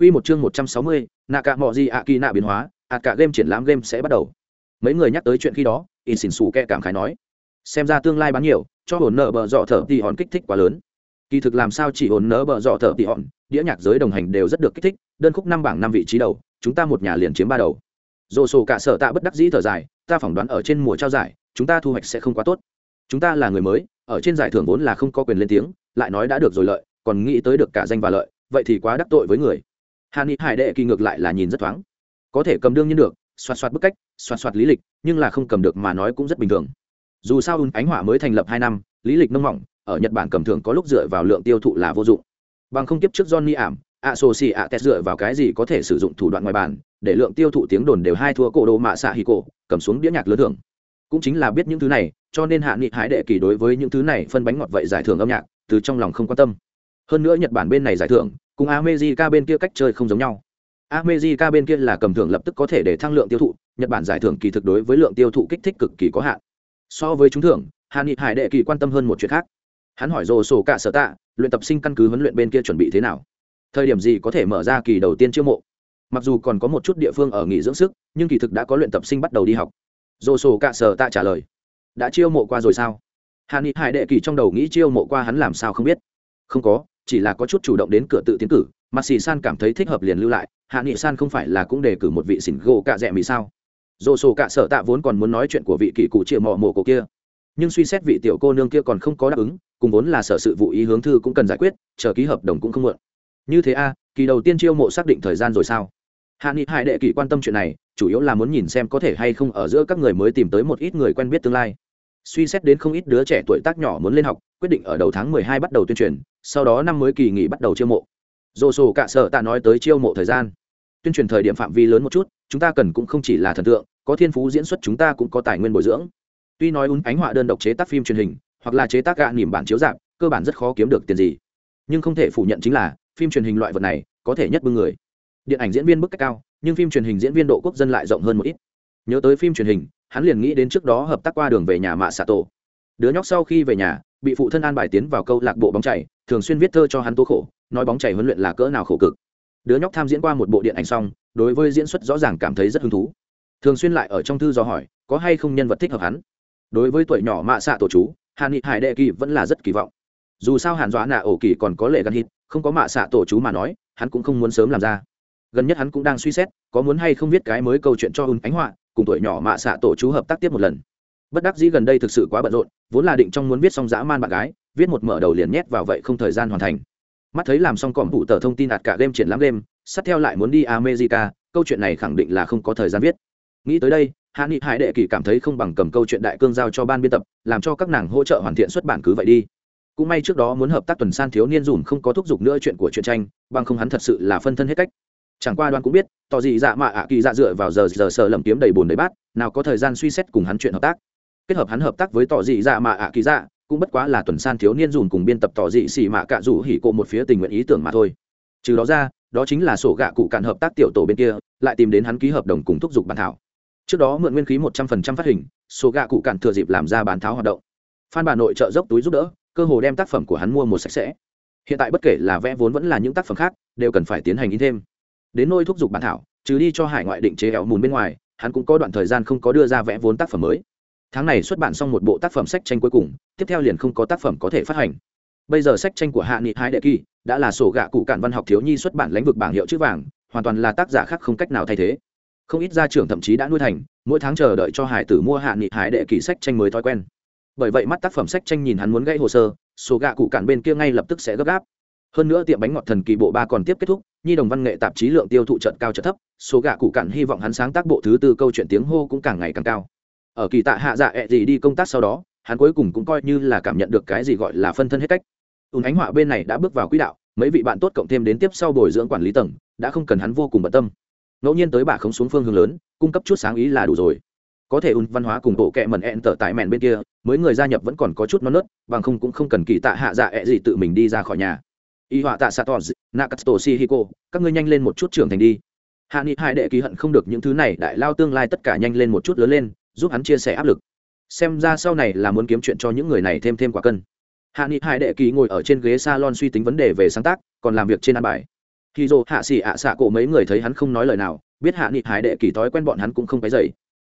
Quy một chương 160, Naka cả Akina kỳ biến hóa, ạt cả game triển lãm game sẽ bắt đầu. Mấy người nhắc tới chuyện khi đó, In Sỉn Sủ kẹ cảm khái nói, xem ra tương lai bán nhiều, cho hồn nợ bờ dọ thở thì hòn kích thích quá lớn. Kỳ thực làm sao chỉ hồn nợ bờ dọ thở thì hòn, đĩa nhạc giới đồng hành đều rất được kích thích, đơn khúc năm bảng năm vị trí đầu, chúng ta một nhà liền chiếm ba đầu. Dỗ sổ cả sở tạ bất đắc dĩ thở dài, ta phỏng đoán ở trên mùa trao giải, chúng ta thu hoạch sẽ không quá tốt. Chúng ta là người mới, ở trên giải thưởng vốn là không có quyền lên tiếng, lại nói đã được rồi lợi, còn nghĩ tới được cả danh và lợi, vậy thì quá đắc tội với người hà ni hải đệ kỳ ngược lại là nhìn rất thoáng. Có thể cầm đương nhiên được, xoạt xoạt bức cách, xoạt xoạt lý lịch, nhưng là không cầm được mà nói cũng rất bình thường. Dù sao ánh hỏa mới thành lập hai năm, lý lịch nông mỏng, ở nhật bản cầm thường có lúc dựa vào lượng tiêu thụ là vô dụng. Bằng không tiếp trước johnny ảm a sô xì a tét dựa vào cái gì có thể sử dụng thủ đoạn ngoài bàn để lượng tiêu thụ tiếng đồn đều hai thua cổ đồ mạ xạ hì cổ, cầm xuống đĩa nhạc lớn thưởng. Cũng chính là biết những thứ này, cho nên hạ nghị hải đệ kỳ đối với những thứ này phân bánh ngọt vậy giải thưởng âm nhạc, từ trong lòng không quan tâm. Hơn nữa nhật bản bên này giải thưởng cùng America bên kia cách chơi không giống nhau. America bên kia là cầm thưởng lập tức có thể để thăng lượng tiêu thụ, Nhật Bản giải thưởng kỳ thực đối với lượng tiêu thụ kích thích cực kỳ có hạn. So với chúng thưởng, Hàn Nghị Hải đệ kỳ quan tâm hơn một chuyện khác. Hắn hỏi Rồ sổ cả sở tạ, luyện tập sinh căn cứ huấn luyện bên kia chuẩn bị thế nào? Thời điểm gì có thể mở ra kỳ đầu tiên chiêu mộ? Mặc dù còn có một chút địa phương ở nghỉ dưỡng sức, nhưng kỳ thực đã có luyện tập sinh bắt đầu đi học. Rồ sổ cả sở tạ trả lời. Đã chiêu mộ qua rồi sao? Hàn Nghị Hải đệ kỳ trong đầu nghĩ chiêu mộ qua hắn làm sao không biết. Không có, chỉ là có chút chủ động đến cửa tự tiến cử mặt xì san cảm thấy thích hợp liền lưu lại, hạ nghị san không phải là cũng đề cử một vị xỉn gỗ cạ rẽ mỹ sao? Dồ sổ cạ sở tạ vốn còn muốn nói chuyện của vị kỷ cụ chịa mò mộ cổ kia. Nhưng suy xét vị tiểu cô nương kia còn không có đáp ứng, cùng vốn là sở sự vụ ý hướng thư cũng cần giải quyết, chờ ký hợp đồng cũng không muộn. Như thế a, kỳ đầu tiên chiêu mộ xác định thời gian rồi sao? Hạ nghị hải đệ kỳ quan tâm chuyện này, chủ yếu là muốn nhìn xem có thể hay không ở giữa các người mới tìm tới một ít người quen biết tương lai. Suy xét đến không ít đứa trẻ tuổi tác nhỏ muốn lên học quyết định ở đầu tháng mười hai bắt đầu tuyên truyền sau đó năm mới kỳ nghỉ bắt đầu chiêu mộ. Rosso cả sợ tạ nói tới chiêu mộ thời gian. Tuyên truyền thời điểm phạm vi lớn một chút chúng ta cần cũng không chỉ là thần tượng có thiên phú diễn xuất chúng ta cũng có tài nguyên bồi dưỡng. Tuy nói ún ánh họa đơn độc chế tác phim truyền hình hoặc là chế tác gạ niềm bản chiếu rạp, cơ bản rất khó kiếm được tiền gì. Nhưng không thể phủ nhận chính là phim truyền hình loại vật này có thể nhất bưng người. Điện ảnh diễn viên mức cách cao nhưng phim truyền hình diễn viên độ quốc dân lại rộng hơn một ít. Nhớ tới phim truyền hình hắn liền nghĩ đến trước đó hợp tác qua đường về nhà mạ xạ tổ. Đứa nhóc sau khi về nhà bị phụ thân an bài tiến vào câu lạc bộ bóng chảy, thường xuyên viết thơ cho hắn tố khổ, nói bóng chảy huấn luyện là cỡ nào khổ cực. Đứa nhóc tham diễn qua một bộ điện ảnh xong, đối với diễn xuất rõ ràng cảm thấy rất hứng thú. Thường xuyên lại ở trong thư do hỏi, có hay không nhân vật thích hợp hắn? Đối với tuổi nhỏ mạ xạ tổ chú, hàn nghị hải đệ kỳ vẫn là rất kỳ vọng. Dù sao hàn dọa nạ ổ kỳ còn có lệ gần hít, không có mạ xạ tổ chú mà nói, hắn cũng không muốn sớm làm ra. Gần nhất hắn cũng đang suy xét, có muốn hay không viết cái mới câu chuyện cho hưng ánh họa, cùng tuổi nhỏ mạ xạ tổ chú hợp tác tiếp một lần bất đắc dĩ gần đây thực sự quá bận rộn, vốn là định trong muốn viết xong dã man bạn gái, viết một mở đầu liền nhét vào vậy không thời gian hoàn thành. Mắt thấy làm xong còm phụ tờ thông tin ạt cả game triển lãm game sát theo lại muốn đi america, câu chuyện này khẳng định là không có thời gian viết. Nghĩ tới đây, hạ nghị hải đệ kỳ cảm thấy không bằng cầm câu chuyện đại cương giao cho ban biên tập, làm cho các nàng hỗ trợ hoàn thiện xuất bản cứ vậy đi. Cũng may trước đó muốn hợp tác tuần san thiếu niên dùm không có thúc giục nữa chuyện của chuyện tranh, bằng không hắn thật sự là phân thân hết cách. Chẳng qua đoan cũng biết, tỏ gì dạ mạ ạ kỳ dạ dựa vào giờ giờ sờ lầm kiếm đầy bồn đầy bát, nào có thời gian suy xét cùng hắn chuyện hợp tác kết hợp hắn hợp tác với tỏ dị dạ mạ ạ kỳ dạ cũng bất quá là tuần san thiếu niên dùn cùng biên tập tỏ dị xì mạ cạ rủ hỉ cộ một phía tình nguyện ý tưởng mà thôi. Trừ đó ra, đó chính là sổ gạ cụ cạn hợp tác tiểu tổ bên kia, lại tìm đến hắn ký hợp đồng cùng thúc giục bản thảo. Trước đó mượn nguyên khí một trăm phần trăm phát hình, sổ gạ cụ cạn thừa dịp làm ra bán tháo hoạt động. Phan bà nội trợ dốc túi giúp đỡ, cơ hồ đem tác phẩm của hắn mua một sạch sẽ. Hiện tại bất kể là vẽ vốn vẫn là những tác phẩm khác, đều cần phải tiến hành in thêm. Đến nôi thúc giục bản thảo, trừ đi cho hải ngoại định chế éo mùn bên ngoài, hắn cũng có đoạn thời gian không có đưa ra vẽ vốn tác phẩm mới tháng này xuất bản xong một bộ tác phẩm sách tranh cuối cùng, tiếp theo liền không có tác phẩm có thể phát hành. Bây giờ sách tranh của hạ nghị hai đệ kỳ đã là sổ gạ cụ cản văn học thiếu nhi xuất bản lãnh vực bảng hiệu chữ vàng, hoàn toàn là tác giả khác không cách nào thay thế. Không ít gia trưởng thậm chí đã nuôi thành, mỗi tháng chờ đợi cho hải tử mua hạ nghị hải đệ kỳ sách tranh mới thói quen. Bởi vậy mắt tác phẩm sách tranh nhìn hắn muốn gãy hồ sơ, sổ gạ cụ cản bên kia ngay lập tức sẽ gấp gáp. Hơn nữa tiệm bánh ngọt thần kỳ bộ ba còn tiếp kết thúc, nhi đồng văn nghệ tạp chí lượng tiêu thụ trận cao trận thấp số gạ cụ cản hy vọng hắn sáng tác bộ thứ tư câu chuyện tiếng hô cũng càng ngày càng cao ở kỳ tạ hạ dạ ẹ gì đi công tác sau đó, hắn cuối cùng cũng coi như là cảm nhận được cái gì gọi là phân thân hết cách. Ùn ánh họa bên này đã bước vào quỹ đạo, mấy vị bạn tốt cộng thêm đến tiếp sau bồi dưỡng quản lý tầng, đã không cần hắn vô cùng bận tâm. Ngẫu nhiên tới bà không xuống phương hướng lớn, cung cấp chút sáng ý là đủ rồi. Có thể ùn văn hóa cùng bộ kẹ mẩn ẹn tở tại mẹn bên kia, mới người gia nhập vẫn còn có chút non nớt, bằng không cũng không cần kỳ tạ hạ dạ ẹ gì tự mình đi ra khỏi nhà. Y họa tạ satos nakato shihiko các ngươi nhanh lên một chút trưởng thành đi. Hạ nghị hai đệ ký hận không được những thứ này, đại lao tương lai tất cả nhanh lên một chút lớn lên giúp hắn chia sẻ áp lực. Xem ra sau này là muốn kiếm chuyện cho những người này thêm thêm quả cân. Hạ nghị hai đệ ký ngồi ở trên ghế salon suy tính vấn đề về sáng tác, còn làm việc trên ăn bài. Khi dô hạ xỉ ạ xạ cổ mấy người thấy hắn không nói lời nào, biết hạ nghị hải đệ kỳ thói quen bọn hắn cũng không cái dậy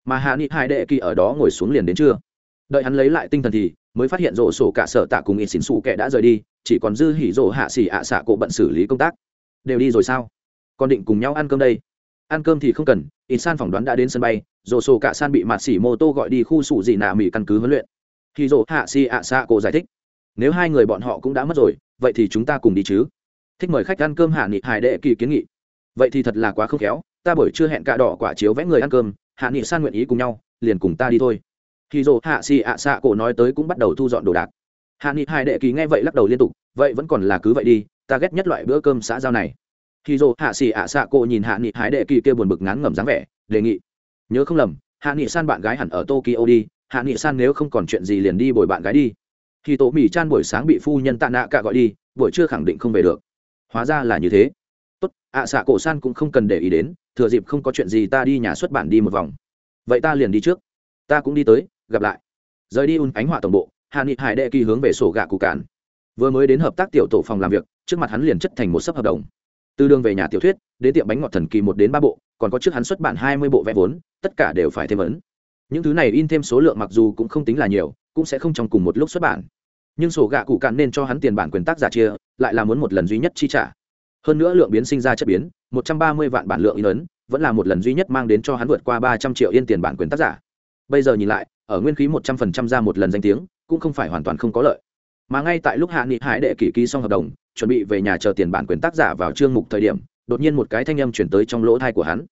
mà hạ nghị hải đệ kỳ ở đó ngồi xuống liền đến trưa. Đợi hắn lấy lại tinh thần thì, mới phát hiện rổ sổ cả sở tạ cùng ít xỉn xù kẻ đã rời đi, chỉ còn dư hỉ rổ hạ xỉ ạ xạ cổ bận xử lý công tác. Đều đi rồi sao? Còn định cùng nhau ăn cơm đây? Ăn cơm thì không cần in san phỏng đoán đã đến sân bay dồ sổ cả san bị mạt xỉ mô tô gọi đi khu sủ dị nạ mỹ căn cứ huấn luyện. Khi rổ hạ xì ạ xạ cổ giải thích, nếu hai người bọn họ cũng đã mất rồi, vậy thì chúng ta cùng đi chứ. Thích mời khách ăn cơm hạ nghị hải đệ kỳ kiến nghị, vậy thì thật là quá không khéo, ta bởi chưa hẹn cả đỏ quả chiếu vẽ người ăn cơm, hạ nghị san nguyện ý cùng nhau, liền cùng ta đi thôi. Khi dồ hạ xì ạ xạ cổ nói tới cũng bắt đầu thu dọn đồ đạc. Hạ nghị hải đệ kỳ nghe vậy lắc đầu liên tục, vậy vẫn còn là cứ vậy đi, ta ghét nhất loại bữa cơm xã giao này khi dồ hạ xì ạ xạ cổ nhìn hạ nghị hải đệ kỳ kia buồn bực ngán ngẩm dáng vẻ, đề nghị, nhớ không lầm, hạ nghị san bạn gái hẳn ở tokyo đi, hạ nghị san nếu không còn chuyện gì liền đi bồi bạn gái đi. Khi tổ mỹ chan buổi sáng bị phu nhân tạ nạ cả gọi đi, buổi trưa khẳng định không về được. Hóa ra là như thế. Tốt, ạ xạ cổ san cũng không cần để ý đến, thừa dịp không có chuyện gì ta đi nhà xuất bản đi một vòng. Vậy ta liền đi trước. Ta cũng đi tới, gặp lại. Rời đi un ánh họa tổng bộ, hạ nghị hải đệ kỳ hướng về sổ gạ cụ cản vừa mới đến hợp tác tiểu tổ phòng làm việc, trước mặt hắn liền chất thành một sấp hợp đồng từ đường về nhà tiểu thuyết, đến tiệm bánh ngọt thần kỳ một đến ba bộ, còn có trước hắn xuất bản hai mươi bộ vẽ vốn, tất cả đều phải thêm ấn. Những thứ này in thêm số lượng mặc dù cũng không tính là nhiều, cũng sẽ không trong cùng một lúc xuất bản. Nhưng sổ gạ cụ cạn nên cho hắn tiền bản quyền tác giả chia, lại là muốn một lần duy nhất chi trả. Hơn nữa lượng biến sinh ra chất biến, một trăm ba mươi vạn bản lượng in ấn, vẫn là một lần duy nhất mang đến cho hắn vượt qua ba trăm triệu yên tiền bản quyền tác giả. Bây giờ nhìn lại, ở nguyên khí một trăm phần trăm ra một lần danh tiếng, cũng không phải hoàn toàn không có lợi mà ngay tại lúc hạ nghị hải đệ kỷ ký xong hợp đồng, chuẩn bị về nhà chờ tiền bản quyền tác giả vào chương mục thời điểm, đột nhiên một cái thanh âm chuyển tới trong lỗ thai của hắn.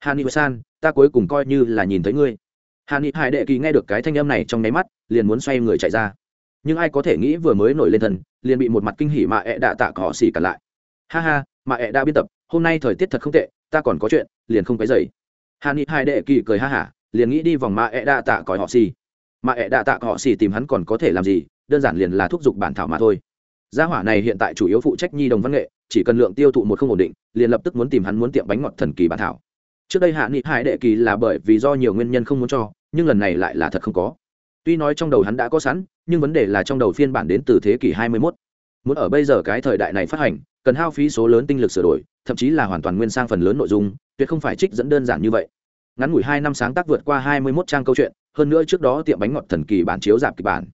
Hạ nghị san, ta cuối cùng coi như là nhìn thấy ngươi. Hạ nghị hải đệ kỳ nghe được cái thanh âm này trong nháy mắt, liền muốn xoay người chạy ra. Nhưng ai có thể nghĩ vừa mới nổi lên thần liền bị một mặt kinh hỉ mà ẹ đạ tạ cỏ xỉ cả lại. Ha ha, mà ẹ đã biên tập, hôm nay thời tiết thật không tệ, ta còn có chuyện, liền không cái dậy hà nghị hải đệ kỳ cười ha hả, liền nghĩ đi vòng mà ẹ đạ tạ cõi họ xì mà ẹ đạ tạ họ xỉ tìm hắn còn có thể làm gì đơn giản liền là thúc giục bản thảo mà thôi. Gia hỏa này hiện tại chủ yếu phụ trách nhi đồng văn nghệ, chỉ cần lượng tiêu thụ một không ổn định, liền lập tức muốn tìm hắn muốn tiệm bánh ngọt thần kỳ bản thảo. Trước đây hạ nghị hải đệ kỳ là bởi vì do nhiều nguyên nhân không muốn cho, nhưng lần này lại là thật không có. Tuy nói trong đầu hắn đã có sẵn, nhưng vấn đề là trong đầu phiên bản đến từ thế kỷ 21. muốn ở bây giờ cái thời đại này phát hành, cần hao phí số lớn tinh lực sửa đổi, thậm chí là hoàn toàn nguyên sang phần lớn nội dung, tuyệt không phải trích dẫn đơn giản như vậy. Ngắn ngủi hai năm sáng tác vượt qua 21 trang câu chuyện, hơn nữa trước đó tiệm bánh ngọt thần kỳ bản chiếu dạp kịch bản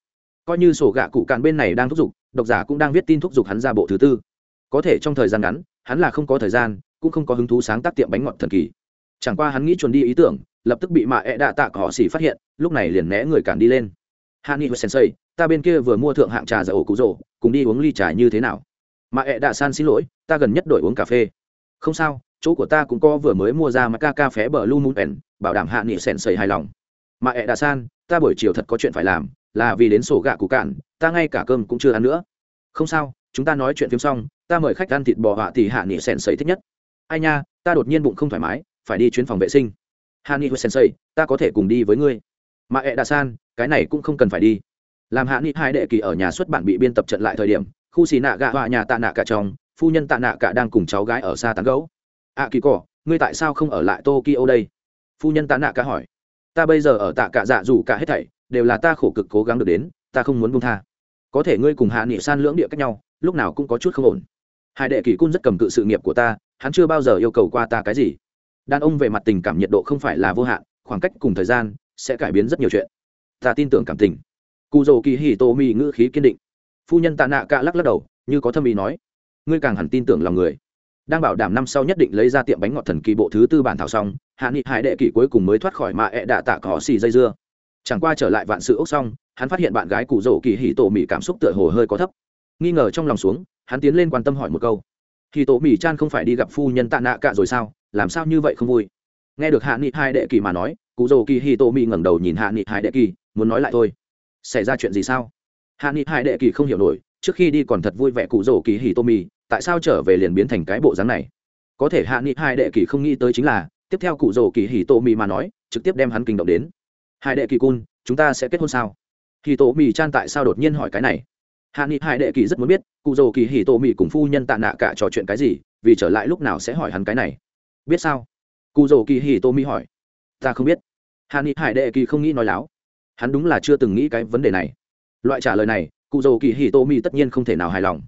coi như sổ gạ cụ cạn bên này đang thúc giục độc giả cũng đang viết tin thúc giục hắn ra bộ thứ tư. Có thể trong thời gian ngắn hắn là không có thời gian cũng không có hứng thú sáng tác tiệm bánh ngọt thần kỳ. Chẳng qua hắn nghĩ chuẩn đi ý tưởng lập tức bị mạ ẹ đạ tạ họ xỉ phát hiện lúc này liền né người cản đi lên. Hani và sensei ta bên kia vừa mua thượng hạng trà giả ổ cụ rổ cùng đi uống ly trà như thế nào? Mạ ẹ đạ san xin lỗi ta gần nhất đổi uống cà phê. Không sao chỗ của ta cũng có vừa mới mua ra mà ca ca phé bờ lu mun pèn, bảo đảm hạ nghị sèn sầy hài lòng. Mà ẹ đà san ta buổi chiều thật có chuyện phải làm là vì đến sổ gạ cụ cạn ta ngay cả cơm cũng chưa ăn nữa. Không sao chúng ta nói chuyện phim xong ta mời khách ăn thịt bò họa thì hạ nghị sèn sầy thích nhất. Ai nha ta đột nhiên bụng không thoải mái phải đi chuyến phòng vệ sinh. Hạ nghị sensei ta có thể cùng đi với ngươi. Mà ẹ đà san cái này cũng không cần phải đi. Làm hạ nghị hai đệ kỳ ở nhà xuất bản bị biên tập trận lại thời điểm khu xì nạ gạ họa nhà tạ nạ cả chồng, phu nhân tạ nạ cả đang cùng cháu gái ở xa tán gấu ạ à, kỳ cỏ ngươi tại sao không ở lại tokyo đây? Phu nhân tạ nạ cả hỏi. Ta bây giờ ở tạ cả dạ dù cả hết thảy đều là ta khổ cực cố gắng được đến, ta không muốn buông tha. Có thể ngươi cùng hạ nghị san lưỡng địa cách nhau, lúc nào cũng có chút không ổn. Hai đệ kỷ cun rất cầm cự sự nghiệp của ta, hắn chưa bao giờ yêu cầu qua ta cái gì. Đàn ông về mặt tình cảm nhiệt độ không phải là vô hạn, khoảng cách cùng thời gian sẽ cải biến rất nhiều chuyện. Ta tin tưởng cảm tình. Cụ dầu kỳ hì tô mi ngữ khí kiên định. Phu nhân tạ nạ cạ lắc lắc đầu, như có thâm ý nói. Ngươi càng hẳn tin tưởng lòng người. Đang bảo đảm năm sau nhất định lấy ra tiệm bánh ngọt thần kỳ bộ thứ tư bản thảo xong, hạ nghị hải đệ kỷ cuối cùng mới thoát khỏi mạ ẹ、e、đạ tạ cỏ xì dây dưa chẳng qua trở lại vạn sự ốc xong, hắn phát hiện bạn gái cụ rổ kỳ hì tổ mỹ cảm xúc tựa hồ hơi có thấp. Nghi ngờ trong lòng xuống, hắn tiến lên quan tâm hỏi một câu. Hì tổ mỹ chan không phải đi gặp phu nhân tạ nạ cả rồi sao? Làm sao như vậy không vui? Nghe được hạ nghị hai đệ kỳ mà nói, cụ rổ kỳ hì tổ mỹ ngẩng đầu nhìn hạ nghị hai đệ kỳ, muốn nói lại thôi. Xảy ra chuyện gì sao? Hạ nghị hai đệ kỳ không hiểu nổi, trước khi đi còn thật vui vẻ cụ rổ kỳ hì tô mì tại sao trở về liền biến thành cái bộ dáng này? Có thể hạ nghị hai đệ kỳ không nghĩ tới chính là, tiếp theo cụ rổ kỳ hì tô mì mà nói, trực tiếp đem hắn kinh động đến hai đệ kỳ cun, chúng ta sẽ kết hôn sao? Hì tô mì chan tại sao đột nhiên hỏi cái này? Hạ nghị hai đệ kỳ rất muốn biết, cụ dầu kỳ hì tô mì cùng phu nhân tạ nạ cả trò chuyện cái gì, vì trở lại lúc nào sẽ hỏi hắn cái này? Biết sao? Cụ dầu kỳ hì tô mì hỏi. Ta không biết. Hạ nghị, hải đệ kỳ không nghĩ nói láo. Hắn đúng là chưa từng nghĩ cái vấn đề này. Loại trả lời này, cụ dầu kỳ hì tô mi tất nhiên không thể nào hài lòng.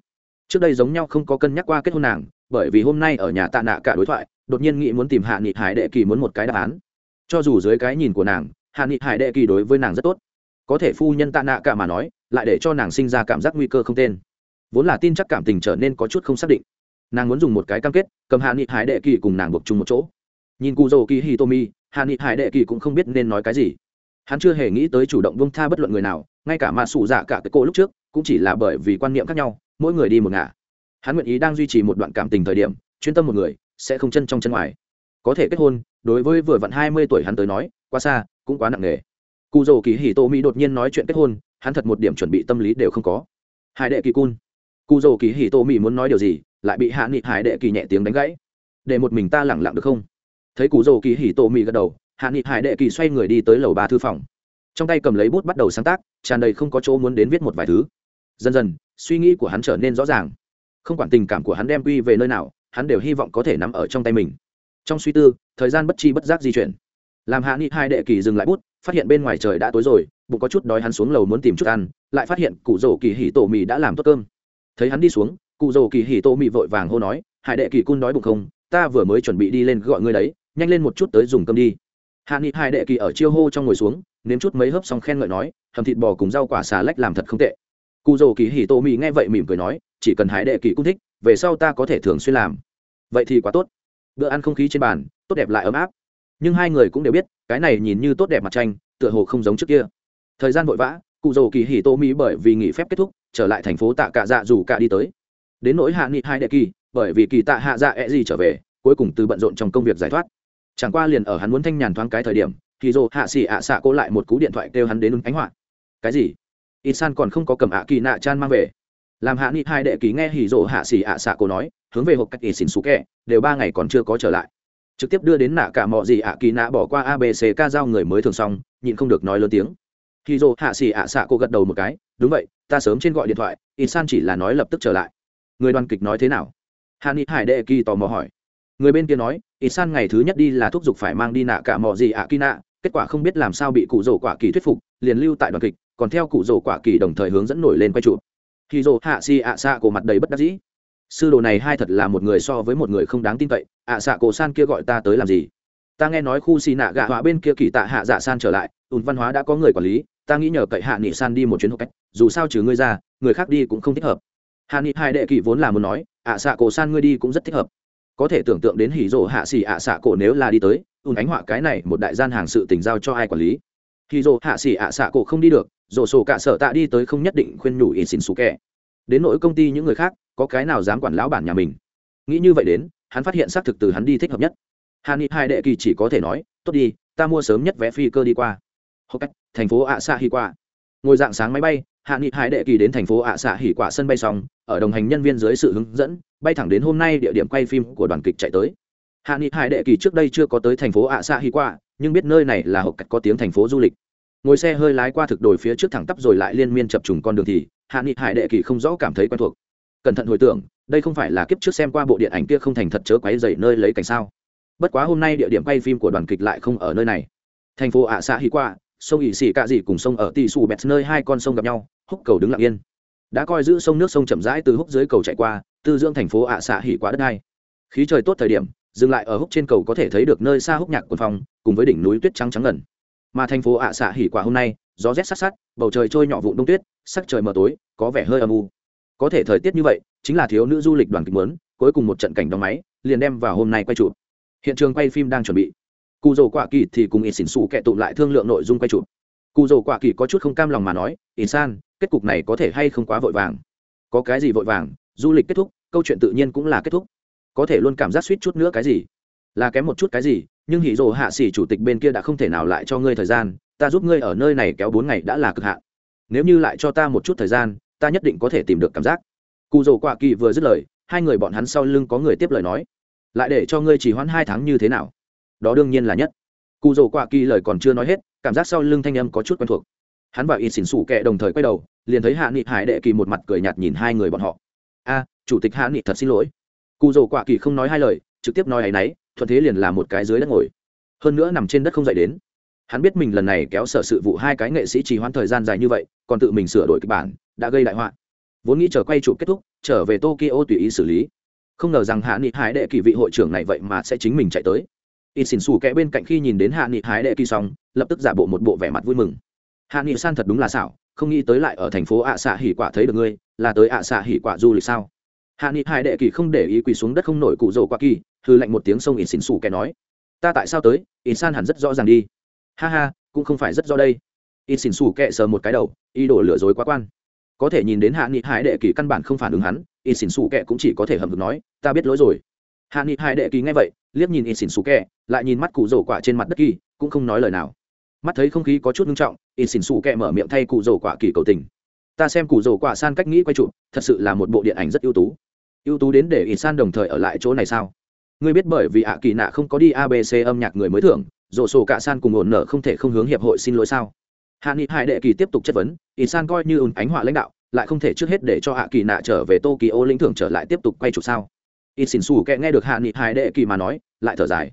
Trước đây giống nhau không có cân nhắc qua kết hôn nàng, bởi vì hôm nay ở nhà tạ nạ cả đối thoại, đột nhiên nghĩ muốn tìm hạ nghị, hải đệ kỳ muốn một cái đáp án. Cho dù dưới cái nhìn của nàng hạ nghị hải đệ kỳ đối với nàng rất tốt. Có thể phu nhân tạ nạ cả mà nói, lại để cho nàng sinh ra cảm giác nguy cơ không tên. Vốn là tin chắc cảm tình trở nên có chút không xác định. Nàng muốn dùng một cái cam kết, cầm hạ nghị hải đệ kỳ cùng nàng buộc chung một chỗ. Nhìn cụ dầu kỳ hi hạ nghị hải đệ kỳ cũng không biết nên nói cái gì. Hắn chưa hề nghĩ tới chủ động bông tha bất luận người nào, ngay cả mà sụ dạ cả cái cô lúc trước, cũng chỉ là bởi vì quan niệm khác nhau, mỗi người đi một ngả. Hắn nguyện ý đang duy trì một đoạn cảm tình thời điểm, chuyên tâm một người, sẽ không chân trong chân ngoài. Có thể kết hôn, đối với vừa vặn hai mươi tuổi hắn tới nói quá xa, cũng quá nặng nề cụ dầu kỳ hì tô mỹ đột nhiên nói chuyện kết hôn, hắn thật một điểm chuẩn bị tâm lý đều không có. Hải đệ kỳ cun. Cụ dầu kỳ hì tô mỹ muốn nói điều gì, lại bị hạ nghị hải đệ kỳ nhẹ tiếng đánh gãy. Để một mình ta lẳng lặng được không? Thấy cụ dầu kỳ hì tô mỹ gật đầu, hạ nghị hải đệ kỳ xoay người đi tới lầu ba thư phòng. Trong tay cầm lấy bút bắt đầu sáng tác, tràn đầy không có chỗ muốn đến viết một vài thứ. Dần dần, suy nghĩ của hắn trở nên rõ ràng. Không quản tình cảm của hắn đem quy về nơi nào, hắn đều hy vọng có thể nắm ở trong tay mình. Trong suy tư, thời gian bất chi bất giác di chuyển làm hạ nghị hai đệ kỳ dừng lại bút, phát hiện bên ngoài trời đã tối rồi, bụng có chút đói hắn xuống lầu muốn tìm chút ăn, lại phát hiện cụ rổ kỳ hỉ tổ mì đã làm tốt cơm. Thấy hắn đi xuống, cụ rổ kỳ hỉ tổ mì vội vàng hô nói hải đệ kỳ cun đói bụng không? Ta vừa mới chuẩn bị đi lên gọi ngươi đấy, nhanh lên một chút tới dùng cơm đi. Hạ nghị hai đệ kỳ ở chiêu hô trong ngồi xuống, nếm chút mấy hớp xong khen ngợi nói, hầm thịt bò cùng rau quả xà lách làm thật không tệ. Cụ rổ kỳ hỉ tổ mì nghe vậy mỉm cười nói, chỉ cần hải đệ kỳ cũng thích, về sau ta có thể thường xuyên làm. Vậy thì quá tốt. Bữa ăn không khí trên bàn, tốt đẹp lại ấm áp nhưng hai người cũng đều biết, cái này nhìn như tốt đẹp mặt tranh, tựa hồ không giống trước kia. Thời gian vội vã, cụ dầu kỳ hỉ tô mỹ bởi vì nghỉ phép kết thúc, trở lại thành phố tạ cạ dạ dù cả đi tới. Đến nỗi hạ nghị hai đệ kỳ, bởi vì kỳ tạ hạ dạ e gì trở về, cuối cùng từ bận rộn trong công việc giải thoát. Chẳng qua liền ở hắn muốn thanh nhàn thoáng cái thời điểm kỳ dồ hạ xỉ ạ xạ cô lại một cú điện thoại kêu hắn đến ứng ánh họa. Cái gì? Ít san còn không có cầm ạ kỳ nạ chan mang về. Làm hạ nghị hai đệ ký nghe hỉ dồ hạ xỉ ạ xạ cô nói, hướng về hộp cách ỉ xỉn xú kẹ, đều ba ngày còn chưa có trở lại trực tiếp đưa đến nạ cả mọi gì ạ kỳ nạ bỏ qua abc ca giao người mới thường xong, nhịn không được nói lớn tiếng. Khi rộ hạ xì ạ xạ cô gật đầu một cái, đúng vậy, ta sớm trên gọi điện thoại ít san chỉ là nói lập tức trở lại. Người đoàn kịch nói thế nào? Hà ni hải đệ kỳ tò mò hỏi. Người bên kia nói ít san ngày thứ nhất đi là thúc giục phải mang đi nạ cả mọi gì ạ kỳ nạ, kết quả không biết làm sao bị cụ rổ quả kỳ thuyết phục, liền lưu tại đoàn kịch, còn theo cụ rổ quả kỳ đồng thời hướng dẫn nổi lên quay trụ khi rổ hạ xì ạ xạ cổ mặt đầy bất đắc dĩ. Sư đồ này hai thật là một người so với một người không đáng tin cậy ạ xạ cổ san kia gọi ta tới làm gì? Ta nghe nói khu xì nạ gạ họa bên kia kỳ tạ hạ dạ san trở lại, ùn văn hóa đã có người quản lý, ta nghĩ nhờ cậy hạ nghị san đi một chuyến hộp cách, dù sao trừ ngươi ra, người khác đi cũng không thích hợp. Hạ nghị hai đệ kỳ vốn là muốn nói, ạ xạ cổ san ngươi đi cũng rất thích hợp. Có thể tưởng tượng đến hỉ rổ hạ xì ạ xạ cổ nếu là đi tới, ùn ánh họa cái này một đại gian hàng sự tình giao cho ai quản lý? Hỉ rổ hạ xì ạ xạ cổ không đi được rổ sổ cả sở tạ đi tới không nhất định khuyên nhủ in xin xù kẻ đến nỗi công ty những người khác, có cái nào dám quản lão bản nhà mình? Nghĩ như vậy đến hắn phát hiện xác thực từ hắn đi thích hợp nhất. Hàn ni hai đệ kỳ chỉ có thể nói, tốt đi, ta mua sớm nhất vé phi cơ đi qua. Hô cách, thành phố ạ xạ hỉ qua ngồi dạng sáng máy bay hạ nghị hai đệ kỳ đến thành phố ạ xạ hỉ quả sân bay xong, ở đồng hành nhân viên dưới sự hướng dẫn, bay thẳng đến hôm nay địa điểm quay phim của đoàn kịch chạy tới. Hạ nghị hai đệ kỳ trước đây chưa có tới thành phố ạ xạ hỉ quả, nhưng biết nơi này là hộp cách có tiếng thành phố du lịch. Ngồi xe hơi lái qua thực đồi phía trước thẳng tắp rồi lại liên miên chập trùng con đường thì hạ nghị hải đệ kỳ không rõ cảm thấy quen thuộc cẩn thận hồi tưởng, đây không phải là kiếp trước xem qua bộ điện ảnh kia không thành thật chớ quấy dày nơi lấy cảnh sao. Bất quá hôm nay địa điểm quay phim của đoàn kịch lại không ở nơi này. Thành phố ạ xã hí qua, sông ỵ xỉ cạ dị cùng sông ở tỷ xù bẹt nơi hai con sông gặp nhau, húc cầu đứng lặng yên. Đã coi giữ sông nước sông chậm rãi từ húc dưới cầu chạy qua, tư dưỡng thành phố ạ xã hỉ quá đất hai khí trời tốt thời điểm, dừng lại ở húc trên cầu có thể thấy được nơi xa húc nhạc quần phong cùng với đỉnh núi tuyết trắng trắng ngẩn mà thành phố ạ xã hỉ quả hôm nay, gió rét sát sát, bầu trời trôi nhỏ vụn đông tuyết, sắc trời mờ tối, có vẻ hơi âm u có thể thời tiết như vậy, chính là thiếu nữ du lịch đoàn kịch mướn cuối cùng một trận cảnh đóng máy, liền đem vào hôm nay quay chụp. Hiện trường quay phim đang chuẩn bị. Cụ dầu quả kỳ thì cùng ít xỉn xù kệ tụng lại thương lượng nội dung quay chụp. Cụ dầu quả kỳ có chút không cam lòng mà nói ít san, kết cục này có thể hay không quá vội vàng? Có cái gì vội vàng? Du lịch kết thúc, câu chuyện tự nhiên cũng là kết thúc. Có thể luôn cảm giác suýt chút nữa cái gì? Là kém một chút cái gì, nhưng hỉ rồ hạ xỉ chủ tịch bên kia đã không thể nào lại cho ngươi thời gian, ta giúp ngươi ở nơi này kéo bốn ngày đã là cực hạn. Nếu như lại cho ta một chút thời gian ta nhất định có thể tìm được cảm giác. Cụ rồ quả kỳ vừa dứt lời, hai người bọn hắn sau lưng có người tiếp lời nói. Lại để cho ngươi chỉ hoãn hai tháng như thế nào? Đó đương nhiên là nhất. Cụ rồ quả kỳ lời còn chưa nói hết, cảm giác sau lưng thanh âm có chút quen thuộc. Hắn và ít xỉn xủ kệ đồng thời quay đầu, liền thấy hạ nghị hải đệ kỳ một mặt cười nhạt nhìn hai người bọn họ. A, chủ tịch hạ nghị thật xin lỗi. Cụ rồ quả kỳ không nói hai lời, trực tiếp nói ấ y n ấ y thuận thế liền là một cái dưới đất ngồi. Hơn nữa nằm trên đất không dậy đến. Hắn biết mình lần này kéo sở sự vụ hai cái nghệ sĩ trì hoãn thời gian dài như vậy, còn tự mình sửa đổi kịch bản đã gây đại họa. Vốn nghĩ chờ quay trụ kết thúc, trở về tokyo tùy ý xử lý. Không ngờ rằng hạ nghị hải đệ kỳ vị hội trưởng này vậy mà sẽ chính mình chạy tới. In xỉn xù kẽ bên cạnh khi nhìn đến hạ nghị hải đệ kỳ xong, lập tức giả bộ một bộ vẻ mặt vui mừng. Hạ nghị san thật đúng là xảo, không nghĩ tới lại ở thành phố ạ xạ hỉ quả thấy được ngươi, là tới ạ xạ hỉ quả du lịch sao? Hạ nghị hải đệ kỳ không để ý quỳ xuống đất không nổi cụ rồ qua kỳ hư lạnh một tiếng sông in xỉn xù kẽ nói. Ta tại sao tới? In san hẳn rất rõ ràng đi. Ha ha, cũng không phải rất rõ đây. In xỉn xù kẽ sờ một cái đầu, ý đồ lừa dối quá quan có thể nhìn đến hạ nghị hải đệ kỳ căn bản không phản ứng hắn Y xỉn xù Kẹ cũng chỉ có thể hầm hực nói ta biết lỗi rồi. Hạ nghị hải đệ kỳ nghe vậy liếc nhìn Y xỉn xù Kẹ, lại nhìn mắt cụ rổ quả trên mặt đất kỳ cũng không nói lời nào. Mắt thấy không khí có chút nghiêm trọng Y xỉn xù Kẹ mở miệng thay cụ rổ quả kỳ cầu tình. Ta xem cụ rổ quả san cách nghĩ quay trụ thật sự là một bộ điện ảnh rất ưu tú. Ưu tú đến để Y san đồng thời ở lại chỗ này sao? Ngươi biết bởi vì ạ kỳ nạ không có đi abc âm nhạc người mới thưởng rổ sổ cả san cùng ổn nở không thể không hướng hiệp hội xin lỗi sao? Hạ nghị hải đệ kỳ tiếp tục chất vấn in san coi như ùn ánh họa lãnh đạo, lại không thể trước hết để cho hạ kỳ nạ trở về tokyo lĩnh thưởng trở lại tiếp tục quay chụp sao? In xin xù kệ nghe được hạ nghị hải đệ kỳ mà nói, lại thở dài.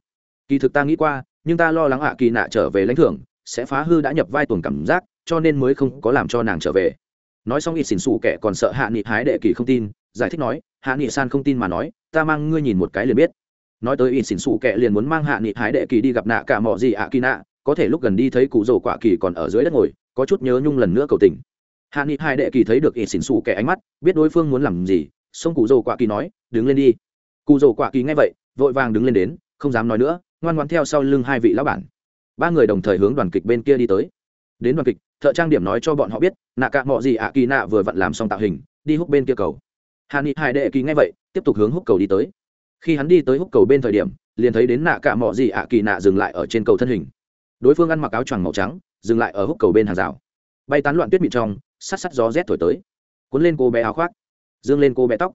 Kỳ thực ta nghĩ qua, nhưng ta lo lắng hạ kỳ nạ trở về lãnh thưởng, sẽ phá hư đã nhập vai tuần cảm giác, cho nên mới không có làm cho nàng trở về. Nói xong ít xỉn xù kệ còn sợ hạ nghị hải đệ kỳ không tin, giải thích nói, hạ nghị san không tin mà nói, ta mang ngươi nhìn một cái liền biết. Nói tới ít xỉn xù kệ liền muốn mang hạ nghị hải đệ kỳ đi gặp nạ cả mọ gì ạ kỳ nạ có thể lúc gần đi thấy cụ rổ quả kỳ còn ở dưới đất ngồi, có chút nhớ nhung lần nữa cầu tình. Hạ nghị hai đệ kỳ thấy được ít xỉn xù kẻ ánh mắt, biết đối phương muốn làm gì xong cụ rổ quả kỳ nói, đứng lên đi. Cụ rổ quả kỳ nghe vậy, vội vàng đứng lên đến, không dám nói nữa, ngoan ngoan theo sau lưng hai vị lão bản. Ba người đồng thời hướng đoàn kịch bên kia đi tới. Đến đoàn kịch, thợ trang điểm nói cho bọn họ biết, nạ cạ mọ gì ạ kỳ nạ vừa vặn làm xong tạo hình, đi hút bên kia cầu. Hạ nghị hai đệ kỳ nghe vậy, tiếp tục hướng hút cầu đi tới. Khi hắn đi tới hút cầu bên thời điểm, liền thấy đến nạ cạ mọ gì ạ kỳ nạ dừng lại ở trên cầu thân hình đối phương ăn mặc áo choàng màu trắng, dừng lại ở hốc cầu bên hàng rào. Bay tán loạn tuyết mịn trong, sát sát gió rét thổi tới. Cuốn lên cô bé áo khoác, dương lên cô bé tóc.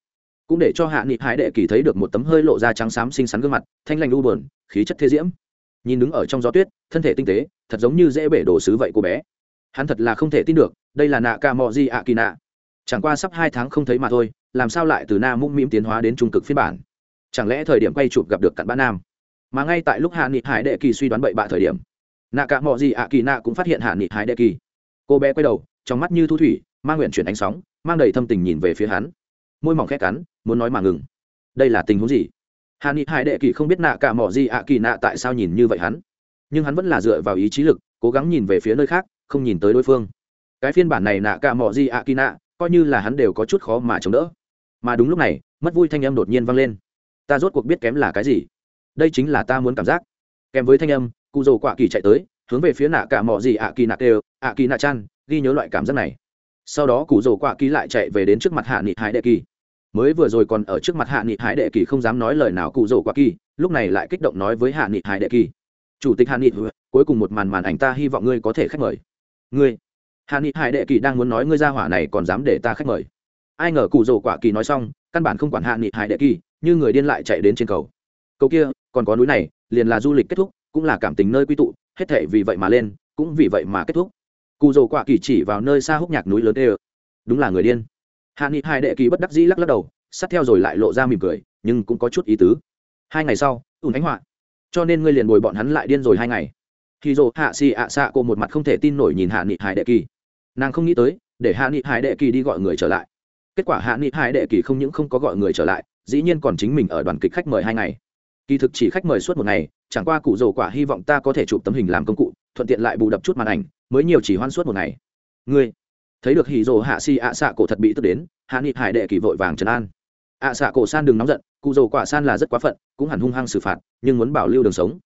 Cũng để cho hạ nghị hải đệ kỳ thấy được một tấm hơi lộ ra trắng xám xinh xắn gương mặt, thanh lành u bờn khí chất thế diễm. Nhìn đứng ở trong gió tuyết, thân thể tinh tế, thật giống như dễ bể đổ sứ vậy cô bé. Hắn thật là không thể tin được, đây là nạ ca mò di ạ kỳ nạ chẳng qua sắp hai tháng không thấy mà thôi, làm sao lại từ na mũm mĩm tiến hóa đến trung cực phiên bản? Chẳng lẽ thời điểm quay chụp gặp được cặn bã nam? Mà ngay tại lúc hạ nghị hải đệ kỳ suy đoán bậy bạ thời điểm nạ cả mọi gì ạ kỳ nạ cũng phát hiện hạ nghị hải đệ kỳ. Cô bé quay đầu, trong mắt như thu thủy, mang nguyện chuyển ánh sóng, mang đầy thâm tình nhìn về phía hắn. Môi mỏng khét cắn, muốn nói mà ngừng. Đây là tình huống gì? Hạ nghị hải đệ kỳ không biết nạ cả mọi gì ạ kỳ nạ tại sao nhìn như vậy hắn. Nhưng hắn vẫn là dựa vào ý chí lực, cố gắng nhìn về phía nơi khác, không nhìn tới đối phương. Cái phiên bản này nạ cả mọi gì ạ kỳ nạ, coi như là hắn đều có chút khó mà chống đỡ. Mà đúng lúc này, mất vui thanh âm đột nhiên vang lên. Ta rốt cuộc biết kém là cái gì? Đây chính là ta muốn cảm giác. Kèm với thanh âm cụ dầu quả kỳ chạy tới, hướng về phía nạ cả mỏ gì ạ kỳ nạ đều ạ kỳ nạ chan, ghi nhớ loại cảm giác này. Sau đó cụ dầu quả kỳ lại chạy về đến trước mặt hạ nghị hải đệ kỳ. Mới vừa rồi còn ở trước mặt hạ nghị hải đệ kỳ không dám nói lời nào cụ dầu quả kỳ, lúc này lại kích động nói với hạ nghị hải đệ kỳ. Chủ tịch hạ nghị cuối cùng một màn màn ảnh ta hy vọng ngươi có thể khách mời. Ngươi? Hạ nghị hải đệ kỳ đang muốn nói ngươi ra hỏa này còn dám để ta khách mời. Ai ngờ cụ dầu quả kỳ nói xong, căn bản không quản hạ nghị hải đệ kỳ, như người điên lại chạy đến trên cầu. Cầu kia, còn có núi này, liền là du lịch kết thúc cũng là cảm tình nơi quy tụ, hết thể vì vậy mà lên, cũng vì vậy mà kết thúc. Cụ dầu quạ kỳ chỉ vào nơi xa húc nhạc núi lớn đê đúng là người điên. Hạ nghị hai đệ kỳ bất đắc dĩ lắc lắc đầu, sát theo rồi lại lộ ra mỉm cười, nhưng cũng có chút ý tứ. Hai ngày sau, ùn ánh họa. Cho nên ngươi liền bồi bọn hắn lại điên rồi hai ngày. Khi dồ hạ xì ạ xạ cô một mặt không thể tin nổi nhìn hạ nghị hải đệ kỳ. Nàng không nghĩ tới, để hạ nghị hải đệ kỳ đi gọi người trở lại. Kết quả hạ nghị hải đệ kỳ không những không có gọi người trở lại, dĩ nhiên còn chính mình ở đoàn kịch khách mời hai ngày kỳ thực chỉ khách mời suốt một ngày, chẳng qua cụ dầu quả hy vọng ta có thể chụp tấm hình làm công cụ, thuận tiện lại bù đập chút màn ảnh, mới nhiều chỉ hoan suốt một ngày. Ngươi, thấy được hỉ dồ hạ si ạ xạ cổ thật bị tức đến, hạ nghị hải đệ kỳ vội vàng trấn an. Ạ xạ cổ san đừng nóng giận, cụ dầu quả san là rất quá phận, cũng hẳn hung hăng xử phạt, nhưng muốn bảo lưu đường sống.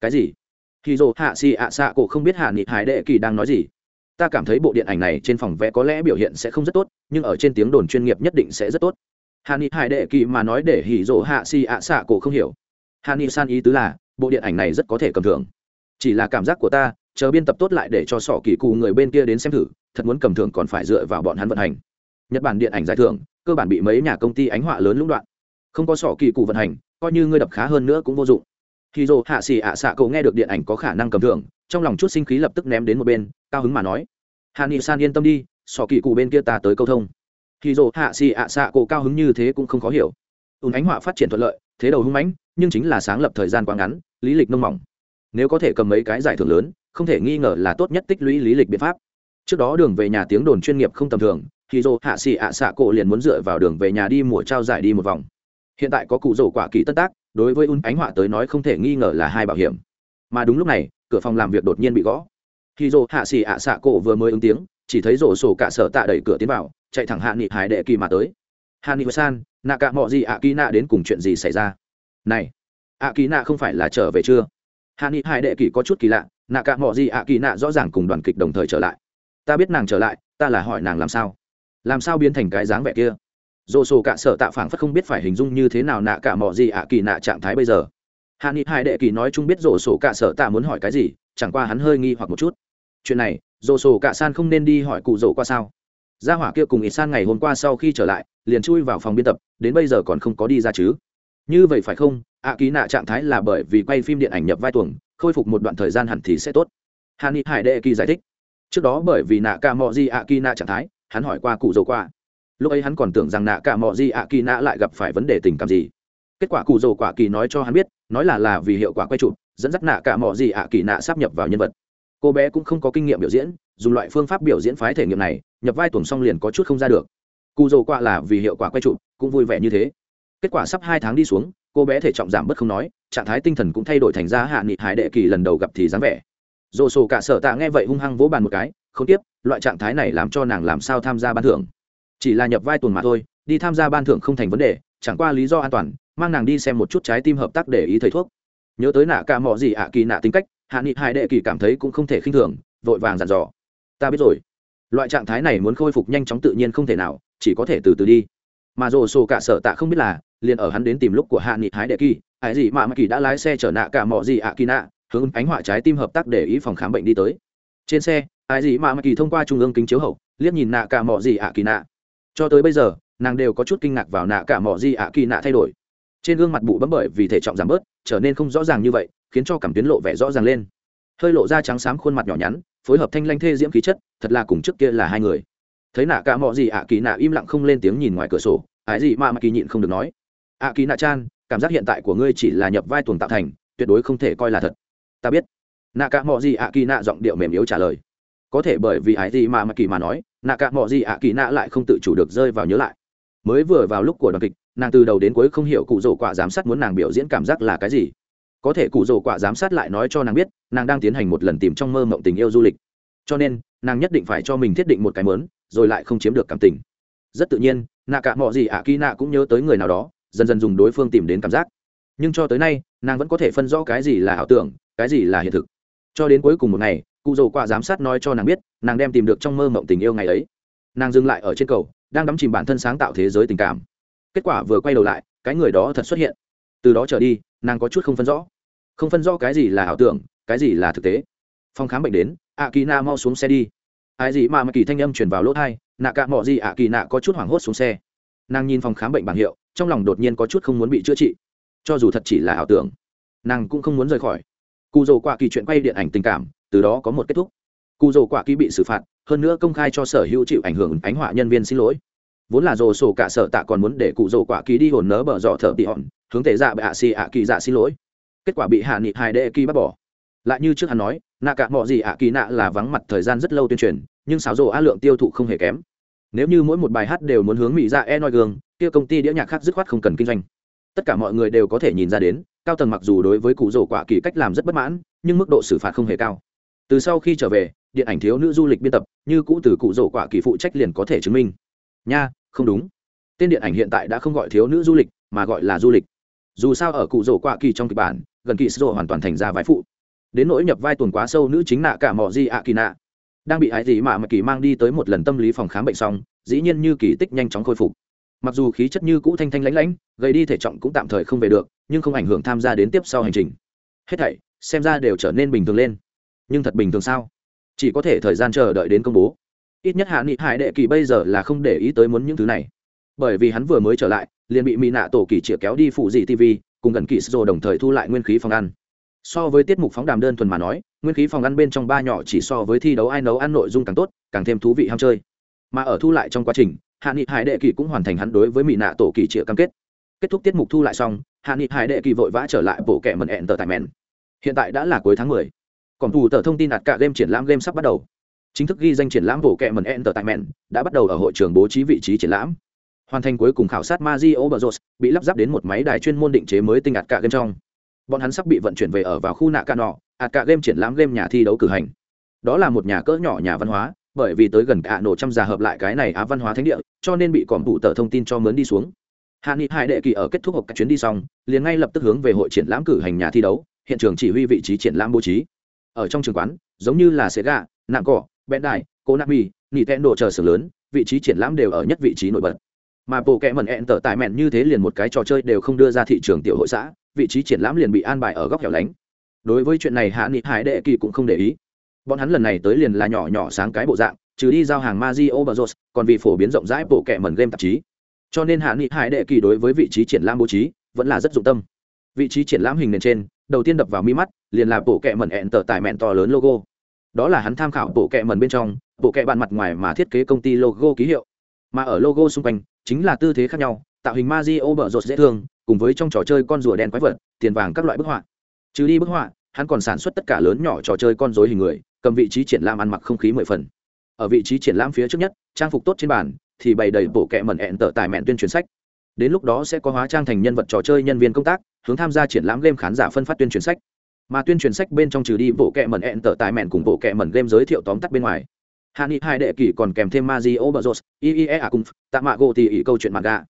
Cái gì? Hỉ dồ hạ si ạ xạ cổ không biết hạ nghị hải đệ kỳ đang nói gì. Ta cảm thấy bộ điện ảnh này trên phòng vẽ có lẽ biểu hiện sẽ không rất tốt, nhưng ở trên tiếng đồn chuyên nghiệp nhất định sẽ rất tốt. Hạ nghị hải đệ kỳ mà nói để hỉ rổ hạ si ạ xạ cổ không hiểu hani san ý tứ là, bộ điện ảnh này rất có thể cầm thưởng. Chỉ là cảm giác của ta, chờ biên tập tốt lại để cho sọ kỳ cụ người bên kia đến xem thử, thật muốn cầm thưởng còn phải dựa vào bọn hắn vận hành. Nhật bản điện ảnh giải thưởng, cơ bản bị mấy nhà công ty ánh họa lớn lũng đoạn. Không có sọ kỳ cụ vận hành, coi như ngươi đập khá hơn nữa cũng vô dụng. Khi dồ hạ xì ạ xạ cậu nghe được điện ảnh có khả năng cầm thưởng, trong lòng chút sinh khí lập tức ném đến một bên, cao hứng mà nói. Hạ nghị san yên tâm đi, sọ kỳ cụ bên kia ta tới câu thông. Khi dồ hạ xì ạ xạ cậu cao hứng như thế cũng không khó hiểu. Ùn ánh họa phát triển thuận lợi, thế đầu hung mãnh nhưng chính là sáng lập thời gian quá ngắn, lý lịch nông mỏng. Nếu có thể cầm mấy cái giải thưởng lớn, không thể nghi ngờ là tốt nhất tích lũy lý lịch biện pháp. Trước đó đường về nhà tiếng đồn chuyên nghiệp không tầm thường, thì dô hạ xì ạ xạ cổ liền muốn dựa vào đường về nhà đi mùa trao giải đi một vòng. Hiện tại có cụ rổ quả kỳ tất tác, đối với un ánh họa tới nói không thể nghi ngờ là hai bảo hiểm. Mà đúng lúc này, cửa phòng làm việc đột nhiên bị gõ. Khi dô hạ xì ạ xạ cổ vừa mới ứng tiếng, chỉ thấy rổ sổ cả sở tạ đẩy cửa tiến vào, chạy thẳng hạ nghị hải đệ kỳ mà tới. Hạ nghị san nạ cả mọi gì ạ kỳ nạ đến cùng chuyện gì xảy ra? Này ạ kỳ nạ không phải là trở về chưa? Hạ nghị hải đệ kỳ có chút kỳ lạ, nạ cả mọi gì ạ kỳ nạ rõ ràng cùng đoàn kịch đồng thời trở lại. Ta biết nàng trở lại, ta là hỏi nàng làm sao? Làm sao biến thành cái dáng vẻ kia? Dồ sổ cả sở tạ phảng phất không biết phải hình dung như thế nào nạ cả mọi gì ạ kỳ nạ trạng thái bây giờ. Hạ nghị hải đệ kỳ nói chung biết dồ sổ cả sở tạ muốn hỏi cái gì, chẳng qua hắn hơi nghi hoặc một chút. Chuyện này dồ sổ cả san không nên đi hỏi cụ dỗ qua sao? Gia hỏa kia cùng ít san ngày hôm qua sau khi trở lại, liền chui vào phòng biên tập, đến bây giờ còn không có đi ra chứ? Như vậy phải không? Ạ ký nạ trạng thái là bởi vì quay phim điện ảnh nhập vai tuồng, khôi phục một đoạn thời gian hẳn thì sẽ tốt. Hạ ni hải đệ kỳ giải thích. Trước đó bởi vì nạ ca mọi di ạ kỳ nạ trạng thái, hắn hỏi qua cụ dầu qua. Lúc ấy hắn còn tưởng rằng nạ ca mọi di ạ kỳ nạ lại gặp phải vấn đề tình cảm gì. Kết quả cụ rồ quả kỳ nói cho hắn biết, nói là là vì hiệu quả quay chụp, dẫn dắt nạ ca mọi di ạ kỳ nạ sắp nhập vào nhân vật. Cô bé cũng không có kinh nghiệm biểu diễn, dùng loại phương pháp biểu diễn phái thể nghiệm này, nhập vai tuồng xong liền có chút không ra được. Cụ rồ quả là vì hiệu quả quay chụp, cũng vui vẻ như thế kết quả sắp hai tháng đi xuống, cô bé thể trọng giảm bớt không nói, trạng thái tinh thần cũng thay đổi thành ra hạ nghị hải đệ kỳ lần đầu gặp thì dáng vẻ. Dồ sổ cả sở tạ nghe vậy hung hăng vỗ bàn một cái, không tiếp, loại trạng thái này làm cho nàng làm sao tham gia ban thưởng? Chỉ là nhập vai tuần mà thôi, đi tham gia ban thưởng không thành vấn đề, chẳng qua lý do an toàn, mang nàng đi xem một chút trái tim hợp tác để ý thầy thuốc. Nhớ tới nạ cả mọ gì ạ kỳ nạ tính cách, hạ nghị hải đệ kỳ cảm thấy cũng không thể khinh thường, vội vàng dặn dò. Ta biết rồi. Loại trạng thái này muốn khôi phục nhanh chóng tự nhiên không thể nào, chỉ có thể từ từ đi mà rồ sổ cả sở tạ không biết là, liền ở hắn đến tìm lúc của hạ nghị hái đệ kỳ ai gì mà mà kỳ đã lái xe chở nạ cả mọi gì ạ kỳ nạ, hướng ánh họa trái tim hợp tác để ý phòng khám bệnh đi tới. Trên xe ai gì mà mà kỳ thông qua trung ương kính chiếu hậu, liếc nhìn nạ cả mọi gì ạ kỳ nạ. Cho tới bây giờ, nàng đều có chút kinh ngạc vào nạ cả mỏ gì ạ kỳ nạ thay đổi. Trên gương mặt bụ bấm bởi vì thể trọng giảm bớt, trở nên không rõ ràng như vậy, khiến cho cảm tuyến lộ vẻ rõ ràng lên. Hơi lộ ra trắng xám khuôn mặt nhỏ nhắn, phối hợp thanh lanh thê diễm khí chất, thật là cùng trước kia là hai người thấy nạ cả mọ gì ạ kỳ nạ im lặng không lên tiếng nhìn ngoài cửa sổ, ái gì mà mà kỳ nhịn không được nói. Ạ kỳ nạ chan, cảm giác hiện tại của ngươi chỉ là nhập vai tuồng tạo thành, tuyệt đối không thể coi là thật. Ta biết. Nạ cả mọ gì ạ kỳ nạ giọng điệu mềm yếu trả lời. Có thể bởi vì ái gì mà mà kỳ mà nói, nạ cả mọ gì ạ kỳ nạ lại không tự chủ được rơi vào nhớ lại. Mới vừa vào lúc của đoàn kịch, nàng từ đầu đến cuối không hiểu cụ rổ quả giám sát muốn nàng biểu diễn cảm giác là cái gì. Có thể cụ rổ quả giám sát lại nói cho nàng biết, nàng đang tiến hành một lần tìm trong mơ mộng tình yêu du lịch. Cho nên, nàng nhất định phải cho mình thiết định một cái mớn rồi lại không chiếm được cảm tình. Rất tự nhiên, nạ cả mọi gì ạ kỳ nạ cũng nhớ tới người nào đó, dần dần dùng đối phương tìm đến cảm giác. Nhưng cho tới nay, nàng vẫn có thể phân rõ cái gì là ảo tưởng, cái gì là hiện thực. Cho đến cuối cùng một ngày, cụ dầu qua giám sát nói cho nàng biết, nàng đem tìm được trong mơ mộng tình yêu ngày ấy. Nàng dừng lại ở trên cầu, đang đắm chìm bản thân sáng tạo thế giới tình cảm. Kết quả vừa quay đầu lại, cái người đó thật xuất hiện. Từ đó trở đi, nàng có chút không phân rõ. Không phân rõ cái gì là ảo tưởng, cái gì là thực tế. Phòng khám bệnh đến a kỳ na mau xuống xe đi ai gì mà mà kỳ thanh âm truyền vào lỗ thai, nạ cả mọi gì ạ kỳ nạ có chút hoảng hốt xuống xe. Nàng nhìn phòng khám bệnh bảng hiệu, trong lòng đột nhiên có chút không muốn bị chữa trị. Cho dù thật chỉ là ảo tưởng, nàng cũng không muốn rời khỏi. Cụ dầu quả kỳ chuyện quay điện ảnh tình cảm, từ đó có một kết thúc. Cụ dầu quả kỳ bị xử phạt, hơn nữa công khai cho sở hữu chịu ảnh hưởng ánh họa nhân viên xin lỗi. Vốn là dồ sổ cả sở tạ còn muốn để cụ dầu quả kỳ đi hồn nớ bở dọ thở bị hòn, hướng tệ dạ bệ ạ xì ạ kỳ dạ xin lỗi. Kết quả bị hạ nghị hai đệ kỳ bắt bỏ. Lại như trước hắn nói nạ cả mọi gì ạ, kỳ nạ là vắng mặt thời gian rất lâu tuyên truyền, nhưng xáo rồ a lượng tiêu thụ không hề kém. Nếu như mỗi một bài hát đều muốn hướng mỹ ra e noi gương, kia công ty đĩa nhạc khác dứt khoát không cần kinh doanh. Tất cả mọi người đều có thể nhìn ra đến, cao tầng mặc dù đối với cụ rổ quả kỳ cách làm rất bất mãn, nhưng mức độ xử phạt không hề cao. Từ sau khi trở về, điện ảnh thiếu nữ du lịch biên tập, như cũ từ cụ rổ quả kỳ phụ trách liền có thể chứng minh. Nha, không đúng. Tên điện ảnh hiện tại đã không gọi thiếu nữ du lịch, mà gọi là du lịch. Dù sao ở cụ rổ quả kỳ trong kịch bản, gần kỳ sổ hoàn toàn thành ra vái phụ đến nỗi nhập vai tuần quá sâu nữ chính nạ cả mò di ạ kỳ nạ. Đang bị ái gì mà mà kỳ mang đi tới một lần tâm lý phòng khám bệnh xong, dĩ nhiên như kỳ tích nhanh chóng khôi phục. Mặc dù khí chất như cũ thanh thanh lãnh lãnh gây đi thể trọng cũng tạm thời không về được, nhưng không ảnh hưởng tham gia đến tiếp sau hành trình. Hết thảy, xem ra đều trở nên bình thường lên. Nhưng thật bình thường sao? Chỉ có thể thời gian chờ đợi đến công bố. Ít nhất hạ nghị hải đệ kỳ bây giờ là không để ý tới muốn những thứ này. Bởi vì hắn vừa mới trở lại, liền bị mỹ nạ tổ kỳ chĩa kéo đi phụ dị tv cùng gần kỳ sô đồng thời thu lại nguyên khí phòng ăn so với tiết mục phóng đàm đơn thuần mà nói, nguyên khí phòng ăn bên trong ba nhỏ chỉ so với thi đấu ai nấu ăn nội dung càng tốt, càng thêm thú vị ham chơi. Mà ở thu lại trong quá trình, hạ nghị hải đệ kỳ cũng hoàn thành hắn đối với mỹ nạ tổ kỳ trịa cam kết. Kết thúc tiết mục thu lại xong, hạ nghị hải đệ kỳ vội vã trở lại bộ kẻ mần ẹn tờ tại mẹn. Hiện tại đã là cuối tháng mười. Còn thủ tờ thông tin đặt cả game triển lãm game sắp bắt đầu. Chính thức ghi danh triển lãm bộ kệ mần enter tại mẹn, đã bắt đầu ở hội trường bố trí vị trí triển lãm. Hoàn thành cuối cùng khảo sát Mario Bros bị lắp ráp đến một máy đài chuyên môn định chế mới tinh ạt cả game trong bọn hắn sắp bị vận chuyển về ở vào khu nạ ca nọ ạt cả game triển lãm game nhà thi đấu cử hành. Đó là một nhà cỡ nhỏ nhà văn hóa, bởi vì tới gần cả nổ trăm già hợp lại cái này á văn hóa thánh địa, cho nên bị còm tụ tờ thông tin cho mướn đi xuống. Hạ nghị hai đệ kỳ ở kết thúc hộp các chuyến đi xong, liền ngay lập tức hướng về hội triển lãm cử hành nhà thi đấu, hiện trường chỉ huy vị trí triển lãm bố trí. Ở trong trường quán, giống như là sega nạm cỏ bẹn đài cô nami nỉ tẹn đồ chờ sở lớn, vị trí triển lãm đều ở nhất vị trí nổi bật. Mà bộ kẽ mẩn ẹn tở tại mẹn như thế liền một cái trò chơi đều không đưa ra thị trường tiểu hội xã vị trí triển lãm liền bị an bài ở góc hẻo lánh đối với chuyện này hạ nghị hải đệ kỳ cũng không để ý bọn hắn lần này tới liền là nhỏ nhỏ sáng cái bộ dạng trừ đi giao hàng Mazio Bros, còn vì phổ biến rộng rãi bộ kệ mẩn game tạp chí. Cho nên Hạ Nghị Hải đệ kỳ đối với vị trí triển lãm bố trí vẫn là rất dụng tâm. Vị trí triển lãm hình nền trên, đầu tiên đập vào mi mắt, liền là bộ kệ mẩn ẹn tờ tải mẹn to lớn logo. Đó là hắn tham khảo bộ kệ mẩn bên trong, bộ kệ bàn mặt ngoài mà thiết kế công ty logo ký hiệu. Mà ở logo xung quanh, chính là tư thế khác nhau, tạo hình Mazio Bros dễ thương, cùng với trong trò chơi con rùa đen quái vật, tiền vàng các loại bức họa. Trừ đi bức họa, hắn còn sản xuất tất cả lớn nhỏ trò chơi con rối hình người, cầm vị trí triển lãm ăn mặc không khí mười phần ở vị trí triển lãm phía trước nhất trang phục tốt trên bàn thì bày đầy bộ kẹ mẩn ẹn tở tài mẹn tuyên truyền sách đến lúc đó sẽ có hóa trang thành nhân vật trò chơi nhân viên công tác hướng tham gia triển lãm game khán giả phân phát tuyên truyền sách mà tuyên truyền sách bên trong trừ đi bộ kẹ mẩn ẹn tở tài mẹn cùng bộ kẹ mẩn game giới thiệu tóm tắt bên ngoài hạ nghị hai đệ kỷ còn kèm thêm Mario Bros, IEA cùng tạ mạ gỗ tỉ câu chuyện manga.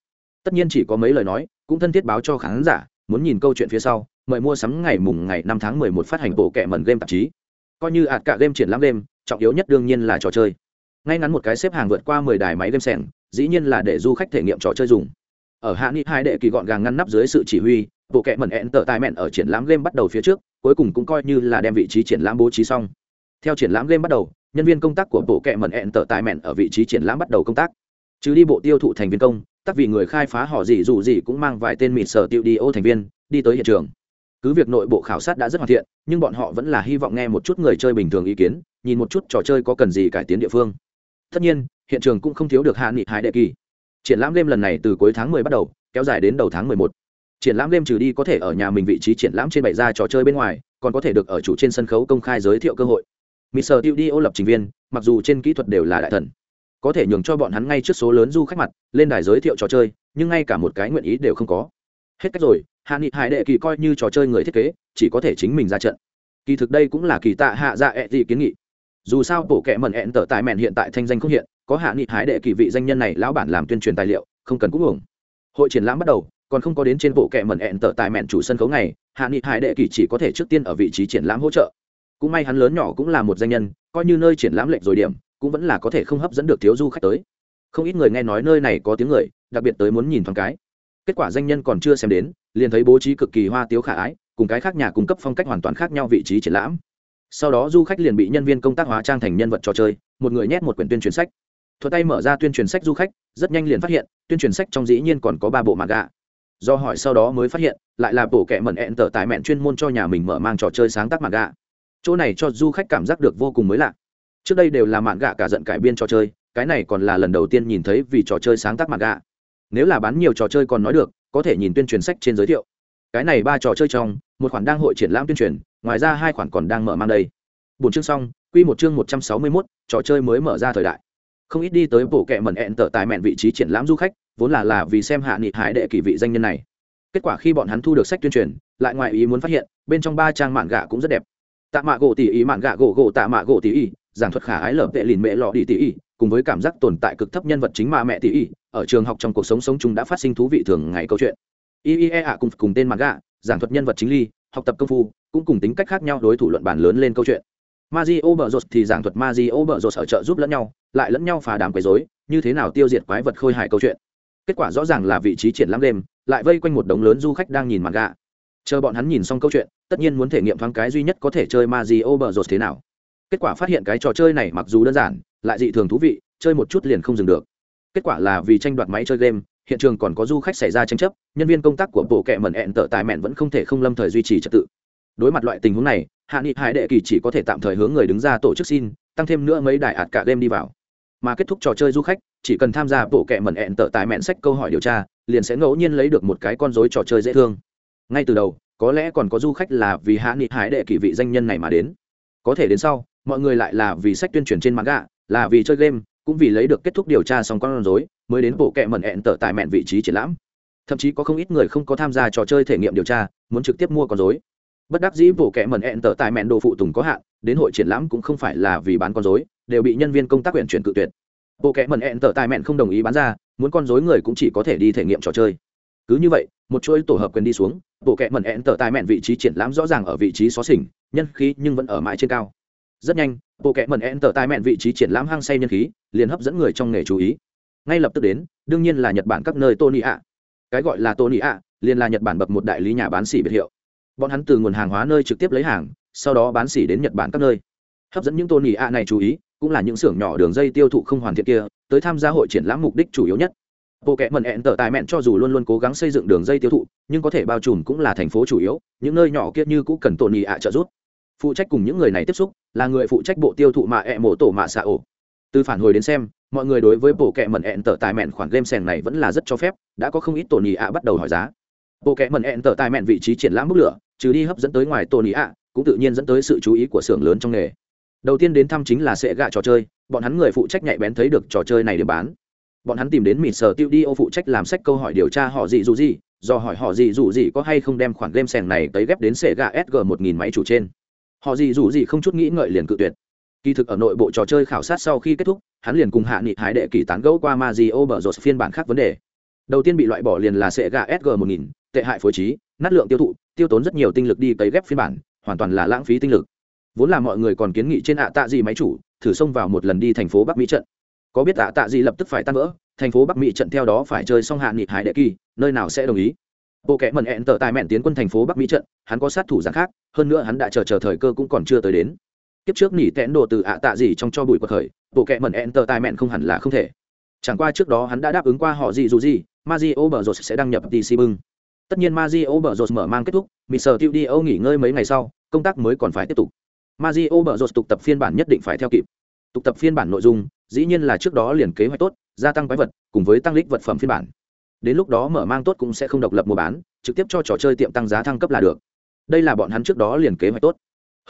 Tất nhiên chỉ có mấy lời nói, cũng thân thiết báo cho khán giả, muốn nhìn câu chuyện phía sau, mời mua sắm ngày mùng ngày năm tháng mười một phát hành bộ kẻ mẩn game tạp chí. Coi như ạt cả game triển lãm game, trọng yếu nhất đương nhiên là trò chơi. Ngay ngắn một cái xếp hàng vượt qua mười đài máy game sẻng dĩ nhiên là để du khách thể nghiệm trò chơi dùng. Ở hạ nghị hai đệ kỳ gọn gàng ngăn nắp dưới sự chỉ huy bộ kệ mẩn ẹn tờ tài mẹn ở triển lãm game bắt đầu phía trước cuối cùng cũng coi như là đem vị trí triển lãm bố trí xong. Theo triển lãm game bắt đầu nhân viên công tác của bộ kệ mẩn ẹn tờ tài mẹn ở vị trí triển lãm bắt đầu công tác. Chứ đi bộ tiêu thụ thành viên công tắc vì người khai phá họ gì dù gì cũng mang vài tên mịt sở tiêu đi ô thành viên đi tới hiện trường cứ việc nội bộ khảo sát đã rất hoàn thiện nhưng bọn họ vẫn là hy vọng nghe một chút người chơi bình thường ý kiến nhìn một chút trò chơi có cần gì cải tiến địa phương tất nhiên hiện trường cũng không thiếu được hạ nghị hải đệ kỳ triển lãm game lần này từ cuối tháng 10 bắt đầu kéo dài đến đầu tháng 11. triển lãm game trừ đi có thể ở nhà mình vị trí triển lãm trên bày ra trò chơi bên ngoài còn có thể được ở chủ trên sân khấu công khai giới thiệu cơ hội Mr. ô lập trình viên, mặc dù trên kỹ thuật đều là đại thần, có thể nhường cho bọn hắn ngay trước số lớn du khách mặt, lên đài giới thiệu trò chơi, nhưng ngay cả một cái nguyện ý đều không có. Hết cách rồi, Hạ Nghị Hải Đệ Kỳ coi như trò chơi người thiết kế, chỉ có thể chính mình ra trận. Kỳ thực đây cũng là kỳ tạ hạ dạ ẹ、e、gì kiến nghị dù sao bộ kệ mẩn ẹn tở tài mẹn hiện tại thanh danh không hiện có hạ nghị hải đệ kỳ vị danh nhân này lão bản làm tuyên truyền tài liệu không cần cũng hưởng hội triển lãm bắt đầu còn không có đến trên bộ kệ mẩn ẹn tở tài mẹn chủ sân khấu này hạ nghị hải đệ kỳ chỉ có thể trước tiên ở vị trí triển lãm hỗ trợ cũng may hắn lớn nhỏ cũng là một danh nhân coi như nơi triển lãm lệnh rồi điểm cũng vẫn là có thể không hấp dẫn được thiếu du khách tới. Không ít người nghe nói nơi này có tiếng người, đặc biệt tới muốn nhìn thoáng cái. Kết quả danh nhân còn chưa xem đến, liền thấy bố trí cực kỳ hoa tiếu khả ái, cùng cái khác nhà cung cấp phong cách hoàn toàn khác nhau vị trí triển lãm. Sau đó du khách liền bị nhân viên công tác hóa trang thành nhân vật trò chơi, một người nhét một quyển tuyên truyền sách. Thuật tay mở ra tuyên truyền sách du khách, rất nhanh liền phát hiện, tuyên truyền sách trong dĩ nhiên còn có ba bộ mạng gạ do hỏi sau đó mới phát hiện, lại là bộ kệ mẩn ẹn tở tài mẹn chuyên môn cho nhà mình mở mang trò chơi sáng tác mạng gạ chỗ này cho du khách cảm giác được vô cùng mới lạ trước đây đều là mạn gạ cả giận cải biên trò chơi cái này còn là lần đầu tiên nhìn thấy vì trò chơi sáng tác mạn gạ. Nếu là bán nhiều trò chơi còn nói được có thể nhìn tuyên truyền sách trên giới thiệu. Cái này ba trò chơi trong một khoản đang hội triển lãm tuyên truyền ngoài ra hai khoản còn đang mở mang đây. Bốn chương xong quy một chương một trăm sáu mươi 161, trò chơi mới mở ra thời đại. Không ít đi tới bộ kệ mẩn ẹn tở tài mẹn vị trí triển lãm du khách vốn là là vì xem hạ nghị hải đệ kỳ vị danh nhân này. Kết quả khi bọn hắn thu được sách tuyên truyền lại ngoài ý muốn phát hiện bên trong ba trang mạn gạ cũng rất đẹp. Tạ mạ gỗ tỉ ý mạn gạ gỗ gỗ tạ mạ gỗ tỉ ý giảng thuật khả ái lở tệ lìn mẹ lọ đi tỉ ý cùng với cảm giác tồn tại cực thấp nhân vật chính mà mẹ tỉ ý ở trường học trong cuộc sống sống chúng đã phát sinh thú vị thường ngày câu chuyện iea cùng cùng tên mặt gạ giảng thuật nhân vật chính ly học tập công phu cũng cùng tính cách khác nhau đối thủ luận bàn lớn lên câu chuyện Mario Bros thì giảng thuật Mario Bros ở trợ giúp lẫn nhau, lại lẫn nhau phá đám quấy rối, như thế nào tiêu diệt quái vật khôi hài câu chuyện. Kết quả rõ ràng là vị trí triển lãm đêm, lại vây quanh một đống lớn du khách đang nhìn manga. Chờ bọn hắn nhìn xong câu chuyện, tất nhiên muốn thể nghiệm thoáng cái duy nhất có thể chơi Mario Bros thế nào. Kết quả phát hiện cái trò chơi này mặc dù đơn giản, lại dị thường thú vị, chơi một chút liền không dừng được. Kết quả là vì tranh đoạt máy chơi game, hiện trường còn có du khách xảy ra tranh chấp, nhân viên công tác của bộ kệ mẩn ẹn tợ tài mẹn vẫn không thể không lâm thời duy trì trật tự. Đối mặt loại tình huống này hạ nghị hải đệ kỳ chỉ có thể tạm thời hướng người đứng ra tổ chức xin tăng thêm nữa mấy đại ạt cả game đi vào. Mà kết thúc trò chơi du khách chỉ cần tham gia bộ kệ mẩn ẹn tợ tài mẹn sách câu hỏi điều tra liền sẽ ngẫu nhiên lấy được một cái con dối trò chơi dễ thương. Ngay từ đầu có lẽ còn có du khách là vì hạ nghị hải đệ kỳ vị danh nhân này mà đến. Có thể đến sau mọi người lại là vì sách tuyên truyền trên mạng gạ là vì chơi game cũng vì lấy được kết thúc điều tra xong con rối mới đến bộ kệ mẩn hẹn tở tại mẹn vị trí triển lãm. Thậm chí có không ít người không có tham gia trò chơi thể nghiệm điều tra muốn trực tiếp mua con rối. bất đắc dĩ bộ kệ mẩn hẹn tở tại mẹn đồ phụ tùng có hạn đến hội triển lãm cũng không phải là vì bán con rối, đều bị nhân viên công tác huyện chuyển cự tuyệt. Bộ kệ mẩn hẹn tở tại mẹn không đồng ý bán ra muốn con rối người cũng chỉ có thể đi thể nghiệm trò chơi. Cứ như vậy một chuỗi tổ hợp quyền đi xuống bộ kệ mẩn hẹn tở tại mẹn vị trí triển lãm rõ ràng ở vị trí xó xỉnh nhân khí nhưng vẫn ở mãi trên cao rất nhanh, bộ kệ mẩn enter tai mẹn vị trí triển lãm hăng say nhân khí, liền hấp dẫn người trong nghề chú ý. Ngay lập tức đến, đương nhiên là nhật bản các nơi tony ạ. Cái gọi là tony ạ, liền là nhật bản bậc một đại lý nhà bán xỉ biệt hiệu. Bọn hắn từ nguồn hàng hóa nơi trực tiếp lấy hàng, sau đó bán xỉ đến nhật bản các nơi. Hấp dẫn những tony ạ này chú ý, cũng là những xưởng nhỏ đường dây tiêu thụ không hoàn thiện kia, tới tham gia hội triển lãm mục đích chủ yếu nhất. Bộ kệ mẩn hẹn tờ tài mẹn cho dù luôn luôn cố gắng xây dựng đường dây tiêu thụ, nhưng có thể bao trùm cũng là thành phố chủ yếu, những nơi nhỏ kia như cũng cần tony ạ trợ giúp phụ trách cùng những người này tiếp xúc, là người phụ trách bộ tiêu thụ mạ ẹ mổ tổ mạ xạ ổ. Từ phản hồi đến xem, mọi người đối với bộ kệ mẩn ẹn tờ tài mẹn khoản game sèn này vẫn là rất cho phép, đã có không ít tổ nhị ạ bắt đầu hỏi giá. Bộ kệ mẩn ẹn tờ tài mẹn vị trí triển lãm bức lửa, trừ đi hấp dẫn tới ngoài tổ nhị ạ cũng tự nhiên dẫn tới sự chú ý của xưởng lớn trong nghề. Đầu tiên đến thăm chính là sẽ gạ trò chơi, bọn hắn người phụ trách nhạy bén thấy được trò chơi này để bán. Bọn hắn tìm đến mịt sở tiêu đi ô phụ trách làm sách câu hỏi điều tra họ gì dù gì, do hỏi họ gì dù gì có hay không đem khoản game sèn này tới ghép đến sệ gạ sg một nghìn máy chủ trên họ gì dù gì không chút nghĩ ngợi liền cự tuyệt. Kỳ thực ở nội bộ trò chơi khảo sát sau khi kết thúc hắn liền cùng hạ nghị hải đệ kỳ tán gẫu qua Mario bở rột phiên bản khác vấn đề. Đầu tiên bị loại bỏ liền là Sega SG 1000, tệ hại phối trí nát lượng tiêu thụ tiêu tốn rất nhiều tinh lực đi cấy ghép phiên bản hoàn toàn là lãng phí tinh lực. Vốn là mọi người còn kiến nghị trên ạ tạ gì máy chủ thử xông vào một lần đi thành phố bắc mỹ trận. Có biết ạ tạ gì lập tức phải tan vỡ thành phố bắc mỹ trận theo đó phải chơi xong hạ nghị hải đệ kỳ nơi nào sẽ đồng ý? Bộ kẽ mần hẹn tờ tài mẹn tiến quân thành phố bắc mỹ trận, hắn có sát thủ giảng khác, hơn nữa hắn đã chờ chờ thời cơ cũng còn chưa tới đến. Kiếp trước nỉ tẽn đồ từ ạ tạ gì trong cho bụi cuộc khởi bộ kệ mẩn tờ tài mẹn không hẳn là không thể. Chẳng qua trước đó hắn đã đáp ứng qua họ gì dù gì Mario bờ rột sẽ đăng nhập PC bưng. Tất nhiên Mario bờ rột mở mang kết thúc Mr. Studio nghỉ ngơi mấy ngày sau, công tác mới còn phải tiếp tục. Mario bờ rột tục tập phiên bản nhất định phải theo kịp. Tục tập phiên bản nội dung, dĩ nhiên là trước đó liền kế hoạch tốt, gia tăng quái vật, cùng với tăng lích vật phẩm phiên bản đến lúc đó mở mang tốt cũng sẽ không độc lập mua bán, trực tiếp cho trò chơi tiệm tăng giá thăng cấp là được. Đây là bọn hắn trước đó liền kế hoạch tốt.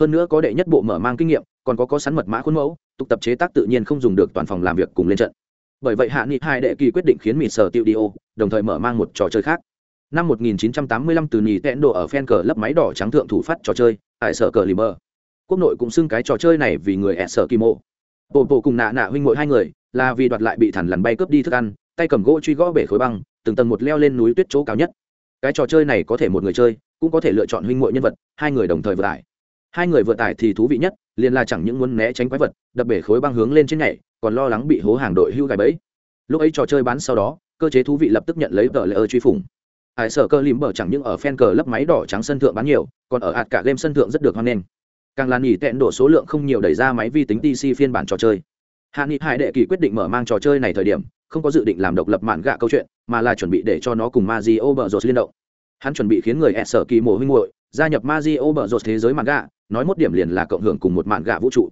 Hơn nữa có đệ nhất bộ mở mang kinh nghiệm, còn có có sẵn mật mã khuôn mẫu, tục tập chế tác tự nhiên không dùng được toàn phòng làm việc cùng lên trận. Bởi vậy hạ nghị hai đệ kỳ quyết định khiến mịt sở tiêu đi ô đồng thời mở mang một trò chơi khác. Năm 1985 từ nhì tẽn độ ở phen cờ lấp máy đỏ trắng thượng thủ phát trò chơi, tại sở cờ limer quốc nội cũng xưng cái trò chơi này vì người ẹ sở kỳ mộ bộ bộ cùng nạ nạ huynh ngội hai người, là vì đoạt lại bị thằn lằn bay cướp đi thức ăn, tay cầm gỗ truy gõ bể khối băng từng tầng một leo lên núi tuyết chỗ cao nhất. Cái trò chơi này có thể một người chơi, cũng có thể lựa chọn huynh ngội nhân vật, hai người đồng thời vừa tải. Hai người vừa tải thì thú vị nhất, liền là chẳng những muốn né tránh quái vật, đập bể khối băng hướng lên trên nhảy, còn lo lắng bị hố hàng đội hưu gài bẫy. Lúc ấy trò chơi bán sau đó, cơ chế thú vị lập tức nhận lấy tờ lễ ơ truy phủng. Hải sở cơ lim bở chẳng những ở fan cờ lấp máy đỏ trắng sân thượng bán nhiều, còn ở hạt cả game sân thượng rất được hoan nghênh. Càng là nghỉ tẹn độ số lượng không nhiều đẩy ra máy vi tính tc phiên bản trò chơi. Hạ nghị hải đệ kỳ quyết định mở mang trò chơi này thời điểm không có dự định làm độc lập mạn gạ câu chuyện, mà là chuẩn bị để cho nó cùng Mario bở rột liên động. Hắn chuẩn bị khiến người ẹ sở kỳ mồ huynh muội gia nhập Mario bở rột thế giới mạn gạ, nói một điểm liền là cộng hưởng cùng một mạn gạ vũ trụ.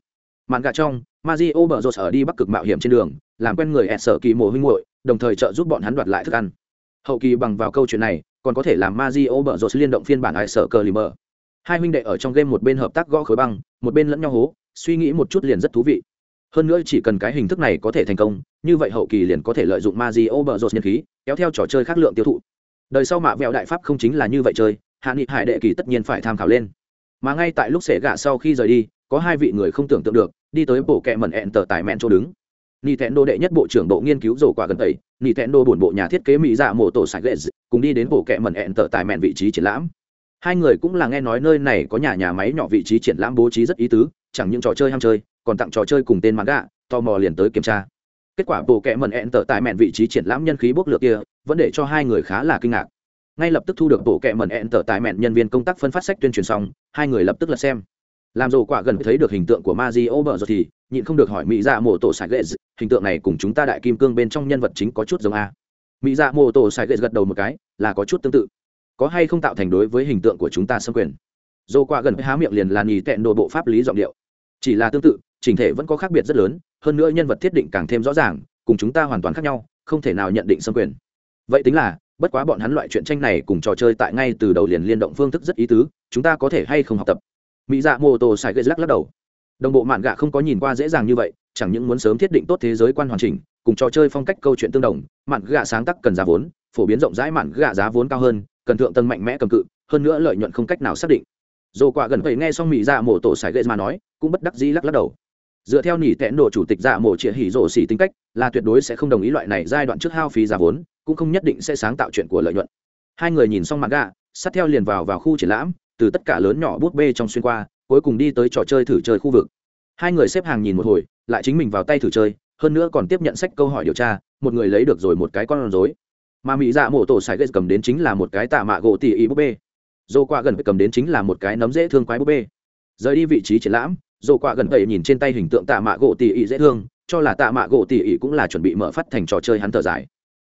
Mạn gạ trong, Mario bở rột ở đi bắc cực mạo hiểm trên đường, làm quen người ẹ sở kỳ mồ huynh muội, đồng thời trợ giúp bọn hắn đoạt lại thức ăn. Hậu kỳ bằng vào câu chuyện này, còn có thể làm Mario bở rột liên động phiên bản ai sở cờ hai huynh đệ ở trong game một bên hợp tác gõ khối băng, một bên lẫn nhau hố, suy nghĩ một chút liền rất thú vị hơn nữa chỉ cần cái hình thức này có thể thành công, như vậy hậu kỳ liền có thể lợi dụng Mario bờ rột nhân khí, kéo theo trò chơi khác lượng tiêu thụ. Đời sau mạ vẹo đại pháp không chính là như vậy chơi, hạ nghị hải đệ kỳ tất nhiên phải tham khảo lên. Mà ngay tại lúc xẻ gạ sau khi rời đi, có hai vị người không tưởng tượng được, đi tới bộ kẹ mẩn ẹn tờ tài mẹn chỗ đứng. Nị thẹn đô đệ nhất bộ trưởng bộ nghiên cứu rổ quả gần tẩy nị thẹn đô bổn bộ nhà thiết kế mỹ dạ mộ tổ sài ghệ cùng đi đến bộ kẹ mẩn ẹn tờ tài mẹn vị trí triển lãm. Hai người cũng là nghe nói nơi này có nhà nhà máy nhỏ vị trí triển lãm bố trí rất ý tứ, chẳng những trò chơi ham chơi còn tặng trò chơi cùng tên mãn gạ tò mò liền tới kiểm tra. Kết quả bộ kệ mẩn ẹn tờ tại mẹn vị trí triển lãm nhân khí bốc lửa kia, vẫn để cho hai người khá là kinh ngạc. Ngay lập tức thu được bộ kệ mẩn ẹn tờ tại mẹn nhân viên công tác phân phát sách tuyên truyền xong, hai người lập tức là xem. Làm rồ quả gần thấy được hình tượng của Mario bờ rồi thì nhịn không được hỏi mỹ dạ mộ tổ sài lệ hình tượng này cùng chúng ta đại kim cương bên trong nhân vật chính có chút giống a? Mỹ dạ mộ tổ sài lệ gật đầu một cái, là có chút tương tự. Có hay không tạo thành đối với hình tượng của chúng ta xâm quyền? Dồ quả gần há miệng liền là nhì tẹn đồ bộ pháp lý giọng điệu chỉ là tương tự, chỉnh thể vẫn có khác biệt rất lớn, hơn nữa nhân vật thiết định càng thêm rõ ràng, cùng chúng ta hoàn toàn khác nhau, không thể nào nhận định xâm quyền. Vậy tính là, bất quá bọn hắn loại chuyện tranh này cùng trò chơi tại ngay từ đầu liền liên động phương thức rất ý tứ, chúng ta có thể hay không học tập? Mỹ dạ mô tô xài gây lắc lắc đầu. Đồng bộ mạn gạ không có nhìn qua dễ dàng như vậy, chẳng những muốn sớm thiết định tốt thế giới quan hoàn chỉnh, cùng trò chơi phong cách câu chuyện tương đồng, mạn gạ sáng tác cần giá vốn, phổ biến rộng rãi mạn gạ giá vốn cao hơn, cần thượng tân mạnh mẽ cầm cự, hơn nữa lợi nhuận không cách nào xác định dồ quả gần vậy nghe xong mỹ dạ mổ tổ sải ghệ mà nói, cũng bất đắc dĩ lắc lắc đầu. Dựa theo nỉ tẹn đồ chủ tịch dạ mổ trịa hỉ rổ xỉ tính cách, là tuyệt đối sẽ không đồng ý loại này giai đoạn trước hao phí giá vốn, cũng không nhất định sẽ sáng tạo chuyện của lợi nhuận. Hai người nhìn xong mặt gà sát theo liền vào vào khu triển lãm, từ tất cả lớn nhỏ bút bê trong xuyên qua, cuối cùng đi tới trò chơi thử chơi khu vực. Hai người xếp hàng nhìn một hồi, lại chính mình vào tay thử chơi, hơn nữa còn tiếp nhận sách câu hỏi điều tra, một người lấy được rồi một cái con rối. Mà mỹ dạ mổ tổ sải gậy cầm đến chính là một cái tạ mạ gỗ tỉ ý búp bê dồ quạ gần cầm đến chính là một cái nấm dễ thương quái búp bê. Rời đi vị trí triển lãm dồ quạ gần tẩy nhìn trên tay hình tượng tạ mạ gỗ tỉ ỉ dễ thương, cho là tạ mạ gỗ tỉ ỉ cũng là chuẩn bị mở phát thành trò chơi hắn thở dài.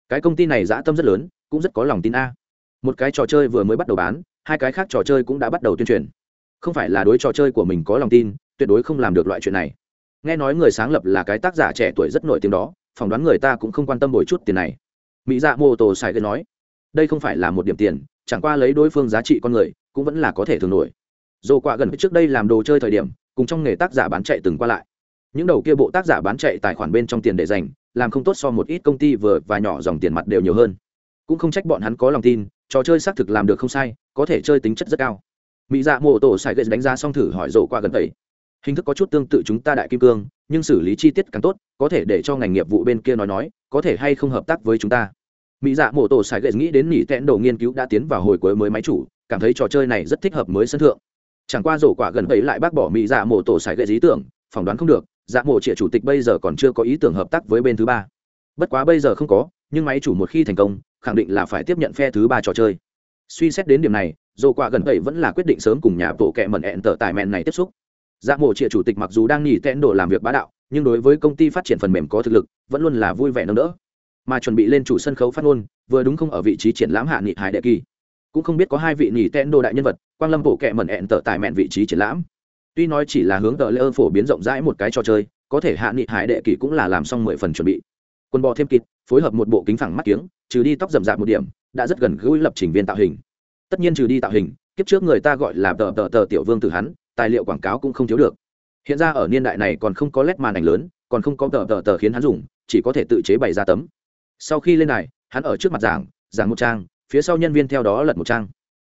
Cái công ty này dã tâm rất lớn, cũng rất có lòng tin a. Một cái trò chơi vừa mới bắt đầu bán, hai cái khác trò chơi cũng đã bắt đầu tuyên truyền. Không phải là đối trò chơi của mình có lòng tin, tuyệt đối không làm được loại chuyện này. Nghe nói người sáng lập là cái tác giả trẻ tuổi rất nổi tiếng đó, phỏng đoán người ta cũng không quan tâm bồi chút tiền này. Mỹ dạ mô tô sai gây nói, đây không phải là một điểm tiền chẳng qua lấy đối phương giá trị con người, cũng vẫn là có thể thường nổi. Dồ qua gần trước đây làm đồ chơi thời điểm, cùng trong nghề tác giả bán chạy từng qua lại. Những đầu kia bộ tác giả bán chạy tài khoản bên trong tiền để dành, làm không tốt so một ít công ty vừa và nhỏ dòng tiền mặt đều nhiều hơn. Cũng không trách bọn hắn có lòng tin, trò chơi xác thực làm được không sai, có thể chơi tính chất rất cao. Mỹ dạ mô tổ sai gây đánh giá xong thử hỏi rổ qua gần tẩy hình thức có chút tương tự chúng ta đại kim cương, nhưng xử lý chi tiết càng tốt, có thể để cho ngành nghiệp vụ bên kia nói nói, có thể hay không hợp tác với chúng ta mỹ dạ mổ tổ sài gậy nghĩ đến nỉ tẹn đồ nghiên cứu đã tiến vào hồi cuối mới máy chủ, cảm thấy trò chơi này rất thích hợp mới sân thượng. Chẳng qua rổ quả gần ấy lại bác bỏ mỹ dạ mổ tổ sài gậy ý tưởng, phỏng đoán không được dạ mổ trịa chủ tịch bây giờ còn chưa có ý tưởng hợp tác với bên thứ ba. Bất quá bây giờ không có, nhưng máy chủ một khi thành công, khẳng định là phải tiếp nhận phe thứ ba trò chơi. Suy xét đến điểm này dồ quả gần vậy vẫn là quyết định sớm cùng nhà bộ kệ mẩn ẹn tờ tài mẹn này tiếp xúc. Dạ mộ trịa chủ tịch mặc dù đang nghỉ tẽn đồ làm việc bá đạo, nhưng đối với công ty phát triển phần mềm có thực lực, vẫn luôn là vui vẻ nâng đỡ mà chuẩn bị lên chủ sân khấu phát ngôn, vừa đúng không ở vị trí triển lãm hạ nghị hải đệ kỳ. Cũng không biết có hai vị nghỉ tẽn đồ đại nhân vật, quang lâm bộ kệ mẩn ẹn tờ tại mẹn vị trí triển lãm. Tuy nói chỉ là hướng tờ lễ ơn phổ biến rộng rãi một cái trò chơi, có thể hạ nghị hải đệ kỳ cũng là làm xong mười phần chuẩn bị. Quân bò thêm kịt, phối hợp một bộ kính phẳng mắt kiếng, trừ đi tóc rậm rạp một điểm, đã rất gần gũi lập trình viên tạo hình. Tất nhiên trừ đi tạo hình, kiếp trước người ta gọi là tờ tờ tờ tiểu vương từ hắn, tài liệu quảng cáo cũng không thiếu được. Hiện ra ở niên đại này còn không có led màn ảnh lớn, còn không có tờ tờ tờ khiến hắn dùng, chỉ có thể tự chế bày ra tấm sau khi lên này hắn ở trước mặt giảng giảng một trang, phía sau nhân viên theo đó lật một trang.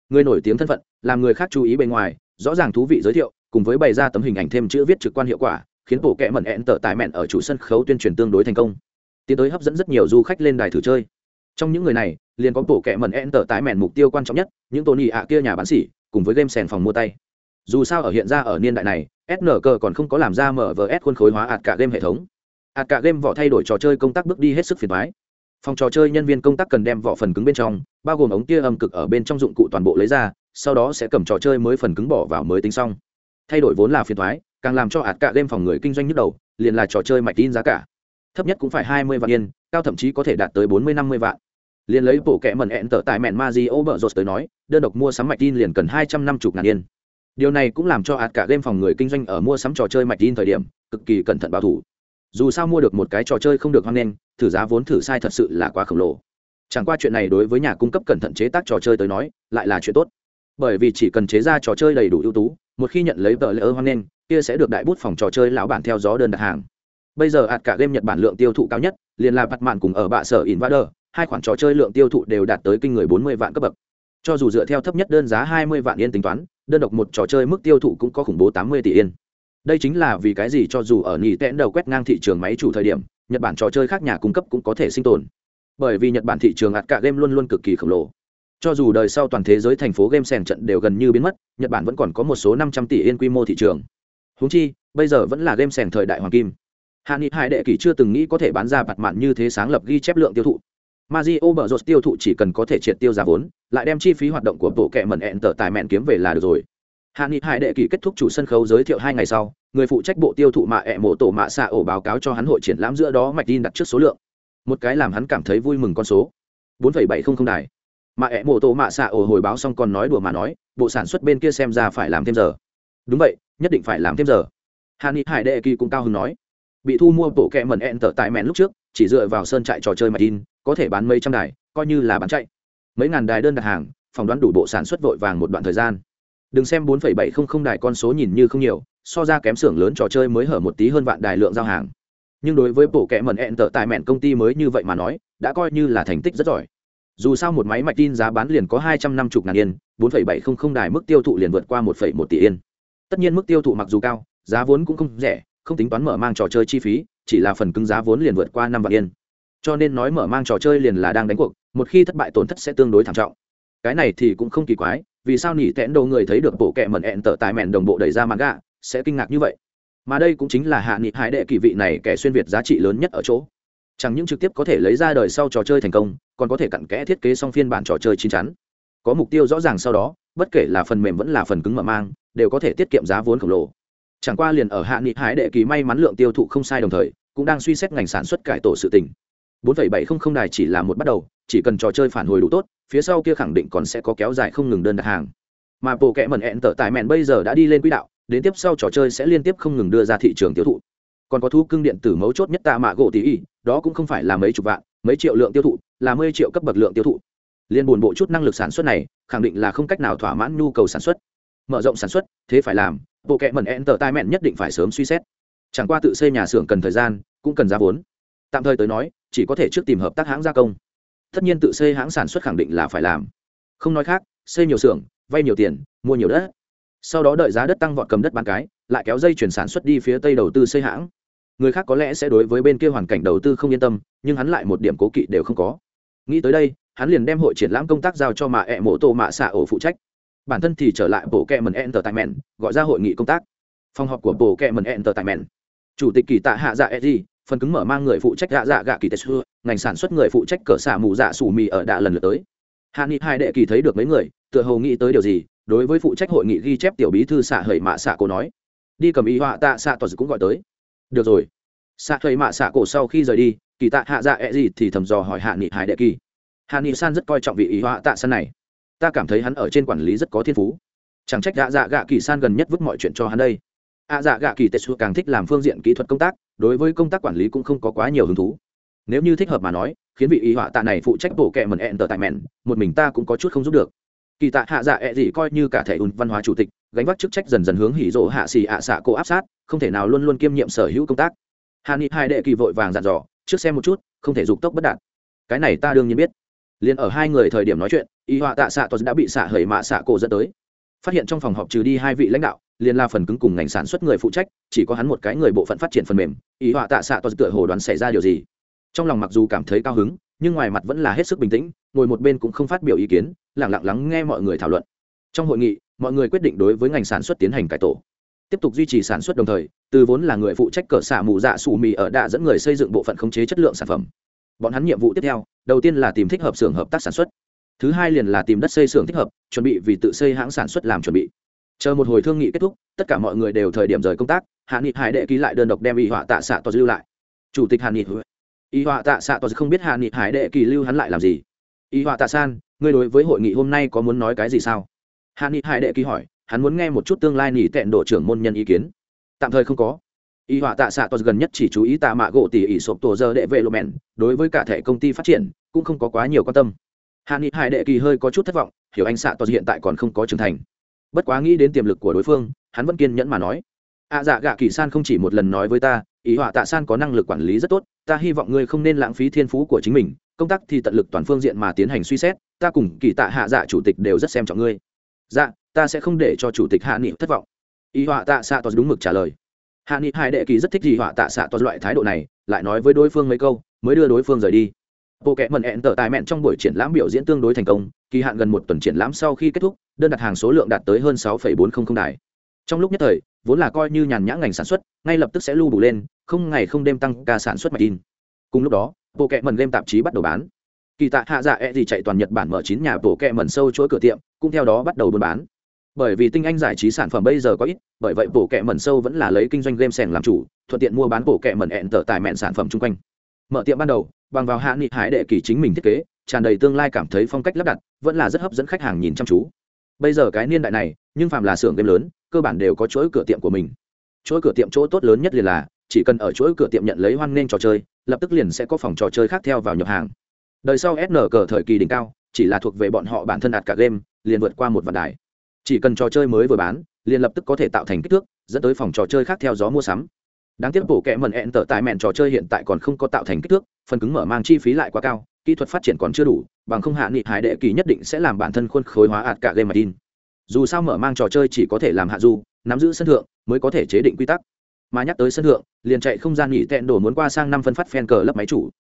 Người nổi tiếng thân phận, làm người khác chú ý bên ngoài, rõ ràng thú vị giới thiệu, cùng với bày ra tấm hình ảnh thêm chữ viết trực quan hiệu quả, khiến bộ kẽ mẩn ẹn tở tài mẹn ở chủ sân khấu tuyên truyền tương đối thành công. Tiến tới hấp dẫn rất nhiều du khách lên đài thử chơi. Trong những người này, liền có bộ kẽ mẩn ẹn tở tài mẹn mục tiêu quan trọng nhất, những tổ nhị ạ kia nhà bán xỉ cùng với game sèn phòng mua tay. Dù sao ở hiện ra ở niên đại này snk còn không có làm ra mở vs khuôn khối hóa ạt cả game hệ thống. Ạt cả game vỏ thay đổi trò chơi công tác bước đi hết sức phiền thoái phòng trò chơi nhân viên công tác cần đem vỏ phần cứng bên trong, bao gồm ống tia âm cực ở bên trong dụng cụ toàn bộ lấy ra, sau đó sẽ cầm trò chơi mới phần cứng bỏ vào mới tính xong. Thay đổi vốn là phiền thoái, càng làm cho ạt cả game phòng người kinh doanh nhức đầu, liền là trò chơi mạch tin giá cả. Thấp nhất cũng phải hai mươi vạn yên, cao thậm chí có thể đạt tới bốn mươi năm mươi vạn. Liền lấy bộ kẽ mần ẹn tở tại mẹn ma di ô bờ rột tới nói, đơn độc mua sắm mạch tin liền cần hai trăm năm mươi ngàn yên. Điều này cũng làm cho ạt cả game phòng người kinh doanh ở mua sắm trò chơi mạch tin thời điểm, cực kỳ cẩn thận bảo thủ dù sao mua được một cái trò chơi không được Hoang nghênh, thử giá vốn thử sai thật sự là quá khổng lồ. Chẳng qua chuyện này đối với nhà cung cấp cẩn thận chế tác trò chơi tới nói, lại là chuyện tốt. Bởi vì chỉ cần chế ra trò chơi đầy đủ ưu tú, một khi nhận lấy vợ lỡ Hoang nghênh, kia sẽ được đại bút phòng trò chơi lão bản theo gió đơn đặt hàng. Bây giờ ạt cả game nhật bản lượng tiêu thụ cao nhất, liền là bắt mạn cùng ở bạ sở invader, hai khoản trò chơi lượng tiêu thụ đều đạt tới kinh người bốn mươi vạn cấp bậc. Cho dù dựa theo thấp nhất đơn giá hai mươi vạn yên tính toán, đơn độc một trò chơi mức tiêu thụ cũng có khủng bố tám mươi tỷ yên đây chính là vì cái gì cho dù ở nhì tẽn đầu quét ngang thị trường máy chủ thời điểm nhật bản trò chơi khác nhà cung cấp cũng có thể sinh tồn. Bởi vì nhật bản thị trường ạt cả game luôn luôn cực kỳ khổng lồ. Cho dù đời sau toàn thế giới thành phố game sèn trận đều gần như biến mất nhật bản vẫn còn có một số năm trăm tỷ yên quy mô thị trường. Húng chi bây giờ vẫn là game sèn thời đại hoàng kim. Hạ nghị hải đệ kỷ chưa từng nghĩ có thể bán ra bạt mạn như thế sáng lập ghi chép lượng tiêu thụ. Mazio bờ rột tiêu thụ chỉ cần có thể triệt tiêu giá vốn, lại đem chi phí hoạt động của bộ kệ mẩn ẹn tờ tài mẹn kiếm về là được rồi. Hạ Nghị Hải đệ kỳ kết thúc chủ sân khấu giới thiệu hai ngày sau, người phụ trách bộ tiêu thụ mạ ẹ mộ tổ mạ xạ ổ báo cáo cho hắn hội triển lãm giữa đó mạch tin đặt trước số lượng. Một cái làm hắn cảm thấy vui mừng con số. 4.700 đài. Mạ ẹ mộ tổ mạ xạ ổ hồi báo xong còn nói đùa mà nói, bộ sản xuất bên kia xem ra phải làm thêm giờ. Đúng vậy, nhất định phải làm thêm giờ. Hạ Nghị Hải đệ kỳ cũng cao hứng nói. Bị thu mua bộ kẹ mẩn ẹn tở tại mẹn lúc trước, chỉ dựa vào sơn trại trò chơi mạch tin, có thể bán mấy trăm đài coi như là bán chạy mấy ngàn đài đơn đặt hàng phỏng đoán đủ bộ sản xuất vội vàng một đoạn thời gian đừng xem bốn bảy không không đài con số nhìn như không nhiều, so ra kém xưởng lớn trò chơi mới hở một tí hơn vạn đài lượng giao hàng. Nhưng đối với bộ kệ mẩn ẹn tở tại mẹn công ty mới như vậy mà nói, đã coi như là thành tích rất giỏi. Dù sao một máy mạch tin giá bán liền có hai trăm năm mươi ngàn yên, bốn phẩy bảy không không đài mức tiêu thụ liền vượt qua một phẩy một tỷ yên. Tất nhiên mức tiêu thụ mặc dù cao, giá vốn cũng không rẻ, không tính toán mở mang trò chơi chi phí, chỉ là phần cứng giá vốn liền vượt qua năm vạn yên. Cho nên nói mở mang trò chơi liền là đang đánh cuộc, một khi thất bại tổn thất sẽ tương đối thảm trọng. Cái này thì cũng không kỳ quái vì sao nỉ tẹn đồ người thấy được bộ kệ mẩn ẹn tở tài mẹn đồng bộ đẩy ra mặt gạ sẽ kinh ngạc như vậy. Mà đây cũng chính là hạ nghị hải đệ kỳ vị này kẻ xuyên việt giá trị lớn nhất ở chỗ. Chẳng những trực tiếp có thể lấy ra đời sau trò chơi thành công còn có thể cặn kẽ thiết kế xong phiên bản trò chơi chín chắn. Có mục tiêu rõ ràng sau đó bất kể là phần mềm vẫn là phần cứng mở mang đều có thể tiết kiệm giá vốn khổng lồ. Chẳng qua liền ở hạ nghị hải đệ kỳ may mắn lượng tiêu thụ không sai đồng thời cũng đang suy xét ngành sản xuất cải tổ sự tình. 4,700 đài chỉ là một bắt đầu chỉ cần trò chơi phản hồi đủ tốt phía sau kia khẳng định còn sẽ có kéo dài không ngừng đơn đặt hàng. Mà bộ kệ mẩn hẹn tở tài mẹn bây giờ đã đi lên quỹ đạo, đến tiếp sau trò chơi sẽ liên tiếp không ngừng đưa ra thị trường tiêu thụ. Còn có thu cưng điện tử mấu chốt nhất tạ mạ gỗ tỷ y đó cũng không phải là mấy chục vạn, mấy triệu lượng tiêu thụ, là mươi triệu cấp bậc lượng tiêu thụ. Liên buồn bộ chút năng lực sản xuất này, khẳng định là không cách nào thỏa mãn nhu cầu sản xuất. Mở rộng sản xuất, thế phải làm, bộ kệ mẩn tơ tài mẹn nhất định phải sớm suy xét. Chẳng qua tự xây nhà xưởng cần thời gian, cũng cần giá vốn. Tạm thời tới nói, chỉ có thể trước tìm hợp tác hãng gia công tất nhiên tự xây hãng sản xuất khẳng định là phải làm. Không nói khác, xây nhiều xưởng, vay nhiều tiền, mua nhiều đất. Sau đó đợi giá đất tăng vọt cầm đất bán cái, lại kéo dây chuyển sản xuất đi phía tây đầu tư xây hãng. Người khác có lẽ sẽ đối với bên kia hoàn cảnh đầu tư không yên tâm, nhưng hắn lại một điểm cố kỵ đều không có. Nghĩ tới đây, hắn liền đem hội triển lãm công tác giao cho mạ ẹ mộ tô mạ xạ ổ phụ trách. Bản thân thì trở lại bộ kẹ mần entertainment, gọi ra hội nghị công tác. Phòng họp của bộ kẹ mần entertainment. Chủ tịch kỳ tạ hạ dạ edgy phần cứng mở mang người phụ trách dạ dạ gạ kỳ tetsu ngành sản xuất người phụ trách cỡ xả mù dạ sủ mì ở đạ lần lượt tới. Hạ nghị hai đệ kỳ thấy được mấy người, tựa hồ nghĩ tới điều gì, đối với phụ trách hội nghị ghi chép tiểu bí thư xạ hời mạ xạ cổ nói, đi cầm ý họa tạ xạ tòa cũng gọi tới. Được rồi. Xạ hời mạ xạ cổ sau khi rời đi, kỳ tạ hạ dạ e gì thì thầm dò hỏi hạ nghị hải đệ kỳ. Hạ nghị san rất coi trọng vị ý họa tạ san này. Ta cảm thấy hắn ở trên quản lý rất có thiên phú. Chẳng trách dạ dạ gạ kỳ san gần nhất vứt mọi chuyện cho hắn đây. Ạ dạ gạ kỳ tetsu càng thích làm phương diện kỹ thuật công tác đối với công tác quản lý cũng không có quá nhiều hứng thú. Nếu như thích hợp mà nói, khiến vị ý họa tạ này phụ trách bộ kệ mần ẹn tờ tại mẹn một mình ta cũng có chút không giúp được. Kỳ tạ hạ dạ ẹ、e、gì coi như cả thể ùn văn hóa chủ tịch, gánh vác chức trách dần dần hướng hỉ rỗ hạ xì ạ xạ cổ áp sát, không thể nào luôn luôn kiêm nhiệm sở hữu công tác. Hạ nghị hai đệ kỳ vội vàng dặn dò, trước xem một chút, không thể dục tốc bất đạt. Cái này ta đương nhiên biết. Liền ở hai người thời điểm nói chuyện y họa tạ xạ tos đã bị xạ hời mạ xạ cổ dẫn tới. Phát hiện trong phòng họp trừ đi hai vị lãnh đạo liền là phần cứng cùng ngành sản xuất người phụ trách, chỉ có hắn một cái người bộ phận phát triển phần mềm, ý họa tạ xạ to tựa hồ đoán xảy ra điều gì. Trong lòng mặc dù cảm thấy cao hứng, nhưng ngoài mặt vẫn là hết sức bình tĩnh, ngồi một bên cũng không phát biểu ý kiến lẳng lặng lắng nghe mọi người thảo luận. Trong hội nghị, mọi người quyết định đối với ngành sản xuất tiến hành cải tổ. Tiếp tục duy trì sản xuất đồng thời, từ vốn là người phụ trách cỡ xả mù dạ xù mì ở đạ dẫn người xây dựng bộ phận khống chế chất lượng sản phẩm. Bọn hắn nhiệm vụ tiếp theo, đầu tiên là tìm thích hợp xưởng hợp tác sản xuất. Thứ hai liền là tìm đất xây xưởng thích hợp, chuẩn bị vì tự xây hãng sản xuất làm chuẩn bị chờ một hồi thương nghị kết thúc, tất cả mọi người đều thời điểm rời công tác, hạ nghị hải đệ ký lại đơn độc đem y họa tạ xạ to lưu lại. Chủ tịch hạ nghị y họa tạ xạ to không biết hạ nghị hải đệ kỳ lưu hắn lại làm gì. Y họa tạ san, ngươi đối với hội nghị hôm nay có muốn nói cái gì sao? Hạ nghị hải đệ kỳ hỏi, hắn muốn nghe một chút tương lai nỉ tẹn độ trưởng môn nhân ý kiến. Tạm thời không có. Y họa tạ xạ tos gần nhất chỉ chú ý tạ mạ gỗ tỉ ỉ sộp tổ giờ đệ vệ lộ mẹn, đối với cả thể công ty phát triển, cũng không có quá nhiều quan tâm. Hạ nghị hải đệ kỳ hơi có chút thất vọng, hiểu anh xạ tos hiện tại còn không có trưởng thành bất quá nghĩ đến tiềm lực của đối phương hắn vẫn kiên nhẫn mà nói. Ạ à, dạ gạ kỳ san không chỉ một lần nói với ta ý họa tạ san có năng lực quản lý rất tốt ta hy vọng ngươi không nên lãng phí thiên phú của chính mình công tác thì tận lực toàn phương diện mà tiến hành suy xét ta cùng kỳ tạ hạ dạ chủ tịch đều rất xem trọng ngươi. Dạ ta sẽ không để cho chủ tịch hạ nghị thất vọng. Ý họa tạ xạ tos đúng mực trả lời. Hạ nghị hai đệ kỳ rất thích gì họa tạ xạ tos loại thái độ này lại nói với đối phương mấy câu mới đưa đối phương rời đi bộ kệ mần ẹn tờ tài mẹn trong buổi triển lãm biểu diễn tương đối thành công, kỳ hạn gần một tuần triển lãm sau khi kết thúc, đơn đặt hàng số lượng đạt tới hơn sáu bốn trăm linh đài. Trong lúc nhất thời, vốn là coi như nhàn nhã ngành sản xuất, ngay lập tức sẽ lưu đủ lên, không ngày không đêm tăng ca sản xuất mạch in. cùng lúc đó, bộ kệ mần game tạp chí bắt đầu bán. Kỳ tạ hạ dạ e gì chạy toàn nhật bản mở chín nhà bộ kệ mần sâu chuỗi cửa tiệm, cũng theo đó bắt đầu buôn bán. Bởi vì tinh anh giải trí sản phẩm bây giờ có ít, bởi vậy bộ kệ mần sâu vẫn là lấy kinh doanh game sèng làm chủ, thuận tiện mua bán bộ kệ mần ẹn tờ tài mẹn sản phẩm chung quanh. Mở tiệm ban đầu bằng vào hạ nghị hải đệ kỳ chính mình thiết kế, tràn đầy tương lai cảm thấy phong cách lắp đặt, vẫn là rất hấp dẫn khách hàng nhìn chăm chú. Bây giờ cái niên đại này, nhưng phạm là xưởng game lớn, cơ bản đều có chuỗi cửa tiệm của mình. Chuỗi cửa tiệm chỗ tốt lớn nhất liền là, chỉ cần ở chuỗi cửa tiệm nhận lấy hoan nghênh trò chơi, lập tức liền sẽ có phòng trò chơi khác theo vào nhập hàng. Đời sau sn cờ thời kỳ đỉnh cao, chỉ là thuộc về bọn họ bản thân đạt cả game, liền vượt qua một vạn đài. Chỉ cần trò chơi mới vừa bán, liền lập tức có thể tạo thành kích thước, dẫn tới phòng trò chơi khác theo gió mua sắm đáng tiếc bộ kệ mẩn ẹn tở tại mẹn trò chơi hiện tại còn không có tạo thành kích thước, phần cứng mở mang chi phí lại quá cao, kỹ thuật phát triển còn chưa đủ, bằng không hạ nghị hải đệ kỳ nhất định sẽ làm bản thân khuôn khối hóa ạt cả game tin dù sao mở mang trò chơi chỉ có thể làm hạ du, nắm giữ sân thượng, mới có thể chế định quy tắc. Mà nhắc tới sân thượng, liền chạy không gian nghỉ tẹn đổ muốn qua sang năm phân phát phen cờ lấp máy chủ.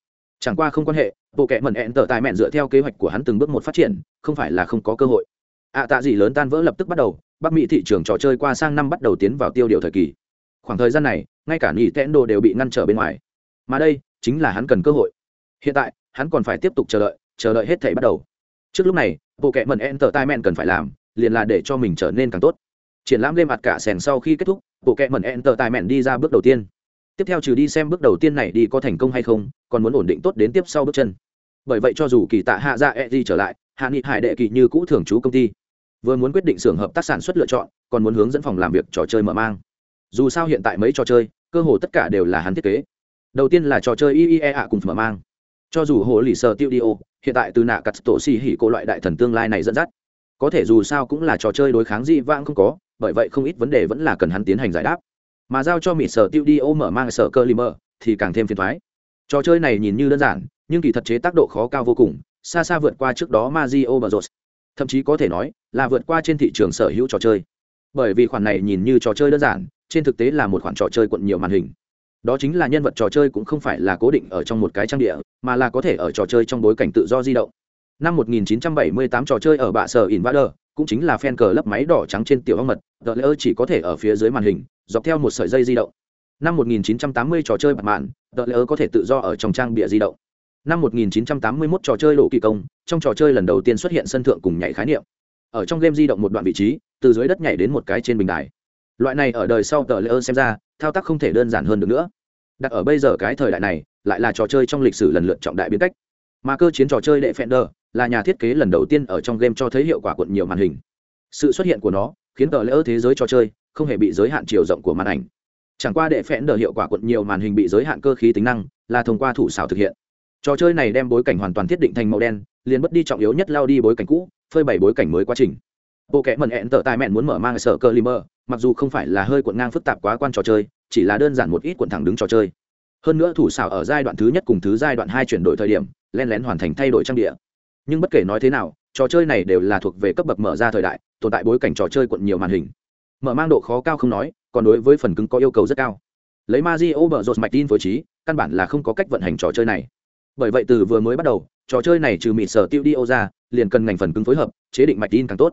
Chẳng qua không quan hệ bộ kệ mẩn ẹn tở tại mẹn dựa theo kế hoạch của hắn từng bước một phát triển, không phải là không có cơ hội. Ạ tạ gì lớn tan vỡ lập tức bắt đầu, bắc mỹ thị trường trò chơi qua sang năm bắt đầu tiến vào tiêu điều thời kỳ khoảng thời gian này, ngay cả nghỉ tẽn đồ đều bị ngăn trở bên ngoài. Mà đây chính là hắn cần cơ hội. Hiện tại, hắn còn phải tiếp tục chờ đợi chờ đợi hết thể bắt đầu. Trước lúc này bộ kệ mẩn enter tai men cần phải làm, liền là để cho mình trở nên càng tốt. Triển lãm lên mặt cả sèn sau khi kết thúc bộ kệ mẩn enter tai men đi ra bước đầu tiên. Tiếp theo trừ đi xem bước đầu tiên này đi có thành công hay không, còn muốn ổn định tốt đến tiếp sau bước chân. Bởi vậy cho dù kỳ tạ hạ ra e d trở lại, hạ nghị hải đệ kỳ như cũ thường trú công ty. Vừa muốn quyết định xưởng hợp tác sản xuất lựa chọn, còn muốn hướng dẫn phòng làm việc trò chơi mở mang dù sao hiện tại mấy trò chơi cơ hồ tất cả đều là hắn thiết kế. Đầu tiên là trò chơi iea cùng mở mang. Cho dù hồ lì sơ tiêu đi ô hiện tại từ nạ cắt tổ xì hỉ cô loại đại thần tương lai này dẫn dắt. Có thể dù sao cũng là trò chơi đối kháng dị vãng không có bởi vậy không ít vấn đề vẫn là cần hắn tiến hành giải đáp. Mà giao cho mỹ sở tiêu đi ô mở mang sở cơ limer thì càng thêm phiền thoái. Trò chơi này nhìn như đơn giản nhưng kỳ thật chế tác độ khó cao vô cùng xa xa vượt qua trước đó Mario Bros. Thậm chí có thể nói là vượt qua trên thị trường sở hữu trò chơi. Bởi vì khoản này nhìn như trò chơi đơn giản, trên thực tế là một khoản trò chơi cuộn nhiều màn hình. Đó chính là nhân vật trò chơi cũng không phải là cố định ở trong một cái trang địa, mà là có thể ở trò chơi trong bối cảnh tự do di động. Năm 1978 trò chơi ở bạ sở invader, cũng chính là fan cờ lấp máy đỏ trắng trên tiểu ong mật tờ lỡ chỉ có thể ở phía dưới màn hình, dọc theo một sợi dây di động. Năm 1980 trò chơi bạc mạn tờ lỡ có thể tự do ở trong trang bịa di động. Năm 1981 trò chơi lộ kỳ công, trong trò chơi lần đầu tiên xuất hiện sân thượng cùng nhảy khái niệm. Ở trong game di động một đoạn vị trí, từ dưới đất nhảy đến một cái trên bình đài loại này ở đời sau tờ lễ ơn xem ra, thao tác không thể đơn giản hơn được nữa. Đặt ở bây giờ cái thời đại này, lại là trò chơi trong lịch sử lần lượt trọng đại biến cách. Mà cơ chiến trò chơi đệ Fender là nhà thiết kế lần đầu tiên ở trong game cho thấy hiệu quả cuộn nhiều màn hình. Sự xuất hiện của nó khiến tờ lễ ơn thế giới trò chơi không hề bị giới hạn chiều rộng của màn ảnh. Chẳng qua đệ Fender hiệu quả cuộn nhiều màn hình bị giới hạn cơ khí tính năng là thông qua thủ xảo thực hiện. Trò chơi này đem bối cảnh hoàn toàn thiết định thành màu đen, liền mất đi trọng yếu nhất lao đi bối cảnh cũ, phơi bày bối cảnh mới quá trình bộ kẽ mẩn hẹn tờ tài mẹn muốn mở mang sở cơ limer, mặc dù không phải là hơi cuộn ngang phức tạp quá quan trò chơi, chỉ là đơn giản một ít cuộn thẳng đứng trò chơi. Hơn nữa thủ xảo ở giai đoạn thứ nhất cùng thứ giai đoạn hai chuyển đổi thời điểm len lén hoàn thành thay đổi trang địa. Nhưng bất kể nói thế nào, trò chơi này đều là thuộc về cấp bậc mở ra thời đại, tồn tại bối cảnh trò chơi cuộn nhiều màn hình. Mở mang độ khó cao không nói, còn đối với phần cứng có yêu cầu rất cao. Lấy Mario bở rột mạch tin phối trí, căn bản là không có cách vận hành trò chơi này. Bởi vậy từ vừa mới bắt đầu, trò chơi này trừ mịt sở tiêu đi ô ra, liền cần ngành phần cứng phối hợp, chế định mạch tin càng tốt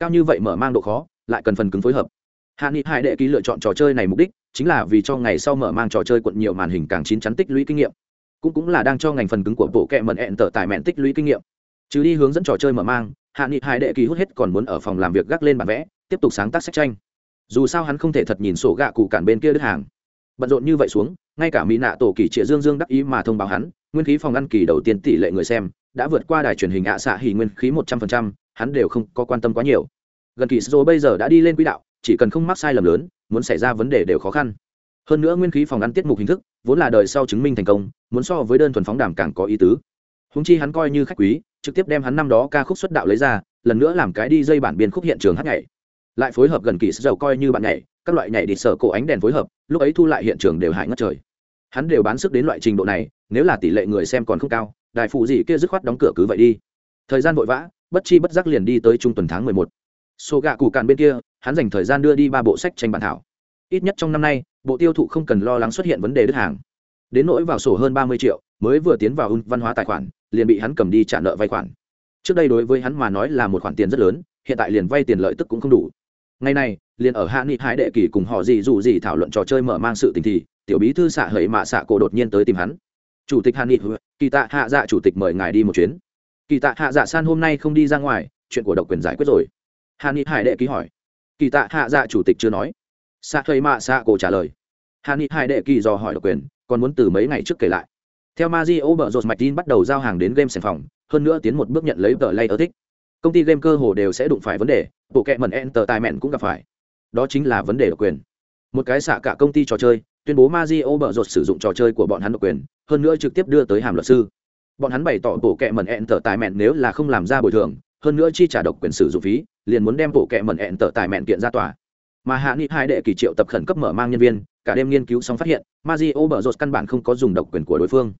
cao như vậy mở mang độ khó, lại cần phần cứng phối hợp. Hạ nghị hải đệ ký lựa chọn trò chơi này mục đích chính là vì cho ngày sau mở mang trò chơi quận nhiều màn hình càng chín chắn tích lũy kinh nghiệm, cũng cũng là đang cho ngành phần cứng của bộ kệ mận hẹn tở tài mẹn tích lũy kinh nghiệm. Chứ đi hướng dẫn trò chơi mở mang, hạ nghị hải đệ ký hút hết còn muốn ở phòng làm việc gác lên bản vẽ, tiếp tục sáng tác sách tranh. Dù sao hắn không thể thật nhìn sổ gạ cụ cản bên kia đứt hàng. Bận rộn như vậy xuống, ngay cả mỹ nạ tổ kỳ trịa dương dương đắc ý mà thông báo hắn, nguyên khí phòng ăn kỳ đầu tiên tỷ lệ người xem đã vượt qua đài truyền hình ạ xạ hỉ nguyên khí một trăm phần trăm hắn đều không có quan tâm quá nhiều. Gần kỳ sô bây giờ đã đi lên quỹ đạo, chỉ cần không mắc sai lầm lớn, muốn xảy ra vấn đề đều khó khăn. Hơn nữa nguyên khí phòng ăn tiết mục hình thức, vốn là đời sau chứng minh thành công, muốn so với đơn thuần phóng đàm càng có ý tứ. Húng chi hắn coi như khách quý, trực tiếp đem hắn năm đó ca khúc xuất đạo lấy ra, lần nữa làm cái đi dây bản biên khúc hiện trường hát nhảy. Lại phối hợp gần kỳ sầu coi như bạn nhảy, các loại nhảy đi sở cổ ánh đèn phối hợp, lúc ấy thu lại hiện trường đều hại ngất trời. Hắn đều bán sức đến loại trình độ này, nếu là tỷ lệ người xem còn không cao đài phụ gì kia dứt khoát đóng cửa cứ vậy đi. Thời gian vội vã bất chi bất giác liền đi tới trung tuần tháng mười một. Số gạ cụ càn bên kia, hắn dành thời gian đưa đi ba bộ sách tranh bản thảo. Ít nhất trong năm nay, bộ tiêu thụ không cần lo lắng xuất hiện vấn đề đứt hàng. Đến nỗi vào sổ hơn ba mươi triệu, mới vừa tiến vào un văn hóa tài khoản, liền bị hắn cầm đi trả nợ vay khoản. Trước đây đối với hắn mà nói là một khoản tiền rất lớn, hiện tại liền vay tiền lợi tức cũng không đủ. Ngày này liền ở hạ nghị hải đệ kỳ cùng họ gì dù gì thảo luận trò chơi mở mang sự tình thì, tiểu bí thư xạ hời mạ xạ cổ đột nhiên tới tìm hắn. Chủ tịch hạ nghị, kỳ tạ hạ dạ chủ tịch mời ngài đi một chuyến kỳ tạ hạ dạ san hôm nay không đi ra ngoài, chuyện của độc quyền giải quyết rồi. Hà ni hải đệ ký hỏi. Kỳ tạ hạ dạ chủ tịch chưa nói. Xạ thuê mạ xạ cổ trả lời. Hà ni hải đệ kỳ dò hỏi độc quyền, còn muốn từ mấy ngày trước kể lại. Theo Mazio bở rột mạch tin bắt đầu giao hàng đến game sản phòng, hơn nữa tiến một bước nhận lấy tờ lay ở thích. Công ty game cơ hồ đều sẽ đụng phải vấn đề, bộ kệ mẩn enter tài mẹn cũng gặp phải. Đó chính là vấn đề độc quyền. Một cái xạ cả công ty trò chơi, tuyên bố Mazio bở rột sử dụng trò chơi của bọn hắn độc quyền, hơn nữa trực tiếp đưa tới hàm luật sư bọn hắn bày tỏ bộ kệ mẩn enter tài mẹn nếu là không làm ra bồi thường, hơn nữa chi trả độc quyền sử dụng phí, liền muốn đem bộ kệ mẩn ẹn tở tài mẹn kiện ra tòa. Mà hạ nghị hai đệ kỳ triệu tập khẩn cấp mở mang nhân viên, cả đêm nghiên cứu xong phát hiện mazio bờ rột căn bản không có dùng độc quyền của đối phương.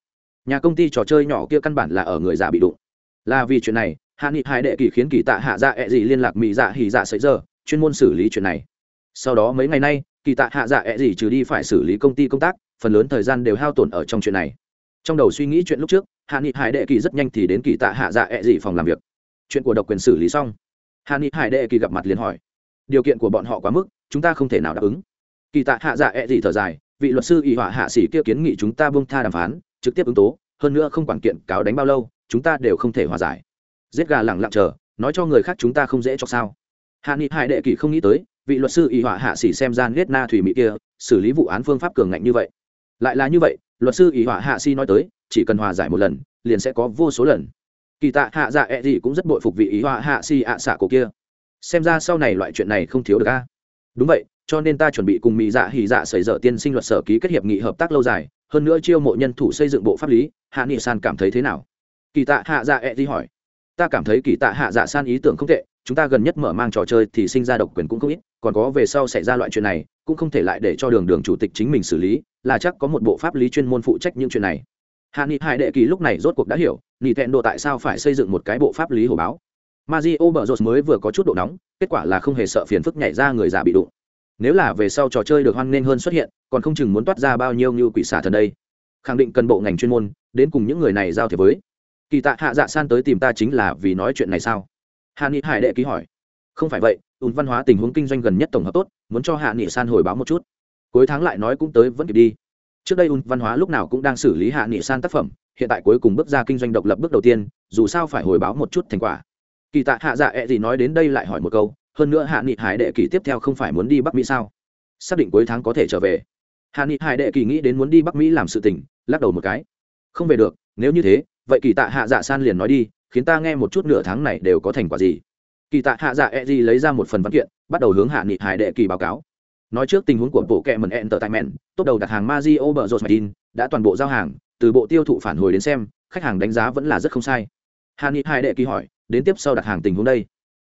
Nhà công ty trò chơi nhỏ kia căn bản là ở người già bị đụng. Là vì chuyện này, hạ nghị hai đệ kỳ khiến kỳ tạ hạ dạ ẹ、e、gì liên lạc mỹ dạ hỉ dạ sấy giờ, chuyên môn xử lý chuyện này. Sau đó mấy ngày nay, kỳ tạ hạ dạ ẹ、e、gì trừ đi phải xử lý công ty công tác, phần lớn thời gian đều hao tổn ở trong chuyện này. Trong đầu suy nghĩ chuyện lúc trước hạ nghị hải đệ kỳ rất nhanh thì đến kỳ tạ hạ dạ ẹ、e、dị phòng làm việc. Chuyện của độc quyền xử lý xong. Hạ nghị hải đệ kỳ gặp mặt liền hỏi, điều kiện của bọn họ quá mức, chúng ta không thể nào đáp ứng. Kỳ tạ hạ dạ ẹ、e、dị thở dài, vị luật sư ỵ họa hạ sĩ kia kiến nghị chúng ta bông tha đàm phán, trực tiếp ứng tố, hơn nữa không quản kiện cáo đánh bao lâu, chúng ta đều không thể hòa giải. Giết gà lẳng lặng chờ, nói cho người khác chúng ta không dễ cho sao? Hạ nghị hải đệ kỳ không nghĩ tới, vị luật sư y họa hạ sĩ xem gian ghét na thủy mỹ kia, xử lý vụ án phương pháp cường ngạnh như vậy lại là như vậy, luật sư ý họa hạ si nói tới, chỉ cần hòa giải một lần, liền sẽ có vô số lần. Kỳ tạ hạ dạ e gì cũng rất bội phục vị ý họa hạ si ạ xạ cổ kia. Xem ra sau này loại chuyện này không thiếu được a. Đúng vậy, cho nên ta chuẩn bị cùng mỹ dạ hỉ dạ xảy dở tiên sinh luật sở ký kết hiệp nghị hợp tác lâu dài, hơn nữa chiêu mộ nhân thủ xây dựng bộ pháp lý, hạ nghị san cảm thấy thế nào? Kỳ tạ hạ dạ e gì hỏi. Ta cảm thấy kỳ tạ hạ dạ san ý tưởng không tệ, chúng ta gần nhất mở mang trò chơi thì sinh ra độc quyền cũng không ít còn có về sau xảy ra loại chuyện này, cũng không thể lại để cho đường đường chủ tịch chính mình xử lý, là chắc có một bộ pháp lý chuyên môn phụ trách những chuyện này. Hạ nghị hải đệ kỳ lúc này rốt cuộc đã hiểu, nghị thẹn độ tại sao phải xây dựng một cái bộ pháp lý hồ báo. Mario bờ rột mới vừa có chút độ nóng, kết quả là không hề sợ phiền phức nhảy ra người già bị đụng. Nếu là về sau trò chơi được hoan nghênh hơn xuất hiện, còn không chừng muốn toát ra bao nhiêu như quỷ xả thần đây. Khẳng định cần bộ ngành chuyên môn, đến cùng những người này giao thiệp với. Kỳ tạ hạ dạ san tới tìm ta chính là vì nói chuyện này sao? Hà nghị hải đệ ký hỏi. Không phải vậy ùn văn hóa tình huống kinh doanh gần nhất tổng hợp tốt, muốn cho hạ nghị san hồi báo một chút. Cuối tháng lại nói cũng tới vẫn kịp đi. Trước đây ùn văn hóa lúc nào cũng đang xử lý hạ nghị san tác phẩm, hiện tại cuối cùng bước ra kinh doanh độc lập bước đầu tiên, dù sao phải hồi báo một chút thành quả. Kỳ tạ hạ dạ ẹ、e、gì nói đến đây lại hỏi một câu, hơn nữa hạ nghị hải đệ kỳ tiếp theo không phải muốn đi bắc mỹ sao? Xác định cuối tháng có thể trở về. Hạ nghị hải đệ kỳ nghĩ đến muốn đi bắc mỹ làm sự tình, lắc đầu một cái. Không về được, nếu như thế, vậy kỳ tạ hạ dạ san liền nói đi, khiến ta nghe một chút nửa tháng này đều có thành quả gì kỳ tạ hạ dạ e d lấy ra một phần văn kiện, bắt đầu hướng hạ nghị hải đệ kỳ báo cáo. Nói trước tình huống của bộ kệ mần entertainment tốt đầu đặt hàng mazio bờ rột đã toàn bộ giao hàng, từ bộ tiêu thụ phản hồi đến xem, khách hàng đánh giá vẫn là rất không sai. Hạ nghị hải đệ kỳ hỏi, đến tiếp sau đặt hàng tình huống đây?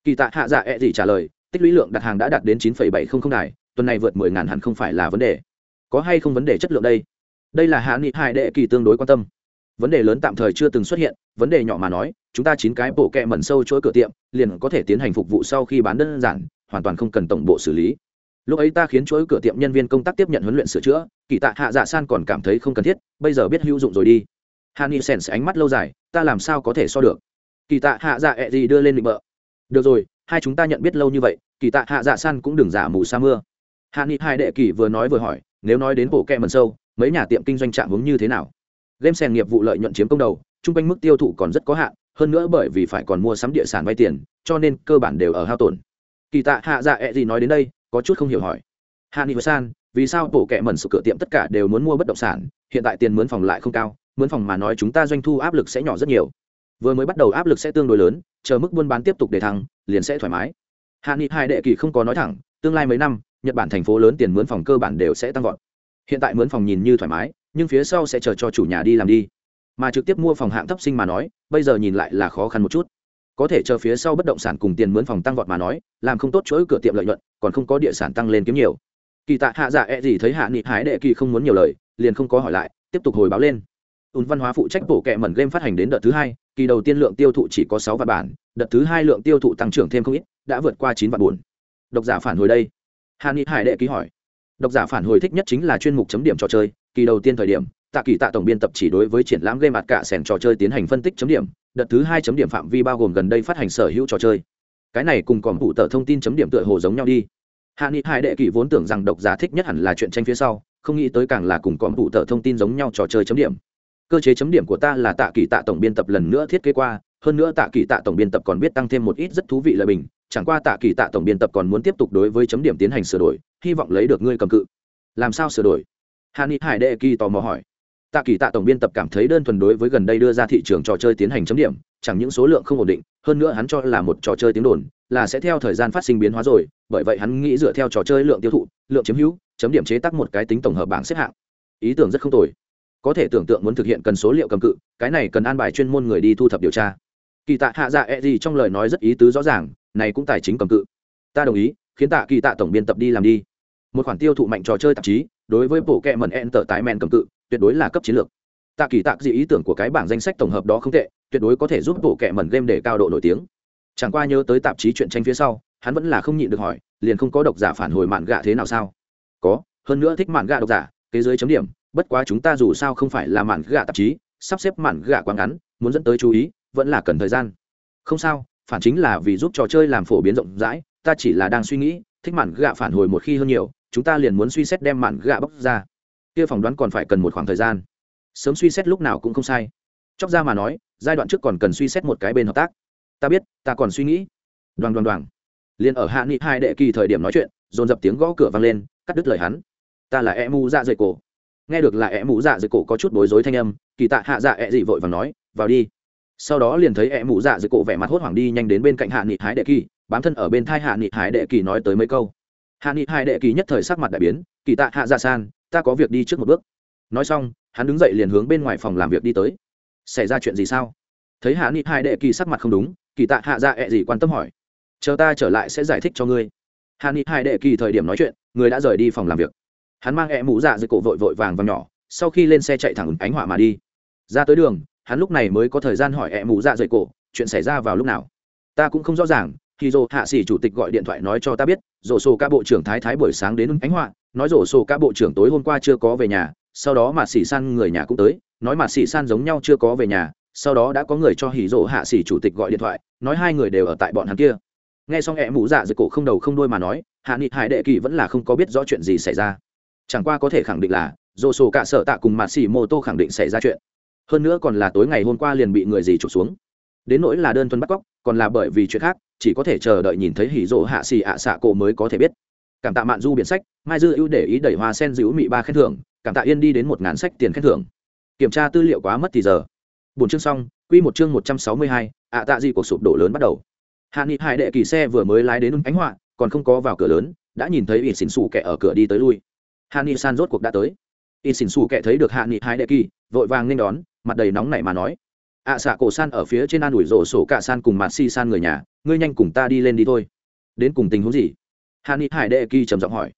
Kỳ tạ hạ dạ e d trả lời, tích lũy lượng đặt hàng đã đạt đến chín bảy trăm linh đài, tuần này vượt mười ngàn hẳn không phải là vấn đề. Có hay không vấn đề chất lượng đây? Đây là hạ nghị hải đệ kỳ tương đối quan tâm. Vấn đề lớn tạm thời chưa từng xuất hiện, vấn đề nhỏ mà nói chúng ta chín cái bộ kẹ mẩn sâu chuỗi cửa tiệm, liền có thể tiến hành phục vụ sau khi bán đơn giản, hoàn toàn không cần tổng bộ xử lý. Lúc ấy ta khiến chuỗi cửa tiệm nhân viên công tác tiếp nhận huấn luyện sửa chữa, kỳ tạ hạ dạ san còn cảm thấy không cần thiết, bây giờ biết hữu dụng rồi đi. Hani sen ánh mắt lâu dài, ta làm sao có thể so được? Kỳ tạ hạ dạ ẹ gì đưa lên định bợ. Được rồi, hai chúng ta nhận biết lâu như vậy, kỳ tạ hạ dạ san cũng đừng giả mù sa mưa. Hani hai đệ kỳ vừa nói vừa hỏi, nếu nói đến bộ kẹ mần sâu, mấy nhà tiệm kinh doanh trạng hướng như thế nào? Game sèn nghiệp vụ lợi nhuận chiếm công đầu, chung quanh mức tiêu thụ còn rất có hạn hơn nữa bởi vì phải còn mua sắm địa sản vay tiền, cho nên cơ bản đều ở hao tổn. Kỳ tạ hạ dạ ẹ gì nói đến đây, có chút không hiểu hỏi. Hạ nghị san, vì sao bộ kệ mẩn sự cửa tiệm tất cả đều muốn mua bất động sản, hiện tại tiền mướn phòng lại không cao, mướn phòng mà nói chúng ta doanh thu áp lực sẽ nhỏ rất nhiều. Vừa mới bắt đầu áp lực sẽ tương đối lớn, chờ mức buôn bán tiếp tục để thăng, liền sẽ thoải mái. Hạ nghị hai đệ kỳ không có nói thẳng, tương lai mấy năm, nhật bản thành phố lớn tiền mướn phòng cơ bản đều sẽ tăng vọt. Hiện tại mướn phòng nhìn như thoải mái, nhưng phía sau sẽ chờ cho chủ nhà đi làm đi. Mà trực tiếp mua phòng hạng thấp sinh mà nói bây giờ nhìn lại là khó khăn một chút. Có thể chờ phía sau bất động sản cùng tiền mướn phòng tăng vọt mà nói, làm không tốt chuỗi cửa tiệm lợi nhuận, còn không có địa sản tăng lên kiếm nhiều. Kỳ tạ hạ dạ e gì thấy hạ nghị hái đệ kỳ không muốn nhiều lời, liền không có hỏi lại, tiếp tục hồi báo lên. Ùn văn hóa phụ trách bổ kẹ mẩn game phát hành đến đợt thứ hai, kỳ đầu tiên lượng tiêu thụ chỉ có sáu vạn bản, đợt thứ hai lượng tiêu thụ tăng trưởng thêm không ít, đã vượt qua chín vạn buồn. Độc giả phản hồi đây. Hạ nghị hải đệ ký hỏi. Độc giả phản hồi thích nhất chính là chuyên mục chấm điểm trò chơi, kỳ đầu tiên thời điểm tạ kỳ tạ tổng biên tập chỉ đối với triển lãm game mặt cả sẻn trò chơi tiến hành phân tích chấm điểm, đợt thứ hai chấm điểm phạm vi bao gồm gần đây phát hành sở hữu trò chơi. Cái này cùng còn phụ tờ thông tin chấm điểm tựa hồ giống nhau đi. Hạ nghị hai đệ kỳ vốn tưởng rằng độc giả thích nhất hẳn là chuyện tranh phía sau, không nghĩ tới càng là cùng còn phụ tờ thông tin giống nhau trò chơi chấm điểm. Cơ chế chấm điểm của ta là tạ kỳ tạ tổng biên tập lần nữa thiết kế qua, hơn nữa tạ kỳ tạ tổng biên tập còn biết tăng thêm một ít rất thú vị lợi bình, chẳng qua tạ kỳ tạ tổng biên tập còn muốn tiếp tục đối với chấm điểm tiến hành sửa đổi, hy vọng lấy được ngươi cầm cự. Làm sao sửa đổi? Hà ni hải đệ kỳ tò mò hỏi tạ kỳ tạ tổng biên tập cảm thấy đơn thuần đối với gần đây đưa ra thị trường trò chơi tiến hành chấm điểm, chẳng những số lượng không ổn định, hơn nữa hắn cho là một trò chơi tiếng đồn là sẽ theo thời gian phát sinh biến hóa rồi, bởi vậy hắn nghĩ dựa theo trò chơi lượng tiêu thụ, lượng chiếm hữu, chấm điểm chế tác một cái tính tổng hợp bảng xếp hạng. Ý tưởng rất không tồi. Có thể tưởng tượng muốn thực hiện cần số liệu cầm cự, cái này cần an bài chuyên môn người đi thu thập điều tra. Kỳ tạ hạ dạ e gì trong lời nói rất ý tứ rõ ràng, này cũng tài chính cầm cự. Ta đồng ý, khiến tạ kỳ tạ tổng biên tập đi làm đi. Một khoản tiêu thụ mạnh trò chơi tạp chí, đối với bộ kẹ mần en tờ tái men cầm cự tuyệt đối là cấp chiến lược. Tạ kỳ tạc gì ý tưởng của cái bảng danh sách tổng hợp đó không tệ, tuyệt đối có thể giúp bộ kệ mần game để cao độ nổi tiếng. Chẳng qua nhớ tới tạp chí chuyện tranh phía sau, hắn vẫn là không nhịn được hỏi, liền không có độc giả phản hồi mạn gạ thế nào sao? Có, hơn nữa thích mạn gạ độc giả thế dưới chấm điểm, bất quá chúng ta dù sao không phải là mạn gạ tạp chí, sắp xếp mạn gạ quá ngắn, muốn dẫn tới chú ý, vẫn là cần thời gian. Không sao, phản chính là vì giúp trò chơi làm phổ biến rộng rãi, ta chỉ là đang suy nghĩ, thích mạn gạ phản hồi một khi hơn nhiều, chúng ta liền muốn suy xét đem mạn gạ bóc ra kia phỏng đoán còn phải cần một khoảng thời gian. Sớm suy xét lúc nào cũng không sai. Chóc ra mà nói, giai đoạn trước còn cần suy xét một cái bên hợp tác. Ta biết, ta còn suy nghĩ. Đoàn đoàn đoàn liền ở hạ nghị hai đệ kỳ thời điểm nói chuyện, dồn dập tiếng gõ cửa vang lên, cắt đứt lời hắn. Ta là e mù dạ dày cổ. Nghe được là e mù dạ dày cổ có chút bối rối thanh âm, kỳ tạ hạ dạ e gì vội và nói, vào đi. Sau đó liền thấy e mù dạ dày cổ vẻ mặt hốt hoảng đi nhanh đến bên cạnh hạ nghị hái đệ kỳ, bám thân ở bên thai hạ nghị hái đệ kỳ nói tới mấy câu. Hạ nghị hai đệ kỳ nhất thời sắc mặt đại biến, kỳ tạ hạ dạ san ta có việc đi trước một bước. Nói xong, hắn đứng dậy liền hướng bên ngoài phòng làm việc đi tới. Xảy ra chuyện gì sao? Thấy hạ nghị hai đệ kỳ sắc mặt không đúng, kỳ tạ hạ dạ ẹ、e、gì quan tâm hỏi. Chờ ta trở lại sẽ giải thích cho ngươi. Hạ nghị hai đệ kỳ thời điểm nói chuyện, người đã rời đi phòng làm việc. Hắn mang ẹ、e、mũ dạ dưới cổ vội vội vàng và nhỏ, sau khi lên xe chạy thẳng ánh họa mà đi. Ra tới đường, hắn lúc này mới có thời gian hỏi ẹ、e、mũ dạ dưới cổ, chuyện xảy ra vào lúc nào? Ta cũng không rõ ràng, khi dồ hạ sĩ chủ tịch gọi điện thoại nói cho ta biết dồ sổ ca bộ trưởng thái thái buổi sáng đến ánh họa nói rổ sổ cả bộ trưởng tối hôm qua chưa có về nhà, sau đó mà xỉ san người nhà cũng tới, nói mà xỉ san giống nhau chưa có về nhà, sau đó đã có người cho hỉ rổ hạ xỉ chủ tịch gọi điện thoại, nói hai người đều ở tại bọn hắn kia. Nghe xong hẹ mũ dạ dưới cổ không đầu không đôi mà nói, hạ nghị hải đệ kỳ vẫn là không có biết rõ chuyện gì xảy ra. Chẳng qua có thể khẳng định là dồ sổ cả sợ tạ cùng mà xỉ mô tô khẳng định xảy ra chuyện. Hơn nữa còn là tối ngày hôm qua liền bị người gì trục xuống. Đến nỗi là đơn thuần bắt cóc, còn là bởi vì chuyện khác, chỉ có thể chờ đợi nhìn thấy hỉ rỗ hạ xì ạ xạ cổ mới có thể biết cảm tạ mạn du biển sách, mai dư ưu để ý đẩy hoa sen dữ mị ba khen thưởng, cảm tạ yên đi đến một ngàn sách tiền khen thưởng. Kiểm tra tư liệu quá mất thì giờ. Bốn chương xong, quy một chương một trăm sáu mươi hai, ạ tạ gì cuộc sụp đổ lớn bắt đầu. Hạ nghị hải đệ kỳ xe vừa mới lái đến ánh họa, còn không có vào cửa lớn, đã nhìn thấy ít xỉn xù kẻ ở cửa đi tới lui. Hạ nghị san rốt cuộc đã tới. Ít xỉn xù kẻ thấy được hạ nghị hải đệ kỳ, vội vàng nên đón, mặt đầy nóng nảy mà nói. Ạ xạ cổ san ở phía trên an ủi rổ sổ cả san cùng mặt si san người nhà, ngươi nhanh cùng ta đi lên đi thôi. Đến cùng tình huống gì? Hà ni hải đệ kỳ trầm giọng hỏi.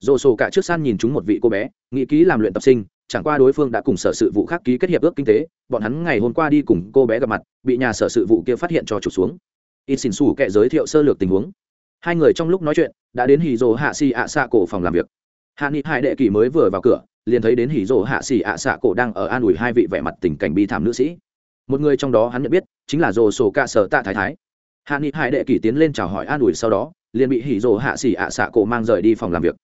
Dồ sổ cả trước san nhìn chúng một vị cô bé, nghĩ ký làm luyện tập sinh, chẳng qua đối phương đã cùng sở sự vụ khác ký kết hiệp ước kinh tế, bọn hắn ngày hôm qua đi cùng cô bé gặp mặt, bị nhà sở sự vụ kia phát hiện cho trục xuống. Ít xin xù kệ giới thiệu sơ lược tình huống. Hai người trong lúc nói chuyện, đã đến hì rồ hạ xì ạ xạ cổ phòng làm việc. Hạ nghị hải đệ kỳ mới vừa vào cửa, liền thấy đến hì rồ hạ xì ạ xạ cổ đang ở an ủi hai vị vẻ mặt tình cảnh bi thảm nữ sĩ. Một người trong đó hắn nhận biết, chính là dồ sổ ca sở tạ thái thái hạ nghị hải đệ kỳ tiến lên chào hỏi an ủi sau đó, liền bị hỉ rỗ hạ xỉ ạ xạ cổ mang rời đi phòng làm việc.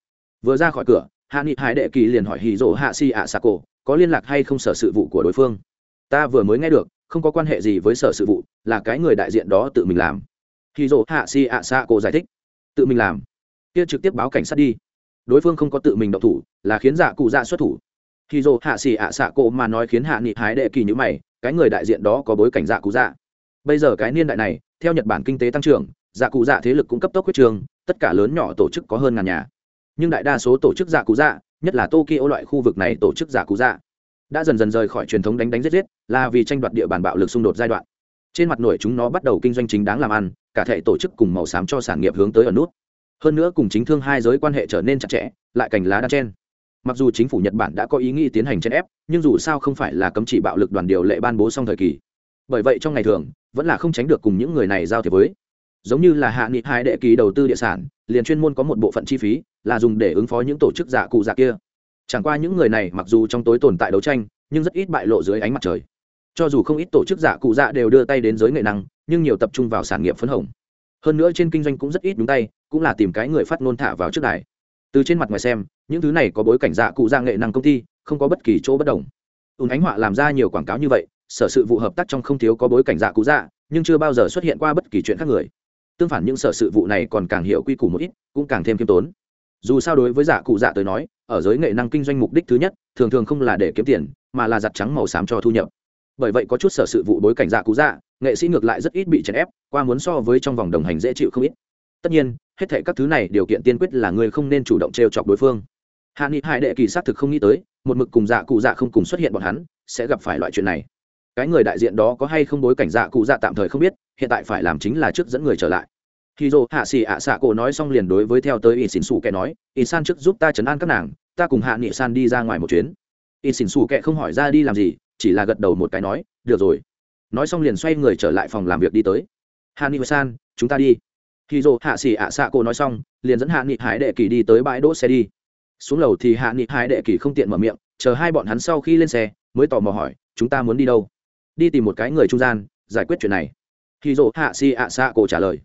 Vừa ra khỏi cửa, hạ nghị hải đệ kỳ liền hỏi hỉ rỗ hạ xỉ ạ xạ cổ, có liên lạc hay không sở sự vụ của đối phương? Ta vừa mới nghe được, không có quan hệ gì với sở sự vụ, là cái người đại diện đó tự mình làm. Hỉ rỗ hạ xỉ ạ xạ cổ giải thích. Tự mình làm? Kia trực tiếp báo cảnh sát đi. Đối phương không có tự mình động thủ, là khiến dạ cụ dạ xuất thủ. Hỉ rỗ hạ xỉ ạ xạ cổ mà nói khiến hạ nghị hải đệ kỳ như mày, cái người đại diện đó có bối cảnh dạ cụ dạ. Bây giờ cái niên đại này theo nhật bản kinh tế tăng trưởng dạ cụ dạ thế lực cũng cấp tốc huyết trường, tất cả lớn nhỏ tổ chức có hơn ngàn nhà. Nhưng đại đa số tổ chức dạ cụ dạ nhất là tokyo loại khu vực này tổ chức dạ cụ dạ đã dần dần rời khỏi truyền thống đánh đánh giết giết, là vì tranh đoạt địa bàn bạo lực xung đột giai đoạn. Trên mặt nổi chúng nó bắt đầu kinh doanh chính đáng làm ăn, cả thể tổ chức cùng màu xám cho sản nghiệp hướng tới ở nút. Hơn nữa cùng chính thương hai giới quan hệ trở nên chặt chẽ, lại cành lá đan chen. Mặc dù chính phủ nhật bản đã có ý nghĩ tiến hành chèn ép, nhưng dù sao không phải là cấm chỉ bạo lực đoàn điều lệ ban bố xong thời kỳ bởi vậy trong ngày thường, vẫn là không tránh được cùng những người này giao thiệp với. Giống như là hạ nghị hai đệ ký đầu tư địa sản, liền chuyên môn có một bộ phận chi phí, là dùng để ứng phó những tổ chức giả cụ giả kia. Chẳng qua những người này mặc dù trong tối tồn tại đấu tranh, nhưng rất ít bại lộ dưới ánh mặt trời. Cho dù không ít tổ chức giả cụ dạ đều đưa tay đến giới nghệ năng, nhưng nhiều tập trung vào sản nghiệp phấn hồng. Hơn nữa trên kinh doanh cũng rất ít đúng tay, cũng là tìm cái người phát ngôn thả vào trước đài. Từ trên mặt ngoài xem, những thứ này có bối cảnh dạ cụ dạ nghệ năng công ty, không có bất kỳ chỗ bất đồng. Ùn ánh họa làm ra nhiều quảng cáo như vậy sở sự vụ hợp tác trong không thiếu có bối cảnh dạ cụ dạ nhưng chưa bao giờ xuất hiện qua bất kỳ chuyện khác người. Tương phản những sở sự vụ này còn càng hiểu quy củ một ít, cũng càng thêm khiêm tốn. Dù sao đối với dạ cụ dạ tới nói, ở giới nghệ năng kinh doanh mục đích thứ nhất, thường thường không là để kiếm tiền, mà là giặt trắng màu xám cho thu nhập. Bởi vậy có chút sở sự vụ bối cảnh dạ cụ dạ nghệ sĩ ngược lại rất ít bị chèn ép, qua muốn so với trong vòng đồng hành dễ chịu không ít. Tất nhiên, hết thể các thứ này điều kiện tiên quyết là người không nên chủ động t chọc đối phương. Hạ nghị hai đệ kỳ xác thực không nghĩ tới, một mực cùng dạ cụ dạ không cùng xuất hiện bọn hắn, sẽ gặp phải loại chuyện này cái người đại diện đó có hay không bối cảnh dạ cụ dạ tạm thời không biết, hiện tại phải làm chính là trước dẫn người trở lại. Khi dô hạ xì ạ xạ cổ nói xong liền đối với theo tới y xỉn xù kẻ nói y san trước giúp ta chấn an các nàng, ta cùng hạ nghị san đi ra ngoài một chuyến. Y xỉn xù kệ không hỏi ra đi làm gì, chỉ là gật đầu một cái nói, được rồi. Nói xong liền xoay người trở lại phòng làm việc đi tới. Hạ nghị san, chúng ta đi. Khi dô hạ xì ạ xạ cô nói xong, liền dẫn hạ nghị hải đệ kỳ đi tới bãi đỗ xe đi. Xuống lầu thì hạ nghị hải đệ kỳ không tiện mở miệng, chờ hai bọn hắn sau khi lên xe, mới tò mò hỏi, chúng ta muốn đi đâu? Đi tìm một cái người trung gian, giải quyết chuyện này. Khi dỗ hạ si ạ xạ cổ trả lời.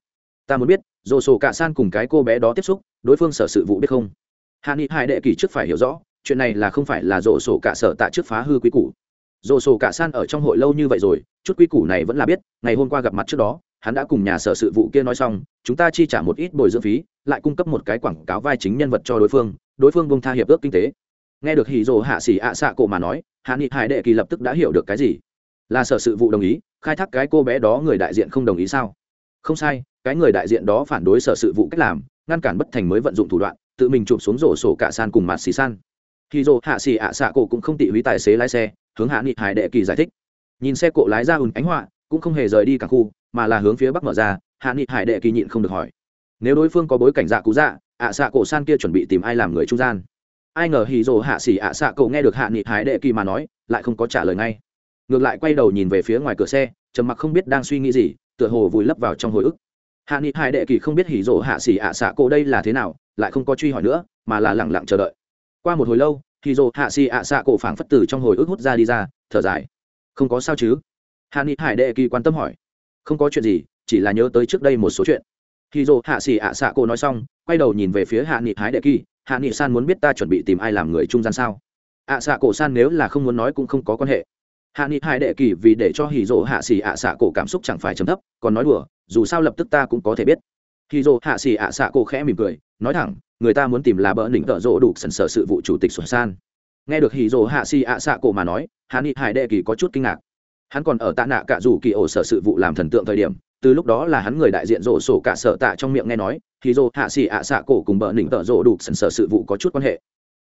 Ta muốn biết dồ sổ cả san cùng cái cô bé đó tiếp xúc, đối phương sở sự vụ biết không? Hạ nghị hải đệ kỳ trước phải hiểu rõ, chuyện này là không phải là dồ sổ cả sở tạ trước phá hư quý củ. Dồ sổ cả san ở trong hội lâu như vậy rồi, chút quý củ này vẫn là biết, ngày hôm qua gặp mặt trước đó, hắn đã cùng nhà sở sự vụ kia nói xong, chúng ta chi trả một ít bồi dưỡng phí, lại cung cấp một cái quảng cáo vai chính nhân vật cho đối phương đối phương bông tha hiệp ước kinh tế. Nghe được hì rồ hạ xỉ ạ xạ cổ mà nói, hạ nghị hải đệ kỳ lập tức đã hiểu được cái gì là sở sự vụ đồng ý, khai thác cái cô bé đó người đại diện không đồng ý sao? Không sai, cái người đại diện đó phản đối sở sự vụ cách làm, ngăn cản bất thành mới vận dụng thủ đoạn, tự mình chụp xuống rổ sổ cả san cùng mặt xì san. Khi rổ hạ xì ạ xạ cổ cũng không tị húy tài xế lái xe, hướng hạ nghị hải đệ kỳ giải thích. Nhìn xe cộ lái ra ùn ánh họa, cũng không hề rời đi cả khu, mà là hướng phía bắc mở ra, hạ nghị hải đệ kỳ nhịn không được hỏi. Nếu đối phương có bối cảnh dạ cú dạ ạ xạ cổ san kia chuẩn bị tìm ai làm người trung gian? Ai ngờ hì rồ hạ xỉ ạ xạ cổ nghe được hạ nghị hải đệ kỳ mà nói, lại không có trả lời ngay ngược lại quay đầu nhìn về phía ngoài cửa xe, trầm mặc không biết đang suy nghĩ gì, tựa hồ vùi lấp vào trong hồi ức. Hạ nghị hải đệ kỳ không biết hỉ rỗ hạ xỉ ạ xạ cổ đây là thế nào, lại không có truy hỏi nữa, mà là lẳng lặng chờ đợi. Qua một hồi lâu, hỉ rỗ hạ xỉ ạ xạ cổ phảng phất từ trong hồi ức hút ra đi ra, thở dài. Không có sao chứ? Hạ nghị hải đệ kỳ quan tâm hỏi. Không có chuyện gì, chỉ là nhớ tới trước đây một số chuyện. Hỉ rỗ hạ xỉ ạ xạ cổ nói xong, quay đầu nhìn về phía hạ nghị hải đệ kỳ. Hạ nghị san muốn biết ta chuẩn bị tìm ai làm người trung gian sao? Ạ xạ cổ san nếu là không muốn nói cũng không có quan hệ hạ nghị hai đệ kỳ vì để cho hì dỗ hạ xì ạ xạ cổ cảm xúc chẳng phải chấm thấp, còn nói đùa, dù sao lập tức ta cũng có thể biết. Hì dỗ hạ xì ạ xạ cổ khẽ mỉm cười, nói thẳng, người ta muốn tìm là bỡ nỉnh tợ rỗ đủ sần sở sự vụ chủ tịch xuân san. Nghe được hì dỗ hạ xì ạ xạ cổ mà nói, hạ nghị hai đệ kỳ có chút kinh ngạc. Hắn còn ở tạ nạ cả dù kỳ ổ sở sự vụ làm thần tượng thời điểm, từ lúc đó là hắn người đại diện rổ sổ cả sở tạ trong miệng nghe nói hì dô hạ xì ạ xạ cổ cùng bờ nỉnh tợ rổ đủ sần sở sự vụ có chút quan hệ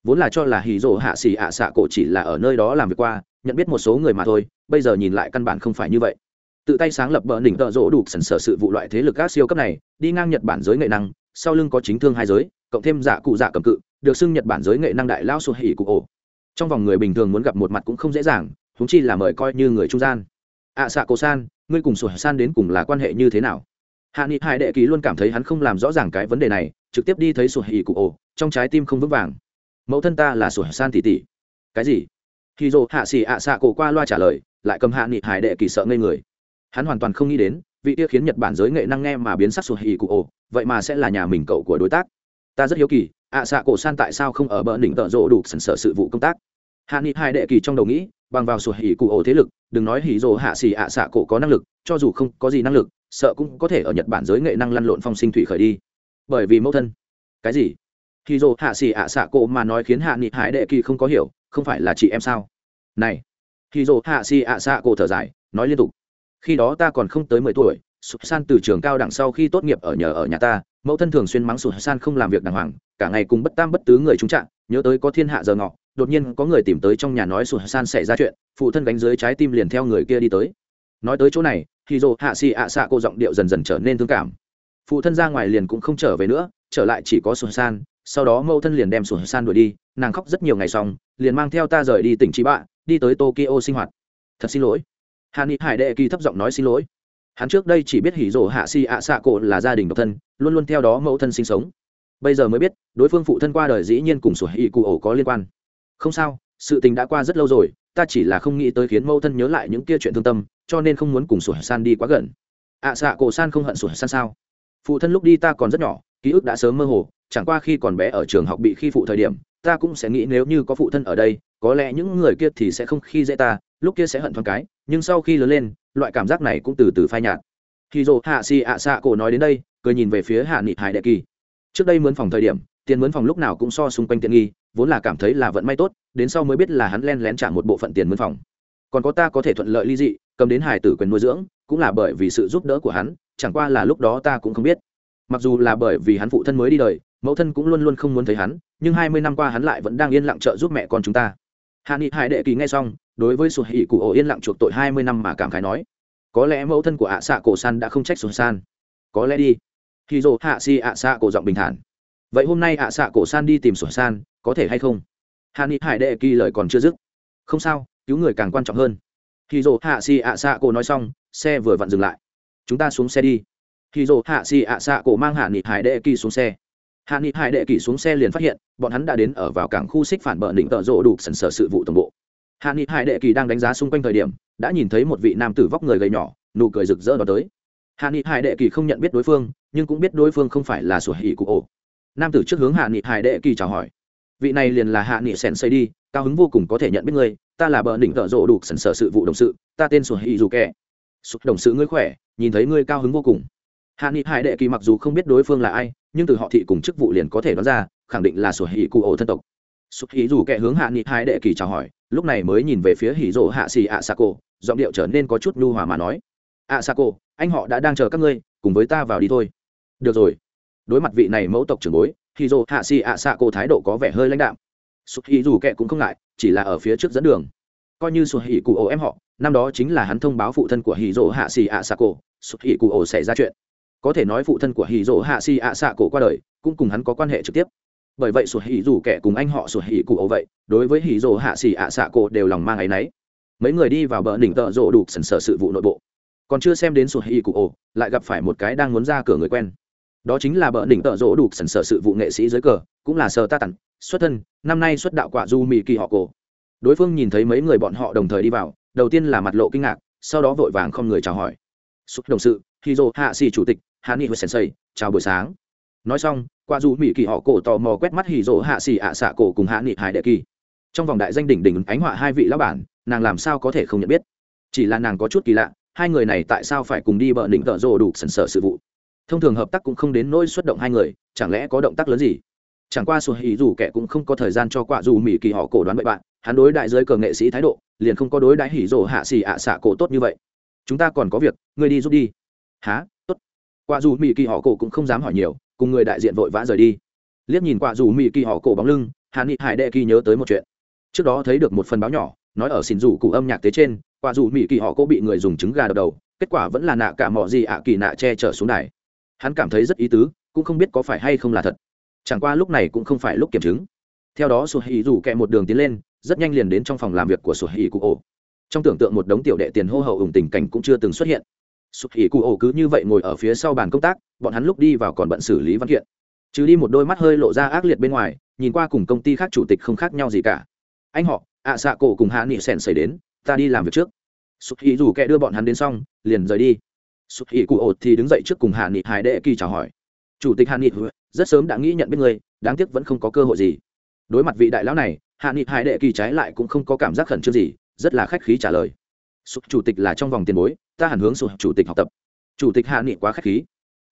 vốn là cho là hì rỗ hạ xì ạ xạ cổ chỉ là ở nơi đó làm việc qua, nhận biết một số người mà thôi, bây giờ nhìn lại căn bản không phải như vậy. Tự tay sáng lập bờ đỉnh tợ rỗ đủ sần sở sự vụ loại thế lực các siêu cấp này, đi ngang nhật bản giới nghệ năng, sau lưng có chính thương hai giới, cộng thêm giả cụ giả cầm cự, được xưng nhật bản giới nghệ năng đại lao xuân hỉ cụ ổ. Trong vòng người bình thường muốn gặp một mặt cũng không dễ dàng húng chi là mời coi như người trung gian. Ạ xạ cổ san, ngươi cùng sổ san đến cùng là quan hệ như thế nào? Hạ nghị hải đệ ký luôn cảm thấy hắn không làm rõ ràng cái vấn đề này, trực tiếp đi thấy sổ hỉ cụ ổ, trong trái tim không vững vàng mẫu thân ta là sủa san tỷ tỷ. cái gì? Khi dồ hạ xì ạ xạ cổ qua loa trả lời, lại cầm hạ nghị hải đệ kỳ sợ ngây người. Hắn hoàn toàn không nghĩ đến, vị kia khiến nhật bản giới nghệ năng nghe mà biến sắc sủa hỉ cụ ổ vậy mà sẽ là nhà mình cậu của đối tác. Ta rất hiếu kỳ, ạ xạ cổ san tại sao không ở bờ đỉnh tợ rộ đủ sần sợ sự vụ công tác? Hạ nghị hải đệ kỳ trong đầu nghĩ, bằng vào sủa hỉ cụ ổ thế lực, đừng nói hỉ rồ hạ xỉ ạ xạ cổ có năng lực, cho dù không có gì năng lực, sợ cũng có thể ở nhật bản giới nghệ năng lăn lộn phong sinh thủy khởi đi. Bởi vì mẫu thân. Cái gì? Khi rồ hạ xỉ ạ xạ cổ mà nói khiến hạ nghị hải đệ kỳ không có hiểu, không phải là chị em sao? Này khi rồ hạ xỉ ạ xạ cổ thở dài, nói liên tục. Khi đó ta còn không tới mười tuổi, sụp san từ trường cao đẳng sau khi tốt nghiệp ở nhờ ở nhà ta, mẫu thân thường xuyên mắng sụp san không làm việc đàng hoàng, cả ngày cùng bất tam bất tứ người trúng trạng, nhớ tới có thiên hạ giờ ngọ, đột nhiên có người tìm tới trong nhà nói sụt san xảy ra chuyện, phụ thân gánh dưới trái tim liền theo người kia đi tới. Nói tới chỗ này, thì dồ hạ xì ạ xạ cô giọng điệu dần dần trở nên thương cảm. Phụ thân ra ngoài liền cũng không trở về nữa, trở lại chỉ có sụt san sau đó mẫu thân liền đem sụt san đuổi đi nàng khóc rất nhiều ngày xong liền mang theo ta rời đi tỉnh trí bạ đi tới tokyo sinh hoạt. Thật xin lỗi. Hạ nghị hải đệ kỳ thấp giọng nói xin lỗi. Hắn trước đây chỉ biết hỉ rổ hạ si ạ xạ cổ là gia đình độc thân luôn luôn theo đó mẫu thân sinh sống. Bây giờ mới biết đối phương phụ thân qua đời dĩ nhiên cùng sủa hỉ cụ ổ có liên quan. Không sao sự tình đã qua rất lâu rồi ta chỉ là không nghĩ tới khiến mẫu thân nhớ lại những kia chuyện thương tâm cho nên không muốn cùng sủa san đi quá gần. Ạ à, xạ cổ san không hận sủa san sao? Phụ thân lúc đi ta còn rất nhỏ ký ức đã sớm mơ hồ chẳng qua khi còn bé ở trường học bị khi phụ thời điểm, ta cũng sẽ nghĩ nếu như có phụ thân ở đây, có lẽ những người kia thì sẽ không khi dễ ta, lúc kia sẽ hận thoáng cái, nhưng sau khi lớn lên, loại cảm giác này cũng từ từ phai nhạt. Khi dồ hạ xì ạ xạ cổ nói đến đây, cười nhìn về phía hạ nghị hải đệ kỳ. Trước đây mướn phòng thời điểm, tiền mướn phòng lúc nào cũng so xung quanh tiện nghi, vốn là cảm thấy là vận may tốt, đến sau mới biết là hắn len lén trả một bộ phận tiền mướn phòng. Còn có ta có thể thuận lợi ly dị, cầm đến hải tử quyền nuôi dưỡng, cũng là bởi vì sự giúp đỡ của hắn, chẳng qua là lúc đó ta cũng không biết. Mặc dù là bởi vì hắn phụ thân mới đi đời mẫu thân cũng luôn luôn không muốn thấy hắn, nhưng hai mươi năm qua hắn lại vẫn đang yên lặng trợ giúp mẹ con chúng ta. Hạ nghị hải đệ kỳ nghe xong, đối với sụt hỉ cụ ổ yên lặng chuộc tội hai mươi năm mà cảm khái nói, có lẽ mẫu thân của ạ xạ cổ san đã không trách sụt san. Có lẽ đi. Khi dồ hạ si ạ xạ cổ giọng bình thản, vậy hôm nay ạ xạ cổ san đi tìm sụt san, có thể hay không? Hạ nghị hải đệ kỳ lời còn chưa dứt, không sao, cứu người càng quan trọng hơn. Khi dỗ hạ si ạ xạ cổ nói xong, xe vừa vặn dừng lại. Chúng ta xuống xe đi. Khi dỗ hạ si ạ xạ cổ mang hạ nghị hải đệ kỳ xuống xe hạ nghị hải đệ kỳ xuống xe liền phát hiện, bọn hắn đã đến ở vào cảng khu xích phản bờ đỉnh tợ rộ đủ sần sở sự vụ tổng bộ. Hạ nghị hải đệ kỳ đang đánh giá xung quanh thời điểm, đã nhìn thấy một vị nam tử vóc người gầy nhỏ, nụ cười rực rỡ đó tới. Hạ nghị hải đệ kỳ không nhận biết đối phương, nhưng cũng biết đối phương không phải là sủa hỉ cụ ổ. Nam tử trước hướng hạ nghị hải đệ kỳ chào hỏi. Vị này liền là hạ nghị sèn xây đi, cao hứng vô cùng có thể nhận biết ngươi ta là bờ đỉnh tợ rộ đủ sần sở sự vụ đồng sự, ta tên sủa hỉ dù kẻ. Sụp, đồng sự ngươi khỏe, nhìn thấy ngươi cao hứng vô cùng. Hạ nghị hải đệ kỳ mặc dù không biết đối phương là ai nhưng từ họ thị cùng chức vụ liền có thể đoán ra, khẳng định là sổ hỉ cụ ổ thân tộc. Sổ hỉ dù kẻ hướng hạ nghị hai đệ kỳ chào hỏi, lúc này mới nhìn về phía hỉ rỗ hạ xì ạ xà cổ, giọng điệu trở nên có chút nhu hòa mà nói. Ạ xà cổ, anh họ đã đang chờ các ngươi, cùng với ta vào đi thôi. Được rồi. Đối mặt vị này mẫu tộc trưởng bối, hỉ rỗ hạ xì ạ xà cổ thái độ có vẻ hơi lãnh đạm. Sổ hỉ dù kẻ cũng không ngại, chỉ là ở phía trước dẫn đường. Coi như sổ hỉ cụ ổ em họ, năm đó chính là hắn thông báo phụ thân của hỉ rỗ hạ xì ạ xà cổ, sổ hỉ cụ ổ xảy ra chuyện có thể nói phụ thân của hỉ rộ hạ xì ạ xạ cổ qua đời, cũng cùng hắn có quan hệ trực tiếp. Bởi vậy sụt hỉ dù kẻ cùng anh họ sụt hỉ cụ ổ vậy, đối với hỉ rồ hạ xì ạ xạ cổ đều lòng mang áy náy. Mấy người đi vào bờ đỉnh tợ rộ Đục sần sở sự vụ nội bộ. Còn chưa xem đến sụt hỉ cụ ổ lại gặp phải một cái đang muốn ra cửa người quen. Đó chính là bờ đỉnh tợ rộ Đục sần sở sự vụ nghệ sĩ dưới cờ, cũng là sờ ta tặng xuất thân, năm nay xuất đạo quả du mỹ kỳ họ cổ. Đối phương nhìn thấy mấy người bọn họ đồng thời đi vào, đầu tiên là mặt lộ kinh ngạc, sau đó vội vàng không người chào hỏi. Xúc đồng sự, hỉ dô hạ xì chủ tịch hạ nghị hồi sensei, chào buổi sáng. Nói xong, qua dù mỹ kỳ họ cổ tò mò quét mắt hỉ rỗ hạ xì ạ xạ cổ cùng hạ nghị hải đệ kỳ. Trong vòng đại danh đỉnh đỉnh ánh họa hai vị lão bản, nàng làm sao có thể không nhận biết? Chỉ là nàng có chút kỳ lạ, hai người này tại sao phải cùng đi bợ đỉnh tợ rồ đủ sần sở sự vụ? Thông thường hợp tác cũng không đến nỗi xuất động hai người, chẳng lẽ có động tác lớn gì? Chẳng qua sùa hỉ dù kẻ cũng không có thời gian cho quả dù mỹ kỳ họ cổ đoán bậy bạn, hắn đối đại giới cờ nghệ sĩ thái độ, liền không có đối đại hỉ rồ hạ xì ạ xạ cổ tốt như vậy. Chúng ta còn có việc, ngươi đi giúp đi. Há quả dù mỹ kỳ họ cổ cũng không dám hỏi nhiều, cùng người đại diện vội vã rời đi. Liếc nhìn quả dù mỹ kỳ họ cổ bóng lưng hạ nghị hải đệ kỳ nhớ tới một chuyện. Trước đó thấy được một phần báo nhỏ, nói ở xin rủ cụ âm nhạc tế trên, quả dù mỹ kỳ họ cổ bị người dùng trứng gà đập đầu, kết quả vẫn là nạ cả mỏ gì ạ kỳ nạ che chở xuống đài. Hắn cảm thấy rất ý tứ, cũng không biết có phải hay không là thật. Chẳng qua lúc này cũng không phải lúc kiểm chứng. Theo đó sổ hỉ rủ kẹ một đường tiến lên, rất nhanh liền đến trong phòng làm việc của sổ hỉ cụ ổ. Trong tưởng tượng một đống tiểu đệ tiền hô hậu ủng tình cảnh cũng chưa từng xuất hiện sụp hỉ cụ ổ cứ như vậy ngồi ở phía sau bàn công tác, bọn hắn lúc đi vào còn bận xử lý văn kiện. Trừ đi một đôi mắt hơi lộ ra ác liệt bên ngoài, nhìn qua cùng công ty khác chủ tịch không khác nhau gì cả. Anh họ, ạ à xạ cổ cùng hạ nghị sèn xảy đến, ta đi làm việc trước. Sụp hỉ dù kẻ đưa bọn hắn đến xong, liền rời đi. Sụp hỉ cụ ổ thì đứng dậy trước cùng hạ nghị hải đệ kỳ chào hỏi. Chủ tịch hạ nghị rất sớm đã nghĩ nhận biết người, đáng tiếc vẫn không có cơ hội gì. Đối mặt vị đại lão này, hạ nghị hải đệ kỳ trái lại cũng không có cảm giác khẩn trương gì, rất là khách khí trả lời sụp chủ tịch là trong vòng tiền bối, ta hẳn hướng sụp chủ tịch học tập. Chủ tịch hạ nghị quá khách khí.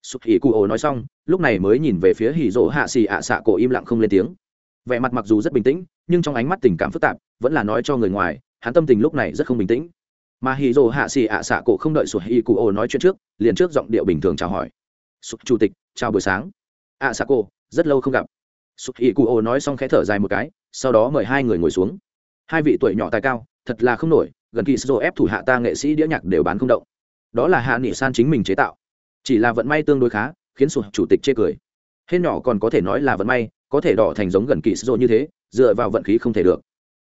Sụp hỉ cụ ổ nói xong, lúc này mới nhìn về phía hỉ rỗ hạ xì ạ xạ cổ im lặng không lên tiếng. Vẻ mặt mặc dù rất bình tĩnh, nhưng trong ánh mắt tình cảm phức tạp, vẫn là nói cho người ngoài, hắn tâm tình lúc này rất không bình tĩnh. Mà hỉ rỗ hạ xì ạ xạ cổ không đợi sụp hỉ cụ ổ nói chuyện trước, liền trước giọng điệu bình thường chào hỏi. Sụp chủ tịch, chào buổi sáng. Ạ xạ cổ, rất lâu không gặp. Sụp hỉ cụ ổ nói xong khẽ thở dài một cái, sau đó mời hai người ngồi xuống. Hai vị tuổi nhỏ tài cao, thật là không nổi gần kỳ sô ép thủ hạ ta nghệ sĩ đĩa nhạc đều bán không động. Đó là hạ nghị san chính mình chế tạo. Chỉ là vận may tương đối khá, khiến sụt chủ tịch chê cười. Hên nhỏ còn có thể nói là vận may, có thể đỏ thành giống gần kỳ sô như thế, dựa vào vận khí không thể được.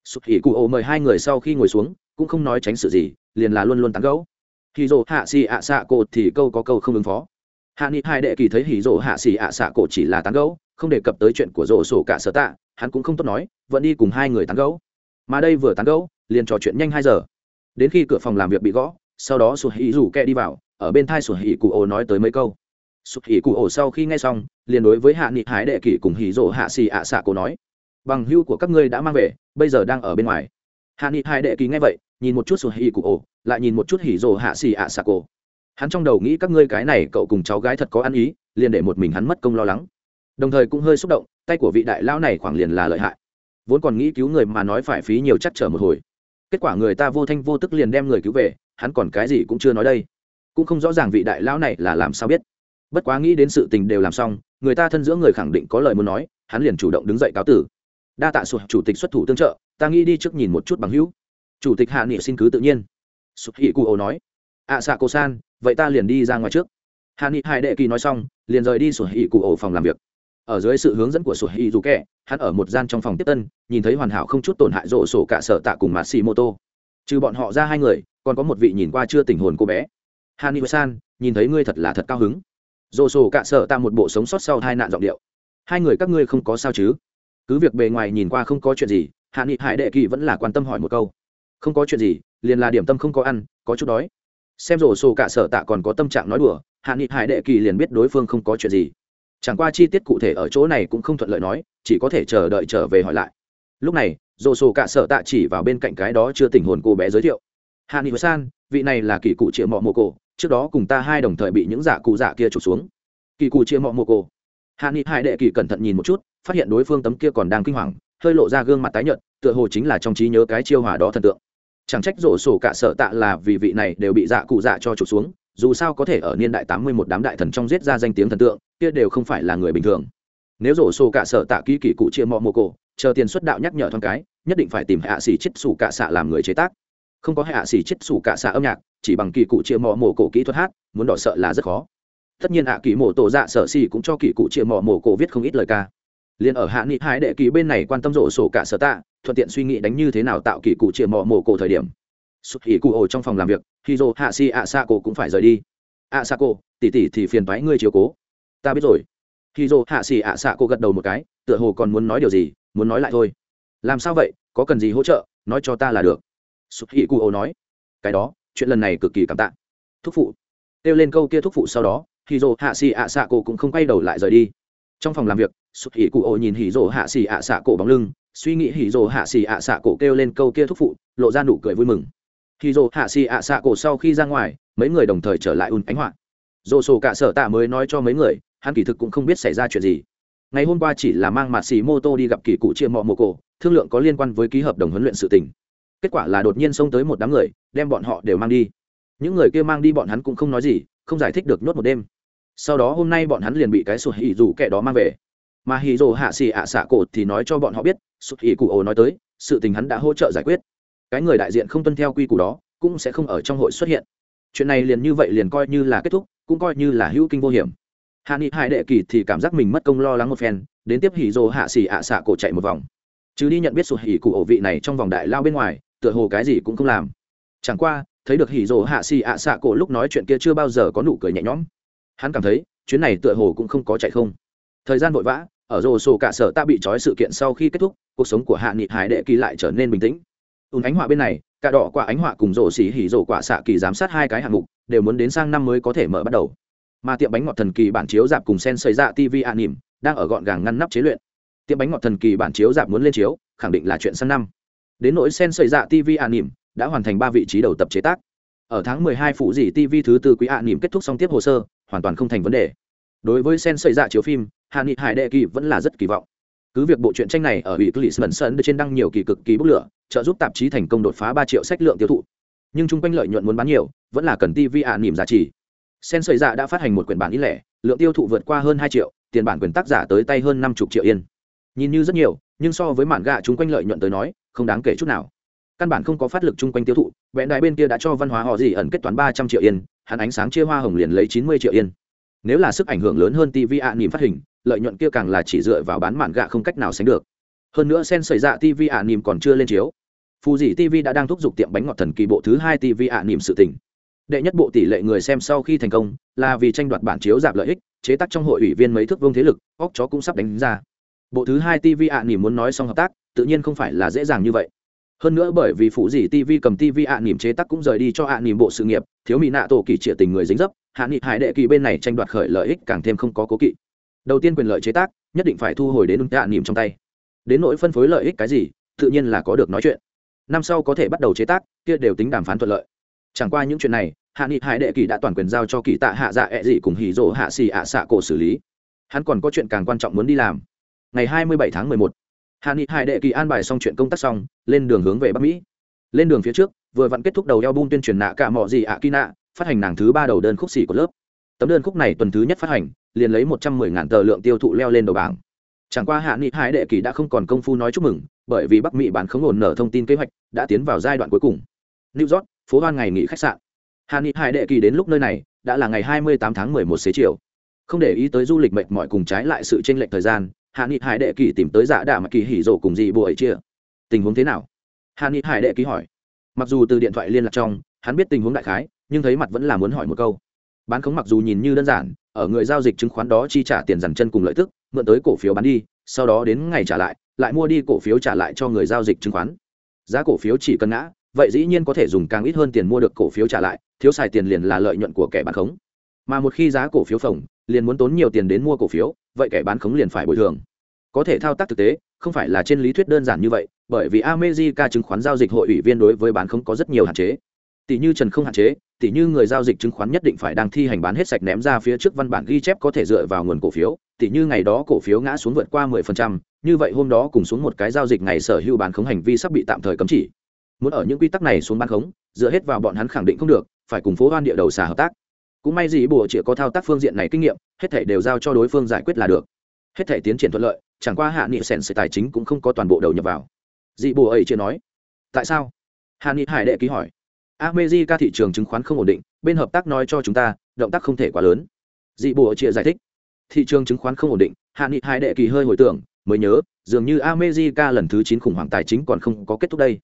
Sụt hỉ cụ ổ mời hai người sau khi ngồi xuống, cũng không nói tránh sự gì, liền là luôn luôn tán gẫu. Hỉ dỗ hạ xì ạ xạ cổ thì câu có câu không ứng phó. Hạ nghị hai đệ kỳ thấy hỉ dỗ hạ xì ạ xạ cổ chỉ là tán gẫu, không đề cập tới chuyện của rổ sổ cả sở tạ, hắn cũng không tốt nói, vẫn đi cùng hai người tán gẫu. Mà đây vừa tán gẫu, liền trò chuyện nhanh hai giờ đến khi cửa phòng làm việc bị gõ, sau đó sụt hỉ rủ kẹ đi vào, ở bên thai sụt hỉ cụ ổ nói tới mấy câu. Sụt hỉ cụ ổ sau khi nghe xong, liền đối với hạ nghị hái đệ kỷ cùng hỉ rỗ hạ xì ạ xạ cổ nói, bằng hưu của các ngươi đã mang về, bây giờ đang ở bên ngoài. Hạ nghị hai đệ kỷ nghe vậy, nhìn một chút sụt hỉ cụ ổ lại nhìn một chút hỉ rỗ hạ xì ạ xạ cổ. Hắn trong đầu nghĩ các ngươi cái này cậu cùng cháu gái thật có ăn ý, liền để một mình hắn mất công lo lắng. Đồng thời cũng hơi xúc động, tay của vị đại lão này khoảng liền là lợi hại. Vốn còn nghĩ cứu người mà nói phải phí nhiều chắc trở một hồi kết quả người ta vô thanh vô tức liền đem người cứu về hắn còn cái gì cũng chưa nói đây. Cũng không rõ ràng vị đại lão này là làm sao biết. Bất quá nghĩ đến sự tình đều làm xong người ta thân giữa người khẳng định có lời muốn nói hắn liền chủ động đứng dậy cáo tử. Đa tạ sụt chủ tịch xuất thủ tương trợ ta nghĩ đi trước nhìn một chút bằng hữu. Chủ tịch hạ nghị xin cứ tự nhiên. Sụt hị cụ ồ nói. Ạ à, xạ cô san vậy ta liền đi ra ngoài trước. Hạ nghị hai đệ kỳ nói xong liền rời đi sụt hị cụ ồ phòng làm việc ở dưới sự hướng dẫn của sổ hì dù kẹ, hắn ở một gian trong phòng tiếp tân, nhìn thấy hoàn hảo không chút tổn hại rổ sổ cả sở tạ cùng mạt xì mô tô trừ bọn họ ra hai người, còn có một vị nhìn qua chưa tình hồn cô bé. Hani san nhìn thấy ngươi thật là thật cao hứng. Rổ sổ cả sở tạ một bộ sống sót sau hai nạn giọng điệu. Hai người các ngươi không có sao chứ? Cứ việc bề ngoài nhìn qua không có chuyện gì hạ nghị hải đệ kỳ vẫn là quan tâm hỏi một câu. Không có chuyện gì, liền là điểm tâm không có ăn, có chút đói. Xem rổ sổ cả sở tạ còn có tâm trạng nói đùa hạ nghị hải đệ kỳ liền biết đối phương không có chuyện gì chẳng qua chi tiết cụ thể ở chỗ này cũng không thuận lợi nói, chỉ có thể chờ đợi trở về hỏi lại. Lúc này dồ sổ cả sợ tạ chỉ vào bên cạnh cái đó chưa tình hồn cô bé giới thiệu. Hạ nghị san, vị này là kỳ cụ triệu mọ mồ cổ, trước đó cùng ta hai đồng thời bị những giả cụ giả kia trục xuống. Kỳ cụ triệu mọ mồ cổ. Hạ nghị hải đệ kỳ cẩn thận nhìn một chút, phát hiện đối phương tấm kia còn đang kinh hoàng, hơi lộ ra gương mặt tái nhợt, tựa hồ chính là trong trí nhớ cái chiêu hòa đó thần tượng. Chẳng trách rổ sổ cả sợ tạ là vì vị này đều bị dạ cụ dạ cho trục xuống, dù sao có thể ở niên đại tám mươi một đám đại thần trong giết ra danh tiếng thần tượng kia đều không phải là người bình thường. Nếu rổ sổ cả sở tạ kỹ kỳ cụ chia mọ mồ cổ, chờ tiền xuất đạo nhắc nhở thoáng cái, nhất định phải tìm hạ sĩ chết xù cả xạ làm người chế tác. Không có hạ sĩ chết xù cả xạ âm nhạc, chỉ bằng kỳ cụ chia mọ mồ cổ kỹ thuật hát, muốn đỏ sợ là rất khó. Tất nhiên hạ kỳ mổ tổ dạ sở xỉ cũng cho kỳ cụ chia mọ mồ cổ viết không ít lời ca. Liền ở hạ nghị hai đệ kỳ bên này quan tâm rổ sổ cả sở tạ, thuận tiện suy nghĩ đánh như thế nào tạo kỳ cụ chia mọ mồ cổ thời điểm. Xuất hỉ cụ ổ trong phòng làm việc, khi dô hạ xỉ ạ xạ cổ cũng phải rời đi. Ạ xạ cổ tỉ tỉ thì phiền thoái ngươi chiều cố ta biết rồi. Khi dô hạ si ạ xạ cổ gật đầu một cái, tựa hồ còn muốn nói điều gì, muốn nói lại thôi. Làm sao vậy? Có cần gì hỗ trợ? Nói cho ta là được. Sụp hỉ cụ ô nói. Cái đó, chuyện lần này cực kỳ cảm tạ. Thúc phụ. Kêu lên câu kia thúc phụ sau đó, khi dô hạ xì ạ xạ cổ cũng không quay đầu lại rời đi. Trong phòng làm việc, sụp hỉ cụ ô nhìn hỉ dô hạ xì ạ xạ cổ bóng lưng, suy nghĩ hỉ dô hạ xì ạ xạ cổ kêu lên câu kia thúc phụ, lộ ra nụ cười vui mừng. Hỉ dô hạ xì ạ xạ cổ sau khi ra ngoài, mấy người đồng thời trở lại ùn ánh họa. Dô sổ cả sở tạ mới nói cho mấy người hắn kỳ thực cũng không biết xảy ra chuyện gì. Ngày hôm qua chỉ là mang mạt xì mô tô đi gặp kỳ cụ chia mọ Mô cổ, thương lượng có liên quan với ký hợp đồng huấn luyện sự tình. Kết quả là đột nhiên xông tới một đám người, đem bọn họ đều mang đi. Những người kia mang đi bọn hắn cũng không nói gì, không giải thích được nhốt một đêm. Sau đó hôm nay bọn hắn liền bị cái sụt hỉ dù kẻ đó mang về. Mà hỉ dù hạ xì ạ xạ cổ thì nói cho bọn họ biết, sụt hỉ cụ ồ nói tới, sự tình hắn đã hỗ trợ giải quyết. Cái người đại diện không tuân theo quy củ đó, cũng sẽ không ở trong hội xuất hiện. Chuyện này liền như vậy liền coi như là kết thúc, cũng coi như là hữu kinh vô hiểm hạ nghị hai đệ kỳ thì cảm giác mình mất công lo lắng một phen, đến tiếp hỉ rồ hạ xỉ ạ xạ cổ chạy một vòng. Chứ đi nhận biết sụt hỉ cụ ổ vị này trong vòng đại lao bên ngoài, tựa hồ cái gì cũng không làm. Chẳng qua, thấy được hỉ rồ hạ xỉ ạ xạ cổ lúc nói chuyện kia chưa bao giờ có nụ cười nhẹ nhõm. Hắn cảm thấy, chuyến này tựa hồ cũng không có chạy không. Thời gian vội vã, ở rồ sổ cả sở ta bị trói sự kiện sau khi kết thúc, cuộc sống của hạ nghị hải đệ kỳ lại trở nên bình tĩnh. Ùn ánh họa bên này, cả đỏ quả ánh họa cùng rổ xỉ hỉ rổ quả xạ kỳ giám sát hai cái hạng mục, đều muốn đến sang năm mới có thể mở bắt đầu mà tiệm bánh ngọt thần kỳ bản chiếu dạp cùng sen xây dạ tv an nỉm đang ở gọn gàng ngăn nắp chế luyện. Tiệm bánh ngọt thần kỳ bản chiếu dạp muốn lên chiếu, khẳng định là chuyện sang năm. Đến nỗi sen xây dạ tv an nỉm đã hoàn thành ba vị trí đầu tập chế tác. Ở tháng 12 phụ gì tv thứ tư quý an nỉm kết thúc xong tiếp hồ sơ, hoàn toàn không thành vấn đề. Đối với sen xây dạ chiếu phim hạ nghị hải đệ kỳ vẫn là rất kỳ vọng. Cứ việc bộ truyện tranh này ở ủy clisman sơn trên đăng nhiều kỳ cực kỳ bức lửa, trợ giúp tạp chí thành công đột phá ba triệu sách lượng tiêu thụ. Nhưng chung quanh lợi nhuận muốn bán nhiều, vẫn là cần tv an nỉm giá trị sen sợi dạ đã phát hành một quyển bản ít lẻ, lượng tiêu thụ vượt qua hơn hai triệu, tiền bản quyền tác giả tới tay hơn năm chục triệu yên. Nhìn như rất nhiều, nhưng so với mảng gạ chúng quanh lợi nhuận tới nói, không đáng kể chút nào. Căn bản không có phát lực chung quanh tiêu thụ vẽ đại bên kia đã cho văn hóa họ gì ẩn kết toán ba trăm triệu yên, hắn ánh sáng chia hoa hồng liền lấy chín mươi triệu yên. Nếu là sức ảnh hưởng lớn hơn tv ạ nỉm phát hình, lợi nhuận kia càng là chỉ dựa vào bán mảng gạ không cách nào sánh được. Hơn nữa sen xảy ra tv ạ nỉm còn chưa lên chiếu. Phù dị tv đã đang thúc giục tiệm bánh ngọt thần kỳ bộ thứ hai tv ạ nỉm sự tình đệ nhất bộ tỷ lệ người xem sau khi thành công là vì tranh đoạt bản chiếu giảm lợi ích, chế tác trong hội ủy viên mấy thước vương thế lực, óc chó cũng sắp đánh ra. Bộ thứ hai tv ạ nỉm muốn nói xong hợp tác, tự nhiên không phải là dễ dàng như vậy. Hơn nữa bởi vì phụ dì tv cầm tv ạ nỉm chế tác cũng rời đi cho ạ nỉm bộ sự nghiệp, thiếu mỹ nạ tổ kỳ trịa tình người dính dấp, hạ nghị hải đệ kỳ bên này tranh đoạt khởi lợi ích càng thêm không có cố kỵ. Đầu tiên quyền lợi chế tác, nhất định phải thu hồi đến ạ nỉm trong tay. Đến nỗi phân phối lợi ích cái gì, tự nhiên là có được nói chuyện. Năm sau có thể bắt đầu chế tác, kia đều tính đàm phán thuận lợi chẳng qua những chuyện này, hạ nghị hải đệ kỳ đã toàn quyền giao cho kỳ tạ hạ dạ ẹ、e、dị cùng hì rỗ hạ xì ạ xạ cổ xử lý. Hắn còn có chuyện càng quan trọng muốn đi làm. Ngày hai mươi bảy tháng mười một, hạ nghị hải đệ kỳ an bài xong chuyện công tác xong, lên đường hướng về bắc mỹ. Lên đường phía trước, vừa vặn kết thúc đầu eo bung tuyên truyền nạ cả mọ gì ạ kỳ nạ, phát hành nàng thứ ba đầu đơn khúc xỉ của lớp. Tấm đơn khúc này tuần thứ nhất phát hành, liền lấy một trăm mười ngàn tờ lượng tiêu thụ leo lên đầu bảng. Chẳng qua hạ nghị hải đệ kỳ đã không còn công phu nói chúc mừng, bởi vì bắc mỹ bán không ổn nở thông tin kế hoạch, đã tiến vào giai đoạn cuối cùng. New york phố hoan ngày nghỉ khách sạn. Hà nghị hải đệ kỳ đến lúc nơi này, đã là ngày hai mươi tám tháng mười một xế chiều. Không để ý tới du lịch mệt mỏi cùng trái lại sự tranh lệch thời gian hạ nghị hải đệ kỳ tìm tới dạ đạ mà kỳ hỉ rộ cùng dị bộ ấy chia. Tình huống thế nào? Hạ nghị hải đệ ký hỏi. Mặc dù từ điện thoại liên lạc trong, hắn biết tình huống đại khái, nhưng thấy mặt vẫn là muốn hỏi một câu. Bán khống mặc dù nhìn như đơn giản, ở người giao dịch chứng khoán đó chi trả tiền dằn chân cùng lợi tức, mượn tới cổ phiếu bán đi, sau đó đến ngày trả lại lại mua đi cổ phiếu trả lại cho người giao dịch chứng khoán. Giá cổ phiếu chỉ cần ngã vậy dĩ nhiên có thể dùng càng ít hơn tiền mua được cổ phiếu trả lại thiếu xài tiền liền là lợi nhuận của kẻ bán khống. Mà một khi giá cổ phiếu phồng liền muốn tốn nhiều tiền đến mua cổ phiếu vậy kẻ bán khống liền phải bồi thường. Có thể thao tác thực tế không phải là trên lý thuyết đơn giản như vậy bởi vì America chứng khoán giao dịch hội ủy viên đối với bán khống có rất nhiều hạn chế. Tỷ như trần không hạn chế tỷ như người giao dịch chứng khoán nhất định phải đang thi hành bán hết sạch ném ra phía trước văn bản ghi chép có thể dựa vào nguồn cổ phiếu tỷ như ngày đó cổ phiếu ngã xuống vượt qua 10%, như vậy hôm đó cùng xuống một cái giao dịch ngày sở hữu bán khống hành vi sắp bị tạm thời cấm chỉ muốn ở những quy tắc này xuống bán khống dựa hết vào bọn hắn khẳng định không được phải cùng phố hoan địa đầu xà hợp tác. Cũng may gì bộ chỉ có thao tác phương diện này kinh nghiệm hết thể đều giao cho đối phương giải quyết là được. Hết thể tiến triển thuận lợi chẳng qua hạ nghị sèn sự tài chính cũng không có toàn bộ đầu nhập vào. Dị bộ ấy chưa nói. Tại sao? Hạ nghị hải đệ ký hỏi. America thị trường chứng khoán không ổn định, bên hợp tác nói cho chúng ta, động tác không thể quá lớn. Dị Bộ chia giải thích, thị trường chứng khoán không ổn định, Hạ Nghị hải đệ kỳ hơi hồi tưởng, mới nhớ, dường như America lần thứ 9 khủng hoảng tài chính còn không có kết thúc đây.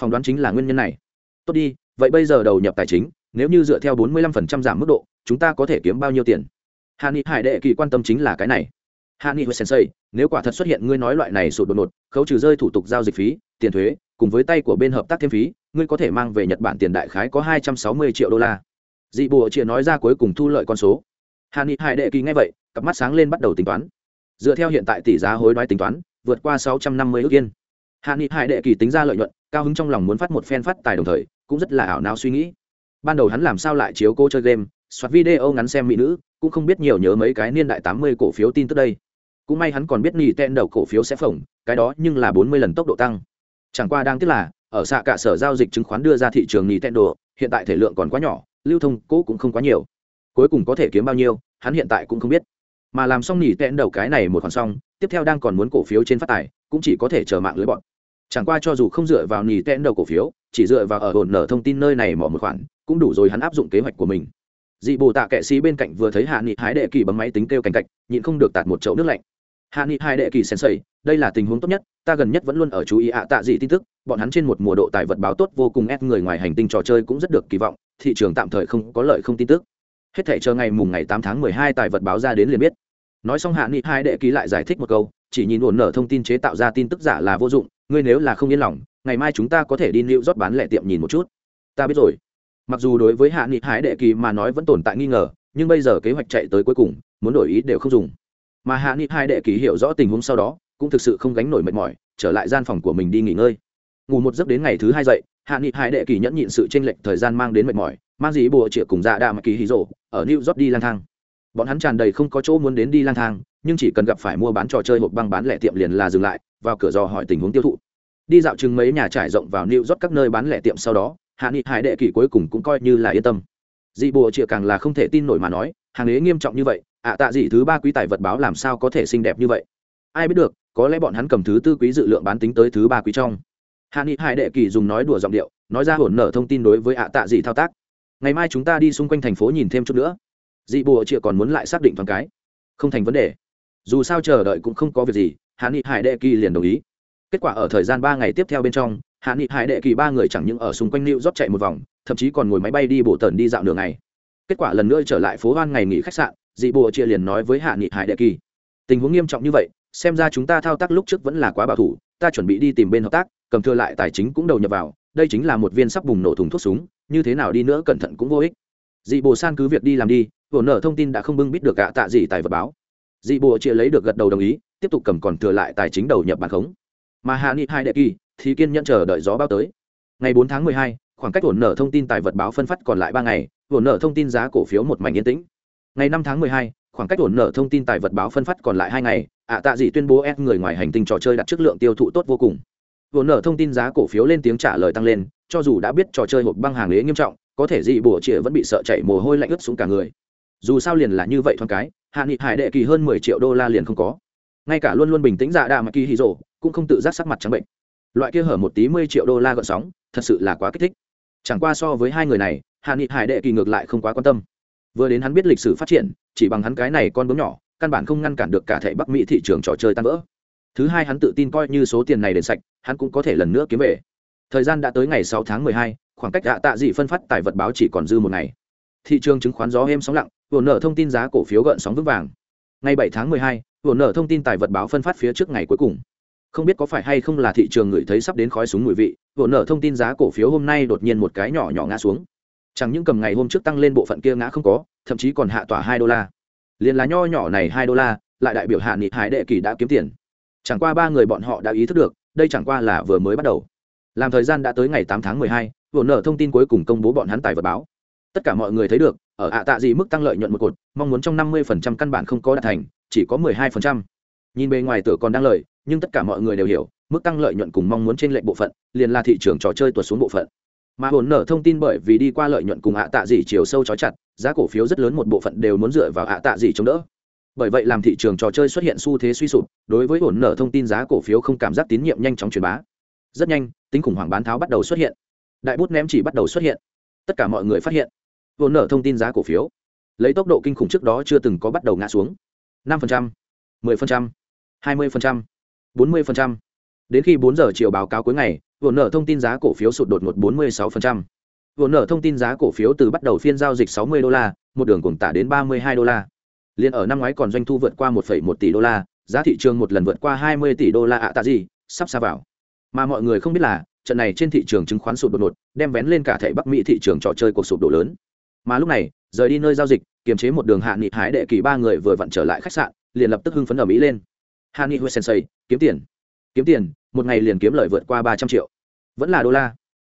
Phỏng đoán chính là nguyên nhân này. Tốt đi, vậy bây giờ đầu nhập tài chính, nếu như dựa theo 45% giảm mức độ, chúng ta có thể kiếm bao nhiêu tiền? Hạ Nghị Hải đệ kỳ quan tâm chính là cái này. Hạ Nghị Sensei, nếu quả thật xuất hiện ngươi nói loại này sụt đột ngột, khấu trừ rơi thủ tục giao dịch phí, tiền thuế, cùng với tay của bên hợp tác thêm phí, ngươi có thể mang về nhật bản tiền đại khái có hai trăm sáu mươi triệu đô la dị bộ chia nói ra cuối cùng thu lợi con số hàn ni hải đệ kỳ nghe vậy cặp mắt sáng lên bắt đầu tính toán dựa theo hiện tại tỷ giá hối đoái tính toán vượt qua sáu trăm năm mươi ước yên hàn Nghị hải đệ kỳ tính ra lợi nhuận cao hứng trong lòng muốn phát một phen phát tài đồng thời cũng rất là ảo não suy nghĩ ban đầu hắn làm sao lại chiếu cô chơi game soạt video ngắn xem mỹ nữ cũng không biết nhiều nhớ mấy cái niên đại tám mươi cổ phiếu tin tức đây cũng may hắn còn biết nỉ tên đầu cổ phiếu sẽ phồng cái đó nhưng là bốn mươi lần tốc độ tăng chẳng qua đang tiếc là ở xạ cả sở giao dịch chứng khoán đưa ra thị trường Nintendo, hiện tại thể lượng còn quá nhỏ, lưu thông cố cũng không quá nhiều. Cuối cùng có thể kiếm bao nhiêu, hắn hiện tại cũng không biết. Mà làm xong Nintendo cái này một khoản xong, tiếp theo đang còn muốn cổ phiếu trên phát tài, cũng chỉ có thể chờ mạng lưới bọn. Chẳng qua cho dù không dựa vào Nintendo cổ phiếu, chỉ dựa vào ở hồn nở thông tin nơi này mỏ một khoản, cũng đủ rồi hắn áp dụng kế hoạch của mình. Dị Bồ Tạ kệ sĩ bên cạnh vừa thấy Hạ Nghị Hái đệ kỳ bấm máy tính kêu cảnh cạch nhịn không được tạt một chậu nước lạnh. Hạ Nghị Hai đệ kỳ sen sẩy, đây là tình huống tốt nhất, ta gần nhất vẫn luôn ở chú ý ạ tạ dị tin tức, bọn hắn trên một mùa độ tài vật báo tốt vô cùng ép người ngoài hành tinh trò chơi cũng rất được kỳ vọng thị trường tạm thời không có lợi không tin tức hết thể chờ ngày mùng ngày tám tháng mười hai tài vật báo ra đến liền biết nói xong hạ nghị hai đệ ký lại giải thích một câu chỉ nhìn ổn nở thông tin chế tạo ra tin tức giả là vô dụng, ngươi nếu là không yên lòng, ngày mai chúng ta có thể đi lưu rót bán lẻ tiệm nhìn một chút. Ta biết rồi. Mặc dù đối với hạ nghị hái đệ kỳ mà nói vẫn tồn tại nghi ngờ, nhưng bây giờ kế hoạch chạy tới cuối cùng, muốn đổi ý đều không dùng. Mà hạ nghị hai đệ kỳ hiểu rõ tình huống sau đó, cũng thực sự không gánh nổi mệt mỏi, trở lại gian phòng của mình đi nghỉ ngơi. Ngủ một giấc đến ngày thứ hai dậy, hạ nghị hai đệ kỳ nhẫn nhịn sự tranh lệch thời gian mang đến mệt mỏi, mang gì bùa chĩa cùng dạ đà mà kỳ hí rộ ở new york đi lang thang. Bọn hắn tràn đầy không có chỗ muốn đến đi lang thang nhưng chỉ cần gặp phải mua bán trò chơi hộp băng bán lẻ tiệm liền là dừng lại, vào cửa dò hỏi tình huống tiêu thụ. Đi dạo chừng mấy nhà trải rộng vào new rót các nơi bán lẻ tiệm sau đó, hạ nghị hải đệ kỳ cuối cùng cũng coi như là yên tâm. Dị bùa chịa càng là không thể tin nổi mà nói, hàng ế nghiêm trọng như vậy, ạ tạ dị thứ ba quý tài vật báo làm sao có thể xinh đẹp như vậy? Ai biết được, có lẽ bọn hắn cầm thứ tư quý dự lượng bán tính tới thứ ba quý trong. Hạ nghị hải đệ kỳ dùng nói đùa giọng điệu, nói ra hỗn nở thông tin đối với ạ tạ dị thao tác. Ngày mai chúng ta đi xung quanh thành phố nhìn thêm chút nữa. Dị bùa chịa còn muốn lại xác định thoáng cái. Không thành vấn đề dù sao chờ đợi cũng không có việc gì, hạ nghị hải đệ kỳ liền đồng ý. Kết quả ở thời gian ba ngày tiếp theo bên trong, hạ nghị hải đệ kỳ ba người chẳng những ở xung quanh new rót chạy một vòng, thậm chí còn ngồi máy bay đi bộ tần đi dạo đường ngày. Kết quả lần nữa trở lại phố hoan ngày nghỉ khách sạn, dị bùa chia liền nói với hạ nghị hải đệ kỳ. Tình huống nghiêm trọng như vậy, xem ra chúng ta thao tác lúc trước vẫn là quá bảo thủ, ta chuẩn bị đi tìm bên hợp tác, cầm thừa lại tài chính cũng đầu nhập vào, đây chính là một viên sắp bùng nổ thùng thuốc súng, như thế nào đi nữa cẩn thận cũng vô ích. Dị bồ san cứ việc đi làm đi vồn nở thông tin đã không bưng bít được gạ tạ gì tài vật báo dị bộ chia lấy được gật đầu đồng ý, tiếp tục cầm còn thừa lại tài chính đầu nhập bàn khống. Mà hạ nghị hai đệ kỳ thì kiên nhẫn chờ đợi gió bao tới. Ngày bốn tháng mười hai, khoảng cách ổn nở thông tin tài vật báo phân phát còn lại ba ngày, ổn nở thông tin giá cổ phiếu một mảnh yên tĩnh. Ngày năm tháng mười hai, khoảng cách ổn nở thông tin tài vật báo phân phát còn lại hai ngày, ạ tạ dị tuyên bố ép người ngoài hành tinh trò chơi đặt chất lượng tiêu thụ tốt vô cùng. Ổn nợ thông tin giá cổ phiếu lên tiếng trả lời tăng lên, cho dù đã biết trò chơi hộp băng hàng lế nghiêm trọng, có thể dị bổ chĩa vẫn bị sợ chạy mồ hôi lạnh ướt xuống cả người dù sao liền là như vậy thoáng cái, hạ nghị hải đệ kỳ hơn mười triệu đô la liền không có. Ngay cả luôn luôn bình tĩnh dạ đà mà kỳ hì rồ, cũng không tự giác sắc mặt trắng bệnh. Loại kia hở một tí mươi triệu đô la gợn sóng, thật sự là quá kích thích. Chẳng qua so với hai người này, hạ nghị hải đệ kỳ ngược lại không quá quan tâm. Vừa đến hắn biết lịch sử phát triển, chỉ bằng hắn cái này con bướm nhỏ, căn bản không ngăn cản được cả thệ bắc mỹ thị trường trò chơi tan vỡ. Thứ hai hắn tự tin coi như số tiền này đền sạch, hắn cũng có thể lần nữa kiếm về. Thời gian đã tới ngày sáu tháng mười hai, khoảng cách ạ tạ dị phân phát tài vật báo chỉ còn dư một ngày. Thị trường chứng khoán gió êm sóng lặng vồn nợ thông tin giá cổ phiếu gợn sóng vững vàng. Ngày 7 tháng mười hai nợ thông tin tài vật báo phân phát phía trước ngày cuối cùng. Không biết có phải hay không là thị trường người thấy sắp đến khói súng mùi vị vồn nợ thông tin giá cổ phiếu hôm nay đột nhiên một cái nhỏ nhỏ ngã xuống. Chẳng những cầm ngày hôm trước tăng lên bộ phận kia ngã không có, thậm chí còn hạ tỏa hai đô la. Liền là nho nhỏ này hai đô la, lại đại biểu hạ nghị hải đệ kỳ đã kiếm tiền. Chẳng qua ba người bọn họ đã ý thức được, đây chẳng qua là vừa mới bắt đầu. Làm thời gian đã tới ngày 8 tháng mười hai nợ thông tin cuối cùng công bố bọn hắn tài vật báo tất cả mọi người thấy được, ở ạ tạ gì mức tăng lợi nhuận một cột, mong muốn trong năm mươi phần trăm căn bản không có đạt thành, chỉ có mười hai phần trăm. Nhìn bề ngoài tựa còn đang lợi, nhưng tất cả mọi người đều hiểu, mức tăng lợi nhuận cùng mong muốn trên lệnh bộ phận, liền là thị trường trò chơi tuột xuống bộ phận. Mà hồn nở thông tin bởi vì đi qua lợi nhuận cùng ạ tạ gì chiều sâu chói chặt, giá cổ phiếu rất lớn một bộ phận đều muốn dựa vào ạ tạ gì chống đỡ. Bởi vậy làm thị trường trò chơi xuất hiện xu thế suy sụp, đối với hồn nở thông tin giá cổ phiếu không cảm giác tín nhiệm nhanh chóng truyền bá. Rất nhanh, tính khủng hoảng bán tháo bắt đầu xuất hiện. Đại bút ném chỉ bắt đầu xuất hiện. Tất cả mọi người phát hiện vốn nở thông tin giá cổ phiếu lấy tốc độ kinh khủng trước đó chưa từng có bắt đầu ngã xuống năm phần trăm mười phần trăm hai mươi phần trăm bốn mươi phần trăm đến khi bốn giờ chiều báo cáo cuối ngày vốn nợ thông tin giá cổ phiếu sụt đột ngột 46%. Vốn nợ thông tin giá cổ phiếu từ bắt đầu phiên giao dịch 60 đô la, một đường cùng tả đến 32 đô la. Liên ở năm ngoái còn doanh thu vượt qua 1,1 tỷ đô la, giá thị trường một lần vượt qua 20 tỷ đô la ạ tạ gì, sắp xa vào. Mà mọi người không biết là, trận này trên thị trường chứng khoán sụt đột ngột, đem vén lên cả thảy Bắc Mỹ thị trường trò chơi cuộc sụp đổ lớn. Mà lúc này, rời đi nơi giao dịch, kiềm chế một đường hạ nghị hái đệ kỳ ba người vừa vặn trở lại khách sạn, liền lập tức hưng phấn ở Mỹ lên. hạ nghị huệ Sensei, kiếm tiền. Kiếm tiền, một ngày liền kiếm lợi vượt qua ba trăm triệu. Vẫn là đô la.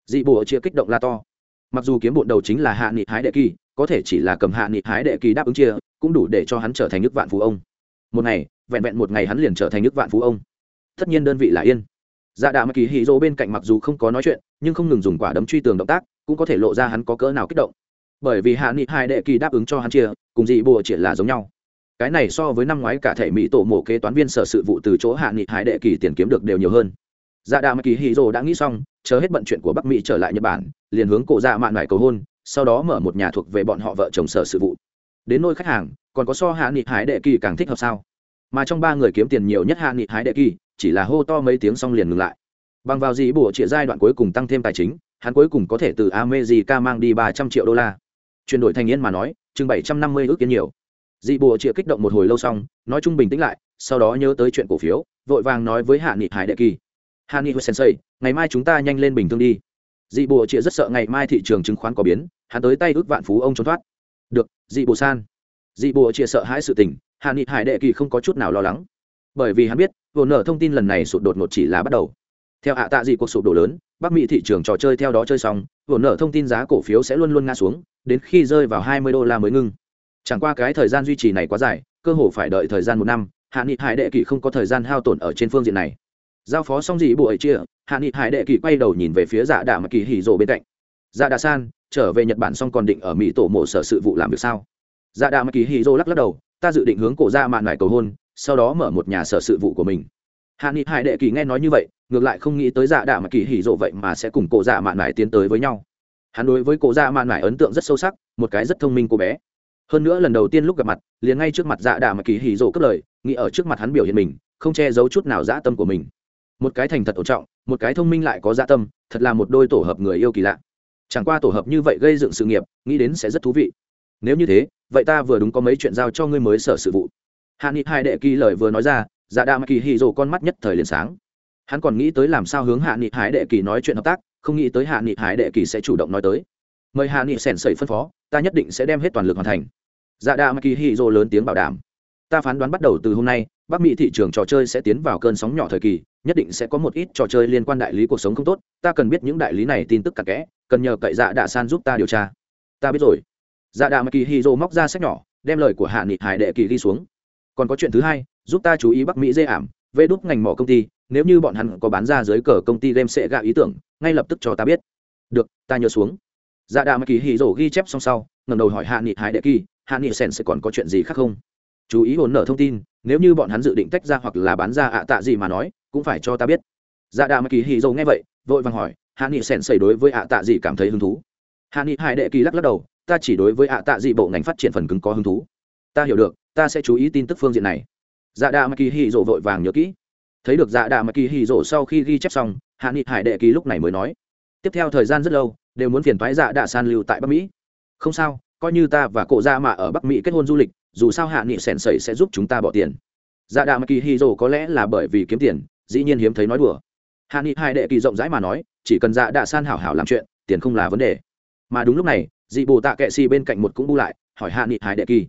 Dị bộ chia kích động la to. Mặc dù kiếm bộn đầu chính là hạ nghị hái đệ kỳ có thể chỉ là cầm hạ nghị hái đệ kỳ đáp ứng chia cũng đủ để cho hắn trở thành nước vạn phú ông. Một ngày vẹn vẹn một ngày hắn liền trở thành nước vạn phú ông. Tất nhiên đơn vị là yên. Dạ đà mặc kỳ hì dỗ bên cạnh mặc dù không có nói chuyện nhưng không ngừng dùng quả đấm truy tường động tác cũng có thể lộ ra hắn có cỡ nào kích động bởi vì hạ nghị hai đệ kỳ đáp ứng cho hắn chia, cùng dị bộ chỉ là giống nhau. Cái này so với năm ngoái cả thể mỹ tổ mổ kế toán viên sở sự vụ từ chỗ hạ nghị hai đệ kỳ tiền kiếm được đều nhiều hơn. Dạ đà mà kỳ hì rồ đã nghĩ xong, chờ hết bận chuyện của bắc mỹ trở lại nhật bản, liền hướng cổ dạ mạn ngoài cầu hôn, sau đó mở một nhà thuộc về bọn họ vợ chồng sở sự vụ. Đến nôi khách hàng, còn có so hạ nghị hải đệ kỳ càng thích hợp sao? Mà trong ba người kiếm tiền nhiều nhất hạ nghị hải đệ kỳ, chỉ là hô to mấy tiếng xong liền ngừng lại. Bằng vào gì bổ trịa giai đoạn cuối cùng tăng thêm tài chính, hắn cuối cùng có thể từ america mang đi ba trăm triệu đô la chuyển đổi thành yên mà nói, chừng bảy trăm năm mươi ước kiến nhiều. Dị bùa chịa kích động một hồi lâu xong, nói chung bình tĩnh lại, sau đó nhớ tới chuyện cổ phiếu, vội vàng nói với hạ nghị hải đệ kỳ. Hạ nghị sensei, ngày mai chúng ta nhanh lên bình thường đi. Dị bùa chịa rất sợ ngày mai thị trường chứng khoán có biến, hắn tới tay ước vạn phú ông trốn thoát. Được, dị bùa san. Dị bùa chịa sợ hãi sự tình, hạ nghị hải đệ kỳ không có chút nào lo lắng. Bởi vì hắn biết vụ nở thông tin lần này sụt đột ngột chỉ là bắt đầu theo hạ tạ dị cuộc sụp đổ lớn, bắc mỹ thị trường trò chơi theo đó chơi xong vồn nợ thông tin giá cổ phiếu sẽ luôn luôn ngã xuống, đến khi rơi vào hai mươi đô la mới ngưng. Chẳng qua cái thời gian duy trì này quá dài, cơ hồ phải đợi thời gian một năm, hạ nghị hải đệ kỳ không có thời gian hao tổn ở trên phương diện này. Giao phó xong gì bộ ấy chia, hạ nghị hải đệ kỳ quay đầu nhìn về phía dạ đà mà kỳ hỉ rộ bên cạnh. Dạ đà san, trở về nhật bản xong còn định ở mỹ tổ mộ sở sự vụ làm việc sao? Dạ đà mà kỳ hỉ rộ lắc lắc đầu, ta dự định hướng cổ ra mạn ngoài cầu hôn, sau đó mở một nhà sở sự vụ của mình hạ nghị hải đệ kỳ nghe nói như vậy, ngược lại không nghĩ tới dạ đạ mà kỳ hỉ rộ vậy mà sẽ cùng cổ dạ mạn mải tiến tới với nhau. Hắn đối với cổ dạ mạn mải ấn tượng rất sâu sắc, một cái rất thông minh cô bé. Hơn nữa lần đầu tiên lúc gặp mặt, liền ngay trước mặt dạ đạ mà kỳ hỉ rộ cất lời, nghĩ ở trước mặt hắn biểu hiện mình, không che giấu chút nào dã tâm của mình. Một cái thành thật ổn trọng, một cái thông minh lại có dã tâm, thật là một đôi tổ hợp người yêu kỳ lạ. Chẳng qua tổ hợp như vậy gây dựng sự nghiệp, nghĩ đến sẽ rất thú vị. Nếu như thế, vậy ta vừa đúng có mấy chuyện giao cho ngươi mới sở sự vụ. Hạ nghị hai đệ kỳ lời vừa nói ra dạ đạ mà kỳ hỉ rộ con mắt nhất thời liền sáng. Hắn còn nghĩ tới làm sao hướng hạ nghị hải đệ kỳ nói chuyện hợp tác, không nghĩ tới hạ nghị hải đệ kỳ sẽ chủ động nói tới. Mời hạ nghị sẻn sẩy phân phó, ta nhất định sẽ đem hết toàn lực hoàn thành. Dạ đạ mà kỳ hì dô lớn tiếng bảo đảm. Ta phán đoán bắt đầu từ hôm nay, bắc mỹ thị trường trò chơi sẽ tiến vào cơn sóng nhỏ thời kỳ, nhất định sẽ có một ít trò chơi liên quan đại lý cuộc sống không tốt, ta cần biết những đại lý này tin tức cặn kẽ, cần nhờ cậy dạ đạ san giúp ta điều tra. Ta biết rồi. Dạ đạ mà kỳ hì dô móc ra sách nhỏ, đem lời của hạ nghị hải đệ kỳ ghi xuống. Còn có chuyện thứ hai giúp ta chú ý bắc mỹ dê ảm, vê đúc ngành mỏ công ty, nếu như bọn hắn có bán ra dưới cờ công ty đem sẽ gạ ý tưởng, ngay lập tức cho ta biết. Được, ta nhớ xuống. Dạ đà mà kỳ hì rổ ghi chép xong sau ngầm đầu hỏi hạ nghị hải đệ kỳ, hạ nghị sen sẽ còn có chuyện gì khác không? Chú ý hồn nở thông tin, nếu như bọn hắn dự định tách ra hoặc là bán ra ạ tạ gì mà nói, cũng phải cho ta biết. Dạ đà mà kỳ hì rổ nghe vậy, vội vàng hỏi, hạ nghị sen xảy đối với ạ tạ gì cảm thấy hứng thú? Hạ nghị hải đệ kỳ lắc lắc đầu, ta chỉ đối với ạ tạ gì bộ ngành phát triển phần cứng có hứng thú. Ta hiểu được, ta sẽ chú ý tin tức phương diện này dạ đạ mà kỳ hì rộ vội vàng nhớ kỹ. Thấy được dạ đạ mà kỳ hì rộ sau khi ghi chép xong, hạ nghị hải đệ kỳ lúc này mới nói, tiếp theo thời gian rất lâu, đều muốn phiền thoái dạ đạ san lưu tại bắc mỹ. Không sao, coi như ta và cộ dạ mạ ở bắc mỹ kết hôn du lịch, dù sao hạ nghị sèn sẩy sẽ giúp chúng ta bỏ tiền. Dạ đạ mà kỳ hì rộ có lẽ là bởi vì kiếm tiền, dĩ nhiên hiếm thấy nói đùa. Hạ nghị hải đệ kỳ rộng rãi mà nói, chỉ cần dạ đạ san hảo hảo làm chuyện, tiền không là vấn đề. Mà đúng lúc này, dị bồ tạ kệ xì bên cạnh một cũng bu lại, hỏi hạ nghị hải đệ kỳ,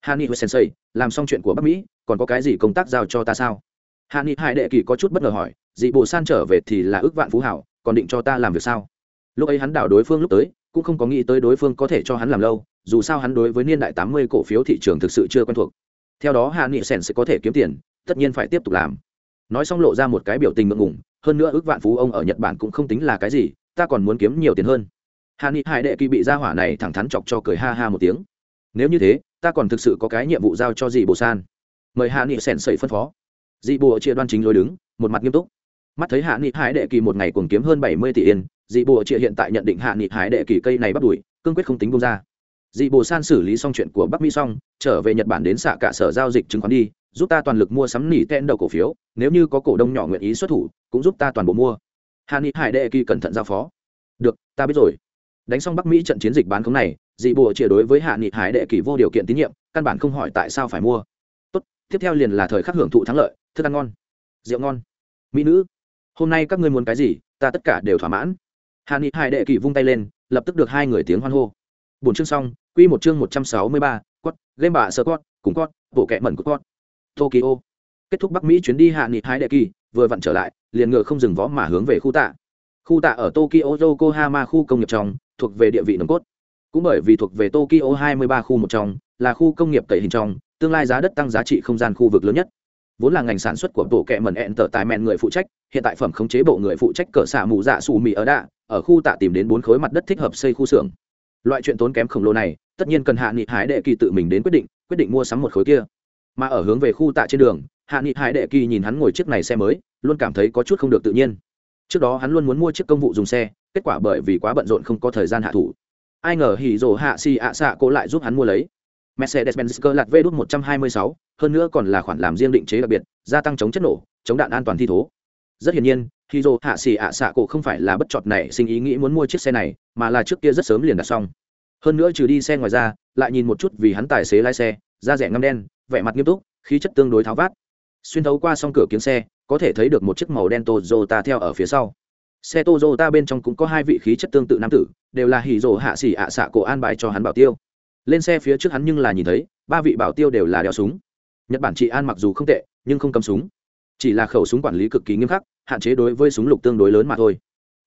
hạ nghị sensei làm xong chuyện của bắc mỹ còn có cái gì công tác giao cho ta sao? Hạ nghị hải đệ kỳ có chút bất ngờ hỏi, dị bồ san trở về thì là ước vạn phú hảo, còn định cho ta làm việc sao? Lúc ấy hắn đảo đối phương lúc tới, cũng không có nghĩ tới đối phương có thể cho hắn làm lâu, dù sao hắn đối với niên đại tám mươi cổ phiếu thị trường thực sự chưa quen thuộc. Theo đó hạ nghị sèn sẽ có thể kiếm tiền, tất nhiên phải tiếp tục làm. Nói xong lộ ra một cái biểu tình ngượng ngủng hơn nữa ước vạn phú ông ở nhật bản cũng không tính là cái gì, ta còn muốn kiếm nhiều tiền hơn. Hạ nghị hải đệ kỳ bị ra hỏa này thẳng thắn chọc cho cười ha ha một tiếng. Nếu như thế, ta còn thực sự có cái nhiệm vụ giao cho Dị bồ san mời hạ nghị sèn sẩy phân phó. Dị bùa chia đoan chính lối đứng, một mặt nghiêm túc. Mắt thấy hạ nghị hải đệ kỳ một ngày cùng kiếm hơn bảy mươi tỷ yên, dị bùa chia hiện tại nhận định hạ nghị hải đệ kỳ cây này bắt đuổi, cương quyết không tính bông ra. Dị bùa san xử lý xong chuyện của bắc mỹ xong, trở về nhật bản đến xạ cả sở giao dịch chứng khoán đi, giúp ta toàn lực mua sắm nỉ tên đầu cổ phiếu, nếu như có cổ đông nhỏ nguyện ý xuất thủ, cũng giúp ta toàn bộ mua. Hạ nghị hải đệ kỳ cẩn thận giao phó. Được, ta biết rồi. Đánh xong bắc mỹ trận chiến dịch bán khống này, dị bùa chia đối với hạ nghị hải đệ kỳ vô điều kiện tín nhiệm, căn bản không hỏi tại sao phải mua tiếp theo liền là thời khắc hưởng thụ thắng lợi, thức ăn ngon, rượu ngon. Mỹ nữ, hôm nay các ngươi muốn cái gì, ta tất cả đều thỏa mãn. Hà ni hải đệ kỳ vung tay lên, lập tức được hai người tiếng hoan hô. Bốn chương xong, quy một chương một trăm sáu mươi ba quất game bạ sơ quất cùng quất bộ kẹ mẩn của quất tokyo. Kết thúc bắc mỹ chuyến đi hạ nghị hải đệ kỳ vừa vặn trở lại, liền ngựa không dừng võ mà hướng về khu tạ. Khu tạ ở tokyo yokohama khu công nghiệp trong, thuộc về địa vị nồng cốt. Cũng bởi vì thuộc về tokyo 23 khu một trong, là khu công nghiệp tẩy hình trong tương lai giá đất tăng giá trị không gian khu vực lớn nhất. Vốn là ngành sản xuất của bộ kệ mần ẹn tờ tài mẹn người phụ trách, hiện tại phẩm khống chế bộ người phụ trách cỡ xả mù dạ xù mì ở đạ, ở khu tạ tìm đến bốn khối mặt đất thích hợp xây khu xưởng. Loại chuyện tốn kém khổng lồ này, tất nhiên cần hạ nghị hải đệ kỳ tự mình đến quyết định quyết định mua sắm một khối kia. Mà ở hướng về khu tạ trên đường, hạ nghị hải đệ kỳ nhìn hắn ngồi chiếc này xe mới, luôn cảm thấy có chút không được tự nhiên. Trước đó hắn luôn muốn mua chiếc công vụ dùng xe, kết quả bởi vì quá bận rộn không có thời gian hạ thủ. Ai ngờ hỉ rồ hạ xì ạ xạ cô lại giúp hắn mua lấy mercedes-benz cơ lạt v đút một trăm hai mươi sáu, hơn nữa còn là khoản làm riêng định chế đặc biệt, gia tăng chống chất nổ, chống đạn an toàn thi thố. Rất hiển nhiên, Hiro hạ sĩ ạ xạ cổ không phải là bất chợt này sinh ý nghĩ muốn mua chiếc xe này, mà là trước kia rất sớm liền đã xong. Hơn nữa trừ đi xe ngoài ra, lại nhìn một chút vì hắn tài xế lái xe, da rẻ ngăm đen, vẻ mặt nghiêm túc, khí chất tương đối tháo vát. Xuyên thấu qua song cửa kiếng xe, có thể thấy được một chiếc màu đen Toyota theo ở phía sau. Xe Toyota bên trong cũng có hai vị khí chất tương tự nam tử, đều là hỉ hạ Sĩ ạ xạ cổ an bài cho hắn bảo tiêu lên xe phía trước hắn nhưng là nhìn thấy, ba vị bảo tiêu đều là đeo súng. Nhật bản trị an mặc dù không tệ, nhưng không cầm súng. Chỉ là khẩu súng quản lý cực kỳ nghiêm khắc, hạn chế đối với súng lục tương đối lớn mà thôi.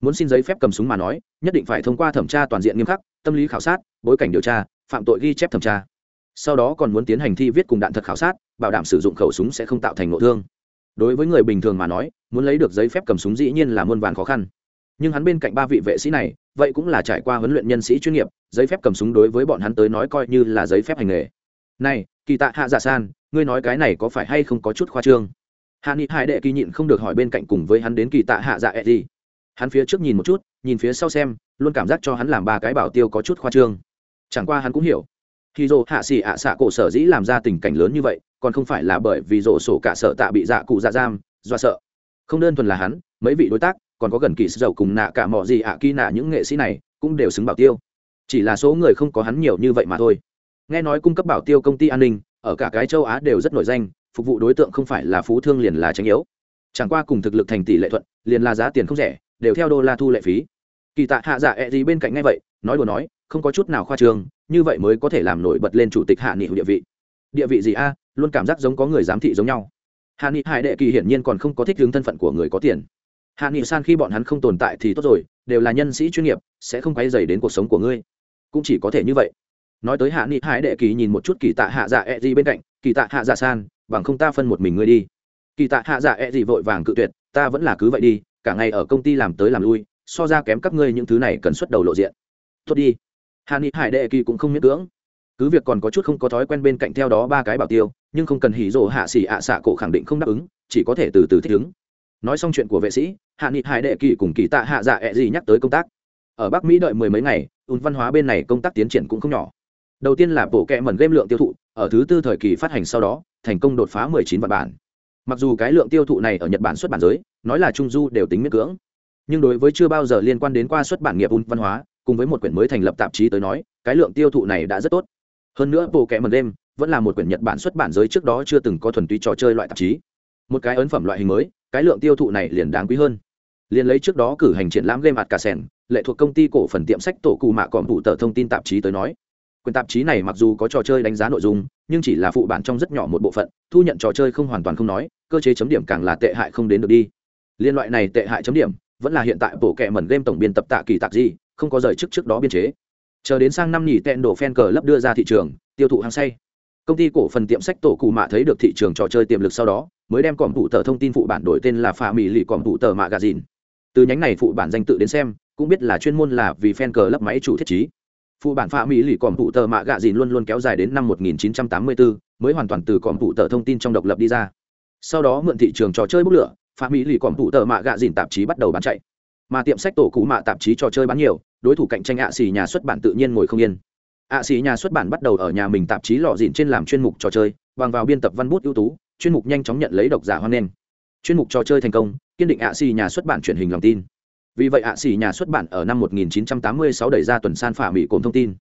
Muốn xin giấy phép cầm súng mà nói, nhất định phải thông qua thẩm tra toàn diện nghiêm khắc, tâm lý khảo sát, bối cảnh điều tra, phạm tội ghi chép thẩm tra. Sau đó còn muốn tiến hành thi viết cùng đạn thật khảo sát, bảo đảm sử dụng khẩu súng sẽ không tạo thành nội thương. Đối với người bình thường mà nói, muốn lấy được giấy phép cầm súng dĩ nhiên là muôn vàn khó khăn nhưng hắn bên cạnh ba vị vệ sĩ này, vậy cũng là trải qua huấn luyện nhân sĩ chuyên nghiệp, giấy phép cầm súng đối với bọn hắn tới nói coi như là giấy phép hành nghề. Này, kỳ tạ hạ giả san, ngươi nói cái này có phải hay không có chút khoa trương? Hạ nghị hải đệ kỳ nhịn không được hỏi bên cạnh cùng với hắn đến kỳ tạ hạ dạ ẹ gì hắn phía trước nhìn một chút, nhìn phía sau xem, luôn cảm giác cho hắn làm ba cái bảo tiêu có chút khoa trương. Chẳng qua hắn cũng hiểu. Khi dồ hạ xỉ ạ xạ cổ sở dĩ làm ra tình cảnh lớn như vậy, còn không phải là bởi vì rổ sổ cả sở tạ bị dạ cụ dạ giam, do sợ. Không đơn thuần là hắn, mấy vị đối tác còn có gần kỳ dầu cùng nạ cả mọi gì ạ à, kỳ nạ những nghệ sĩ này cũng đều xứng bảo tiêu. Chỉ là số người không có hắn nhiều như vậy mà thôi. Nghe nói cung cấp bảo tiêu công ty an ninh, ở cả cái châu á đều rất nổi danh, phục vụ đối tượng không phải là phú thương liền là tránh yếu. Chẳng qua cùng thực lực thành tỷ lệ thuận, liền là giá tiền không rẻ, đều theo đô la thu lệ phí. Kỳ tạ hạ dạ ẹ、e、gì bên cạnh ngay vậy, nói đùa nói, không có chút nào khoa trương, như vậy mới có thể làm nổi bật lên chủ tịch hạ nghị địa vị. Địa vị gì a? Luôn cảm giác giống có người giám thị giống nhau. Hạ nghị hải đệ kỳ hiển nhiên còn không có thích hướng thân phận của người có tiền hạ nghị san khi bọn hắn không tồn tại thì tốt rồi, đều là nhân sĩ chuyên nghiệp, sẽ không quay dày đến cuộc sống của ngươi. Cũng chỉ có thể như vậy. Nói tới hạ nghị hải đệ kỳ nhìn một chút kỳ tạ hạ dạ e gì bên cạnh, kỳ tạ hạ dạ san, bằng không ta phân một mình ngươi đi. Kỳ tạ hạ dạ e gì vội vàng cự tuyệt, ta vẫn là cứ vậy đi, cả ngày ở công ty làm tới làm lui, so ra kém các ngươi những thứ này cần xuất đầu lộ diện. Tốt đi. Hạ nghị hải đệ kỳ cũng không miễn cưỡng. Cứ việc còn có chút không có thói quen bên cạnh theo đó ba cái bảo tiêu, nhưng không cần hỉ rộ hạ xỉ ạ xạ cổ khẳng định không đáp ứng, chỉ có thể từ từ thích ứng nói xong chuyện của vệ sĩ, hạ nghị hải đệ kỳ cùng kỳ tạ hạ dạ ẹ、e、gì gì nhắc tới công tác. Ở bắc mỹ đợi mười mấy ngày, ùn văn hóa bên này công tác tiến triển cũng không nhỏ. Đầu tiên là bộ kẹ mẩn game lượng tiêu thụ, ở thứ tư thời kỳ phát hành sau đó, thành công đột phá 19 vạn bản. Mặc dù cái lượng tiêu thụ này ở nhật bản xuất bản giới, nói là trung du đều tính miễn cưỡng. Nhưng đối với chưa bao giờ liên quan đến qua xuất bản nghiệp un văn hóa, cùng với một quyển mới thành lập tạp chí tới nói, cái lượng tiêu thụ này đã rất tốt. Hơn nữa bộ kẹ mẩn đêm vẫn là một quyển nhật bản xuất bản giới trước đó chưa từng có thuần túy trò chơi loại tạp chí. Một cái ấn phẩm loại hình mới cái lượng tiêu thụ này liền đáng quý hơn. Liền lấy trước đó cử hành triển lãm game ạt cả sèn lệ thuộc công ty cổ phần tiệm sách tổ cụ mạ còn vụ tờ thông tin tạp chí tới nói. Quyển tạp chí này mặc dù có trò chơi đánh giá nội dung, nhưng chỉ là phụ bản trong rất nhỏ một bộ phận, thu nhận trò chơi không hoàn toàn không nói, cơ chế chấm điểm càng là tệ hại không đến được đi. Liên loại này tệ hại chấm điểm, vẫn là hiện tại bộ kệ mẩn game tổng biên tập tạ kỳ tạc gì, không có rời trước trước đó biên chế. Chờ đến sang năm nhỉ tẹn đổ fan cờ lấp đưa ra thị trường, tiêu thụ hàng say. Công ty cổ phần tiệm sách tổ cụ mạ thấy được thị trường trò chơi tiềm lực sau đó mới đem còm phụ tờ thông tin phụ bản đổi tên là Phạm mỹ lì còm phụ tờ mạ gà dìn từ nhánh này phụ bản danh tự đến xem, cũng biết là chuyên môn là vì fan cờ lấp máy chủ thiết trí. Phụ bản Phạm mỹ lì còm phụ tờ mạ gà dìn luôn luôn kéo dài đến năm 1984 mới hoàn toàn từ còm phụ tờ thông tin trong độc lập đi ra. Sau đó mượn thị trường trò chơi bốc lửa Phạm mỹ lì còm phụ tờ mạ gà dìn tạp chí bắt đầu bán chạy. Mà tiệm sách tổ cũ mạ tạp chí trò chơi bán nhiều, đối thủ cạnh tranh ạ xì nhà xuất bản tự nhiên ngồi không yên. Ạ xì nhà xuất bản bắt đầu ở nhà mình tạp chí lọ dịn trên làm chuyên mục trò chơi, bằng vào biên tập văn bút ưu tú chuyên mục nhanh chóng nhận lấy độc giả hoan nghênh. Chuyên mục trò chơi thành công, kiên định ạ xì nhà xuất bản truyền hình lòng tin. Vì vậy ạ xì nhà xuất bản ở năm 1986 đẩy ra tuần san phả mỹ cồn thông tin.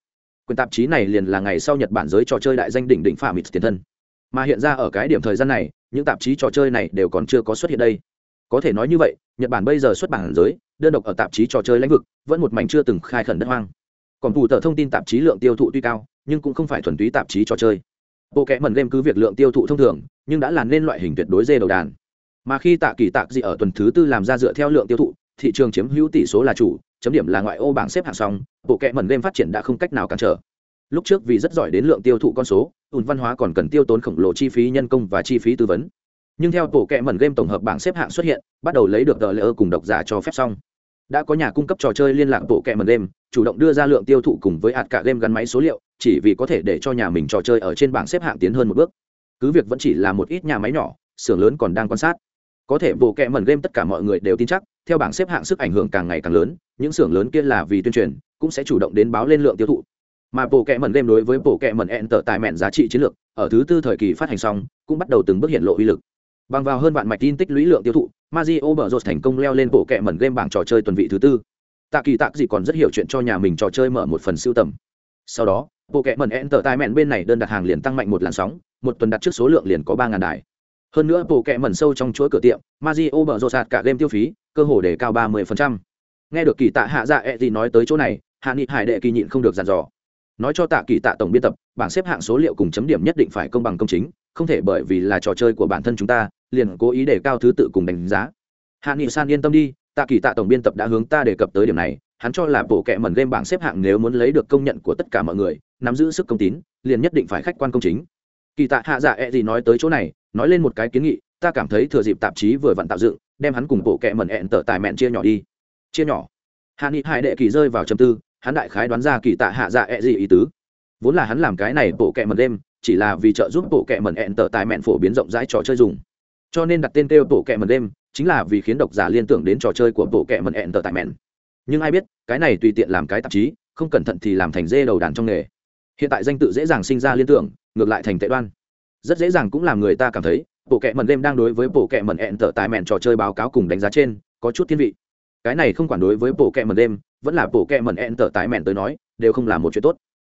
Quyền tạp chí này liền là ngày sau nhật bản giới trò chơi đại danh đỉnh đỉnh phả mỹ tiền thân. Mà hiện ra ở cái điểm thời gian này, những tạp chí trò chơi này đều còn chưa có xuất hiện đây. Có thể nói như vậy, nhật bản bây giờ xuất bản giới, đơn độc ở tạp chí trò chơi lãnh vực, vẫn một mảnh chưa từng khai khẩn đất hoang. Còn phụ tờ thông tin tạp chí lượng tiêu thụ tuy cao, nhưng cũng không phải thuần túy tạp chí trò chơi. Bộ kẽ mần game cứ việc lượng tiêu thụ thông thường nhưng đã làm nên loại hình tuyệt đối dê đầu đàn. Mà khi tạ kỳ tạc dị ở tuần thứ tư làm ra dựa theo lượng tiêu thụ, thị trường chiếm hữu tỷ số là chủ, chấm điểm là ngoại ô bảng xếp hạng xong, bộ kệ mần game phát triển đã không cách nào cản trở. Lúc trước vì rất giỏi đến lượng tiêu thụ con số, ùn văn hóa còn cần tiêu tốn khổng lồ chi phí nhân công và chi phí tư vấn. Nhưng theo bộ kệ mẩn game tổng hợp bảng xếp hạng xuất hiện, bắt đầu lấy được tờ lễ cùng độc giả cho phép xong. Đã có nhà cung cấp trò chơi liên lạc bộ kệ mẩn game, chủ động đưa ra lượng tiêu thụ cùng với hạt cả game gắn máy số liệu, chỉ vì có thể để cho nhà mình trò chơi ở trên bảng xếp hạng tiến hơn một bước cứ việc vẫn chỉ là một ít nhà máy nhỏ, xưởng lớn còn đang quan sát. Có thể bộ kệ mẩn game tất cả mọi người đều tin chắc, theo bảng xếp hạng sức ảnh hưởng càng ngày càng lớn, những xưởng lớn kia là vì tuyên truyền, cũng sẽ chủ động đến báo lên lượng tiêu thụ. Mà bộ kệ mẩn game đối với bộ kệ mẩn ẹn tờ tài mẹn giá trị chiến lược, ở thứ tư thời kỳ phát hành xong, cũng bắt đầu từng bước hiện lộ uy lực. Bằng vào hơn vạn mạch tin tích lũy lượng tiêu thụ, Mario bở rột thành công leo lên bộ kệ mẩn game bảng trò chơi tuần vị thứ tư. Tạ kỳ tạc gì còn rất hiểu chuyện cho nhà mình trò chơi mở một phần siêu tầm. Sau đó bộ kệ mẩn enter tai mẹn bên này đơn đặt hàng liền tăng mạnh một làn sóng, một tuần đặt trước số lượng liền có ba ngàn đài. Hơn nữa, bộ kệ mẩn sâu trong chuỗi cửa tiệm, Mario bở rộ sạt cả game tiêu phí, cơ hồ để cao ba mươi phần trăm. nghe được kỳ tạ hạ dạ e gì nói tới chỗ này, hạ nghị hải đệ kỳ nhịn không được dàn dò. Nói cho tạ kỳ tạ tổng biên tập, bảng xếp hạng số liệu cùng chấm điểm nhất định phải công bằng công chính, không thể bởi vì là trò chơi của bản thân chúng ta, liền cố ý để cao thứ tự cùng đánh giá. Hạ nghị san yên tâm đi, tạ kỳ tạ tổng biên tập đã hướng ta đề cập tới điểm này, hắn cho là bộ kệ mẩn game bảng xếp hạng nếu muốn lấy được công nhận của tất cả mọi người nắm giữ sức công tín, liền nhất định phải khách quan công chính. Kỳ tạ hạ dạ e nói tới chỗ này, nói lên một cái kiến nghị, ta cảm thấy thừa dịp tạp chí vừa vặn tạo dựng, đem hắn cùng bộ kệ mẩn ẹn tở tài mẹn chia nhỏ đi. Chia nhỏ? Hạ nghị hai đệ kỳ rơi vào trầm tư, hắn đại khái đoán ra kỳ tạ hạ dạ e ý tứ. Vốn là hắn làm cái này bộ kệ mẩn đêm, chỉ là vì trợ giúp bộ kệ mẩn ẹn tở tài mẹn phổ biến rộng rãi trò chơi dùng. Cho nên đặt tên kêu bộ kệ mẩn đêm, chính là vì khiến độc giả liên tưởng đến trò chơi của bộ kệ mẩn ẹn tở tài mẹn. Nhưng ai biết, cái này tùy tiện làm cái tạp chí, không cẩn thận thì làm thành dê đầu đàn trong nghề hiện tại danh tự dễ dàng sinh ra liên tưởng, ngược lại thành tệ đoan. Rất dễ dàng cũng làm người ta cảm thấy, bộ kệ mẩn đêm đang đối với bộ kệ mẩn ẹn tở tài mẹn trò chơi báo cáo cùng đánh giá trên, có chút thiên vị. Cái này không quản đối với bộ kệ mẩn đêm vẫn là bộ kệ mẩn ẹn tở tài mẹn tới nói, đều không là một chuyện tốt.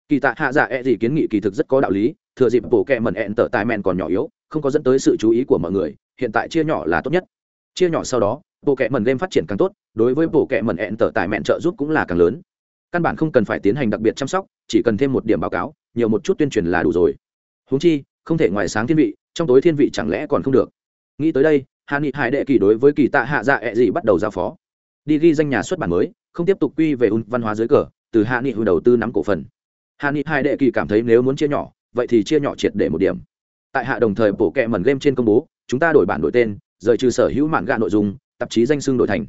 Kỳ tạ hạ dạ e gì kiến nghị kỳ thực rất có đạo lý, thừa dịp bộ kệ mẩn ẹn tở tài mẹn còn nhỏ yếu, không có dẫn tới sự chú ý của mọi người, hiện tại chia nhỏ là tốt nhất. Chia nhỏ sau đó, bộ kệ mẩn game phát triển càng tốt, đối với bộ kệ mẩn ẹn tở tài mẹn trợ giúp cũng là càng lớn căn bản không cần phải tiến hành đặc biệt chăm sóc, chỉ cần thêm một điểm báo cáo, nhiều một chút tuyên truyền là đủ rồi. Húng chi, không thể ngoài sáng thiên vị, trong tối thiên vị chẳng lẽ còn không được? Nghĩ tới đây, hà nghị hải đệ kỳ đối với kỳ tạ hạ dạ ẹ、e、gì bắt đầu giao phó. Đi ghi danh nhà xuất bản mới, không tiếp tục quy về un văn hóa dưới cờ, từ hạ nghị hồi đầu tư nắm cổ phần. Hạ nghị hải đệ kỳ cảm thấy nếu muốn chia nhỏ, vậy thì chia nhỏ triệt để một điểm. Tại hạ đồng thời bổ kẹ mẩn game trên công bố, chúng ta đổi bản đổi tên, rời trừ sở hữu mạn gạ nội dung, tạp chí danh xưng đổi thành.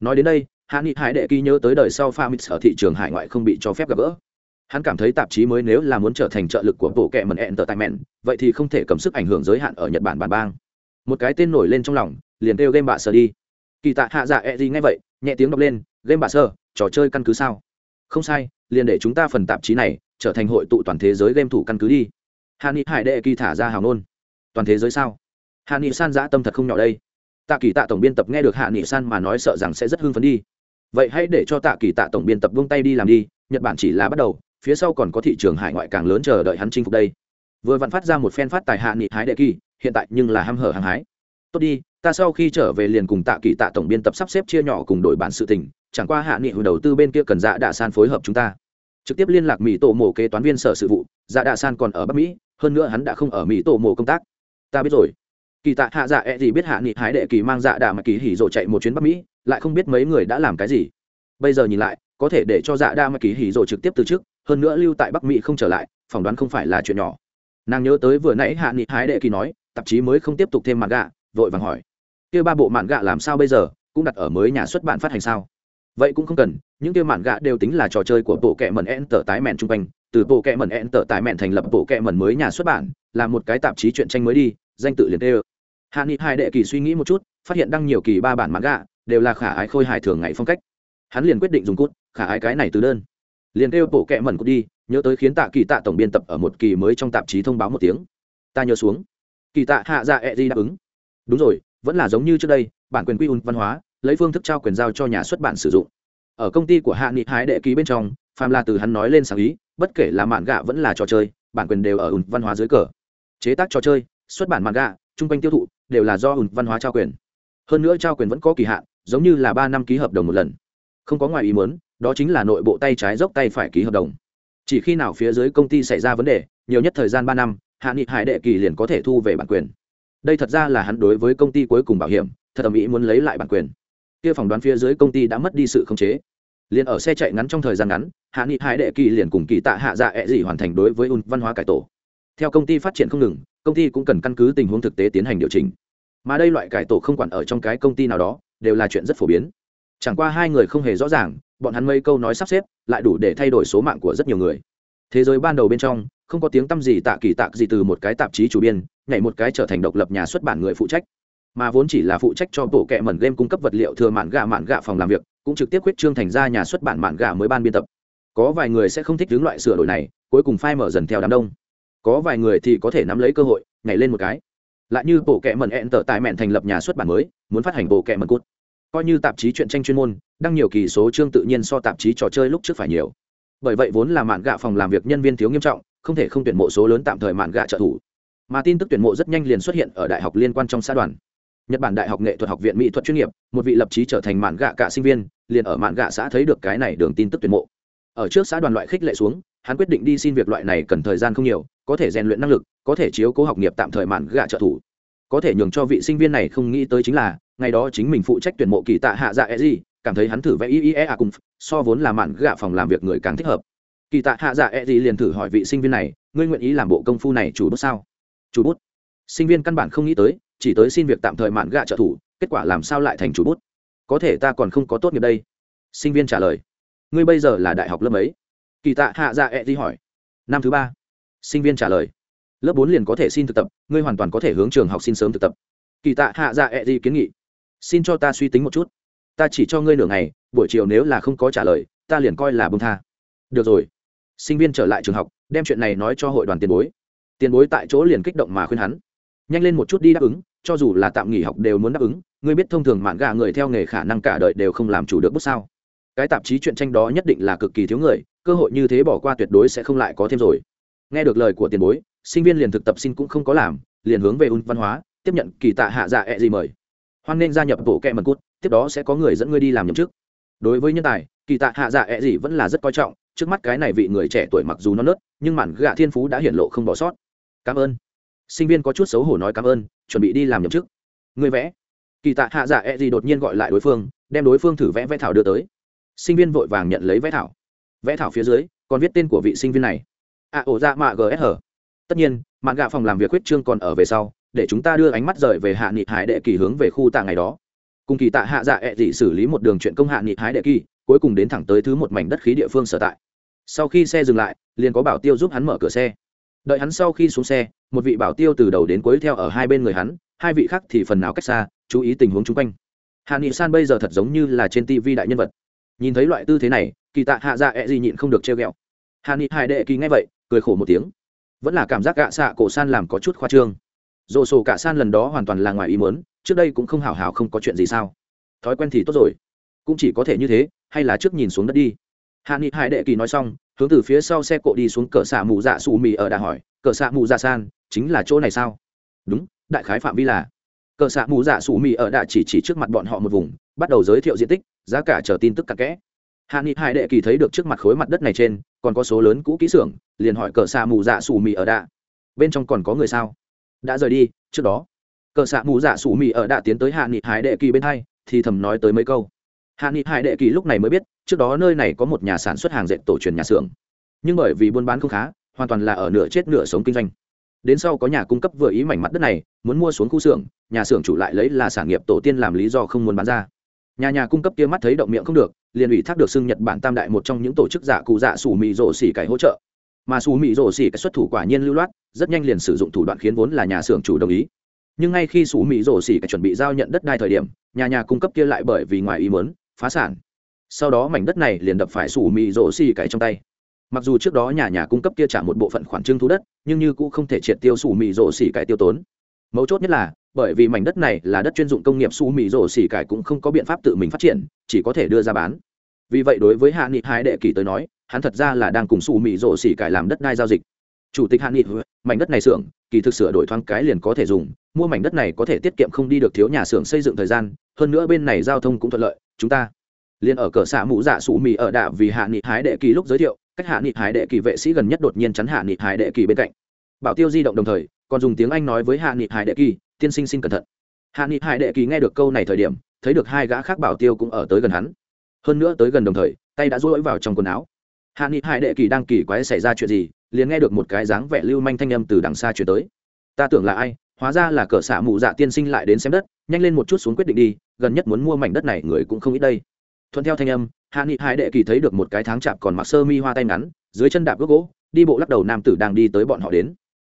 Nói đến đây hạ nghị hải đệ ký nhớ tới đời sau pha mít ở thị trường hải ngoại không bị cho phép gặp gỡ. Hắn cảm thấy tạp chí mới nếu là muốn trở thành trợ lực của bộ kệ mần ẹn tờ tài mẹn vậy thì không thể cầm sức ảnh hưởng giới hạn ở nhật bản bản bang. Một cái tên nổi lên trong lòng, liền kêu game bạ sơ đi. Kỳ tạ hạ dạ e gì ngay vậy, nhẹ tiếng đọc lên, game bạ sơ, trò chơi căn cứ sao? Không sai, liền để chúng ta phần tạp chí này trở thành hội tụ toàn thế giới game thủ căn cứ đi. Hạ nghị hải đệ kỳ thả ra hào nôn toàn thế giới sao? Hạ san giã tâm thật không nhỏ đây. Tạ kỳ tạ tổng biên tập nghe được hạ nghị san mà nói sợ rằng sẽ rất hưng phấn đi vậy hãy để cho tạ kỳ tạ tổng biên tập vung tay đi làm đi, nhật bản chỉ là bắt đầu, phía sau còn có thị trường hải ngoại càng lớn chờ đợi hắn chinh phục đây. Vừa vặn phát ra một phen phát tài hạ nghị hái đệ kỳ, hiện tại nhưng là h hở hàng hái. Tốt đi, ta sau khi trở về liền cùng tạ kỳ tạ tổng biên tập sắp xếp chia nhỏ cùng đổi bản sự tình, chẳng qua hạ nghị hồi đầu tư bên kia cần dạ đạ san phối hợp chúng ta. Trực tiếp liên lạc mỹ tổ mộ kế toán viên sở sự vụ dạ đạ san còn ở bắc mỹ, hơn nữa hắn đã không ở mỹ tổ mộ công tác. Ta biết rồi kỳ tạ hạ dạ e gì biết hạ nghị hái đệ kỳ mang dạ đà mà kỳ hỉ rộ chạy một chuyến bắc mỹ, lại không biết mấy người đã làm cái gì. Bây giờ nhìn lại, có thể để cho dạ đa mà kỳ hỉ rộ trực tiếp từ trước hơn nữa lưu tại bắc mỹ không trở lại, phỏng đoán không phải là chuyện nhỏ. Nàng nhớ tới vừa nãy hạ nghị hái đệ kỳ nói, tạp chí mới không tiếp tục thêm mạn gạ, vội vàng hỏi. Kia ba bộ mạn gạ làm sao bây giờ, cũng đặt ở mới nhà xuất bản phát hành sao? Vậy cũng không cần, những kia mạn gạ đều tính là trò chơi của bộ kệ mẩn en tờ tái mẹn chung quanh. Từ bộ kệ mẩn en tờ tái mẹn thành lập bộ kệ mẩn mới nhà xuất bản, là một cái tạp chí chuyện tranh mới đi, danh tự liền tê hạ nghị hai đệ kỳ suy nghĩ một chút, phát hiện đăng nhiều kỳ ba bản mạn gạ đều là khả ái khôi hài thường ngày phong cách. Hắn liền quyết định dùng cút, khả ái cái này từ đơn. Liền kêu bộ kẹ mẩn cút đi, nhớ tới khiến tạ kỳ tạ tổng biên tập ở một kỳ mới trong tạp chí thông báo một tiếng. Ta nhớ xuống. Kỳ tạ hạ dạ ẹ、e、di đáp ứng. Đúng rồi, vẫn là giống như trước đây, bản quyền quy un văn hóa, lấy phương thức trao quyền giao cho nhà xuất bản sử dụng. Ở công ty của hạ nghị hái đệ ký bên trong, phàm là từ hắn nói lên sáng ý, bất kể là mạn gạ vẫn là trò chơi, bản quyền đều ở ùn văn hóa dưới cờ. Chế tác trò chơi, xuất bản mạn gạ chung quanh tiêu thụ đều là do ùn văn hóa trao quyền. Hơn nữa trao quyền vẫn có kỳ hạn, giống như là ba năm ký hợp đồng một lần. Không có ngoài ý muốn, đó chính là nội bộ tay trái dốc tay phải ký hợp đồng. Chỉ khi nào phía dưới công ty xảy ra vấn đề, nhiều nhất thời gian ba năm, hạ nghị hải đệ kỳ liền có thể thu về bản quyền. Đây thật ra là hắn đối với công ty cuối cùng bảo hiểm, thật ầm ĩ muốn lấy lại bản quyền. Kia phỏng đoán phía dưới công ty đã mất đi sự khống chế. Liền ở xe chạy ngắn trong thời gian ngắn, hạ nghị hải đệ kỳ liền cùng kỳ tạ hạ dạ ẹ、e、gì hoàn thành đối với un văn hóa cải tổ theo công ty phát triển không ngừng, công ty cũng cần căn cứ tình huống thực tế tiến hành điều chỉnh. Mà đây loại cải tổ không quản ở trong cái công ty nào đó, đều là chuyện rất phổ biến. Chẳng qua hai người không hề rõ ràng, bọn hắn mấy câu nói sắp xếp lại đủ để thay đổi số mạng của rất nhiều người. Thế giới ban đầu bên trong, không có tiếng tăm gì tạ kỳ tạc gì từ một cái tạp chí chủ biên, nhảy một cái trở thành độc lập nhà xuất bản người phụ trách. Mà vốn chỉ là phụ trách cho bộ kệ mẩn game cung cấp vật liệu thừa mạn gà mạn gà phòng làm việc, cũng trực tiếp quyết trương thành ra nhà xuất bản mạn gà mới ban biên tập. Có vài người sẽ không thích đứng loại sửa đổi này, cuối cùng phai mở dần theo đám đông có vài người thì có thể nắm lấy cơ hội, nhảy lên một cái. Lại như bộ kệ mẩn ẹn tở tài mẹn thành lập nhà xuất bản mới, muốn phát hành bộ kệ mẩn cút. Coi như tạp chí truyện tranh chuyên môn, đăng nhiều kỳ số chương tự nhiên so tạp chí trò chơi lúc trước phải nhiều. Bởi vậy vốn là mạn gạ phòng làm việc nhân viên thiếu nghiêm trọng, không thể không tuyển mộ số lớn tạm thời mạn gạ trợ thủ. Mà tin tức tuyển mộ rất nhanh liền xuất hiện ở đại học liên quan trong xã đoàn. Nhật bản đại học nghệ thuật học viện mỹ thuật chuyên nghiệp, một vị lập trí trở thành mạn gạ cả sinh viên, liền ở mạn gạ xã thấy được cái này đường tin tức tuyển mộ. Ở trước xã đoàn loại khích lệ xuống, hắn quyết định đi xin việc loại này cần thời gian không nhiều có thể rèn luyện năng lực, có thể chiếu cố học nghiệp tạm thời mạn gạ trợ thủ. Có thể nhường cho vị sinh viên này không nghĩ tới chính là, ngày đó chính mình phụ trách tuyển mộ kỳ tạ hạ dạ e gì cảm thấy hắn thử vẽ iea cùng so vốn là mạn gạ phòng làm việc người càng thích hợp. Kỳ tạ hạ dạ e gì liền thử hỏi vị sinh viên này, ngươi nguyện ý làm bộ công phu này chủ bút sao? Chủ bút? Sinh viên căn bản không nghĩ tới, chỉ tới xin việc tạm thời mạn gạ trợ thủ, kết quả làm sao lại thành chủ bút? Có thể ta còn không có tốt nghiệp đây. Sinh viên trả lời. Ngươi bây giờ là đại học lớp mấy? Kỳ tạ hạ dạ e gì hỏi. Năm thứ ba sinh viên trả lời. Lớp bốn liền có thể xin thực tập, ngươi hoàn toàn có thể hướng trường học xin sớm thực tập. Kỳ tạ hạ dạ ẹ、e、gì gì kiến nghị. Xin cho ta suy tính một chút. Ta chỉ cho ngươi nửa ngày, buổi chiều nếu là không có trả lời, ta liền coi là bông tha. Được rồi. Sinh viên trở lại trường học, đem chuyện này nói cho hội đoàn tiền bối. Tiền bối tại chỗ liền kích động mà khuyên hắn. Nhanh lên một chút đi đáp ứng, cho dù là tạm nghỉ học đều muốn đáp ứng, ngươi biết thông thường mạn gà người theo nghề khả năng cả đời đều không làm chủ được bút sao. Cái tạp chí chuyện tranh đó nhất định là cực kỳ thiếu người, cơ hội như thế bỏ qua tuyệt đối sẽ không lại có thêm rồi nghe được lời của tiền bối, sinh viên liền thực tập xin cũng không có làm, liền hướng về un văn hóa, tiếp nhận kỳ tạ hạ dạ ẹ、e、gì mời. Hoan nên gia nhập bộ kẹ mật cút, tiếp đó sẽ có người dẫn ngươi đi làm nhậm chức. Đối với nhân tài, kỳ tạ hạ dạ ẹ、e、gì vẫn là rất coi trọng, trước mắt cái này vị người trẻ tuổi mặc dù non nớt, nhưng mản gạ thiên phú đã hiển lộ không bỏ sót. Cảm ơn. Sinh viên có chút xấu hổ nói cảm ơn, chuẩn bị đi làm nhậm chức. Người vẽ. Kỳ tạ hạ dạ ẹ、e、gì đột nhiên gọi lại đối phương, đem đối phương thử vẽ vẽ thảo đưa tới. Sinh viên vội vàng nhận lấy vẽ thảo. Vẽ thảo phía dưới, còn viết tên của vị sinh viên này a à, ổ dạ mạ gs tất nhiên mạn gạ phòng làm việc huyết trương còn ở về sau để chúng ta đưa ánh mắt rời về hạ nghị hải đệ kỳ hướng về khu tạ ngày đó. Cùng kỳ tạ hạ dạ ẹ、e、dị xử lý một đường chuyện công hạ nghị hải đệ kỳ cuối cùng đến thẳng tới thứ một mảnh đất khí địa phương sở tại. Sau khi xe dừng lại liền có bảo tiêu giúp hắn mở cửa xe. Đợi hắn sau khi xuống xe một vị bảo tiêu từ đầu đến cuối theo ở hai bên người hắn hai vị khác thì phần nào cách xa chú ý tình huống chung quanh. Hạ nghị san bây giờ thật giống như là trên tv đại nhân vật. Nhìn thấy loại tư thế này kỳ tạ hạ dạ ẹ、e、gì nhịn không được treo g ẹ o hạ nghị hải đệ kỳ nghe vậy cười khổ một tiếng. Vẫn là cảm giác gạ xạ cổ san làm có chút khoa trương. Dồ sổ cả san lần đó hoàn toàn là ngoài ý mớn trước đây cũng không hào hào không có chuyện gì sao. Thói quen thì tốt rồi. Cũng chỉ có thể như thế, hay là trước nhìn xuống đất đi. Hạ nghị hải đệ kỳ nói xong, hướng từ phía sau xe cộ đi xuống cỡ xạ mù dạ xù mì ở đà hỏi cỡ xạ mù dạ san, chính là chỗ này sao? Đúng, đại khái phạm vi là. Cỡ xạ mù dạ xù mì ở đà chỉ chỉ trước mặt bọn họ một vùng, bắt đầu giới thiệu diện tích, giá cả chờ tin tức cặn kẽ hạ nghị hải đệ kỳ thấy được trước mặt khối mặt đất này trên, còn có số lớn cũ kỹ xưởng, liền hỏi cờ xạ mù dạ xù mì ở đạ. bên trong còn có người sao? Đã rời đi, trước đó. Cờ xạ mù dạ xù mì ở đạ tiến tới hạ nghị hải đệ kỳ bên hai, thì thầm nói tới mấy câu. Hạ nghị hải đệ kỳ lúc này mới biết, trước đó nơi này có một nhà sản xuất hàng dệt tổ truyền nhà xưởng. Nhưng bởi vì buôn bán không khá, hoàn toàn là ở nửa chết nửa sống kinh doanh. Đến sau có nhà cung cấp vừa ý mảnh mặt đất này, muốn mua xuống khu xưởng, nhà xưởng chủ lại lấy là sản nghiệp tổ tiên làm lý do không muốn bán ra nhà nhà cung cấp kia mắt thấy động miệng không được, liền ủy thác được xưng nhật bản tam đại một trong những tổ chức giả cụ dạ sủ mị rổ xỉ cải hỗ trợ. Mà sủ mị rổ xỉ cái xuất thủ quả nhiên lưu loát, rất nhanh liền sử dụng thủ đoạn khiến vốn là nhà xưởng chủ đồng ý. Nhưng ngay khi sủ mị rổ xỉ cái chuẩn bị giao nhận đất đai thời điểm, nhà nhà cung cấp kia lại bởi vì ngoài ý muốn, phá sản. Sau đó mảnh đất này liền đập phải sủ mị rổ xỉ cải trong tay. Mặc dù trước đó nhà nhà cung cấp kia trả một bộ phận khoản trưng thu đất, nhưng như cũng không thể triệt tiêu sủ mị rổ xỉ cải tiêu tốn. Mấu chốt nhất là bởi vì mảnh đất này là đất chuyên dụng công nghiệp su mì rổ xỉ cải cũng không có biện pháp tự mình phát triển, chỉ có thể đưa ra bán. Vì vậy đối với hạ nghị hai đệ kỳ tới nói, hắn thật ra là đang cùng su mì rổ xỉ cải làm đất đai giao dịch. Chủ tịch hạ nghị mảnh đất này xưởng, kỳ thực sửa đổi thoáng cái liền có thể dùng, mua mảnh đất này có thể tiết kiệm không đi được thiếu nhà xưởng xây dựng thời gian, hơn nữa bên này giao thông cũng thuận lợi, chúng ta liền ở cờ xạ mũ dạ sủ mì ở đạ vì hạ nghị hái đệ kỳ lúc giới thiệu, cách hạ nghị hái đệ kỳ vệ sĩ gần nhất đột nhiên chắn hạ nghị hái đệ kỳ bên cạnh. Bảo tiêu di động đồng thời, còn dùng tiếng anh nói với hạ nghị hái đệ kỳ tiên sinh xin cẩn thận. Hạ nghị hải đệ kỳ nghe được câu này thời điểm, thấy được hai gã khác bảo tiêu cũng ở tới gần hắn. Hơn nữa tới gần đồng thời, tay đã rối vào trong quần áo. Hạ nghị hải đệ kỳ đang kỳ quái xảy ra chuyện gì, liền nghe được một cái dáng vẻ lưu manh thanh âm từ đằng xa chuyển tới. Ta tưởng là ai, hóa ra là cờ xạ mụ dạ tiên sinh lại đến xem đất, nhanh lên một chút xuống quyết định đi, gần nhất muốn mua mảnh đất này người cũng không ít đây. Thuận theo thanh âm, hạ nghị hải đệ kỳ thấy được một cái tháng chạp còn mặc sơ mi hoa tay ngắn, dưới chân đạp gốc gỗ, đi bộ lắc đầu nam tử đang đi tới bọn họ đến.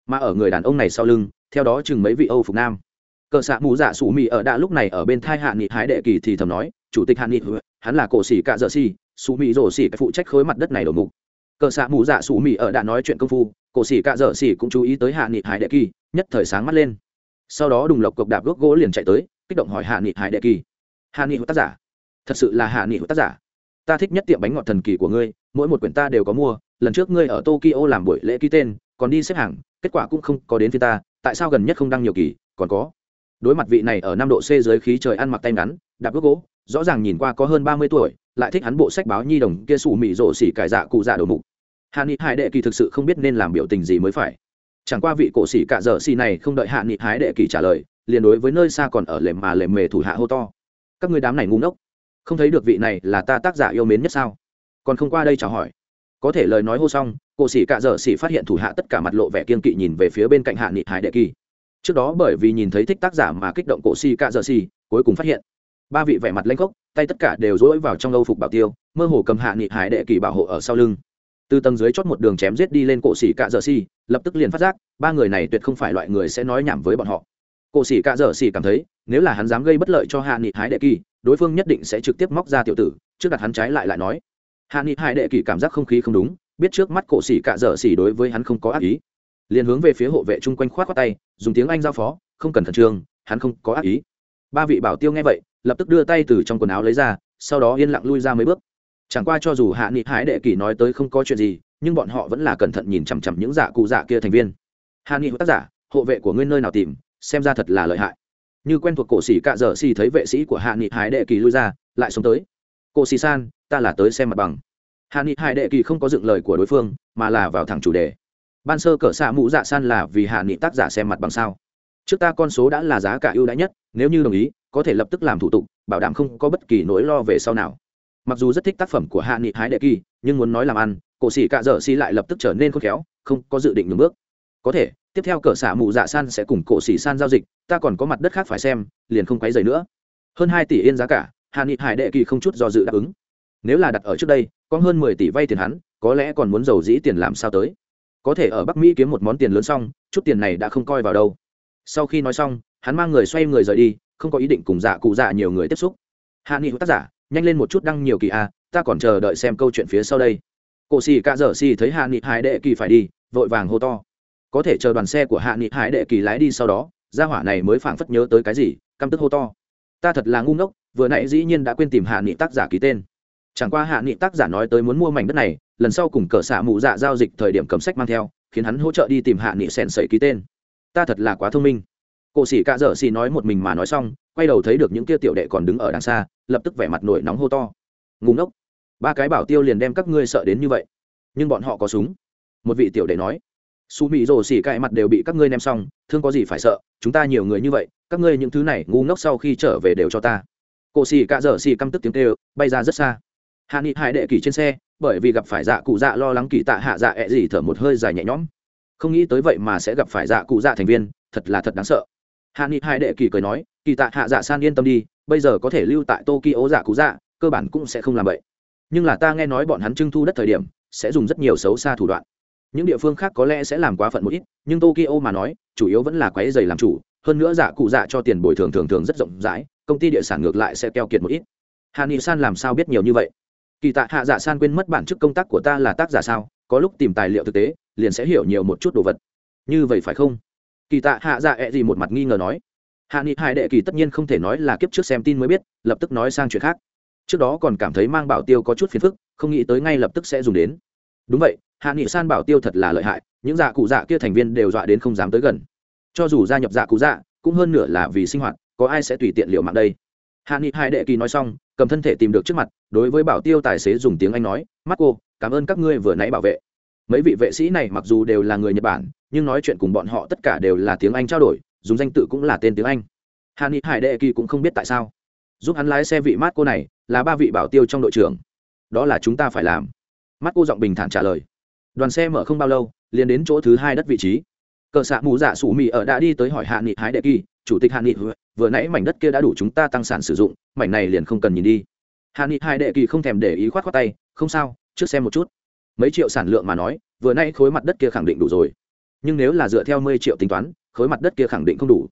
Mà ở người đàn ông này sau lưng theo đó chừng mấy vị âu phục nam. Cờ xạ mù dạ sủ mì ở đã lúc này ở bên thai hạ nghị hái đệ kỳ thì thầm nói, chủ tịch hạ nghị hắn là cổ sĩ cạ dợ xỉ sủ mì rổ xỉ phụ trách khối mặt đất này đổ mục. Cờ xạ mù dạ sủ mì ở đã nói chuyện công phu, cổ sĩ cạ dợ xỉ cũng chú ý tới hạ nghị hái đệ kỳ, nhất thời sáng mắt lên. Sau đó đùng lộc cộc đạp gốc gỗ liền chạy tới, kích động hỏi hạ nghị hái đệ kỳ, hạ nghị tác giả, thật sự là hạ nghị tác giả? Ta thích nhất tiệm bánh ngọt thần kỳ của ngươi, mỗi một quyển ta đều có mua, lần trước ngươi ở tokyo làm buổi lễ ký tên, còn đi xếp hàng, kết quả cũng không có đến phía ta tại sao gần nhất không đăng nhiều kỳ, còn có. Đối mặt vị này ở năm độ c dưới khí trời ăn mặc tay ngắn, đạp bước gỗ, rõ ràng nhìn qua có hơn ba mươi tuổi, lại thích hắn bộ sách báo nhi đồng kia sủ mị rộ xỉ cải dạ cụ dạ đồ mục. Hạ nghị hải đệ kỳ thực sự không biết nên làm biểu tình gì mới phải. Chẳng qua vị cổ xỉ cạ dở xỉ này không đợi hạ nghị hải đệ kỳ trả lời, liền đối với nơi xa còn ở lềm mà lềm mề thủ hạ hô to. Các người đám này ngu ngốc, không thấy được vị này là ta tác giả yêu mến nhất sao? Còn không qua đây chào hỏi có thể lời nói hô xong, cổ sĩ cạ dở sĩ phát hiện thủ hạ tất cả mặt lộ vẻ kiên kỵ nhìn về phía bên cạnh hạ nghị hải đệ kỳ. Trước đó bởi vì nhìn thấy thích tác giả mà kích động cổ sĩ cạ dở sĩ, cuối cùng phát hiện, ba vị vẻ mặt lanh khốc, tay tất cả đều dối vào trong âu phục bảo tiêu, mơ hồ cầm hạ nghị hải đệ kỳ bảo hộ ở sau lưng. Từ tầng dưới chót một đường chém giết đi lên cổ sĩ cạ dở sĩ, lập tức liền phát giác, ba người này tuyệt không phải loại người sẽ nói nhảm với bọn họ. Cổ sĩ cạ dở sĩ cảm thấy, nếu là hắn dám gây bất lợi cho hạ nghị hải đệ kỳ, đối phương nhất định sẽ trực tiếp móc ra tiểu tử, trước đặt hắn trái lại lại nói hạ nghị hải đệ kỳ cảm giác không khí không đúng, biết trước mắt cổ xỉ cạ dở xỉ đối với hắn không có ác ý. Liền hướng về phía hộ vệ chung quanh khoát khoát tay, dùng tiếng anh giao phó, không cần khẩn trương, hắn không có ác ý. Ba vị bảo tiêu nghe vậy, lập tức đưa tay từ trong quần áo lấy ra, sau đó yên lặng lui ra mấy bước. Chẳng qua cho dù hạ nghị hải đệ kỳ nói tới không có chuyện gì, nhưng bọn họ vẫn là cẩn thận nhìn chằm chằm những giả cụ giả kia thành viên. Hạ nghị tác giả, hộ vệ của ngươi nơi nào tìm, xem ra thật là lợi hại. Như quen thuộc cổ xỉ cạ dở xỉ thấy vệ sĩ của hạ nghị hải đệ kỳ lui ra, lại xuống tới cổ sĩ san, ta là tới xem mặt bằng. Hạ nghị hải đệ kỳ không có dựng lời của đối phương, mà là vào thẳng chủ đề. Ban sơ cỡ xạ mũ dạ san là vì hạ nghị tác giả xem mặt bằng sao? Trước ta con số đã là giá cả ưu đãi nhất, nếu như đồng ý, có thể lập tức làm thủ tục, bảo đảm không có bất kỳ nỗi lo về sau nào. Mặc dù rất thích tác phẩm của hạ nghị hái đệ kỳ, nhưng muốn nói làm ăn, cổ sĩ cạ dở xi lại lập tức trở nên khôn khéo, không có dự định ngừng bước. Có thể, tiếp theo cỡ xạ mù dạ san sẽ cùng cổ sĩ san giao dịch, ta còn có mặt đất khác phải xem, liền không quấy dày nữa. Hơn hai tỷ yên giá cả hạ nghị hải đệ kỳ không chút do dự đáp ứng. Nếu là đặt ở trước đây, có hơn mười tỷ vay tiền hắn, có lẽ còn muốn giàu dĩ tiền làm sao tới? Có thể ở bắc mỹ kiếm một món tiền lớn xong, chút tiền này đã không coi vào đâu. Sau khi nói xong, hắn mang người xoay người rời đi, không có ý định cùng dạ cụ dạ nhiều người tiếp xúc. Hạ nghị tác giả, nhanh lên một chút đăng nhiều kỳ a, ta còn chờ đợi xem câu chuyện phía sau đây. Cổ xì cạ dở xì thấy hạ nghị hải đệ kỳ phải đi, vội vàng hô to. Có thể chờ đoàn xe của hạ nghị hải đệ kỳ lái đi sau đó, gia hỏa này mới phảng phất nhớ tới cái gì, căm tức hô to. Ta thật là ngu ngốc vừa nãy dĩ nhiên đã quên tìm hạ nghị tác giả ký tên. Chẳng qua hạ nghị tác giả nói tới muốn mua mảnh đất này, lần sau cùng cờ xạ mụ dạ giao dịch thời điểm cầm sách mang theo, khiến hắn hỗ trợ đi tìm hạ nghị sèn sẩy ký tên. Ta thật là quá thông minh. Cổ sĩ cạ dở xì nói một mình mà nói xong, quay đầu thấy được những kia tiểu đệ còn đứng ở đằng xa, lập tức vẻ mặt nổi nóng hô to. Ngủ ngốc. Ba cái bảo tiêu liền đem các ngươi sợ đến như vậy. Nhưng bọn họ có súng. Một vị tiểu đệ nói. Su mỹ rồ xỉ cãi mặt đều bị các ngươi ném xong, thương có gì phải sợ, chúng ta nhiều người như vậy, các ngươi những thứ này ngu ngốc sau khi trở về đều cho ta cổ xì cạ dở xì căm tức tiếng kêu, bay ra rất xa. Hạ nghị hải đệ kỳ trên xe, bởi vì gặp phải dạ cụ dạ lo lắng kỳ tạ hạ dạ ẹ gì thở một hơi dài nhẹ nhõm. Không nghĩ tới vậy mà sẽ gặp phải dạ cụ dạ thành viên, thật là thật đáng sợ. Hạ nghị hải đệ kỳ cười nói, kỳ tạ hạ dạ san yên tâm đi, bây giờ có thể lưu tại tokyo dạ cụ dạ cơ bản cũng sẽ không làm vậy. Nhưng là ta nghe nói bọn hắn trưng thu đất thời điểm, sẽ dùng rất nhiều xấu xa thủ đoạn. Những địa phương khác có lẽ sẽ làm quá phận một ít, nhưng tokyo mà nói, chủ yếu vẫn là quái dày làm chủ, hơn nữa dạ cụ dạ cho tiền bồi thường thường thường rất rộng rãi công ty địa sản ngược lại sẽ keo kiệt một ít. Hà ni san làm sao biết nhiều như vậy? Kỳ tạ hạ dạ san quên mất bản chức công tác của ta là tác giả sao, có lúc tìm tài liệu thực tế, liền sẽ hiểu nhiều một chút đồ vật. Như vậy phải không? Kỳ tạ hạ dạ ẹ、e、gì gì một mặt nghi ngờ nói. Hạ nghị Hai đệ kỳ tất nhiên không thể nói là kiếp trước xem tin mới biết, lập tức nói sang chuyện khác. Trước đó còn cảm thấy mang bảo tiêu có chút phiền phức, không nghĩ tới ngay lập tức sẽ dùng đến. Đúng vậy, hạ nghị san bảo tiêu thật là lợi hại, những dạ cụ dạ kia thành viên đều dọa đến không dám tới gần. Cho dù gia nhập dạ cụ dạ cũng hơn nửa là vì sinh hoạt có ai sẽ tùy tiện liệu mạng đây? Hạ nghị hai đệ kỳ nói xong, cầm thân thể tìm được trước mặt, đối với bảo tiêu tài xế dùng tiếng anh nói mắt cô cảm ơn các ngươi vừa nãy bảo vệ. Mấy vị vệ sĩ này mặc dù đều là người nhật bản, nhưng nói chuyện cùng bọn họ tất cả đều là tiếng anh trao đổi, dùng danh tự cũng là tên tiếng anh. Hạ nghị hải đệ kỳ cũng không biết tại sao, giúp hắn lái xe vị mát cô này là ba vị bảo tiêu trong đội trưởng. Đó là chúng ta phải làm. Mắt cô giọng bình thản trả lời. Đoàn xe mở không bao lâu, liền đến chỗ thứ hai đất vị trí. Cờ xạ mù dạ sủ mì ở đã đi tới hỏi hạ nghị hái đệ kỳ, chủ tịch hạ nghị vừa nãy mảnh đất kia đã đủ chúng ta tăng sản sử dụng, mảnh này liền không cần nhìn đi. Hạ nghị hai đệ kỳ không thèm để ý khoát khoát tay, không sao, trước xem một chút. Mấy triệu sản lượng mà nói, vừa nãy khối mặt đất kia khẳng định đủ rồi. Nhưng nếu là dựa theo mười triệu tính toán, khối mặt đất kia khẳng định không đủ.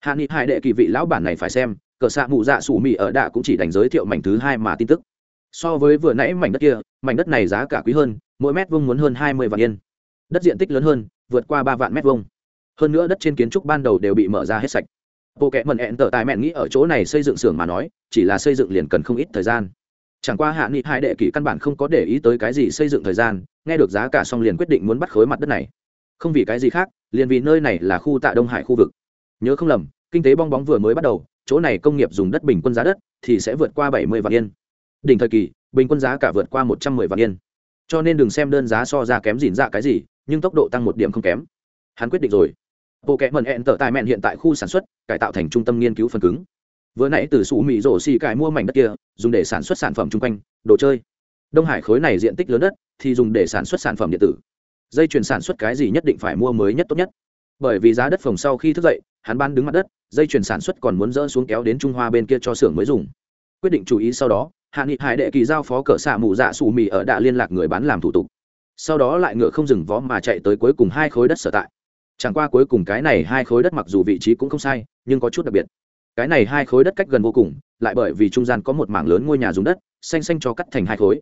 Hạ nghị hai đệ kỳ vị lão bản này phải xem, cờ xạ mụ dạ sủ mì ở đạ cũng chỉ đánh giới thiệu mảnh thứ hai mà tin tức. So với vừa nãy mảnh đất kia, mảnh đất này giá cả quý hơn, mỗi mét vuông muốn hơn hai mươi vạn yên. Đất diện tích lớn hơn, vượt qua ba vạn mét vuông. Hơn nữa đất trên kiến trúc ban đầu đều bị mở ra hết sạch bộ kệ mần ẹn tờ tài mẹn nghĩ ở chỗ này xây dựng xưởng mà nói, chỉ là xây dựng liền cần không ít thời gian. Chẳng qua hạ nghị hai đệ kỷ căn bản không có để ý tới cái gì xây dựng thời gian, nghe được giá cả xong liền quyết định muốn bắt khối mặt đất này. Không vì cái gì khác, liền vì nơi này là khu tạ đông hải khu vực. Nhớ không lầm, kinh tế bong bóng vừa mới bắt đầu, chỗ này công nghiệp dùng đất bình quân giá đất thì sẽ vượt qua bảy mươi vạn yên. Đỉnh thời kỳ, bình quân giá cả vượt qua một trăm mười vạn yên. Cho nên đừng xem đơn giá so ra kém dìn ra dạ cái gì, nhưng tốc độ tăng một điểm không kém. Hắn quyết định rồi bộ kẽ mần hẹn tờ tài mẹn hiện tại khu sản xuất, cải tạo thành trung tâm nghiên cứu phần cứng. Vừa nãy từ sủ mỹ rổ xì cải mua mảnh đất kia, dùng để sản xuất sản phẩm chung quanh, đồ chơi. Đông hải khối này diện tích lớn đất thì dùng để sản xuất sản phẩm điện tử. Dây chuyển sản xuất cái gì nhất định phải mua mới nhất tốt nhất. Bởi vì giá đất phòng sau khi thức dậy, hắn ban đứng mặt đất, dây chuyển sản xuất còn muốn dỡ xuống kéo đến trung hoa bên kia cho xưởng mới dùng. Quyết định chú ý sau đó, hạ nghị hải đệ kỳ giao phó cỡ xạ mù dạ xù mì ở đạ liên lạc người bán làm thủ tục. Sau đó lại ngựa không dừng vó mà chạy tới cuối cùng hai khối đất sở tại chẳng qua cuối cùng cái này hai khối đất mặc dù vị trí cũng không sai, nhưng có chút đặc biệt. Cái này hai khối đất cách gần vô cùng, lại bởi vì trung gian có một mảng lớn ngôi nhà dùng đất, xanh xanh cho cắt thành hai khối.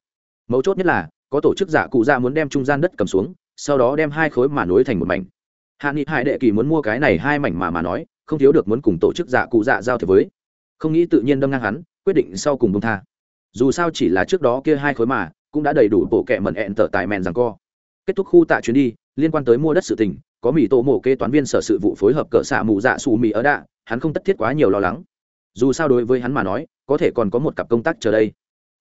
Mấu chốt nhất là, có tổ chức giả cụ ra muốn đem trung gian đất cầm xuống, sau đó đem hai khối mà nối thành một mảnh. Hạ nghị hải đệ kỳ muốn mua cái này hai mảnh mà mà nói, không thiếu được muốn cùng tổ chức giả cụ dạ giao thiệp với. Không nghĩ tự nhiên đâm ngang hắn, quyết định sau cùng bông tha. Dù sao chỉ là trước đó kia hai khối mà, cũng đã đầy đủ bộ kẹ mẩn ẹn tở tài mèn rằng co. Kết thúc khu tạ chuyến đi, liên quan tới mua đất sự tình có mỹ tổ mộ kế toán viên sở sự vụ phối hợp cỡ xạ mù dạ xù mỹ ở đạ, hắn không tất thiết quá nhiều lo lắng. Dù sao đối với hắn mà nói, có thể còn có một cặp công tác chờ đây.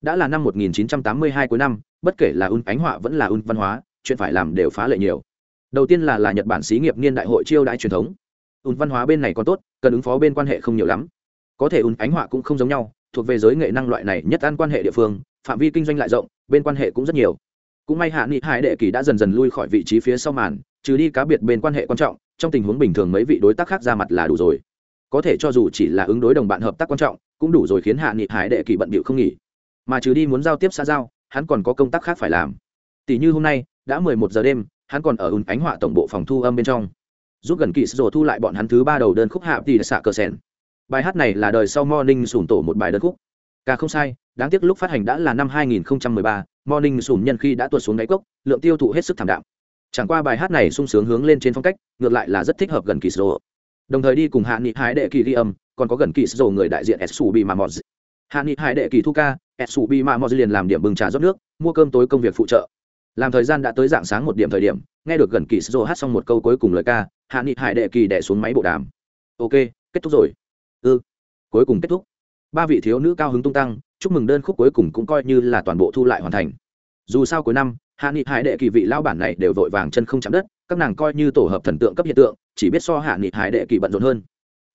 Đã là năm 1982 cuối năm, bất kể là un ánh họa vẫn là un văn hóa, chuyện phải làm đều phá lệ nhiều. Đầu tiên là là nhật bản xí nghiệp niên đại hội chiêu đãi truyền thống. Un văn hóa bên này còn tốt, cần ứng phó bên quan hệ không nhiều lắm. Có thể un ánh họa cũng không giống nhau, thuộc về giới nghệ năng loại này nhất ăn quan hệ địa phương, phạm vi kinh doanh lại rộng, bên quan hệ cũng rất nhiều. Cũng may hạ nghị hải đệ kỳ đã dần dần lui khỏi vị trí phía sau màn trừ đi cá biệt bên quan hệ quan trọng trong tình huống bình thường mấy vị đối tác khác ra mặt là đủ rồi. Có thể cho dù chỉ là ứng đối đồng bạn hợp tác quan trọng cũng đủ rồi khiến hạ nghị hải đệ kỳ bận bịu không nghỉ. Mà trừ đi muốn giao tiếp xã giao hắn còn có công tác khác phải làm. Tỷ như hôm nay đã mười một giờ đêm hắn còn ở ùn ánh họa tổng bộ phòng thu âm bên trong. Giúp gần kỳ sổ thu lại bọn hắn thứ ba đầu đơn khúc hạ tỷ xạ cờ sèn. Bài hát này là đời sau morning sủn tổ một bài đơn khúc. Ca không sai đáng tiếc lúc phát hành đã là năm 2013, morning sùm nhân khi đã tuột xuống đáy cốc lượng tiêu thụ hết sức thảm đạm chẳng qua bài hát này sung sướng hướng lên trên phong cách ngược lại là rất thích hợp gần kỳ sô đồng thời đi cùng hạ nghị hái đệ kỳ ghi âm còn có gần kỳ sô người đại diện subi mamod hạ nghị hải đệ kỳ thu ca subi mamod liền làm điểm bừng trà rót nước mua cơm tối công việc phụ trợ. Làm thời gian đã tới dạng sáng một điểm thời điểm nghe được gần kỳ sô hát xong một câu cuối cùng lời ca hạ nghị hải đệ kỳ đẻ xuống máy bộ đàm. Ok kết thúc rồi. Ư ừ, cuối cùng kết thúc. Ba vị thiếu nữ cao hứng tung tăng chúc mừng đơn khúc cuối cùng cũng coi như là toàn bộ thu lại hoàn thành. Dù sao cuối năm hạ nghị hải đệ kỳ vị lao bản này đều vội vàng chân không chạm đất, các nàng coi như tổ hợp thần tượng cấp hiện tượng, chỉ biết so hạ nghị hải đệ kỳ bận rộn hơn.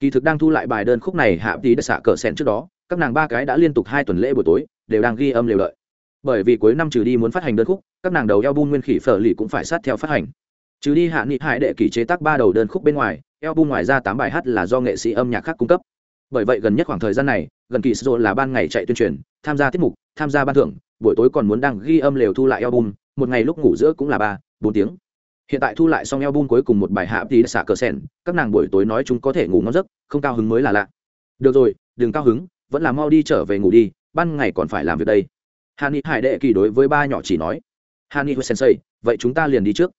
Kỳ thực đang thu lại bài đơn khúc này hạ tí đã xạ cờ sen trước đó, các nàng ba cái đã liên tục hai tuần lễ buổi tối, đều đang ghi âm lều lợi. Bởi vì cuối năm trừ đi muốn phát hành đơn khúc, các nàng đầu eo bun nguyên khỉ phở lì cũng phải sát theo phát hành. Trừ đi hạ nghị hải đệ kỳ chế tác ba đầu đơn khúc bên ngoài eo bun ngoài ra tám bài hát là do nghệ sĩ âm nhạc khác cung cấp. Bởi vậy gần nhất khoảng thời gian này, gần kỳ sô là ban ngày chạy tuyên truyền, tham gia tiết mục, tham gia ban thưởng, buổi tối còn muốn đang ghi âm lều thu lại album một ngày lúc ngủ giữa cũng là ba, bốn tiếng. Hiện tại thu lại xong album cuối cùng một bài hạ tí xả cờ sen các nàng buổi tối nói chúng có thể ngủ ngon giấc, không cao hứng mới là lạ. Được rồi, đừng cao hứng, vẫn là mau đi trở về ngủ đi, ban ngày còn phải làm việc đây. Hani hải đệ kỳ đối với ba nhỏ chỉ nói. Hani sensei, vậy chúng ta liền đi trước.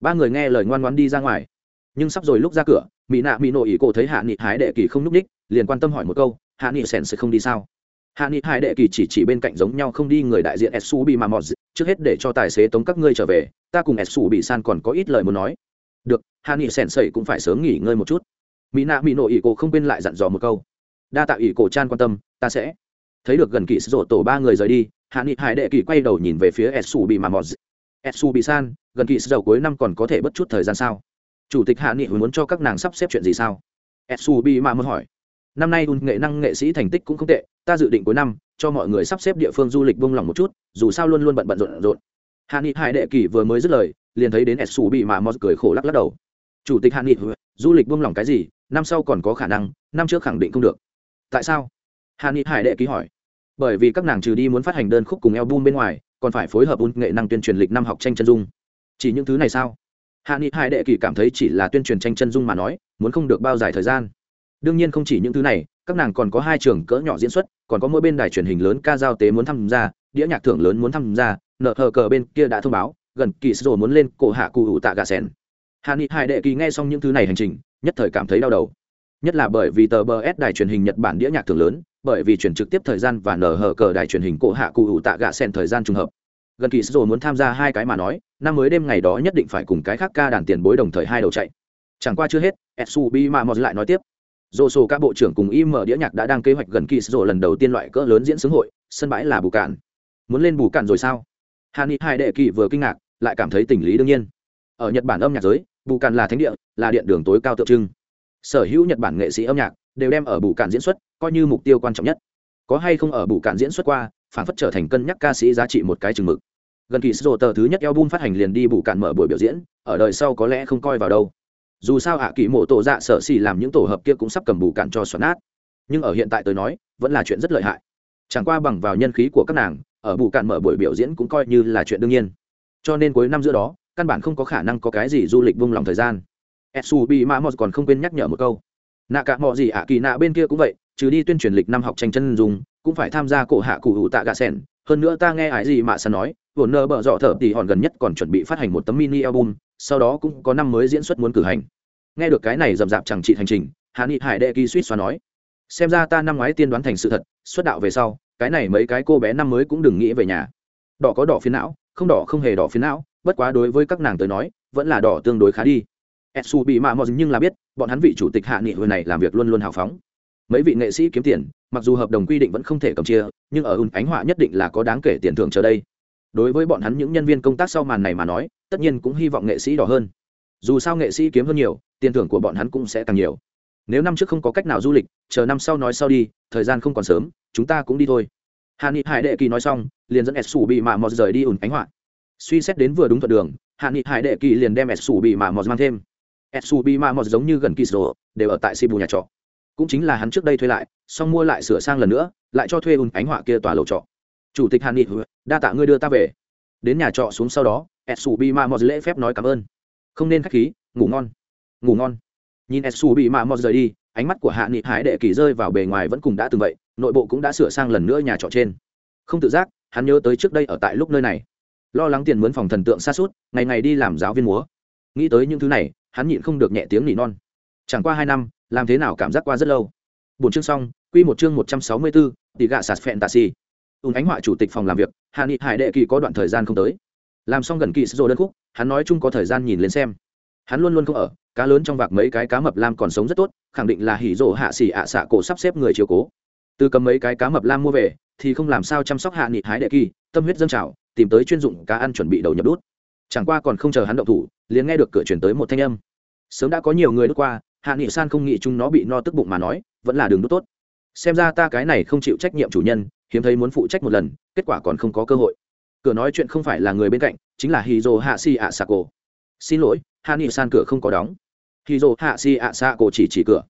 Ba người nghe lời ngoan ngoan đi ra ngoài. Nhưng sắp rồi lúc ra cửa, mỹ nạ mỹ nội ý cổ thấy hạ nghị hái đệ kỳ không nhúc ních, liền quan tâm hỏi một câu hạ nghị sèn sẽ không đi sao? Hạ nghị hai đệ kỳ chỉ chỉ bên cạnh giống nhau không đi người đại diện su bị mà mọt trước hết để cho tài xế tống các ngươi trở về, ta cùng su bị san còn có ít lời muốn nói. Được, hạ nghị sèn sẩy cũng phải sớm nghỉ ngơi một chút. Mỹ nạ mỹ nội ỷ cổ không quên lại dặn dò một câu. Đa tạ ỷ cổ chan quan tâm, ta sẽ. Thấy được gần kỳ sổ tổ ba người rời đi, hạ nghị hải đệ kỳ quay đầu nhìn về phía su bị mà mọt su bị san, gần kỳ sổ cuối năm còn có thể bất chút thời gian sao? Chủ tịch hạ nghị muốn cho các nàng sắp xếp chuyện gì sao? Su bị mà mọt hỏi năm nay un nghệ năng nghệ sĩ thành tích cũng không tệ, ta dự định cuối năm cho mọi người sắp xếp địa phương du lịch buông lòng một chút, dù sao luôn luôn bận bận rộn rộn. Hạ nghị hải đệ kỳ vừa mới dứt lời, liền thấy đến su bị mà mọt cười khổ lắc lắc đầu. Chủ tịch hạ nghị, du lịch buông lỏng cái gì? Năm sau còn có khả năng, năm trước khẳng định không được. Tại sao? Hạ nghị hải đệ ký hỏi. Bởi vì các nàng trừ đi muốn phát hành đơn khúc cùng album bên ngoài, còn phải phối hợp un nghệ năng tuyên truyền lịch năm học tranh chân dung. Chỉ những thứ này sao? Hạ nghị hải đệ kỳ cảm thấy chỉ là tuyên truyền tranh chân dung mà nói, muốn không được bao dài thời gian đương nhiên không chỉ những thứ này, các nàng còn có hai trường cỡ nhỏ diễn xuất, còn có mỗi bên đài truyền hình lớn ca giao tế muốn tham gia, đĩa nhạc thưởng lớn muốn tham gia, nợ hờ cờ bên kia đã thông báo, gần kỳ rồi muốn lên cổ hạ cụ hữu tạ gà sen hà ni hải đệ kỳ nghe xong những thứ này hành trình, nhất thời cảm thấy đau đầu. Nhất là bởi vì tờ bờ s đài truyền hình nhật bản đĩa nhạc thưởng lớn, bởi vì chuyển trực tiếp thời gian và nở hở cờ đài truyền hình cổ hạ cụ hữu tạ gạ sen thời gian trùng hợp. Gần kỳ rồi muốn tham gia hai cái mà nói, năm mới đêm ngày đó nhất định phải cùng cái khác ca đàn tiền bối đồng thời hai đầu chạy. Chẳng qua chưa hết subi mà mọt lại nói tiếp dồ sổ các bộ trưởng cùng im đĩa nhạc đã đang kế hoạch gần kỳ rồi lần đầu tiên loại cỡ lớn diễn xướng hội, sân bãi là bù cạn. Muốn lên bù cạn rồi sao? Hà ni hai đệ kỳ vừa kinh ngạc, lại cảm thấy tình lý đương nhiên. Ở nhật bản âm nhạc giới, bù cạn là thánh địa, là điện đường tối cao tượng trưng. Sở hữu nhật bản nghệ sĩ âm nhạc đều đem ở bù cạn diễn xuất, coi như mục tiêu quan trọng nhất. Có hay không ở bù cạn diễn xuất qua, phản phất trở thành cân nhắc ca sĩ giá trị một cái chừng mực. Gần kỳ sổ tờ thứ nhất album phát hành liền đi bù cạn mở buổi biểu diễn, ở đời sau có lẽ không coi vào đâu dù sao hạ kỳ mộ tổ dạ sợ xì làm những tổ hợp kia cũng sắp cầm bù cạn cho xoắn nát. Nhưng ở hiện tại tôi nói, vẫn là chuyện rất lợi hại. Chẳng qua bằng vào nhân khí của các nàng, ở bù cạn mở buổi biểu diễn cũng coi như là chuyện đương nhiên. Cho nên cuối năm giữa đó, căn bản không có khả năng có cái gì du lịch vung lòng thời gian. Subi mã mọt còn không quên nhắc nhở một câu. Nạ cả mọi gì ạ kỳ nạ bên kia cũng vậy, trừ đi tuyên truyền lịch năm học tranh chân dùng cũng phải tham gia cổ hạ cụ hữu tạ gà sen hơn nữa ta nghe ái gì mà sẵn nói vồn nơ bợ dọ thở thì hòn gần nhất còn chuẩn bị phát hành một tấm mini album sau đó cũng có năm mới diễn xuất muốn cử hành. Nghe được cái này rầm rạp chẳng trị hành trình hạ nghị hải đệ kỳ suýt xoa nói, xem ra ta năm ngoái tiên đoán thành sự thật, xuất đạo về sau, cái này mấy cái cô bé năm mới cũng đừng nghĩ về nhà. Đỏ có đỏ phiến não, không đỏ không hề đỏ phiến não, bất quá đối với các nàng tới nói, vẫn là đỏ tương đối khá đi. Su bị mạ mò nhưng là biết, bọn hắn vị chủ tịch hạ nghị hồi này làm việc luôn luôn hào phóng. Mấy vị nghệ sĩ kiếm tiền, mặc dù hợp đồng quy định vẫn không thể cầm chia, nhưng ở ùn ánh họa nhất định là có đáng kể tiền thưởng chờ đây đối với bọn hắn những nhân viên công tác sau màn này mà nói, tất nhiên cũng hy vọng nghệ sĩ đỏ hơn. Dù sao nghệ sĩ kiếm hơn nhiều, tiền thưởng của bọn hắn cũng sẽ càng nhiều. Nếu năm trước không có cách nào du lịch, chờ năm sau nói sau đi, thời gian không còn sớm, chúng ta cũng đi thôi. Hạ nghị hải đệ kỳ nói xong, liền dẫn s sủ bị mạ mọt rời đi ủn ánh họa. Suy xét đến vừa đúng thuận đường hạ nghị hải đệ kỳ liền đem s sủ bị mạ mọt mang thêm. S sủ bị mạ mọt giống như gần kỳ sổ đều ở tại sibu nhà trọ. Cũng chính là hắn trước đây thuê lại, xong mua lại sửa sang lần nữa, lại cho thuê ủn ánh họa kia tòa lầu trọ chủ tịch Hàn nghị đa tạ ngươi đưa ta về. Đến nhà trọ xuống sau đó s sủ bị mạ mọt lễ phép nói cảm ơn. Không nên khách khí, ngủ ngon. Ngủ ngon. Nhìn su bị mạ mọt rời đi, ánh mắt của hạ nghị hải đệ kỳ rơi vào bề ngoài vẫn cùng đã từng vậy, nội bộ cũng đã sửa sang lần nữa nhà trọ trên. Không tự giác, hắn nhớ tới trước đây ở tại lúc nơi này. Lo lắng tiền mướn phòng thần tượng xa suốt, ngày ngày đi làm giáo viên múa. Nghĩ tới những thứ này, hắn nhịn không được nhẹ tiếng nỉ non. Chẳng qua hai năm, làm thế nào cảm giác qua rất lâu. Bốn chương xong, quy một chương một trăm sáu mươi bốn tỷ gạ sạt phẹn tạ xì ùn ánh họa chủ tịch phòng làm việc, hạ nghị hải đệ kỳ có đoạn thời gian không tới. Làm xong gần kỳ sô đơn khúc, hắn nói chung có thời gian nhìn lên xem. Hắn luôn luôn không ở, cá lớn trong vạc mấy cái cá mập lam còn sống rất tốt, khẳng định là hỉ rộ hạ xỉ ạ xạ cổ sắp xếp người chiều cố. Từ cầm mấy cái cá mập lam mua về, thì không làm sao chăm sóc hạ nghị hái đệ kỳ, tâm huyết dâng trào, tìm tới chuyên dụng cá ăn chuẩn bị đầu nhập đút. Chẳng qua còn không chờ hắn động thủ, liền nghe được cửa chuyển tới một thanh âm. Sớm đã có nhiều người đút qua, hạ nghị san không nghĩ chúng nó bị no tức bụng mà nói, vẫn là đường đút tốt. Xem ra ta cái này không chịu trách nhiệm chủ nhân hiếm thấy muốn phụ trách một lần, kết quả còn không có cơ hội. Cửa nói chuyện không phải là người bên cạnh, chính là hì dồ hạ xì ạ xà cổ xin lỗi hạ nghị san cửa không có đóng. Hì dồ hạ xì ạ xà cổ chỉ chỉ cửa.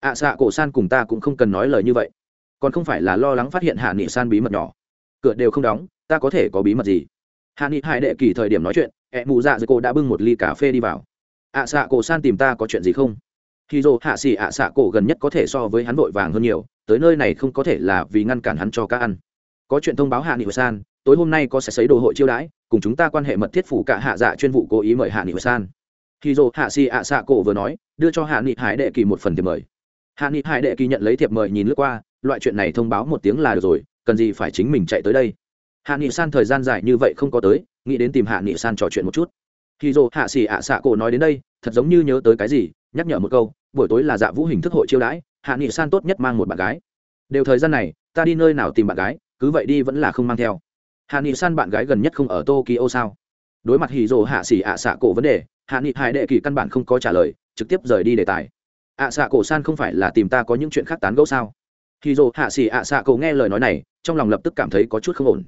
Ạ xạ cổ san cùng ta cũng không cần nói lời như vậy. Còn không phải là lo lắng phát hiện hạ nghị san bí mật nhỏ. Cửa đều không đóng, ta có thể có bí mật gì? Hạ nghị hải đệ kỳ thời điểm nói chuyện, ẹ mù dạ dưới cô đã bưng một ly cà phê đi vào. Ạ xạ cổ san tìm ta có chuyện gì không? Khi dô hạ xì ạ xạ cổ gần nhất có thể so với hắn vội vàng hơn nhiều tới nơi này không có thể là vì ngăn cản hắn cho cá ăn. Có chuyện thông báo hạ nghị san, tối hôm nay có sẽ xấy đồ hội chiêu đãi, cùng chúng ta quan hệ mật thiết phủ cả hạ dạ chuyên vụ cố ý mời hạ nghị san. Khi dô hạ xì ạ xạ cổ vừa nói, đưa cho hạ nghị hải đệ kỳ một phần thiệp mời. Hạ nghị hải đệ kỳ nhận lấy thiệp mời nhìn lướt qua, loại chuyện này thông báo một tiếng là được rồi, cần gì phải chính mình chạy tới đây? Hạ nghị san thời gian dài như vậy không có tới, nghĩ đến tìm hạ nghị san trò chuyện một chút. Khi dô hạ xì ạ xạ cổ nói đến đây, thật giống như nhớ tới cái gì, nhắc nhở một câu, buổi tối là dạ vũ hình thức hội chiêu đãi hạ nghị san tốt nhất mang một bạn gái. Đều thời gian này, ta đi nơi nào tìm bạn gái, cứ vậy đi vẫn là không mang theo. Hạ nghị san bạn gái gần nhất không ở tokyo sao? Đối mặt hì rồ hạ xỉ ạ xạ cổ vấn đề, hạ nghị hải đệ kỳ căn bản không có trả lời, trực tiếp rời đi đề tài. Ạ xạ cổ san không phải là tìm ta có những chuyện khác tán gẫu sao? Hì rồ hạ xỉ ạ xạ cổ nghe lời nói này, trong lòng lập tức cảm thấy có chút không ổn.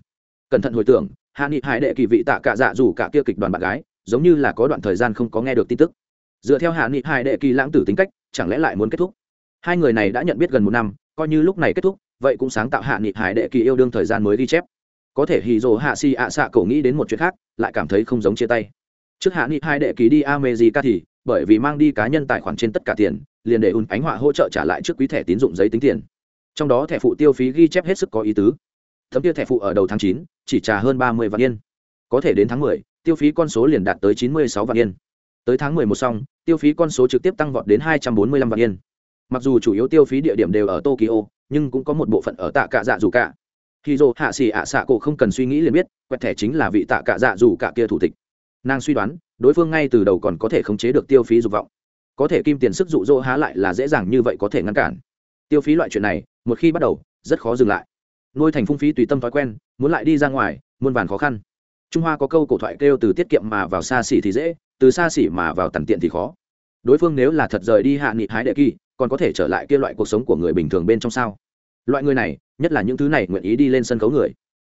Cẩn thận hồi tưởng, hạ nghị hải đệ kỳ vị tạ cả dạ dù cả kia kịch đoàn bạn gái, giống như là có đoạn thời gian không có nghe được tin tức. Dựa theo hạ nghị hải đệ kỳ lãng tử tính cách, chẳng lẽ lại muốn kết thúc? Hai người này đã nhận biết gần một năm, coi như lúc này kết thúc, vậy cũng sáng tạo hạ nghị hải đệ kỳ yêu đương thời gian mới ghi chép. Có thể hì dồ hạ xì ạ xạ cổ nghĩ đến một chuyện khác, lại cảm thấy không giống chia tay. Trước hạ nghị hai đệ kỳ đi amejica thì, bởi vì mang đi cá nhân tài khoản trên tất cả tiền, liền để ùn ánh họa hỗ trợ trả lại trước quý thẻ tín dụng giấy tính tiền. Trong đó thẻ phụ tiêu phí ghi chép hết sức có ý tứ. Thấm tiêu thẻ phụ ở đầu tháng chín, chỉ trả hơn ba mươi vạn yên. Có thể đến tháng mười, tiêu phí con số liền đạt tới chín mươi sáu vạn yên. Tới tháng mười một xong, tiêu phí con số trực tiếp tăng vọt đến hai trăm bốn mươi lăm vạn yên mặc dù chủ yếu tiêu phí địa điểm đều ở tokyo, nhưng cũng có một bộ phận ở tạ cạ dạ dù cả khi dô hạ xì ạ xạ cổ không cần suy nghĩ liền biết, quẹt thẻ chính là vị tạ cạ dạ dù cả kia thủ tịch. Nàng suy đoán, đối phương ngay từ đầu còn có thể khống chế được tiêu phí dục vọng. Có thể kim tiền sức dụ dỗ há lại là dễ dàng như vậy có thể ngăn cản. Tiêu phí loại chuyện này, một khi bắt đầu, rất khó dừng lại. Nuôi thành phung phí tùy tâm thói quen, muốn lại đi ra ngoài, muôn vàn khó khăn. Trung hoa có câu cổ thoại kêu từ tiết kiệm mà vào xa xỉ thì dễ, từ xa xỉ mà vào tàn tiện thì khó. Đối phương nếu là thật rời đi hạ nghị hái đệ kỳ còn có thể trở lại kia loại cuộc sống của người bình thường bên trong sao? Loại người này, nhất là những thứ này nguyện ý đi lên sân khấu người.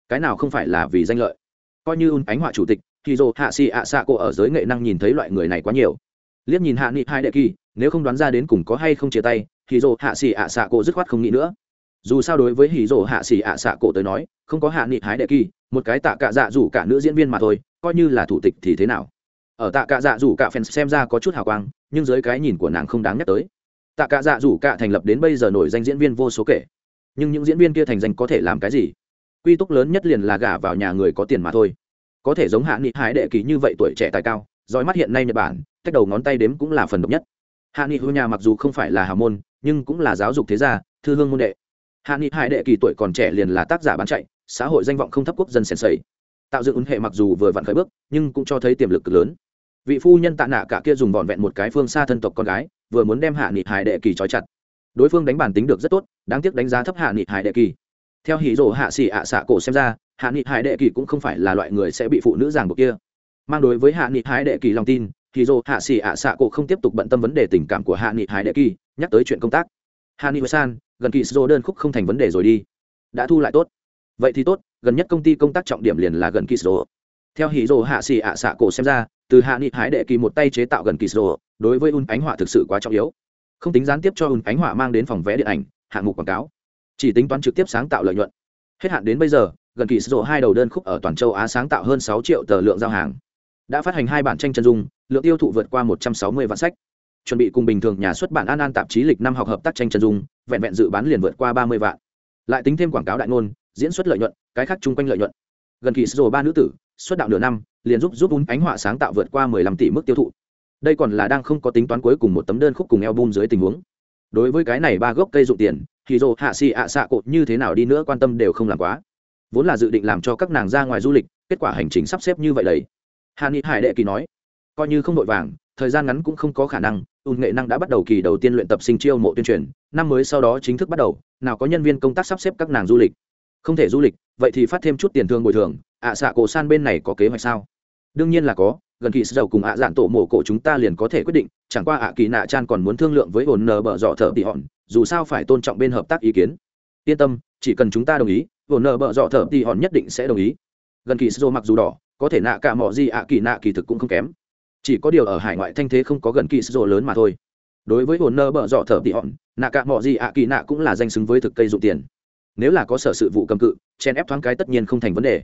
Cái nào không phải là vì danh lợi? Coi như un ánh họa chủ tịch thì dồ hạ xì ạ xạ cô ở giới nghệ năng nhìn thấy loại người này quá nhiều. Liếc nhìn hạ nghị hai đệ kỳ, nếu không đoán ra đến cùng có hay không chia tay thì dồ hạ xì ạ xạ cô dứt khoát không nghĩ nữa. Dù sao đối với hì dồ hạ xì ạ xạ cổ tới nói, không có hạ nghị hái đệ kỳ, một cái tạ cạ dạ rủ cả nữ diễn viên mà thôi, coi như là thủ tịch thì thế nào? Ở tạ cạ dạ rủ cả fans xem ra có chút hào quang, nhưng dưới cái nhìn của nàng không đáng nhắc tới tạ cạ dạ rủ cả thành lập đến bây giờ nổi danh diễn viên vô số kể. Nhưng những diễn viên kia thành danh có thể làm cái gì? Quy túc lớn nhất liền là gả vào nhà người có tiền mà thôi. Có thể giống hạ nghị hải đệ kỳ như vậy tuổi trẻ tài cao, dõi mắt hiện nay nhật bản, cách đầu ngón tay đếm cũng là phần độc nhất. Hạ nghị hư nhà mặc dù không phải là hào môn, nhưng cũng là giáo dục thế gia, thư hương môn đệ. Hạ nghị hải đệ kỳ tuổi còn trẻ liền là tác giả bán chạy, xã hội danh vọng không thấp quốc dân sèn sầy. Tạo dựng ứng hệ mặc dù vừa vặn khởi bước, nhưng cũng cho thấy tiềm lực cực lớn. Vị phu nhân tạ nạ cả kia dùng vọn vẹn một cái phương xa thân tộc con gái vừa muốn đem hạ nghị hải đệ kỳ trói chặt. Đối phương đánh bản tính được rất tốt, đáng tiếc đánh giá thấp hạ nghị hải đệ kỳ. Theo hỷ rổ hạ xỉ ạ xạ cổ xem ra, hạ nghị hải đệ kỳ cũng không phải là loại người sẽ bị phụ nữ giảng buộc kia. Mang đối với hạ nghị hải đệ kỳ lòng tin hỷ rổ hạ xỉ ạ xạ cổ không tiếp tục bận tâm vấn đề tình cảm của hạ nghị hải đệ kỳ, nhắc tới chuyện công tác. Hạ nghị san, gần kỳ sô đơn khúc không thành vấn đề rồi đi. Đã thu lại tốt. Vậy thì tốt, gần nhất công ty công tác trọng điểm liền là gần kỳ sô theo hỷ rổ hạ xỉ ạ xạ cổ xem ra, từ hạ nghị hải đệ kỳ một tay chế tạo gần kỳ sô đối với un ánh họa thực sự quá trọng yếu. Không tính gián tiếp cho Un ánh họa mang đến phòng vé điện ảnh, hạng mục quảng cáo. Chỉ tính toán trực tiếp sáng tạo lợi nhuận. Hết hạn đến bây giờ, gần kỳ sổ hai đầu đơn khúc ở toàn châu á sáng tạo hơn sáu triệu tờ lượng giao hàng. Đã phát hành hai bản tranh chân dung, lượng tiêu thụ vượt qua một trăm sáu mươi vạn sách. Chuẩn bị cùng bình thường nhà xuất bản an an tạp chí lịch năm học hợp tác tranh chân dung, vẹn vẹn dự bán liền vượt qua ba mươi vạn. Lại tính thêm quảng cáo đại ngôn, diễn xuất lợi nhuận, cái khác chung quanh lợi nhuận. Gần kỳ sổ ba nữ tử, xuất đạo nửa năm, liền giúp giúp Un ánh họa sáng tạo vượt qua 15 tỷ mức tiêu thụ đây còn là đang không có tính toán cuối cùng một tấm đơn khúc cùng album dưới tình huống. Đối với cái này ba gốc cây dụng tiền thì dồ hạ xì ạ xạ cột như thế nào đi nữa quan tâm đều không làm quá. Vốn là dự định làm cho các nàng ra ngoài du lịch kết quả hành trình sắp xếp như vậy đấy. Hà ni hải đệ kỳ nói coi như không vội vàng thời gian ngắn cũng không có khả năng ùn nghệ năng đã bắt đầu kỳ đầu tiên luyện tập sinh chiêu mộ tuyên truyền năm mới sau đó chính thức bắt đầu nào có nhân viên công tác sắp xếp các nàng du lịch. Không thể du lịch vậy thì phát thêm chút tiền thương bồi thường ạ à, xạ cổ san bên này có kế hoạch sao? Đương nhiên là có gần kỳ sầu cùng ạ dạn tổ mổ cổ chúng ta liền có thể quyết định, chẳng qua ạ kỳ nạ chan còn muốn thương lượng với hồn nờ bờ dọ thợ bị hòn, dù sao phải tôn trọng bên hợp tác ý kiến. Yên tâm, chỉ cần chúng ta đồng ý hồn nờ bờ dọ thợ bị hòn nhất định sẽ đồng ý. Gần kỳ sầu mặc dù đỏ, có thể nạ cả mọi gì ạ kỳ nạ kỳ thực cũng không kém. Chỉ có điều ở hải ngoại thanh thế không có gần kỳ sầu lớn mà thôi. Đối với hồn nờ bờ dọ thợ bị hòn, nạ cả mọi gì ạ kỳ nạ cũng là danh xứng với thực cây dụng tiền. Nếu là có sở sự vụ cầm cự, chen ép thoáng cái tất nhiên không thành vấn đề.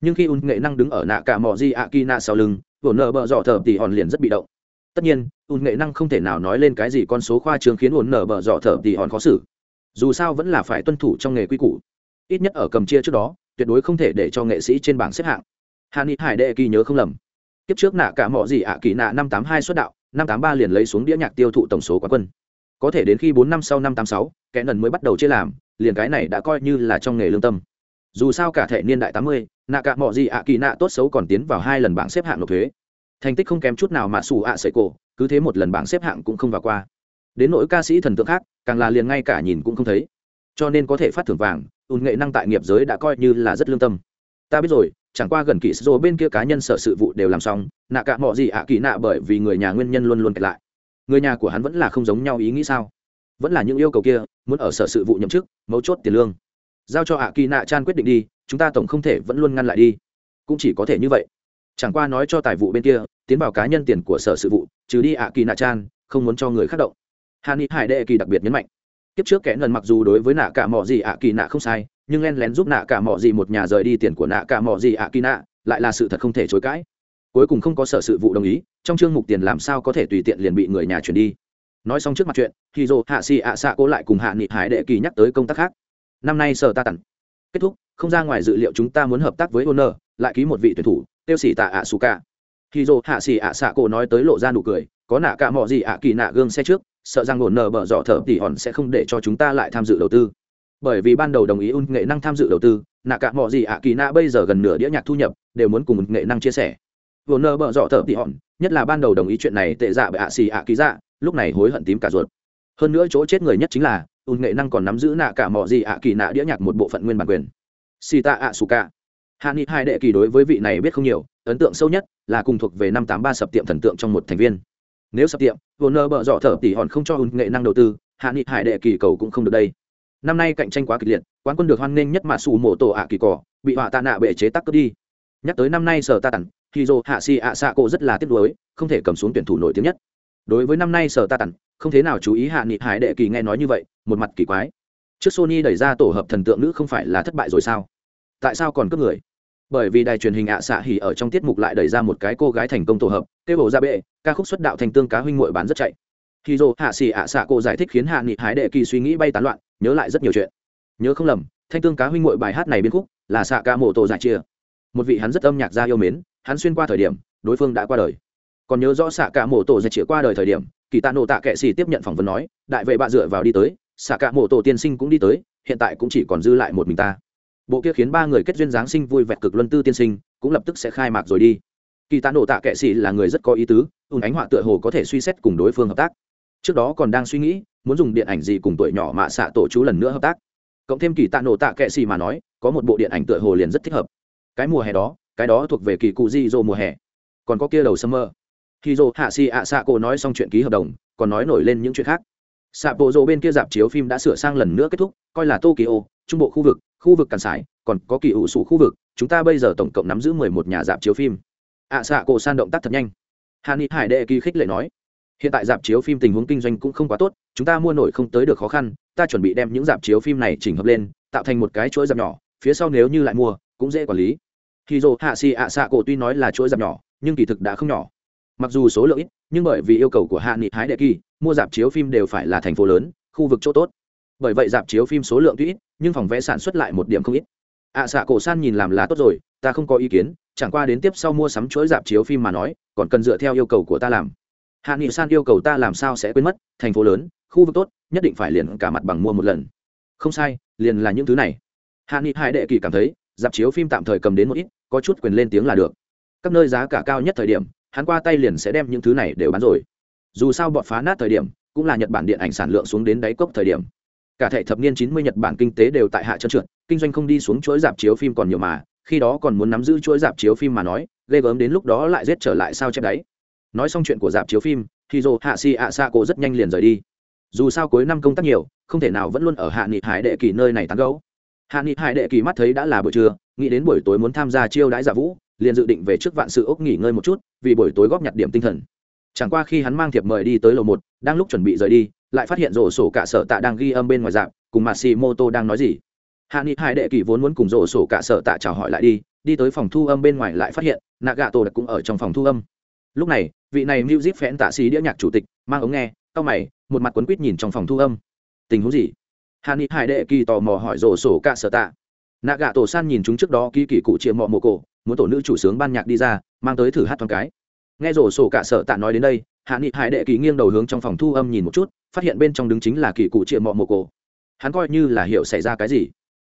Nhưng khi un nghệ năng đứng ở nạ cả mò di ạ kỳ nạ sau lưng vồn nợ bợ dọ thở tỉ hòn liền rất bị động. Tất nhiên, ùn nghệ năng không thể nào nói lên cái gì con số khoa trương khiến ổn nở bợ dọ thở tỉ hòn khó xử. Dù sao vẫn là phải tuân thủ trong nghề quy củ. Ít nhất ở cầm chia trước đó, tuyệt đối không thể để cho nghệ sĩ trên bảng xếp hạng. Hà ni hải đệ kỳ nhớ không lầm. Kiếp trước nạ cả mọ gì ạ kỳ nạ năm tám hai xuất đạo, năm tám ba liền lấy xuống đĩa nhạc tiêu thụ tổng số quán quân. Có thể đến khi bốn năm sau năm tám sáu, kẻ nần mới bắt đầu chia làm, liền cái này đã coi như là trong nghề lương tâm dù sao cả thể niên đại tám mươi, nạ cả mọi gì ạ kỳ nạ tốt xấu còn tiến vào hai lần bảng xếp hạng nộp thuế. Thành tích không kém chút nào mà xù ạ sợi cổ, cứ thế một lần bảng xếp hạng cũng không vào qua. Đến nỗi ca sĩ thần tượng khác, càng là liền ngay cả nhìn cũng không thấy. Cho nên có thể phát thưởng vàng, ùn nghệ năng tại nghiệp giới đã coi như là rất lương tâm. Ta biết rồi, chẳng qua gần kỳ rồi bên kia cá nhân sở sự vụ đều làm xong, nạ cả mọi gì ạ kỳ nạ bởi vì người nhà nguyên nhân luôn luôn kẹt lại. Người nhà của hắn vẫn là không giống nhau ý nghĩ sao? Vẫn là những yêu cầu kia, muốn ở sở sự vụ nhậm chức, mấu chốt tiền lương giao cho ạ kỳ nạ chan quyết định đi, chúng ta tổng không thể vẫn luôn ngăn lại đi. Cũng chỉ có thể như vậy. Chẳng qua nói cho tài vụ bên kia, tiến vào cá nhân tiền của sở sự vụ, trừ đi ạ kỳ nạ chan, không muốn cho người khác động. Hà ni hải đệ kỳ đặc biệt nhấn mạnh. Kiếp trước kẽ ngần mặc dù đối với nạ cả mỏ gì ạ kỳ nạ không sai, nhưng len lén giúp nạ cả mỏ gì một nhà rời đi tiền của nạ cả mỏ gì ạ kỳ nạ lại là sự thật không thể chối cãi. Cuối cùng không có sở sự vụ đồng ý, trong chương mục tiền làm sao có thể tùy tiện liền bị người nhà chuyển đi. Nói xong trước mặt chuyện thì dồ hạ xì ạ xạ cố lại cùng hạ nghị hải đệ kỳ nhắc tới công tác khác năm nay sở ta tặng. Kết thúc, không ra ngoài dự liệu chúng ta muốn hợp tác với honor, lại ký một vị tuyển thủ, tiêu xỉ tạ ạ su cả khi dồ hạ xỉ ạ xạ cổ nói tới lộ ra nụ cười, có nạ cả mọi gì ạ kỳ nạ gương xe trước, sợ rằng ổn nở bở dọ thở tỉ hòn sẽ không để cho chúng ta lại tham dự đầu tư. Bởi vì ban đầu đồng ý un nghệ năng tham dự đầu tư, nạ cả mọi gì ạ kỳ nạ bây giờ gần nửa đĩa nhạc thu nhập, đều muốn cùng nghệ năng chia sẻ. Ổn nở bở dọ thở tỉ hòn, nhất là ban đầu đồng ý chuyện này tệ dạ bởi ạ xỉ ạ kỳ dạ lúc này hối hận tím cả ruột. Hơn nữa chỗ chết người nhất chính là un nghệ năng còn nắm giữ nạ cả mọi gì ạ kỳ nạ đĩa nhạc một bộ phận nguyên bản quyền. Xì tạ ạ sù cả. Hạ nghị hai đệ kỳ đối với vị này biết không nhiều, ấn tượng sâu nhất là cùng thuộc về năm tám ba sập tiệm thần tượng trong một thành viên. Nếu sập tiệm vô nơ bợ dọ thở tỉ hòn không cho un nghệ năng đầu tư, hạ nghị hải đệ kỳ cầu cũng không được đây. Năm nay cạnh tranh quá kịch liệt, quán quân được hoan nghênh nhất mà xù mổ tổ ạ kỳ cỏ bị họa tạ nạ bệ chế tắc cướp đi. Nhắc tới năm nay sở ta tặng thì dồ hạ si ạ xạ cổ rất là tiếc nuối, không thể cầm xuống tuyển thủ nổi tiếng nhất. Đối với năm nay sở ta tặng không thế nào chú ý hạ nghị hải đệ kỳ nghe nói như vậy, một mặt kỳ quái. Trước sony đẩy ra tổ hợp thần tượng nữ không phải là thất bại rồi sao? Tại sao còn cướp người? Bởi vì đài truyền hình ạ à xạ hỉ ở trong tiết mục lại đẩy ra một cái cô gái thành công tổ hợp kêu bổ ra bệ, ca khúc xuất đạo thành tương cá huynh muội bán rất chạy. Khi dô hạ xỉ ạ xạ cô giải thích khiến hạ nghị hái đệ kỳ suy nghĩ bay tán loạn, nhớ lại rất nhiều chuyện. Nhớ không lầm, thanh tương cá huynh muội bài hát này biên khúc là xạ ca mộ tổ giải chia. Một vị hắn rất âm nhạc gia yêu mến, hắn xuyên qua thời điểm, đối phương đã qua đời. Còn nhớ rõ xạ ca mộ tổ giải chia qua đời thời điểm kỳ tạ nộ tạ kệ xì tiếp nhận phỏng vấn nói, đại vệ bạ dựa vào đi tới, xạ cả mộ tổ tiên sinh cũng đi tới, hiện tại cũng chỉ còn dư lại một mình ta. Bộ kia khiến ba người kết duyên giáng sinh vui vẻ cực luân tư tiên sinh, cũng lập tức sẽ khai mạc rồi đi. Kỳ tạ nổ tạ kệ sĩ là người rất có ý tứ, ùn ánh họa tựa hồ có thể suy xét cùng đối phương hợp tác. Trước đó còn đang suy nghĩ, muốn dùng điện ảnh gì cùng tuổi nhỏ mạ xạ tổ chú lần nữa hợp tác. Cộng thêm kỳ tạ nổ tạ kệ sĩ mà nói, có một bộ điện ảnh tựa hồ liền rất thích hợp. Cái mùa hè đó, cái đó thuộc về kỳ cụ di dô mùa hè. Còn có kia đầu summer khi dô hạ xì ạ xạ cổ nói xong chuyện ký hợp đồng còn nói nổi lên những chuyện khác. Xạ bộ rộ bên kia dạp chiếu phim đã sửa sang lần nữa kết thúc coi là tokyo trung bộ khu vực khu vực càn sải còn có kỳ ủ sủ khu vực chúng ta bây giờ tổng cộng nắm giữ mười một nhà dạp chiếu phim. Ạ à, xạ cổ san động tác thật nhanh. Hà ni hải đệ kỳ khích lệ nói hiện tại dạp chiếu phim tình huống kinh doanh cũng không quá tốt chúng ta mua nổi không tới được khó khăn ta chuẩn bị đem những dạp chiếu phim này chỉnh hợp lên tạo thành một cái chuỗi dạp nhỏ phía sau nếu như lại mua cũng dễ quản lý. Khi dô hạ xì ạ xạ cổ tuy nói là chuỗi dạp nhỏ nhưng kỳ thực đã không nhỏ mặc dù số lượng ít, nhưng bởi vì yêu cầu của hạ nghị hái đệ kỳ, mua dạp chiếu phim đều phải là thành phố lớn, khu vực chỗ tốt. Bởi vậy dạp chiếu phim số lượng tuy ít, nhưng phòng vé sản xuất lại một điểm không ít. Ạ xạ cổ san nhìn làm là tốt rồi, ta không có ý kiến, chẳng qua đến tiếp sau mua sắm chuỗi dạp chiếu phim mà nói, còn cần dựa theo yêu cầu của ta làm. Hạ nghị san yêu cầu ta làm sao sẽ quên mất, thành phố lớn, khu vực tốt, nhất định phải liền cả mặt bằng mua một lần. Không sai, liền là những thứ này. Hạ nghị hải đệ kỳ cảm thấy, dạp chiếu phim tạm thời cầm đến một ít, có chút quyền lên tiếng là được. Các nơi giá cả cao nhất thời điểm hắn qua tay liền sẽ đem những thứ này đều bán rồi. Dù sao bọn phá nát thời điểm, cũng là nhật bản điện ảnh sản lượng xuống đến đáy cốc thời điểm. Cả thể thập niên chín mươi nhật bản kinh tế đều tại hạ trơn trượt, kinh doanh không đi xuống chuỗi dạp chiếu phim còn nhiều mà, khi đó còn muốn nắm giữ chuỗi dạp chiếu phim mà nói, ghê gớm đến lúc đó lại giết trở lại sao chép đáy nói xong chuyện của dạp chiếu phim thì Hashi hạ si rất nhanh liền rời đi. Dù sao cuối năm công tác nhiều, không thể nào vẫn luôn ở hạ nghị hải đệ kỳ nơi này tán gẫu. hạ nghị hải đệ kỳ mắt thấy đã là buổi trưa, nghĩ đến buổi tối muốn tham gia chiêu đãi giả vũ liền dự định về trước vạn sự ốc nghỉ ngơi một chút, vì buổi tối góp nhặt điểm tinh thần. Chẳng qua khi hắn mang thiệp mời đi tới lầu một, đang lúc chuẩn bị rời đi, lại phát hiện rổ sổ cả sở tạ đang ghi âm bên ngoài dạp cùng mặt xì mô tô đang nói gì. Hạ nghị hải đệ kỳ vốn muốn cùng rổ sổ cả sở tạ chào hỏi lại đi đi tới phòng thu âm bên ngoài lại phát hiện nạ gà tổ cũng ở trong phòng thu âm. Lúc này, vị này music phẽn tạ sĩ đĩa nhạc chủ tịch, mang ống nghe, cau mày, một mặt quấn quýt nhìn trong phòng thu âm. Tình huống gì? Hạ nghị hải đệ kỳ tò mò hỏi rổ sổ cả sở tạ nạ gà tổ san nhìn chúng trước đó ký kỳ cụ chia mọ mồ cổ, muốn tổ nữ chủ sướng ban nhạc đi ra, mang tới thử hát thoáng cái. Nghe rổ sổ cả sợ tạ nói đến đây, hạ nghị hải đệ kỳ nghiêng đầu hướng trong phòng thu âm nhìn một chút, phát hiện bên trong đứng chính là kỳ cụ chia mọ mồ cổ. Hắn coi như là hiểu xảy ra cái gì.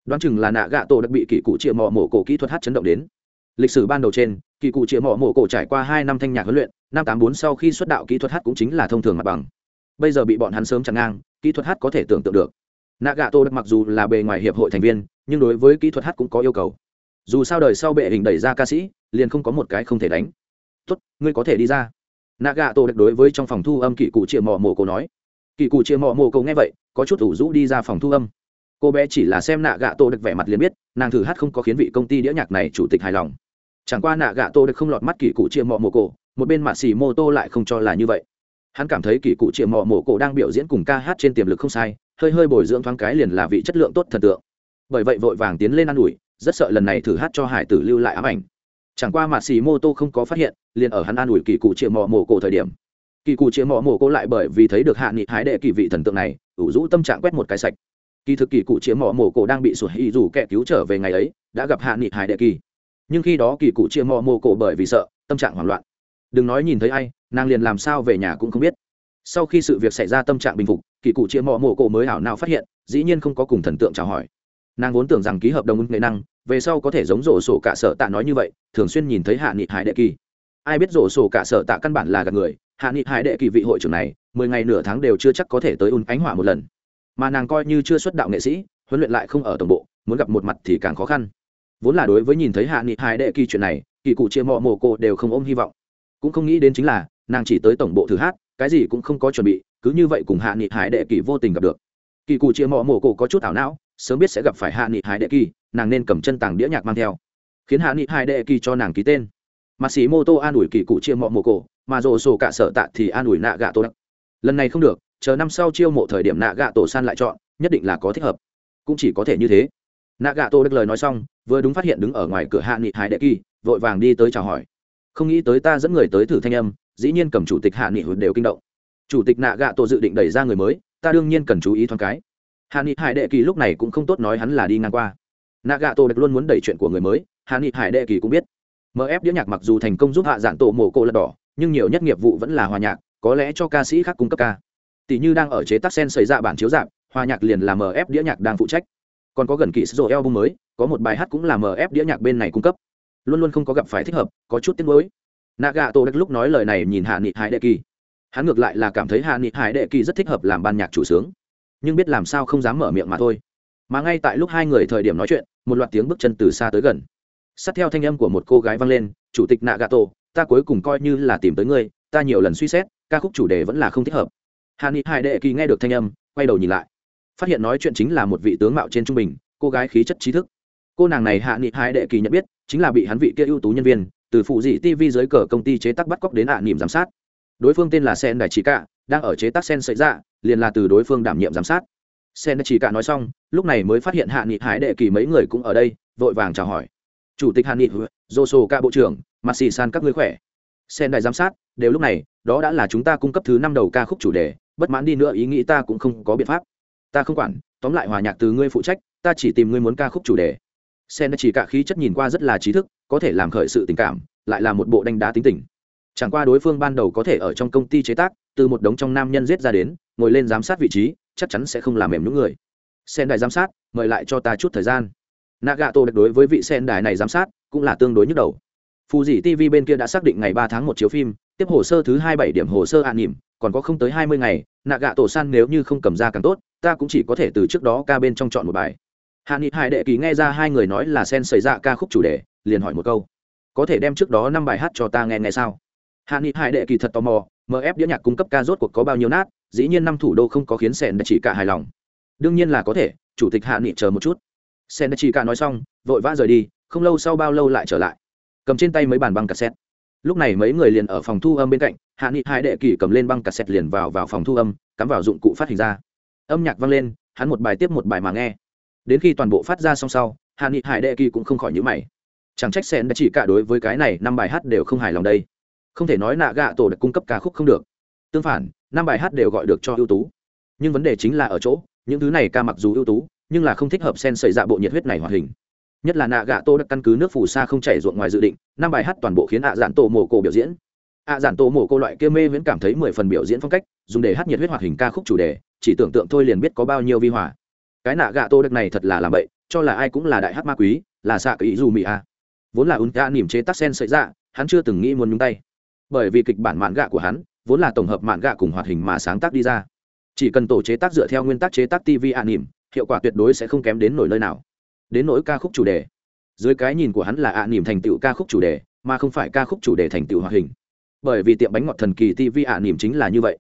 Đoán chừng là nạ gạ tổ đã bị kỳ cụ chia mọ mổ cổ kỹ thuật hát chấn động đến. Lịch sử ban đầu trên kỳ cụ chia mọ mổ cổ trải qua hai năm thanh nhạc huấn luyện, năm tám bốn sau khi xuất đạo kỹ thuật hát cũng chính là thông thường mặt bằng. Bây giờ bị bọn hắn sớm chặn ngang, kỹ thuật hát có thể tưởng tượng được. Nạ gạ tổ đặc mặc dù là bề ngoài hiệp hội thành viên nhưng đối với kỹ thuật hát cũng có yêu cầu. Dù sao đời sau bệ hình đẩy ra ca sĩ, liền không có một cái không thể đánh. Tốt, ngươi có thể đi ra. Nạ gạ tổ đặc đối với trong phòng thu âm kỳ cụ chịa mò mồ cô nói. Kỳ cụ chịa mò mồ cô nghe vậy, có chút ủ rũ đi ra phòng thu âm. Cô bé chỉ là xem nạ gạ tô được vẻ mặt liền biết, nàng thử hát không có khiến vị công ty đĩa nhạc này chủ tịch hài lòng. Chẳng qua nạ gạ tô được không lọt mắt kỳ cụ chịa mò mồ cô một bên mạ xì mô tô lại không cho là như vậy. Hắn cảm thấy kỳ cụ chịa mò mồ cô đang biểu diễn cùng ca hát trên tiềm lực không sai, hơi hơi bồi dưỡng thoáng cái liền là vị chất lượng tốt thần tượng bởi vậy vội vàng tiến lên ă n ủi, rất sợ lần này thử hát cho hải tử lưu lại ám ảnh. Chẳng qua mạ xì mô tô không có phát hiện, liền ở hắn an ủi kỳ cụ chịa mò mồ cổ thời điểm. Kỳ cụ chịa mò mồ cổ lại bởi vì thấy được hạ nghị hái đệ kỳ vị thần tượng này, ủ rũ tâm trạng quét một cái sạch. Kỳ thực kỳ cụ chĩa mỏ mồ cổ đang bị sủa hỉ dù kẻ cứu trở về ngày ấy, đã gặp hạ nghị hải đệ kỳ. Nhưng khi đó kỳ cụ chĩa mỏ mồ cổ bởi vì sợ, tâm trạng hoảng loạn. Đừng nói nhìn thấy ai, nàng liền làm sao về nhà cũng không biết. Sau khi sự việc xảy ra tâm trạng bình phục, kỳ cụ chĩa mỏ mồ cổ mới hảo nào phát hiện, dĩ nhiên không có cùng thần tượng chào hỏi nàng vốn tưởng rằng ký hợp đồng nghệ năng, về sau có thể giống rổ sổ cả sở tạ nói như vậy, thường xuyên nhìn thấy hạ nghị hải đệ kỳ. Ai biết rổ sổ cả sở tạ căn bản là gạt người, hạ nghị hải đệ kỳ vị hội trưởng này, mười ngày nửa tháng đều chưa chắc có thể tới un ánh hỏa một lần. Mà nàng coi như chưa xuất đạo nghệ sĩ, huấn luyện lại không ở tổng bộ, muốn gặp một mặt thì càng khó khăn. Vốn là đối với nhìn thấy hạ nghị hải đệ kỳ chuyện này, kỳ cụ chia mọ mồ cô đều không ôm hy vọng. Cũng không nghĩ đến chính là, nàng chỉ tới tổng bộ thử hát, cái gì cũng không có chuẩn bị, cứ như vậy cùng hạ nghị hải đệ kỳ vô tình gặp được kỳ cụ chia mọ mổ cổ có chút ảo não, sớm biết sẽ gặp phải hạ nghị hải đệ kỳ, nàng nên cầm chân tàng đĩa nhạc mang theo. Khiến hạ nghị hải đệ kỳ cho nàng ký tên. Mặt sĩ mô tô an ủi kỳ cụ chia mọ mổ cổ, mà rồ sổ cả sở tạ thì an ủi nạ gạ tô đắc. Lần này không được, chờ năm sau chiêu mộ thời điểm nạ gạ tổ san lại chọn, nhất định là có thích hợp. Cũng chỉ có thể như thế. Nạ gạ tổ được lời nói xong, vừa đúng phát hiện đứng ở ngoài cửa hạ nghị hải đệ kỳ, vội vàng đi tới chào hỏi. Không nghĩ tới ta dẫn người tới thử thanh âm, dĩ nhiên cầm chủ tịch hạ nghị đều kinh động. Chủ tịch nạ gạ tổ dự định đẩy ra người mới ta đương nhiên cần chú ý thoáng cái. Hạ nghị hải đệ kỳ lúc này cũng không tốt nói hắn là đi ngang qua. Nạ gạ tổ đẹp luôn muốn đẩy chuyện của người mới hạ nghị hải đệ kỳ cũng biết. Mf đĩa nhạc mặc dù thành công giúp hạ dạng tổ mổ cô lật đỏ, nhưng nhiều nhất nghiệp vụ vẫn là hòa nhạc, có lẽ cho ca sĩ khác cung cấp ca. Tỷ như đang ở chế tác sen xảy ra dạ bản chiếu dạp hòa nhạc liền là mf đĩa nhạc đang phụ trách. Còn có gần kỳ sổ album mới, có một bài hát cũng là mf đĩa nhạc bên này cung cấp. Luôn luôn không có gặp phải thích hợp, có chút tiếng mới naga tô đẹp lúc nói lời này nhìn hạ nghị hải đệ kỳ hắn ngược lại là cảm thấy hạ nghị hải đệ kỳ rất thích hợp làm ban nhạc chủ sướng. Nhưng biết làm sao không dám mở miệng mà thôi. Mà ngay tại lúc hai người thời điểm nói chuyện, một loạt tiếng bước chân từ xa tới gần. Sát theo thanh âm của một cô gái vang lên, chủ tịch nạ gà tổ ta cuối cùng coi như là tìm tới ngươi, ta nhiều lần suy xét, ca khúc chủ đề vẫn là không thích hợp. Hạ nghị hải đệ kỳ nghe được thanh âm, quay đầu nhìn lại. Phát hiện nói chuyện chính là một vị tướng mạo trên trung bình, cô gái khí chất trí thức. Cô nàng này hạ nghị hải đệ kỳ nhận biết, chính là bị hắn vị kia ưu tú nhân viên, từ phụ dị tv dưới cờ công ty chế tác bắt cóc đến hạ niệm giám sát đối phương tên là sen đại chỉ cả, đang ở chế tác sen xảy ra dạ, liền là từ đối phương đảm nhiệm giám sát. Sen đại chỉ cả nói xong, lúc này mới phát hiện hạ nghị hải đệ kỳ mấy người cũng ở đây, vội vàng chào hỏi. Chủ tịch hạ nghị dô sô ca bộ trưởng mặt xì san, các ngươi khỏe? Sen đại giám sát, đều lúc này, đó đã là chúng ta cung cấp thứ năm đầu ca khúc chủ đề, bất mãn đi nữa ý nghĩ ta cũng không có biện pháp. Ta không quản, tóm lại hòa nhạc từ ngươi phụ trách, ta chỉ tìm ngươi muốn ca khúc chủ đề. Sen chỉ cả khí chất nhìn qua rất là trí thức, có thể làm khởi sự tình cảm, lại là một bộ đánh đá tính tình chẳng qua đối phương ban đầu có thể ở trong công ty chế tác, từ một đống trong nam nhân giết ra đến, ngồi lên giám sát vị trí, chắc chắn sẽ không làm mềm những người. Sen đài giám sát, mời lại cho ta chút thời gian. Nạ gạ tổ đối với vị sen đài này giám sát, cũng là tương đối nhức đầu. Phù dỉ tv bên kia đã xác định ngày ba tháng một chiếu phim, tiếp hồ sơ thứ hai bảy điểm hồ sơ an nỉm, còn có không tới hai mươi ngày nạ gạ tổ san nếu như không cầm ra càng tốt, ta cũng chỉ có thể từ trước đó ca bên trong chọn một bài. Hạ nghị hải đệ kỳ nghe ra hai người nói là sen xảy ra ca khúc chủ đề, liền hỏi một câu. Có thể đem trước đó năm bài hát cho ta nghe nghe sao? Hạ nghị hải đệ kỳ thật tò mò mf đĩa nhạc cung cấp ca rốt cuộc có bao nhiêu nát, dĩ nhiên năm thủ đô không có khiến sen đã chỉ cả hài lòng. Đương nhiên là có thể, chủ tịch hạ nghị chờ một chút. Sen đã chỉ cả nói xong, vội vã rời đi, không lâu sau bao lâu lại trở lại. Cầm trên tay mấy bàn băng cassette. Lúc này mấy người liền ở phòng thu âm bên cạnh, hạ nghị hai đệ kỳ cầm lên băng cassette liền vào vào phòng thu âm, cắm vào dụng cụ phát hình ra. Âm nhạc vang lên, hắn một bài tiếp một bài mà nghe. Đến khi toàn bộ phát ra xong sau, hạ nghị hải đệ kỳ cũng không khỏi nhữ mày. Chẳng trách sen đã chỉ cả đối với cái này năm bài hát đều không hài lòng đây không thể nói nạ gạ tổ được cung cấp ca khúc không được. Tương phản, năm bài hát đều gọi được cho ưu tú. Nhưng vấn đề chính là ở chỗ, những thứ này ca mặc dù ưu tú, nhưng là không thích hợp sen xảy ra dạ bộ nhiệt huyết này hoạt hình. Nhất là nạ gạ tô đã căn cứ nước phù sa không chảy ruộng ngoài dự định, năm bài hát toàn bộ khiến ạ à tổ mổ cổ biểu diễn. Ạ à tổ mổ cô loại kia mê vẫn cảm thấy mười phần biểu diễn phong cách, dùng để hát nhiệt huyết hoạt hình ca khúc chủ đề, chỉ tưởng tượng thôi liền biết có bao nhiêu vi hòa. Cái nạ gạ tô đất này thật là làm bậy, cho là ai cũng là đại hát ma quý, là xạ cái ý dù mị a vốn là un ca niềm chế tắc sen sợi ra dạ, hắn chưa từng nghĩ muốn nhúng tay bởi vì kịch bản mạn gạ của hắn, vốn là tổng hợp mạn gạ cùng hoạt hình mà sáng tác đi ra. Chỉ cần tổ chế tác dựa theo nguyên tắc chế tác tv an nỉm, hiệu quả tuyệt đối sẽ không kém đến nổi nơi nào. Đến nỗi ca khúc chủ đề. Dưới cái nhìn của hắn là an nỉm thành tựu ca khúc chủ đề, mà không phải ca khúc chủ đề thành tựu hoạt hình. Bởi vì tiệm bánh ngọt thần kỳ tv an nỉm chính là như vậy.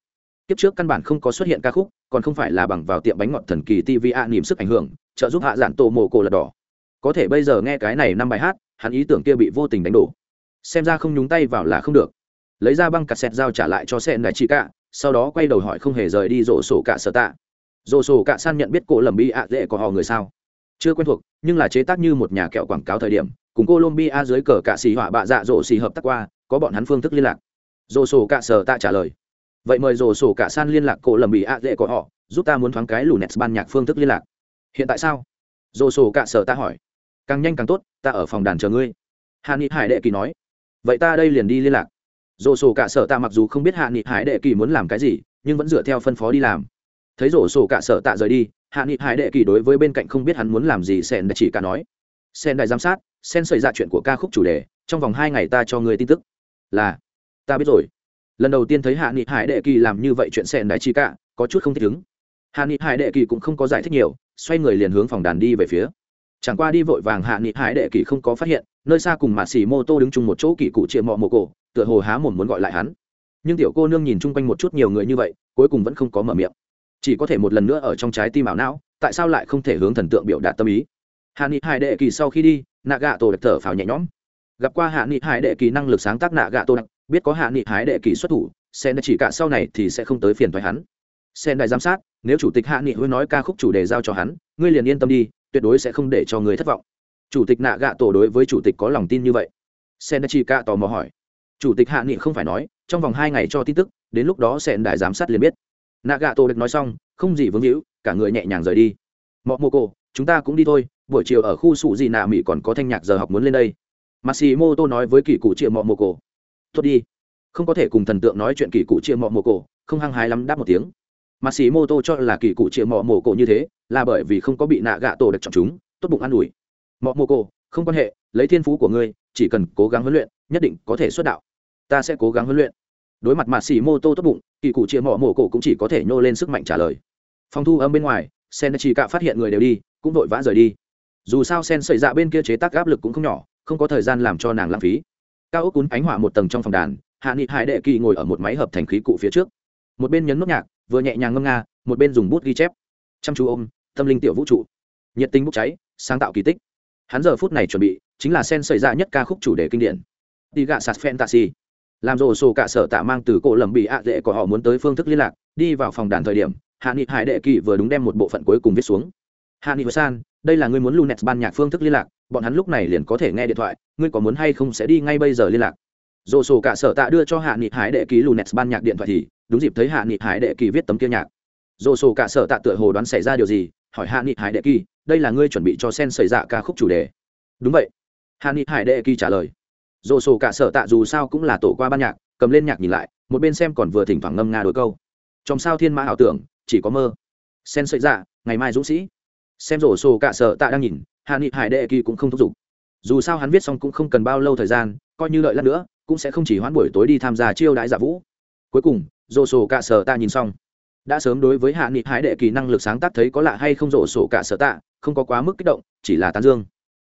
Kiếp trước căn bản không có xuất hiện ca khúc, còn không phải là bằng vào tiệm bánh ngọt thần kỳ tv an nỉm sức ảnh hưởng, trợ giúp hạ giản tổ mồ cổ lật đỏ. Có thể bây giờ nghe cái này năm bài hát, hắn ý tưởng kia bị vô tình đánh đổ. Xem ra không nhúng tay vào là không được lấy ra băng cassette giao trả lại cho sen đại chị cả, sau đó quay đầu hỏi không hề rời đi rổ sổ cả sở tạ. Rổ sổ cả san nhận biết cổ lầm bi ạ dễ của họ người sao? Chưa quen thuộc, nhưng là chế tác như một nhà kẹo quảng cáo thời điểm, cùng colombia dưới cờ cạ xì họa bạ dạ rổ xì hợp tác qua, có bọn hắn phương thức liên lạc. Rổ sổ cả sở tạ trả lời. Vậy mời rổ sổ cả san liên lạc cổ lầm bị ạ dễ của họ, giúp ta muốn thoáng cái lù nets ban nhạc phương thức liên lạc. Hiện tại sao? Rổ sổ cả sở ta hỏi. Càng nhanh càng tốt, ta ở phòng đàn chờ ngươi. Hạ ni hải đệ kỳ nói. Vậy ta đây liền đi liên lạc dồ sổ cả sở tạ mặc dù không biết hạ nghị hải đệ kỳ muốn làm cái gì, nhưng vẫn dựa theo phân phó đi làm. Thấy rổ sổ cả sở tạ rời đi, hạ nghị hải đệ kỳ đối với bên cạnh không biết hắn muốn làm gì sen chỉ cả nói. Sen đại giám sát sen xảy ra chuyện của ca khúc chủ đề, trong vòng hai ngày ta cho người tin tức. Là, ta biết rồi. Lần đầu tiên thấy hạ nghị hải đệ kỳ làm như vậy chuyện sen đại chỉ cả, có chút không thích ứng. Hạ nghị hải đệ kỳ cũng không có giải thích nhiều, xoay người liền hướng phòng đàn đi về phía chẳng qua đi vội vàng hạ nghị hải đệ kỳ không có phát hiện, nơi xa cùng mạ xỉ mô tô đứng chung một chỗ kỳ cụ chịa mọ mồ cổ, tựa hồ há mồm muốn gọi lại hắn. Nhưng tiểu cô nương nhìn chung quanh một chút nhiều người như vậy, cuối cùng vẫn không có mở miệng. Chỉ có thể một lần nữa ở trong trái tim ảo não, tại sao lại không thể hướng thần tượng biểu đạt tâm ý? Hạ nghị hải đệ kỳ sau khi đi, nạ gạ tổ đặc thở phào nhẹ nhõm. Gặp qua hạ nghị hải đệ kỳ năng lực sáng tác nạ gạ tổ đặc, biết có hạ nghị hải đệ kỳ xuất thủ, sen chỉ cả sau này thì sẽ không tới phiền thoái hắn. Sen đại giám sát, nếu chủ tịch hạ nghị hứa nói ca khúc chủ đề giao cho hắn, ngươi liền yên tâm đi tuyệt đối sẽ không để cho người thất vọng chủ tịch nạ gạ tổ đối với chủ tịch có lòng tin như vậy sen chỉ cả tò mò hỏi chủ tịch hạ nghị không phải nói trong vòng hai ngày cho tin tức đến lúc đó sen đại giám sát liền biết nạ gạ tổ được nói xong không gì vướng hữu cả người nhẹ nhàng rời đi mọ mô cô chúng ta cũng đi thôi buổi chiều ở khu sụ gì nạ mỹ còn có thanh nhạc giờ học muốn lên đây Massimo nói với kỳ cụ triệu mọ mô cổ. Tốt đi. Không có thể cùng thần tượng nói chuyện kỳ cụ triệu mọ mô cổ, không hăng hái lắm đáp một tiếng. Massimo cho là kỳ cụ chịa mọ mồ cổ như thế, là bởi vì không có bị nạ gạ tổ được chọn chúng, tốt bụng ăn ủi. Mọ mồ cổ, không quan hệ, lấy thiên phú của ngươi, chỉ cần cố gắng huấn luyện, nhất định có thể xuất đạo. Ta sẽ cố gắng huấn luyện. Đối mặt Massimo tốt bụng, kỳ cụ chịa mọ mồ cổ cũng chỉ có thể nhô lên sức mạnh trả lời. Phòng thu âm bên ngoài, Sen chỉ cả phát hiện người đều đi, cũng vội vã rời đi dù sao sen xảy ra dạ bên kia chế tác áp lực cũng không nhỏ không có thời gian làm cho nàng lãng phí cao ốc cún ánh hỏa một tầng trong phòng đàn hạ nghị hải đệ kỳ ngồi ở một máy hợp thành khí cụ phía trước một bên nhấn nốt nhạc, vừa nhẹ nhàng ngâm nga, một bên dùng bút ghi chép. Chăm chú ôm, tâm linh tiểu vũ trụ. Nhiệt tình bốc cháy, sáng tạo kỳ tích. Hắn giờ phút này chuẩn bị, chính là sen xảy ra dạ nhất ca khúc chủ đề kinh điển. Đi gạ sạt phen tạ xì làm rồ sổ cả sở tạ mang từ cổ lầm bị ạ à của họ muốn tới phương thức liên lạc, đi vào phòng đàn thời điểm, hạ nghị hải đệ kỳ vừa đúng đem một bộ phận cuối cùng viết xuống. Hạ nghị san, đây là ngươi muốn lunet ban nhạc phương thức liên lạc, bọn hắn lúc này liền có thể nghe điện thoại, ngươi có muốn hay không sẽ đi ngay bây giờ liên lạc dồ sổ cả sở tạ đưa cho hạ nghị hải đệ ký lunet ban nhạc điện thoại thì, đúng dịp thấy hạ nghị hải đệ kỳ viết tấm kia nhạc. Dồ sổ cả sở tạ tựa hồ đoán xảy ra điều gì, hỏi hạ nghị hải đệ kỳ đây là ngươi chuẩn bị cho sen xảy ra dạ ca khúc chủ đề? Đúng vậy. Hạ nghị hải đệ kỳ trả lời. Dồ sổ cả sở tạ dù sao cũng là tổ qua ban nhạc, cầm lên nhạc nhìn lại, một bên xem còn vừa thỉnh thoảng ngâm nga đôi câu. Trong sao thiên mã ảo tưởng, chỉ có mơ. Sen sợi dạ ngày mai dũng sĩ. Xem rổ sổ cả sở tạ đang nhìn, hạ nghị hải đệ kỳ cũng không thúc giục. Dù sao hắn viết xong cũng không cần bao lâu thời gian, coi như lợi lát nữa cũng sẽ không chỉ hoãn buổi tối đi tham gia chiêu đãi giả vũ. Cuối cùng rổ sổ cả sở ta nhìn xong. Đã sớm đối với hạ nghị hái đệ kỳ năng lực sáng tác thấy có lạ hay không rổ sổ cả sở tạ, không có quá mức kích động, chỉ là tán dương.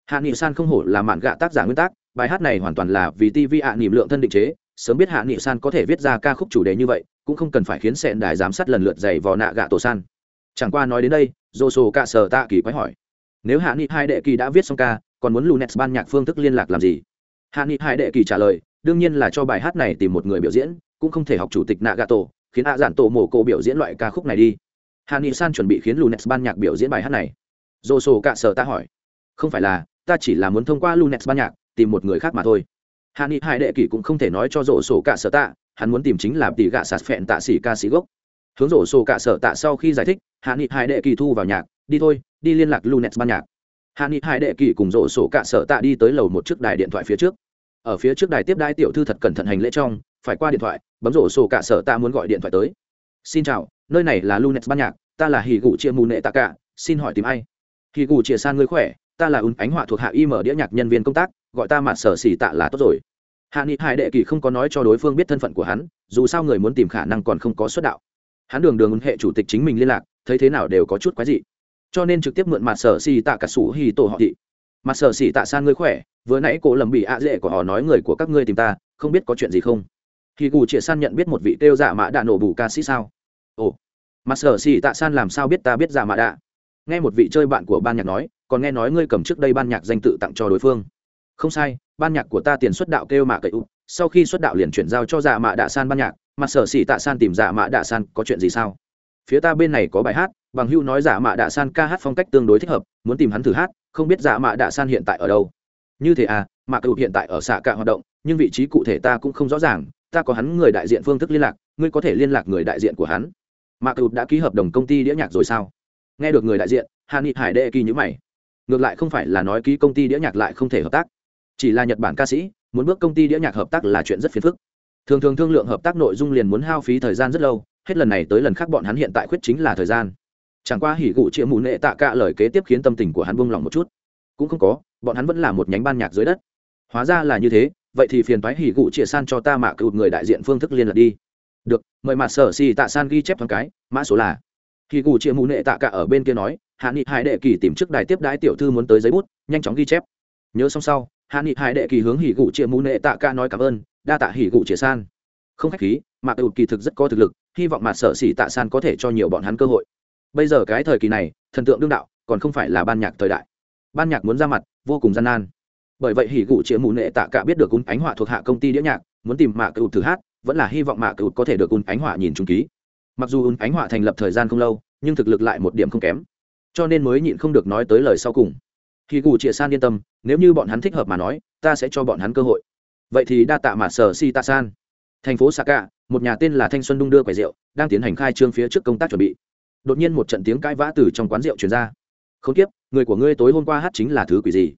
Hạ nghị san không hổ là mạn gạ tác giả nguyên tác, bài hát này hoàn toàn là vì tv hạ nghị lượng thân định chế, sớm biết hạ nghị san có thể viết ra ca khúc chủ đề như vậy, cũng không cần phải khiến sẹn đài giám sát lần lượt dày vò nạ gạ tổ san. Chẳng qua nói đến đây dô sổ cả sở tạ kỳ quái hỏi, nếu hạ nghị hai đệ kỳ đã viết xong ca, còn muốn lunet ban nhạc phương thức liên lạc làm gì? Hạ nghị hai đệ kỳ trả lời đương nhiên là cho bài hát này tìm một người biểu diễn, cũng không thể học chủ tịch nạ gà tổ khiến ạ giản tổ mổ cổ biểu diễn loại ca khúc này đi. Hà ni san chuẩn bị khiến lù ban nhạc biểu diễn bài hát này. Dồ sổ cạ sở ta hỏi. Không phải là, ta chỉ là muốn thông qua lù ban nhạc, tìm một người khác mà thôi. Hà ni hai đệ kỳ cũng không thể nói cho dồ sổ cạ sở tạ hắn muốn tìm chính là tỷ gạ sạt phẹn tạ xỉ ca sĩ gốc. Hướng dồ sổ cạ sở tạ sau khi giải thích hà ni hai đệ kỳ thu vào nhạc, đi thôi, đi liên lạc lunet ban nhạc. Hà ni hai đệ kỳ cùng dồ sổ cạ sở tạ đi tới lầu một chiếc đài điện thoại phía trước ở phía trước đài tiếp đai tiểu thư thật cẩn thận hành lễ trong, phải qua điện thoại, bấm rổ sổ cả sở ta muốn gọi điện thoại tới. Xin chào, nơi này là lunet ban nhạc, ta là hì gụ chia mù nệ tạ cả, xin hỏi tìm ai? Hì gụ chia san ngươi khỏe, ta là ứng ánh họa thuộc hạ y mở đĩa nhạc nhân viên công tác, gọi ta mặt sở xỉ tạ là tốt rồi. Hạ nghị hải đệ kỳ không có nói cho đối phương biết thân phận của hắn, dù sao người muốn tìm khả năng còn không có xuất đạo. Hắn đường đường hệ chủ tịch chính mình liên lạc, thấy thế nào đều có chút quái dị. Cho nên trực tiếp mượn mặt sở xì tạ cả sủ hì tổ họ thị mặt sở xỉ tạ san ngươi khỏe, vừa nãy cổ lầm bị ạ dễ của họ nói người của các ngươi tìm ta, không biết có chuyện gì không? Khi cù chĩa san nhận biết một vị tiêu giả dạ mã đạ nổ bù ca sĩ sao? Ồ mặt sở xỉ tạ san làm sao biết ta biết dạ giả mã đạ? Nghe một vị chơi bạn của ban nhạc nói, còn nghe nói ngươi cầm trước đây ban nhạc danh tự tặng cho đối phương. Không sai, ban nhạc của ta tiền xuất đạo kêu mạ cậy ụ. Sau khi xuất đạo liền chuyển giao cho dạ mạ đạ san ban nhạc mặt sở xỉ tạ san tìm dạ mạ đạ san có chuyện gì sao? Phía ta bên này có bài hát, bằng hưu nói dạ mạ đạ san ca hát phong cách tương đối thích hợp, muốn tìm hắn thử hát không biết dạ mạ đạ san hiện tại ở đâu. Như thế à mạ cựu hiện tại ở xạ cả hoạt động, nhưng vị trí cụ thể ta cũng không rõ ràng, ta có hắn người đại diện phương thức liên lạc, ngươi có thể liên lạc người đại diện của hắn. Mạ cựu đã ký hợp đồng công ty đĩa nhạc rồi sao? Nghe được người đại diện hà nghị hải đệ kỳ nhữ mày. Ngược lại không phải là nói ký công ty đĩa nhạc lại không thể hợp tác. Chỉ là nhật bản ca sĩ, muốn bước công ty đĩa nhạc hợp tác là chuyện rất phiền phức. Thường thường thương lượng hợp tác nội dung liền muốn hao phí thời gian rất lâu, hết lần này tới lần khác bọn hắn hiện tại khuyết chính là thời gian chẳng qua hỉ gụ chĩa mù nệ tạ cả lời kế tiếp khiến tâm tình của hắn buông lỏng một chút. Cũng không có, bọn hắn vẫn là một nhánh ban nhạc dưới đất. Hóa ra là như thế, vậy thì phiền thoái hỉ gụ chĩa san cho ta mạ cựu người đại diện phương thức liên lạc đi. Được, mời mặt sở xì tạ san ghi chép thoáng cái, mã số là. Hỉ gụ chĩa mù nệ tạ cả ở bên kia nói, hạ nghị hải đệ kỳ tìm trước đài tiếp đái tiểu thư muốn tới giấy bút, nhanh chóng ghi chép. Nhớ xong sau, hạ nghị hải đệ kỳ hướng hỉ gụ chĩa mù nệ tạ cạ nói cảm ơn, đa tạ hỉ gụ chĩa san. Không khách khí mạc ưu kỳ thực rất có thực lực, hy vọng mặt sở xỉ tạ san có thể cho nhiều bọn hắn cơ hội bây giờ cái thời kỳ này, thần tượng đương đạo còn không phải là ban nhạc thời đại. Ban nhạc muốn ra mặt, vô cùng gian nan. Bởi vậy hỉ gụ chĩa mù nệ tạ cả biết được cún ánh họa thuộc hạ công ty đĩa nhạc, muốn tìm mạc cựu thử hát, vẫn là hy vọng mạc cựu có thể được cún ánh họa nhìn trung ký. Mặc dù ún ánh họa thành lập thời gian không lâu, nhưng thực lực lại một điểm không kém. Cho nên mới nhịn không được nói tới lời sau cùng. Hỉ gụ chĩa san yên tâm, nếu như bọn hắn thích hợp mà nói, ta sẽ cho bọn hắn cơ hội. Vậy thì đa tạ mà sở si ta san. Thành phố saka, một nhà tên là thanh xuân đung đưa quầy rượu, đang tiến hành khai trương phía trước công tác chuẩn bị đột nhiên một trận tiếng cãi vã từ trong quán rượu truyền ra. Không tiếp người của ngươi tối hôm qua hát chính là thứ quỷ gì?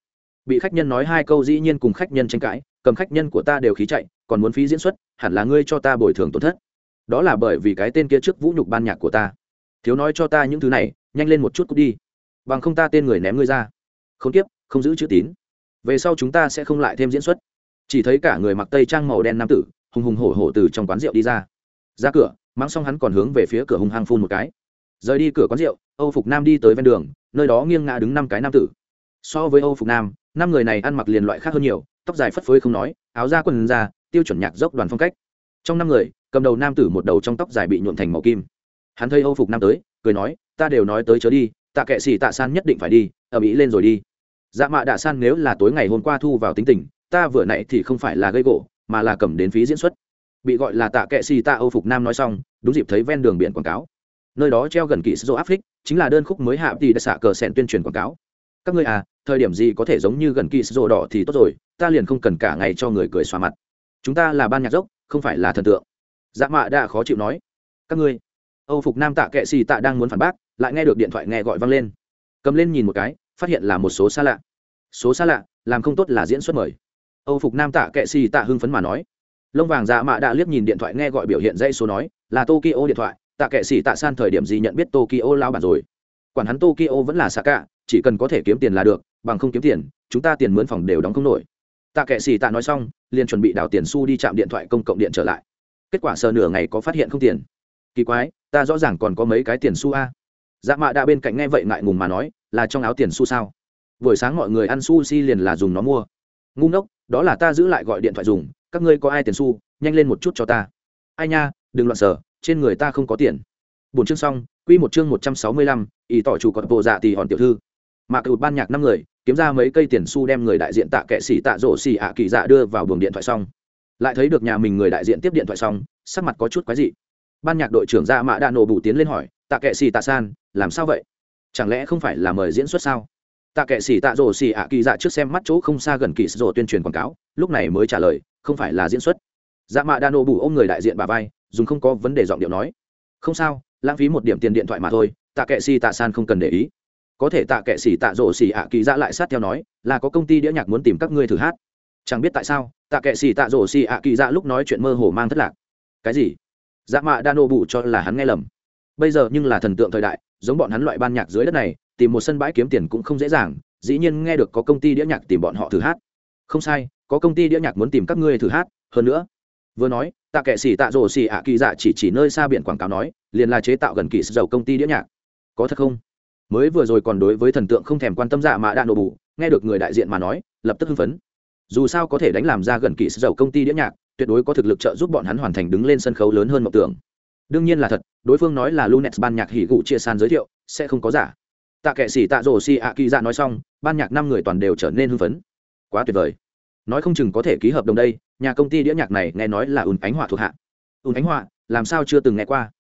Bị khách nhân nói hai câu dĩ nhiên cùng khách nhân tranh cãi, cầm khách nhân của ta đều khí chạy, còn muốn phí diễn xuất, hẳn là ngươi cho ta bồi thường tổn thất. Đó là bởi vì cái tên kia trước vũ nhục ban nhạc của ta. Thiếu nói cho ta những thứ này, nhanh lên một chút cút đi. Bằng không ta tên người ném ngươi ra. Không tiếp không giữ chữ tín. Về sau chúng ta sẽ không lại thêm diễn xuất. Chỉ thấy cả người mặc tây trang màu đen nam tử, hùng hùng hổ hổ từ trong quán rượu đi ra. Ra cửa mang xong hắn còn hướng về phía cửa hùng hăng phun một cái rời đi cửa quán rượu, âu phục nam đi tới ven đường, nơi đó nghiêng ngã đứng năm cái nam tử. So với âu phục nam, năm người này ăn mặc liền loại khác hơn nhiều, tóc dài phất phới không nói, áo da quần da, tiêu chuẩn nhạc dốc đoàn phong cách. Trong năm người, cầm đầu nam tử một đầu trong tóc dài bị nhuộn thành màu kim. Hắn thấy âu phục nam tới, cười nói, ta đều nói tới chớ đi, tạ kệ xì tạ san nhất định phải đi, ở mỹ lên rồi đi. Dạ mạ đạ san nếu là tối ngày hôm qua thu vào tính tình, ta vừa nãy thì không phải là gây gỗ, mà là cầm đến phí diễn xuất. Bị gọi là tạ kệ xì tạ âu phục nam nói xong, đúng dịp thấy ven đường biển quảng cáo nơi đó treo gần kỹ sô áp phích, chính là đơn khúc mới hạ thì đã xạ cờ sẹn tuyên truyền quảng cáo. Các ngươi à thời điểm gì có thể giống như gần kỹ sô đỏ thì tốt rồi, ta liền không cần cả ngày cho người cười xóa mặt. Chúng ta là ban nhạc dốc, không phải là thần tượng. Dạ mạ đã khó chịu nói. Các ngươi. Âu phục nam tạ kệ xì tạ đang muốn phản bác, lại nghe được điện thoại nghe gọi vang lên. Cầm lên nhìn một cái, phát hiện là một số xa lạ. Số xa lạ, làm không tốt là diễn xuất mời. Âu phục nam tạ kệ xì tạ hưng phấn mà nói. Lông vàng dạ mạ đã liếc nhìn điện thoại nghe gọi biểu hiện dây số nói, là tokyo điện thoại tạ kệ sĩ tạ san thời điểm gì nhận biết tokyo lao bản rồi? Quản hắn tokyo vẫn là xạ cả chỉ cần có thể kiếm tiền là được, bằng không kiếm tiền, chúng ta tiền mướn phòng đều đóng không nổi. Tạ kệ sĩ tạ nói xong, liền chuẩn bị đào tiền su đi chạm điện thoại công cộng điện trở lại. Kết quả sờ nửa ngày có phát hiện không tiền. Kỳ quái, ta rõ ràng còn có mấy cái tiền su a. Dạ mạ đã bên cạnh nghe vậy ngại ngùng mà nói, là trong áo tiền su sao? Buổi sáng mọi người ăn sushi liền là dùng nó mua. Ngu ngốc, đó là ta giữ lại gọi điện thoại dùng, các ngươi có ai tiền su nhanh lên một chút cho ta. Ai nha, đừng loạn sở trên người ta không có tiền. Bốn chương xong, quy một chương một trăm sáu mươi lăm ý tỏ chủ còn bộ dạ tỷ hòn tiểu thư. Mạc cựu ban nhạc năm người, kiếm ra mấy cây tiền xu đem người đại diện tạ kệ xỉ tạ rổ xỉ ạ kỳ dạ đưa vào buồng điện thoại xong. Lại thấy được nhà mình người đại diện tiếp điện thoại xong, sắc mặt có chút quái dị. Ban nhạc đội trưởng ra mạ đạ nổ bù tiến lên hỏi, tạ kệ xỉ tạ san, làm sao vậy? Chẳng lẽ không phải là mời diễn xuất sao? Tạ kệ xỉ tạ rổ xỉ ạ kỳ dạ trước xem mắt chỗ không xa gần kỳ rổ tuyên truyền quảng cáo, lúc này mới trả lời, không phải là diễn xuất. Dạ mạ đa nổ bù ôm người đại diện bà vai dùng không có vấn đề giọng điệu nói. Không sao, lãng phí một điểm tiền điện thoại mà thôi, tạ kệ xì tạ san không cần để ý. Có thể tạ kệ xỉ tạ rổ xỉ ạ kỳ dạ lại sát theo nói, là có công ty đĩa nhạc muốn tìm các ngươi thử hát. Chẳng biết tại sao, tạ kệ xỉ tạ rổ xỉ ạ kỳ dạ lúc nói chuyện mơ hồ mang thất lạc. Cái gì? Dạ mạ đa nô bụ cho là hắn nghe lầm. Bây giờ nhưng là thần tượng thời đại, giống bọn hắn loại ban nhạc dưới đất này, tìm một sân bãi kiếm tiền cũng không dễ dàng, dĩ nhiên nghe được có công ty đĩa nhạc tìm bọn họ thử hát. Không sai, có công ty đĩa nhạc muốn tìm các ngươi thử hát, hơn nữa, vừa nói tạ kệ xỉ tạ rổ xỉ ạ kỳ dạ chỉ chỉ nơi xa biển quảng cáo nói, liền là chế tạo gần kỳ dầu công ty đĩa nhạc. Có thật không? Mới vừa rồi còn đối với thần tượng không thèm quan tâm dạ mà đã nổ bù, nghe được người đại diện mà nói, lập tức hưng phấn. Dù sao có thể đánh làm ra gần kỳ dầu công ty đĩa nhạc, tuyệt đối có thực lực trợ giúp bọn hắn hoàn thành đứng lên sân khấu lớn hơn mộng tưởng. Đương nhiên là thật, đối phương nói là lunex ban nhạc hỉ gụ chia san giới thiệu, sẽ không có giả. Tạ kệ xỉ tạ rổ xì ạ kỳ dạ nói xong, ban nhạc năm người toàn đều trở nên hưng phấn. Quá tuyệt vời. Nói không chừng có thể ký hợp đồng đây nhà công ty đĩa nhạc này nghe nói là ùn ánh họa thuộc hạ. Ùn ánh họa, làm sao chưa từng nghe qua?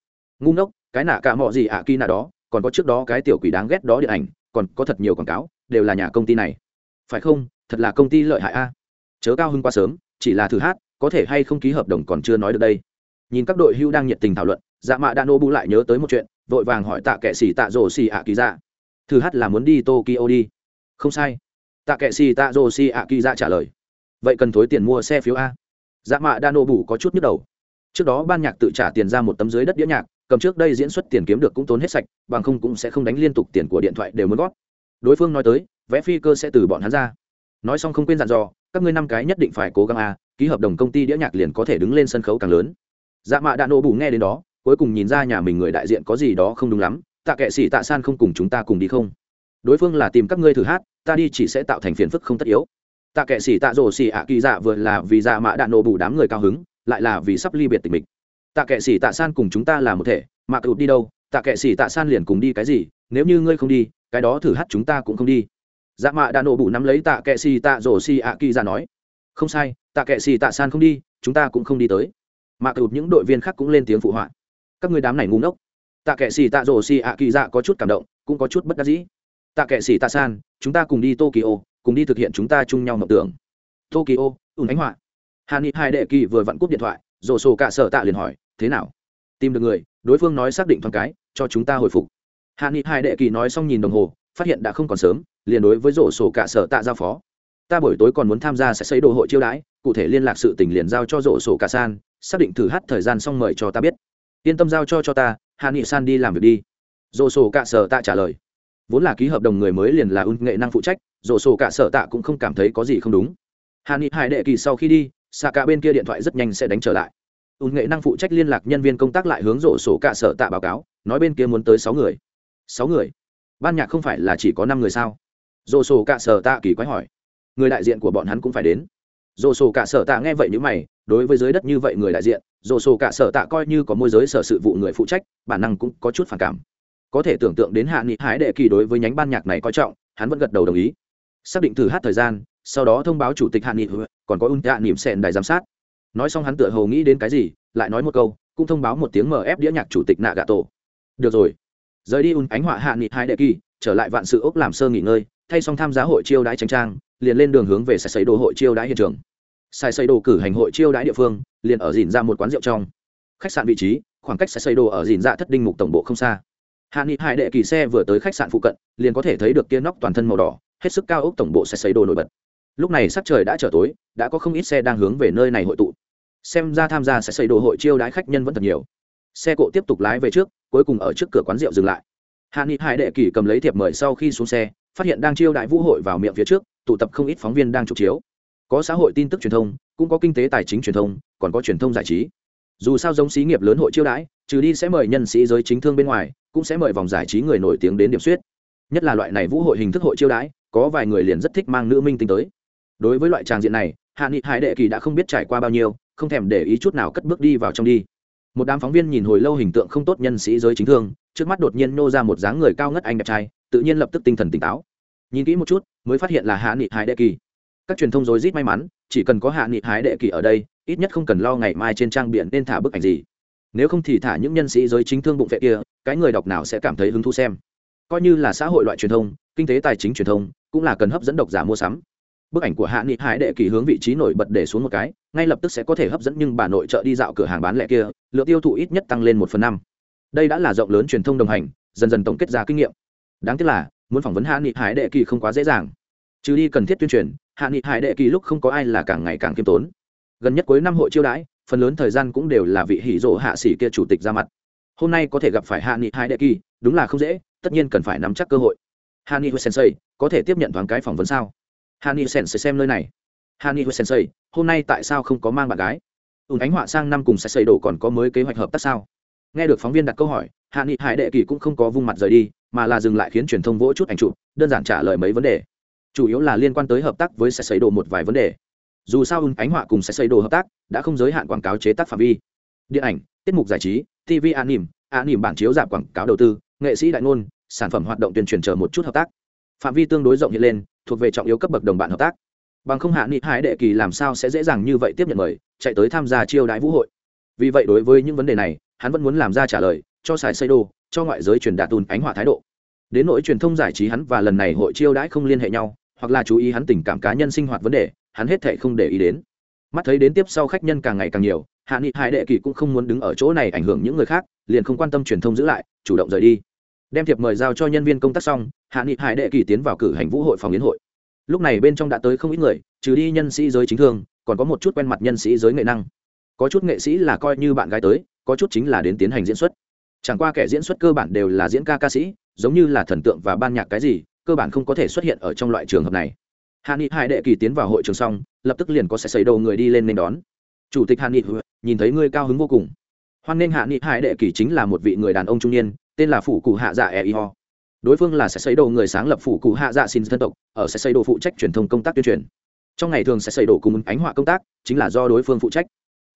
Ngu ngốc, cái nạ cả mọi gì ạ kỳ nạ đó, còn có trước đó cái tiểu quỷ đáng ghét đó điện ảnh, còn có thật nhiều quảng cáo, đều là nhà công ty này. Phải không? Thật là công ty lợi hại a. Chớ cao hưng quá sớm, chỉ là thử hát, có thể hay không ký hợp đồng còn chưa nói được đây. Nhìn các đội hưu đang nhiệt tình thảo luận dạ mạ đa nô bu lại nhớ tới một chuyện, vội vàng hỏi tạ kệ xì tạ rồ xì ạ kỳ dạ. Thử hát là muốn đi tokyo đi. Không sai. Tạ kệ xì tạ rồ xì ạ kỳ dạ trả lời vậy cần thối tiền mua xe phiếu a? Dạ mạ đa nô bù có chút nhức đầu. Trước đó ban nhạc tự trả tiền ra một tấm dưới đất đĩa nhạc, cầm trước đây diễn xuất tiền kiếm được cũng tốn hết sạch, bằng không cũng sẽ không đánh liên tục tiền của điện thoại đều muốn gót đối phương nói tới vẽ phi cơ sẽ từ bọn hắn ra. Nói xong không quên dặn dò, các ngươi năm cái nhất định phải cố gắng a, ký hợp đồng công ty đĩa nhạc liền có thể đứng lên sân khấu càng lớn. Dạ mạ đa nô bù nghe đến đó, cuối cùng nhìn ra nhà mình người đại diện có gì đó không đúng lắm, tạ kệ sĩ tạ san không cùng chúng ta cùng đi không? Đối phương là tìm các ngươi thử hát, ta đi chỉ sẽ tạo thành phiền phức không tất yếu tạ kệ sĩ tạ rồ xỉ ạ kỳ dạ vừa là vì dạ mạ đạn nổ bù đám người cao hứng, lại là vì sắp ly biệt tình mình. Tạ kệ sĩ tạ san cùng chúng ta là một thể mạc cụt đi đâu? Tạ kệ sĩ tạ san liền cùng đi cái gì? Nếu như ngươi không đi, cái đó thử hát chúng ta cũng không đi. Dạ mạ đạn nổ bù nắm lấy tạ kệ sĩ tạ rồ xỉ ạ kỳ dạ nói. Không sai, tạ kệ sĩ tạ san không đi, chúng ta cũng không đi tới. Mạc cụt những đội viên khác cũng lên tiếng phụ họa. Các người đám này ngu ngốc. Tạ kệ sĩ tạ rồ xì ạ kỳ dạ có chút cảm động, cũng có chút bất đắc dĩ. Tạ kệ sĩ tạ san, chúng ta cùng đi tokyo cùng đi thực hiện chúng ta chung nhau mộng tưởng. Tokyo, ùn ánh họa. Hà ni hai đệ kỳ vừa vặn cúp điện thoại, rồ sổ cả sở tạ liền hỏi, thế nào? Tìm được người, đối phương nói xác định thoáng cái, cho chúng ta hồi phục. Hạ nghị hai đệ kỳ nói xong nhìn đồng hồ, phát hiện đã không còn sớm, liền đối với rổ sổ cả sở tạ giao phó. Ta buổi tối còn muốn tham gia sẽ xây đồ hội chiêu đãi, cụ thể liên lạc sự tình liền giao cho rổ sổ cả san, xác định thử hát thời gian xong mời cho ta biết. Yên tâm giao cho cho ta hạ nghị san đi làm việc đi. Rổ sổ cả sở tạ trả lời vốn là ký hợp đồng người mới liền là ưng nghệ năng phụ trách dồ sổ cả sở tạ cũng không cảm thấy có gì không đúng. Hạ nghị hải đệ kỳ sau khi đi, xạ cả bên kia điện thoại rất nhanh sẽ đánh trở lại. Ưng nghệ năng phụ trách liên lạc nhân viên công tác lại hướng rổ sổ cả sở tạ báo cáo, nói bên kia muốn tới sáu người. Sáu người? Ban nhạc không phải là chỉ có năm người sao? Dồ sổ cả sở tạ kỳ quái hỏi. Người đại diện của bọn hắn cũng phải đến. Dồ sổ cả sở tạ nghe vậy như mày, đối với giới đất như vậy người đại diện dồ sổ cả sở tạ coi như có môi giới sở sự vụ người phụ trách, bản năng cũng có chút phản cảm có thể tưởng tượng đến hạ nghị hái đệ kỳ đối với nhánh ban nhạc này coi trọng, hắn vẫn gật đầu đồng ý. Xác định thử hát thời gian, sau đó thông báo chủ tịch hạ nghị, còn có ung dạ hạ niệm sẹn đài giám sát. Nói xong hắn tựa hồ nghĩ đến cái gì, lại nói một câu, cũng thông báo một tiếng mở ép đĩa nhạc chủ tịch nạ gà tổ được rồi. Rời đi ung ánh họa hạ nghị hái đệ kỳ, trở lại vạn sự ốc làm sơ nghỉ ngơi, thay xong tham gia hội chiêu đãi tranh trang, liền lên đường hướng về sài xây đồ hội chiêu đãi hiện trường. Sài xây đồ cử hành hội chiêu đãi địa phương, liền ở dìn ra một quán rượu trong. Khách sạn vị trí, khoảng cách sài xây đồ ở dìn ra thất đinh mục tổng bộ không xa hạ nghị hải đệ kỳ xe vừa tới khách sạn phụ cận, liền có thể thấy được kia nóc toàn thân màu đỏ, hết sức cao ốc tổng bộ sẽ xấy đồ nổi bật. Lúc này sắc trời đã trở tối, đã có không ít xe đang hướng về nơi này hội tụ. Xem ra tham gia sẽ xây đồ hội chiêu đãi khách nhân vẫn thật nhiều. Xe cộ tiếp tục lái về trước, cuối cùng ở trước cửa quán rượu dừng lại. Hạ nghị hải đệ kỳ cầm lấy thiệp mời sau khi xuống xe, phát hiện đang chiêu đãi vũ hội vào miệng phía trước, tụ tập không ít phóng viên đang chụp chiếu. Có xã hội tin tức truyền thông, cũng có kinh tế tài chính truyền thông, còn có truyền thông giải trí. Dù sao giống xí nghiệp lớn hội chiêu đãi trừ đi sẽ mời nhân sĩ giới chính thương bên ngoài, cũng sẽ mời vòng giải trí người nổi tiếng đến điểm suyết. Nhất là loại này vũ hội hình thức hội chiêu đãi, có vài người liền rất thích mang nữ minh tinh tới. Đối với loại tràng diện này, hạ nghị hải đệ kỳ đã không biết trải qua bao nhiêu, không thèm để ý chút nào cất bước đi vào trong đi. Một đám phóng viên nhìn hồi lâu hình tượng không tốt nhân sĩ giới chính thương, trước mắt đột nhiên nô ra một dáng người cao ngất anh đẹp trai, tự nhiên lập tức tinh thần tỉnh táo. Nhìn kỹ một chút, mới phát hiện là hạ nghị hải đệ kỳ. Các truyền thông rối rít may mắn, chỉ cần có hạ nghị hải đệ kỳ ở đây, ít nhất không cần lo ngày mai trên trang biển nên thả bức ảnh gì nếu không thì thả những nhân sĩ giới chính thương bụng vệ kia, cái người đọc nào sẽ cảm thấy hứng thú xem? Coi như là xã hội loại truyền thông, kinh tế tài chính truyền thông, cũng là cần hấp dẫn độc giả mua sắm. Bức ảnh của hạ nghị hải đệ kỳ hướng vị trí nổi bật để xuống một cái, ngay lập tức sẽ có thể hấp dẫn nhưng bà nội trợ đi dạo cửa hàng bán lẻ kia, lượng tiêu thụ ít nhất tăng lên một phần năm. Đây đã là rộng lớn truyền thông đồng hành, dần dần tổng kết ra kinh nghiệm. Đáng tiếc là, muốn phỏng vấn hạ nghị hải đệ kỳ không quá dễ dàng. Trừ đi cần thiết tuyên truyền, hạ nghị hải đệ kỳ lúc không có ai là càng ngày càng kiêm tốn. Gần nhất cuối năm hội chiêu đãi phần lớn thời gian cũng đều là vị hỷ rỗ hạ sĩ kia chủ tịch ra mặt. Hôm nay có thể gặp phải hạ nghị hai đệ kỳ đúng là không dễ, tất nhiên cần phải nắm chắc cơ hội. Hạ nghị sensei, có thể tiếp nhận thoáng cái phỏng vấn sao? Hạ nghị sensei xem nơi này. Hạ nghị sensei, hôm nay tại sao không có mang bạn gái? Ùn ánh họa sang năm cùng sẽ xây đổ còn có mới kế hoạch hợp tác sao? Nghe được phóng viên đặt câu hỏi hạ nghị hải đệ kỳ cũng không có vung mặt rời đi, mà là dừng lại khiến truyền thông vỗ chút ảnh chụp, đơn giản trả lời mấy vấn đề. Chủ yếu là liên quan tới hợp tác với sẽ xây đồ một vài vấn đề dù sao ùn ánh họa cùng sẽ xây đồ hợp tác, đã không giới hạn quảng cáo chế tác phạm vi. Điện ảnh, tiết mục giải trí tv an nỉm an nỉm bản chiếu giảm quảng cáo đầu tư, nghệ sĩ đại ngôn, sản phẩm hoạt động tuyên truyền chờ một chút hợp tác. Phạm vi tương đối rộng hiện lên, thuộc về trọng yếu cấp bậc đồng bạn hợp tác. Bằng không hạ nghị hải đệ kỳ làm sao sẽ dễ dàng như vậy tiếp nhận mời, chạy tới tham gia chiêu đãi vũ hội. Vì vậy đối với những vấn đề này, hắn vẫn muốn làm ra trả lời, cho xài xây đồ, cho ngoại giới truyền đạt tùn ánh hỏa thái độ. Đến nỗi truyền thông giải trí hắn và lần này hội chiêu đãi không liên hệ nhau, hoặc là chú ý hắn tình cảm cá nhân sinh hoạt vấn đề hắn hết thệ không để ý đến. Mắt thấy đến tiếp sau khách nhân càng ngày càng nhiều, hạ nghị hải đệ kỳ cũng không muốn đứng ở chỗ này ảnh hưởng những người khác, liền không quan tâm truyền thông giữ lại, chủ động rời đi. Đem thiệp mời giao cho nhân viên công tác xong, hạ nghị hải đệ kỳ tiến vào cử hành vũ hội phòng yến hội. Lúc này bên trong đã tới không ít người, trừ đi nhân sĩ giới chính thương còn có một chút quen mặt nhân sĩ giới nghệ năng. Có chút nghệ sĩ là coi như bạn gái tới, có chút chính là đến tiến hành diễn xuất. Chẳng qua kẻ diễn xuất cơ bản đều là diễn ca ca sĩ, giống như là thần tượng và ban nhạc cái gì, cơ bản không có thể xuất hiện ở trong loại trường hợp này hạ nghị hải đệ kỳ tiến vào hội trường xong, lập tức liền có sẽ xấy đầu người đi lên nên đón. Chủ tịch hạ nghị nhìn thấy ngươi cao hứng vô cùng. Hoan nghênh hạ nghị hải đệ kỳ chính là một vị người đàn ông trung niên, tên là phủ cụ hạ dạ e i ho. Đối phương là sẽ xấy đồ người sáng lập phủ cụ hạ dạ xin dân tộc, ở sẽ xấy đồ phụ trách truyền thông công tác tuyên truyền. Trong ngày thường sẽ xấy đồ cùng ánh họa công tác, chính là do đối phương phụ trách.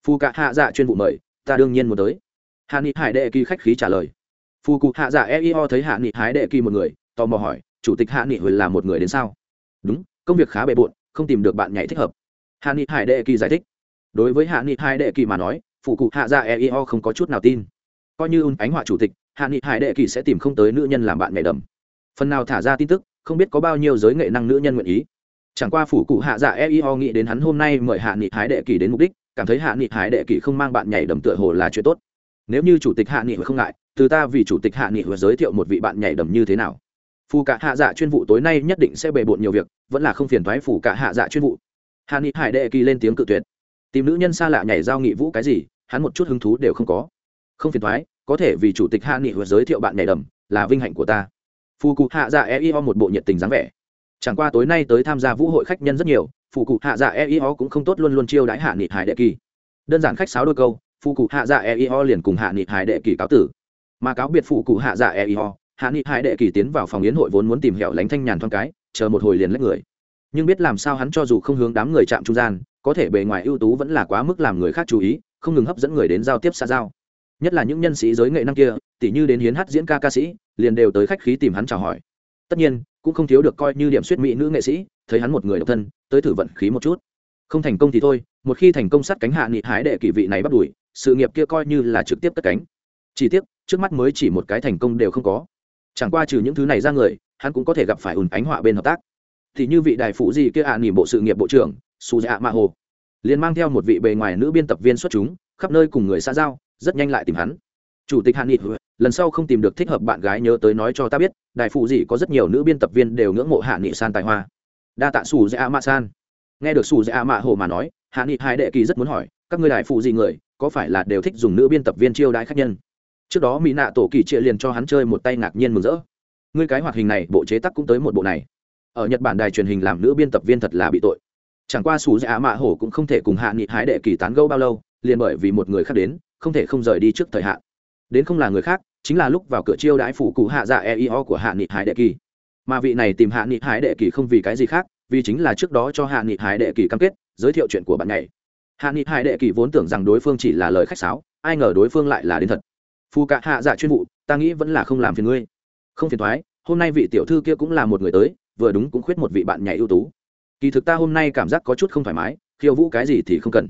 Phù cả hạ dạ chuyên vụ mời, ta đương nhiên muốn tới. Hạ nghị hải đệ kỳ khách khí trả lời. Phù cụ hạ dạ e i ho thấy hạ nghị hải đệ kỳ một người, tò mò hỏi, chủ tịch hạ nghị hồi là một người đến sao? Đúng công việc khá bề bộn, không tìm được bạn nhảy thích hợp. Hạ nghị hải đệ kỳ giải thích. Đối với hạ nghị hải đệ kỳ mà nói, phụ cụ hạ dạ eio không có chút nào tin. Coi như un ánh họa chủ tịch, hạ nghị hải đệ kỳ sẽ tìm không tới nữ nhân làm bạn nhảy đầm. Phần nào thả ra tin tức, không biết có bao nhiêu giới nghệ năng nữ nhân nguyện ý. Chẳng qua phủ cụ hạ dạ eio nghĩ đến hắn hôm nay mời hạ nghị hải đệ kỳ đến mục đích, cảm thấy hạ nghị hải đệ kỳ không mang bạn nhảy đầm tựa hồ là chuyện tốt. Nếu như chủ tịch hạ nghị không ngại, từ ta vì chủ tịch hạ nghị giới thiệu một vị bạn nhảy đầm như thế nào? Phù cả hạ dạ chuyên vụ tối nay nhất định sẽ bề bộn nhiều việc, vẫn là không phiền thoái phù cả hạ dạ chuyên vụ. Hạ ni hải đệ kỳ lên tiếng cự tuyệt. Tìm nữ nhân xa lạ nhảy giao nghị vũ cái gì, hắn một chút hứng thú đều không có. Không phiền thoái có thể vì chủ tịch hạ nghị huệ giới thiệu bạn nhảy đầm, là vinh hạnh của ta. Phù cụ hạ dạ e i o một bộ nhiệt tình dáng vẻ. Chẳng qua tối nay tới tham gia vũ hội khách nhân rất nhiều, phù cụ hạ dạ e i o cũng không tốt luôn luôn chiêu đãi hạ nghị hải đệ kỳ. Đơn giản khách sáo đôi câu, phù cụ hạ dạ e i o liền cùng hạ nghị hải đệ kỳ cáo tử. Mà cáo biệt phù cụ hạ dạ e i o hạ nghị hải đệ kỳ tiến vào phòng yến hội vốn muốn tìm hẻo lánh thanh nhàn thoáng cái, chờ một hồi liền lấy người. Nhưng biết làm sao hắn cho dù không hướng đám người chạm trung gian, có thể bề ngoài ưu tú vẫn là quá mức làm người khác chú ý, không ngừng hấp dẫn người đến giao tiếp xa giao. Nhất là những nhân sĩ giới nghệ năng kia, tỉ như đến hiến hát diễn ca ca sĩ, liền đều tới khách khí tìm hắn chào hỏi. Tất nhiên, cũng không thiếu được coi như điểm suyết mỹ nữ nghệ sĩ, thấy hắn một người độc thân, tới thử vận khí một chút. Không thành công thì thôi, một khi thành công sát cánh hạ nghị hái đệ kỳ vị này bắt đuổi, sự nghiệp kia coi như là trực tiếp cất cánh. Chỉ tiếc, trước mắt mới chỉ một cái thành công đều không có chẳng qua trừ những thứ này ra người, hắn cũng có thể gặp phải ùn ánh họa bên hợp tác. Thì như vị đại phụ gì kia ạ à nỉ bộ sự nghiệp bộ trưởng, su dạ mạ hồ, liền mang theo một vị bề ngoài nữ biên tập viên xuất chúng, khắp nơi cùng người xã giao, rất nhanh lại tìm hắn. Chủ tịch hạ nghị, lần sau không tìm được thích hợp bạn gái nhớ tới nói cho ta biết, đại phụ gì có rất nhiều nữ biên tập viên đều ngưỡng mộ hạ nghị san tài hoa. Đa tạ su dạ mạ san. Nghe được su dạ mạ hồ mà nói, hạ nghị hai đệ kỳ rất muốn hỏi, các ngươi đại phụ gì người, có phải là đều thích dùng nữ biên tập viên chiêu đãi khách nhân? Trước đó mỹ nạ tổ kỳ chia liền cho hắn chơi một tay ngạc nhiên mừng rỡ. Ngươi cái hoạt hình này, bộ chế tắc cũng tới một bộ này. Ở nhật bản đài truyền hình làm nữ biên tập viên thật là bị tội. Chẳng qua xù dạ mạ hổ cũng không thể cùng hạ nghị hái đệ kỳ tán gẫu bao lâu, liền bởi vì một người khác đến, không thể không rời đi trước thời hạn. Đến không là người khác, chính là lúc vào cửa chiêu đãi phủ cụ hạ dạ e i o của hạ nghị hái đệ kỳ. Mà vị này tìm hạ nghị hái đệ kỳ không vì cái gì khác, vì chính là trước đó cho hạ nghị hái đệ kỳ cam kết, giới thiệu chuyện của bạn này hạ nghị hái đệ kỳ vốn tưởng rằng đối phương chỉ là lời khách sáo, ai ngờ đối phương lại là đến thật phù cạ hạ dạ chuyên vụ, ta nghĩ vẫn là không làm phiền ngươi. Không phiền thoái hôm nay vị tiểu thư kia cũng là một người tới, vừa đúng cũng khuyết một vị bạn nhảy ưu tú. Kỳ thực ta hôm nay cảm giác có chút không thoải mái, khiêu vũ cái gì thì không cần.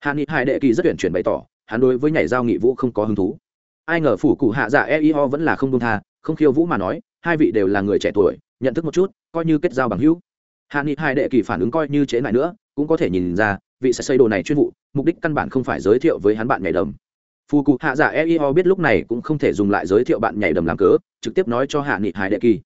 Hạ nghị hải đệ kỳ rất tuyển chuyển bày tỏ, hắn đối với nhảy giao nghị vũ không có hứng thú. Ai ngờ phủ cụ hạ dạ e i ho vẫn là không công tha, không khiêu vũ mà nói, hai vị đều là người trẻ tuổi, nhận thức một chút, coi như kết giao bằng hữu. Hạ nghị hai đệ kỳ phản ứng coi như chế lại nữa, cũng có thể nhìn ra, vị sẽ xây đồ này chuyên vụ, mục đích căn bản không phải giới thiệu với hắn bạn nhảy đầm phù cụ hạ giả e i biết lúc này cũng không thể dùng lại giới thiệu bạn nhảy đầm làm cớ, trực tiếp nói cho hạ nghị Hải đệ kỳ.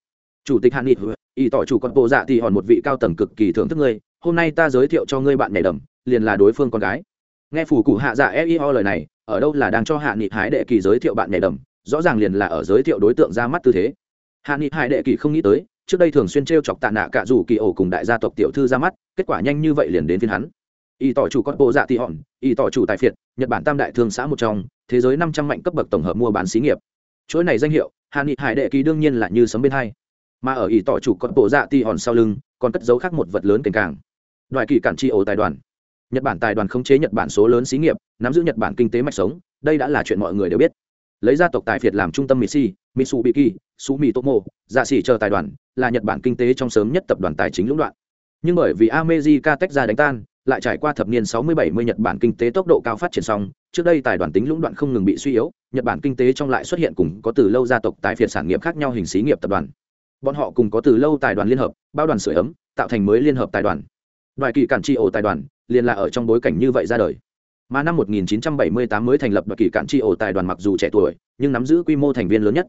Chủ tịch hạ nghị y tỏ chủ con bộ dạ thì hòn một vị cao tầng cực kỳ thưởng thức ngươi, hôm nay ta giới thiệu cho ngươi bạn nhảy đầm, liền là đối phương con gái. Nghe phù cụ hạ giả e i lời này, ở đâu là đang cho hạ nghị Hải đệ kỳ giới thiệu bạn nhảy đầm, rõ ràng liền là ở giới thiệu đối tượng ra mắt tư thế. Hạ nghị hải đệ kỳ không nghĩ tới, trước đây thường xuyên t r e o chọc tạ nạ cả dù kỳ ổ cùng đại gia tộc tiểu thư ra mắt, kết quả nhanh như vậy liền đến phiên hắn. Y tỏ chủ con bộ dạ thì hòn y tỏ chủ tài phiệt nhật bản tam đại thương xã một trong, thế giới năm trăm mạnh cấp bậc tổng hợp mua bán xí nghiệp. Chuỗi này danh hiệu hạ nghị hải đệ kỳ đương nhiên là như sấm bên hai. Mà ở ý tỏ chủ con bộ dạ ti hòn sau lưng, còn cất dấu khác một vật lớn cành càng. Đoài kỳ cản tri ổ tài đoàn. Nhật bản tài đoàn khống chế nhật bản số lớn xí nghiệp, nắm giữ nhật bản kinh tế mạch sống, đây đã là chuyện mọi người đều biết. Lấy gia tộc tài phiệt làm trung tâm mitsi mitsubiki sumi tomo dạ xỉ chờ tài đoàn, là nhật bản kinh tế trong sớm nhất tập đoàn tài chính lũng đoạn. Nhưng bởi vì america tách ra đánh tan lại trải qua thập niên 60-70 Nhật Bản kinh tế tốc độ cao phát triển xong, trước đây tài đoàn tính lũng đoạn không ngừng bị suy yếu, Nhật Bản kinh tế trong lại xuất hiện cùng có từ lâu gia tộc tài phiệt sản nghiệp khác nhau hình xí nghiệp tập đoàn. Bọn họ cùng có từ lâu tài đoàn liên hợp, bao đoàn sưởi ấm, tạo thành mới liên hợp tài đoàn. Đoài kỳ cản trị ổ tài đoàn, liền là ở trong bối cảnh như vậy ra đời mà năm 1978 mới thành lập đoạt kỳ cản trị ổ tài đoàn mặc dù trẻ tuổi nhưng nắm giữ quy mô thành viên lớn nhất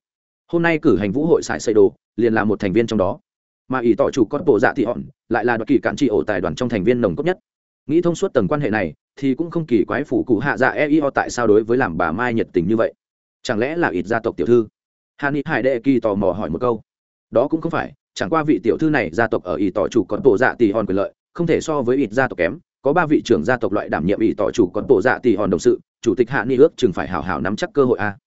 hôm nay cử hành vũ hội sải xây đồ liền là một thành viên trong đó mà ỷ tỏ chủ con bộ dạ thị hòn lại là đoạt kỳ cản trị ổ tài đoàn trong thành viên nồng cốt nhất nghĩ thông suốt tầng quan hệ này, thì cũng không kỳ quái phủ cụ hạ dạ e ho tại sao đối với làm bà mai nhiệt tình như vậy. Chẳng lẽ là ít gia tộc tiểu thư? Hà ni hải đệ kỳ tò mò hỏi một câu. Đó cũng không phải, chẳng qua vị tiểu thư này gia tộc ở ỷ tỏ chủ còn bộ dạ tỷ hòn quyền lợi, không thể so với ít gia tộc kém. Có ba vị trưởng gia tộc loại đảm nhiệm ỷ tỏ chủ còn bộ dạ tỷ hòn đồng sự, chủ tịch hạ ni ước chừng phải hào hào nắm chắc cơ hội a.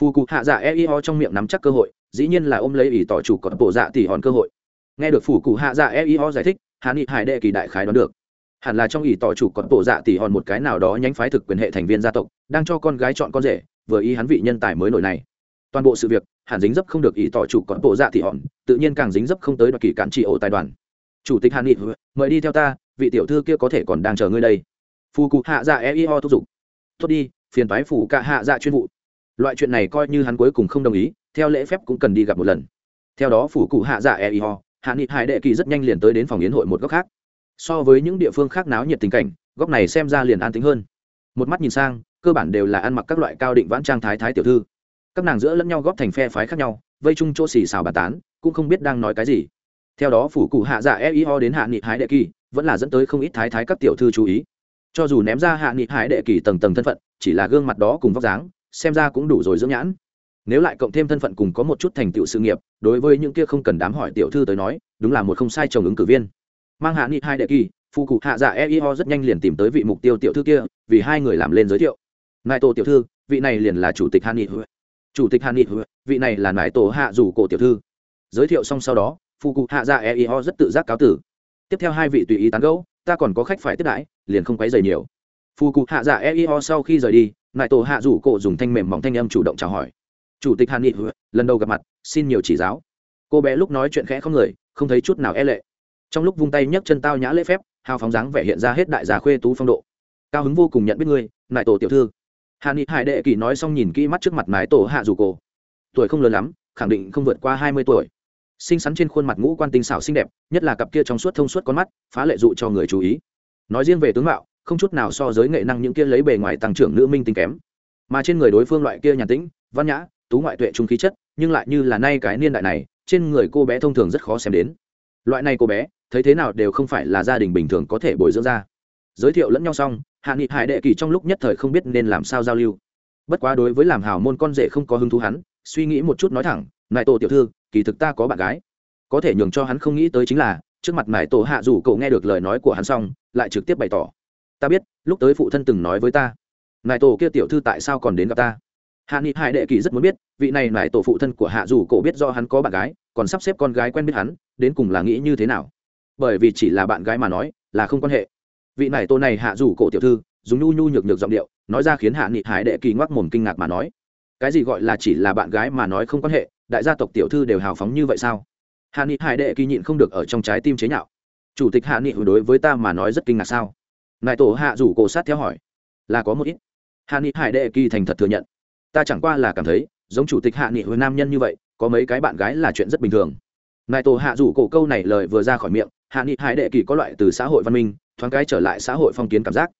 Phù cụ hạ dạ e i trong miệng nắm chắc cơ hội, dĩ nhiên là ôm lấy ỷ tỏ chủ còn bộ dạ tỷ hòn cơ hội. Nghe được phủ cụ hạ dạ e i giải thích, hạ nghị hải đệ kỳ đại khái đoán được hẳn là trong ỷ tỏ chủ còn tổ dạ tỷ hòn một cái nào đó nhánh phái thực quyền hệ thành viên gia tộc, đang cho con gái chọn con rể, vừa ý hắn vị nhân tài mới nổi này. Toàn bộ sự việc, hẳn dính dấp không được ỷ tỏ chủ còn tổ dạ tỷ hòn, tự nhiên càng dính dấp không tới đoạt kỳ cản trị ổ tài đoàn. Chủ tịch hàn nghị, mời đi theo ta, vị tiểu thư kia có thể còn đang chờ ngươi đây. Phù cụ hạ dạ e i ho thúc giục. Tốt đi, phiền toái phủ cả hạ dạ chuyên vụ. Loại chuyện này coi như hắn cuối cùng không đồng ý, theo lễ phép cũng cần đi gặp một lần. Theo đó phủ cụ hạ dạ e i ho hạ nghị hải đệ kỳ rất nhanh liền tới đến phòng yến hội một góc khác so với những địa phương khác náo nhiệt tình cảnh, góc này xem ra liền an tính hơn. Một mắt nhìn sang, cơ bản đều là ăn mặc các loại cao định vãn trang thái thái tiểu thư. Các nàng giữa lẫn nhau góp thành phe phái khác nhau, vây chung chỗ xì xào bà tán, cũng không biết đang nói cái gì. Theo đó phủ cụ hạ dạ e i ho đến hạ nghị hái đệ kỳ, vẫn là dẫn tới không ít thái thái các tiểu thư chú ý. Cho dù ném ra hạ nghị hái đệ kỳ tầng tầng thân phận, chỉ là gương mặt đó cùng vóc dáng, xem ra cũng đủ rồi dưỡng nhãn. Nếu lại cộng thêm thân phận cùng có một chút thành tựu sự nghiệp, đối với những kia không cần đám hỏi tiểu thư tới nói, đúng là một không sai chồng ứng cử viên mang hạ nghị hai đệ kỳ phụ cụ hạ dạ e i rất nhanh liền tìm tới vị mục tiêu tiểu thư kia, vì hai người làm lên giới thiệu. Nại tổ tiểu thư, vị này liền là chủ tịch hạ nghị chủ tịch hạ nghị vị này là nại tổ hạ dù cổ tiểu thư. Giới thiệu xong sau đó phụ cụ hạ dạ e i rất tự giác cáo tử. Tiếp theo hai vị tùy ý tán gẫu, ta còn có khách phải tiếp đãi, liền không quấy dày nhiều. Phụ cụ hạ dạ e i sau khi rời đi nại tổ hạ rủ cổ dùng thanh mềm mỏng thanh âm chủ động chào hỏi. Chủ tịch hàn nghị lần đầu gặp mặt, xin nhiều chỉ giáo. Cô bé lúc nói chuyện khẽ không người, không thấy chút nào e lệ trong lúc vung tay nhấc chân tao nhã lễ phép, hào phóng dáng vẻ hiện ra hết đại già khuê tú phong độ. Cao hứng vô cùng nhận biết ngươi, nại tổ tiểu thư. Hàn nghị hải đệ kỳ nói xong nhìn kỹ mắt trước mặt mái tổ hạ dù cổ. Tuổi không lớn lắm, khẳng định không vượt qua hai mươi tuổi. Xinh xắn trên khuôn mặt ngũ quan tinh xảo xinh đẹp, nhất là cặp kia trong suốt thông suốt con mắt, phá lệ dụ cho người chú ý. Nói riêng về tướng mạo, không chút nào so với nghệ năng những kia lấy bề ngoài tăng trưởng nữ minh tinh kém. Mà trên người đối phương loại kia nhàn tĩnh, văn nhã, tú ngoại tuệ trung khí chất, nhưng lại như là nay cái niên đại này, trên người cô bé thông thường rất khó xem đến. Loại này cô bé thấy thế nào đều không phải là gia đình bình thường có thể bồi dưỡng ra. Giới thiệu lẫn nhau xong, hạ nghị hải đệ kỳ trong lúc nhất thời không biết nên làm sao giao lưu. Bất quá đối với làm hào môn con rể không có hứng thú hắn, suy nghĩ một chút nói thẳng, nại tổ tiểu thư, kỳ thực ta có bạn gái. Có thể nhường cho hắn không nghĩ tới chính là, trước mặt nại tổ hạ dù cậu nghe được lời nói của hắn xong, lại trực tiếp bày tỏ. Ta biết, lúc tới phụ thân từng nói với ta, nại tổ kia tiểu thư tại sao còn đến gặp ta? Hạ nghị hải đệ kỳ rất muốn biết, vị này nại tổ phụ thân của hạ dù cậu biết do hắn có bạn gái, còn sắp xếp con gái quen biết hắn, đến cùng là nghĩ như thế nào? Bởi vì chỉ là bạn gái mà nói, là không quan hệ. Vị này tô này hạ rủ cổ tiểu thư, dùng nhu nhu nhược nhược giọng điệu, nói ra khiến hạ nghị hải đệ kỳ ngoắc mồm kinh ngạc mà nói. Cái gì gọi là chỉ là bạn gái mà nói không quan hệ, đại gia tộc tiểu thư đều hào phóng như vậy sao? Hạ nghị hải đệ kỳ nhịn không được ở trong trái tim chế nhạo. Chủ tịch hạ nghị đối với ta mà nói rất kinh ngạc sao? Nại tổ hạ rủ cổ sát theo hỏi. Là có một ít. Hạ nghị hải đệ kỳ thành thật thừa nhận. Ta chẳng qua là cảm thấy, giống chủ tịch hạ nghị hồi nam nhân như vậy, có mấy cái bạn gái là chuyện rất bình thường nại tổ hạ rủ cổ câu này lời vừa ra khỏi miệng, hạ nghị hải đệ kỳ có loại từ xã hội văn minh, thoáng cái trở lại xã hội phong kiến cảm giác.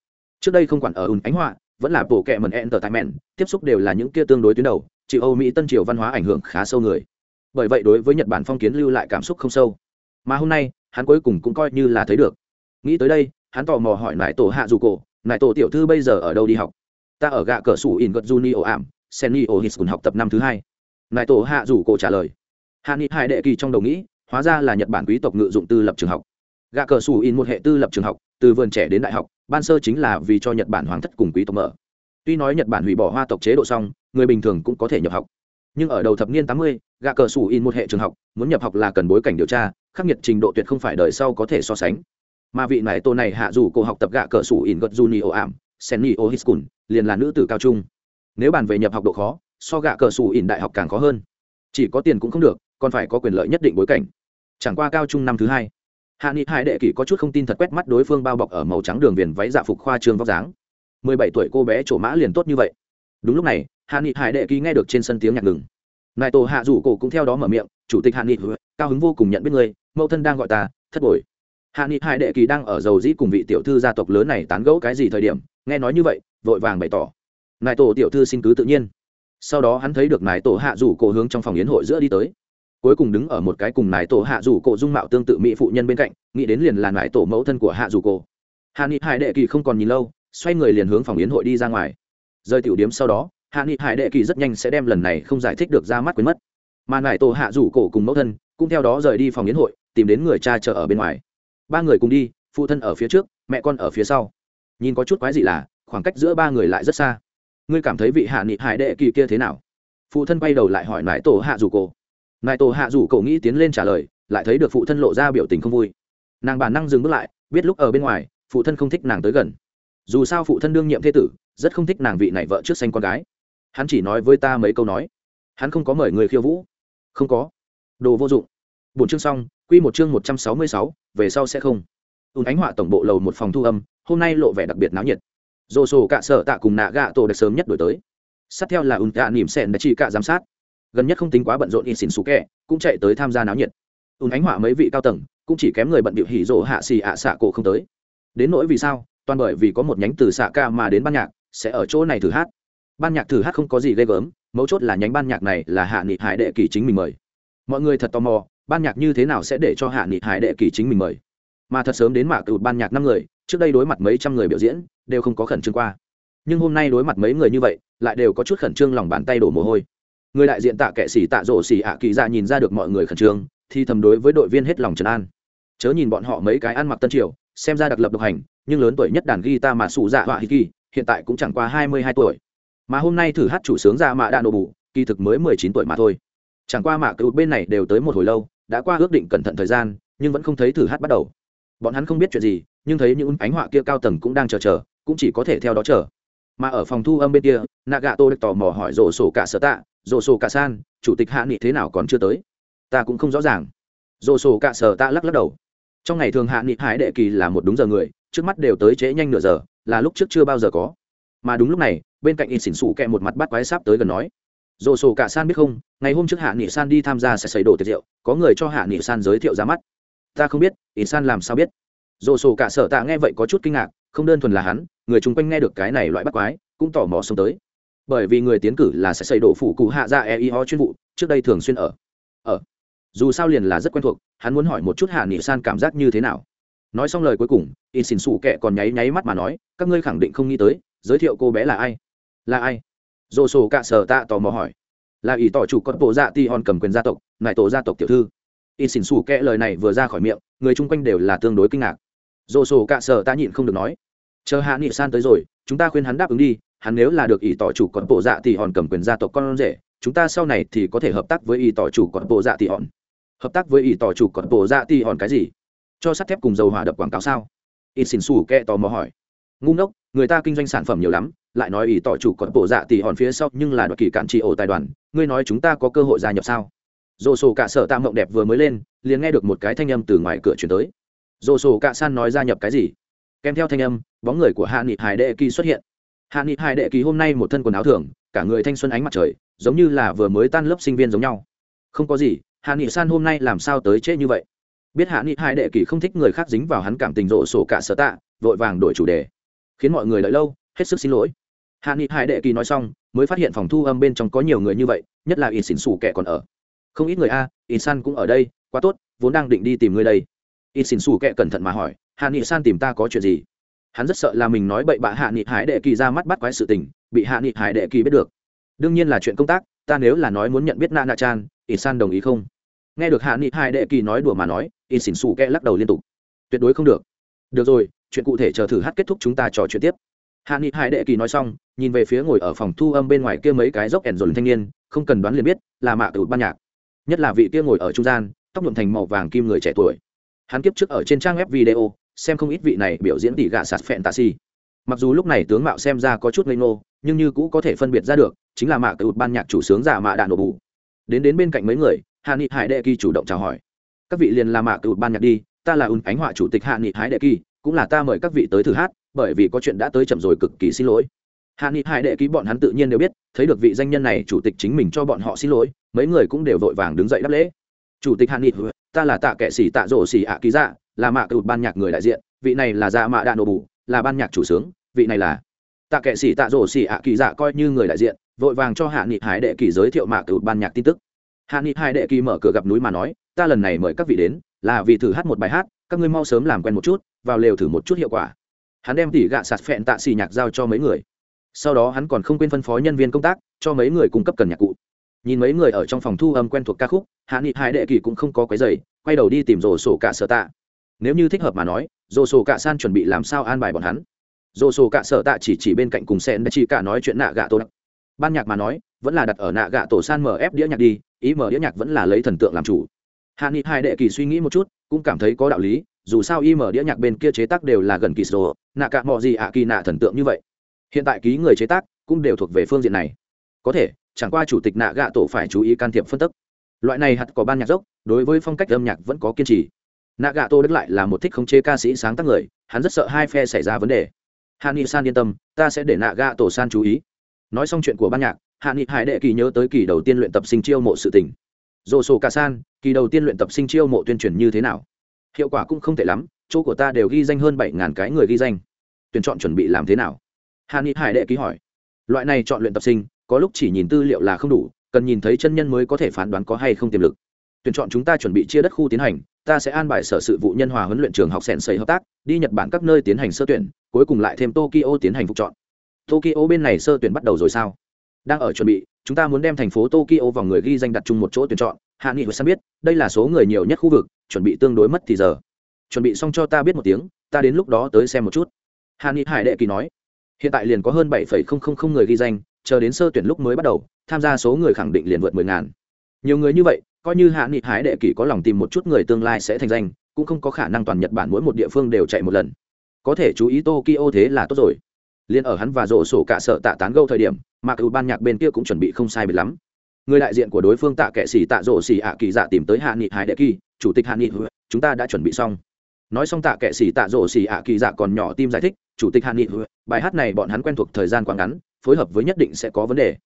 Trước đây không quản ở ùn ánh họa, vẫn là bộ kệ mần entertainment tiếp xúc đều là những kia tương đối tuyến đầu, chịu âu mỹ tân triều văn hóa ảnh hưởng khá sâu người. Bởi vậy đối với nhật bản phong kiến lưu lại cảm xúc không sâu. Mà hôm nay, hắn cuối cùng cũng coi như là thấy được. Nghĩ tới đây, hắn tò mò hỏi nại tổ hạ dù cổ nại tổ tiểu thư bây giờ ở đâu đi học? Ta ở gạ cờ sủ in gật juni ổ ảm senni ổ hít học tập năm thứ hai. Nại tổ hạ dù cổ trả lời hạ nghị hai đệ kỳ trong đầu nghĩ, hóa ra là nhật bản quý tộc ngự dụng tư lập trường học. Gạ cờ xù in một hệ tư lập trường học, từ vườn trẻ đến đại học, ban sơ chính là vì cho nhật bản hoàng thất cùng quý tộc mở. Tuy nói nhật bản hủy bỏ hoa tộc chế độ xong, người bình thường cũng có thể nhập học. Nhưng ở đầu thập niên tám mươi, gạ cờ xù in một hệ trường học, muốn nhập học là cần bối cảnh điều tra, khắc nghiệt trình độ tuyệt không phải đời sau có thể so sánh. Mà vị này tô này hạ dù cô học tập gạ cờ xù in gật juni ô ảm senni ô hiskun liền là nữ tử cao trung. Nếu bàn về nhập học độ khó, so gạ cờ xù in đại học càng khó hơn. Chỉ có tiền cũng không được còn phải có quyền lợi nhất định bối cảnh. Chẳng qua cao trung năm thứ hai, hạ nghị hải đệ kỷ có chút không tin thật quét mắt đối phương bao bọc ở màu trắng đường viền váy dạ phục khoa trương vóc dáng. Mười bảy tuổi cô bé trổ mã liền tốt như vậy. Đúng lúc này, hạ nghị hải đệ ký nghe được trên sân tiếng nhạc ngừng. Nại tổ hạ rủ cổ cũng theo đó mở miệng, chủ tịch hạ nghị, cao hứng vô cùng nhận biết người mẫu thân đang gọi ta, thất bội. Hạ nghị hải đệ kỳ đang ở dầu dĩ cùng vị tiểu thư gia tộc lớn này tán gẫu cái gì thời điểm, nghe nói như vậy, vội vàng bày tỏ. Nại tổ tiểu thư xin cứ tự nhiên. Sau đó hắn thấy được nại tổ hạ rủ cổ hướng trong phòng yến hội giữa đi tới cuối cùng đứng ở một cái cùng nải tổ hạ rủ cổ dung mạo tương tự mỹ phụ nhân bên cạnh, nghĩ đến liền là nải tổ mẫu thân của hạ rủ cổ. Hạ nghị hải đệ kỳ không còn nhìn lâu, xoay người liền hướng phòng yến hội đi ra ngoài. Rời tiểu điếm sau đó, hạ nghị hải đệ kỳ rất nhanh sẽ đem lần này không giải thích được ra mắt quên mất. Mà nải tổ hạ rủ cổ cùng mẫu thân cũng theo đó rời đi phòng yến hội, tìm đến người cha chờ ở bên ngoài. Ba người cùng đi, phụ thân ở phía trước, mẹ con ở phía sau. Nhìn có chút quái gì là, khoảng cách giữa ba người lại rất xa. Ngươi cảm thấy vị hạ nghị hải đệ kỳ kia thế nào? Phụ thân bay đầu lại hỏi nải tổ hạ rủ cổ nại tổ hạ rủ cậu nghĩ tiến lên trả lời, lại thấy được phụ thân lộ ra biểu tình không vui. Nàng bản năng dừng bước lại, biết lúc ở bên ngoài, phụ thân không thích nàng tới gần. Dù sao phụ thân đương nhiệm thế tử, rất không thích nàng vị này vợ trước xanh con gái. Hắn chỉ nói với ta mấy câu nói. Hắn không có mời người khiêu vũ. Không có. Đồ vô dụng. Bốn chương xong, quy một chương một trăm sáu mươi sáu, về sau sẽ không. Ùn ánh họa tổng bộ lầu một phòng thu âm, hôm nay lộ vẻ đặc biệt náo nhiệt. Dồ sổ cạ sở tạ cùng nạ gạ tổ được sớm nhất đổi tới. Sát theo là ùn cạ nỉm sẹn đã chỉ cạ giám sát gần nhất không tính quá bận rộn in xỉn xú kẹ, cũng chạy tới tham gia náo nhiệt. Ùn ánh họa mấy vị cao tầng, cũng chỉ kém người bận bịu hỉ rộ hạ xì ạ xạ cổ không tới. Đến nỗi vì sao, toàn bởi vì có một nhánh từ xạ ca mà đến ban nhạc, sẽ ở chỗ này thử hát. Ban nhạc thử hát không có gì ghê gớm, mấu chốt là nhánh ban nhạc này là hạ nghị hải đệ kỳ chính mình mời. Mọi người thật tò mò, ban nhạc như thế nào sẽ để cho hạ nghị hải đệ kỳ chính mình mời? Mà thật sớm đến mạc cựu ban nhạc năm người, trước đây đối mặt mấy trăm người biểu diễn, đều không có khẩn trương qua. Nhưng hôm nay đối mặt mấy người như vậy, lại đều có chút khẩn trương lòng bàn tay đổ mồ hôi người đại diện tạ kệ sĩ tạ rổ xỉ ạ kỳ ra nhìn ra được mọi người khẩn trương, thì thầm đối với đội viên hết lòng trấn an. Chớ nhìn bọn họ mấy cái ăn mặc tân triều, xem ra đặc lập độc hành, nhưng lớn tuổi nhất đàn guitar mà sủ dạ họa Hi kỳ, hiện tại cũng chẳng qua hai mươi hai tuổi. Mà hôm nay thử hát chủ sướng ra mạ đạn nổ bù, kỳ thực mới mười chín tuổi mà thôi. Chẳng qua mạ cựu bên này đều tới một hồi lâu, đã qua ước định cẩn thận thời gian, nhưng vẫn không thấy thử hát bắt đầu. Bọn hắn không biết chuyện gì, nhưng thấy những ánh họa kia cao tầng cũng đang chờ chờ, cũng chỉ có thể theo đó chờ mà ở phòng thu âm bên kia, nagato được tò mò hỏi rổ sổ cả sở tạ rổ sổ cả san chủ tịch hạ nghị thế nào còn chưa tới? Ta cũng không rõ ràng. Rổ sổ cả sở tạ lắc lắc đầu. Trong ngày thường hạ nghị hải đệ kỳ là một đúng giờ người, trước mắt đều tới trễ nhanh nửa giờ, là lúc trước chưa bao giờ có. Mà đúng lúc này, bên cạnh in xỉn xủ kẹ một mặt bắt quái sáp tới gần nói rổ sổ cả san biết không, ngày hôm trước hạ nghị san đi tham gia sẽ xấy đổ tiệc rượu, có người cho hạ nghị san giới thiệu ra mắt. Ta không biết in san làm sao biết? Rổ sổ cả sở tạ nghe vậy có chút kinh ngạc không đơn thuần là hắn, người chung quanh nghe được cái này loại bắt quái, cũng tò mò xông tới. Bởi vì người tiến cử là sẽ xây đổ phủ cụ hạ ra e i ho chuyên vụ, trước đây thường xuyên ở. Ở. Dù sao liền là rất quen thuộc, hắn muốn hỏi một chút hạ nghị san cảm giác như thế nào. Nói xong lời cuối cùng, in xỉn xù kệ còn nháy nháy mắt mà nói, các ngươi khẳng định không nghĩ tới, giới thiệu cô bé là ai? Là ai? Dồ sổ cạ sở tạ tò mò hỏi. Là ý tỏ chủ con bộ dạ ti hòn cầm quyền gia tộc nại tổ gia tộc tiểu thư. In xỉn xù kệ lời này vừa ra khỏi miệng, người chung quanh đều là tương đối kinh ngạc. Dồ sổ cạ sở tạ nhịn không được nói chờ hạ nghị san tới rồi, chúng ta khuyên hắn đáp ứng đi, hắn nếu là được ỷ tỏ chủ còn bộ dạ thì hòn cầm quyền gia tộc con rể, chúng ta sau này thì có thể hợp tác với ỷ tỏ chủ còn bộ dạ thì hòn. Hợp tác với ỷ tỏ chủ còn bộ dạ thì hòn cái gì? Cho sắt thép cùng dầu hỏa đập quảng cáo sao? Ỷ xin xù kẹ tò mò hỏi. Ngu ngốc, người ta kinh doanh sản phẩm nhiều lắm, lại nói ỷ tỏ chủ còn bộ dạ thì hòn phía sau nhưng là đoạt kỳ cạn trị ổ tài đoàn, ngươi nói chúng ta có cơ hội gia nhập sao? Dồ sổ cả sở tạ mộng đẹp vừa mới lên, liền nghe được một cái thanh âm từ ngoài cửa chuyển tới. Dồ sổ cả san nói gia nhập cái gì? Kèm theo thanh âm bóng người của hạ nghị hải đệ kỳ xuất hiện. Hạ nghị hải đệ kỳ hôm nay một thân quần áo thường, cả người thanh xuân ánh mặt trời, giống như là vừa mới tan lớp sinh viên giống nhau. Không có gì, hạ nghị san hôm nay làm sao tới trễ như vậy? Biết hạ nghị Hải đệ kỳ không thích người khác dính vào hắn cảm tình rộ sổ cả sở tạ, vội vàng đổi chủ đề. Khiến mọi người đợi lâu, hết sức xin lỗi. Hạ nghị Hải đệ kỳ nói xong, mới phát hiện phòng thu âm bên trong có nhiều người như vậy, nhất là in xỉn xù kẻ còn ở. Không ít người, a in san cũng ở đây, quá tốt, vốn đang định đi tìm ngươi đây. In xỉn xù kẻ cẩn thận mà hỏi, hạ nghị san tìm ta có chuyện gì? Hắn rất sợ là mình nói bậy bạ hạ nghị hải đệ kỳ ra mắt bắt quái sự tình, bị hạ nghị hải đệ kỳ biết được. Đương nhiên là chuyện công tác, ta nếu là nói muốn nhận biết na na chan ít san đồng ý không? Nghe được hạ nghị hải đệ kỳ nói đùa mà nói ít xỉn xù kẽ lắc đầu liên tục. Tuyệt đối không được. Được rồi, chuyện cụ thể chờ thử hát kết thúc chúng ta trò chuyện tiếp. Hạ nghị hải đệ kỳ nói xong, nhìn về phía ngồi ở phòng thu âm bên ngoài kia mấy cái dốc ẻn dồn thanh niên, không cần đoán liền biết, là mạ tử ban nhạc. Nhất là vị kia ngồi ở trung gian, tóc nhuộm thành màu vàng kim người trẻ tuổi. Hắn kiếp trước ở trên trang web video xem không ít vị này biểu diễn tỉ gạ sạt phẹn tạ xì. Mặc dù lúc này tướng mạo xem ra có chút ngây ngô, nhưng như cũ có thể phân biệt ra được, chính là mạ cựu ban nhạc chủ sướng giả mạ đạn nổ bù. Đến đến bên cạnh mấy người, hạ nghị hải đệ kỳ chủ động chào hỏi. Các vị liền là mạ cựu ban nhạc đi, ta là ùn ánh họa chủ tịch hạ nghị hải đệ kỳ, cũng là ta mời các vị tới thử hát, bởi vì có chuyện đã tới chậm rồi cực kỳ xin lỗi. Hạ nghị hải đệ ký bọn hắn tự nhiên đều biết, thấy được vị danh nhân này chủ tịch chính mình cho bọn họ xin lỗi, mấy người cũng đều vội vàng đứng dậy đáp lễ. Chủ tịch hạ nghị, ta là tạ kệ sĩ tạ rổ xỉ ạ ký dạ là mạ cựu ban nhạc người đại diện, vị này là dạ mạ đạn nổ bù, là ban nhạc chủ sướng, vị này là tạ kệ sĩ tạ rổ xỉ ạ kỳ dạ coi như người đại diện, vội vàng cho hạ nghị hải đệ kỳ giới thiệu mạ cựu ban nhạc tin tức. Hạ nghị hải đệ kỳ mở cửa gặp núi mà nói, ta lần này mời các vị đến, là vì thử hát một bài hát, các ngươi mau sớm làm quen một chút, vào lều thử một chút hiệu quả. Hắn đem tỉ gạ sạt phẹn tạ xì nhạc giao cho mấy người. Sau đó hắn còn không quên phân phó nhân viên công tác, cho mấy người cung cấp cần nhạc cụ. Nhìn mấy người ở trong phòng thu âm quen thuộc ca khúc, hạ nghị hải đệ kỳ cũng không có quấy giày quay đầu đi tìm rổ sổ cả sở tạ nếu như thích hợp mà nói dồ sổ cả san chuẩn bị làm sao an bài bọn hắn? Dồ sổ cả sở tạ chỉ chỉ bên cạnh cùng sen đã chỉ cả nói chuyện nạ gạ tổ ban nhạc mà nói, vẫn là đặt ở nạ gạ tổ san mở ép đĩa nhạc đi, ý mở đĩa nhạc vẫn là lấy thần tượng làm chủ. Hạ nghị hai đệ kỳ suy nghĩ một chút, cũng cảm thấy có đạo lý, dù sao y mở đĩa nhạc bên kia chế tác đều là gần kỳ sổ nạ cả mọi gì ạ kỳ nạ thần tượng như vậy. Hiện tại ký người chế tác cũng đều thuộc về phương diện này. Có thể, chẳng qua chủ tịch nạ gạ tổ phải chú ý can thiệp phân tích loại này hạt có ban nhạc dốc, đối với phong cách âm nhạc vẫn có kiên trì nạ gạ tô đức lại là một thích khống chế ca sĩ sáng tác người, hắn rất sợ hai phe xảy ra vấn đề. Hạ nghị san yên tâm, ta sẽ để nạ gạ tổ san chú ý. Nói xong chuyện của ban nhạc hạ nghị hải đệ kỳ nhớ tới kỳ đầu tiên luyện tập sinh chiêu mộ sự tình. Dồ sổ cả san kỳ đầu tiên luyện tập sinh chiêu mộ tuyên truyền như thế nào? Hiệu quả cũng không tệ lắm, chỗ của ta đều ghi danh hơn bảy ngàn cái người ghi danh. Tuyển chọn chuẩn bị làm thế nào? Hạ nghị hải đệ ký hỏi. Loại này chọn luyện tập sinh, có lúc chỉ nhìn tư liệu là không đủ, cần nhìn thấy chân nhân mới có thể phán đoán có hay không tiềm lực tuyển chọn chúng ta chuẩn bị chia đất khu tiến hành, ta sẽ an bài sở sự vụ nhân hòa huấn luyện trường học sèn xây hợp tác, đi nhật bản các nơi tiến hành sơ tuyển, cuối cùng lại thêm tokyo tiến hành phục chọn. Tokyo bên này sơ tuyển bắt đầu rồi sao? Đang ở chuẩn bị, chúng ta muốn đem thành phố tokyo vào người ghi danh đặt chung một chỗ tuyển chọn. Hạ nghị hồi san biết, đây là số người nhiều nhất khu vực, chuẩn bị tương đối mất thì giờ. Chuẩn bị xong cho ta biết một tiếng, ta đến lúc đó tới xem một chút. Hạ nghị hải đệ kỳ nói, hiện tại liền có hơn bảy người ghi danh, chờ đến sơ tuyển lúc mới bắt đầu, tham gia số người khẳng định liền vượt mười ngàn. Nhiều người như vậy coi như hạ nghị hải đệ kỳ có lòng tìm một chút người tương lai sẽ thành danh, cũng không có khả năng toàn nhật bản mỗi một địa phương đều chạy một lần. Có thể chú ý tokyo thế là tốt rồi. Liên ở hắn và rổ sổ cả sợ tạ tán gâu thời điểm mà cựu ban nhạc bên kia cũng chuẩn bị không sai biệt lắm. Người đại diện của đối phương tạ kệ xỉ tạ rổ xỉ ạ kỳ dạ tìm tới hạ nghị hải đệ kỳ chủ tịch hạ nghị chúng ta đã chuẩn bị xong. Nói xong tạ kệ xỉ tạ rổ xỉ ạ kỳ dạ còn nhỏ tim giải thích, chủ tịch hạ nghị bài hát này bọn hắn quen thuộc thời gian quá ngắn, phối hợp với nhất định sẽ có vấn đề.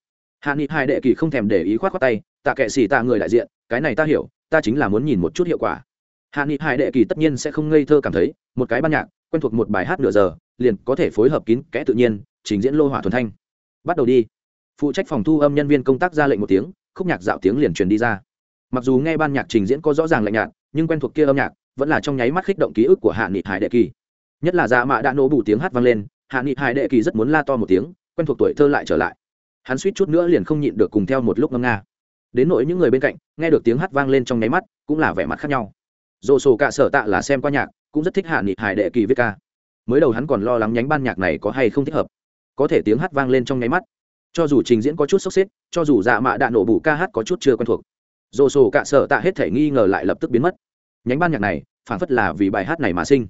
Hạ nghị hải đệ kỳ không thèm để ý khoát khoát tay tạ kệ xì tạ người đại diện, cái này ta hiểu, ta chính là muốn nhìn một chút hiệu quả. Hạ nghị hải đệ kỳ tất nhiên sẽ không ngây thơ cảm thấy, một cái ban nhạc, quen thuộc một bài hát nửa giờ, liền có thể phối hợp kín kẽ tự nhiên, trình diễn lô hỏa thuần thanh. Bắt đầu đi. Phụ trách phòng thu âm nhân viên công tác ra lệnh một tiếng, khúc nhạc dạo tiếng liền truyền đi ra. Mặc dù nghe ban nhạc trình diễn có rõ ràng lạnh nhạt, nhưng quen thuộc kia âm nhạc vẫn là trong nháy mắt kích động ký ức của hạ nghị hải đệ kỳ. Nhất là dạ mạ đã nổ bù tiếng hát vang lên, hạ nghị hải đệ kỳ rất muốn la to một tiếng, quen thuộc tuổi thơ lại trở lại. Hắn suýt chút nữa liền không nhịn được cùng theo một lúc ngâm nga đến nỗi những người bên cạnh nghe được tiếng hát vang lên trong nháy mắt cũng là vẻ mặt khác nhau. Dồ sổ cả sở tạ là xem qua nhạc cũng rất thích hạ nghị hải đệ kỳ viết ca. Mới đầu hắn còn lo lắng nhánh ban nhạc này có hay không thích hợp. Có thể tiếng hát vang lên trong nháy mắt. Cho dù trình diễn có chút sốc xếp cho dù dạ mạ đạn nổ bù ca hát có chút chưa quen thuộc dồ sổ cả sở tạ hết thể nghi ngờ lại lập tức biến mất. Nhánh ban nhạc này phản phất là vì bài hát này mà sinh.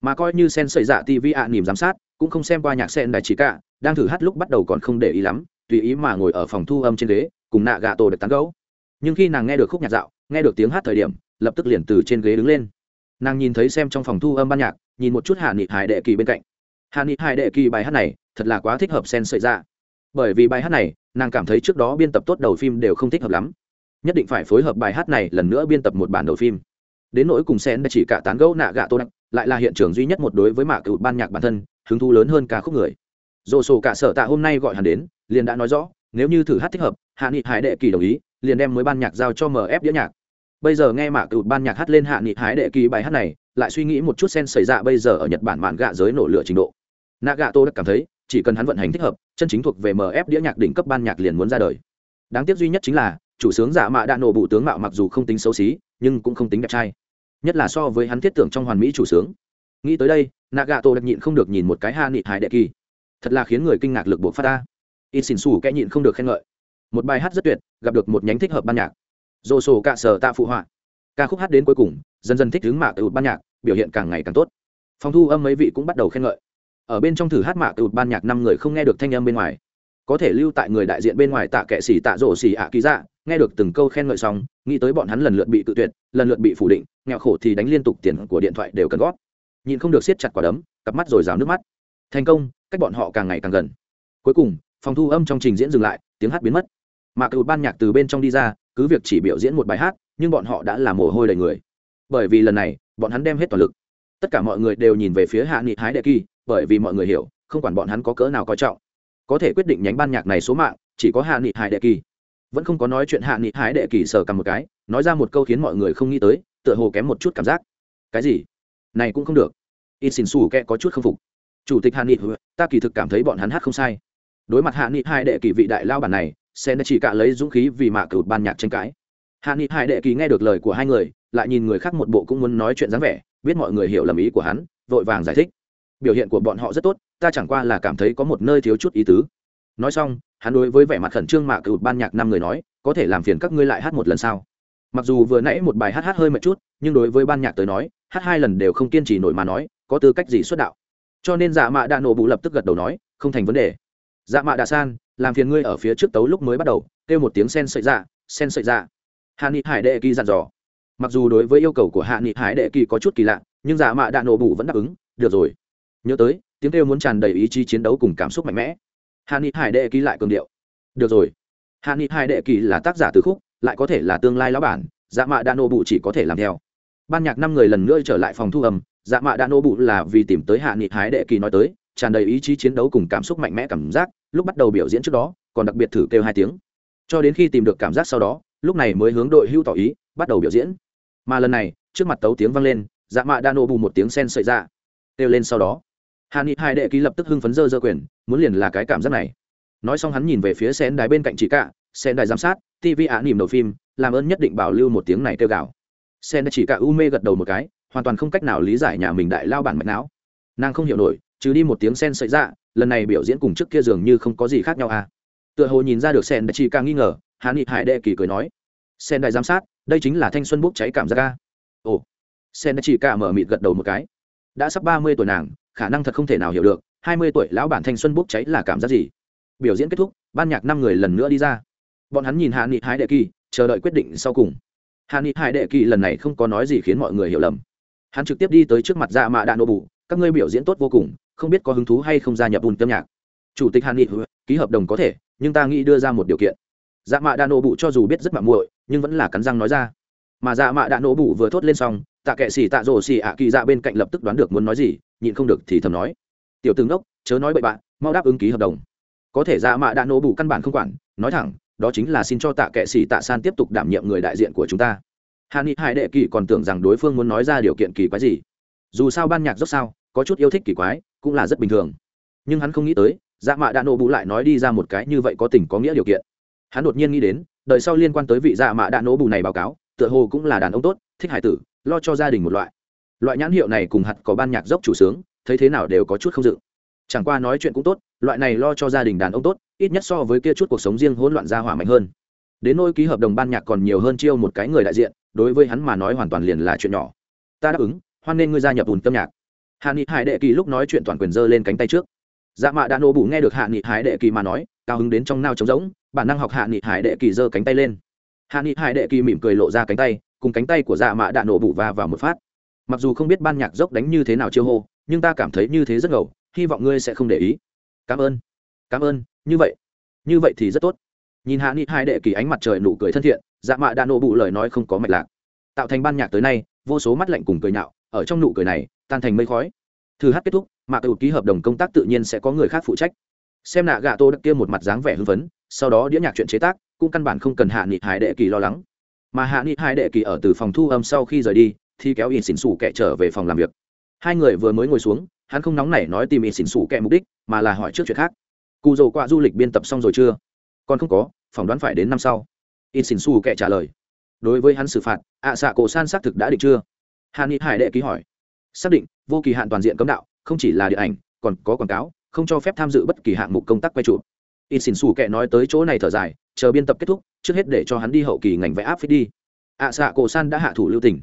Mà coi như sen sợi dạ tv ạ à, nỉm giám sát cũng không xem qua nhạc sen đài chỉ cả đang thử hát lúc bắt đầu còn không để ý lắm tùy ý mà ngồi ở phòng thu âm trên ghế cùng nạ gà tổ được tán gấu nhưng khi nàng nghe được khúc nhạc dạo, nghe được tiếng hát thời điểm, lập tức liền từ trên ghế đứng lên. Nàng nhìn thấy xem trong phòng thu âm ban nhạc, nhìn một chút hạ nghị hải đệ kỳ bên cạnh. Hạ nghị hải đệ kỳ bài hát này, thật là quá thích hợp sen sợi ra. bởi vì bài hát này, nàng cảm thấy trước đó biên tập tốt đầu phim đều không thích hợp lắm. Nhất định phải phối hợp bài hát này lần nữa biên tập một bản đầu phim. Đến nỗi cùng sen chỉ cả tán gẫu nạ gạ tô đắc lại là hiện trường duy nhất một đối với mạ cựu ban nhạc bản thân, hứng thú lớn hơn cả khúc người. Dồ sổ cả sở tạ hôm nay gọi hắn đến, liền đã nói rõ nếu như thử hát thích hợp, hạ nghị hải đệ kỳ đồng ý, liền đem mới ban nhạc giao cho mf đĩa nhạc. Bây giờ nghe mạc cựu ban nhạc hát lên hạ nghị hải đệ kỳ bài hát này, lại suy nghĩ một chút sen xảy ra bây giờ ở nhật bản mạn gạ giới nổ lửa trình độ. Nạ gạ tô đã cảm thấy, chỉ cần hắn vận hành thích hợp, chân chính thuộc về mf đĩa nhạc đỉnh cấp ban nhạc liền muốn ra đời. Đáng tiếc duy nhất chính là, chủ sướng giả mạ đã nổ bụ tướng mạo mặc dù không tính xấu xí, nhưng cũng không tính đẹp trai. Nhất là so với hắn thiết tưởng trong hoàn mỹ chủ sướng. Nghĩ tới đây nạ gạ tô đặc nhịn không được nhìn một cái hạ nghị hải đệ kỳ. Thật là khiến người kinh ngạc lực buộc phát ta ít xỉn xù kẽ nhịn không được khen ngợi. Một bài hát rất tuyệt, gặp được một nhánh thích hợp ban nhạc. Dồ sổ cạ sở tạ phụ họa. Ca khúc hát đến cuối cùng, dần dần thích hướng mạ tự ban nhạc, biểu hiện càng ngày càng tốt. Phòng thu âm mấy vị cũng bắt đầu khen ngợi. Ở bên trong thử hát mạ tự ban nhạc năm người không nghe được thanh âm bên ngoài. Có thể lưu tại người đại diện bên ngoài tạ kệ xỉ tạ rổ xỉ ạ ký dạ nghe được từng câu khen ngợi xong, nghĩ tới bọn hắn lần lượt bị tự tuyệt, lần lượt bị phủ định, nghèo khổ thì đánh liên tục tiền của điện thoại đều cần gót nhìn không được siết chặt quả đấm, cặp mắt rồi rào nước mắt. Thành công, cách bọn họ càng ngày càng gần. Cuối cùng phòng thu âm trong trình diễn dừng lại, tiếng hát biến mất. Mà cựu ban nhạc từ bên trong đi ra, cứ việc chỉ biểu diễn một bài hát, nhưng bọn họ đã là mồ hôi đầy người. Bởi vì lần này, bọn hắn đem hết toàn lực. Tất cả mọi người đều nhìn về phía hạ nghị hái đệ kỳ, bởi vì mọi người hiểu, không quản bọn hắn có cỡ nào coi trọng. Có thể quyết định nhánh ban nhạc này số mạng, chỉ có hạ nghị hải đệ kỳ. Vẫn không có nói chuyện hạ nghị hải đệ kỳ sờ cầm một cái, nói ra một câu khiến mọi người không nghĩ tới, tựa hồ kém một chút cảm giác. Cái gì? Này cũng không được. In xin xù kẹ có chút không phục. Chủ tịch hạ nghị ta kỳ thực cảm thấy bọn hắn hát không sai đối mặt hạ nghị hai đệ kỳ vị đại lao bản này sẽ chỉ cả lấy dũng khí vì mạ cửu ban nhạc tranh cãi. Hạ nghị hai đệ kỳ nghe được lời của hai người, lại nhìn người khác một bộ cũng muốn nói chuyện dáng vẻ, biết mọi người hiểu lầm ý của hắn, vội vàng giải thích. Biểu hiện của bọn họ rất tốt, ta chẳng qua là cảm thấy có một nơi thiếu chút ý tứ. Nói xong, hắn đối với vẻ mặt khẩn trương mạ cửu ban nhạc năm người nói, có thể làm phiền các ngươi lại hát một lần sau mặc dù vừa nãy một bài hát hát hơi mệt chút, nhưng đối với ban nhạc tới nói, hát hai lần đều không kiên trì nổi mà nói, có tư cách gì xuất đạo. Cho nên dạ mạ đạ nổ bụ lập tức gật đầu nói, không thành vấn đề dạ mạ đạ san, làm phiền ngươi ở phía trước tấu lúc mới bắt đầu, kêu một tiếng sen sợi dạ sen sợi dạ. Hạ nghị hải đệ kỳ dặn dò. Mặc dù đối với yêu cầu của hạ nghị hải đệ kỳ có chút kỳ lạ, nhưng dạ mạ đạ nổ bụ vẫn đáp ứng, được rồi. Nhớ tới, tiếng kêu muốn tràn đầy ý chí chiến đấu cùng cảm xúc mạnh mẽ. Hạ nghị hải đệ kỳ lại cường điệu. Được rồi. Hạ nghị hải đệ kỳ là tác giả từ khúc, lại có thể là tương lai lão bản dạ mạ đạ nổ bụ chỉ có thể làm theo. Ban nhạc năm người lần nữa trở lại phòng thu âm dạ mạ đạ nổ bụ là vì tìm tới hạ nghị hái đệ kỳ nói tới, tràn đầy ý chí chiến đấu cùng cảm xúc mạnh mẽ cảm giác lúc bắt đầu biểu diễn trước đó, còn đặc biệt thử kêu hai tiếng. Cho đến khi tìm được cảm giác sau đó, lúc này mới hướng đội hưu tỏ ý, bắt đầu biểu diễn. Mà lần này, trước mặt tấu tiếng vang lên dạ mạ đa nổ bù một tiếng sen sợi ra. Kêu lên sau đó. Hà ni hai đệ ký lập tức hưng phấn dơ dơ quyền, muốn liền là cái cảm giác này. Nói xong hắn nhìn về phía sen đài bên cạnh chị cả sen đài giám sát tv ạ nỉm đầu phim, làm ơn nhất định bảo lưu một tiếng này kêu gào. Sen chỉ cả u mê gật đầu một cái, hoàn toàn không cách nào lý giải nhà mình đại lao bản mạch não. Nàng không hiểu nổi, trừ đi một tiếng sen sợi ra lần này biểu diễn cùng trước kia dường như không có gì khác nhau à. Tựa hồ nhìn ra được sen chỉ càng nghi ngờ hạ nghị hải đệ kỳ cười nói. Sen đại giám sát, đây chính là thanh xuân bốc cháy cảm giác ca ồ. Sen chỉ cả mở mịt gật đầu một cái. Đã sắp ba mươi tuổi nàng, khả năng thật không thể nào hiểu được, hai mươi tuổi lão bản thanh xuân bốc cháy là cảm giác gì? Biểu diễn kết thúc, ban nhạc năm người lần nữa đi ra. Bọn hắn nhìn hạ nghị hải đệ kỳ, chờ đợi quyết định sau cùng. Hạ nghị hải đệ kỳ lần này không có nói gì khiến mọi người hiểu lầm. Hắn trực tiếp đi tới trước mặt dạ mạ đạn nô bù, các ngươi biểu diễn tốt vô cùng không biết có hứng thú hay không gia nhập bùn tâm nhạc. Chủ tịch Hàn nghị, ký hợp đồng có thể, nhưng ta nghĩ đưa ra một điều kiện. Dạ mạ đạn nô Bụ cho dù biết rất mạng muội, nhưng vẫn là cắn răng nói ra. Mà dạ mạ đạn nô Bụ vừa thốt lên xong, tạ kệ xỉ tạ rổ xỉ ạ kỳ dạ bên cạnh lập tức đoán được muốn nói gì, nhịn không được thì thầm nói, tiểu tướng đốc chớ nói bậy bạn, mau đáp ứng ký hợp đồng. Có thể dạ mạ đạn nô Bụ căn bản không quản, nói thẳng, đó chính là xin cho tạ kệ sĩ tạ san tiếp tục đảm nhiệm người đại diện của chúng ta. Hàn ni hải đệ kỳ còn tưởng rằng đối phương muốn nói ra điều kiện kỳ quái gì. Dù sao ban nhạc dốc sao, có chút yêu thích kỳ quái cũng là rất bình thường. Nhưng hắn không nghĩ tới dạ mạ đạ nổ bụ lại nói đi ra một cái như vậy có tình có nghĩa điều kiện. Hắn đột nhiên nghĩ đến đợi sau liên quan tới vị dạ mạ đạ nổ bù này báo cáo, tựa hồ cũng là đàn ông tốt, thích hải tử, lo cho gia đình một loại. Loại nhãn hiệu này cùng hạt có ban nhạc dốc chủ sướng, thấy thế nào đều có chút không dự. Chẳng qua nói chuyện cũng tốt, loại này lo cho gia đình đàn ông tốt, ít nhất so với kia chút cuộc sống riêng hỗn loạn gia hỏa mạnh hơn. Đến nỗi ký hợp đồng ban nhạc còn nhiều hơn chiêu một cái người đại diện, đối với hắn mà nói hoàn toàn liền là chuyện nhỏ. Ta đáp ứng, hoan nên ngươi gia nhập ùn tâm nhạc hạ nghị hải đệ kỳ lúc nói chuyện toàn quyền giơ lên cánh tay trước. Dạ mạ đã nổ bù nghe được hạ nghị hải đệ kỳ mà nói, cao hứng đến trong nao trống rỗng, bản năng học hạ nghị hải đệ kỳ giơ cánh tay lên. Hạ nghị hải đệ kỳ mỉm cười lộ ra cánh tay, cùng cánh tay của dạ mạ đã nổ bù va vào một phát. Mặc dù không biết ban nhạc dốc đánh như thế nào chiêu hô, nhưng ta cảm thấy như thế rất ngầu, hy vọng ngươi sẽ không để ý. Cảm ơn cảm ơn, như vậy như vậy thì rất tốt. Nhìn hạ nghị hai đệ kỳ ánh mặt trời nụ cười thân thiện dạ mạ đã nổ bụ lời nói không có mạch lạc. Tạo thành ban nhạc tới nay, vô số mắt lạnh cùng cười nhạo, ở trong nụ cười này tan thành mây khói. Thư hát kết thúc mà cựu ký hợp đồng công tác tự nhiên sẽ có người khác phụ trách. Xem nạ gạ tô đất kia một mặt dáng vẻ hưng phấn, sau đó đĩa nhạc chuyện chế tác, cũng căn bản không cần hạ nghị hải đệ kỳ lo lắng. Mà hạ nghị hải đệ kỳ ở từ phòng thu âm sau khi rời đi, thì kéo in xỉn xù kẹ trở về phòng làm việc. Hai người vừa mới ngồi xuống, hắn không nóng nảy nói tìm in xỉn xù kẹ mục đích, mà là hỏi trước chuyện khác. Cụ dầu qua du lịch biên tập xong rồi chưa? Còn không có, phỏng đoán phải đến năm sau. In xỉn xù kẹ trả lời. Đối với hắn xử phạt, ạ xạ cổ san xác thực đã định chưa? Hạ nghị hải đệ ký hỏi xác định, vô kỳ hạn toàn diện cấm đạo, không chỉ là điện ảnh, còn có quảng cáo, không cho phép tham dự bất kỳ hạng mục công tác quay trụ in xỉn xù kệ nói tới chỗ này thở dài, chờ biên tập kết thúc, trước hết để cho hắn đi hậu kỳ ngành vẽ áp phích đi. Ạ xạ cổ san đã hạ thủ lưu tình.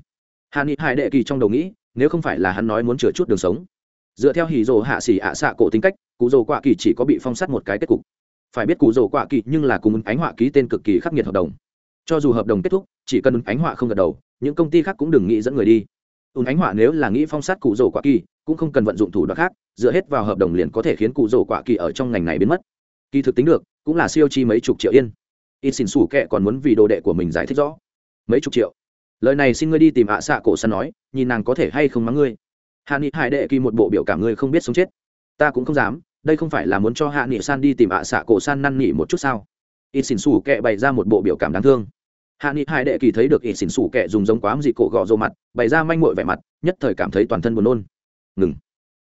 Hạ nghị hải đệ kỳ trong đầu nghĩ, nếu không phải là hắn nói muốn chừa chút đường sống. Dựa theo hì rồ hạ xỉ ạ xạ cổ tính cách, cụ rồ quạ kỳ chỉ có bị phong sát một cái kết cục. Phải biết cụ rồ quạ kỳ nhưng là cùng ánh họa ký tên cực kỳ khắc nghiệt hợp đồng. Cho dù hợp đồng kết thúc, chỉ cần ánh họa không gật đầu, những công ty khác cũng đừng nghĩ dẫn người đi ùn ánh họa nếu là nghĩ phong sát cụ rồ quả kỳ, cũng không cần vận dụng thủ đoạn khác, dựa hết vào hợp đồng liền có thể khiến cụ rồ quả kỳ ở trong ngành này biến mất. Kỳ thực tính được, cũng là siêu chi mấy chục triệu yên. In xin xù kệ còn muốn vì đồ đệ của mình giải thích rõ. Mấy chục triệu. Lời này xin ngươi đi tìm ạ xạ cổ săn nói, nhìn nàng có thể hay không mắng ngươi. Hạ nghị hải đệ kỳ một bộ biểu cảm ngươi không biết sống chết. Ta cũng không dám, đây không phải là muốn cho hạ nghị san đi tìm ạ xạ cổ san năn nỉ một chút sao? Ít xin xù kệ bày ra một bộ biểu cảm đáng thương hạ nghị hải đệ kỳ thấy được ít xỉn xủ kệ dùng giống quá dị cổ gò rô mặt, bày ra manh mội vẻ mặt, nhất thời cảm thấy toàn thân buồn nôn. Ngừng.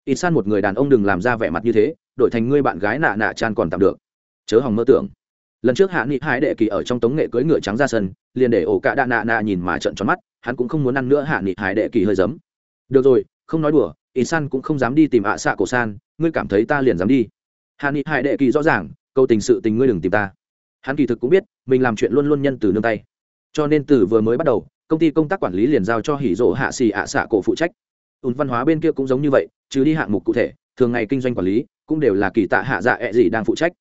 Ít san một người đàn ông đừng làm ra vẻ mặt như thế, đổi thành ngươi bạn gái nạ nạ chan còn tạm được. Chớ hòng mơ tưởng. Lần trước hạ nghị hải đệ kỳ ở trong tống nghệ cưỡi ngựa trắng ra sân, liền để ổ cạ đạ nạ nạ nhìn mà trận tròn mắt, hắn cũng không muốn ăn nữa hạ nghị hải đệ kỳ hơi giấm. Được rồi, không nói đùa ít san cũng không dám đi tìm ạ à xạ cổ san, ngươi cảm thấy ta liền dám đi. Hạ nghị hải đệ kỳ rõ ràng, câu tình sự tình ngươi đừng tìm ta. Hắn kỳ thực cũng biết, mình làm chuyện luôn luôn nhân từ nương tay cho nên từ vừa mới bắt đầu, công ty công tác quản lý liền giao cho hỉ rộ hạ xì ạ xạ cổ phụ trách. Ùn văn hóa bên kia cũng giống như vậy chứ đi hạng mục cụ thể, thường ngày kinh doanh quản lý, cũng đều là kỳ tạ hạ dạ ẹ、e、gì đang phụ trách.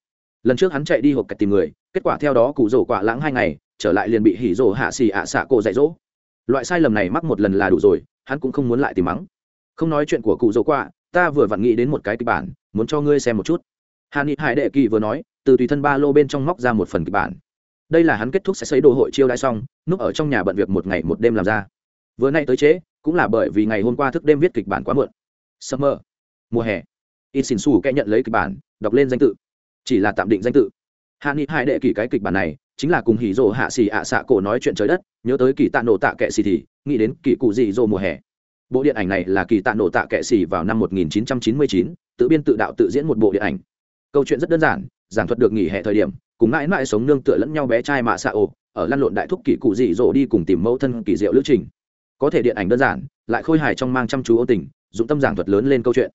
Lần trước hắn chạy đi hộp cạch tìm người, kết quả theo đó cụ rổ quả lãng hai ngày, trở lại liền bị hỉ rổ hạ xì ạ xạ cổ dạy dỗ. Loại sai lầm này mắc một lần là đủ rồi, hắn cũng không muốn lại tìm mắng. Không nói chuyện của cụ rổ quả, ta vừa vặn nghĩ đến một cái kịch bản, muốn cho ngươi xem một chút. Hà ni hải đệ kỳ vừa nói, từ tùy thân ba lô bên trong móc ra một phần kịch bản đây là hắn kết thúc sẽ xấy đồ hội chiêu đãi xong núp ở trong nhà bận việc một ngày một đêm làm ra. Vừa nay tới chế cũng là bởi vì ngày hôm qua thức đêm viết kịch bản quá muộn. Summer mùa hè. In xin xù kẽ nhận lấy kịch bản đọc lên danh tự. Chỉ là tạm định danh tự. Hạ nghị hai đệ kỷ cái kịch bản này chính là cùng hỉ rồ hạ xì ạ xạ cổ nói chuyện trời đất nhớ tới kỳ tạ nổ tạ kệ xì thì nghĩ đến kỳ cụ dị rồ mùa hè. Bộ điện ảnh này là kỳ tạ nổ tạ kệ xì vào năm 1999, tự biên tự đạo tự diễn một bộ điện ảnh. Câu chuyện rất đơn giản giảng thuật được nghỉ hè thời điểm cùng mãi mãi sống nương tựa lẫn nhau bé trai mạ xạ ổ, ở lăn lộn đại thúc kỳ cụ dị dỗ đi cùng tìm mẫu thân kỳ diệu lữ trình. Có thể điện ảnh đơn giản, lại khôi hài trong mang chăm chú ô tình, dụng tâm giảng thuật lớn lên câu chuyện.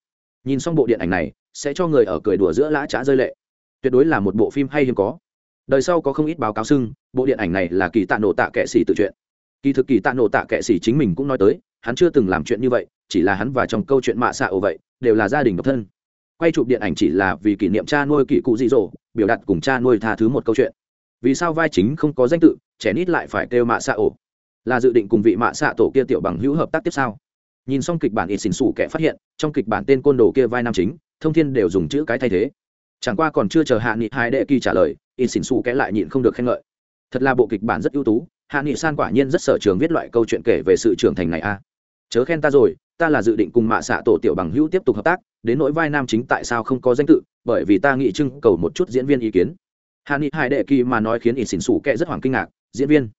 Nhìn xong bộ điện ảnh này, sẽ cho người ở cười đùa giữa lã trá rơi lệ. Tuyệt đối là một bộ phim hay hiếm có. Đời sau có không ít báo cáo xưng, bộ điện ảnh này là kỳ tạ nổ tạ kệ sĩ tự truyện. Kỳ thực kỳ tạ nổ tạ kệ sĩ chính mình cũng nói tới, hắn chưa từng làm chuyện như vậy, chỉ là hắn và trong câu chuyện mạ xạ ổ vậy, đều là gia đình độc thân quay chụp điện ảnh chỉ là vì kỷ niệm cha nuôi kỳ cụ dị dỗ, biểu đạt cùng cha nuôi tha thứ một câu chuyện. Vì sao vai chính không có danh tự, trẻ nít lại phải kêu mạ xạ ổ? Là dự định cùng vị mạ xạ tổ kia tiểu bằng hữu hợp tác tiếp sau. Nhìn xong kịch bản ít xỉn xủ kẻ phát hiện, trong kịch bản tên côn đồ kia vai nam chính, thông thiên đều dùng chữ cái thay thế. Chẳng qua còn chưa chờ hạ nghị hai đệ kỳ trả lời ít xỉn xủ kẻ lại nhịn không được khen ngợi. Thật là bộ kịch bản rất ưu tú, hạ nghị san quả nhiên rất sở trường viết loại câu chuyện kể về sự trưởng thành này a. Chớ khen ta rồi ta là dự định cùng mạ xạ tổ tiểu bằng hữu tiếp tục hợp tác, đến nỗi vai nam chính tại sao không có danh tự, bởi vì ta nghĩ trưng cầu một chút diễn viên ý kiến. Hà nghị hải đệ kỳ mà nói khiến ít xỉn xủ kệ rất hoảng kinh ngạc, diễn viên.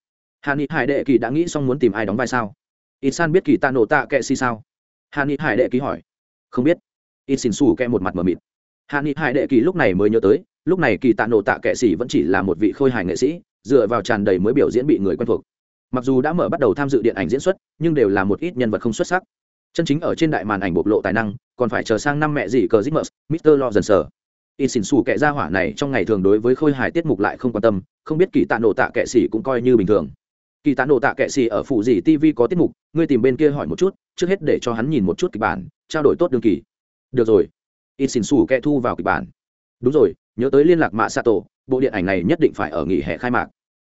Hà nghị hải đệ kỳ đã nghĩ xong muốn tìm ai đóng vai sao? Ít san biết kỳ tạ nổ tạ kệ si sao? Hà nghị hải đệ kỳ hỏi. Không biết. Ít xỉn xủ kệ một mặt mờ mịt. Hạ nghị hải đệ kỳ lúc này mới nhớ tới, lúc này kỳ tạ nổ tạ kệ xỉ vẫn chỉ là một vị khôi hài nghệ sĩ, dựa vào tràn đầy mới biểu diễn bị người quen thuộc. Mặc dù đã mở bắt đầu tham dự điện ảnh diễn xuất, nhưng đều là một ít nhân vật không xuất sắc chân chính ở trên đại màn ảnh bộc lộ tài năng, còn phải chờ sang năm mẹ gì cờ zimmer mister lo dần sờ. Y xỉn xù kệ ra hỏa này trong ngày thường đối với khôi hài tiết mục lại không quan tâm, không biết kỳ tạ nổ tạ kệ xỉ cũng coi như bình thường. Kỳ tạ nổ tạ kệ xỉ ở phụ gì tv có tiết mục, ngươi tìm bên kia hỏi một chút, trước hết để cho hắn nhìn một chút kịch bản, trao đổi tốt đương kỳ. Được rồi. Y xỉn xù kệ thu vào kịch bản. Đúng rồi, nhớ tới liên lạc mạ sato bộ điện ảnh này nhất định phải ở nghỉ hè khai mạc.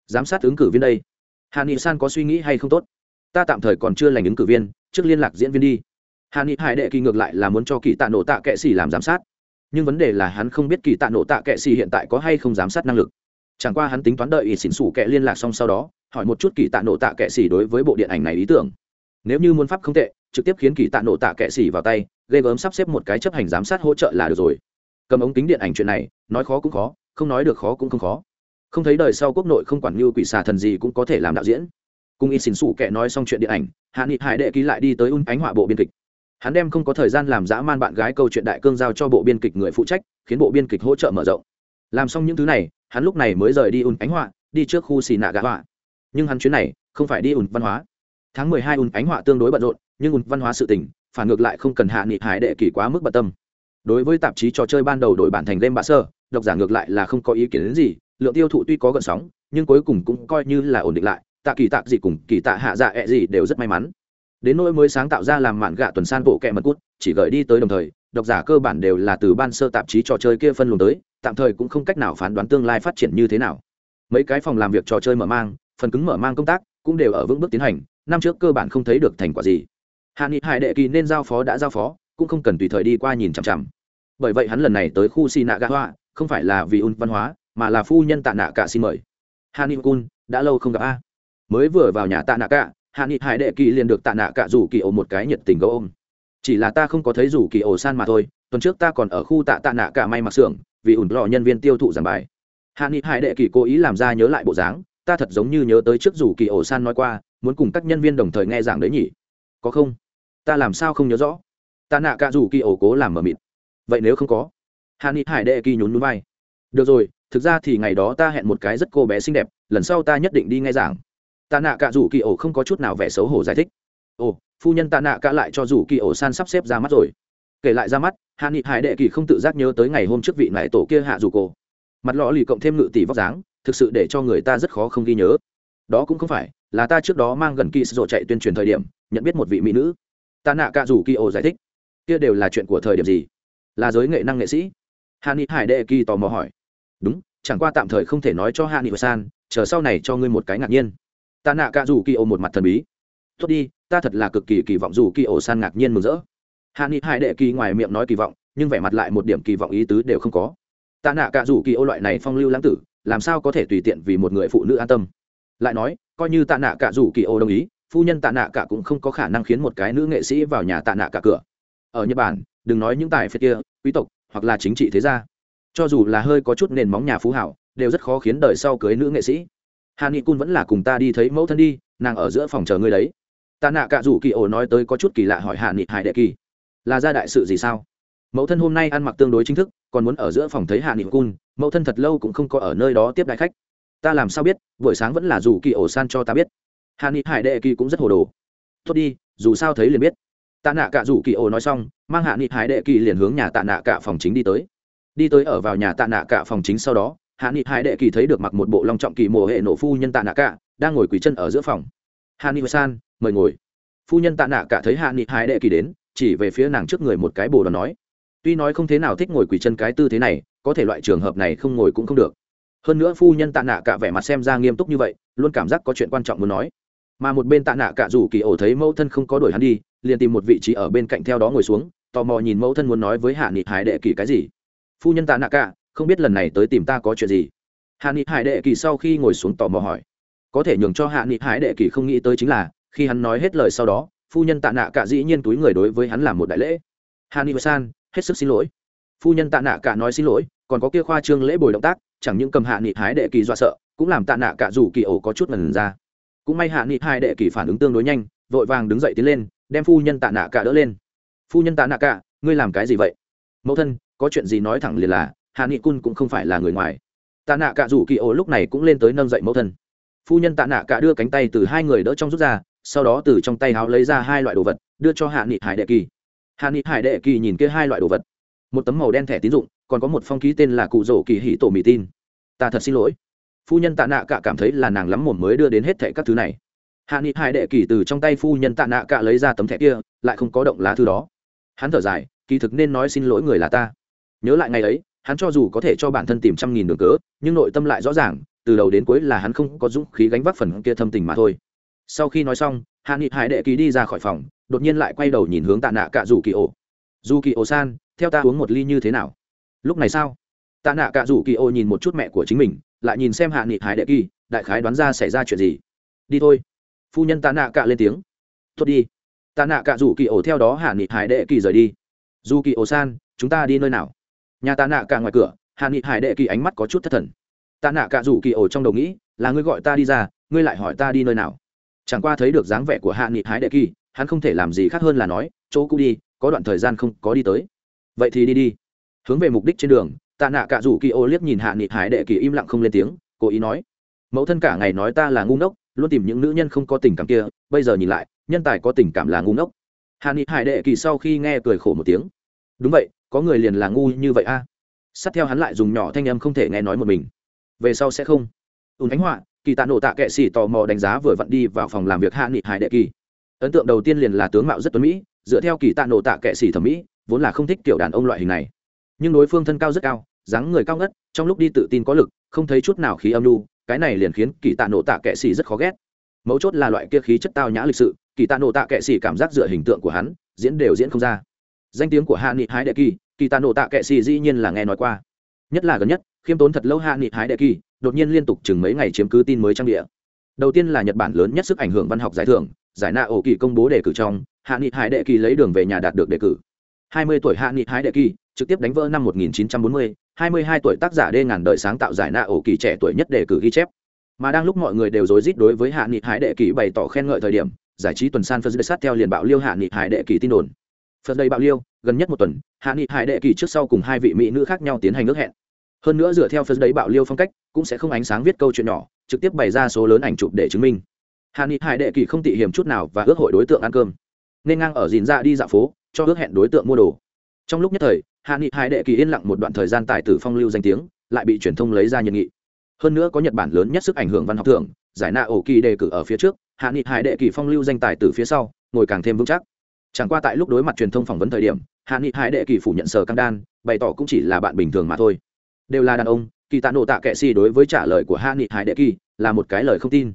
Giám sát ứng cử viên đây. Hà nghị san có suy nghĩ hay không tốt? Ta tạm thời còn chưa lành ứng cử viên trước liên lạc diễn viên đi. Hà nghị hải đệ kỳ ngược lại là muốn cho kỳ tạ nổ tạ kệ xỉ làm giám sát. Nhưng vấn đề là hắn không biết kỳ tạ nổ tạ kệ xỉ hiện tại có hay không giám sát năng lực. Chẳng qua hắn tính toán đợi ỷ xỉn xủ kệ liên lạc xong sau đó, hỏi một chút kỳ tạ nổ tạ kệ xỉ đối với bộ điện ảnh này ý tưởng. Nếu như muốn pháp không tệ, trực tiếp khiến kỳ tạ nổ tạ kệ xỉ vào tay, ghê gớm sắp xếp một cái chấp hành giám sát hỗ trợ là được rồi. Cầm ống kính điện ảnh chuyện này, nói khó cũng khó, không nói được khó cũng không khó. Không thấy đời sau quốc nội không quản như quỷ xà thần gì cũng có thể làm đạo diễn cùng y xỉn xủ kệ nói xong chuyện điện ảnh, hạ nghị hải đệ ký lại đi tới un ánh họa bộ biên kịch. Hắn đem không có thời gian làm dã man bạn gái câu chuyện đại cương giao cho bộ biên kịch người phụ trách, khiến bộ biên kịch hỗ trợ mở rộng. Làm xong những thứ này, hắn lúc này mới rời đi un ánh họa, đi trước khu xì nạ gà họa. Nhưng hắn chuyến này, không phải đi un văn hóa. Tháng mười hai un ánh họa tương đối bận rộn, nhưng un văn hóa sự tình, phản ngược lại không cần hạ nghị hải đệ kỳ quá mức bận tâm. Đối với tạp chí trò chơi ban đầu đổi bản thành game bạ sơ, độc giả ngược lại là không có ý kiến đến gì, lượng tiêu thụ tuy có gợn sóng, nhưng cuối cùng cũng coi như là ổn định lại tạ kỳ tạ gì cùng kỳ tạ hạ dạ ẹ gì đều rất may mắn. Đến nỗi mới sáng tạo ra làm mạn gạ tuần san bộ kẹ mật cút, chỉ gợi đi tới đồng thời, độc giả cơ bản đều là từ ban sơ tạp chí trò chơi kia phân luồng tới, tạm thời cũng không cách nào phán đoán tương lai phát triển như thế nào. Mấy cái phòng làm việc trò chơi mở mang, phần cứng mở mang công tác, cũng đều ở vững bước tiến hành, năm trước cơ bản không thấy được thành quả gì. Hạ nghị hải đệ kỳ nên giao phó đã giao phó, cũng không cần tùy thời đi qua nhìn chằm chằm. Bởi vậy hắn lần này tới khu si nạ gạ hoa không phải là vì un văn hóa, mà là phu nhân tạ nạ cả xin mời. Hạ nghị cun, đã lâu không gặp a mới vừa vào nhà tạ nạ cả, hạ nghị hải đệ kỳ liền được tạ nạ cả rủ kỳ ổ một cái nhiệt tình gấu ôm. Chỉ là ta không có thấy rủ kỳ ổ san mà thôi, tuần trước ta còn ở khu tạ tạ nạ cả may mặc xưởng, vì ủn lò nhân viên tiêu thụ giảng bài. Hạ nghị hải đệ kỳ cố ý làm ra nhớ lại bộ dáng, ta thật giống như nhớ tới trước rủ kỳ ổ san nói qua, muốn cùng các nhân viên đồng thời nghe giảng đấy nhỉ? Có không? Ta làm sao không nhớ rõ? Tạ nạ cả rủ kỳ ổ cố làm mờ mịt. Vậy nếu không có? Hạ nghị hải đệ kỳ nhún núi vai. Được rồi, thực ra thì ngày đó ta hẹn một cái rất cô bé xinh đẹp, lần sau ta nhất định đi nghe giảng tạ nạ cả rủ kỳ ổ không có chút nào vẻ xấu hổ giải thích. Ồ, phu nhân tạ nạ cả lại cho rủ kỳ ổ san sắp xếp ra mắt rồi. Kể lại ra mắt, hạ nghị hải đệ kỳ không tự giác nhớ tới ngày hôm trước vị này tổ kia hạ rủ cổ. Mặt lọ lì cộng thêm ngự tỷ vóc dáng, thực sự để cho người ta rất khó không ghi nhớ. Đó cũng không phải là ta trước đó mang gần kỳ sổ chạy tuyên truyền thời điểm, nhận biết một vị mỹ nữ. Tạ nạ cả rủ kỳ ổ giải thích, kia đều là chuyện của thời điểm gì? Là giới nghệ năng nghệ sĩ? Hạ nghị hải đệ kỳ tò mò hỏi. Đúng, chẳng qua tạm thời không thể nói cho hạ nghị san, chờ sau này cho ngươi một cái ngạc nhiên ta nạ cả dù kỳ ô một mặt thần bí. Tốt đi, ta thật là cực kỳ kỳ vọng dù kỳ ô san ngạc nhiên mừng rỡ. Hạ nghị hải đệ kỳ ngoài miệng nói kỳ vọng, nhưng vẻ mặt lại một điểm kỳ vọng ý tứ đều không có. Ta nạ cả dù kỳ ô loại này phong lưu lãng tử, làm sao có thể tùy tiện vì một người phụ nữ an tâm? Lại nói, coi như tạ nạ cả dù kỳ ô đồng ý, phu nhân tạ nạ cả cũng không có khả năng khiến một cái nữ nghệ sĩ vào nhà tạ nạ cả cửa. Ở nhật bản, đừng nói những tài phiệt kia, quý tộc, hoặc là chính trị thế gia. Cho dù là hơi có chút nền móng nhà phú hảo, đều rất khó khiến đời sau cưới nữ nghệ sĩ hà nghị cun vẫn là cùng ta đi thấy mẫu thân đi, nàng ở giữa phòng chờ ngươi đấy. Ta nạ cả rủ kỳ ổ nói tới có chút kỳ lạ hỏi hạ nghị hải đệ kỳ, là ra đại sự gì sao? Mẫu thân hôm nay ăn mặc tương đối chính thức, còn muốn ở giữa phòng thấy hạ nghị cun, mẫu thân thật lâu cũng không có ở nơi đó tiếp đại khách. Ta làm sao biết, buổi sáng vẫn là rủ kỳ ổ san cho ta biết. Hạ nghị hải đệ kỳ cũng rất hồ đồ. Tốt đi, dù sao thấy liền biết. Tạ nạ cả rủ kỳ ổ nói xong, mang hạ nghị hải đệ kỳ liền hướng nhà tạ nạ cả phòng chính đi tới. Đi tới ở vào nhà tạ nạ cả phòng chính sau đó hạ nghị hải đệ kỳ thấy được mặc một bộ long trọng kỳ mùa hệ nổ phu nhân tạ nạ cả, đang ngồi quỳ chân ở giữa phòng. Hạ nghị san, mời ngồi. Phu nhân tạ nạ cả thấy hạ nghị hải đệ kỳ đến, chỉ về phía nàng trước người một cái bồ đoàn nói. Tuy nói không thế nào thích ngồi quỳ chân cái tư thế này, có thể loại trường hợp này không ngồi cũng không được. Hơn nữa phu nhân tạ nạ cả vẻ mặt xem ra nghiêm túc như vậy, luôn cảm giác có chuyện quan trọng muốn nói. Mà một bên tạ nạ cả dù kỳ ổ thấy mẫu thân không có đuổi hắn đi, liền tìm một vị trí ở bên cạnh theo đó ngồi xuống, tò mò nhìn mẫu thân muốn nói với hạ nghị hải đệ kỳ cái gì. Phu nhân tạ nạ cả không biết lần này tới tìm ta có chuyện gì. Hạ nghị hải đệ kỳ sau khi ngồi xuống tò mò hỏi. Có thể nhường cho hạ nghị hải đệ kỳ không nghĩ tới chính là, khi hắn nói hết lời sau đó, phu nhân tạ nạ cả dĩ nhiên túi người đối với hắn làm một đại lễ. Hạ nghị san, hết sức xin lỗi. Phu nhân tạ nạ cả nói xin lỗi, còn có kia khoa trương lễ bồi động tác, chẳng những cầm hạ nghị hái đệ kỳ dọa sợ, cũng làm tạ nạ cả rủ kỳ ổ có chút ngần ra. Cũng may hạ nghị hai đệ kỳ phản ứng tương đối nhanh, vội vàng đứng dậy tiến lên, đem phu nhân tạ nạ cả đỡ lên. Phu nhân tạ nạ cả, ngươi làm cái gì vậy? Mẫu thân, có chuyện gì nói thẳng liền là hạ nghị cun cũng không phải là người ngoài. Tạ nạ cả rủ kỳ ổ lúc này cũng lên tới nâng dậy mẫu thân. Phu nhân tạ nạ cả đưa cánh tay từ hai người đỡ trong rút ra, sau đó từ trong tay háo lấy ra hai loại đồ vật, đưa cho hạ nghị hải đệ kỳ. Hạ nghị hải đệ kỳ nhìn kia hai loại đồ vật. Một tấm màu đen thẻ tín dụng, còn có một phong ký tên là cụ rổ kỳ hỉ tổ mỹ tin. Ta thật xin lỗi. Phu nhân tạ nạ cả cảm thấy là nàng lắm mồm mới đưa đến hết thẻ các thứ này. Hạ nghị hải đệ kỳ từ trong tay phu nhân tạ nạ cả lấy ra tấm thẻ kia, lại không có động lá thư đó. Hắn thở dài, kỳ thực nên nói xin lỗi người là ta. Nhớ lại ngày ấy hắn cho dù có thể cho bản thân tìm trăm nghìn đường cớ, nhưng nội tâm lại rõ ràng, từ đầu đến cuối là hắn không có dũng khí gánh vác phần kia thâm tình mà thôi. Sau khi nói xong, hạ nghị hải đệ ký đi ra khỏi phòng, đột nhiên lại quay đầu nhìn hướng tạ nạ cả dù kỳ ổ. Dù kỳ ổ san theo ta uống một ly như thế nào? Lúc này sao? Tạ nạ cả dù kỳ ổ nhìn một chút mẹ của chính mình, lại nhìn xem hạ nghị hải đệ kỳ, đại khái đoán ra xảy ra chuyện gì. Đi thôi. Phu nhân tạ nạ cả lên tiếng. Thốt đi. Tạ nạ cả dù kỳ ổ theo đó hạ nghị hải đệ kỳ rời đi. Dù kỳ ổ san chúng ta đi nơi nào? Nhà tạ nạ cả ngoài cửa hạ nghị hải đệ kỳ ánh mắt có chút thất thần. Tạ nạ cả rủ kỳ ổ trong đầu nghĩ, là ngươi gọi ta đi ra, ngươi lại hỏi ta đi nơi nào? Chẳng qua thấy được dáng vẻ của hạ nghị hải đệ kỳ, hắn không thể làm gì khác hơn là nói, chỗ cũ đi, có đoạn thời gian không có đi tới. Vậy thì đi đi. Hướng về mục đích trên đường, tạ nạ cả rủ kỳ ô liếc nhìn hạ nghị hải đệ kỳ im lặng không lên tiếng, cố ý nói, mẫu thân cả ngày nói ta là ngu ngốc, luôn tìm những nữ nhân không có tình cảm kia, bây giờ nhìn lại, nhân tài có tình cảm là ngu ngốc. Hạ nghị hải đệ kỳ sau khi nghe cười khổ một tiếng, đúng vậy có người liền là ngu như vậy a. À. sát theo hắn lại dùng nhỏ thanh âm không thể nghe nói một mình. Về sau sẽ không. Ùn ánh họa, kỳ tạ nổ tạ kệ xỉ tò mò đánh giá vừa vặn đi vào phòng làm việc hạ nghị hải đệ kỳ. Ấn tượng đầu tiên liền là tướng mạo rất tuấn mỹ, dựa theo kỳ tạ nổ tạ kệ xỉ thẩm mỹ, vốn là không thích kiểu đàn ông loại hình này. Nhưng đối phương thân cao rất cao, dáng người cao ngất, trong lúc đi tự tin có lực, không thấy chút nào khí âm lưu cái này liền khiến kỳ tạ nổ tạ kệ xỉ rất khó ghét. Mấu chốt là loại kia khí chất tao nhã lịch sự, kỳ tạ nổ tạ kệ xỉ cảm giác dựa hình tượng của hắn, diễn đều diễn không ra. Danh tiếng của hạ nghị hái đệ kỳ kỳ tạ nổ tạ kệ xì dĩ nhiên là nghe nói qua. Nhất là gần nhất khiêm tốn thật lâu hạ nghị hái đệ kỳ đột nhiên liên tục chừng mấy ngày chiếm cứ tin mới trang địa. Đầu tiên là nhật bản lớn nhất sức ảnh hưởng văn học giải thưởng giải nạ ổ kỳ công bố đề cử trong hạ nghị hải đệ kỳ lấy đường về nhà đạt được đề cử. 20 tuổi hạ nghị hải đệ kỳ trực tiếp đánh vỡ năm 1940, 22 tuổi tác giả đê ngàn đời sáng tạo giải nạ ổ kỳ trẻ tuổi nhất đề cử ghi chép. Mà đang lúc mọi người đều rối rít đối với hạ nghị hải đệ kỳ bày tỏ khen ngợi thời điểm giải trí tuần san phật sát theo liền bạo liêu hạ nghị hải đệ kỳ tin đồn. Phật đây bạo liêu gần nhất một tuần, hạ nghị hải đệ kỳ trước sau cùng hai vị mỹ nữ khác nhau tiến hành ước hẹn. Hơn nữa dựa theo phật đấy bạo liêu phong cách, cũng sẽ không ánh sáng viết câu chuyện nhỏ, trực tiếp bày ra số lớn ảnh chụp để chứng minh. Hạ nghị hải đệ kỳ không tị hiểm chút nào và ước hội đối tượng ăn cơm. Nên ngang ở dìn ra đi dạo phố, cho ước hẹn đối tượng mua đồ. Trong lúc nhất thời, hạ nghị hải đệ kỳ yên lặng một đoạn thời gian tài tử phong lưu danh tiếng, lại bị truyền thông lấy ra nhận nghị. Hơn nữa có nhật bản lớn nhất sức ảnh hưởng văn học thưởng, giải nạ ổ kỳ đề cử ở phía trước, hạ nghị hải đệ kỳ phong lưu danh tài từ phía sau, ngồi càng thêm vững chắc chẳng qua tại lúc đối mặt truyền thông phỏng vấn thời điểm, hạ nghị hải đệ kỳ phủ nhận sở căng đan, bày tỏ cũng chỉ là bạn bình thường mà thôi. Đều là đàn ông, kỳ tạ nộ tạ kệ si đối với trả lời của hạ nghị hải đệ kỳ là một cái lời không tin.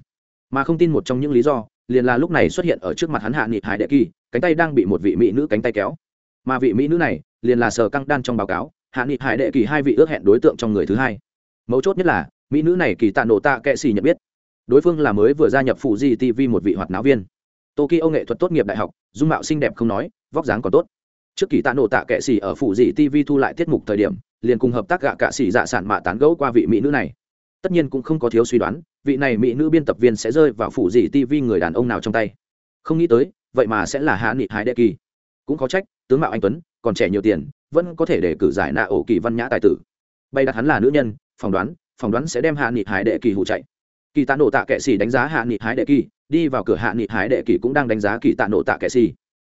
Mà không tin một trong những lý do, liền là lúc này xuất hiện ở trước mặt hắn hạ nghị hải đệ kỳ, cánh tay đang bị một vị mỹ nữ cánh tay kéo. Mà vị mỹ nữ này, liền là sở căng đan trong báo cáo, hạ nghị hải đệ kỳ hai vị ước hẹn đối tượng trong người thứ hai. Mấu chốt nhất là, mỹ nữ này kỳ tạ nộ tạ kệ si nhận biết. Đối phương là mới vừa gia nhập phụ di tv một vị hoạt náo viên tokyo nghệ thuật tốt nghiệp đại học, dung mạo xinh đẹp không nói, vóc dáng còn tốt. Trước kỳ tạ nổ tạ kệ xỉ ở phụ dị tv thu lại tiết mục thời điểm, liền cùng hợp tác gạ cạ xỉ dạ sản mạ tán gẫu qua vị mỹ nữ này. Tất nhiên cũng không có thiếu suy đoán, vị này mỹ nữ biên tập viên sẽ rơi vào phụ dị tv người đàn ông nào trong tay. Không nghĩ tới, vậy mà sẽ là hạ nghị hải đệ kỳ. Cũng có trách, tướng mạo anh tuấn, còn trẻ nhiều tiền, vẫn có thể để cử giải nạ ổ kỳ văn nhã tài tử. Bay đặt hắn là nữ nhân, phỏng đoán phỏng đoán sẽ đem hạ nghị hải đệ kỳ hụ chạy. Kỳ tạ nổ tạ kệ xỉ đánh giá hạ nghị hải đệ kỳ đi vào cửa hạ nghị hái đệ kỳ cũng đang đánh giá kỳ tạ nổ tạ kệ xì.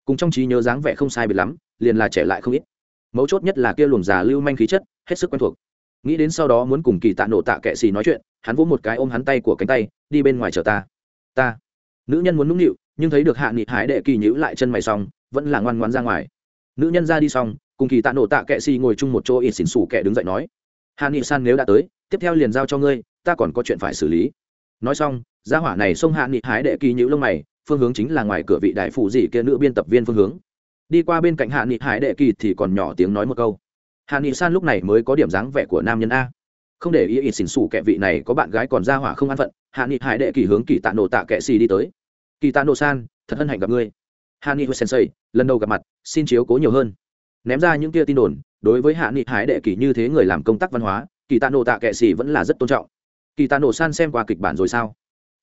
Cùng trong trí nhớ dáng vẻ không sai biệt lắm, liền là trẻ lại không ít. Mấu chốt nhất là kia luồng già lưu manh khí chất, hết sức quen thuộc. Nghĩ đến sau đó muốn cùng kỳ tạ nổ tạ kệ xì nói chuyện, hắn vỗ một cái ôm hắn tay của cánh tay, đi bên ngoài chờ ta. Ta. Nữ nhân muốn nũng nịu, nhưng thấy được hạ nghị hái đệ kỳ nhữ lại chân mày xong, vẫn là ngoan ngoan ra ngoài. Nữ nhân ra đi xong, cùng kỳ tạ nổ tạ kệ xì ngồi chung một chỗ ít xỉn xủ kẻ đứng dậy nói, hạ nghị san nếu đã tới, tiếp theo liền giao cho ngươi, ta còn có chuyện phải xử lý. Nói xong gia hỏa này xông hạ nghị hái đệ kỳ nhữ lông mày, phương hướng chính là ngoài cửa vị đại phụ dị kia nữ biên tập viên phương hướng. Đi qua bên cạnh hạ nghị hải đệ kỳ thì còn nhỏ tiếng nói một câu. Hạ nghị san lúc này mới có điểm dáng vẻ của nam nhân a. Không để ý ít xỉn xủ kẹ vị này có bạn gái còn ra hỏa không an phận, hạ nghị hải đệ kỳ hướng kỳ tạ nổ tạ kệ xì đi tới. Kỳ tạ nổ san, thật hân hạnh gặp ngươi. Hạ nghị sensei, lần đầu gặp mặt, xin chiếu cố nhiều hơn. Ném ra những kia tin đồn, đối với hạ nghị hải đệ kỳ như thế người làm công tác văn hóa, kỳ tạ nổ tạ kệ xì vẫn là rất tôn trọng. Kỳ tạ nổ san xem qua kịch bản rồi sao?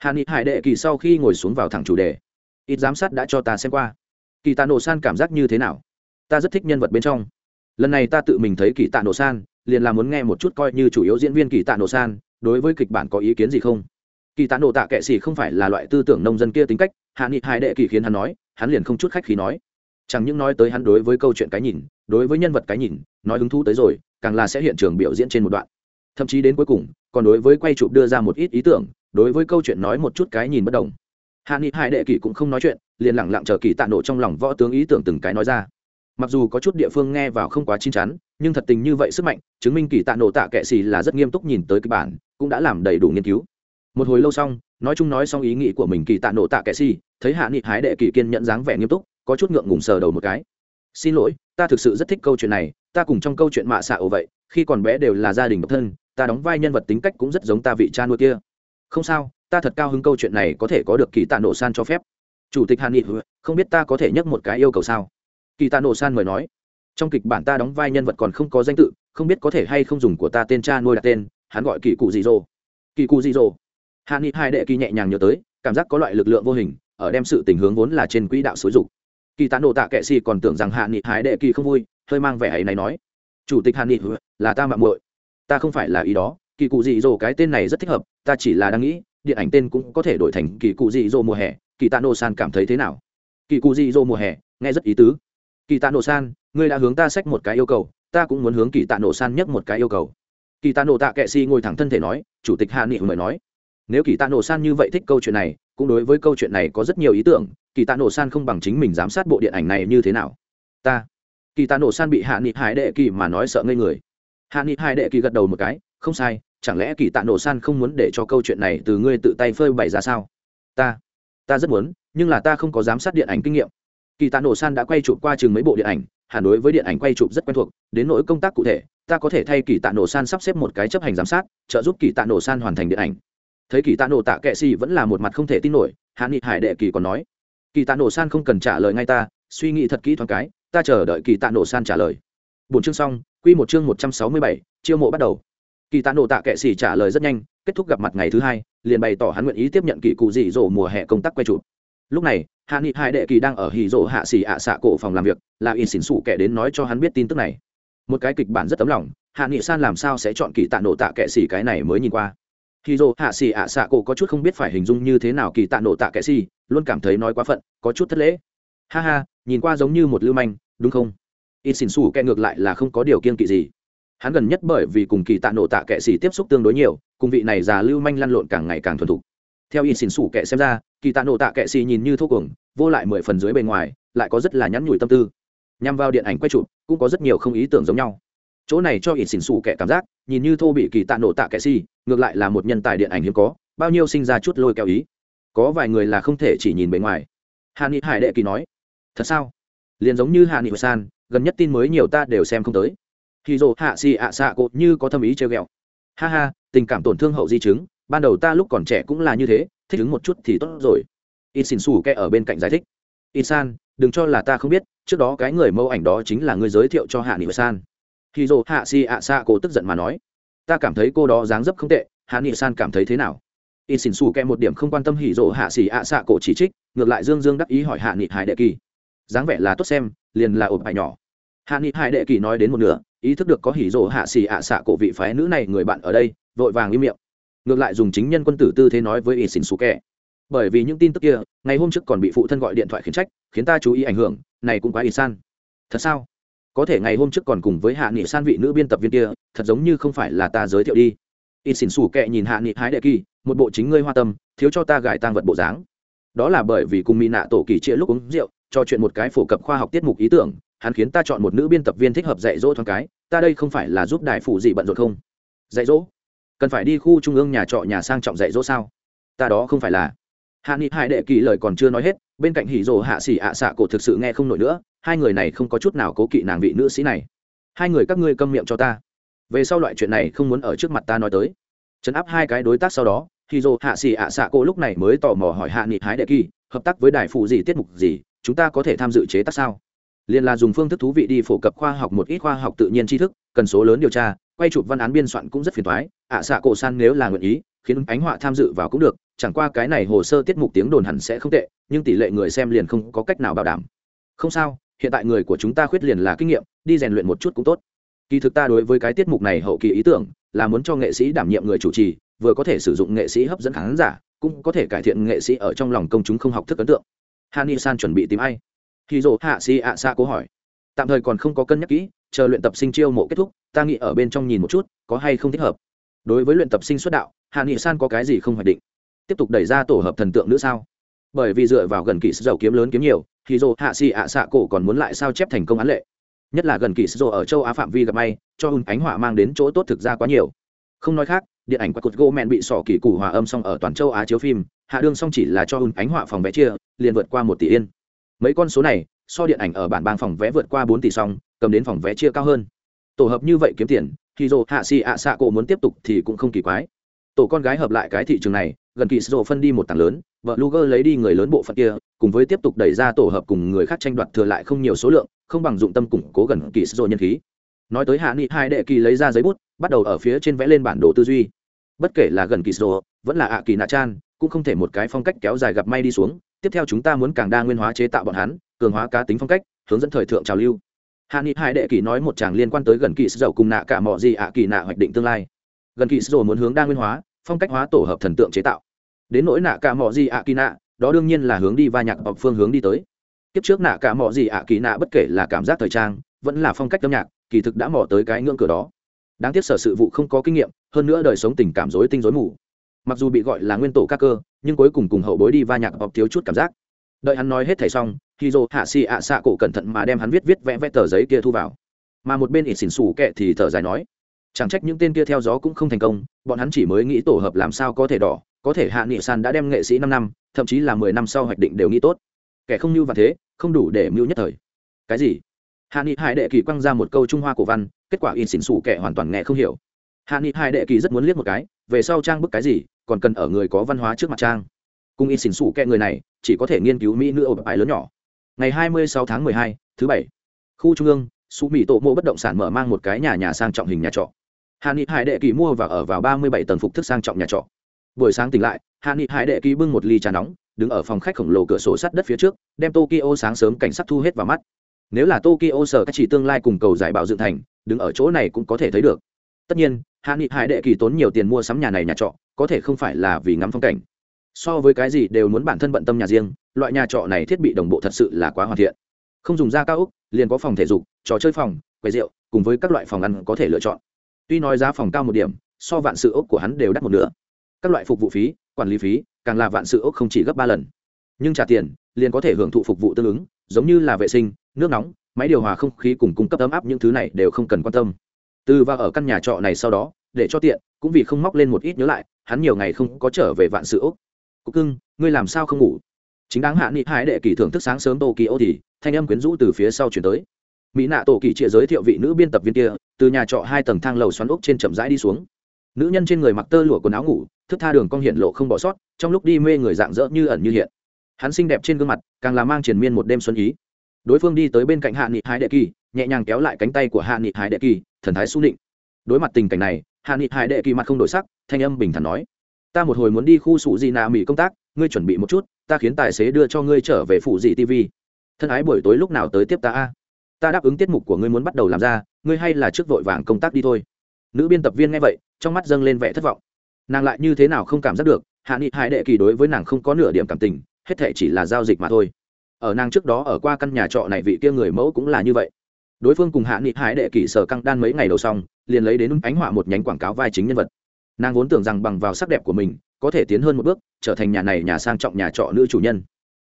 Hạ nghị hải đệ kỳ sau khi ngồi xuống vào thẳng chủ đề, ít giám sát đã cho ta xem qua. Kỳ tạ nổ san cảm giác như thế nào? Ta rất thích nhân vật bên trong. Lần này ta tự mình thấy kỳ tạ nổ san, liền là muốn nghe một chút coi như chủ yếu diễn viên kỳ tạ nổ san, đối với kịch bản có ý kiến gì không? Kỳ tạ nổ tạ kệ xỉ không phải là loại tư tưởng nông dân kia tính cách hạ nghị hải đệ kỳ khiến hắn nói, hắn liền không chút khách khí nói. Chẳng những nói tới hắn đối với câu chuyện cái nhìn, đối với nhân vật cái nhìn, nói hứng thú tới rồi, càng là sẽ hiện trường biểu diễn trên một đoạn. Thậm chí đến cuối cùng, còn đối với quay chụp đưa ra một ít ý tưởng đối với câu chuyện nói một chút cái nhìn bất đồng. Hạ nghị hải đệ kỳ cũng không nói chuyện, liền lẳng lặng chờ kỳ tạ nổ trong lòng võ tướng ý tưởng từng cái nói ra. Mặc dù có chút địa phương nghe vào không quá chín chắn, nhưng thật tình như vậy sức mạnh, chứng minh kỳ tạ nổ tạ kệ xì là rất nghiêm túc nhìn tới kịch bản, cũng đã làm đầy đủ nghiên cứu. Một hồi lâu xong, nói chung nói xong ý nghĩ của mình kỳ tạ nổ tạ kệ xì, thấy hạ nghị hái đệ kỳ kiên nhận dáng vẻ nghiêm túc, có chút ngượng ngùng sờ đầu một cái. Xin lỗi, ta thực sự rất thích câu chuyện này, ta cùng trong câu chuyện mạ xạ ồ vậy, khi còn bé đều là gia đình độc thân, ta đóng vai nhân vật tính cách cũng rất giống ta vị cha nuôi kia không sao, ta thật cao hứng câu chuyện này có thể có được kỳ tạ nổ san cho phép. Chủ tịch hàn nghị không biết ta có thể nhắc một cái yêu cầu sao? Kỳ tạ nổ san mời nói, trong kịch bản ta đóng vai nhân vật còn không có danh tự, không biết có thể hay không dùng của ta tên cha nuôi đặt tên, hắn gọi kỳ cụ dị dỗ. Kỳ cụ dị dỗ. Hàn nghị hai đệ kỳ nhẹ nhàng nhớ tới, cảm giác có loại lực lượng vô hình, ở đem sự tình hướng vốn là trên quỹ đạo xối dục. Kỳ tạ nổ tạ kệ xì còn tưởng rằng hạ nghị hái đệ kỳ không vui, hơi mang vẻ ấy này nói, chủ tịch Hàn nghị là ta mạng muội, ta không phải là ý đó kỳ cụ dị dỗ cái tên này rất thích hợp, ta chỉ là đang nghĩ, điện ảnh tên cũng có thể đổi thành kỳ cụ dị dỗ mùa hè, kỳ tạ Nô san cảm thấy thế nào? Kỳ cụ dị dỗ mùa hè, nghe rất ý tứ. Kỳ tạ Nô san, ngươi đã hướng ta xách một cái yêu cầu, ta cũng muốn hướng kỳ tạ nổ san nhất một cái yêu cầu. Kỳ tạ nổ tạ kệ si ngồi thẳng thân thể nói, chủ tịch hạ nghị mời nói. Nếu kỳ tạ nổ san như vậy thích câu chuyện này, cũng đối với câu chuyện này có rất nhiều ý tưởng, kỳ tạ nổ san không bằng chính mình giám sát bộ điện ảnh này như thế nào? Ta. Kỳ tạ nổ san bị hạ nghị hải đệ kỳ mà nói sợ ngây người. Hạ nghị hải đệ kỳ gật đầu một cái, không sai chẳng lẽ kỳ tạ nổ san không muốn để cho câu chuyện này từ ngươi tự tay phơi bày ra sao? Ta ta rất muốn, nhưng là ta không có giám sát điện ảnh kinh nghiệm. Kỳ tạ nổ san đã quay chụp qua chừng mấy bộ điện ảnh, hẳn đối với điện ảnh quay chụp rất quen thuộc, đến nỗi công tác cụ thể, ta có thể thay kỳ tạ nổ san sắp xếp một cái chấp hành giám sát, trợ giúp kỳ tạ nổ san hoàn thành điện ảnh. Thấy kỳ tạ nổ tạ kệ xì vẫn là một mặt không thể tin nổi hạ nghị hải đệ kỳ còn nói, kỳ tạ nổ san không cần trả lời ngay ta, suy nghĩ thật kỹ thoáng cái, ta chờ đợi kỳ tạ nổ san trả lời. Bốn chương xong, quy một chương một trăm sáu mươi bảy, chiêu mộ bắt đầu kỳ tạ nổ tạ kệ xỉ trả lời rất nhanh, kết thúc gặp mặt ngày thứ hai, liền bày tỏ hắn nguyện ý tiếp nhận kỳ cụ dị dỗ mùa hè công tác quay chụp. Lúc này, hạ nghị Hai đệ kỳ đang ở hì dỗ hạ xỉ ạ xạ cổ phòng làm việc, là in xỉn xủ kẻ đến nói cho hắn biết tin tức này. Một cái kịch bản rất tấm lòng, hạ nghị san làm sao sẽ chọn kỳ tạ nổ tạ kệ xỉ cái này mới nhìn qua. Hì dỗ hạ xỉ ạ xạ cổ có chút không biết phải hình dung như thế nào kỳ tạ nổ tạ kệ xỉ luôn cảm thấy nói quá phận, có chút thất lễ. Ha ha, nhìn qua giống như một lưu manh, đúng không? In xỉn xủ kẻ ngược lại là không có điều kiên kỵ gì hắn gần nhất bởi vì cùng kỳ tạ nổ tạ kệ xì tiếp xúc tương đối nhiều, cùng vị này già lưu manh lăn lộn càng ngày càng thuần thục. Theo y xỉn xủ kệ xem ra, kỳ tạ nổ tạ kệ xì nhìn như thô cuồng, vô lại mười phần dưới bề ngoài, lại có rất là nhắn nhủi tâm tư. Nhằm vào điện ảnh quay chụp, cũng có rất nhiều không ý tưởng giống nhau. Chỗ này cho y xỉn xủ kệ cảm giác, nhìn như thô bị kỳ tạ nổ tạ kệ xì ngược lại là một nhân tài điện ảnh hiếm có, bao nhiêu sinh ra chút lôi kéo ý. Có vài người là không thể chỉ nhìn bề ngoài. Hà ni hải đệ kỳ nói, thật sao? Liền giống như hà ni san, gần nhất tin mới nhiều ta đều xem không tới thì dồ hạ xì ạ xạ cột như có tâm ý treo ghẹo. Ha ha, tình cảm tổn thương hậu di chứng, ban đầu ta lúc còn trẻ cũng là như thế, thích ứng một chút thì tốt rồi. Ít xin xù kẹ ở bên cạnh giải thích. Ít san, đừng cho là ta không biết, trước đó cái người mẫu ảnh đó chính là người giới thiệu cho hạ nghị san. Khi dồ hạ xì ạ xạ cổ tức giận mà nói. Ta cảm thấy cô đó dáng dấp không tệ, hạ nghị san cảm thấy thế nào? Ít xin xù kẹ một điểm không quan tâm hỉ dồ hạ xì ạ xạ cổ chỉ trích, ngược lại dương dương đắc ý hỏi hạ nghị hải đệ kỳ. Dáng vẻ là tốt xem, liền là ộp bài nhỏ. Hạ nghị hải đệ kỳ nói đến một nửa ý thức được có hỉ rộ hạ xì ạ xạ cổ vị phái nữ này người bạn ở đây, vội vàng im miệng. Ngược lại dùng chính nhân quân tử tư thế nói với ỷ xin xú kẻ. Bởi vì những tin tức kia, ngày hôm trước còn bị phụ thân gọi điện thoại khiển trách, khiến ta chú ý ảnh hưởng, này cũng quá ỷ san. Thật sao? Có thể ngày hôm trước còn cùng với hạ nghị san vị nữ biên tập viên kia, thật giống như không phải là ta giới thiệu đi. Ỷ xỉn xù kệ nhìn hạ nghị hái đệ kỳ, một bộ chính ngươi hoa tâm, thiếu cho ta gài tang vật bộ dáng. Đó là bởi vì cùng mỹ nạ tổ kỳ chia lúc uống rượu, cho chuyện một cái phổ cập khoa học tiết mục ý tưởng hắn khiến ta chọn một nữ biên tập viên thích hợp dạy dỗ thoáng cái, ta đây không phải là giúp đại phụ gì bận rộn không? Dạy dỗ? Cần phải đi khu trung ương nhà trọ nhà sang trọng dạy dỗ sao? Ta đó không phải là. Hạ nghị hải đệ kỳ lời còn chưa nói hết, bên cạnh hỉ rồ hạ xỉ ạ xạ cổ thực sự nghe không nổi nữa, hai người này không có chút nào cố kỵ nàng vị nữ sĩ này. Hai người các ngươi câm miệng cho ta. Về sau loại chuyện này không muốn ở trước mặt ta nói tới. Chấn áp hai cái đối tác sau đó, hỉ rồ hạ xỉ ạ xạ cổ lúc này mới tò mò hỏi hạ nghị hải đệ kỳ, hợp tác với đài phụ gì, tiết mục gì, chúng ta có thể tham dự chế tác sao? Liền là dùng phương thức thú vị đi phổ cập khoa học một ít khoa học tự nhiên tri thức, cần số lớn điều tra, quay chụp văn án biên soạn cũng rất phiền thoái ạ xạ cổ san nếu là nguyện ý, khiến ánh họa tham dự vào cũng được, chẳng qua cái này hồ sơ tiết mục tiếng đồn hẳn sẽ không tệ, nhưng tỷ lệ người xem liền không có cách nào bảo đảm. Không sao, hiện tại người của chúng ta khuyết liền là kinh nghiệm, đi rèn luyện một chút cũng tốt. Kỳ thực ta đối với cái tiết mục này hậu kỳ ý tưởng, là muốn cho nghệ sĩ đảm nhiệm người chủ trì, vừa có thể sử dụng nghệ sĩ hấp dẫn khán giả, cũng có thể cải thiện nghệ sĩ ở trong lòng công chúng không học thức ấn tượng. Hani san chuẩn bị tìm ai? Khi dỗ hạ si ạ xạ cố hỏi, tạm thời còn không có cân nhắc kỹ, chờ luyện tập sinh chiêu mộ kết thúc, ta nghĩ ở bên trong nhìn một chút, có hay không thích hợp? Đối với luyện tập sinh xuất đạo, hạ nghị san có cái gì không hoạch định? Tiếp tục đẩy ra tổ hợp thần tượng nữa sao? Bởi vì dựa vào gần kỳ sử dầu kiếm lớn kiếm nhiều, thì dồ hạ xì ạ xạ cổ còn muốn lại sao chép thành công án lệ. Nhất là gần kỳ sử dầu ở châu á phạm vi gặp may, cho hùng ánh họa mang đến chỗ tốt thực ra quá nhiều. Không nói khác, điện ảnh quạt cột gỗ mẹn bị sỏ kỳ củ hòa âm xong ở toàn châu á chiếu phim, hạ đương xong chỉ là cho hùng ánh họa phòng vé chia, liền vượt qua một tỷ yên mấy con số này, so điện ảnh ở bản bang phòng vé vượt qua bốn tỷ xong, cầm đến phòng vé chia cao hơn. Tổ hợp như vậy kiếm tiền thì dồ hạ xì ạ xạ cổ muốn tiếp tục thì cũng không kỳ quái. Tổ con gái hợp lại cái thị trường này, gần kỳ sổ phân đi một tảng lớn, vợ luger lấy đi người lớn bộ phận kia, cùng với tiếp tục đẩy ra tổ hợp cùng người khác tranh đoạt thừa lại không nhiều số lượng, không bằng dụng tâm củng cố gần kỳ sổ nhân khí. Nói tới hạ nghị, hai đệ kỳ lấy ra giấy bút, bắt đầu ở phía trên vẽ lên bản đồ tư duy. Bất kể là gần kỳ sổ vẫn là ạ kỳ nạ chan cũng không thể một cái phong cách kéo dài gặp may đi xuống tiếp theo chúng ta muốn càng đa nguyên hóa chế tạo bọn hắn, cường hóa cá tính phong cách, hướng dẫn thời thượng trào lưu. Hạ nghị hai đệ kỳ nói một chàng liên quan tới gần kỳ sổ cùng nạ cả mọi gì ạ kỳ nạ hoạch định tương lai. Gần kỳ sổ muốn hướng đa nguyên hóa, phong cách hóa tổ hợp thần tượng chế tạo. Đến nỗi nạ cả mọi gì ạ kỳ nạ, đó đương nhiên là hướng đi va nhạc hoặc phương hướng đi tới. Kiếp trước nạ cả mọi gì ạ kỳ nạ bất kể là cảm giác thời trang, vẫn là phong cách âm nhạc, kỳ thực đã mò tới cái ngưỡng cửa đó. Đáng tiếc sở sự vụ không có kinh nghiệm, hơn nữa đời sống tình cảm rối tinh rối mù mặc dù bị gọi là nguyên tổ ca cơ, nhưng cuối cùng cùng hậu bối đi va nhạc bọc thiếu chút cảm giác. Đợi hắn nói hết thầy xong khi dô hạ xì ạ xạ cổ cẩn thận mà đem hắn viết viết vẽ vẽ tờ giấy kia thu vào. Mà một bên ít xỉn xù kệ thì thở dài nói, chẳng trách những tên kia theo gió cũng không thành công, bọn hắn chỉ mới nghĩ tổ hợp làm sao có thể đỏ, có thể hạ nghị san đã đem nghệ sĩ năm năm, thậm chí là mười năm sau hoạch định đều nghĩ tốt. Kẻ không mưu và thế, không đủ để mưu nhất thời. Cái gì? Hạ nghị hải đệ kỳ quăng ra một câu trung hoa cổ văn, kết quả in xỉn xù kẻ hoàn toàn nghe không hiểu. Hạ nghị hải đệ kỳ rất muốn liếc một cái về sau trang bức cái gì, còn cần ở người có văn hóa trước mặt trang. Cùng in xỉn xủ kẹ người này, chỉ có thể nghiên cứu mỹ nữ ở bài lớn nhỏ. Ngày hai mươi sáu tháng mười hai, thứ bảy. Khu trung ương su mỹ tổ mộ bất động sản mở mang một cái nhà nhà sang trọng hình nhà trọ. Hạ nghị hải đệ kỳ mua và ở vào ba mươi bảy tầng phục thức sang trọng nhà trọ. Buổi sáng tỉnh lại, hạ nghị hải đệ kỳ bưng một ly trà nóng, đứng ở phòng khách khổng lồ cửa sổ sắt đất phía trước, đem tokyo sáng sớm cảnh sắc thu hết vào mắt. Nếu là tokyo sở các chỉ tương lai cùng cầu giải bảo dựng thành, đứng ở chỗ này cũng có thể thấy được tất nhiên, hạ nghị hải đệ kỳ tốn nhiều tiền mua sắm nhà này nhà trọ, có thể không phải là vì ngắm phong cảnh. So với cái gì đều muốn bản thân bận tâm nhà riêng, loại nhà trọ này thiết bị đồng bộ thật sự là quá hoàn thiện. Không dùng da cao úc, liền có phòng thể dục, trò chơi phòng, quầy rượu, cùng với các loại phòng ăn có thể lựa chọn. Tuy nói giá phòng cao một điểm, so vạn sự ốc của hắn đều đắt một nửa. Các loại phục vụ phí, quản lý phí, càng là vạn sự ốc không chỉ gấp ba lần. Nhưng trả tiền, liền có thể hưởng thụ phục vụ tương ứng, giống như là vệ sinh, nước nóng, máy điều hòa không khí cùng cung cấp ấm áp những thứ này đều không cần quan tâm từ và ở căn nhà trọ này sau đó, để cho tiện, cũng vì không móc lên một ít nhớ lại, hắn nhiều ngày không có trở về vạn sự úc. Cúc cưng, ngươi làm sao không ngủ? Chính đáng hạ nghị hai đệ kỳ thưởng thức sáng sớm tô kỳ ô thì, thanh âm quyến rũ từ phía sau chuyển tới. Mỹ nạ tổ kỳ chia giới thiệu vị nữ biên tập viên kia, từ nhà trọ hai tầng thang lầu xoắn ốc trên chậm rãi đi xuống. Nữ nhân trên người mặc tơ lụa quần áo ngủ, thức tha đường cong hiện lộ không bỏ sót, trong lúc đi mê người dạng dỡ như ẩn như hiện. Hắn xinh đẹp trên gương mặt, càng là mang triền miên một đêm xuân ý. Đối phương đi tới bên cạnh hạ nghị hải đệ kỳ nhẹ nhàng kéo lại cánh tay của hạ nghị hải đệ kỳ, thần thái su định đối mặt tình cảnh này, hạ nghị hải đệ kỳ mặt không đổi sắc, thanh âm bình thản nói, ta một hồi muốn đi khu sụ gì nà mỹ công tác, ngươi chuẩn bị một chút, ta khiến tài xế đưa cho ngươi trở về phụ dị tv thân ái buổi tối lúc nào tới tiếp ta a? Ta đáp ứng tiết mục của ngươi muốn bắt đầu làm ra, ngươi hay là trước vội vàng công tác đi thôi. Nữ biên tập viên nghe vậy, trong mắt dâng lên vẻ thất vọng. Nàng lại như thế nào không cảm giác được, hạ nghị hải đệ kỳ đối với nàng không có nửa điểm cảm tình, hết thể chỉ là giao dịch mà thôi. Ở nàng trước đó ở qua căn nhà trọ này vị kia người mẫu cũng là như vậy đối phương cùng hạ nghị hải đệ kỳ sở căng đan mấy ngày đầu xong, liền lấy đến ánh họa một nhánh quảng cáo vai chính nhân vật. Nàng vốn tưởng rằng bằng vào sắc đẹp của mình, có thể tiến hơn một bước, trở thành nhà này nhà sang trọng nhà trọ nữ chủ nhân.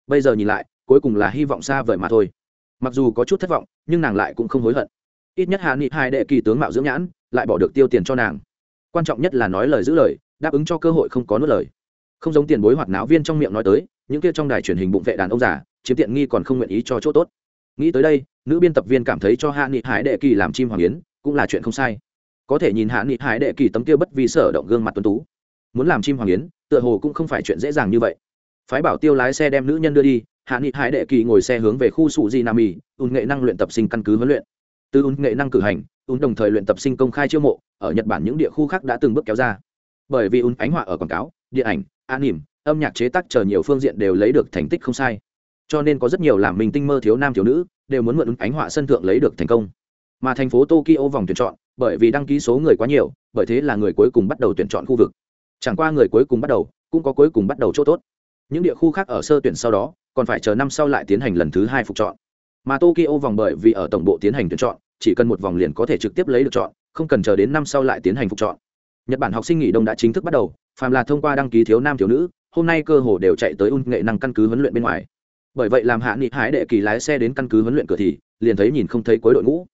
Bây giờ nhìn lại, cuối cùng là hy vọng xa vời mà thôi. Mặc dù có chút thất vọng, nhưng nàng lại cũng không hối hận. Ít nhất hạ nghị hai đệ kỳ tướng mạo dưỡng nhãn, lại bỏ được tiêu tiền cho nàng. Quan trọng nhất là nói lời giữ lời, đáp ứng cho cơ hội không có nuốt lời. Không giống tiền bối hoạt náo viên trong miệng nói tới, những kia trong đài truyền hình bụng vệ đàn ông già, chiếm tiện nghi còn không nguyện ý cho chỗ tốt nghĩ tới đây, nữ biên tập viên cảm thấy cho hạ nghị hải đệ kỳ làm chim hoàng yến cũng là chuyện không sai. Có thể nhìn hạ nghị hải đệ kỳ tấm kia bất vì sở động gương mặt tuấn tú. Muốn làm chim hoàng yến, tựa hồ cũng không phải chuyện dễ dàng như vậy. Phái bảo tiêu lái xe đem nữ nhân đưa đi, hạ nghị hải đệ kỳ ngồi xe hướng về khu sụ di nam mì ùn nghệ năng luyện tập sinh căn cứ huấn luyện. Từ ùn nghệ năng cử hành, ùn đồng thời luyện tập sinh công khai chiêu mộ, ở nhật bản những địa khu khác đã từng bước kéo ra. Bởi vì ùn ánh họa ở quảng cáo, điện ảnh, an nỉm, âm nhạc chế tác chờ nhiều phương diện đều lấy được thành tích không sai cho nên có rất nhiều làm mình tinh mơ thiếu nam thiếu nữ, đều muốn mượn ứng ánh họa sân thượng lấy được thành công. Mà thành phố tokyo vòng tuyển chọn, bởi vì đăng ký số người quá nhiều, bởi thế là người cuối cùng bắt đầu tuyển chọn khu vực. Chẳng qua người cuối cùng bắt đầu, cũng có cuối cùng bắt đầu chỗ tốt. Những địa khu khác ở sơ tuyển sau đó, còn phải chờ năm sau lại tiến hành lần thứ hai phục chọn. Mà tokyo vòng bởi vì ở tổng bộ tiến hành tuyển chọn, chỉ cần một vòng liền có thể trực tiếp lấy được chọn, không cần chờ đến năm sau lại tiến hành phục chọn. Nhật bản học sinh nghỉ đông đã chính thức bắt đầu, phàm là thông qua đăng ký thiếu nam thiếu nữ, hôm nay cơ hồ đều chạy tới un nghệ năng căn cứ huấn luyện bên ngoài bởi vậy làm hạ nghị hái đệ kỳ lái xe đến căn cứ huấn luyện cửa thì, liền thấy nhìn không thấy cuối đội ngũ.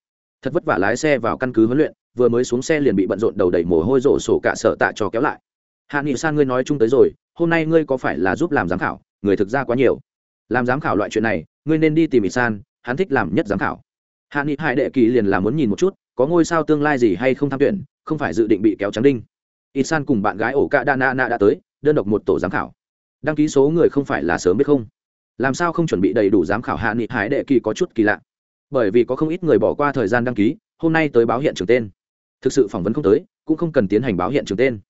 Thật vất vả lái xe vào căn cứ huấn luyện, vừa mới xuống xe liền bị bận rộn đầu đầy mồ hôi rổ sổ cả sở tạ cho kéo lại. Hạ nghị san ngươi nói chung tới rồi, hôm nay ngươi có phải là giúp làm giám khảo? Người thực ra quá nhiều. Làm giám khảo loại chuyện này, ngươi nên đi tìm ỷ san, hắn thích làm nhất giám khảo. Hạ nghị hải đệ kỳ liền là muốn nhìn một chút, có ngôi sao tương lai gì hay không tham tuyển, không phải dự định bị kéo trắng đinh. Ỷ san cùng bạn gái ổ cạ đa na na đã tới, đơn độc một tổ giám khảo. Đăng ký số người không phải là sớm biết không? Làm sao không chuẩn bị đầy đủ giám khảo hạ nghị hải đệ kỳ có chút kỳ lạ? Bởi vì có không ít người bỏ qua thời gian đăng ký, hôm nay tới báo hiện trường tên. Thực sự phỏng vấn không tới, cũng không cần tiến hành báo hiện trường tên.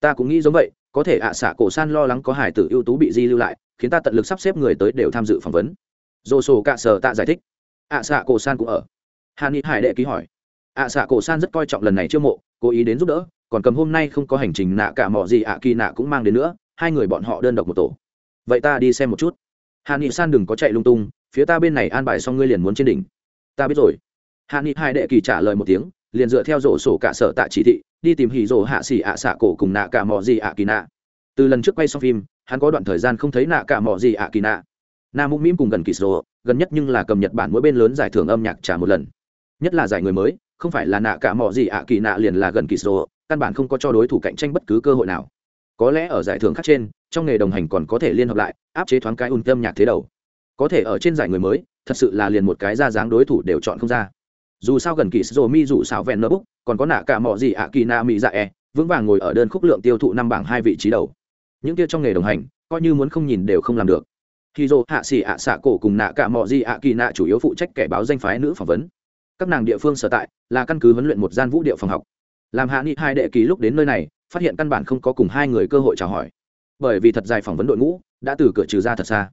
Ta cũng nghĩ giống vậy, có thể ạ xạ cổ san lo lắng có hải tử ưu tú bị di lưu lại, khiến ta tận lực sắp xếp người tới đều tham dự phỏng vấn. Dồ sổ cạ sờ tạ giải thích. Ạ xạ cổ san cũng ở. Hạ ni hải đệ ký hỏi. Ạ xạ cổ san rất coi trọng lần này chiêu mộ, cố ý đến giúp đỡ, còn cầm hôm nay không có hành trình nạ cả mỏ gì ạ kỳ nạ cũng mang đến nữa, hai người bọn họ đơn độc một tổ. Vậy ta đi xem một chút hạ nghị san đừng có chạy lung tung, phía ta bên này an bài xong ngươi liền muốn trên đỉnh. Ta biết rồi. Hạ nghị hai đệ kỳ trả lời một tiếng, liền dựa theo rổ sổ cả sở tạ chỉ thị, đi tìm hì rổ hạ xỉ ạ xạ cổ cùng nạ cả mò gì ạ kỳ nạ. Từ lần trước quay xong phim, hắn có đoạn thời gian không thấy nạ cả mò gì ạ kỳ nạ. Nam mũm mĩm cùng gần kỳ rổ gần nhất nhưng là cầm nhật bản mỗi bên lớn giải thưởng âm nhạc trả một lần. Nhất là giải người mới, không phải là nạ cả mò gì ạ kỳ nạ liền là gần kỳ rổ căn bản không có cho đối thủ cạnh tranh bất cứ cơ hội nào. Có lẽ ở giải thưởng khác trên trong nghề đồng hành còn có thể liên hợp lại, áp chế thoáng cái un tâm nhạc thế đầu. Có thể ở trên giải người mới, thật sự là liền một cái ra dáng đối thủ đều chọn không ra. Dù sao gần kỳ sô mi dù xào vẹn nơ búc, còn có nạ cả mọi gì ạ, kỳ na mỹ dạ e vững vàng ngồi ở đơn khúc lượng tiêu thụ năm bảng hai vị trí đầu. Những kia trong nghề đồng hành, coi như muốn không nhìn đều không làm được. Khi dô hạ xỉ ạ xạ cổ cùng nạ cả mọi gì ạ, kỳ nạ chủ yếu phụ trách kẻ báo danh phái nữ phỏng vấn. Các nàng địa phương sở tại, là căn cứ huấn luyện một gian vũ điệu phòng học. Làm hạ nghị hai đệ kỳ lúc đến nơi này, phát hiện căn bản không có cùng hai người cơ hội chào hỏi bởi vì thật dài phỏng vấn đội ngũ đã từ cửa trừ ra thật xa.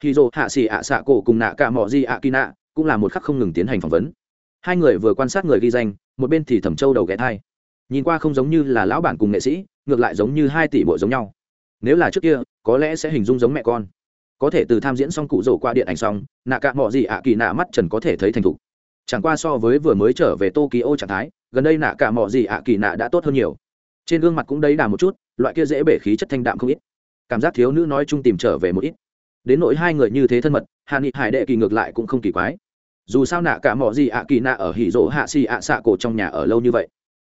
Khi dô hạ xì ạ xạ cổ cùng nạ cả mò di, ạ kỳ nạ cũng là một khắc không ngừng tiến hành phỏng vấn. Hai người vừa quan sát người ghi danh, một bên thì thẩm châu đầu ghé thai. Nhìn qua không giống như là lão bản cùng nghệ sĩ, ngược lại giống như hai tỷ bộ giống nhau. Nếu là trước kia, có lẽ sẽ hình dung giống mẹ con. Có thể từ tham diễn xong cụ rổ qua điện ảnh xong, nạ cả mò di, ạ kỳ nạ mắt trần có thể thấy thành thục. Chẳng qua so với vừa mới trở về tokyo trạng thái, gần đây nạ cả mò di, ạ kỳ nạ đã tốt hơn nhiều. Trên gương mặt cũng đấy đà một chút, loại kia dễ bể khí chất thanh đạm không ít cảm giác thiếu nữ nói chung tìm trở về một ít. Đến nỗi hai người như thế thân mật, hạ nghị hải đệ kỳ ngược lại cũng không kỳ quái. Dù sao nạ cả mọi gì ạ kỳ nạ ở hỉ rỗ hạ xì ạ xạ cổ trong nhà ở lâu như vậy.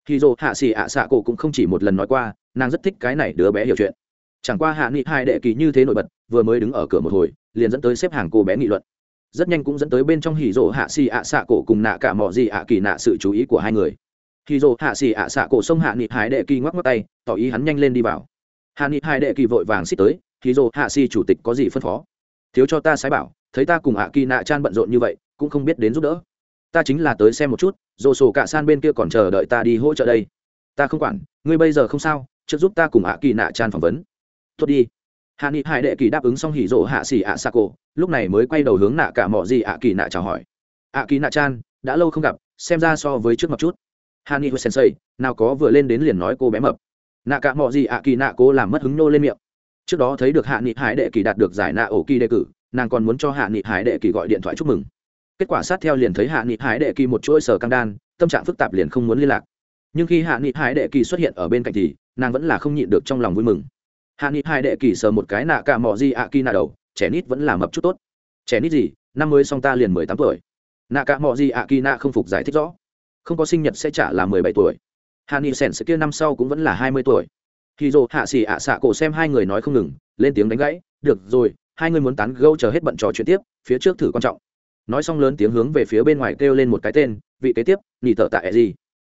Hỉ rỗ hạ xì ạ xạ cổ cũng không chỉ một lần nói qua, nàng rất thích cái này đứa bé hiểu chuyện. Chẳng qua hạ nghị hai đệ kỳ như thế nổi bật, vừa mới đứng ở cửa một hồi, liền dẫn tới xếp hàng cô bé nghị luận. Rất nhanh cũng dẫn tới bên trong hỉ rỗ hạ xì ạ xạ cổ cùng nạ cả mọi gì ạ kỳ nạ sự chú ý của hai người. Hỉ rỗ hạ xì ạ xạ cổ xông hạ nghị hai đệ kỳ ngoắc ngoắc tay, tỏ ý hắn nhanh lên đi vào hạ nghị hai đệ kỳ vội vàng xích tới thì dồ hạ si chủ tịch có gì phân phó? Thiếu cho ta sái bảo, thấy ta cùng hạ kỳ nạ chan bận rộn như vậy, cũng không biết đến giúp đỡ. Ta chính là tới xem một chút dồ sổ cả san bên kia còn chờ đợi ta đi hỗ trợ đây. Ta không quản, ngươi bây giờ không sao, trước giúp ta cùng hạ kỳ nạ chan phỏng vấn. Tốt đi. Hạ nghị hải đệ kỳ đáp ứng xong hỉ rộ hạ xỉ ạ sa cổ lúc này mới quay đầu hướng nạ cả mỏ gì ạ kỳ nạ chào hỏi. Ạ kỳ nạ chan đã lâu không gặp, xem ra so với trước mặt chút. Hạ nghị hồi sensei, nào có vừa lên đến liền nói cô bé mập nạ cả mọi gì ạ kỳ nạ cô làm mất hứng nô lên miệng. Trước đó thấy được hạ nghị hải đệ kỳ đạt được giải nạ ổ kỳ đề cử, nàng còn muốn cho hạ nghị hải đệ kỳ gọi điện thoại chúc mừng. Kết quả sát theo liền thấy hạ nghị hải đệ kỳ một chuỗi sở căng đan, tâm trạng phức tạp liền không muốn liên lạc. Nhưng khi hạ nghị hải đệ kỳ xuất hiện ở bên cạnh thì, nàng vẫn là không nhịn được trong lòng vui mừng. Hạ nghị hải đệ kỳ sờ một cái nạ cả mò di ạ kỳ nạ đầu, trẻ nít vẫn là mập chút tốt. Trẻ nít gì? Năm mới xong ta liền mười tám tuổi. Nạ cả mò di ạ kỳ nạ không phục giải thích rõ. Không có sinh nhật sẽ trả là mười bảy tuổi hạ nghị sèn sẽ kia năm sau cũng vẫn là hai mươi tuổi. Khi dồ hạ xì ạ xạ cổ xem hai người nói không ngừng, lên tiếng đánh gãy, được rồi, hai người muốn tán gâu chờ hết bận trò chuyện tiếp, phía trước thử quan trọng. Nói xong lớn tiếng hướng về phía bên ngoài kêu lên một cái tên, vị kế tiếp nhị tở tạ gì?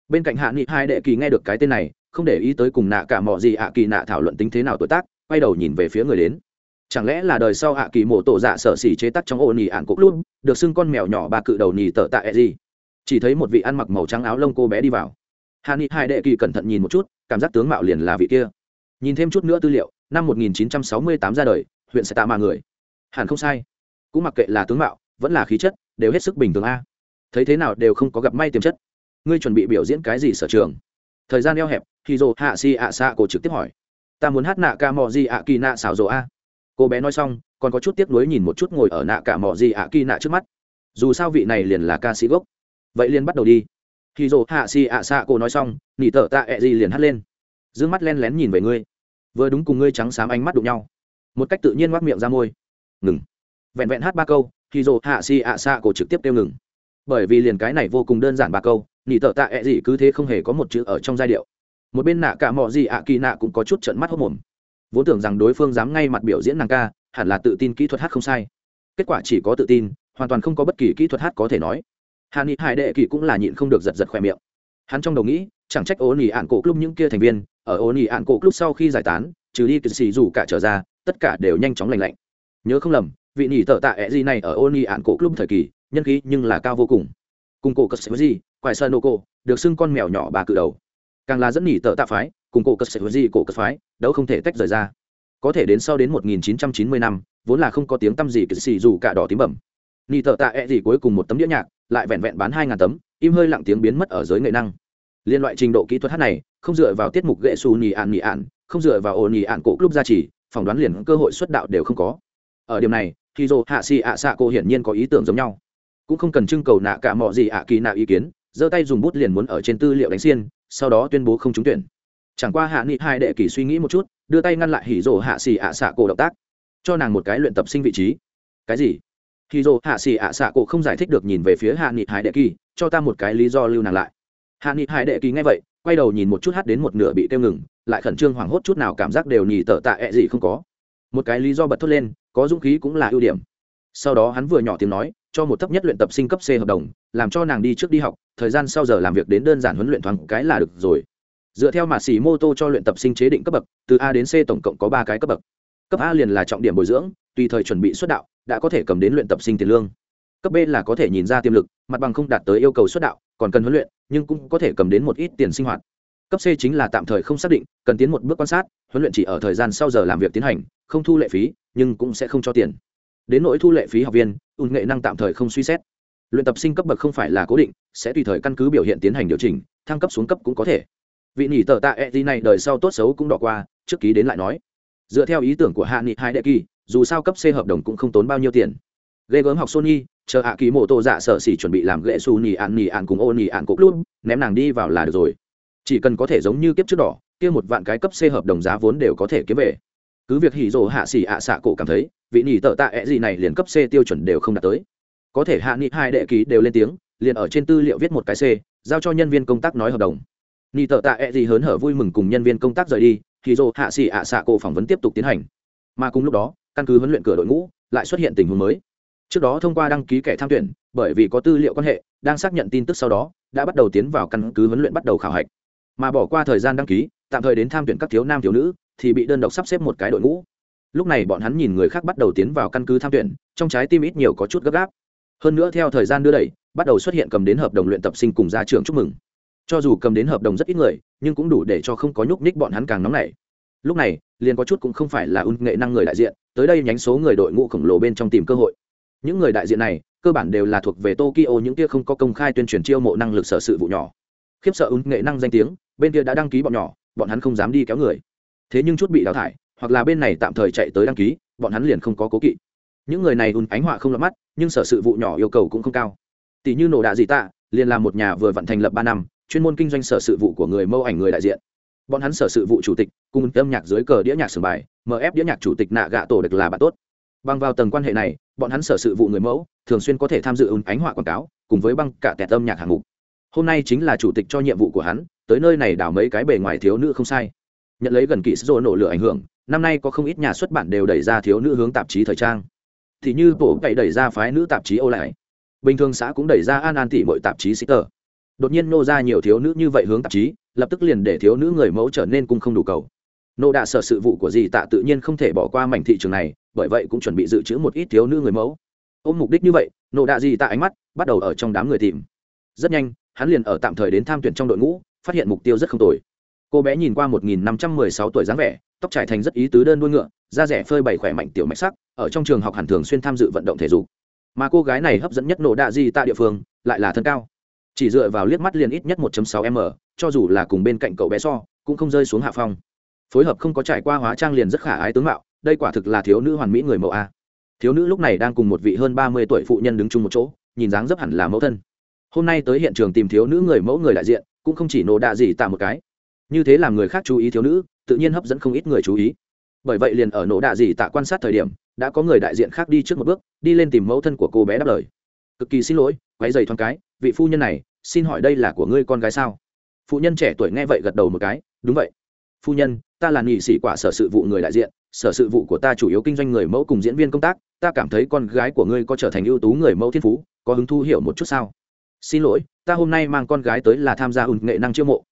Bên cạnh hạ nghị, hai đệ kỳ nghe được cái tên này, không để ý tới cùng nạ cả mò gì ạ kỳ nạ thảo luận tính thế nào tuổi tác, quay đầu nhìn về phía người đến. Chẳng lẽ là đời sau hạ kỳ mộ tổ dạ sở xỉ chế tắt trong ô nỉ ạn cục luôn được xưng con mèo nhỏ ba cự đầu nỉ tở tạ gì? Chỉ thấy một vị ăn mặc màu trắng áo lông cô bé đi vào hà ni hai đệ kỳ cẩn thận nhìn một chút, cảm giác tướng mạo liền là vị kia. Nhìn thêm chút nữa tư liệu, năm 1968 ra đời, huyện sẽ tạ mà người. Hẳn không sai. Cũng mặc kệ là tướng mạo, vẫn là khí chất, đều hết sức bình thường a. Thấy thế nào đều không có gặp may tiềm chất. Ngươi chuẩn bị biểu diễn cái gì sở trường? Thời gian eo hẹp khi dồ hạ si ạ xạ cổ trực tiếp hỏi. Ta muốn hát nạ ca mò di ạ kỳ nạ xảo dồ a. Cô bé nói xong, còn có chút tiếc nuối nhìn một chút ngồi ở nạ cả mò di ạ kỳ nạ trước mắt. Dù sao vị này liền là ca sĩ gốc. Vậy liền bắt đầu đi khi dồ hạ si ạ xạ cổ nói xong, nỉ tở tạ ẹ gì liền hát lên. D mắt len lén nhìn về ngươi. Vừa đúng cùng ngươi trắng xám ánh mắt đụng nhau. Một cách tự nhiên ngoác miệng ra môi. Ngừng. Vẹn vẹn hát ba câu, khi dồ hạ si ạ xạ cổ trực tiếp kêu ngừng. Bởi vì liền cái này vô cùng đơn giản ba câu, nỉ tở tạ ẹ gì cứ thế không hề có một chữ ở trong giai điệu. Một bên nạ cả mò gì ạ kỳ nạ cũng có chút trận mắt hốc mồm. Vốn tưởng rằng đối phương dám ngay mặt biểu diễn nàng ca, hẳn là tự tin kỹ thuật hát không sai. Kết quả chỉ có tự tin, hoàn toàn không có bất kỳ kỹ thuật hát có thể nói hà ni hải đệ kỳ cũng là nhịn không được giật giật khoe miệng. Hắn trong đầu nghĩ, chẳng trách ố nỉ ạn cổ club những kia thành viên, ở ố nỉ ạn cổ club sau khi giải tán, trừ đi kỳ xì dù cả trở ra, tất cả đều nhanh chóng lành lạnh. Nhớ không lầm, vị nỉ tợ tạ ẹ gì này ở ố nỉ ạn cổ club thời kỳ, nhân khí nhưng là cao vô cùng. Cùng cổ cất gì quài sơn nô cô, được xưng con mèo nhỏ bà cự đầu. Càng là dẫn nỉ tợ tạ phái, cùng cổ cất gì cổ cất phái đâu không thể tách rời ra. Có thể đến sau đến 1990 năm, vốn là không có tiếng tăm gì kỳ xì dù cả đỏ tím bẩm nỉ tợ tạ ẹ gì cuối cùng một tấm đĩa nhạc, lại vẹn vẹn bán hai ngàn tấm, im hơi lặng tiếng biến mất ở giới nghệ năng. Liên loại trình độ kỹ thuật hát này, không dựa vào tiết mục gệ xù nhì ạn nhì ạn, không dựa vào ồ nhì ạn cổ club gia trì, phỏng đoán liền cơ hội xuất đạo đều không có. Ở điểm này thì dồ hạ xì ạ xạ cô hiển nhiên có ý tưởng giống nhau. Cũng không cần trưng cầu nạ cả mọi gì ạ kỳ nạ ý kiến, giơ tay dùng bút liền muốn ở trên tư liệu đánh xiên, sau đó tuyên bố không trúng tuyển. Chẳng qua hạ nghị hai đệ kỳ suy nghĩ một chút, đưa tay ngăn lại hỉ rồ hạ xì ạ xạ cổ động tác, cho nàng một cái luyện tập sinh vị trí. Cái gì? Hỉ rồ hạ xì ạ xạ cổ không giải thích được nhìn về phía hạ nghị hải đệ kỳ, cho ta một cái lý do lưu nàng lại. Hạ nghị hải đệ kỳ nghe vậy, quay đầu nhìn một chút hát đến một nửa bị kêu ngừng, lại khẩn trương hoảng hốt chút nào cảm giác đều nhì tở tạ ẹ、e、gì gì không có. Một cái lý do bật thốt lên, có dũng khí cũng là ưu điểm. Sau đó hắn vừa nhỏ tiếng nói, cho một thấp nhất luyện tập sinh cấp c hợp đồng, làm cho nàng đi trước đi học, thời gian sau giờ làm việc đến đơn giản huấn luyện thoáng cái là được rồi. Dựa theo mạt xỉ mô tô cho luyện tập sinh chế định cấp bậc, từ a đến c tổng cộng có ba cái cấp bậc. Cấp a liền là trọng điểm bồi dưỡng, tùy thời chuẩn bị xuất đạo đã có thể cầm đến luyện tập sinh tiền lương. Cấp b là có thể nhìn ra tiềm lực, mặt bằng không đạt tới yêu cầu xuất đạo, còn cần huấn luyện, nhưng cũng có thể cầm đến một ít tiền sinh hoạt. Cấp c chính là tạm thời không xác định, cần tiến một bước quan sát, huấn luyện chỉ ở thời gian sau giờ làm việc tiến hành, không thu lệ phí, nhưng cũng sẽ không cho tiền. Đến nỗi thu lệ phí học viên, ùn nghệ năng tạm thời không suy xét. Luyện tập sinh cấp bậc không phải là cố định, sẽ tùy thời căn cứ biểu hiện tiến hành điều chỉnh, thăng cấp xuống cấp cũng có thể. Vị nhỉ tờ tạ e này đời sau tốt xấu cũng đỏ qua, trước ký đến lại nói. Dựa theo ý tưởng của hạ nghị hai đệ kỳ dù sao cấp c hợp đồng cũng không tốn bao nhiêu tiền. Ghê gớm học sony, chờ hạ kỳ mộ tô dạ sợ xỉ chuẩn bị làm ghệ su nì ạn nì ạn cùng ô nì ạn cục luôn ném nàng đi vào là được rồi. Chỉ cần có thể giống như kiếp trước đỏ, kia một vạn cái cấp c hợp đồng giá vốn đều có thể kiếm về. Cứ việc hỉ rồ hạ xỉ ạ xạ cổ cảm thấy, vị nì tờ tạ ẹ gì này liền cấp c tiêu chuẩn đều không đạt tới. Có thể hạ nị hai đệ ký đều lên tiếng, liền ở trên tư liệu viết một cái c, giao cho nhân viên công tác nói hợp đồng. Nị tờ tạ ẹ gì hớn hở vui mừng cùng nhân viên công tác rời đi, hỉ rồ hạ xỉ ạ xạ cổ phỏng vấn tiếp tục tiến hành. Mà cùng lúc đó căn cứ huấn luyện cửa đội ngũ, lại xuất hiện tình huống mới. Trước đó thông qua đăng ký kẻ tham tuyển, bởi vì có tư liệu quan hệ, đang xác nhận tin tức sau đó, đã bắt đầu tiến vào căn cứ huấn luyện bắt đầu khảo hạch. Mà bỏ qua thời gian đăng ký, tạm thời đến tham tuyển các thiếu nam thiếu nữ, thì bị đơn độc sắp xếp một cái đội ngũ. Lúc này bọn hắn nhìn người khác bắt đầu tiến vào căn cứ tham tuyển, trong trái tim ít nhiều có chút gấp gáp. Hơn nữa theo thời gian đưa đẩy, bắt đầu xuất hiện cầm đến hợp đồng luyện tập sinh cùng ra trường chúc mừng. Cho dù cầm đến hợp đồng rất ít người, nhưng cũng đủ để cho không có nhúc nhích bọn hắn càng nóng nảy. Lúc này liền có chút cũng không phải là ung nghệ năng người đại diện, tới đây nhánh số người đội ngũ khổng lồ bên trong tìm cơ hội. Những người đại diện này, cơ bản đều là thuộc về tokyo, những kia không có công khai tuyên truyền chiêu mộ năng lực sở sự vụ nhỏ. Khiếp sợ ứng nghệ năng danh tiếng, bên kia đã đăng ký bọn nhỏ, bọn hắn không dám đi kéo người. Thế nhưng chút bị đào thải, hoặc là bên này tạm thời chạy tới đăng ký, bọn hắn liền không có cố kỵ. Những người này ùn ánh họa không lọt mắt, nhưng sở sự vụ nhỏ yêu cầu cũng không cao. Tỷ như nổ đạ dị tạ, liền là một nhà vừa vận thành lập ba năm, chuyên môn kinh doanh sở sự vụ của người mâu ảnh người đại diện bọn hắn sở sự vụ chủ tịch, cùng âm nhạc dưới cờ đĩa nhạc sưởng bài mf đĩa nhạc chủ tịch nạ gạ tổ được là bạn tốt. Bằng vào tầng quan hệ này, bọn hắn sở sự vụ người mẫu, thường xuyên có thể tham dự ứng ánh họa quảng cáo, cùng với băng cả tẹt âm nhạc hạng mục. Hôm nay chính là chủ tịch cho nhiệm vụ của hắn, tới nơi này đảo mấy cái bề ngoài thiếu nữ không sai. Nhận lấy gần kỳ sô nổ lửa ảnh hưởng, năm nay có không ít nhà xuất bản đều đẩy ra thiếu nữ hướng tạp chí thời trang. Thì như bộ cậy đẩy ra phái nữ tạp chí ô lại bình thường xã cũng đẩy ra an an tỷ mọi tạp chí sĩ tờ đột nhiên nô ra nhiều thiếu nữ như vậy hướng tạp chí lập tức liền để thiếu nữ người mẫu trở nên cung không đủ cầu. Nô đạ sở sự vụ của dì tạ tự nhiên không thể bỏ qua mảnh thị trường này, bởi vậy cũng chuẩn bị dự trữ một ít thiếu nữ người mẫu. Ôm mục đích như vậy, nô đạ dì tạ ánh mắt bắt đầu ở trong đám người tìm. Rất nhanh, hắn liền ở tạm thời đến tham tuyển trong đội ngũ, phát hiện mục tiêu rất không tồi. Cô bé nhìn qua một nghìn năm trăm mười sáu tuổi dáng vẻ, tóc trải thành rất ý tứ đơn đuôi ngựa, da rẻ phơi bày khỏe mạnh tiểu mạch sắc, ở trong trường học hẳn thường xuyên tham dự vận động thể dục. Mà cô gái này hấp dẫn nhất nổ đạ di tạ địa phương, lại là thân cao chỉ dựa vào liếc mắt liền ít nhất 1.6m, cho dù là cùng bên cạnh cậu bé so cũng không rơi xuống hạ phong. Phối hợp không có trải qua hóa trang liền rất khả ái tướng mạo đây quả thực là thiếu nữ hoàn mỹ người mẫu a. Thiếu nữ lúc này đang cùng một vị hơn ba mươi tuổi phụ nhân đứng chung một chỗ nhìn dáng dấp hẳn là mẫu thân. Hôm nay tới hiện trường tìm thiếu nữ người mẫu người đại diện cũng không chỉ nổ đạ gì tạ một cái. Như thế làm người khác chú ý thiếu nữ tự nhiên hấp dẫn không ít người chú ý. Bởi vậy liền ở nổ đạ gì tạ quan sát thời điểm đã có người đại diện khác đi trước một bước đi lên tìm mẫu thân của cô bé đáp lời. Cực kỳ xin lỗi quáy dày thoáng cái vị phu nhân này xin hỏi đây là của ngươi con gái sao? Phụ nhân trẻ tuổi nghe vậy gật đầu một cái, đúng vậy. Phu nhân, ta là nghị sĩ quả sở sự vụ người đại diện, sở sự vụ của ta chủ yếu kinh doanh người mẫu cùng diễn viên công tác, ta cảm thấy con gái của ngươi có trở thành ưu tú người mẫu thiên phú, có hứng thu hiểu một chút sao? Xin lỗi, ta hôm nay mang con gái tới là tham gia ùn nghệ năng chiêu mộ.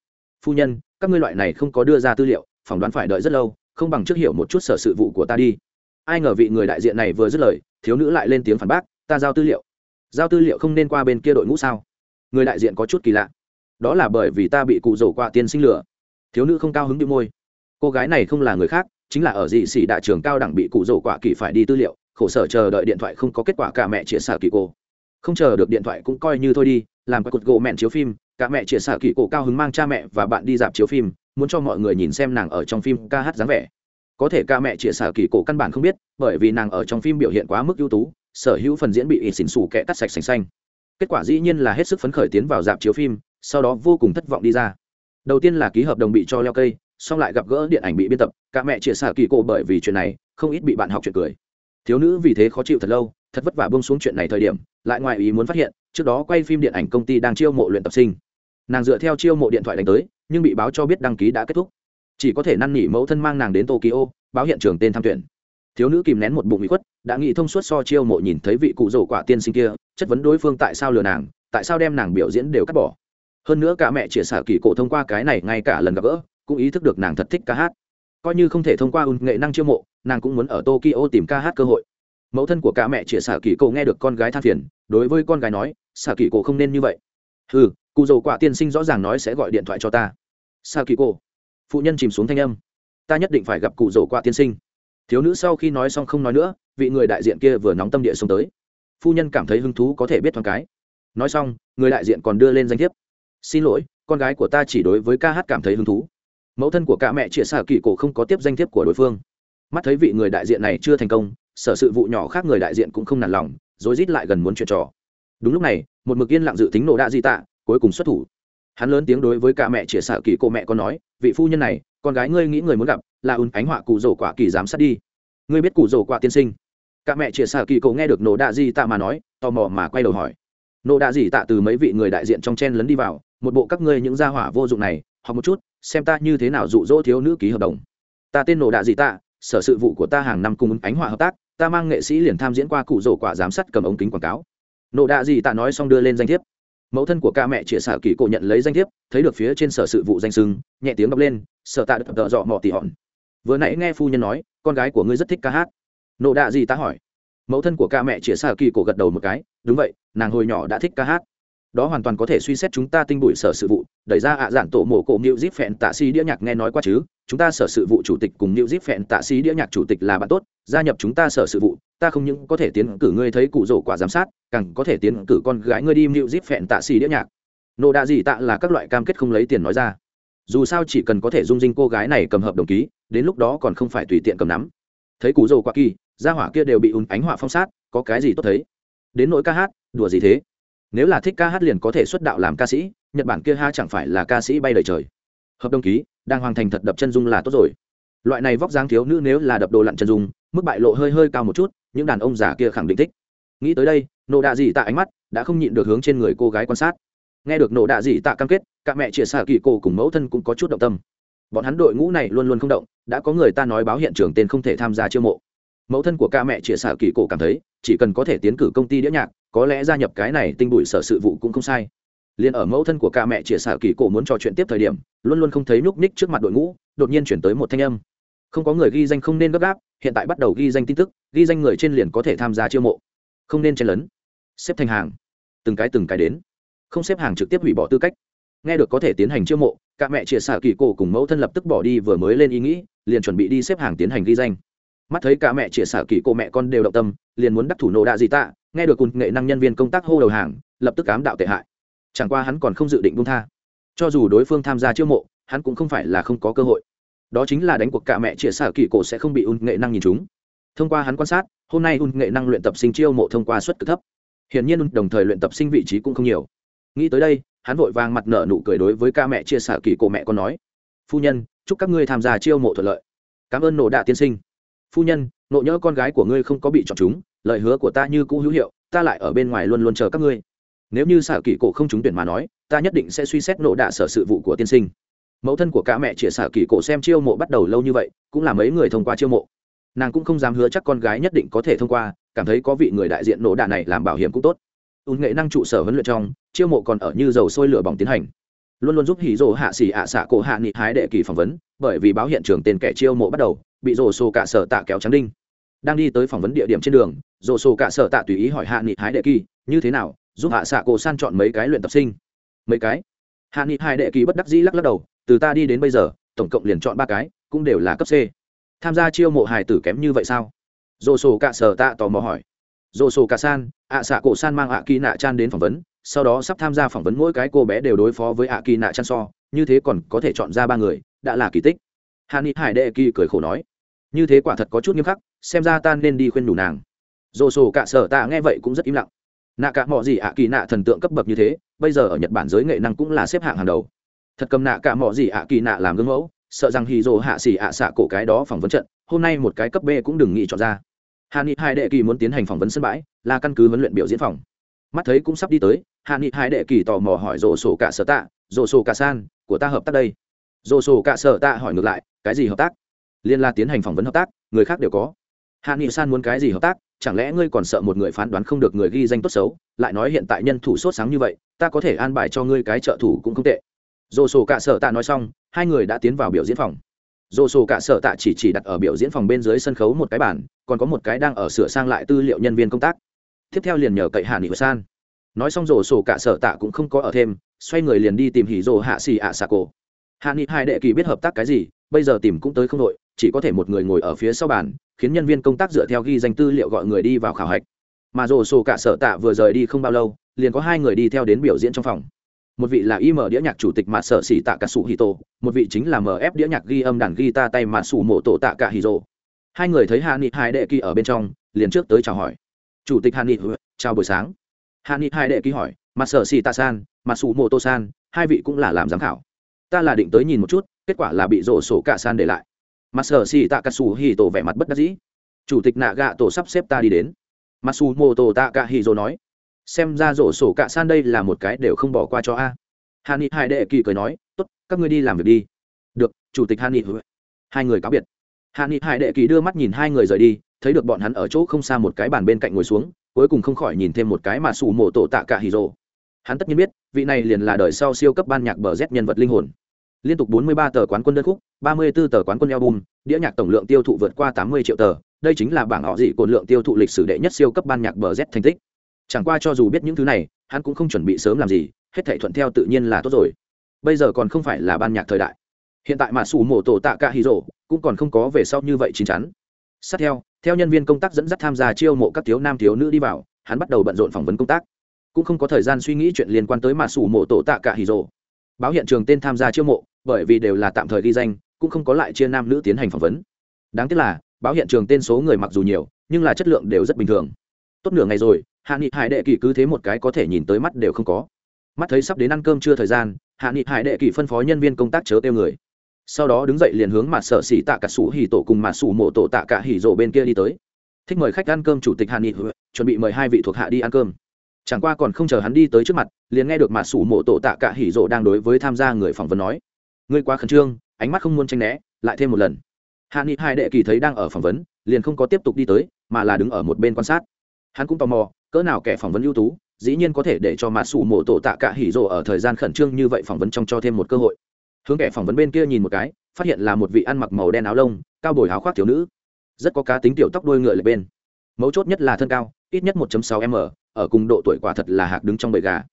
Phu nhân, các ngươi loại này không có đưa ra tư liệu, phỏng đoán phải đợi rất lâu, không bằng trước hiểu một chút sở sự vụ của ta đi. Ai ngờ vị người đại diện này vừa dứt lời, thiếu nữ lại lên tiếng phản bác, ta giao tư liệu. Giao tư liệu không nên qua bên kia đội ngũ sao? Người đại diện có chút kỳ lạ. Đó là bởi vì ta bị cụ rổ qua tiên sinh lửa. Thiếu nữ không cao hứng đĩu môi. Cô gái này không là người khác, chính là ở dị sĩ đại trường cao đẳng bị cụ rổ quả kỳ phải đi tư liệu, khổ sở chờ đợi điện thoại không có kết quả cả mẹ chia sẻ kỳ cô không chờ được điện thoại cũng coi như thôi đi, làm cái cột gỗ mẹn chiếu phim, cả mẹ chia sẻ kỳ cổ cao hứng mang cha mẹ và bạn đi dạp chiếu phim, muốn cho mọi người nhìn xem nàng ở trong phim ca hát dáng vẻ. Có thể ca mẹ chia sẻ kỳ cổ căn bản không biết, bởi vì nàng ở trong phim biểu hiện quá mức ưu tú, sở hữu phần diễn bị ít xỉn xù kẽ cắt sạch sành xanh kết quả dĩ nhiên là hết sức phấn khởi tiến vào dạp chiếu phim, sau đó vô cùng thất vọng đi ra. Đầu tiên là ký hợp đồng bị cho leo cây, xong lại gặp gỡ điện ảnh bị biên tập, cả mẹ chia sẻ kỳ cổ bởi vì chuyện này, không ít bị bạn học chuyện cười. Thiếu nữ vì thế khó chịu thật lâu, thật vất vả bông xuống chuyện này thời điểm, lại ngoài ý muốn phát hiện, trước đó quay phim điện ảnh công ty đang chiêu mộ luyện tập sinh. Nàng dựa theo chiêu mộ điện thoại đánh tới, nhưng bị báo cho biết đăng ký đã kết thúc. Chỉ có thể năn nỉ mẫu thân mang nàng đến tokyo, báo hiện trường tên tham tuyển. Thiếu nữ kìm nén một bụng bị khuất, đã nghĩ thông suốt so chiêu mộ nhìn thấy vị cụ rổ quả tiên sinh kia chất vấn đối phương tại sao lừa nàng, tại sao đem nàng biểu diễn đều cắt bỏ. Hơn nữa cả mẹ chia sẻ kỳ cổ thông qua cái này ngay cả lần gặp gỡ, cũng ý thức được nàng thật thích ca hát. Coi như không thể thông qua ùn nghệ năng chiêu mộ, nàng cũng muốn ở tokyo tìm ca hát cơ hội. Mẫu thân của cả mẹ chia sẻ kỳ cổ nghe được con gái than phiền, đối với con gái nói xạ kỳ cổ không nên như vậy. Ừ cụ dầu quả tiên sinh rõ ràng nói sẽ gọi điện thoại cho ta. Xạ kỳ cổ? Phụ nhân chìm xuống thanh âm. Ta nhất định phải gặp cụ dầu quả tiên sinh. Thiếu nữ sau khi nói xong không nói nữa, vị người đại diện kia vừa nóng tâm địa xuống tới phu nhân cảm thấy hứng thú có thể biết thoáng cái. Nói xong, người đại diện còn đưa lên danh thiếp. Xin lỗi, con gái của ta chỉ đối với ca hát cảm thấy hứng thú. Mẫu thân của cả mẹ chia sẻ kỳ cổ không có tiếp danh thiếp của đối phương. Mắt thấy vị người đại diện này chưa thành công, sở sự vụ nhỏ khác người đại diện cũng không nản lòng rối rít lại gần muốn chuyện trò. Đúng lúc này, một mực yên lặng dự tính nổ đa di tạ, cuối cùng xuất thủ. Hắn lớn tiếng đối với cả mẹ chia sẻ kỳ cô mẹ con nói, vị phu nhân này, con gái ngươi nghĩ người muốn gặp là ùn ánh họa cụ rổ quả kỳ giám sát đi. Ngươi biết cụ rổ quả tiên sinh? Cả mẹ chia sẻ kỳ cô nghe được nổ đạ di tạ mà nói, tò mò mà quay đầu hỏi. Nổ đạ di tạ từ mấy vị người đại diện trong chen lấn đi vào, một bộ các ngươi những gia hỏa vô dụng này, học một chút, xem ta như thế nào dụ dỗ thiếu nữ ký hợp đồng. Ta tên nổ đạ di tạ, sở sự vụ của ta hàng năm cùng ánh họa hợp tác, ta mang nghệ sĩ liền tham diễn qua cụ rổ quả giám sát cầm ống kính quảng cáo. Nộ đạ gì tạ nói xong đưa lên danh thiếp. Mẫu thân của ca mẹ chia sẻ kỳ cổ nhận lấy danh thiếp, thấy được phía trên sở sự vụ danh sưng nhẹ tiếng đọc lên, sở tạ được tợ dọ mò tỉ hòn. Vừa nãy nghe phu nhân nói, con gái của ngươi rất thích ca hát nộ đạ gì ta hỏi. Mẫu thân của ca mẹ chĩa sẻ kỳ cổ gật đầu một cái, đúng vậy, nàng hồi nhỏ đã thích ca hát. Đó hoàn toàn có thể suy xét chúng ta tinh bụi sở sự vụ, đẩy ra ạ à giản tổ mộ cổ mưu zip phẹn tạ si đĩa nhạc nghe nói qua chứ? Chúng ta sở sự vụ chủ tịch cùng mưu zip phẹn tạ si đĩa nhạc chủ tịch là bạn tốt, gia nhập chúng ta sở sự vụ, ta không những có thể tiến cử ngươi thấy cụ rổ quả giám sát, càng có thể tiến cử con gái ngươi đi mưu zip phẹn tạ si đĩa nhạc. Nộ đạ gì tạ là các loại cam kết không lấy tiền nói ra. Dù sao chỉ cần có thể dung dinh cô gái này cầm hợp đồng ký, đến lúc đó còn không phải tùy tiện cầm nắm. Thấy cụ rổ quả kỳ gia hỏa kia đều bị ùn ánh hỏa phong sát, có cái gì tốt thấy? Đến nỗi ca hát, đùa gì thế? Nếu là thích ca hát liền có thể xuất đạo làm ca sĩ, nhật bản kia ha chẳng phải là ca sĩ bay lượn trời. Hợp đồng ký, đang hoàn thành thật đập chân dung là tốt rồi. Loại này vóc dáng thiếu nữ nếu là đập đồ lặn chân dung, mức bại lộ hơi hơi cao một chút, những đàn ông già kia khẳng định thích. Nghĩ tới đây, nộ đạ dị tạ ánh mắt đã không nhịn được hướng trên người cô gái quan sát. Nghe được nộ đạ dị tạ cam kết, cả mẹ chia sẻ kỳ cô cùng mẫu thân cũng có chút động tâm. Bọn hắn đội ngũ này luôn luôn không động, đã có người ta nói báo hiện trường tên không thể tham gia chiêu mộ mẫu thân của ca mẹ chia sẻ kỳ cổ cảm thấy, chỉ cần có thể tiến cử công ty đĩa nhạc, có lẽ gia nhập cái này tinh bụi sở sự vụ cũng không sai. Liền ở mẫu thân của ca mẹ chia sẻ kỳ cổ muốn trò chuyện tiếp thời điểm, luôn luôn không thấy nhúc ních trước mặt đội ngũ, đột nhiên chuyển tới một thanh âm. Không có người ghi danh không nên gấp gáp, hiện tại bắt đầu ghi danh tin tức, ghi danh người trên liền có thể tham gia chiêu mộ. Không nên chen lấn. Xếp thành hàng. Từng cái từng cái đến. Không xếp hàng trực tiếp hủy bỏ tư cách. Nghe được có thể tiến hành chiêu mộ cả mẹ chia sẻ kỳ cổ cùng mẫu thân lập tức bỏ đi vừa mới lên ý nghĩ, liền chuẩn bị đi xếp hàng tiến hành ghi danh mắt thấy cả mẹ chia sẻ kỳ cổ mẹ con đều động tâm, liền muốn đắc thủ nổ đạ gì tạ, nghe được cùng nghệ năng nhân viên công tác hô đầu hàng, lập tức ám đạo tệ hại. Chẳng qua hắn còn không dự định buông tha. Cho dù đối phương tham gia chiêu mộ, hắn cũng không phải là không có cơ hội. Đó chính là đánh cuộc cả mẹ chia sẻ kỳ cổ sẽ không bị un nghệ năng nhìn chúng thông qua hắn quan sát, hôm nay un nghệ năng luyện tập sinh chiêu mộ thông qua suất cực thấp. Hiển nhiên đồng thời luyện tập sinh vị trí cũng không nhiều. Nghĩ tới đây, hắn vội vàng mặt nở nụ cười đối với ca mẹ chia sẻ kỳ cổ mẹ con nói, phu nhân, chúc các ngươi tham gia chiêu mộ thuận lợi. Cảm ơn nổ đạ tiên sinh phu nhân, nộ nhỡ con gái của ngươi không có bị chọn chúng, lời hứa của ta như cũ hữu hiệu, ta lại ở bên ngoài luôn luôn chờ các ngươi. Nếu như sở kỳ cổ không trúng tuyển mà nói, ta nhất định sẽ suy xét nộ đạ sở sự vụ của tiên sinh. Mẫu thân của cả mẹ chia sở kỳ cổ xem chiêu mộ bắt đầu lâu như vậy, cũng là mấy người thông qua chiêu mộ. Nàng cũng không dám hứa chắc con gái nhất định có thể thông qua, cảm thấy có vị người đại diện nổ đạn này làm bảo hiểm cũng tốt. Ùn nghệ năng trụ sở huấn luyện trong, chiêu mộ còn ở như dầu sôi lửa bỏng tiến hành luôn luôn giúp hỉ rồ hạ xỉ ạ xạ cổ hạ nghị hái đệ kỳ phỏng vấn, bởi vì báo hiện trường tên kẻ chiêu mộ bắt đầu, bị rồ sổ cả sở tạ kéo trắng đinh. Đang đi tới phỏng vấn địa điểm trên đường, rồ sổ cả sở tạ tùy ý hỏi hạ nghị hái đệ kỳ, như thế nào, giúp hạ xạ cổ san chọn mấy cái luyện tập sinh? Mấy cái? Hạ nghị hai đệ kỳ bất đắc dĩ lắc lắc đầu, từ ta đi đến bây giờ, tổng cộng liền chọn ba cái, cũng đều là cấp c. Tham gia chiêu mộ hài tử kém như vậy sao? Dồ sổ cả sở tạ tò mò hỏi. Dồ sổ cả san, ạ xạ cổ san mang ạ kỳ nạ chan đến phỏng vấn sau đó sắp tham gia phỏng vấn mỗi cái cô bé đều đối phó với ạ kỳ nạ chăn so, như thế còn có thể chọn ra ba người, đã là kỳ tích. Hà ni hải đệ kỳ cười khổ nói, như thế quả thật có chút nghiêm khắc, xem ra ta nên đi khuyên đủ nàng. Dồ sổ cả sở tạ nghe vậy cũng rất im lặng. Nạ cả mọi gì ạ kỳ nạ thần tượng cấp bậc như thế, bây giờ ở nhật bản giới nghệ năng cũng là xếp hạng hàng đầu. Thật cầm nạ cả mọi gì ạ kỳ nạ làm gương mẫu, sợ rằng hì dồ hạ xỉ ạ xạ cổ cái đó phỏng vấn trận, hôm nay một cái cấp b cũng đừng nghĩ chọn ra. Hà ni hai đệ kỳ muốn tiến hành phỏng vấn sân bãi, là căn cứ huấn luyện biểu diễn phòng mắt thấy cũng sắp đi tới, hạ nghị hai đệ kỳ tò mò hỏi rổ sổ cả sở tạ rổ sổ cả san, của ta hợp tác đây? Rổ sổ cả sở tạ hỏi ngược lại, cái gì hợp tác? Liên la tiến hành phỏng vấn hợp tác, người khác đều có. Hạ nghị san muốn cái gì hợp tác? Chẳng lẽ ngươi còn sợ một người phán đoán không được người ghi danh tốt xấu, lại nói hiện tại nhân thủ sốt sáng như vậy, ta có thể an bài cho ngươi cái trợ thủ cũng không tệ. Dồ sổ cả sở tạ nói xong, hai người đã tiến vào biểu diễn phòng. Dồ sổ cả sở tạ chỉ chỉ đặt ở biểu diễn phòng bên dưới sân khấu một cái bản còn có một cái đang ở sửa sang lại tư liệu nhân viên công tác tiếp theo liền nhờ cậy hạ nghị san. Nói xong rổ sổ cả sở tạ cũng không có ở thêm, xoay người liền đi tìm hỉ rổ hạ xì ạ xà cổ. Hạ nghị hai đệ kỳ biết hợp tác cái gì, bây giờ tìm cũng tới không đội, chỉ có thể một người ngồi ở phía sau bàn, khiến nhân viên công tác dựa theo ghi danh tư liệu gọi người đi vào khảo hạch. Mà rổ sổ cả sở tạ vừa rời đi không bao lâu, liền có hai người đi theo đến biểu diễn trong phòng. Một vị là im đĩa nhạc chủ tịch mặt sở xỉ tạ cả sủ hì tổ, một vị chính là mf đĩa nhạc ghi âm đàn guitar tay mặt sủ mộ tổ tạ cả hì rồ. Hai người thấy hạ nghị hai đệ kỳ ở bên trong, liền trước tới chào hỏi chủ tịch hạ nghị, chào buổi sáng. Hạ ni hai đệ ký hỏi mặt sở xỉ tạ san mặt sủ mô tô san, hai vị cũng là làm giám khảo. Ta là định tới nhìn một chút, kết quả là bị rổ sổ cả san để lại. Mặt sở xỉ tạ cả sủ hì tổ vẻ mặt bất đắc dĩ. Chủ tịch nạ gạ tổ sắp xếp ta đi đến. Mặt sủ mô tô tạ cả hì rồ nói, xem ra rổ sổ cả san đây là một cái đều không bỏ qua cho a. Hà ni hai đệ kỳ cười nói, tốt, các ngươi đi làm việc đi. Được, chủ tịch hà ni hai người cáo biệt. Hà ni hai đệ kỳ đưa mắt nhìn hai người rời đi thấy được bọn hắn ở chỗ không xa một cái bàn bên cạnh ngồi xuống, cuối cùng không khỏi nhìn thêm một cái mà xù mổ tổ tạ cả hì rồ. Hắn tất nhiên biết, vị này liền là đời sau siêu cấp ban nhạc bờ z nhân vật linh hồn. Liên tục 43 tờ quán quân đơn khúc 34 tờ quán quân album, đĩa nhạc tổng lượng tiêu thụ vượt qua 80 triệu tờ, đây chính là bảng họ dị cồn lượng tiêu thụ lịch sử đệ nhất siêu cấp ban nhạc bờ z thành tích. Chẳng qua cho dù biết những thứ này, hắn cũng không chuẩn bị sớm làm gì, hết thể thuận theo tự nhiên là tốt rồi. Bây giờ còn không phải là ban nhạc thời đại. Hiện tại mà sủ mổ tổ tạ cả hì rồ cũng còn không có về sau như vậy chín chắn. Sát theo theo nhân viên công tác dẫn dắt tham gia chiêu mộ các thiếu nam thiếu nữ đi vào, hắn bắt đầu bận rộn phỏng vấn công tác. Cũng không có thời gian suy nghĩ chuyện liên quan tới mà sủ mộ tổ tạ cả hì rồ. báo hiện trường tên tham gia chiêu mộ, bởi vì đều là tạm thời ghi danh, cũng không có lại chia nam nữ tiến hành phỏng vấn. Đáng tiếc là, báo hiện trường tên số người mặc dù nhiều, nhưng là chất lượng đều rất bình thường. Tốt nửa ngày rồi, hạ nghị hải đệ kỳ cứ thế một cái có thể nhìn tới mắt đều không có. Mắt thấy sắp đến ăn cơm chưa thời gian, hạ nghị hải đệ kỳ phân phó nhân viên công tác chớ tiêu người sau đó đứng dậy liền hướng mặt sợ xỉ tạ cả sủ hỉ tổ cùng mặt sủ mộ tổ tạ cả hỉ rộ bên kia đi tới. Thích mời khách ăn cơm chủ tịch hạ nghị, chuẩn bị mời hai vị thuộc hạ đi ăn cơm. Chẳng qua còn không chờ hắn đi tới trước mặt, liền nghe được mặt sủ mộ tổ tạ cả hỉ rộ đang đối với tham gia người phỏng vấn nói, ngươi quá khẩn trương, ánh mắt không muốn tranh né, lại thêm một lần. Hạ nghị hai đệ kỳ thấy đang ở phỏng vấn, liền không có tiếp tục đi tới, mà là đứng ở một bên quan sát. Hắn cũng tò mò, cỡ nào kẻ phỏng vấn ưu tú, dĩ nhiên có thể để cho mặt sủ mộ tổ tạ cả hỉ rộ ở thời gian khẩn trương như vậy phỏng vấn trong cho thêm một cơ hội hướng kẻ phỏng vấn bên kia nhìn một cái, phát hiện là một vị ăn mặc màu đen áo lông, cao bồi áo khoác thiếu nữ. Rất có cá tính tiểu tóc đôi ngựa lệ bên. Mấu chốt nhất là thân cao, ít nhất 1 6 m, ở cùng độ tuổi quả thật là hạc đứng trong bầy gà.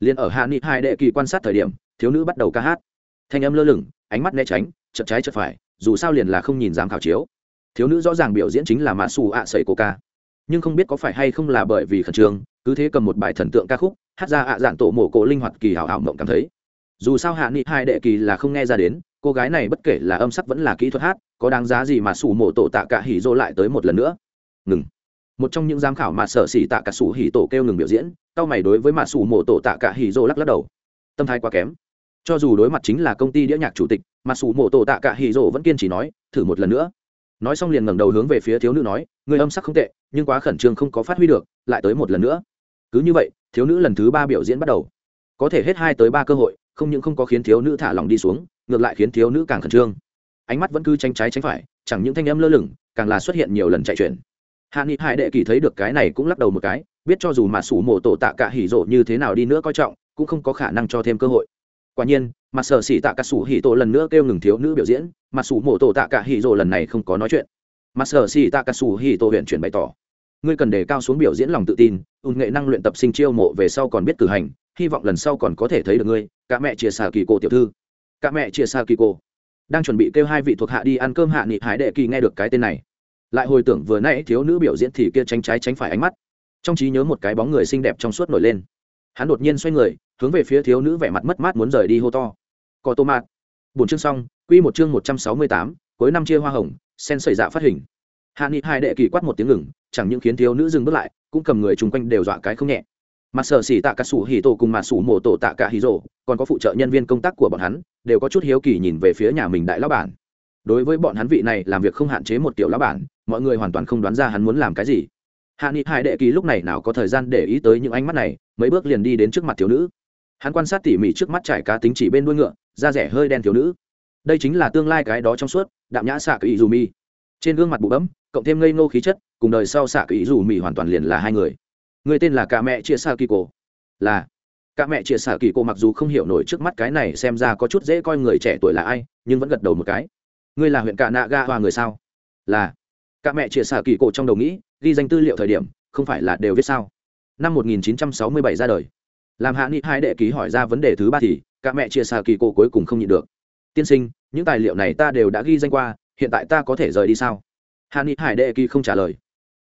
Liền ở hạ nghị hai đệ kỳ quan sát thời điểm, thiếu nữ bắt đầu ca hát. Thanh âm lơ lửng, ánh mắt né tránh chật trái chật phải, dù sao liền là không nhìn dám khảo chiếu. Thiếu nữ rõ ràng biểu diễn chính là mã xù ạ sẩy cô ca. Nhưng không biết có phải hay không là bởi vì khẩn trương, cứ thế cầm một bài thần tượng ca khúc, hát ra ạ dạn tổ mổ cổ linh hoạt kỳ hảo hảo mộng cảm thấy dù sao hạ nghị hai đệ kỳ là không nghe ra đến, cô gái này bất kể là âm sắc vẫn là kỹ thuật hát, có đáng giá gì mà sủ mổ tổ tạ cả hỉ dô lại tới một lần nữa? Ngừng. Một trong những giám khảo mà sở xỉ tạ cả sủ hỉ tổ kêu ngừng biểu diễn, tao mày đối với mà sủ mổ tổ tạ cả hỉ dô lắc lắc đầu. Tâm thái quá kém. Cho dù đối mặt chính là công ty đĩa nhạc chủ tịch, mà sủ mổ tổ tạ cả hỉ dô vẫn kiên trì nói, thử một lần nữa. Nói xong liền ngẩng đầu hướng về phía thiếu nữ nói, người âm sắc không tệ, nhưng quá khẩn trương không có phát huy được, lại tới một lần nữa. Cứ như vậy, thiếu nữ lần thứ ba biểu diễn bắt đầu. Có thể hết hai tới ba cơ hội không những không có khiến thiếu nữ thả lòng đi xuống, ngược lại khiến thiếu nữ càng khẩn trương. Ánh mắt vẫn cứ tranh trái tránh phải, chẳng những thanh âm lơ lửng, càng là xuất hiện nhiều lần chạy chuyển. Hạ nghị hải đệ kỳ thấy được cái này cũng lắc đầu một cái, biết cho dù mà sủ mộ tổ tạ cả hỉ rộ như thế nào đi nữa coi trọng, cũng không có khả năng cho thêm cơ hội. Quả nhiên mặt sở xỉ tạ cả sủ hỉ tổ lần nữa kêu ngừng thiếu nữ biểu diễn mặt sủ mộ tổ tạ cả hỉ rộ lần này không có nói chuyện. Mặt sở xỉ tạ cả sủ hỉ tổ huyện chuyển bày tỏ. Ngươi cần đề cao xuống biểu diễn lòng tự tin ùn nghệ năng luyện tập sinh chiêu mộ về sau còn biết cử hành hy vọng lần sau còn có thể thấy được ngươi, cả mẹ chia xà kỳ cổ tiểu thư. Cả mẹ chia xà kỳ cổ. Đang chuẩn bị kêu hai vị thuộc hạ đi ăn cơm hạ nghị hải đệ kỳ nghe được cái tên này. Lại hồi tưởng vừa nãy thiếu nữ biểu diễn thì kia tránh trái tránh phải ánh mắt. Trong trí nhớ một cái bóng người xinh đẹp trong suốt nổi lên. Hắn đột nhiên xoay người, hướng về phía thiếu nữ vẻ mặt mất mát muốn rời đi hô to. Có tô mạt. Bốn chương xong, quy một chương một trăm sáu mươi tám, cuối năm chia hoa hồng, sen xảy dạ phát hình. Hạ nghị hai đệ kỳ quát một tiếng ngừng, chẳng những khiến thiếu nữ dừng bước lại, cũng cầm người chung quanh đều dọa cái không nhẹ mặt sở xỉ tạ cả sủ hì tổ cùng mặt sủ mổ tổ tạ cả hì rổ còn có phụ trợ nhân viên công tác của bọn hắn, đều có chút hiếu kỳ nhìn về phía nhà mình đại lão bản. Đối với bọn hắn vị này làm việc không hạn chế một tiểu lão bản, mọi người hoàn toàn không đoán ra hắn muốn làm cái gì. Hạ nghị hải đệ kỳ lúc này nào có thời gian để ý tới những ánh mắt này, mấy bước liền đi đến trước mặt thiếu nữ. Hắn quan sát tỉ mỉ trước mắt trải cá tính chỉ bên đuôi ngựa, da rẻ hơi đen thiếu nữ. Đây chính là tương lai cái đó trong suốt, đạm nhã xạ kỳ dù mi. Trên gương mặt bụ bấm, cộng thêm ngây ngô khí chất, cùng đời sau xạ kỳ dù mi hoàn toàn liền là hai người người tên là cả mẹ chia xa kỳ cổ. Là. Cả mẹ chia xa kỳ cổ mặc dù không hiểu nổi trước mắt cái này xem ra có chút dễ coi người trẻ tuổi là ai, nhưng vẫn gật đầu một cái. Ngươi là huyện cả nạ ga hoa người sao? Là. Cả mẹ chia xa kỳ cổ trong đầu nghĩ, ghi danh tư liệu thời điểm, không phải là đều viết sao? Năm 1967 ra đời. Làm hạ nghị hai đệ ký hỏi ra vấn đề thứ ba thì, cả mẹ chia xa kỳ cổ cuối cùng không nhịn được. Tiên sinh, những tài liệu này ta đều đã ghi danh qua, hiện tại ta có thể rời đi sao? Hạ nghị hải đệ kỳ không trả lời.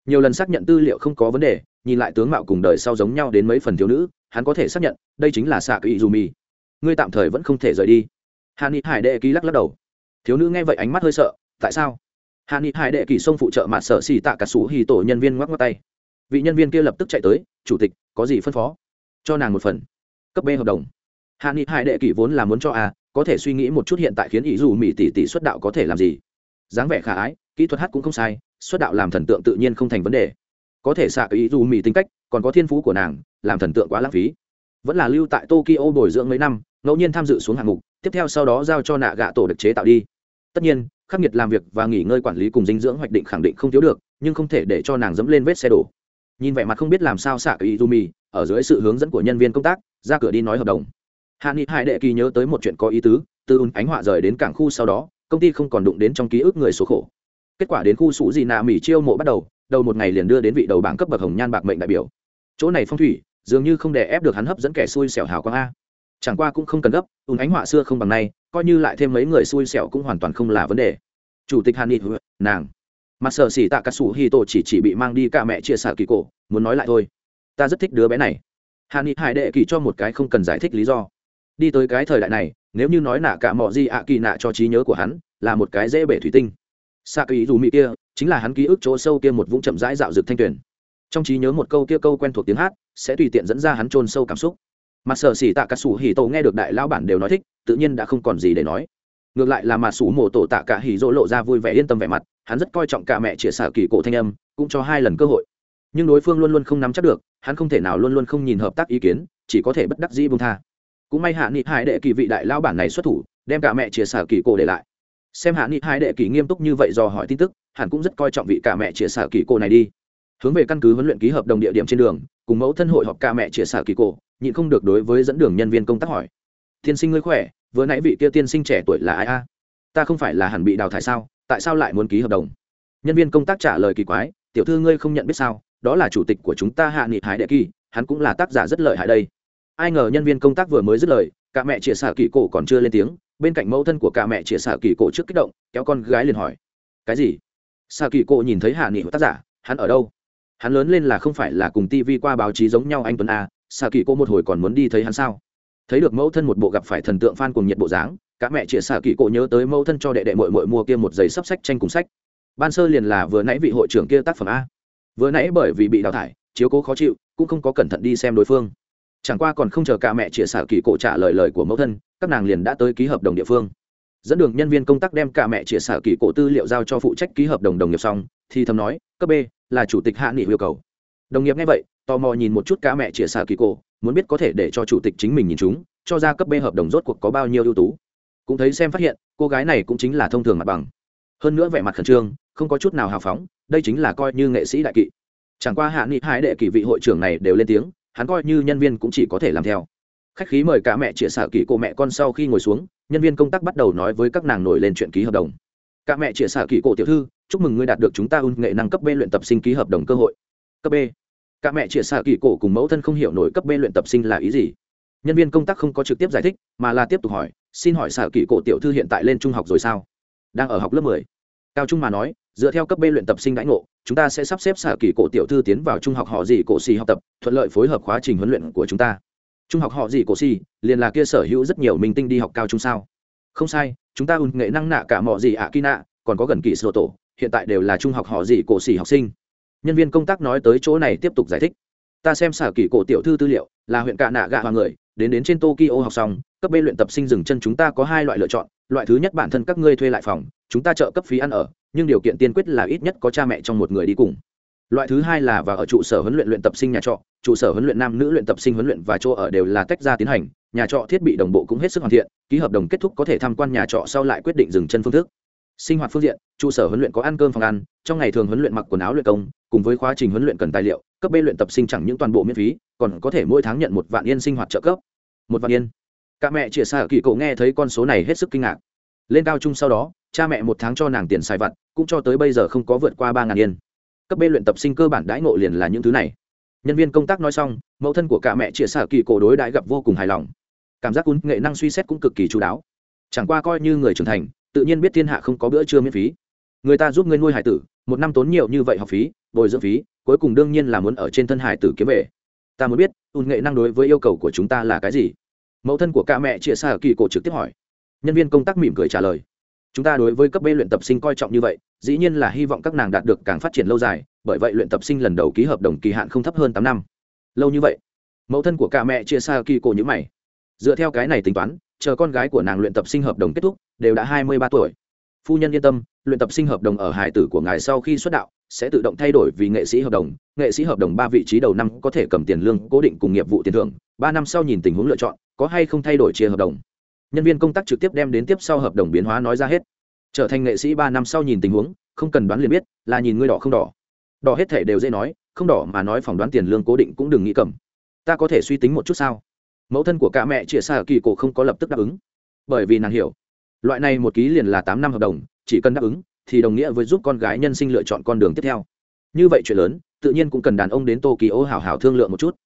Nhiều lần xác nhận tư liệu không có vấn đề nhìn lại tướng mạo cùng đời sau giống nhau đến mấy phần thiếu nữ, hắn có thể xác nhận, đây chính là xạ kỳ dù mì ngươi tạm thời vẫn không thể rời đi. Hà ni hải đệ kỳ lắc lắc đầu. Thiếu nữ nghe vậy ánh mắt hơi sợ, tại sao? Hà ni hải đệ kỳ xông phụ trợ mặt sở xì tạ cả sủ hì tổ nhân viên ngoắc ngoắc tay. Vị nhân viên kia lập tức chạy tới, chủ tịch, có gì phân phó? Cho nàng một phần. Cấp b hợp đồng. Hạ nghị hải đệ kỳ vốn là muốn cho a có thể suy nghĩ một chút hiện tại khiến ý dù mỹ tỷ tỷ xuất đạo có thể làm gì. Dáng vẻ khả ái, kỹ thuật hát cũng không sai, xuất đạo làm thần tượng tự nhiên không thành vấn đề có thể xạ ý dù mỹ tính cách, còn có thiên phú của nàng, làm thần tượng quá lãng phí. Vẫn là lưu tại tokyo bồi dưỡng mấy năm, ngẫu nhiên tham dự xuống hạng mục, tiếp theo sau đó giao cho nạ gạ tổ được chế tạo đi. Tất nhiên, khắc nghiệt làm việc và nghỉ ngơi quản lý cùng dinh dưỡng hoạch định khẳng định không thiếu được, nhưng không thể để cho nàng dẫm lên vết xe đổ. Nhìn vẻ mặt không biết làm sao xạ ý dù ở dưới sự hướng dẫn của nhân viên công tác, ra cửa đi nói hợp đồng. Hạ nghị hải đệ kỳ nhớ tới một chuyện có ý tứ, từ ánh họa rời đến cảng khu sau đó, công ty không còn đụng đến trong ký ức người số khổ. Kết quả đến khu sủ gì nạ mỹ chiêu mộ bắt đầu đầu một ngày liền đưa đến vị đầu bảng cấp bậc hồng nhan bạc mệnh đại biểu. Chỗ này phong thủy, dường như không đè ép được hắn hấp dẫn kẻ xui xẻo hào quang a. Chẳng qua cũng không cần gấp, ùn ánh họa xưa không bằng nay, coi như lại thêm mấy người xui xẻo cũng hoàn toàn không là vấn đề. Chủ tịch hàn ni nàng. Mặt sợ xỉ tạ cà sủ hi tổ chỉ chỉ bị mang đi cả mẹ chia sẻ kỳ cổ, muốn nói lại thôi. Ta rất thích đứa bé này. Hàn ni hải đệ kỳ cho một cái không cần giải thích lý do. Đi tới cái thời đại này, nếu như nói nạ cả mọi gì ạ kỳ nạ cho trí nhớ của hắn, là một cái dễ bể thủy tinh xạ kỳ dù mỹ kia, chính là hắn ký ức chỗ sâu kia một vũng chậm rãi dạo rực thanh tuyển trong trí nhớ một câu kia câu quen thuộc tiếng hát, sẽ tùy tiện dẫn ra hắn trôn sâu cảm xúc. Mặt sở xỉ tạ cả sủ hỉ tổ nghe được đại lao bản đều nói thích, tự nhiên đã không còn gì để nói. Ngược lại là mặt sủ mổ tổ tạ cả hỉ dỗ lộ ra vui vẻ yên tâm vẻ mặt, hắn rất coi trọng cả mẹ chia sẻ kỳ cổ thanh âm, cũng cho hai lần cơ hội. Nhưng đối phương luôn luôn không nắm chắc được, hắn không thể nào luôn luôn không nhìn hợp tác ý kiến, chỉ có thể bất đắc dĩ buông tha. Cũng may hạ nghị hải đệ kỳ vị đại lao bản này xuất thủ, đem cả mẹ chia sẻ kỳ cổ để lại xem hạ nghị hai đệ kỳ nghiêm túc như vậy do hỏi tin tức, hẳn cũng rất coi trọng vị cả mẹ chia sẻ kỳ cô này đi. Hướng về căn cứ huấn luyện ký hợp đồng địa điểm trên đường, cùng mẫu thân hội họp cả mẹ chia sẻ kỳ cổ, nhịn không được đối với dẫn đường nhân viên công tác hỏi. Tiên sinh ngươi khỏe? Vừa nãy vị kia tiên sinh trẻ tuổi là ai a? Ta không phải là hẳn bị đào thải sao? Tại sao lại muốn ký hợp đồng? Nhân viên công tác trả lời kỳ quái, tiểu thư ngươi không nhận biết sao? Đó là chủ tịch của chúng ta hạ nghị hải đệ kỳ hắn cũng là tác giả rất lợi hại đây. Ai ngờ nhân viên công tác vừa mới dứt lời, cả mẹ chĩa sẻ kỳ cổ còn chưa lên tiếng bên cạnh mẫu thân của cả mẹ chĩa xạ kỳ cổ trước kích động, kéo con gái liền hỏi, cái gì? Xạ kỳ cổ nhìn thấy hạ nghị tác giả, hắn ở đâu? Hắn lớn lên là không phải là cùng tivi qua báo chí giống nhau anh tuấn a, xạ kỳ cổ một hồi còn muốn đi thấy hắn sao? Thấy được mẫu thân một bộ gặp phải thần tượng fan cùng nhiệt bộ dáng, cả mẹ chĩa xạ kỳ cổ nhớ tới mẫu thân cho đệ đệ mội mội mua kia một giấy sắp sách tranh cùng sách. Ban sơ liền là vừa nãy vị hội trưởng kia tác phẩm a. Vừa nãy bởi vì bị đào thải, chiếu cố khó chịu, cũng không có cẩn thận đi xem đối phương chẳng qua còn không chờ cả mẹ chia sẻ kỳ cổ trả lời lời của mẫu thân, các nàng liền đã tới ký hợp đồng địa phương. Dẫn đường nhân viên công tác đem cả mẹ chia sẻ kỳ cổ tư liệu giao cho phụ trách ký hợp đồng đồng nghiệp xong, thì thầm nói, cấp b, là chủ tịch hạ nghị yêu cầu. Đồng nghiệp nghe vậy, tò mò nhìn một chút cả mẹ chia sẻ kỳ cổ, muốn biết có thể để cho chủ tịch chính mình nhìn chúng, cho ra cấp b hợp đồng rốt cuộc có bao nhiêu ưu tú. Cũng thấy xem phát hiện, cô gái này cũng chính là thông thường mặt bằng. Hơn nữa vẻ mặt khẩn trương, không có chút nào hào phóng, đây chính là coi như nghệ sĩ đại kỵ. Chẳng qua hạ nghị hai đệ kỳ vị hội trưởng này đều lên tiếng hắn coi như nhân viên cũng chỉ có thể làm theo. Khách khí mời cả mẹ chia sẻ kỳ cô mẹ con sau khi ngồi xuống, nhân viên công tác bắt đầu nói với các nàng nổi lên chuyện ký hợp đồng. Cả mẹ chia sẻ kỳ cổ tiểu thư, chúc mừng ngươi đạt được chúng ta ưng nghệ năng cấp b luyện tập sinh ký hợp đồng cơ hội. Cấp b. Cả mẹ chia sẻ kỳ cổ cùng mẫu thân không hiểu nổi cấp b luyện tập sinh là ý gì. Nhân viên công tác không có trực tiếp giải thích, mà là tiếp tục hỏi, xin hỏi xạ kỳ cổ tiểu thư hiện tại lên trung học rồi sao? Đang ở học lớp mười. Cao trung mà nói dựa theo cấp b luyện tập sinh đãi ngộ, chúng ta sẽ sắp xếp xạ kỳ cổ tiểu thư tiến vào trung học họ gì cổ xì học tập, thuận lợi phối hợp quá trình huấn luyện của chúng ta. Trung học họ gì cổ xì, liền là kia sở hữu rất nhiều minh tinh đi học cao trung sao? Không sai, chúng ta ùn nghệ năng nạ cả mọi gì ạ kỳ nạ, còn có gần kỳ sơ tổ, hiện tại đều là trung học họ gì cổ xì học sinh. Nhân viên công tác nói tới chỗ này tiếp tục giải thích. Ta xem xạ kỳ cổ tiểu thư tư liệu, là huyện cạ nạ gạ hoàng người, đến đến trên tokyo học xong, cấp b luyện tập sinh dừng chân chúng ta có hai loại lựa chọn, loại thứ nhất bản thân các ngươi thuê lại phòng, chúng ta trợ cấp phí ăn ở nhưng điều kiện tiên quyết là ít nhất có cha mẹ trong một người đi cùng. Loại thứ hai là vào ở trụ sở huấn luyện luyện tập sinh nhà trọ, trụ sở huấn luyện nam nữ luyện tập sinh huấn luyện và chỗ ở đều là tách ra tiến hành, nhà trọ thiết bị đồng bộ cũng hết sức hoàn thiện, ký hợp đồng kết thúc có thể tham quan nhà trọ sau lại quyết định dừng chân phương thức. Sinh hoạt phương diện, trụ sở huấn luyện có ăn cơm phòng ăn, trong ngày thường huấn luyện mặc quần áo luyện công, cùng với quá trình huấn luyện cần tài liệu, cấp b luyện tập sinh chẳng những toàn bộ miễn phí, còn có thể mỗi tháng nhận một vạn yên sinh hoạt trợ cấp. Một vạn yên. Cả mẹ chia sẻ kỳ cậu nghe thấy con số này hết sức kinh ngạc lên cao trung sau đó, cha mẹ một tháng cho nàng tiền xài vặt, cũng cho tới bây giờ không có vượt qua ba ngàn yên. Cấp b luyện tập sinh cơ bản đãi ngộ liền là những thứ này. Nhân viên công tác nói xong, mẫu thân của cả mẹ chia sẻ kỳ cổ đối đãi gặp vô cùng hài lòng. Cảm giác cún nghệ năng suy xét cũng cực kỳ chú đáo. Chẳng qua coi như người trưởng thành, tự nhiên biết thiên hạ không có bữa trưa miễn phí. Người ta giúp ngươi nuôi hải tử, một năm tốn nhiều như vậy học phí, bồi dưỡng phí, cuối cùng đương nhiên là muốn ở trên thân hải tử kiếm về. Ta muốn biết ùn nghệ năng đối với yêu cầu của chúng ta là cái gì? Mẫu thân của cả mẹ chia sẻ kỳ cổ trực tiếp hỏi nhân viên công tác mỉm cười trả lời. Chúng ta đối với cấp b luyện tập sinh coi trọng như vậy, dĩ nhiên là hy vọng các nàng đạt được càng phát triển lâu dài, bởi vậy luyện tập sinh lần đầu ký hợp đồng kỳ hạn không thấp hơn tám năm. Lâu như vậy, mẫu thân của cả mẹ chia xa kỳ cổ nhữ mày. Dựa theo cái này tính toán, chờ con gái của nàng luyện tập sinh hợp đồng kết thúc, đều đã hai mươi ba tuổi. Phu nhân yên tâm, luyện tập sinh hợp đồng ở hải tử của ngài sau khi xuất đạo, sẽ tự động thay đổi vì nghệ sĩ hợp đồng. Nghệ sĩ hợp đồng ba vị trí đầu năm có thể cầm tiền lương, cố định cùng nghiệp vụ tiền thưởng. Ba năm sau nhìn tình huống lựa chọn, có hay không thay đổi chia hợp đồng? Nhân viên công tác trực tiếp đem đến tiếp sau hợp đồng biến hóa nói ra hết. Trở thành nghệ sĩ ba năm sau nhìn tình huống, không cần đoán liền biết là nhìn ngươi đỏ không đỏ. Đỏ hết thể đều dễ nói, không đỏ mà nói phỏng đoán tiền lương cố định cũng đừng nghĩ cầm. Ta có thể suy tính một chút sao? Mẫu thân của cả mẹ chia xa kỳ cổ không có lập tức đáp ứng. Bởi vì nàng hiểu, loại này một ký liền là tám năm hợp đồng, chỉ cần đáp ứng thì đồng nghĩa với giúp con gái nhân sinh lựa chọn con đường tiếp theo. Như vậy chuyện lớn, tự nhiên cũng cần đàn ông đến tokyo hào hào thương lượng một chút.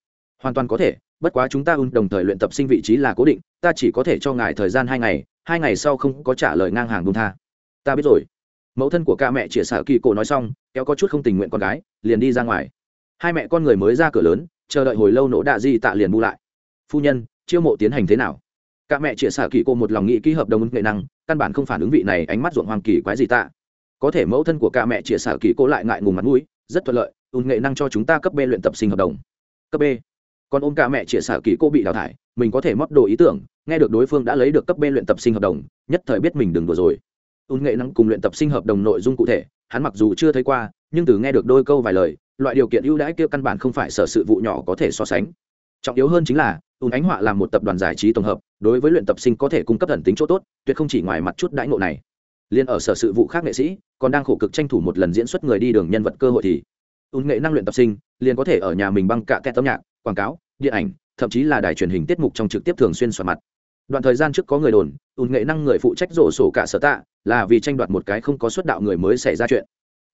Hoàn toàn có thể bất quá chúng ta ưng đồng thời luyện tập sinh vị trí là cố định, ta chỉ có thể cho ngài thời gian hai ngày hai ngày sau không có trả lời ngang hàng bông tha. Ta biết rồi. Mẫu thân của ca mẹ chia sẻ kỳ cổ nói xong, kéo có chút không tình nguyện con gái, liền đi ra ngoài. Hai mẹ con người mới ra cửa lớn, chờ đợi hồi lâu nỗ đạ di tạ liền bu lại. Phu nhân, chiêu mộ tiến hành thế nào? Ca mẹ chia sẻ kỳ cổ một lòng nghĩ ký hợp đồng nghệ năng, căn bản không phản ứng vị này ánh mắt ruộng hoàng kỳ quái gì tạ có thể mẫu thân của ca mẹ chia sẻ kỳ cổ lại ngại ngùng mặt mũi, rất thuận lợi, ùn nghệ năng cho chúng ta cấp b luyện tập sinh hợp đồng. Cấp b còn ôm cả mẹ chia sẻ kỳ cô bị đào thải, mình có thể móc đồ ý tưởng, nghe được đối phương đã lấy được cấp b luyện tập sinh hợp đồng, nhất thời biết mình đừng đùa rồi. Ôn nghệ năng cùng luyện tập sinh hợp đồng nội dung cụ thể, hắn mặc dù chưa thấy qua, nhưng từ nghe được đôi câu vài lời, loại điều kiện ưu đãi kia căn bản không phải sở sự vụ nhỏ có thể so sánh. Trọng yếu hơn chính là ùn ánh họa là một tập đoàn giải trí tổng hợp, đối với luyện tập sinh có thể cung cấp thần tính chỗ tốt, tuyệt không chỉ ngoài mặt chút đãi ngộ này. Liên ở sở sự vụ khác nghệ sĩ, còn đang khổ cực tranh thủ một lần diễn xuất người đi đường nhân vật cơ hội thì ùn nghệ năng luyện tập sinh, liền có thể ở nhà mình băng cả kẹt âm nhạc, quảng cáo điện ảnh thậm chí là đài truyền hình tiết mục trong trực tiếp thường xuyên soạt mặt. Đoạn thời gian trước có người đồn ùn nghệ năng người phụ trách rổ sổ cả sở tạ là vì tranh đoạt một cái không có xuất đạo người mới xảy ra chuyện.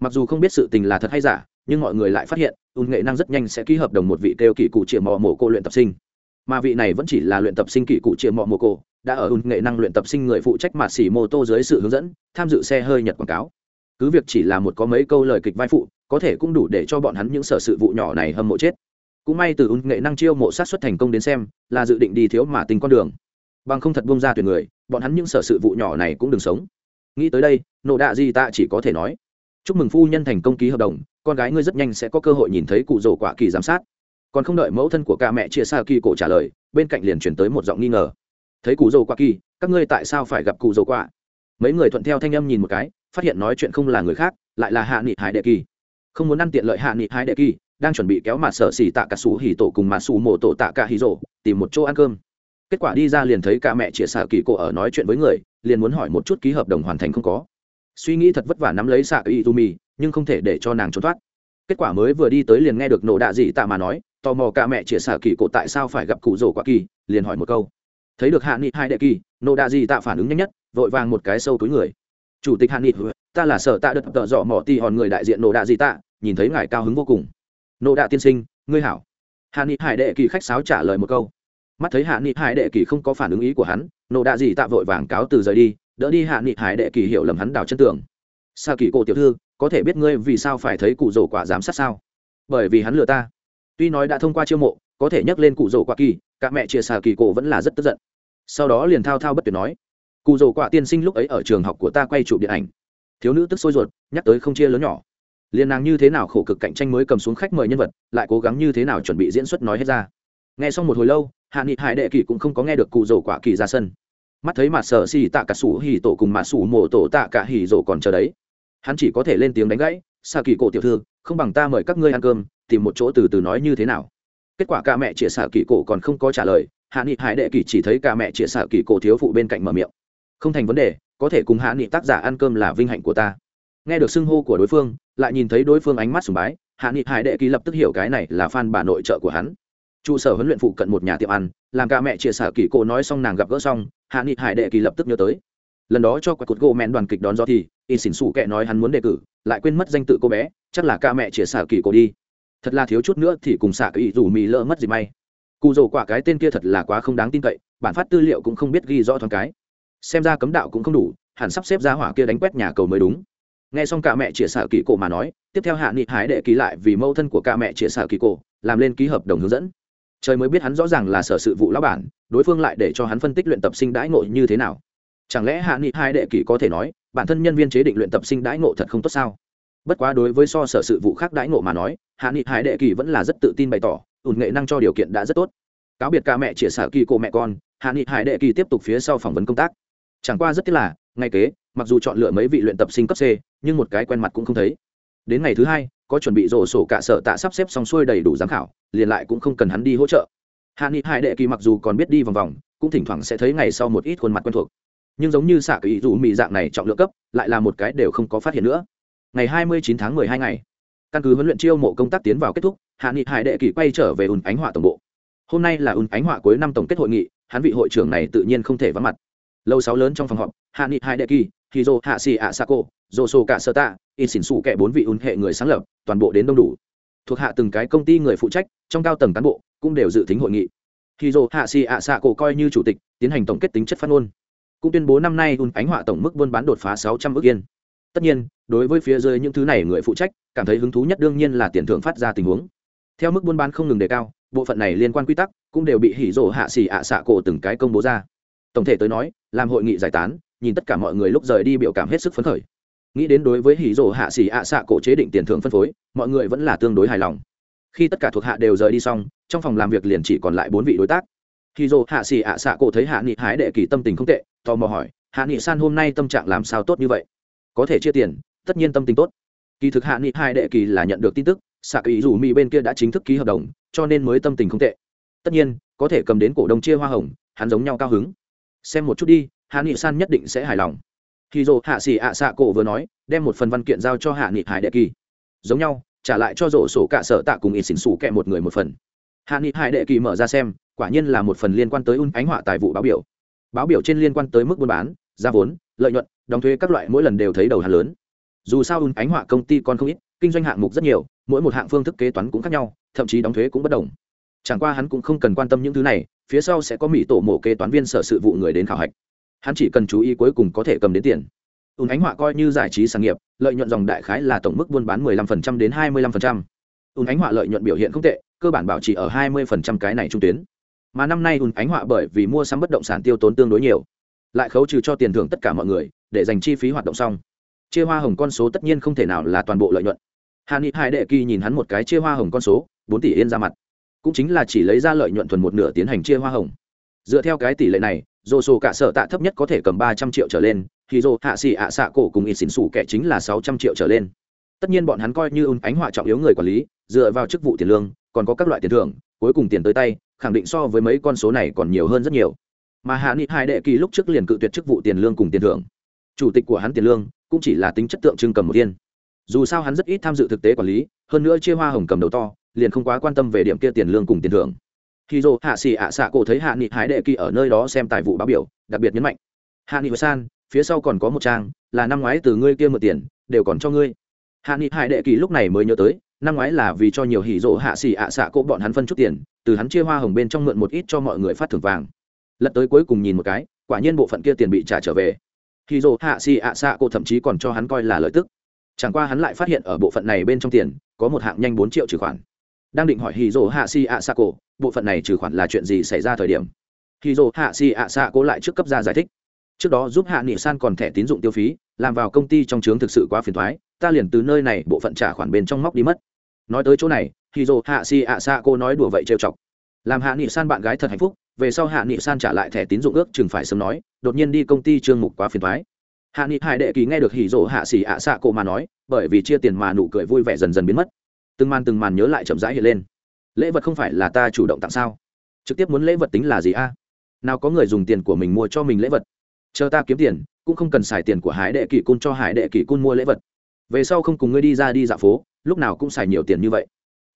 Mặc dù không biết sự tình là thật hay giả nhưng mọi người lại phát hiện ùn nghệ năng rất nhanh sẽ ký hợp đồng một vị kêu kỳ cụ chĩa mò mồ cô luyện tập sinh. Mà vị này vẫn chỉ là luyện tập sinh kỳ cụ triệu mò mồ cô, đã ở ùn nghệ năng luyện tập sinh người phụ trách mạt xỉ mô tô dưới sự hướng dẫn tham dự xe hơi nhật quảng cáo. Cứ việc chỉ là một có mấy câu lời kịch vai phụ có thể cũng đủ để cho bọn hắn những sở sự vụ nhỏ này hâm mộ chết cũng may từ ùn nghệ năng chiêu mộ sát xuất thành công đến xem, là dự định đi thiếu mà tình con đường. Bằng không thật bông ra tuyển người, bọn hắn những sở sự vụ nhỏ này cũng đừng sống. Nghĩ tới đây, nộ đạ Di ta chỉ có thể nói, chúc mừng phu nhân thành công ký hợp đồng, con gái ngươi rất nhanh sẽ có cơ hội nhìn thấy cụ rổ quả kỳ giám sát. Còn không đợi mẫu thân của ca mẹ chia xa kỳ cổ trả lời, bên cạnh liền chuyển tới một giọng nghi ngờ. Thấy cụ rổ quả kỳ, các ngươi tại sao phải gặp cụ rổ quả? Mấy người thuận theo thanh âm nhìn một cái, phát hiện nói chuyện không là người khác, lại là hạ nghị hải đệ kỳ. Không muốn ăn tiện lợi hạ nghị hải đệ kỳ đang chuẩn bị kéo mặt sở xỉ tạ cả sủ hỉ tổ cùng mặt sủ mộ tổ tạ cả hỉ rổ tìm một chỗ ăn cơm. Kết quả đi ra liền thấy cả mẹ chia xạ kỳ cổ ở nói chuyện với người, liền muốn hỏi một chút ký hợp đồng hoàn thành không có. Suy nghĩ thật vất vả nắm lấy xạ kỳ izumi nhưng không thể để cho nàng trốn thoát. Kết quả mới vừa đi tới liền nghe được nổ đạ dị tạ mà nói, tò mò cả mẹ chia xạ kỳ cổ tại sao phải gặp cụ rổ quả kỳ, liền hỏi một câu. Thấy được hạ nghị hai đệ kỳ, nổ đạ dị tạ phản ứng nhanh nhất, vội vàng một cái sâu túi người. Chủ tịch hạ nghị ta là sở tạ đất tợ dọ mỏ ti hòn người đại diện nổ đạ dị tạ, nhìn thấy ngài cao hứng vô cùng nộ đạ tiên sinh, ngươi hảo. Hạ nghị hải đệ kỳ khách sáo trả lời một câu. Mắt thấy hạ nghị hải đệ kỳ không có phản ứng ý của hắn nộ đạ gì tạ vội vàng cáo từ rời đi, đỡ đi hạ nghị hải đệ kỳ hiểu lầm hắn đào chân tường. Sa kỳ cổ tiểu thư, có thể biết ngươi vì sao phải thấy cụ rổ quả giám sát sao? Bởi vì hắn lừa ta. Tuy nói đã thông qua chiêu mộ, có thể nhắc lên cụ rổ quả kỳ, cả mẹ chia sa kỳ cổ vẫn là rất tức giận. Sau đó liền thao thao bất tuyệt nói, cụ rổ quả tiên sinh lúc ấy ở trường học của ta quay chụp điện ảnh. Thiếu nữ tức sôi ruột, nhắc tới không chia lớn nhỏ liên nàng như thế nào khổ cực cạnh tranh mới cầm xuống khách mời nhân vật, lại cố gắng như thế nào chuẩn bị diễn xuất nói hết ra. Nghe xong một hồi lâu, hạ nghị hải đệ kỳ cũng không có nghe được cụ rổ quả kỳ ra sân. Mắt thấy mặt sở xì tạ cả sủ hì tổ cùng mặt sủ mổ tổ tạ cả hì rổ còn chờ đấy. Hắn chỉ có thể lên tiếng đánh gãy xa kỳ cổ tiểu thư, không bằng ta mời các ngươi ăn cơm, tìm một chỗ từ từ nói như thế nào. Kết quả ca mẹ chia xạ kỳ cổ còn không có trả lời, hạ nghị hải đệ kỳ chỉ thấy ca mẹ chia xạ kỳ cổ thiếu phụ bên cạnh mở miệng. Không thành vấn đề, có thể cùng hạ nghị tác giả ăn cơm là vinh hạnh của ta nghe được xưng hô của đối phương, lại nhìn thấy đối phương ánh mắt sùng bái, hạ nghị hải đệ ký lập tức hiểu cái này là fan bà nội trợ của hắn. Trụ sở huấn luyện phụ cận một nhà tiệm ăn, làm ca mẹ chia sẻ kỳ cô nói xong nàng gặp gỡ xong, hạ nghị hải đệ kỳ lập tức nhớ tới. Lần đó cho quả cột gỗ mẹn đoàn kịch đón do thì in xỉn xù kệ nói hắn muốn đề cử, lại quên mất danh tự cô bé, chắc là ca mẹ chia sẻ kỳ cô đi. Thật là thiếu chút nữa thì cùng xạ kỳ dù mì lỡ mất gì may. Cụ dầu quả cái tên kia thật là quá không đáng tin cậy, bản phát tư liệu cũng không biết ghi rõ thoáng cái. Xem ra cấm đạo cũng không đủ, hẳn sắp xếp ra hỏa kia đánh quét nhà cầu mới đúng nghe xong cả mẹ chia sẻ kỳ cổ mà nói, tiếp theo hạ nghị hải đệ ký lại vì mâu thân của cả mẹ chia sẻ kỳ cổ, làm lên ký hợp đồng hướng dẫn. Trời mới biết hắn rõ ràng là sở sự vụ lão bản, đối phương lại để cho hắn phân tích luyện tập sinh đãi ngộ như thế nào. Chẳng lẽ hạ nghị hai đệ kỷ có thể nói, bản thân nhân viên chế định luyện tập sinh đãi ngộ thật không tốt sao? Bất quá đối với so sở sự vụ khác đãi ngộ mà nói, hạ nghị hai đệ kỷ vẫn là rất tự tin bày tỏ, ủn nghệ năng cho điều kiện đã rất tốt. Cáo biệt ca mẹ chia sẻ kỳ cô mẹ con, hạ nghị hải đệ kỳ tiếp tục phía sau phỏng vấn công tác. Chẳng qua rất tiếc là, ngay kế, mặc dù chọn lựa mấy vị luyện tập sinh cấp c nhưng một cái quen mặt cũng không thấy. Đến ngày thứ hai, có chuẩn bị rổ sổ cả sở tạ sắp xếp xong xuôi đầy đủ giám khảo, liền lại cũng không cần hắn đi hỗ trợ. Hạ nghị hải đệ kỳ mặc dù còn biết đi vòng vòng, cũng thỉnh thoảng sẽ thấy ngày sau một ít khuôn mặt quen thuộc. Nhưng giống như xạ kỳ dù mị dạng này trọng lượng cấp, lại là một cái đều không có phát hiện nữa. Ngày hai mươi chín tháng mười hai ngày, căn cứ huấn luyện chiêu mộ công tác tiến vào kết thúc, hạ nghị hải đệ kỳ quay trở về ùn ánh họa tổng bộ. Hôm nay là ùn ánh họa cuối năm tổng kết hội nghị, hắn vị hội trưởng này tự nhiên không thể vắng mặt. Lâu sáu lớn trong phòng họp, hạ nghị hải đệ kỳ, hizo hạ xì ạ sako dồ sổ cả sơ tạ in xỉn xù kẻ bốn vị ùn hệ người sáng lập, toàn bộ đến đông đủ. Thuộc hạ từng cái công ty người phụ trách, trong cao tầng cán bộ, cũng đều dự tính hội nghị. Khi dồ hạ xì ạ xạ cổ coi như chủ tịch, tiến hành tổng kết tính chất phát ngôn. Cũng tuyên bố năm nay un ánh họa tổng mức buôn bán đột phá sáu trăm ước yên. Tất nhiên, đối với phía dưới những thứ này người phụ trách, cảm thấy hứng thú nhất đương nhiên là tiền thưởng phát ra tình huống. Theo mức buôn bán không ngừng đề cao, bộ phận này liên quan quy tắc cũng đều bị hỉ rổ hạ xì ạ xạ cổ từng cái công bố ra. Tổng thể tới nói, làm hội nghị giải tán, nhìn tất cả mọi người lúc rời đi biểu cảm hết sức phấn khởi nghĩ đến đối với hỉ rổ hạ xỉ ạ xạ cổ chế định tiền thưởng phân phối, mọi người vẫn là tương đối hài lòng. Khi tất cả thuộc hạ đều rời đi xong, trong phòng làm việc liền chỉ còn lại bốn vị đối tác. Hỉ rổ hạ xỉ ạ xạ cổ thấy hạ nghị hái đệ kỳ tâm tình không tệ, tò mò hỏi, hạ nghị san, hôm nay tâm trạng làm sao tốt như vậy? Có thể chia tiền, tất nhiên tâm tình tốt. Kỳ thực hạ nghị hai đệ kỳ là nhận được tin tức xạ kỳ dù mỹ bên kia đã chính thức ký hợp đồng, cho nên mới tâm tình không tệ. Tất nhiên, có thể cầm đến cổ đông chia hoa hồng, hắn giống nhau cao hứng. Xem một chút đi, hạ nghị san nhất định sẽ hài lòng khi dồ hạ xỉ ạ xạ cổ vừa nói, đem một phần văn kiện giao cho hạ nghị hải đệ kỳ. Giống nhau, trả lại cho rổ sổ cả sở tạ cùng ít xỉn xù kẹ một người một phần. Hạ nghị hải đệ kỳ mở ra xem, quả nhiên là một phần liên quan tới un ánh họa tài vụ báo biểu. Báo biểu trên liên quan tới mức buôn bán, giá vốn, lợi nhuận, đóng thuế các loại mỗi lần đều thấy đầu hàng lớn. Dù sao un ánh họa công ty còn không ít, kinh doanh hạng mục rất nhiều, mỗi một hạng phương thức kế toán cũng khác nhau, thậm chí đóng thuế cũng bất đồng. Chẳng qua hắn cũng không cần quan tâm những thứ này, phía sau sẽ có mỹ tổ mộ kế toán viên sở sự vụ người đến khảo hạch hắn chỉ cần chú ý cuối cùng có thể cầm đến tiền. Ùn ánh họa coi như giải trí sản nghiệp, lợi nhuận dòng đại khái là tổng mức buôn bán 15% đến 25%. ùn ánh họa lợi nhuận biểu hiện không tệ, cơ bản bảo trì ở 20% cái này trung tuyến. Mà năm nay ùn ánh họa bởi vì mua sắm bất động sản tiêu tốn tương đối nhiều, lại khấu trừ cho tiền thưởng tất cả mọi người, để dành chi phí hoạt động xong. Chia hoa hồng con số tất nhiên không thể nào là toàn bộ lợi nhuận. Hà ni hai đệ kỳ nhìn hắn một cái chia hoa hồng con số, bốn tỷ yên ra mặt. Cũng chính là chỉ lấy ra lợi nhuận thuần một nửa tiến hành chia hoa hồng dựa theo cái tỷ lệ này dồ sổ cả sở tạ thấp nhất có thể cầm ba trăm triệu trở lên thì dồ hạ xỉ ạ xạ cổ cùng ít xỉn xù kẻ chính là sáu trăm triệu trở lên. Tất nhiên bọn hắn coi như ưng ánh họa trọng yếu người quản lý, dựa vào chức vụ tiền lương, còn có các loại tiền thưởng, cuối cùng tiền tới tay, khẳng định so với mấy con số này còn nhiều hơn rất nhiều. Mà hạ nghị hai đệ kỳ lúc trước liền cự tuyệt chức vụ tiền lương cùng tiền thưởng. Chủ tịch của hắn tiền lương cũng chỉ là tính chất tượng trưng cầm một thiên dù sao hắn rất ít tham dự thực tế quản lý, hơn nữa chia hoa hồng cầm đầu to, liền không quá quan tâm về điểm kia tiền lương cùng tiền thưởng khi dô hạ xì ạ xạ cổ thấy hạ nghị hái đệ kỳ ở nơi đó xem tài vụ báo biểu, đặc biệt nhấn mạnh, hạ nghị san, phía sau còn có một trang, là năm ngoái từ ngươi kia mượn tiền, đều còn cho ngươi. Hạ nghị hải đệ kỳ lúc này mới nhớ tới, năm ngoái là vì cho nhiều hỉ rộ hạ xì ạ xạ cổ bọn hắn phân chút tiền, từ hắn chia hoa hồng bên trong mượn một ít cho mọi người phát thưởng vàng. Lật tới cuối cùng nhìn một cái, quả nhiên bộ phận kia tiền bị trả trở về. Hỉ rộ hạ xì ạ xạ cổ thậm chí còn cho hắn coi là lợi tức. Chẳng qua hắn lại phát hiện ở bộ phận này bên trong tiền, có một hạng nhanh bốn triệu trừ khoản đang định hỏi hì dỗ hạ xì ạ xạ cổ bộ phận này trừ khoản là chuyện gì xảy ra thời điểm. Hì dỗ hạ xì ạ xạ cổ lại trước cấp ra giải thích. Trước đó giúp hạ nghị san còn thẻ tín dụng tiêu phí, làm vào công ty trong trướng thực sự quá phiền thoái ta liền từ nơi này bộ phận trả khoản bên trong móc đi mất. Nói tới chỗ này hì dỗ hạ xì ạ xạ cổ nói đùa vậy trêu chọc. Làm hạ nghị san bạn gái thật hạnh phúc, về sau hạ nghị san trả lại thẻ tín dụng ước chừng phải sớm nói, đột nhiên đi công ty trương mục quá phiền thoái hạ nghị hải đệ kỳ nghe được hỉ dỗ hạ xỉ ạ xạ cổ mà nói, bởi vì chia tiền mà nụ cười vui vẻ dần dần biến mất từng màn từng màn nhớ lại chậm rãi hiện lên. Lễ vật không phải là ta chủ động tặng sao? Trực tiếp muốn lễ vật tính là gì a? Nào có người dùng tiền của mình mua cho mình lễ vật. Chờ ta kiếm tiền, cũng không cần xài tiền của hải đệ kỳ cun cho hải đệ kỳ cun mua lễ vật. Về sau không cùng ngươi đi ra đi dạo phố, lúc nào cũng xài nhiều tiền như vậy.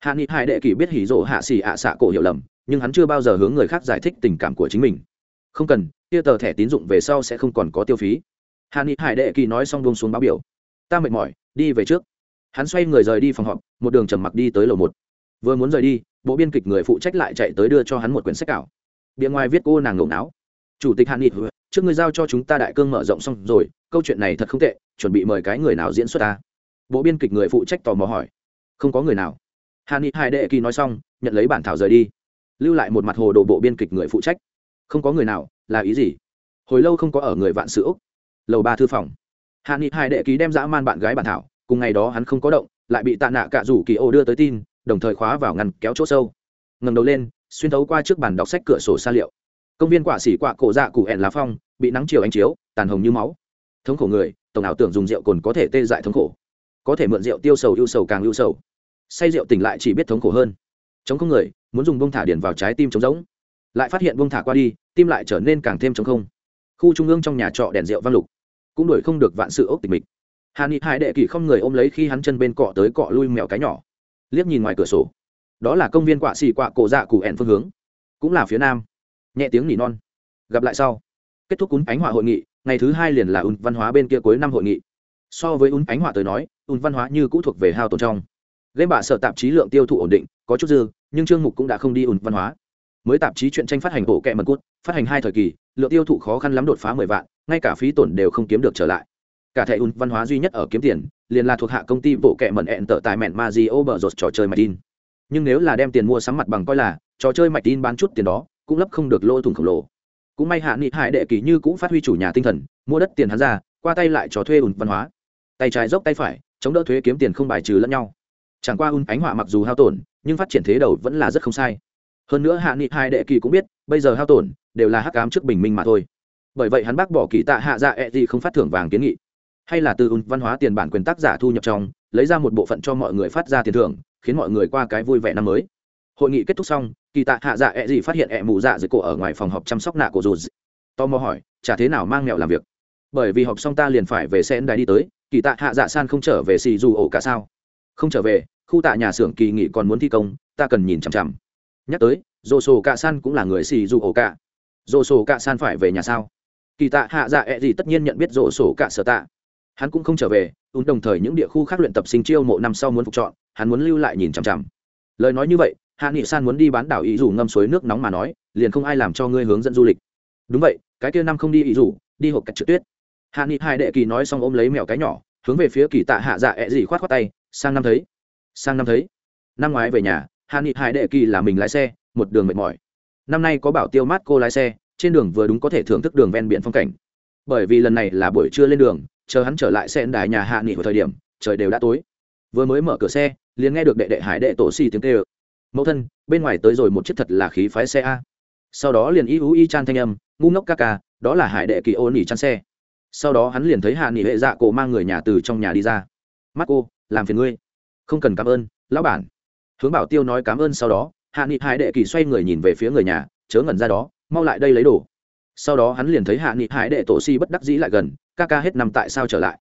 Hạ nghị hải đệ kỳ biết hỉ rỗ hạ xỉ ạ xạ cổ hiểu lầm, nhưng hắn chưa bao giờ hướng người khác giải thích tình cảm của chính mình. Không cần, kia tờ thẻ tín dụng về sau sẽ không còn có tiêu phí. Hạ nghị hải đệ kỳ nói xong buông xuống báo biểu. Ta mệt mỏi, đi về trước hắn xoay người rời đi phòng họp, một đường trầm mặc đi tới lầu một. Vừa muốn rời đi, bộ biên kịch người phụ trách lại chạy tới đưa cho hắn một quyển sách ảo. Bìa ngoài viết cô nàng ngộng não. Chủ tịch hạ nghị, trước người giao cho chúng ta đại cương mở rộng xong rồi, câu chuyện này thật không tệ, chuẩn bị mời cái người nào diễn xuất ta? Bộ biên kịch người phụ trách tò mò hỏi. Không có người nào. Hàn ni hai đệ kỳ nói xong, nhận lấy bản thảo rời đi. Lưu lại một mặt hồ đồ bộ biên kịch người phụ trách. Không có người nào, là ý gì? Hồi lâu không có ở người vạn sự lầu ba thư phòng. Hàn ni hai đệ ký đem dã man bạn gái bản thảo cùng ngày đó hắn không có động, lại bị tạ nạ cạ rủ kỳ ô đưa tới tin, đồng thời khóa vào ngăn kéo chỗ sâu. Ngầm đầu lên, xuyên thấu qua trước bàn đọc sách cửa sổ xa liệu. Công viên quả xỉ quạ cổ dạ cụ hẹn lá phong, bị nắng chiều ánh chiếu, tàn hồng như máu. Thống khổ người, tổng ảo tưởng dùng rượu cồn có thể tê dại thống khổ. Có thể mượn rượu tiêu sầu ưu sầu càng ưu sầu. Say rượu tỉnh lại chỉ biết thống khổ hơn. Chống không người, muốn dùng bông thả điển vào trái tim trống rỗng. Lại phát hiện bông thả qua đi, tim lại trở nên càng thêm trống không. Khu trung ương trong nhà trọ đèn rượu vang lục. Cũng đổi không được vạn sự ốc tịch mịch hà ni hải đệ kỳ không người ôm lấy khi hắn chân bên cọ tới cọ lui mèo cái nhỏ. Liếc nhìn ngoài cửa sổ. Đó là công viên quạ xì quạ cổ dạ cụ ẻn phương hướng. Cũng là phía nam. Nhẹ tiếng nỉ non. Gặp lại sau. Kết thúc cún ánh họa hội nghị, ngày thứ hai liền là ùn văn hóa bên kia cuối năm hội nghị. So với ùn ánh họa tới nói, ùn văn hóa như cũ thuộc về hao tồn trong. Game bạ sợ tạp chí lượng tiêu thụ ổn định, có chút dư, nhưng chương mục cũng đã không đi ùn văn hóa. Mới tạp chí chuyện tranh phát hành bộ kẹ mật cút, phát hành hai thời kỳ, lượng tiêu thụ khó khăn lắm đột phá mười vạn, ngay cả phí tổn đều không kiếm được trở lại cả thẻ ùn văn hóa duy nhất ở kiếm tiền, liền là thuộc hạ công ty bộ kệ mận ẹn tở tài mẹn ma di ô bờ rột trò chơi mạch tin nhưng nếu là đem tiền mua sắm mặt bằng coi là trò chơi mạch tin bán chút tiền đó, cũng lấp không được lô thủng khổng lồ. Cũng may hạ nghị hải đệ kỳ như cũng phát huy chủ nhà tinh thần, mua đất tiền hắn ra, qua tay lại cho thuê ùn văn hóa. Tay trái dốc tay phải, chống đỡ thuế kiếm tiền không bài trừ lẫn nhau. Chẳng qua ùn ánh họa mặc dù hao tổn, nhưng phát triển thế đầu vẫn là rất không sai. Hơn nữa hạ nghị hai đệ kỳ cũng biết, bây giờ hao tổn, đều là hắc cám trước bình minh mà thôi. Bởi vậy hắn bác bỏ kỳ tạ hạ dạ e không phát thưởng vàng kiến nghị hay là từ văn hóa tiền bản quyền tác giả thu nhập trong, lấy ra một bộ phận cho mọi người phát ra tiền thưởng, khiến mọi người qua cái vui vẻ năm mới. Hội nghị kết thúc xong, kỳ tạ hạ dạ e gì phát hiện e mù dạ dưới cổ ở ngoài phòng họp chăm sóc nạ của dù tò mò hỏi, chả thế nào mang mẹo làm việc? Bởi vì họp xong ta liền phải về sen đài đi tới, kỳ tạ hạ dạ san không trở về xì dù ổ cả sao? Không trở về, khu tạ nhà xưởng kỳ nghị còn muốn thi công, ta cần nhìn chằm chằm. Nhắc tới dồ sổ cạ san cũng là người xì dù ổ cả. Dồ sổ cạ san phải về nhà sao? Kỳ tạ hạ dạ ẹ、e、gì tất nhiên nhận biết dồ sổ cạ sở tạ hắn cũng không trở về ùn đồng thời những địa khu khác luyện tập sinh chiêu mộ năm sau muốn phục chọn, hắn muốn lưu lại nhìn chằm chằm. Lời nói như vậy, hạ nghị san muốn đi bán đảo ý dù ngâm suối nước nóng mà nói, liền không ai làm cho ngươi hướng dẫn du lịch. Đúng vậy, cái kia năm không đi ý dù đi hộp cách trực tuyết. Hạ nghị hai đệ kỳ nói xong ôm lấy mèo cái nhỏ, hướng về phía kỳ tạ hạ dạ ẹ gì khoát khoát tay, sang năm thấy, sang năm thấy. Năm ngoái về nhà, hạ nghị hai đệ kỳ là mình lái xe, một đường mệt mỏi. Năm nay có bảo tiêu mát cô lái xe, trên đường vừa đúng có thể thưởng thức đường ven biển phong cảnh. Bởi vì lần này là buổi trưa lên đường chờ hắn trở lại xe đài nhà hạ nghị vào thời điểm, trời đều đã tối. Vừa mới mở cửa xe, liền nghe được đệ đệ hải đệ tổ xì tiếng tê ơ mẫu thân, bên ngoài tới rồi một chiếc thật là khí phái xe a. Sau đó liền y ú y chan thanh âm, ngu ngốc ca ca, đó là hải đệ kỳ ô nỉ chăn xe. Sau đó hắn liền thấy hạ nghị hệ dạ cổ mang người nhà từ trong nhà đi ra. Mắt cô, làm phiền ngươi. Không cần cảm ơn, lão bản. Hướng bảo tiêu nói cảm ơn sau đó, hạ nghị hải đệ kỳ xoay người nhìn về phía người nhà, chớ ngẩn ra đó, mau lại đây lấy đồ. Sau đó hắn liền thấy hạ nghị hải đệ tổ si bất đắc dĩ lại gần ca ca hết năm tại sao trở lại?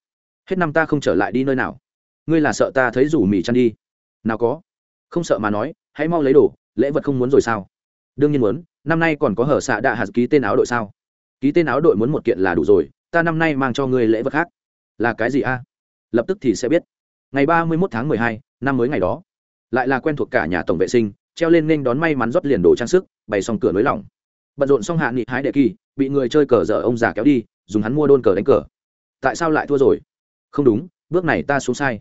Hết năm ta không trở lại đi nơi nào? Ngươi là sợ ta thấy rủ mì chăn đi. Nào có. Không sợ mà nói, hãy mau lấy đồ, lễ vật không muốn rồi sao? Đương nhiên muốn, năm nay còn có hở xạ đạ hạt ký tên áo đội sao? Ký tên áo đội muốn một kiện là đủ rồi, ta năm nay mang cho ngươi lễ vật khác. Là cái gì a? Lập tức thì sẽ biết. Ngày ba mươi mốt tháng mười hai, năm mới ngày đó, lại là quen thuộc cả nhà tổng vệ sinh, treo lên nên đón may mắn rót liền đồ trang sức, bày xong cửa nới lỏng bận rộn xong hạ nghị hái đệ kỳ, bị người chơi cờ dở ông già kéo đi dùng hắn mua đôn cờ đánh cờ. Tại sao lại thua rồi? Không đúng, bước này ta xuống sai.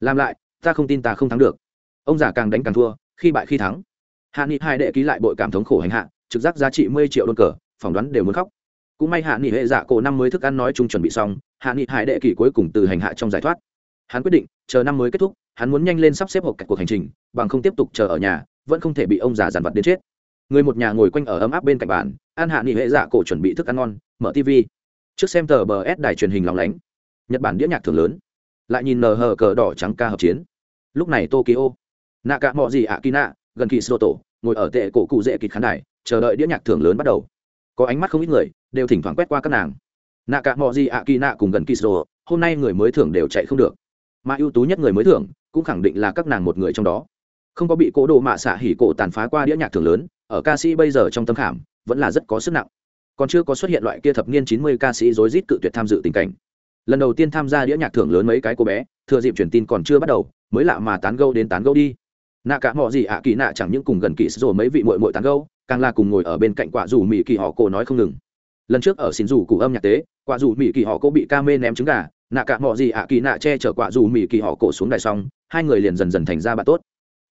Làm lại, ta không tin ta không thắng được. Ông già càng đánh càng thua, khi bại khi thắng. Hạ nghị hai đệ ký lại bội cảm thống khổ hành hạ, trực giác giá trị mười triệu đôn cờ, phỏng đoán đều muốn khóc. Cũng may hạ nghị hệ dạ cổ năm mới thức ăn nói chung chuẩn bị xong, hạ nghị hải đệ kỳ cuối cùng từ hành hạ trong giải thoát. Hắn quyết định, chờ năm mới kết thúc, hắn muốn nhanh lên sắp xếp hộp cạch cuộc hành trình, bằng không tiếp tục chờ ở nhà, vẫn không thể bị ông già dàn vật đến chết. Người một nhà ngồi quanh ở ấm áp bên cạnh bàn an hạ nghị hệ dạ cổ chuẩn bị thức ăn ngon, mở tv trước xem tờ bờ s đài truyền hình lòng lánh, nhật bản đĩa nhạc thường lớn, lại nhìn nờ hờ cờ đỏ trắng ca hợp chiến. Lúc này tokyo nạ cả mọi gì ạ kỳ nạ gần kỳ sô tổ ngồi ở tệ cổ cụ dễ kịch khán đài, chờ đợi đĩa nhạc thường lớn bắt đầu. Có ánh mắt không ít người đều thỉnh thoảng quét qua các nàng. Nạ cả mọi gì ạ kỳ nạ cùng gần kỳ sô hôm nay người mới thưởng đều chạy không được. Mà ưu tú nhất người mới thưởng cũng khẳng định là các nàng một người trong đó. Không có bị cố đồ mạ xạ hỉ cổ tàn phá qua đĩa nhạc thường lớn, ở ca sĩ bây giờ trong tâm khảm vẫn là rất có sức nặng còn chưa có xuất hiện loại kia thập niên chín mươi ca sĩ rối rít cự tuyệt tham dự tình cảnh. Lần đầu tiên tham gia đĩa nhạc thưởng lớn mấy cái cô bé, thừa dịp truyền tin còn chưa bắt đầu, mới lạ mà tán gâu đến tán gâu đi. Nạ cả mọi gì ạ, kỳ nạ chẳng những cùng gần kỳ rồi mấy vị mội mội tán gâu càng là cùng ngồi ở bên cạnh quả dù mỹ kỳ họ cổ nói không ngừng. Lần trước ở xin dù cụ âm nhạc tế, quả dù mỹ kỳ họ cổ bị ca mê ném trứng gà, nạ cả mọi gì ạ, kỳ nạ che chở quả dù mỹ kỳ họ cổ xuống đài xong, hai người liền dần dần thành ra bạn tốt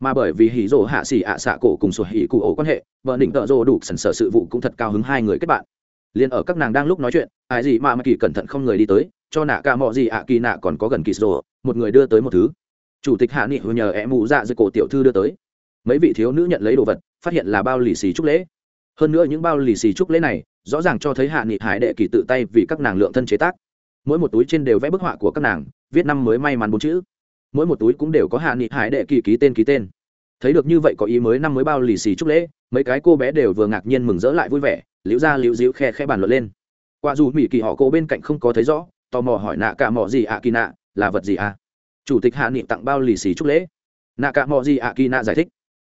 mà bởi vì hỉ rồ hạ xỉ ạ xạ cổ cùng sổ hỉ cụ ổ quan hệ, vợ định tợ rồ đủ sần sở sự vụ cũng thật cao hứng hai người kết bạn. Liền ở các nàng đang lúc nói chuyện, ai gì mà mà kỳ cẩn thận không người đi tới, cho nạ cả mọi gì ạ kỳ nạ còn có gần kỳ rồ, một người đưa tới một thứ. Chủ tịch hạ nghị hồi nhờ em mụ dạ dưới cổ tiểu thư đưa tới. Mấy vị thiếu nữ nhận lấy đồ vật, phát hiện là bao lì xì trúc lễ. Hơn nữa những bao lì xì trúc lễ này, rõ ràng cho thấy hạ nghị hải đệ kỳ tự tay vì các nàng lượng thân chế tác. Mỗi một túi trên đều vẽ bức họa của các nàng, viết năm mới may mắn bốn chữ mỗi một túi cũng đều có hạ nghị hải đệ kỳ ký tên ký tên. Thấy được như vậy có ý mới năm mới bao lì xì chúc lễ, mấy cái cô bé đều vừa ngạc nhiên mừng rỡ lại vui vẻ, liễu ra liễu diễu khe khe bàn luận lên. Qua dù mỹ kỳ họ cô bên cạnh không có thấy rõ, tò mò hỏi nạ cả mò gì ạ kỳ nạ, là vật gì à chủ tịch hạ nghị tặng bao lì xì chúc lễ. Nạ cả mò gì ạ kỳ nạ giải thích.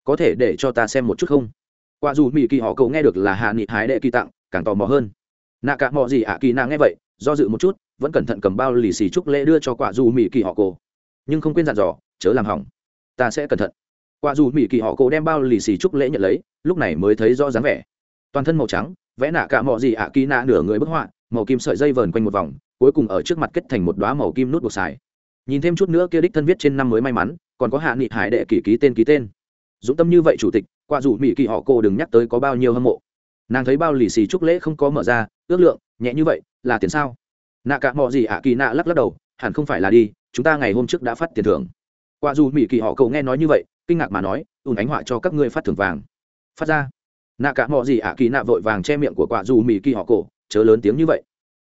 Có thể để cho ta xem một chút không? Qua dù mỹ kỳ họ cậu nghe được là hạ nghị hái đệ kỳ tặng, càng tò mò hơn. Nạ cả mò gì ạ kỳ nạ nghe vậy, do dự một chút, vẫn cẩn thận cầm bao lì xì chúc lễ đưa cho quả dù mỹ kỳ họ cô nhưng không quên dặn dò, chớ làm hỏng. Ta sẽ cẩn thận. Quả dù mỹ kỳ họ cổ đem bao lì xì trúc lễ nhận lấy, lúc này mới thấy rõ dáng vẻ. Toàn thân màu trắng, vẽ nạ cả mọi gì ạ kỳ nạ nửa người bức họa, màu kim sợi dây vờn quanh một vòng, cuối cùng ở trước mặt kết thành một đoá màu kim nút buộc xài. Nhìn thêm chút nữa kia đích thân viết trên năm mới may mắn, còn có hạ nghị hải đệ kỷ ký tên ký tên. Dũng tâm như vậy chủ tịch, quả dù mỹ kỳ họ cổ đừng nhắc tới có bao nhiêu hâm mộ. Nàng thấy bao lì xì trúc lễ không có mở ra, ước lượng, nhẹ như vậy, là tiền sao? Nạ cả mọi gì ạ kỳ nạ lắc lắc đầu, hẳn không phải là đi chúng ta ngày hôm trước đã phát tiền thưởng. Quả dù mỹ kỳ họ cậu nghe nói như vậy, kinh ngạc mà nói, ùn ánh họa cho các ngươi phát thưởng vàng. Phát ra. Nạ cả mọi gì ạ, kỳ nạ vội vàng che miệng của quả dù mỹ kỳ họ cổ chớ lớn tiếng như vậy.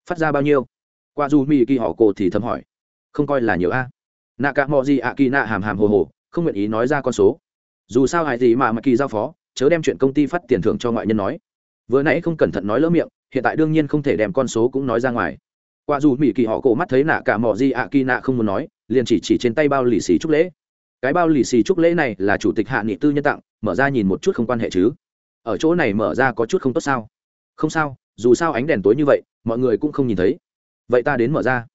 Phát ra bao nhiêu? Quả dù mỹ kỳ họ cổ thì thầm hỏi. Không coi là nhiều a. Nạ cả mọi gì ạ, kỳ nạ hàm hàm hồ hồ, không nguyện ý nói ra con số. Dù sao hài gì mà mặc kỳ giao phó, chớ đem chuyện công ty phát tiền thưởng cho ngoại nhân nói. Vừa nãy không cẩn thận nói lỡ miệng, hiện tại đương nhiên không thể đem con số cũng nói ra ngoài quả dù mỹ kỳ họ cổ mắt thấy nạ cả mỏ gì ạ kỳ nạ không muốn nói, liền chỉ chỉ trên tay bao lì xì chúc lễ. Cái bao lì xì chúc lễ này là chủ tịch hạ nghị tư nhân tặng, mở ra nhìn một chút không quan hệ chứ. Ở chỗ này mở ra có chút không tốt sao? Không sao, dù sao ánh đèn tối như vậy, mọi người cũng không nhìn thấy. Vậy ta đến mở ra.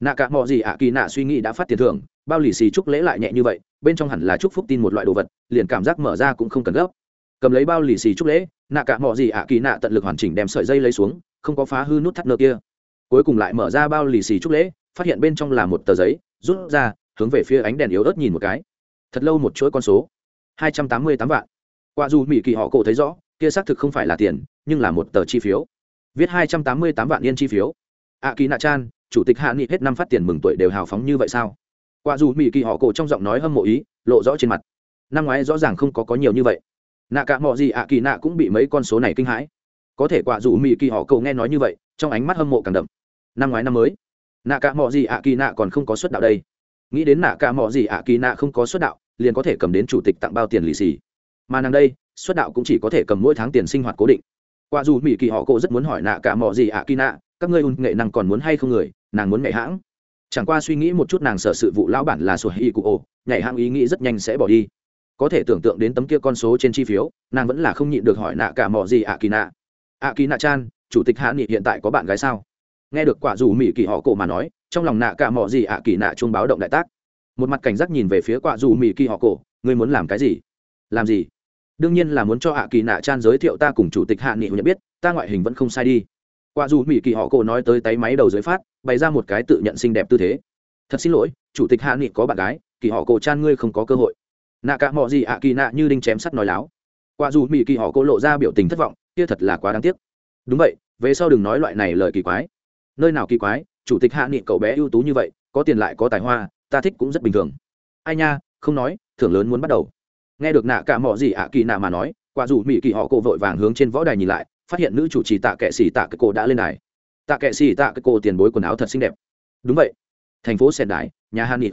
Nạ cả mọi gì ạ kỳ nạ suy nghĩ đã phát tiền thưởng, bao lì xì chúc lễ lại nhẹ như vậy, bên trong hẳn là chúc phúc tin một loại đồ vật, liền cảm giác mở ra cũng không cần gấp. Cầm lấy bao lì xì chúc lễ, nạ cả mọi gì ạ kỳ nạ tận lực hoàn chỉnh đem sợi dây lấy xuống, không có phá hư nút thắt nơ kia cuối cùng lại mở ra bao lì xì chúc lễ, phát hiện bên trong là một tờ giấy, rút ra, hướng về phía ánh đèn yếu ớt nhìn một cái. Thật lâu một chuỗi con số. Hai trăm tám mươi tám vạn. Qua dù mỹ kỳ họ cổ thấy rõ, kia xác thực không phải là tiền, nhưng là một tờ chi phiếu. Viết hai trăm tám mươi tám vạn yên chi phiếu. Ạ kỳ nạ chan, chủ tịch hạ nghị hết năm phát tiền mừng tuổi đều hào phóng như vậy sao? Qua dù mỹ kỳ họ cổ trong giọng nói hâm mộ ý, lộ rõ trên mặt. Năm ngoái rõ ràng không có có nhiều như vậy. Nạ cả mọi gì ạ kỳ nạ cũng bị mấy con số này kinh hãi. Có thể quả dù mỹ kỳ họ cổ nghe nói như vậy trong ánh mắt hâm mộ càng đậm. Năm ngoái năm mới, nạ cả mọi gì ạ kỳ nạ còn không có xuất đạo đây. Nghĩ đến nạ cả mọi gì ạ kỳ nạ không có xuất đạo, liền có thể cầm đến chủ tịch tặng bao tiền lì xì. Mà nàng đây, xuất đạo cũng chỉ có thể cầm mỗi tháng tiền sinh hoạt cố định. Qua dù mỹ kỳ họ cổ rất muốn hỏi nạ cả mọi gì ạ kỳ nạ, các ngươi un nghệ năng còn muốn hay không người, nàng muốn nhảy hãng. Chẳng qua suy nghĩ một chút nàng sợ sự vụ lão bản là sổ hi cụ ồ nhảy hãng ý nghĩ rất nhanh sẽ bỏ đi. Có thể tưởng tượng đến tấm kia con số trên chi phiếu, nàng vẫn là không nhịn được hỏi nạ cả mọi gì ạ kỳ nạ. Ạ kỳ nạ chan chủ tịch hạ nghị hiện tại có bạn gái sao? Nghe được quả dù mỹ kỳ họ cổ mà nói, trong lòng nạ cả mọi gì ạ kỳ nạ chuông báo động đại tác. Một mặt cảnh giác nhìn về phía quả dù mỹ kỳ họ cổ, ngươi muốn làm cái gì? Làm gì? Đương nhiên là muốn cho ạ kỳ nạ chan giới thiệu ta cùng chủ tịch hạ nghị nhận biết, ta ngoại hình vẫn không sai đi. Quả dù mỹ kỳ họ cổ nói tới tay máy đầu dưới phát, bày ra một cái tự nhận xinh đẹp tư thế. Thật xin lỗi, chủ tịch hạ nghị có bạn gái, kỳ họ cổ chan ngươi không có cơ hội. Nạ cả mọi gì ạ kỳ nạ như đinh chém sắt nói láo. Quả dù mỹ kỳ họ cổ lộ ra biểu tình thất vọng, kia thật là quá đáng tiếc đúng vậy, về sau đừng nói loại này lời kỳ quái. Nơi nào kỳ quái, chủ tịch hạ nghị cậu bé ưu tú như vậy, có tiền lại có tài hoa, ta thích cũng rất bình thường. Ai nha, không nói, thưởng lớn muốn bắt đầu. Nghe được nạ cả mỏ gì ạ kỳ nạ mà nói, quả dù mỹ kỳ họ cổ vội vàng hướng trên võ đài nhìn lại, phát hiện nữ chủ trì tạ kệ xỉ tạ cái cổ đã lên đài. Tạ kệ xỉ tạ cái cổ tiền bối quần áo thật xinh đẹp. Đúng vậy. Thành phố sen đài, nhà hàn nghị.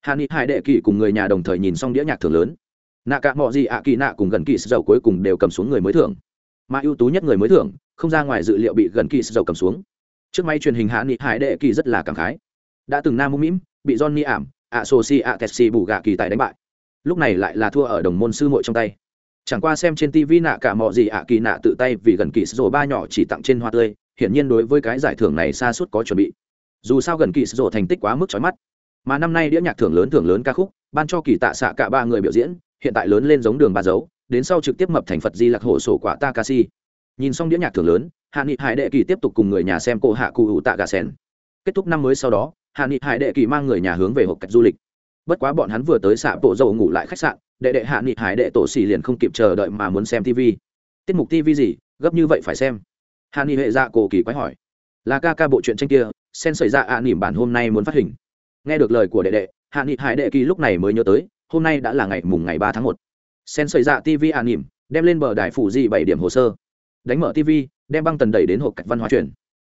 Hàn nghị hải đệ kỳ cùng người nhà đồng thời nhìn xong đĩa nhạc thưởng lớn. Nạ cả mỏ gì ạ kỳ nạ cùng gần kỳ dầu cuối cùng đều cầm xuống người mới thưởng. Mà ưu tú nhất người mới thưởng không ra ngoài dự liệu bị gần kỳ dầu cầm xuống. Trước máy truyền hình hạ nghị hải đệ kỳ rất là cảm khái. Đã từng nam mũm mĩm, bị johnny ảm ạ sô si ạ tessi bù gà kỳ tại đánh bại. Lúc này lại là thua ở đồng môn sư muội trong tay. Chẳng qua xem trên tv nạ cả mọi gì ạ kỳ nạ tự tay vì gần kỳ sổ ba nhỏ chỉ tặng trên hoa tươi, hiển nhiên đối với cái giải thưởng này xa suốt có chuẩn bị. Dù sao gần kỳ sổ thành tích quá mức trói mắt. Mà năm nay đĩa nhạc thưởng lớn thưởng lớn ca khúc, ban cho kỳ tạ xạ cả ba người biểu diễn, hiện tại lớn lên giống đường ba dấu, đến sau trực tiếp mập thành phật di lạc hổ sổ quả ta kasi nhìn xong đĩa nhạc thưởng lớn, hạ nghị hải đệ kỳ tiếp tục cùng người nhà xem cô hạ cụ hữu tạ gà sen kết thúc năm mới sau đó, hạ nghị hải đệ kỳ mang người nhà hướng về hộp cách du lịch. Bất quá bọn hắn vừa tới xạ bộ dầu ngủ lại khách sạn, đệ đệ hạ nghị hải đệ tổ xì liền không kịp chờ đợi mà muốn xem tv tiết mục tv gì, gấp như vậy phải xem. Hạ nghị hệ dạ cổ kỳ quái hỏi. Là ca ca bộ chuyện tranh kia, sen xảy ra dạ ạ à nỉm bản hôm nay muốn phát hình. Nghe được lời của đệ đệ, hạ nghị hải đệ kỳ lúc này mới nhớ tới, hôm nay đã là ngày mùng ngày ba tháng một. Sen xảy ra tv ạ à nỉm, đem lên bờ đài phủ di bảy điểm hồ sơ đánh mở tv, đem băng tần đẩy đến hộp cạch văn hóa truyền.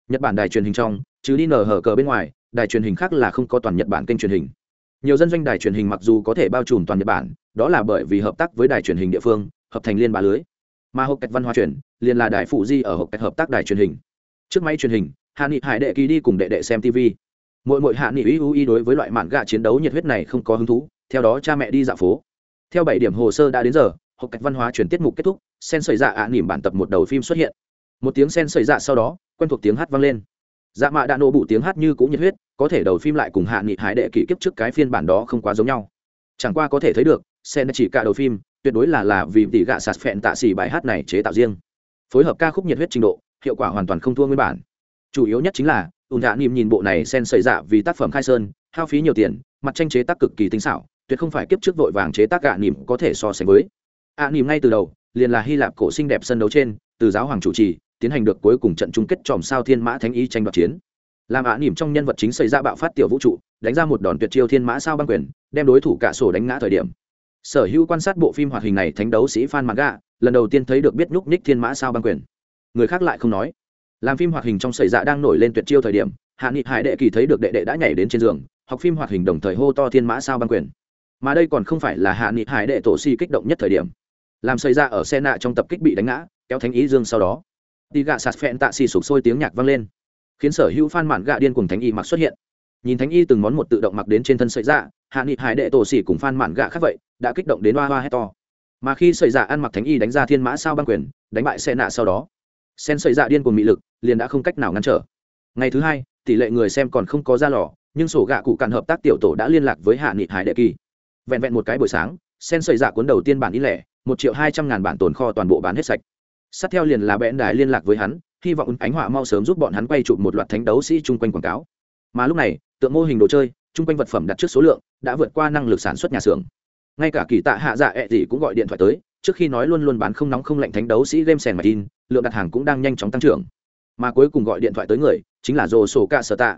Nhật bản đài truyền hình trong chứ đi nở hở cờ bên ngoài, đài truyền hình khác là không có toàn nhật bản kênh truyền hình. Nhiều dân doanh đài truyền hình mặc dù có thể bao trùm toàn nhật bản, đó là bởi vì hợp tác với đài truyền hình địa phương, hợp thành liên bá lưới. Mà hộp cạch văn hóa truyền, liền là đài phụ di ở hộp cạch hợp tác đài truyền hình. Trước máy truyền hình, hạ nghị hải đệ ký đi cùng đệ đệ xem tv. Mỗi mỗi hạ nghị ý ưu ý đối với loại mạn gạ chiến đấu nhiệt huyết này không có hứng thú, theo đó cha mẹ đi dạo phố. Theo bảy điểm hồ sơ đã đến giờ, hộp cạch văn hóa truyền tiết mục kết thúc sen sợi dạ ạ à nỉm bản tập một đầu phim xuất hiện. Một tiếng sen sợi dạ sau đó, quen thuộc tiếng hát vang lên. Dạ mạ đã nổ bụ tiếng hát như cũng nhiệt huyết, có thể đầu phim lại cùng hạ nghị hải đệ kỷ kiếp trước cái phiên bản đó không quá giống nhau. Chẳng qua có thể thấy được, sen chỉ cả đầu phim, tuyệt đối là là vì tỷ gạ sạt phẹn tạ xỉ bài hát này chế tạo riêng. Phối hợp ca khúc nhiệt huyết trình độ, hiệu quả hoàn toàn không thua nguyên bản. Chủ yếu nhất chính là, ùn dạ hạ nìm nhìn bộ này sen sợi dạ vì tác phẩm khai sơn, hao phí nhiều tiền, mặt tranh chế tác cực kỳ tinh xảo, tuyệt không phải kiếp trước vội vàng chế tác gạ nỉm có thể so sánh với. Ạ nỉm ngay từ đầu liền là hy lạp cổ xinh đẹp sân đấu trên, từ giáo hoàng chủ trì, tiến hành được cuối cùng trận chung kết tròm sao thiên mã thánh y tranh đoạt chiến. Làm ạ nỉm trong nhân vật chính xảy ra bạo phát tiểu vũ trụ, đánh ra một đòn tuyệt chiêu thiên mã sao băng quyền, đem đối thủ cả sổ đánh ngã thời điểm. Sở hữu quan sát bộ phim hoạt hình này thánh đấu sĩ phan manga lần đầu tiên thấy được biết nhúc nhích thiên mã sao băng quyền. Người khác lại không nói. Làm phim hoạt hình trong xảy ra đang nổi lên tuyệt chiêu thời điểm, hạ nghị hải đệ kỳ thấy được đệ đệ đã nhảy đến trên giường, học phim hoạt hình đồng thời hô to thiên mã sao băng quyền. Mà đây còn không phải là hạ nghị hải đệ tổ si kích động nhất thời điểm làm xảy ra ở xe nạ trong tập kích bị đánh ngã, kéo thánh ý dương sau đó. Đi gạ sạt phẹn tạ xì sụp sôi tiếng nhạc vang lên, khiến sở hữu phan mạn gạ điên cùng thánh y mặc xuất hiện. Nhìn thánh y từng món một tự động mặc đến trên thân sợi dạ hạ nghị hải đệ tổ xỉ cùng phan mạn gạ khác vậy, đã kích động đến hoa hoa hét to. Mà khi sợi dạ ăn mặc thánh y đánh ra thiên mã sao băng quyền, đánh bại xe nạ sau đó, sen sợi dạ điên cùng mị lực liền đã không cách nào ngăn trở. Ngày thứ hai, tỷ lệ người xem còn không có ra lò, nhưng sổ gạ cụ cạn hợp tác tiểu tổ đã liên lạc với hạ nghị hải đệ kỳ. Vẹn vẹn một cái buổi sáng sen sợi dạ cuốn đầu tiên bản in lẻ, một triệu hai trăm ngàn bản tồn kho toàn bộ bán hết sạch. Sát theo liền là bẽn đài liên lạc với hắn, hy vọng ánh họa mau sớm giúp bọn hắn quay chụp một loạt thánh đấu sĩ chung quanh quảng cáo. Mà lúc này, tượng mô hình đồ chơi, chung quanh vật phẩm đặt trước số lượng, đã vượt qua năng lực sản xuất nhà xưởng. Ngay cả kỳ tạ hạ dạ ẹ、e、gì cũng gọi điện thoại tới, trước khi nói luôn luôn bán không nóng không lạnh thánh đấu sĩ game sèn mà tin lượng đặt hàng cũng đang nhanh chóng tăng trưởng. Mà cuối cùng gọi điện thoại tới người, chính là rồ sổ ca sở tạ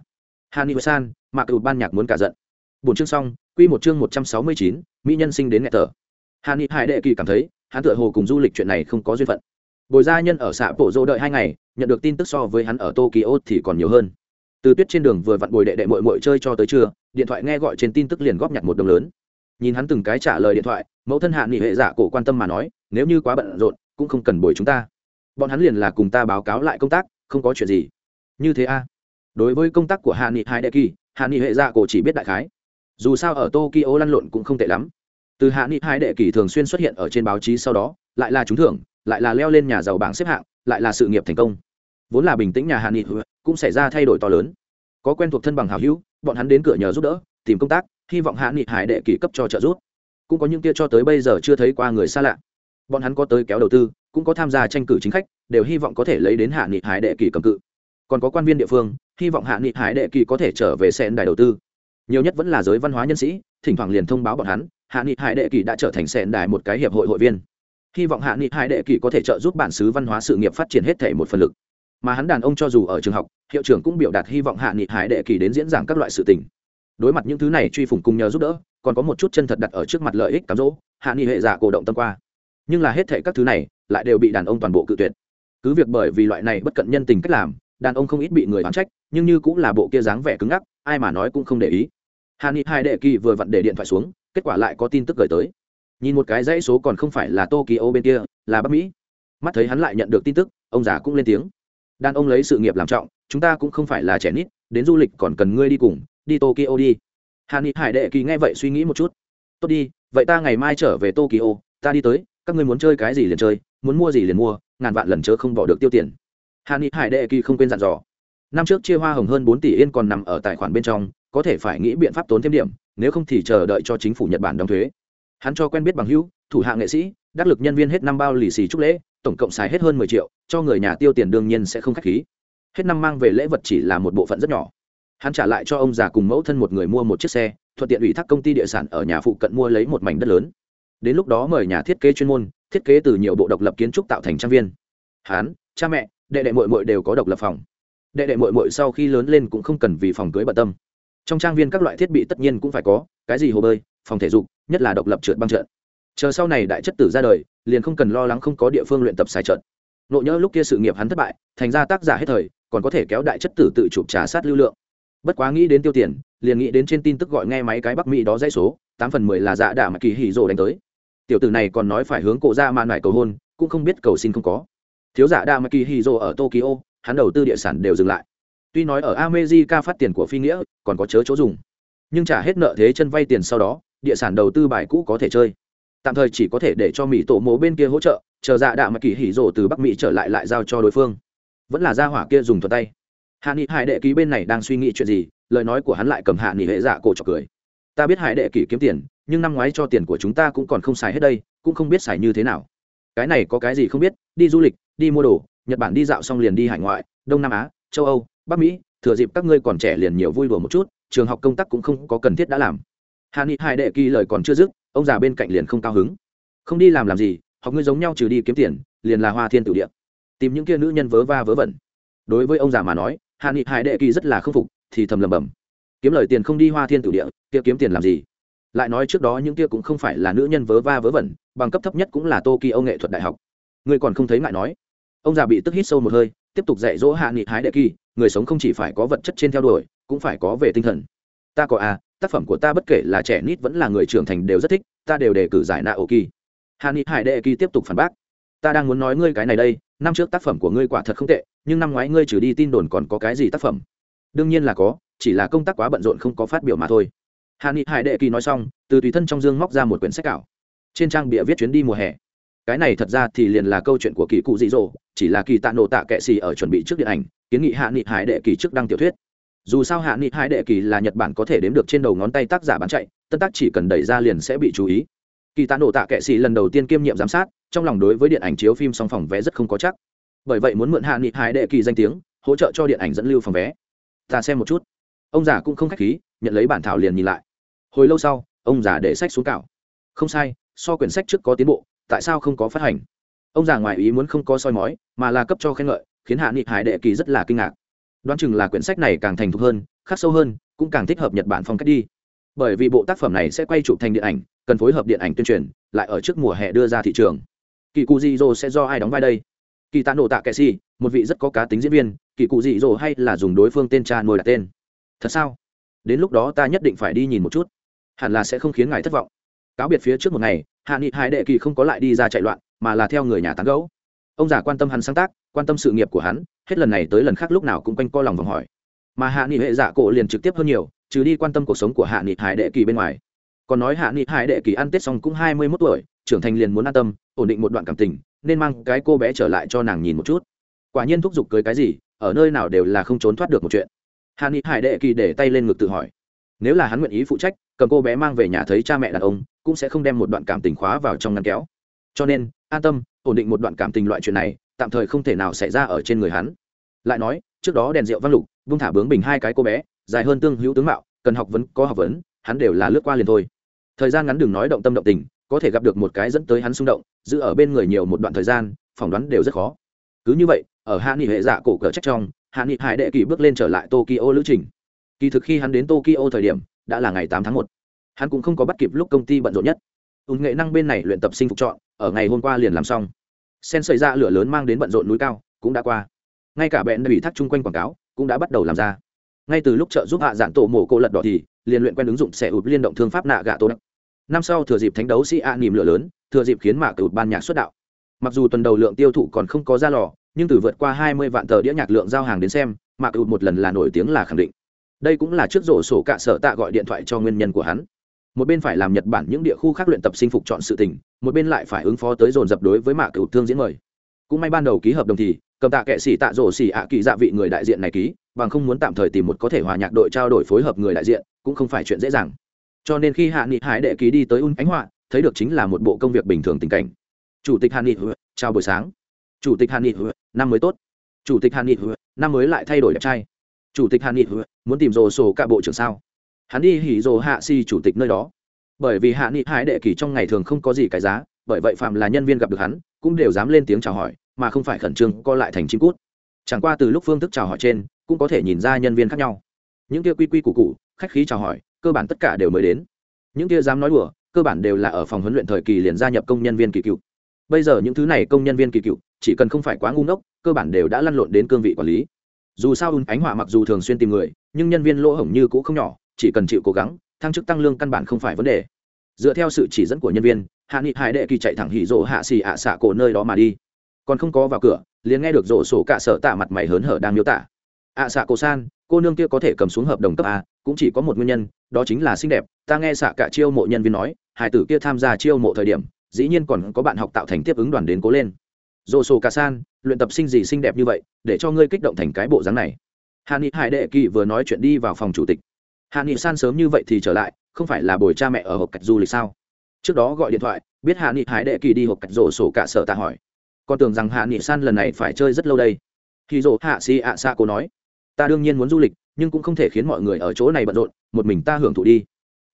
hani san mạc ưu ban nhạc muốn cả giận. Bốn chương xong quy một chương một trăm sáu mươi chín, mỹ nhân sinh đến nghẹt tờ. Nghị hải đệ kỳ cảm thấy, hắn tựa hồ cùng du lịch chuyện này không có duyên phận. Bồi gia nhân ở xã bộ dô đợi hai ngày, nhận được tin tức so với hắn ở tokyo thì còn nhiều hơn. Từ tuyết trên đường vừa vặn bồi đệ đệ muội muội chơi cho tới trưa, điện thoại nghe gọi trên tin tức liền góp nhặt một đồng lớn. Nhìn hắn từng cái trả lời điện thoại, mẫu thân Hàn nghị hệ giả cổ quan tâm mà nói, nếu như quá bận rộn, cũng không cần bồi chúng ta. Bọn hắn liền là cùng ta báo cáo lại công tác, không có chuyện gì. Như thế a. Đối với công tác của Hàn nghị hải đệ kỳ, Hàn nghị hệ giả cổ chỉ biết đại khái dù sao ở tokyo lăn lộn cũng không tệ lắm. Từ hạ nghị hai đệ kỳ thường xuyên xuất hiện ở trên báo chí sau đó, lại là trúng thưởng, lại là leo lên nhà giàu bảng xếp hạng, lại là sự nghiệp thành công. Vốn là bình tĩnh nhà hạ nghị cũng xảy ra thay đổi to lớn. Có quen thuộc thân bằng hào hữu, bọn hắn đến cửa nhờ giúp đỡ, tìm công tác, hy vọng hạ nghị hải đệ kỳ cấp cho trợ giúp. Cũng có những kia cho tới bây giờ chưa thấy qua người xa lạ. Bọn hắn có tới kéo đầu tư, cũng có tham gia tranh cử chính khách, đều hy vọng có thể lấy đến hạ nghị hải đệ kỳ cầm cự. Còn có quan viên địa phương, hy vọng hạ nghị hải đệ kỳ có thể trở về sen đài đầu tư nhiều nhất vẫn là giới văn hóa nhân sĩ, thỉnh thoảng liền thông báo bọn hắn, hạ nghị hải đệ kỳ đã trở thành sẹn đài một cái hiệp hội hội viên. Hy vọng hạ nghị hải đệ kỳ có thể trợ giúp bản xứ văn hóa sự nghiệp phát triển hết thể một phần lực. Mà hắn đàn ông cho dù ở trường học, hiệu trưởng cũng biểu đạt hy vọng hạ nghị hải đệ kỳ đến diễn giảng các loại sự tình. Đối mặt những thứ này truy phủng cùng nhờ giúp đỡ, còn có một chút chân thật đặt ở trước mặt lợi ích cám dỗ, hạ nghị hệ giả cổ động tâm qua. Nhưng là hết thể các thứ này, lại đều bị đàn ông toàn bộ cự tuyệt. Cứ việc bởi vì loại này bất cận nhân tình cách làm, đàn ông không ít bị người đoán trách, nhưng như cũng là bộ kia dáng vẻ cứng ngắc, ai mà nói cũng không để ý hạ ni hai đệ kỳ vừa vặn để điện thoại xuống, kết quả lại có tin tức gửi tới. Nhìn một cái dãy số còn không phải là tokyo bên kia, là bắc mỹ. Mắt thấy hắn lại nhận được tin tức, ông già cũng lên tiếng. Đàn ông lấy sự nghiệp làm trọng, chúng ta cũng không phải là trẻ nít, đến du lịch còn cần ngươi đi cùng, đi tokyo đi. Hàn ni hải đệ kỳ nghe vậy suy nghĩ một chút. Tốt đi, vậy ta ngày mai trở về tokyo, ta đi tới, các ngươi muốn chơi cái gì liền chơi, muốn mua gì liền mua, ngàn vạn lần chớ không bỏ được tiêu tiền. Hàn ni hải đệ kỳ không quên dặn dò. Năm trước chia hoa hồng hơn bốn tỷ yên còn nằm ở tài khoản bên trong có thể phải nghĩ biện pháp tốn thêm điểm, nếu không thì chờ đợi cho chính phủ nhật bản đóng thuế. Hắn cho quen biết bằng hữu, thủ hạ nghệ sĩ, đắc lực nhân viên hết năm bao lì xì chúc lễ, tổng cộng xài hết hơn mười triệu, cho người nhà tiêu tiền đương nhiên sẽ không k h á c h khí. Hết năm mang về lễ vật chỉ là một bộ phận rất nhỏ. Hắn trả lại cho ông già cùng mẫu thân một người mua một chiếc xe, thuận tiện ủy thác công ty địa sản ở nhà phụ cận mua lấy một mảnh đất lớn. Đến lúc đó mời nhà thiết kế chuyên môn, thiết kế từ nhiều bộ độc lập kiến trúc tạo thành trang viên. Hắn, cha mẹ, đệ đệ mội mội đều có độc lập phòng. Đệ đệ mội mội sau khi lớn lên cũng không cần vì phòng cưới bận tâm trong trang viên các loại thiết bị tất nhiên cũng phải có, cái gì hồ bơi, phòng thể dục, nhất là độc lập trượt băng trượt chờ sau này đại chất tử ra đời, liền không cần lo lắng không có địa phương luyện tập xài trượt nộ nhớ lúc kia sự nghiệp hắn thất bại, thành ra tác giả hết thời, còn có thể kéo đại chất tử tự chụp trả sát lưu lượng. Bất quá nghĩ đến tiêu tiền, liền nghĩ đến trên tin tức gọi nghe máy cái bắc mỹ đó dãy số, tám phần mười là dạ đả mà kỳ hỉ rồ đánh tới. Tiểu tử này còn nói phải hướng cổ ra màn lại cầu hôn, cũng không biết cầu xin không có. Thiếu dạ giả đa mà kỳ hỉ rồ ở tokyo, hắn đầu tư địa sản đều dừng lại tuy nói ở america phát tiền của phi nghĩa, còn có chớ chỗ dùng. Nhưng trả hết nợ thế chân vay tiền sau đó, địa sản đầu tư bài cũ có thể chơi. Tạm thời chỉ có thể để cho mỹ tổ mố bên kia hỗ trợ, chờ dạ đạ mà kỳ hỉ rổ từ bắc mỹ trở lại lại giao cho đối phương. Vẫn là gia hỏa kia dùng thuật tay. Hạ nghị hải đệ ký bên này đang suy nghĩ chuyện gì, lời nói của hắn lại cầm hạ nghị hệ dạ cổ trọc cười. Ta biết hải đệ kỷ kiếm tiền, nhưng năm ngoái cho tiền của chúng ta cũng còn không xài hết đây, cũng không biết xài như thế nào. Cái này có cái gì không biết, đi du lịch, đi mua đồ, nhật bản đi dạo xong liền đi hải ngoại, đông nam á, châu âu bắc mỹ, thừa dịp các ngươi còn trẻ liền nhiều vui đùa một chút, trường học công tác cũng không có cần thiết đã làm. Hà ni hải đệ kỳ lời còn chưa dứt, ông già bên cạnh liền không cao hứng. Không đi làm làm gì, học ngươi giống nhau trừ đi kiếm tiền, liền là hoa thiên tử địa. Tìm những kia nữ nhân vớ va vớ vẩn. Đối với ông già mà nói hạ nghị hải đệ kỳ rất là k phục, thì thầm lầm bầm kiếm lời tiền không đi hoa thiên tử địa, kia kiếm tiền làm gì? Lại nói trước đó những kia cũng không phải là nữ nhân vớ va vớ vẩn, bằng cấp thấp nhất cũng là tokyo nghệ thuật đại học. Ngươi còn không thấy ngại nói? Ông già bị tức hít sâu một hơi, tiếp tục dạy dỗ hạ nghị hái đệ kỳ người sống không chỉ phải có vật chất trên theo đuổi, cũng phải có về tinh thần. Ta có à tác phẩm của ta bất kể là trẻ nít vẫn là người trưởng thành đều rất thích, ta đều đề cử giải nạ ổ kỳ hạ hải đệ kỳ tiếp tục phản bác. Ta đang muốn nói ngươi cái này đây, năm trước tác phẩm của ngươi quả thật không tệ, nhưng năm ngoái ngươi trừ đi tin đồn còn có cái gì tác phẩm? Đương nhiên là có, chỉ là công tác quá bận rộn không có phát biểu mà thôi. Hạ nghị hải đệ kỳ nói xong, từ tùy thân trong dương móc ra một quyển sách ảo. Trên trang bịa viết chuyến đi mùa hè cái này thật ra thì liền là câu chuyện của kỳ cụ dị dỗ, chỉ là kỳ tạ nộ tạ kệ xì ở chuẩn bị trước điện ảnh, kiến nghị hạ nghị hải đệ kỳ trước đăng tiểu thuyết. Dù sao hạ nghị hải đệ kỳ là nhật bản có thể đếm được trên đầu ngón tay tác giả bán chạy, tân tác chỉ cần đẩy ra liền sẽ bị chú ý. Kỳ tạ nộ tạ kệ xì lần đầu tiên kiêm nhiệm giám sát, trong lòng đối với điện ảnh chiếu phim song phòng vé rất không có chắc. Bởi vậy muốn mượn hạ nghị hải đệ kỳ danh tiếng, hỗ trợ cho điện ảnh dẫn lưu phòng vé. Ta xem một chút. Ông già cũng không khách khí, nhận lấy bản thảo liền nhìn lại. Hồi lâu sau, ông già để sách xuống cạo không sai, so quyển sách trước có tiến bộ tại sao không có phát hành? Ông già ngoài ý muốn không có soi mói, mà là cấp cho khen ngợi, khiến hạ nghị hải đệ kỳ rất là kinh ngạc. Đoán chừng là quyển sách này càng thành thục hơn, khắc sâu hơn, cũng càng thích hợp nhật bản phong cách đi. Bởi vì bộ tác phẩm này sẽ quay chụp thành điện ảnh, cần phối hợp điện ảnh tuyên truyền, lại ở trước mùa hè đưa ra thị trường. Kỳ cụ dị dỗ sẽ do ai đóng vai đây? Kỳ tạ nổ tạ kệ si một vị rất có cá tính diễn viên kỳ cụ dị dỗ hay là dùng đối phương tên cha nuôi đặt tên? Thật sao? Đến lúc đó ta nhất định phải đi nhìn một chút. Hẳn là sẽ không khiến ngài thất vọng. Cáo biệt phía trước một ngày hạ nghị Hải đệ kỳ không có lại đi ra chạy loạn, mà là theo người nhà tán gấu ông già quan tâm hắn sáng tác, quan tâm sự nghiệp của hắn, hết lần này tới lần khác lúc nào cũng quanh co lòng vòng hỏi. Mà hạ nghị hệ dạ cổ liền trực tiếp hơn nhiều, trừ đi quan tâm cuộc sống của hạ nghị hải đệ kỳ bên ngoài. Còn nói hạ nghị hải đệ kỳ ăn tết xong cũng hai mươi mốt tuổi, trưởng thành liền muốn an tâm, ổn định một đoạn cảm tình, nên mang cái cô bé trở lại cho nàng nhìn một chút. Quả nhiên thúc giục cưới cái gì, ở nơi nào đều là không trốn thoát được một chuyện. Hạ nghị hải đệ kỳ để tay lên ngực tự hỏi. Nếu là hắn nguyện ý phụ trách cầm cô bé mang về nhà thấy cha mẹ đàn ông, cũng sẽ không đem một đoạn cảm tình khóa vào trong ngăn kéo. Cho nên, an tâm, ổn định một đoạn cảm tình loại chuyện này, tạm thời không thể nào xảy ra ở trên người hắn. Lại nói, trước đó đèn rượu văn lục vung thả bướng bình hai cái cô bé, dài hơn tương hữu tướng mạo, cần học vấn, có học vấn, hắn đều là lướt qua liền thôi. Thời gian ngắn đừng nói động tâm động tình, có thể gặp được một cái dẫn tới hắn xung động, giữ ở bên người nhiều một đoạn thời gian, phỏng đoán đều rất khó. Cứ như vậy, ở hạ nghị hệ dạ cổ cờ trách trong, hạ nghị hải đệ kỳ bước lên trở lại tokyo lữ trình. Kỳ thực khi hắn đến tokyo thời điểm đã là ngày tám tháng một. Hắn cũng không có bắt kịp lúc công ty bận rộn nhất. Ùn nghệ năng bên này luyện tập sinh phục chọn, ở ngày hôm qua liền làm xong. Sen xảy ra lửa lớn mang đến bận rộn núi cao, cũng đã qua. Ngay cả bẹn đã bị thắt chung quanh quảng cáo, cũng đã bắt đầu làm ra. Ngay từ lúc trợ giúp hạ dạng tổ mổ cô lật đỏ thì, liền luyện quen ứng dụng xẻ ụt liên động thương pháp nạ gạ tô năm sau thừa dịp thánh đấu sĩ a nìm lửa lớn, thừa dịp khiến mạc tụt ban nhạc xuất đạo. Mặc dù tuần đầu lượng tiêu thụ còn không có ra lò, nhưng từ vượt qua hai mươi vạn tờ đĩa nhạc lượng giao hàng đến xem mạc tụt một lần là nổi tiếng là khẳng định đây cũng là trước rổ sổ cạ sở tạ gọi điện thoại cho nguyên nhân của hắn. Một bên phải làm nhật bản những địa khu khác luyện tập sinh phục chọn sự tình, một bên lại phải ứng phó tới dồn dập đối với mạ cựu thương diễn mời. Cũng may ban đầu ký hợp đồng thì, cầm tạ kệ sĩ tạ rổ xỉ ạ kỳ dạ vị người đại diện này ký, bằng không muốn tạm thời tìm một có thể hòa nhạc đội trao đổi phối hợp người đại diện, cũng không phải chuyện dễ dàng. Cho nên khi hạ nghị hải đệ ký đi tới un ánh họa, thấy được chính là một bộ công việc bình thường tình cảnh. Chủ tịch hạ nghị chào buổi sáng. Chủ tịch hạ nghị năm mới tốt. Chủ tịch hạ nghị năm mới lại thay đổi đẹp trai chủ tịch Hàn nghị muốn tìm rồ sổ cả bộ trưởng sao? Hắn đi hỉ rồ hạ si chủ tịch nơi đó. Bởi vì hạ nghị hải đệ kỳ trong ngày thường không có gì cái giá, bởi vậy phạm là nhân viên gặp được hắn, cũng đều dám lên tiếng chào hỏi, mà không phải khẩn trương co lại thành chim cút. Chẳng qua từ lúc phương thức chào hỏi trên, cũng có thể nhìn ra nhân viên khác nhau. Những kia quy quy củ cụ khách khí chào hỏi, cơ bản tất cả đều mới đến. Những kia dám nói đùa, cơ bản đều là ở phòng huấn luyện thời kỳ liền gia nhập công nhân viên kỳ cựu. Bây giờ những thứ này công nhân viên kỳ cựu, chỉ cần không phải quá ngu ngốc, cơ bản đều đã lăn lộn đến cương vị quản lý dù sao un ánh họa mặc dù thường xuyên tìm người, nhưng nhân viên lỗ hổng như cũ không nhỏ, chỉ cần chịu cố gắng, thăng chức tăng lương căn bản không phải vấn đề. Dựa theo sự chỉ dẫn của nhân viên, hạ nghị hải đệ kỳ chạy thẳng hỉ rộ hạ xì ạ xạ cổ nơi đó mà đi. Còn không có vào cửa, liền nghe được rộ sổ cả sở tạ mặt mày hớn hở đang miêu tả. Ạ xạ cổ san, cô nương kia có thể cầm xuống hợp đồng cấp a, cũng chỉ có một nguyên nhân, đó chính là xinh đẹp, ta nghe xạ cả chiêu mộ nhân viên nói, hải tử kia tham gia chiêu mộ thời điểm, dĩ nhiên còn có bạn học tạo thành tiếp ứng đoàn đến cố lên. Rộ sổ cả san luyện tập sinh gì xinh đẹp như vậy, để cho ngươi kích động thành cái bộ dáng này. Hạ nghị hải đệ kỳ vừa nói chuyện đi vào phòng chủ tịch. Hạ nghị san sớm như vậy thì trở lại, không phải là bồi cha mẹ ở hộp cạch du lịch sao? Trước đó gọi điện thoại, biết hạ nghị hải đệ kỳ đi hộp cạch rổ sổ cả sở tạ hỏi. Con tưởng rằng hạ nghị san lần này phải chơi rất lâu đây. Khi rổ hạ si ạ xa cô nói, ta đương nhiên muốn du lịch, nhưng cũng không thể khiến mọi người ở chỗ này bận rộn, một mình ta hưởng thụ đi.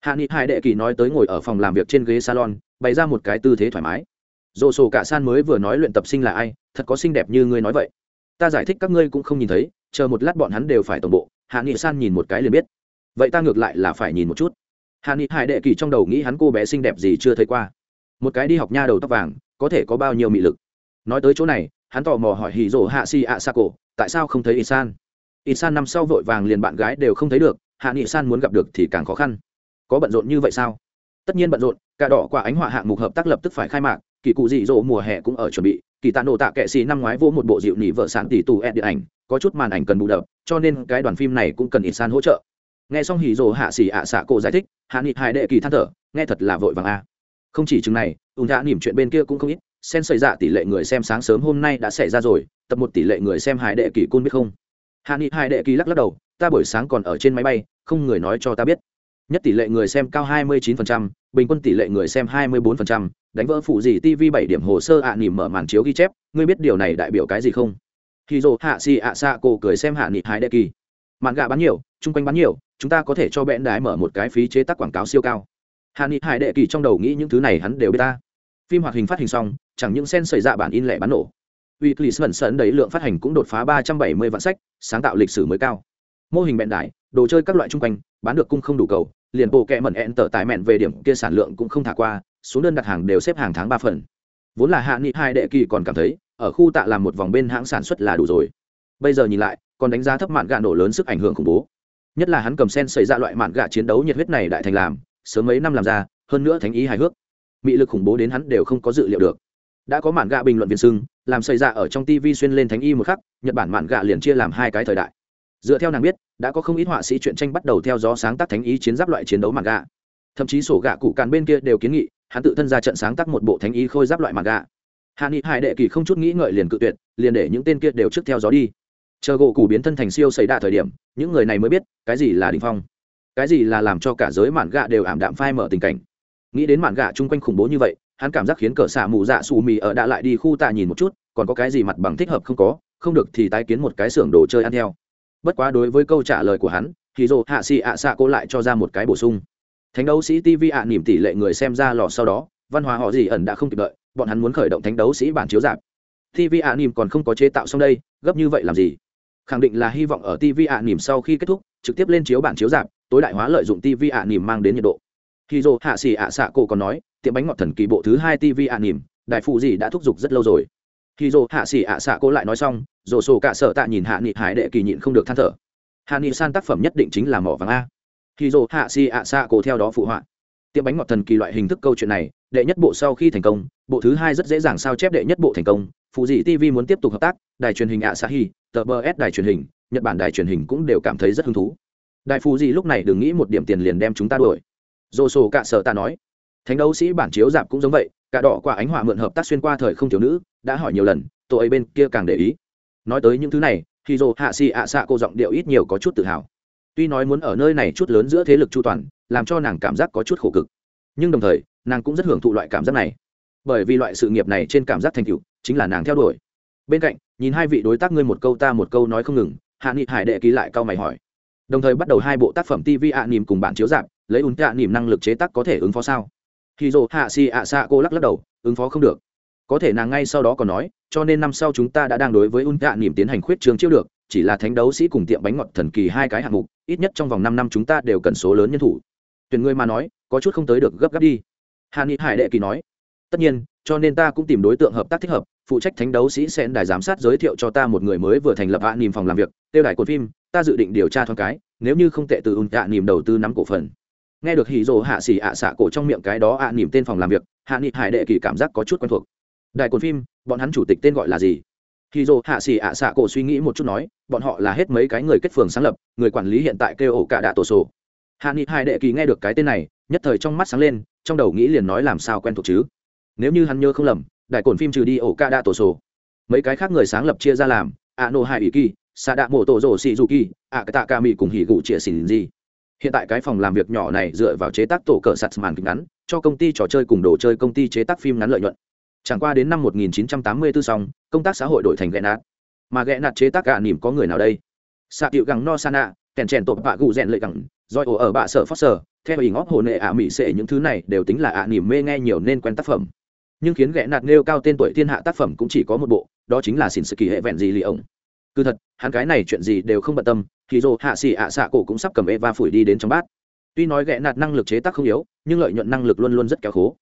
Hạ nghị hải đệ kỳ nói tới ngồi ở phòng làm việc trên ghế salon, bày ra một cái tư thế thoải mái dồ sổ cả san mới vừa nói luyện tập sinh là ai, thật có xinh đẹp như ngươi nói vậy. Ta giải thích các ngươi cũng không nhìn thấy, chờ một lát bọn hắn đều phải tổng bộ, hạ nghị san nhìn một cái liền biết. Vậy ta ngược lại là phải nhìn một chút. Hạ nghị hải đệ kỳ trong đầu nghĩ hắn cô bé xinh đẹp gì chưa thấy qua. Một cái đi học nha đầu tóc vàng, có thể có bao nhiêu mị lực. Nói tới chỗ này, hắn tò mò hỏi hì rồ hạ si ạ sa cổ, tại sao không thấy isan? Isan năm sau vội vàng liền bạn gái đều không thấy được, hạ nghị san muốn gặp được thì càng khó khăn. Có bận rộn như vậy sao? Tất nhiên bận rộn, cả đỏ quả ánh họa hạng mục hợp tác lập tức phải khai mạc kỳ cụ dị dỗ mùa hè cũng ở chuẩn bị kỳ tạ nổ tạ kệ xì năm ngoái vô một bộ dịu nỉ vợ sản tỷ tù ed điện ảnh có chút màn ảnh cần bù đập cho nên cái đoàn phim này cũng cần ít san hỗ trợ. Nghe xong hì rồ hạ xỉ ạ xạ cổ giải thích hạ nghị hải đệ kỳ than thở nghe thật là vội vàng a. Không chỉ chừng này ùn đã nỉm chuyện bên kia cũng không ít sen xảy ra dạ tỷ lệ người xem sáng sớm hôm nay đã xảy ra rồi tập một tỷ lệ người xem hải đệ kỳ côn biết không? Hạ nghị hải đệ kỳ lắc lắc đầu ta buổi sáng còn ở trên máy bay không người nói cho ta biết. Nhất tỷ lệ người xem cao 29%, bình quân tỷ lệ người xem 24%, đánh vỡ phụ gì tv 7 điểm hồ sơ ạ à nỉm mở màn chiếu ghi chép ngươi biết điều này đại biểu cái gì không? Khi hạ Si ạ xạ cổ cười xem hạ nghị hải đệ kỳ. Mạn gạ bán nhiều chung quanh bán nhiều chúng ta có thể cho bẽn đái mở một cái phí chế tác quảng cáo siêu cao. Hạ nghị hải đệ kỳ trong đầu nghĩ những thứ này hắn đều biết ta. Phim hoạt hình phát hình xong chẳng những sen xảy ra dạ bản in lẻ bán nổ. Uy clis vẩn đấy lượng phát hành cũng đột phá ba trăm bảy mươi vạn sách sáng tạo lịch sử mới cao. Mô hình bẹn đái đồ chơi các loại chung quanh, bán được cung không đủ cầu, liền bộ kẹ mẩn ẹn tở tài mẹn về điểm kia sản lượng cũng không thả qua, xuống đơn đặt hàng đều xếp hàng tháng ba phần. Vốn là hạ nghị hai đệ kỳ còn cảm thấy, ở khu tạ làm một vòng bên hãng sản xuất là đủ rồi. Bây giờ nhìn lại, còn đánh giá thấp mạn gà nổ lớn sức ảnh hưởng khủng bố. Nhất là hắn cầm sen xảy ra loại mạn gà chiến đấu nhiệt huyết này đại thành làm, sớm mấy năm làm ra, hơn nữa thánh ý hài hước. Mị lực khủng bố đến hắn đều không có dự liệu được. Đã có mạn gà bình luận viên sưng làm xảy ra ở trong tv xuyên lên thánh y một khắc, nhật bản mạn gà liền chia làm hai cái thời đại dựa theo nàng biết, đã có không ít họa sĩ truyện tranh bắt đầu theo gió sáng tác thánh ý chiến giáp loại chiến đấu mạn gà thậm chí sổ gạ cụ càn bên kia đều kiến nghị, hắn tự thân ra trận sáng tác một bộ thánh ý khôi giáp loại mạn gà hạ nghị hải đệ kỳ không chút nghĩ ngợi liền cự tuyệt, liền để những tên kia đều trước theo gió đi. Chờ gỗ cụ biến thân thành siêu xảy đa thời điểm, những người này mới biết, cái gì là đình phong. Cái gì là làm cho cả giới mạn gạ đều ảm đạm phai mở tình cảnh. Nghĩ đến mạn gạ chung quanh khủng bố như vậy, hắn cảm giác khiến cỡ xả mù dạ xù mì ở đã lại đi khu tạ nhìn một chút, còn có cái gì mặt bằng thích hợp không có, không được thì tái kiến một cái xưởng đồ chơi ăn theo bất quá đối với câu trả lời của hắn thì dồ hạ xì ạ xạ cô lại cho ra một cái bổ sung. Thánh đấu sĩ tv ạ nỉm tỷ lệ người xem ra lò sau đó văn hóa họ gì ẩn đã không kịp đợi bọn hắn muốn khởi động thánh đấu sĩ bản chiếu giảm tv ạ nỉm còn không có chế tạo xong đây gấp như vậy làm gì? Khẳng định là hy vọng ở tv ạ nỉm sau khi kết thúc trực tiếp lên chiếu bản chiếu giảm, tối đại hóa lợi dụng tv ạ nỉm mang đến nhiệt độ. Khi dồ hạ xì ạ xạ Cô còn nói tiệm bánh ngọt thần kỳ bộ thứ hai tv ạ nỉm đại phụ gì đã thúc giục rất lâu rồi. Khi dồ hạ xì ạ xạ Cô lại nói xong dồ sổ cả sợ tạ nhìn hạ nghị hải đệ kỳ nhịn không được than thở. Hạ nghị san tác phẩm nhất định chính là mỏ vàng a. Khi dô hạ si ạ xạ cổ theo đó phụ họa. Tiệm bánh ngọt thần kỳ loại hình thức câu chuyện này, đệ nhất bộ sau khi thành công, bộ thứ hai rất dễ dàng sao chép đệ nhất bộ thành công. Phụ dị tv muốn tiếp tục hợp tác, đài truyền hình ạ xã hi, tờ bờ s đài truyền hình, nhật bản đài truyền hình cũng đều cảm thấy rất hứng thú. Đài phụ dị lúc này đừng nghĩ một điểm tiền liền đem chúng ta đuổi. Dồ sổ cả sở ta nói. Thánh đấu sĩ bản chiếu dạp cũng giống vậy, cả đỏ quả ánh hỏa mượn hợp tác xuyên qua thời không thiếu nữ, đã hỏi nhiều lần, tôi ấy bên kia càng để ý nói tới những thứ này thì dồ hạ xì ạ xạ cô giọng điệu ít nhiều có chút tự hào. Tuy nói muốn ở nơi này chút lớn giữa thế lực chu toàn, làm cho nàng cảm giác có chút khổ cực. Nhưng đồng thời, nàng cũng rất hưởng thụ loại cảm giác này. Bởi vì loại sự nghiệp này trên cảm giác thành tựu, chính là nàng theo đuổi. Bên cạnh, nhìn hai vị đối tác ngươi một câu ta một câu nói không ngừng, hạ nghị hải đệ ký lại câu mày hỏi. Đồng thời bắt đầu hai bộ tác phẩm tv ạ nỉm cùng bản chiếu dạp lấy ùn tạ nỉm năng lực chế tác có thể ứng phó sao? Thì dồ hạ xì ạ xạ cô lắc lắc đầu, ứng phó không được có thể nàng ngay sau đó còn nói, cho nên năm sau chúng ta đã đang đối với Un dạ tạ nỉm tiến hành khuyết trường chiêu được, chỉ là thánh đấu sĩ cùng tiệm bánh ngọt thần kỳ hai cái hạng mục, ít nhất trong vòng năm năm chúng ta đều cần số lớn nhân thủ. Tuyển ngươi mà nói, có chút không tới được gấp gáp đi. Hà ni hải đệ kỳ nói, tất nhiên, cho nên ta cũng tìm đối tượng hợp tác thích hợp, phụ trách thánh đấu sĩ sẽ đài giám sát giới thiệu cho ta một người mới vừa thành lập hạ nìm phòng làm việc, tiêu đài cột phim, ta dự định điều tra thoáng cái, nếu như không tệ từ un dạ tạ nìm đầu tư nắm cổ phần. Nghe được hỉ rồ hạ xỉ ạ xạ cổ trong miệng cái đó à nìm tên phòng làm việc, hạ nghị hải đệ kỳ cảm giác có chút quen thuộc đại cồn phim, bọn hắn chủ tịch tên gọi là gì? Khi dô hạ xỉ ạ xạ cổ suy nghĩ một chút nói, bọn họ là hết mấy cái người kết phường sáng lập, người quản lý hiện tại kêu ổ cả đạ tổ sổ. Hạ nghị hai đệ kỳ nghe được cái tên này, nhất thời trong mắt sáng lên, trong đầu nghĩ liền nói làm sao quen thuộc chứ? Nếu như hắn nhớ không lầm đại cồn phim trừ đi ổ cả đạ tổ sổ. Mấy cái khác người sáng lập chia ra làm ạ nô hai ủy kỳ xạ đạ mộ tổ rổ xì dù kỳ ạ tạ ca mỹ cùng hỉ gụ chĩa xỉn gì hiện tại cái phòng làm việc nhỏ này dựa vào chế tác tổ cờ sạt màn kịch ngắn, cho công ty trò chơi cùng đồ chơi công ty chế tác phim ngắn lợi nhuận chẳng qua đến năm 1984 xong, công tác xã hội đổi thành ghẹ nạt. Mà ghẹ nạt chế tác gạ nỉm có người nào đây? Xạ tiệu gẳng no sana kèn chèn tộp bạ gù rèn lợi gẳng doi ổ ở bạ sở phát sở, theo ý ngóp hồ nệ ạ mỹ sệ, những thứ này đều tính là ạ nỉm mê nghe nhiều nên quen tác phẩm. Nhưng khiến ghẹ nạt nêu cao tên tuổi thiên hạ tác phẩm cũng chỉ có một bộ, đó chính là xin sự kỳ hệ vẹn gì lì ổng. Cứ thật, hắn cái này chuyện gì đều không bận tâm, thì dồ hạ xì ạ xạ cổ cũng sắp cầm e và phủi đi đến trong bát. Tuy nói ghẹ nạt năng lực chế tác không yếu, nhưng lợi nhuận năng lực luôn luôn rất kéo khố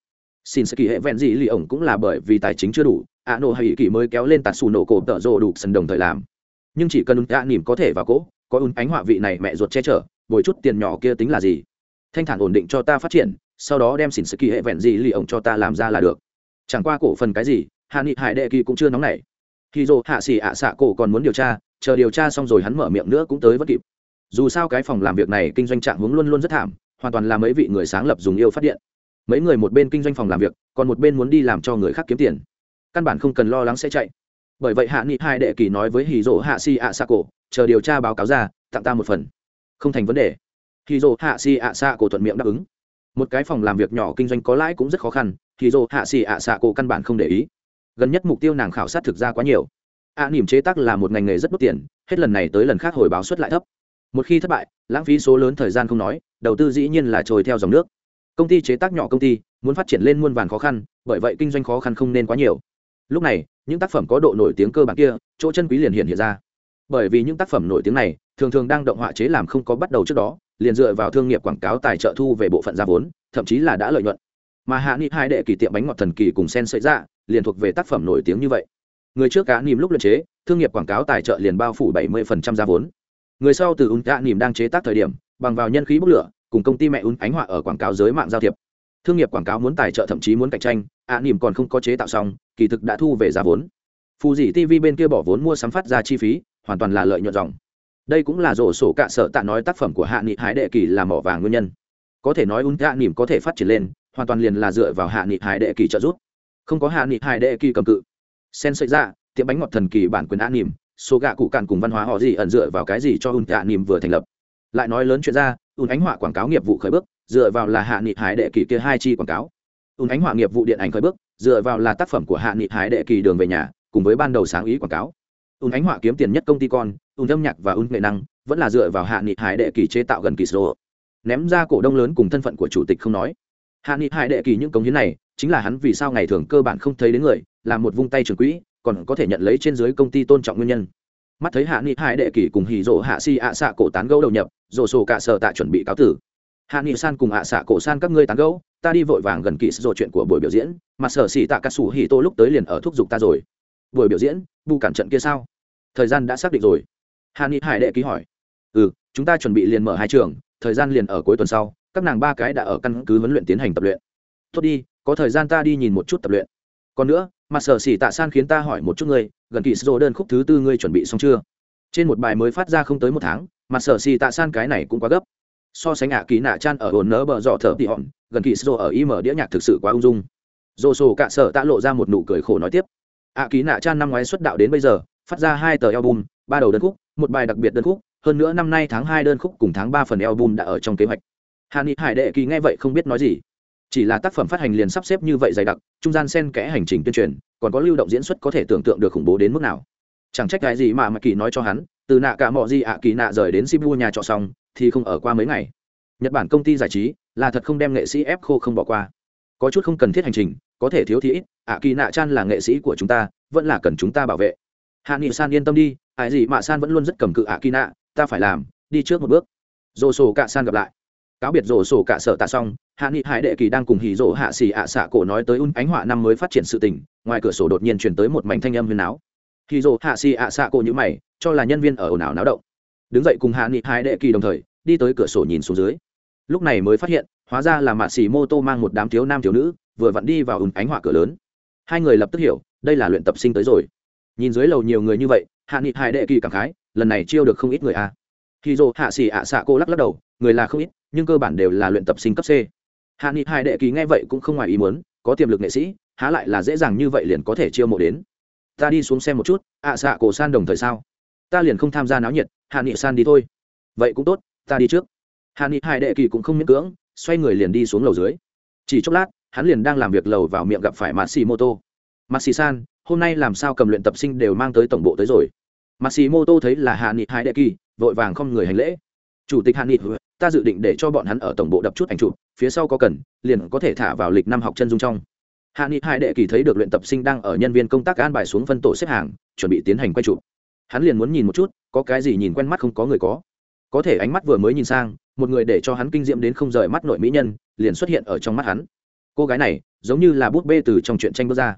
xin sự kỳ hệ vẹn gì lì ổng cũng là bởi vì tài chính chưa đủ, ạ nổ hay kỳ mới kéo lên tạt xù nổ cổ tợ rồ đủ sân đồng thời làm. Nhưng chỉ cần ạ nỉm có thể vào cỗ, có ứng ánh họa vị này mẹ ruột che chở, bồi chút tiền nhỏ kia tính là gì? Thanh thản ổn định cho ta phát triển, sau đó đem xỉn sự kỳ hệ vẹn gì lì ổng cho ta làm ra là được. Chẳng qua cổ phần cái gì, hạ nghị hải đệ kỳ cũng chưa nóng nảy. Khi dồ hạ xỉ ạ xạ cổ còn muốn điều tra, chờ điều tra xong rồi hắn mở miệng nữa cũng tới vẫn kịp. Dù sao cái phòng làm việc này kinh doanh trạng hướng luôn luôn rất thảm, hoàn toàn là mấy vị người sáng lập dùng yêu phát điện mấy người một bên kinh doanh phòng làm việc còn một bên muốn đi làm cho người khác kiếm tiền. Căn bản không cần lo lắng sẽ chạy. Bởi vậy hạ nghị hai đệ kỳ nói với hì dỗ hạ si ạ xạ cổ chờ điều tra báo cáo ra tặng ta một phần. Không thành vấn đề. Hì dỗ hạ si ạ xạ cổ thuận miệng đáp ứng. Một cái phòng làm việc nhỏ kinh doanh có lãi cũng rất khó khăn hì dỗ hạ si ạ xạ cổ căn bản không để ý. Gần nhất mục tiêu nàng khảo sát thực ra quá nhiều. Ạ à, nỉm chế tác là một ngành nghề rất đốt tiền hết lần này tới lần khác hồi báo suất lại thấp. Một khi thất bại lãng phí số lớn thời gian không nói đầu tư dĩ nhiên là trôi theo dòng nước công ty chế tác nhỏ công ty, muốn phát triển lên muôn vàn khó khăn, bởi vậy kinh doanh khó khăn không nên quá nhiều. Lúc này, những tác phẩm có độ nổi tiếng cơ bản kia, chỗ chân quý liền hiện hiện ra. Bởi vì những tác phẩm nổi tiếng này, thường thường đang động họa chế làm không có bắt đầu trước đó, liền dựa vào thương nghiệp quảng cáo tài trợ thu về bộ phận ra vốn, thậm chí là đã lợi nhuận. Mà hạ nghị hai đệ kỳ tiệm bánh ngọt thần kỳ cùng sen sợi ra liền thuộc về tác phẩm nổi tiếng như vậy. Người trước cá nìm lúc luyện chế, thương nghiệp quảng cáo tài trợ liền bao phủ 70% ra vốn. Người sau từ ung cá nìm đang chế tác thời điểm, bằng vào nhân khí bốc lửa cùng công ty mẹ ún ánh họa ở quảng cáo giới mạng giao thiệp. Thương nghiệp quảng cáo muốn tài trợ thậm chí muốn cạnh tranh, ạ niềm còn không có chế tạo xong, kỳ thực đã thu về giá vốn. Phù dỉ tv bên kia bỏ vốn mua sắm phát ra chi phí, hoàn toàn là lợi nhuận dòng. Đây cũng là rổ sổ cạ sợ tạ nói tác phẩm của hạ nghị hải đệ kỳ là mỏ vàng nguyên nhân. Có thể nói ún hạ nỉm có thể phát triển lên, hoàn toàn liền là dựa vào hạ nghị hải đệ kỳ trợ giúp. Không có hạ nghị hải đệ kỳ cầm cự. Sen sợi ra tiệm bánh ngọt thần kỳ bản quyền hạ nỉm, số gạ cụ cạn cùng văn hóa họ gì ẩn dựa vào cái gì cho ún hạ nỉm vừa thành lập lại nói lớn chuyện ra, ùn ánh họa quảng cáo nghiệp vụ khởi bước, dựa vào là hạ nghị hải đệ kỳ kia hai chi quảng cáo. Ùn ánh họa nghiệp vụ điện ảnh khởi bước, dựa vào là tác phẩm của hạ nghị hải đệ kỳ đường về nhà, cùng với ban đầu sáng ý quảng cáo. Ùn ánh họa kiếm tiền nhất công ty con, ùn âm nhạc và ùn nghệ năng, vẫn là dựa vào hạ nghị hải đệ kỳ chế tạo gần kỳ sô ném ra cổ đông lớn cùng thân phận của chủ tịch không nói. Hạ nghị hải đệ kỳ những công hiến này, chính là hắn vì sao ngày thường cơ bản không thấy đến người làm một vung tay trường quỹ, còn có thể nhận lấy trên dưới công ty tôn trọng nguyên nhân. Mắt thấy hạ nghị hải đệ kỳ cùng hì rỗ hạ si ạ xạ cổ tán gấu đầu nhập rổ sổ cả sở tạ chuẩn bị cáo tử. Hạ nghị san cùng ạ xạ cổ san các ngươi tán gấu ta đi vội vàng gần kỳ sô chuyện của buổi biểu diễn, mà sở xỉ tạ cà sủ hì tô lúc tới liền ở thúc giục ta rồi. Buổi biểu diễn, bu cản trận kia sao? Thời gian đã xác định rồi. Hạ nghị hải đệ ký hỏi. Ừ chúng ta chuẩn bị liền mở hai trường, thời gian liền ở cuối tuần sau, các nàng ba cái đã ở căn cứ huấn luyện tiến hành tập luyện. Tốt đi, có thời gian ta đi nhìn một chút tập luyện. Còn nữa mặt sở xỉ tạ san khiến ta hỏi một chút ngươi, gần kỳ sô đơn khúc thứ tư ngươi chuẩn bị xong chưa? Trên một bài mới phát ra không tới một tháng mặt sở xì tạ san cái này cũng quá gấp. So sánh ạ ký nạ chan ở hồn nớ bờ dọ thở tị hòn, gần kỳ sô ở im đĩa nhạc thực sự quá ung dung. Dồ sổ cạ sở tạ lộ ra một nụ cười khổ nói tiếp. Ạ ký nạ chan năm ngoái xuất đạo đến bây giờ, phát ra hai tờ album, ba đầu đơn khúc, một bài đặc biệt đơn khúc, hơn nữa năm nay tháng hai đơn khúc cùng tháng ba phần album đã ở trong kế hoạch. Hà ni hải đệ kỳ nghe vậy không biết nói gì. Chỉ là tác phẩm phát hành liền sắp xếp như vậy dày đặc, trung gian xen kẽ hành trình tuyên truyền, còn có lưu động diễn xuất có thể tưởng tượng được khủng bố đến mức nào chẳng trách cái gì mà mà kỳ nói cho hắn, từ nạ cả mọi gì ạ, kỳ nạ rời đến sibu nhà trọ xong, thì không ở qua mấy ngày. Nhật bản công ty giải trí là thật không đem nghệ sĩ ép khô không bỏ qua. Có chút không cần thiết hành trình, có thể thiếu thì ít, ạ, kỳ nạ chan là nghệ sĩ của chúng ta, vẫn là cần chúng ta bảo vệ. Hạ nghị san yên tâm đi ai gì mà san vẫn luôn rất cầm cự ạ, kỳ nạ, ta phải làm, đi trước một bước. Dồ sổ cả san gặp lại. Cáo biệt rổ sổ cả sở tạ xong, hạ nghị hải đệ kỳ đang cùng hỉ rổ hạ xì ạ xạ cổ nói tới un ánh họa năm mới phát triển sự tình, ngoài cửa sổ đột nhiên chuyển tới một mảnh thanh âm huyền áo hỉ rổ hạ xì ạ xạ cổ như mày, cho là nhân viên ở ồn ào náo động. Đứng dậy cùng hạ nghị hải đệ kỳ đồng thời, đi tới cửa sổ nhìn xuống dưới. Lúc này mới phát hiện, hóa ra là mạ xì mô tô mang một đám thiếu nam thiếu nữ, vừa vặn đi vào ùn ánh họa cửa lớn. Hai người lập tức hiểu, đây là luyện tập sinh tới rồi. Nhìn dưới lầu nhiều người như vậy, hạ nghị hải đệ kỳ cảm khái, lần này chiêu được không ít người a. À. khi dô hạ xỉ ạ xạ cô lắc lắc đầu, người là không ít, nhưng cơ bản đều là luyện tập sinh cấp c. Hạ nghị hải đệ kỳ nghe vậy cũng không ngoài ý muốn, có tiềm lực nghệ sĩ, há lại là dễ dàng như vậy liền có thể chiêu mộ đến ta đi xuống xem một chút, ạ xạ cổ san đồng thời sao? Ta liền không tham gia náo nhiệt, hạ nghị san đi thôi. Vậy cũng tốt, ta đi trước. Hạ nghị hải đệ kỳ cũng không miễn cưỡng, xoay người liền đi xuống lầu dưới. Chỉ chốc lát, hắn liền đang làm việc lầu vào miệng gặp phải mạt mô san hôm nay làm sao cầm luyện tập sinh đều mang tới tổng bộ tới rồi? Mặt thấy là hạ nghị hai đệ kỳ, vội vàng không người hành lễ. Chủ tịch hạ nghị, ta dự định để cho bọn hắn ở tổng bộ đập chút ảnh chụp, phía sau có cần, liền có thể thả vào lịch năm học chân dung trong hạ nghị hai đệ kỳ thấy được luyện tập sinh đang ở nhân viên công tác an bài xuống phân tổ xếp hàng, chuẩn bị tiến hành quay chụp. Hắn liền muốn nhìn một chút, có cái gì nhìn quen mắt không có người có. Có thể ánh mắt vừa mới nhìn sang, một người để cho hắn kinh diễm đến không rời mắt nội mỹ nhân, liền xuất hiện ở trong mắt hắn. Cô gái này, giống như là bút bê từ trong chuyện tranh bước ra.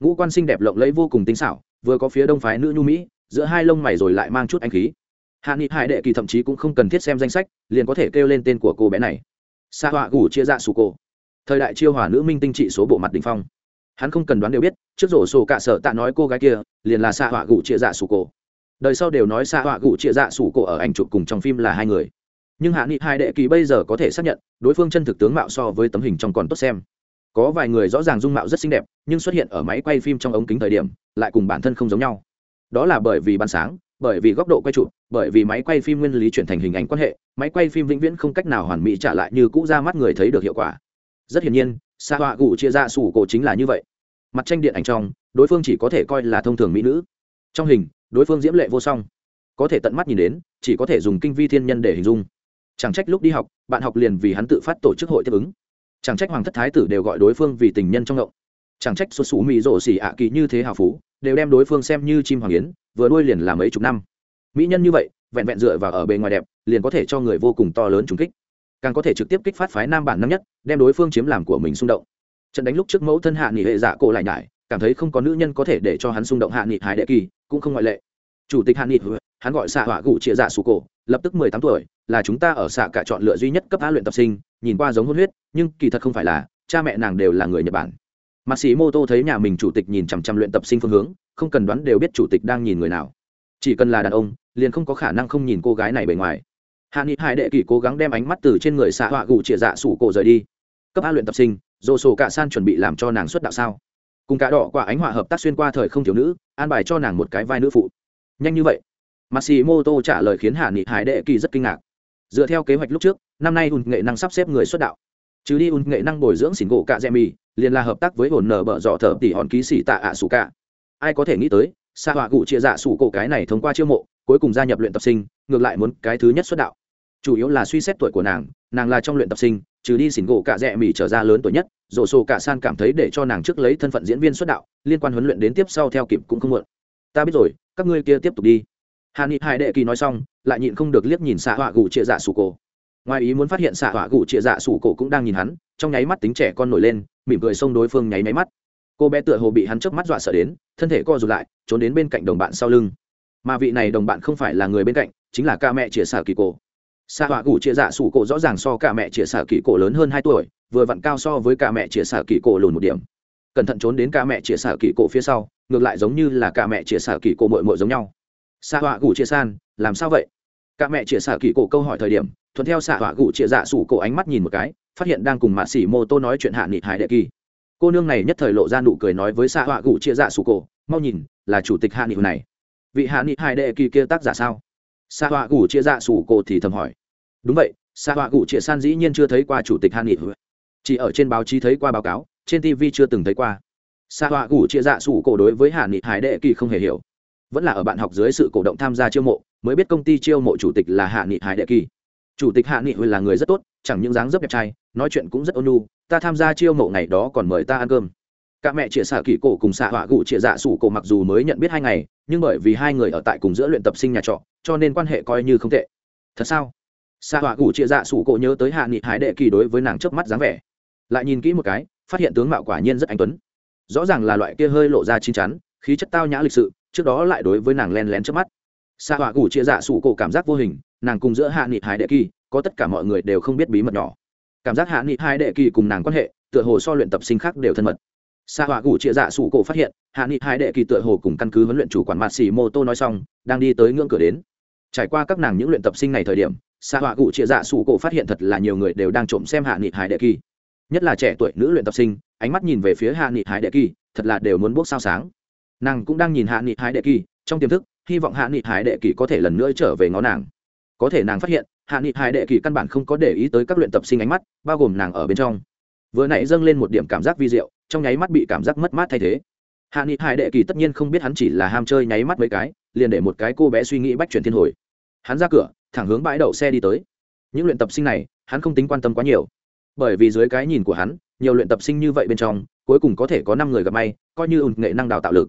Ngũ quan xinh đẹp lộng lẫy vô cùng tinh xảo, vừa có phía đông phái nữ nhu mỹ, giữa hai lông mày rồi lại mang chút anh khí. Hạ nghị hải đệ kỳ thậm chí cũng không cần thiết xem danh sách, liền có thể kêu lên tên của cô bé này. Sa họa gủ chia dạ sù cô thời đại chiêu hòa nữ minh tinh trị số bộ mặt đ ỉ n h phong. Hắn không cần đoán đều biết, trước rổ sổ cả sợ tạ nói cô gái kia, liền là xạ họa gủ chia dạ sủ cổ. đời sau đều nói xạ họa gủ chia dạ sủ cổ ở ảnh chụp cùng trong phim là hai người. Nhưng hạ nghị hai đệ kỳ bây giờ có thể xác nhận, đối phương chân thực tướng mạo so với tấm hình trong còn tốt xem. Có vài người rõ ràng dung mạo rất xinh đẹp, nhưng xuất hiện ở máy quay phim trong ống kính thời điểm, lại cùng bản thân không giống nhau. Đó là bởi vì ban sáng, bởi vì góc độ quay chụp, bởi vì máy quay phim nguyên lý chuyển thành hình ảnh quan hệ, máy quay phim vĩnh viễn không cách nào hoàn mỹ trả lại như cũ ra mắt người thấy được hiệu quả rất hiển nhiên xa họa gù chia ra sủ cổ chính là như vậy. Mặt tranh điện ảnh trong, đối phương chỉ có thể coi là thông thường mỹ nữ. Trong hình, đối phương diễm lệ vô song. Có thể tận mắt nhìn đến, chỉ có thể dùng kinh vi thiên nhân để hình dung. Chẳng trách lúc đi học, bạn học liền vì hắn tự phát tổ chức hội tiếp ứng. Chẳng trách hoàng thất thái tử đều gọi đối phương vì tình nhân trong ngộng. Chẳng trách xuất xù mỹ rổ xỉ ạ kỳ như thế hào phú, đều đem đối phương xem như chim hoàng yến, vừa nuôi liền làm mấy chục năm. Mỹ nhân như vậy, vẹn vẹn dựa vào ở bề ngoài đẹp, liền có thể cho người vô cùng to lớn trùng kích càng có thể trực tiếp kích phát phái nam bản năm nhất, đem đối phương chiếm làm của mình xung động. Trận đánh lúc trước mẫu thân hạ nghị hệ giả cổ lại nhải, cảm thấy không có nữ nhân có thể để cho hắn xung động hạ nghị hải đệ kỳ, cũng không ngoại lệ. Chủ tịch hạ nghị, hắn gọi xạ họa gụ chia dạ sủ cổ, lập tức mười tám tuổi, là chúng ta ở xạ cả chọn lựa duy nhất cấp á luyện tập sinh, nhìn qua giống hôn huyết, nhưng kỳ thật không phải là, cha mẹ nàng đều là người nhật bản. Mạc sĩ mô tô thấy nhà mình chủ tịch nhìn chằm chằm luyện tập sinh phương hướng, không cần đoán đều biết chủ tịch đang nhìn người nào. Chỉ cần là đàn ông, liền không có khả năng không nhìn cô gái này bề ngoài hạ nghị hải đệ kỳ cố gắng đem ánh mắt từ trên người xạ họa gù chĩa dạ sủ cổ rời đi cấp a luyện tập sinh dồ sổ cả san chuẩn bị làm cho nàng xuất đạo sao cùng cả đỏ quả ánh họa hợp tác xuyên qua thời không thiếu nữ an bài cho nàng một cái vai nữ phụ nhanh như vậy Matsumoto trả lời khiến Hạ Nghị Hải Đệ Kỳ rất kinh ngạc. Dựa theo kế hoạch lúc trước, năm nay ùn nghệ năng sắp xếp người xuất đạo. Chứ đi ùn nghệ năng bồi dưỡng xỉn gỗ cả Demi, liền là hợp tác với hồn nở bợ dọ thở tỷ hòn ký sĩ tạ ạ sủ cả. Ai có thể nghĩ tới, xạ họa cụ chia dạ sủ cổ cái này thông qua chiêu mộ, cuối cùng gia nhập luyện tập sinh, ngược lại muốn cái thứ nhất xuất đạo. Chủ yếu là suy xét tuổi của nàng, nàng là trong luyện tập sinh, trừ đi xỉn gỗ cả rẻ mỉ trở ra lớn tuổi nhất, rổ sổ cả san cảm thấy để cho nàng trước lấy thân phận diễn viên xuất đạo, liên quan huấn luyện đến tiếp sau theo kịp cũng không muộn. Ta biết rồi, các ngươi kia tiếp tục đi hà ni hai đệ kỳ nói xong lại nhịn không được liếc nhìn xạ họa gù chia dạ sủ cổ ngoài ý muốn phát hiện xạ họa gù chia dạ sủ cổ cũng đang nhìn hắn trong nháy mắt tính trẻ con nổi lên mỉm cười xông đối phương nháy máy mắt cô bé tựa hồ bị hắn chớp mắt dọa sợ đến thân thể co rụt lại trốn đến bên cạnh đồng bạn sau lưng mà vị này đồng bạn không phải là người bên cạnh, chính là ca mẹ chia xả kỳ cổ. Xạ họa gủ chia dạ sủ cổ rõ ràng so ca mẹ chia xả kỳ cổ lớn hơn hai tuổi, vừa vặn cao so với ca mẹ chia xả kỳ cổ lùn một điểm. Cẩn thận trốn đến ca mẹ chia xả kỳ cổ phía sau, ngược lại giống như là ca mẹ chia xả kỳ cổ mội mội giống nhau. Xạ họa gủ chia san, làm sao vậy? Cả mẹ chia xả kỳ cổ câu hỏi thời điểm, thuận theo xạ họa gủ chia dạ sủ cổ ánh mắt nhìn một cái, phát hiện đang cùng mạ xỉ mô tô nói chuyện hạ nghị hải đệ kỳ. Cô nương này nhất thời lộ ra nụ cười nói với xạ họa gủ chia dạ sủ cổ, mau nhìn, là chủ tịch hạ nghị này vị hạ nghị hải đệ kỳ kia tác giả sao? Sa họa gủ chia dạ sủ cổ thì thầm hỏi. Đúng vậy, Sa họa gủ chia san dĩ nhiên chưa thấy qua chủ tịch hạ nghị. Chỉ ở trên báo chí thấy qua báo cáo, trên tv chưa từng thấy qua. Sa họa gủ chia dạ sủ cổ đối với hạ nghị hải đệ kỳ không hề hiểu. Vẫn là ở bạn học dưới sự cổ động tham gia chiêu mộ, mới biết công ty chiêu mộ chủ tịch là hạ nghị hải đệ kỳ. Chủ tịch hạ nghị hồi là người rất tốt, chẳng những dáng dấp đẹp trai, nói chuyện cũng rất ôn nhu, ta tham gia chiêu mộ ngày đó còn mời ta ăn cơm cả mẹ chia xạ kỳ cổ cùng xạ họa gụ chia dạ sủ cổ mặc dù mới nhận biết hai ngày, nhưng bởi vì hai người ở tại cùng giữa luyện tập sinh nhà trọ, cho nên quan hệ coi như không tệ. Thật sao? Xạ họa gụ chia dạ sủ cổ nhớ tới hạ nghị hải đệ kỳ đối với nàng trước mắt dáng vẻ. Lại nhìn kỹ một cái, phát hiện tướng mạo quả nhiên rất anh tuấn. Rõ ràng là loại kia hơi lộ ra chín chắn, khí chất tao nhã lịch sự, trước đó lại đối với nàng len lén trước mắt. Xạ họa gủ chia dạ sủ cổ cảm giác vô hình, nàng cùng giữa hạ nghị hải đệ kỳ, có tất cả mọi người đều không biết bí mật nhỏ. Cảm giác hạ nghị hai đệ kỳ cùng nàng quan hệ, tựa hồ so luyện tập sinh khác đều thân mật xa họa gủ chia dạ sủ cổ phát hiện, hạ nghị hai đệ kỳ tựa hồ cùng căn cứ huấn luyện chủ quản mặt xì mô tô nói xong, đang đi tới ngưỡng cửa đến. Trải qua các nàng những luyện tập sinh này thời điểm xa họa gủ chia dạ sủ cổ phát hiện thật là nhiều người đều đang trộm xem hạ nghị hải đệ kỳ. Nhất là trẻ tuổi nữ luyện tập sinh, ánh mắt nhìn về phía hạ nghị hải đệ kỳ, thật là đều muốn bốc sao sáng. Nàng cũng đang nhìn hạ nghị hải đệ kỳ, trong tiềm thức, hy vọng hạ nghị hải đệ kỳ có thể lần nữa trở về ngó nàng. Có thể nàng phát hiện, hạ nghị hải đệ kỳ căn bản không có để ý tới các luyện tập sinh ánh mắt, bao gồm nàng ở bên trong vừa nãy dâng lên một điểm cảm giác vi diệu, trong nháy mắt bị cảm giác mất mát thay thế. Hạ nghị hải đệ kỳ tất nhiên không biết hắn chỉ là ham chơi nháy mắt mấy cái, liền để một cái cô bé suy nghĩ bách chuyển thiên hồi. Hắn ra cửa, thẳng hướng bãi đậu xe đi tới. Những luyện tập sinh này, hắn không tính quan tâm quá nhiều. Bởi vì dưới cái nhìn của hắn, nhiều luyện tập sinh như vậy bên trong, cuối cùng có thể có năm người gặp may, coi như ùn nghệ năng đào tạo lực.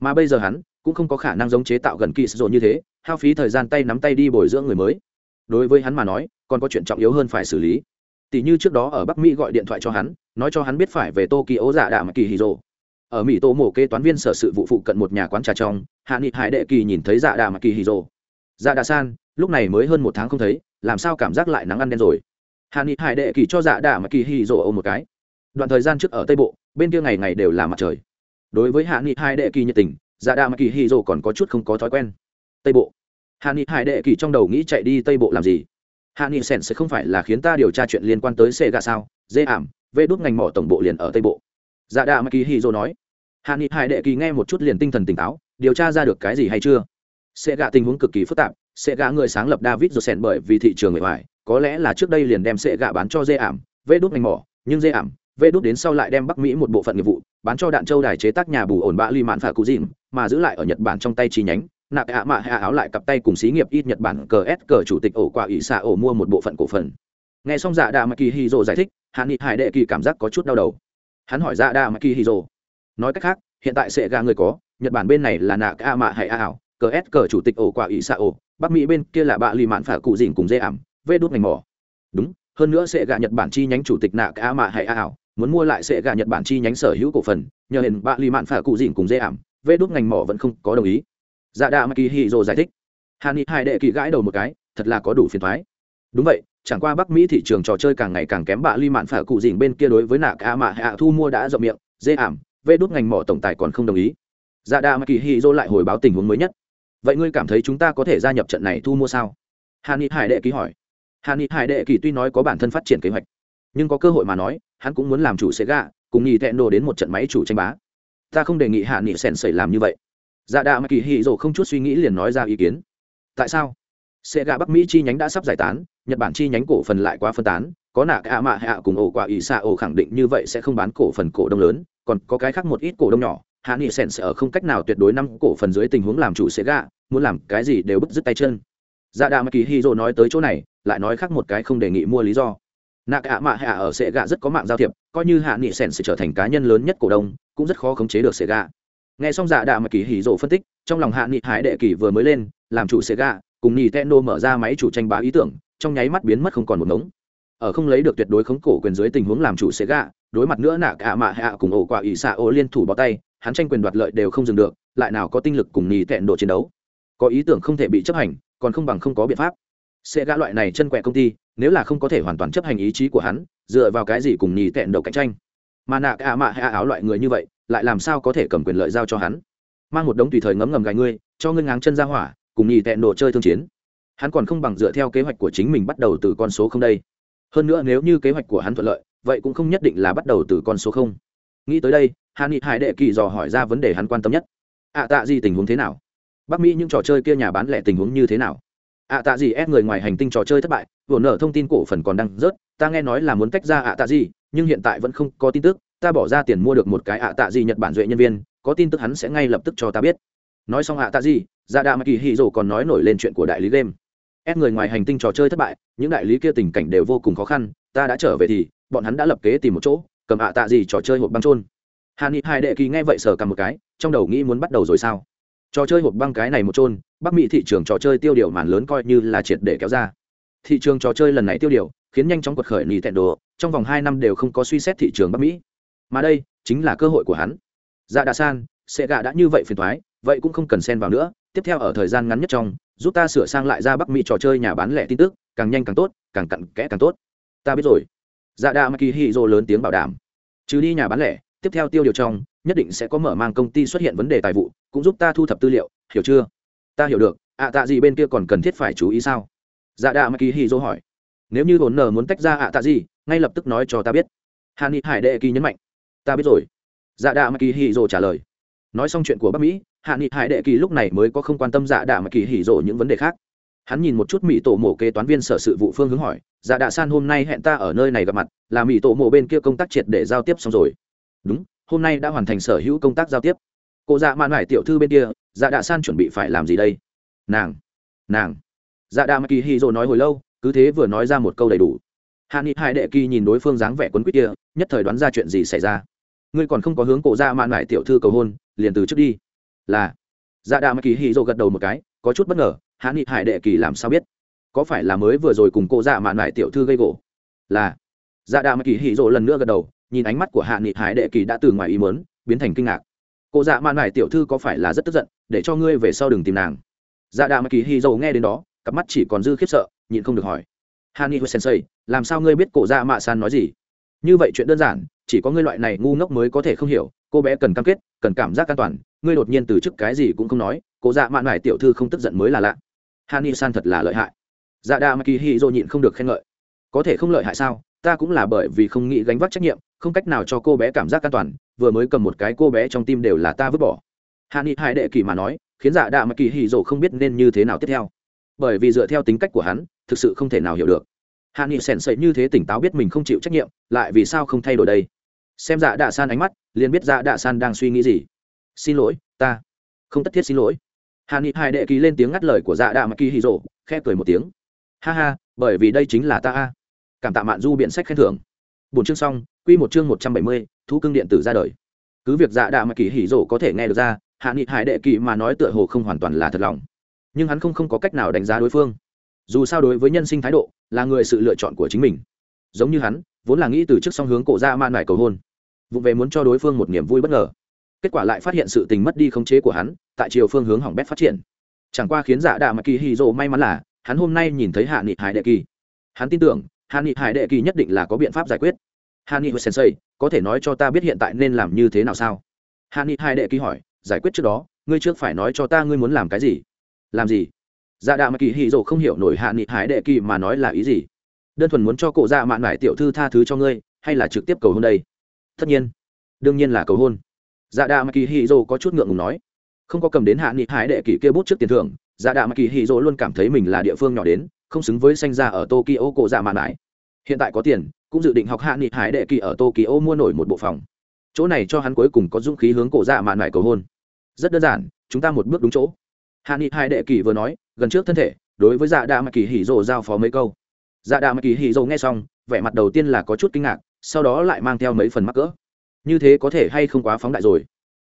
Mà bây giờ hắn, cũng không có khả năng giống chế tạo gần kỳ sử như thế, hao phí thời gian tay nắm tay đi bồi dưỡng người mới. Đối với hắn mà nói, còn có chuyện trọng yếu hơn phải xử lý tỷ như trước đó ở bắc mỹ gọi điện thoại cho hắn, nói cho hắn biết phải về tokyo giả đạ mà kỳ hì rồ ở mỹ tô mổ kế toán viên sở sự vụ phụ cận một nhà quán trà trong, hạ nghị hải đệ kỳ nhìn thấy dạ đà mà kỳ hì rồ dạ đà san, lúc này mới hơn một tháng không thấy, làm sao cảm giác lại nắng ăn đen rồi? Hạ nghị hải đệ kỳ cho dạ đà mà kỳ hì rồ ôm một cái. Đoạn thời gian trước ở tây bộ, bên kia ngày ngày đều là mặt trời. Đối với hạ nghị Hải đệ kỳ nhiệt tình dạ đà mà kỳ hì rồ còn có chút không có thói quen. Tây bộ. Hạ nghị hải đệ kỳ trong đầu nghĩ chạy đi tây bộ làm gì? Hạ nghị sèn sẽ không phải là khiến ta điều tra chuyện liên quan tới xe gà sao? Dễ ảm, vê đốt ngành mỏ tổng bộ liền ở tây bộ. Dạ đạ mà kỳ hy dô nói. Hạ nghị hải đệ kỳ nghe một chút liền tinh thần tỉnh táo, điều tra ra được cái gì hay chưa? Xe gà tình huống cực kỳ phức tạp xe gà người sáng lập david josen bởi vì thị trường người ngoài, có lẽ là trước đây liền đem xe gà bán cho dê ảm, vê đốt ngành mỏ, nhưng dê ảm, vê đốt đến sau lại đem bắc mỹ một bộ phận nghiệp vụ bán cho đạn châu đài chế tác nhà bù ổn bạ ly mạn phả cụ dìm, mà giữ lại ở nhật bản trong tay chi nhánh nạp ạ mạ hạ áo lại cặp tay cùng xí nghiệp ít nhật bản cờ s cờ chủ tịch ổ quả ỷ xạ ổ mua một bộ phận cổ phần. Nghe xong dạ đà mạ kỳ hy rồ giải thích, hạ nghị hải đệ kỳ cảm giác có chút đau đầu. Hắn hỏi dạ đà mạ kỳ hy rồ, nói cách khác, hiện tại sẽ gà người có, nhật bản bên này là nạ ạ mạ hạ ảo cờ s cờ chủ tịch ổ quả ỷ xạ ổ, bắc mỹ bên kia là bạ lì mạn phả cụ dìn cùng dê ảm, vê đốt ngành mỏ. Đúng, hơn nữa sẽ gà nhật bản chi nhánh chủ tịch nạ ạ mạ hạ ảo muốn mua lại sẽ gà nhật bản chi nhánh sở hữu cổ phần, nhờ hiện bạ lì mạn phả cụ dìn cùng dê ảm, vê đốt ngành mỏ vẫn không có đồng ý dạ đạ mạ kỳ hì rồ giải thích. Hàn ni hai đệ kỳ gãi đầu một cái, thật là có đủ phiền thoái đúng vậy, chẳng qua bắc mỹ thị trường trò chơi càng ngày càng kém bạ ly mạn phả cụ dình bên kia đối với nạc cả mạ hạ thu mua đã rộng miệng, dê ảm, vê đốt ngành mỏ tổng tài còn không đồng ý. Dạ đạ mạ kỳ hì dồ lại hồi báo tình huống mới nhất. Vậy ngươi cảm thấy chúng ta có thể gia nhập trận này thu mua sao? Hàn ni hải đệ ký hỏi. Hàn ni hải đệ kỳ tuy nói có bản thân phát triển kế hoạch, nhưng có cơ hội mà nói, hắn cũng muốn làm chủ sẽ gạ cùng nhì tẹn đồ đến một trận máy chủ tranh bá. Ta không đề nghị hạ nghị sèn sẩy làm như vậy dạ đạ mà kỳ hì rồ không chút suy nghĩ liền nói ra ý kiến. Tại sao? Sẽ gạ bắc mỹ chi nhánh đã sắp giải tán, nhật bản chi nhánh cổ phần lại quá phân tán, có nạ cả mạ hạ cùng ổ quả ỷ xạ ổ khẳng định như vậy sẽ không bán cổ phần cổ đông lớn, còn có cái khác một ít cổ đông nhỏ. Hạ nghị sèn sẽ ở không cách nào tuyệt đối năm cổ phần dưới tình huống làm chủ sẽ gạ, muốn làm cái gì đều bứt dứt tay chân. Dạ đạ mà kỳ hì rồ nói tới chỗ này, lại nói khác một cái không đề nghị mua lý do. Nạ cả mạ hạ ở sẽ gạ rất có mạng giao thiệp, coi như hạ nghị sèn sẽ trở thành cá nhân lớn nhất cổ đông, cũng rất khó khống chế được sẽ gạ nghe xong dạ đạ mà kỳ hỉ rộ phân tích, trong lòng hạ nghị hải đệ kỳ vừa mới lên, làm chủ sẽ gạ, cùng nhì teno mở ra máy chủ tranh bá ý tưởng, trong nháy mắt biến mất không còn một ngống. Ở không lấy được tuyệt đối khống cổ quyền dưới tình huống làm chủ sẽ gạ, đối mặt nữa nạ cả mạ hạ cùng ổ quả ỷ xạ ô liên thủ bó tay, hắn tranh quyền đoạt lợi đều không dừng được, lại nào có tinh lực cùng nhì tẹn độ chiến đấu. Có ý tưởng không thể bị chấp hành, còn không bằng không có biện pháp. Sẽ loại này chân quẹ công ty, nếu là không có thể hoàn toàn chấp hành ý chí của hắn, dựa vào cái gì cùng nhì tẹn độ cạnh tranh? Mà nạ cả mạ hạ áo loại người như vậy lại làm sao có thể cầm quyền lợi giao cho hắn? Mang một đống tùy thời ngấm ngầm gài ngươi, cho ngươi ngáng chân ra hỏa, cùng nhì tẹn đồ chơi thương chiến. Hắn còn không bằng dựa theo kế hoạch của chính mình bắt đầu từ con số không đây. Hơn nữa nếu như kế hoạch của hắn thuận lợi, vậy cũng không nhất định là bắt đầu từ con số không. Nghĩ tới đây hắn nghị hải đệ kỳ dò hỏi ra vấn đề hắn quan tâm nhất. Ạ tạ gì tình huống thế nào? Bắc mỹ những trò chơi kia nhà bán lẻ tình huống như thế nào? Ạ tạ gì, ép người ngoài hành tinh trò chơi thất bại, vừa nở thông tin cổ phần còn đang rớt, ta nghe nói là muốn tách ra ạ tạ gì, nhưng hiện tại vẫn không có tin tức ta bỏ ra tiền mua được một cái ạ tạ gì nhật bản duệ nhân viên, có tin tức hắn sẽ ngay lập tức cho ta biết. Nói xong ạ tạ gì ra đạ mà kỳ hì rồ còn nói nổi lên chuyện của đại lý game. Ép người ngoài hành tinh trò chơi thất bại, những đại lý kia tình cảnh đều vô cùng khó khăn, ta đã trở về thì, bọn hắn đã lập kế tìm một chỗ, cầm ạ tạ gì trò chơi hộp băng trôn hà ni hai đệ kỳ nghe vậy sờ cầm một cái, trong đầu nghĩ muốn bắt đầu rồi sao? Trò chơi hộp băng cái này một trôn bắc mỹ thị trường trò chơi tiêu điều màn lớn coi như là triệt để kéo ra. Thị trường trò chơi lần này tiêu điều, khiến nhanh chóng quật khởi nỉ tẹn đồ trong vòng hai năm đều không có suy xét thị trường bắc mỹ mà đây chính là cơ hội của hắn. Dạ đạ san sẽ gạ đã như vậy phiền thoái vậy cũng không cần xen vào nữa tiếp theo ở thời gian ngắn nhất trong giúp ta sửa sang lại ra bắc mỹ trò chơi nhà bán lẻ tin tức càng nhanh càng tốt càng cặn kẽ càng tốt. Ta biết rồi. Dạ đạ mà kỳ hì Dô lớn tiếng bảo đảm. Trừ đi nhà bán lẻ tiếp theo tiêu điều trong nhất định sẽ có mở mang công ty xuất hiện vấn đề tài vụ cũng giúp ta thu thập tư liệu hiểu chưa? Ta hiểu được. Ạ à, tạ gì bên kia còn cần thiết phải chú ý sao? Dạ đạ mà kỳ hì Dô hỏi. Nếu như hồn nở muốn tách ra ạ à, tạ gì ngay lập tức nói cho ta biết. Hàn ni hải đệ kỳ nhấn mạnh ta biết rồi. Dạ đạ mà kỳ hì rồ trả lời. Nói xong chuyện của bắc mỹ, hạ nghị hải đệ kỳ lúc này mới có không quan tâm dạ đạ mà kỳ hỉ rộ những vấn đề khác. Hắn nhìn một chút mỹ tổ mổ kế toán viên sở sự vụ phương hướng hỏi dạ đạ san, hôm nay hẹn ta ở nơi này gặp mặt, là mỹ tổ mổ bên kia công tác triệt để giao tiếp xong rồi. Đúng, hôm nay đã hoàn thành sở hữu công tác giao tiếp. Cụ dạ mạn hải tiểu thư bên kia dạ đạ san chuẩn bị phải làm gì đây? Nàng nàng. Dạ đạ mà kỳ hỉ rộ nói hồi lâu, cứ thế vừa nói ra một câu đầy đủ. Hạ nghị hải đệ kỳ nhìn đối phương dáng vẻ quấn quýt kia, nhất thời đoán ra chuyện gì xảy ra ngươi còn không có hướng cổ ra mạn mải tiểu thư cầu hôn, liền từ trước đi. Là. Dạ đạ mà kỳ hì dô gật đầu một cái, có chút bất ngờ hạ nghị hải đệ kỳ làm sao biết? Có phải là mới vừa rồi cùng cô dạ mạn lại tiểu thư gây gỗ? Là. Dạ đạ mà kỳ hì dô lần nữa gật đầu, nhìn ánh mắt của hạ nghị hải đệ kỳ đã từ ngoài ý mớn biến thành kinh ngạc. Cô dạ mạn lại tiểu thư có phải là rất tức giận, để cho ngươi về sau đừng tìm nàng. Dạ đạ mà kỳ hì dô nghe đến đó, cặp mắt chỉ còn dư khiếp sợ, nhịn không được hỏi. Hạ nghị hồi sensei, làm sao ngươi biết cổ dạ mạ san nói gì? Như vậy chuyện đơn giản, chỉ có ngươi loại này ngu ngốc mới có thể không hiểu, cô bé cần cam kết, cần cảm giác an toàn, ngươi đột nhiên từ chức cái gì cũng không nói cố dạ mạn mải tiểu thư không tức giận mới là lạ. Hani san thật là lợi hại. Dạ đa maki hi dô nhịn không được khen ngợi. Có thể không lợi hại sao? Ta cũng là bởi vì không nghĩ gánh vác trách nhiệm, không cách nào cho cô bé cảm giác an toàn, vừa mới cầm một cái cô bé trong tim đều là ta vứt bỏ. Hani hai đệ kỳ mà nói, khiến dạ đa maki hi dô không biết nên như thế nào tiếp theo. Bởi vì dựa theo tính cách của hắn, thực sự không thể nào hiểu được hạ nghị sèn sậy như thế tỉnh táo biết mình không chịu trách nhiệm, lại vì sao không thay đổi đây? Xem dạ đạ san ánh mắt, liền biết dạ đạ san đang suy nghĩ gì. Xin lỗi, ta không tất thiết xin lỗi. Hạ nghị hai đệ ký lên tiếng ngắt lời của dạ đạ mà kỳ hì rộ khẽ cười một tiếng. Ha ha, bởi vì đây chính là ta a. Cảm tạ mạn du biện sách khen thưởng. Bốn chương xong, quy một chương một trăm bảy mươi, thú cưng điện tử ra đời. Cứ việc dạ đạ mà kỳ hỉ rộ có thể nghe được ra, hạ nghị hải đệ kỳ mà nói tựa hồ không hoàn toàn là thật lòng. Nhưng hắn không không có cách nào đánh giá đối phương dù sao đối với nhân sinh thái độ, là người sự lựa chọn của chính mình. Giống như hắn, vốn là nghĩ từ trước song hướng cổ ra man mải cầu hôn. Vụ về muốn cho đối phương một niềm vui bất ngờ. Kết quả lại phát hiện sự tình mất đi khống chế của hắn, tại chiều phương hướng hỏng bét phát triển. Chẳng qua khiến giả đạ mà kỳ hy rộ may mắn là, hắn hôm nay nhìn thấy hạ nghị hải đệ kỳ. Hắn tin tưởng, hạ nghị hải đệ kỳ nhất định là có biện pháp giải quyết. Hạ nghị sensei, có thể nói cho ta biết hiện tại nên làm như thế nào sao? Hạ nghị hải đệ kỳ hỏi, giải quyết trước đó, ngươi trước phải nói cho ta ngươi muốn làm cái gì? Làm gì? Dạ đạ mà kỳ hì dỗ không hiểu nổi hạ nghị hải đệ kỳ mà nói là ý gì? Đơn thuần muốn cho cổ dạ mạn mải tiểu thư tha thứ cho ngươi, hay là trực tiếp cầu hôn đây? Tất nhiên. Đương nhiên là cầu hôn. Dạ đạ mà kỳ hì dỗ có chút ngượng ngùng nói. Không có cầm đến hạ nghị hải đệ kỳ kia bút trước tiền thưởng dạ đạ mà kỳ hì dỗ luôn cảm thấy mình là địa phương nhỏ đến, không xứng với sanh ra ở tokyo cổ dạ mạn mải. Hiện tại có tiền, cũng dự định học hạ nghị hải đệ kỳ ở tokyo mua nổi một bộ phòng. Chỗ này cho hắn cuối cùng có dũng khí hướng cổ dạ mạn mải cầu hôn. Rất đơn giản, chúng ta một bước đúng chỗ. Hạ nghị hải đệ kỳ vừa nói gần trước thân thể, đối với dạ đạ mà kỳ hỉ rồ giao phó mấy câu. Dạ đạ mà kỳ hỉ rồ nghe xong, vẻ mặt đầu tiên là có chút kinh ngạc, sau đó lại mang theo mấy phần mắc cỡ. Như thế có thể hay không quá phóng đại rồi?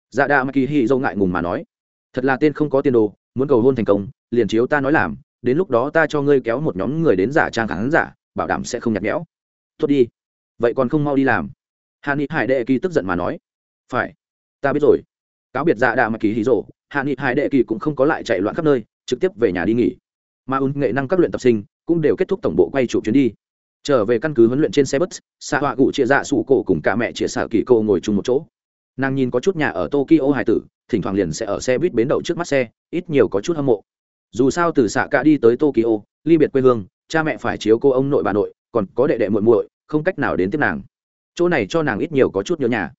Dạ đạ mà kỳ hỉ rồ ngại ngùng mà nói. Thật là tên không có tiền đồ, muốn cầu hôn thành công, liền chiếu ta nói làm, đến lúc đó ta cho ngươi kéo một nhóm người đến giả trang khán giả, bảo đảm sẽ không nhạt nhẽo. Tốt đi. Vậy còn không mau đi làm. Hạ nghị hải đệ kỳ tức giận mà nói. Phải. Ta biết rồi. Cáo biệt dạ đạ mà kỳ hỉ rồ hạ nghị hải đệ kỳ cũng không có lại chạy loạn khắp nơi trực tiếp về nhà đi nghỉ. Mà ứng nghệ năng các luyện tập sinh cũng đều kết thúc tổng bộ quay trụ chuyến đi. Trở về căn cứ huấn luyện trên xe bus xa họa cụ chia dạ sụ cổ cùng cả mẹ chia xả kỳ cô ngồi chung một chỗ. Nàng nhìn có chút nhà ở tokyo hải tử, thỉnh thoảng liền sẽ ở xe buýt bến đậu trước mắt xe, ít nhiều có chút hâm mộ. Dù sao từ xạ cả đi tới tokyo, ly biệt quê hương, cha mẹ phải chiếu cô ông nội bà nội, còn có đệ đệ muội muội, không cách nào đến tiếp nàng. Chỗ này cho nàng ít nhiều có chút nhớ nhà.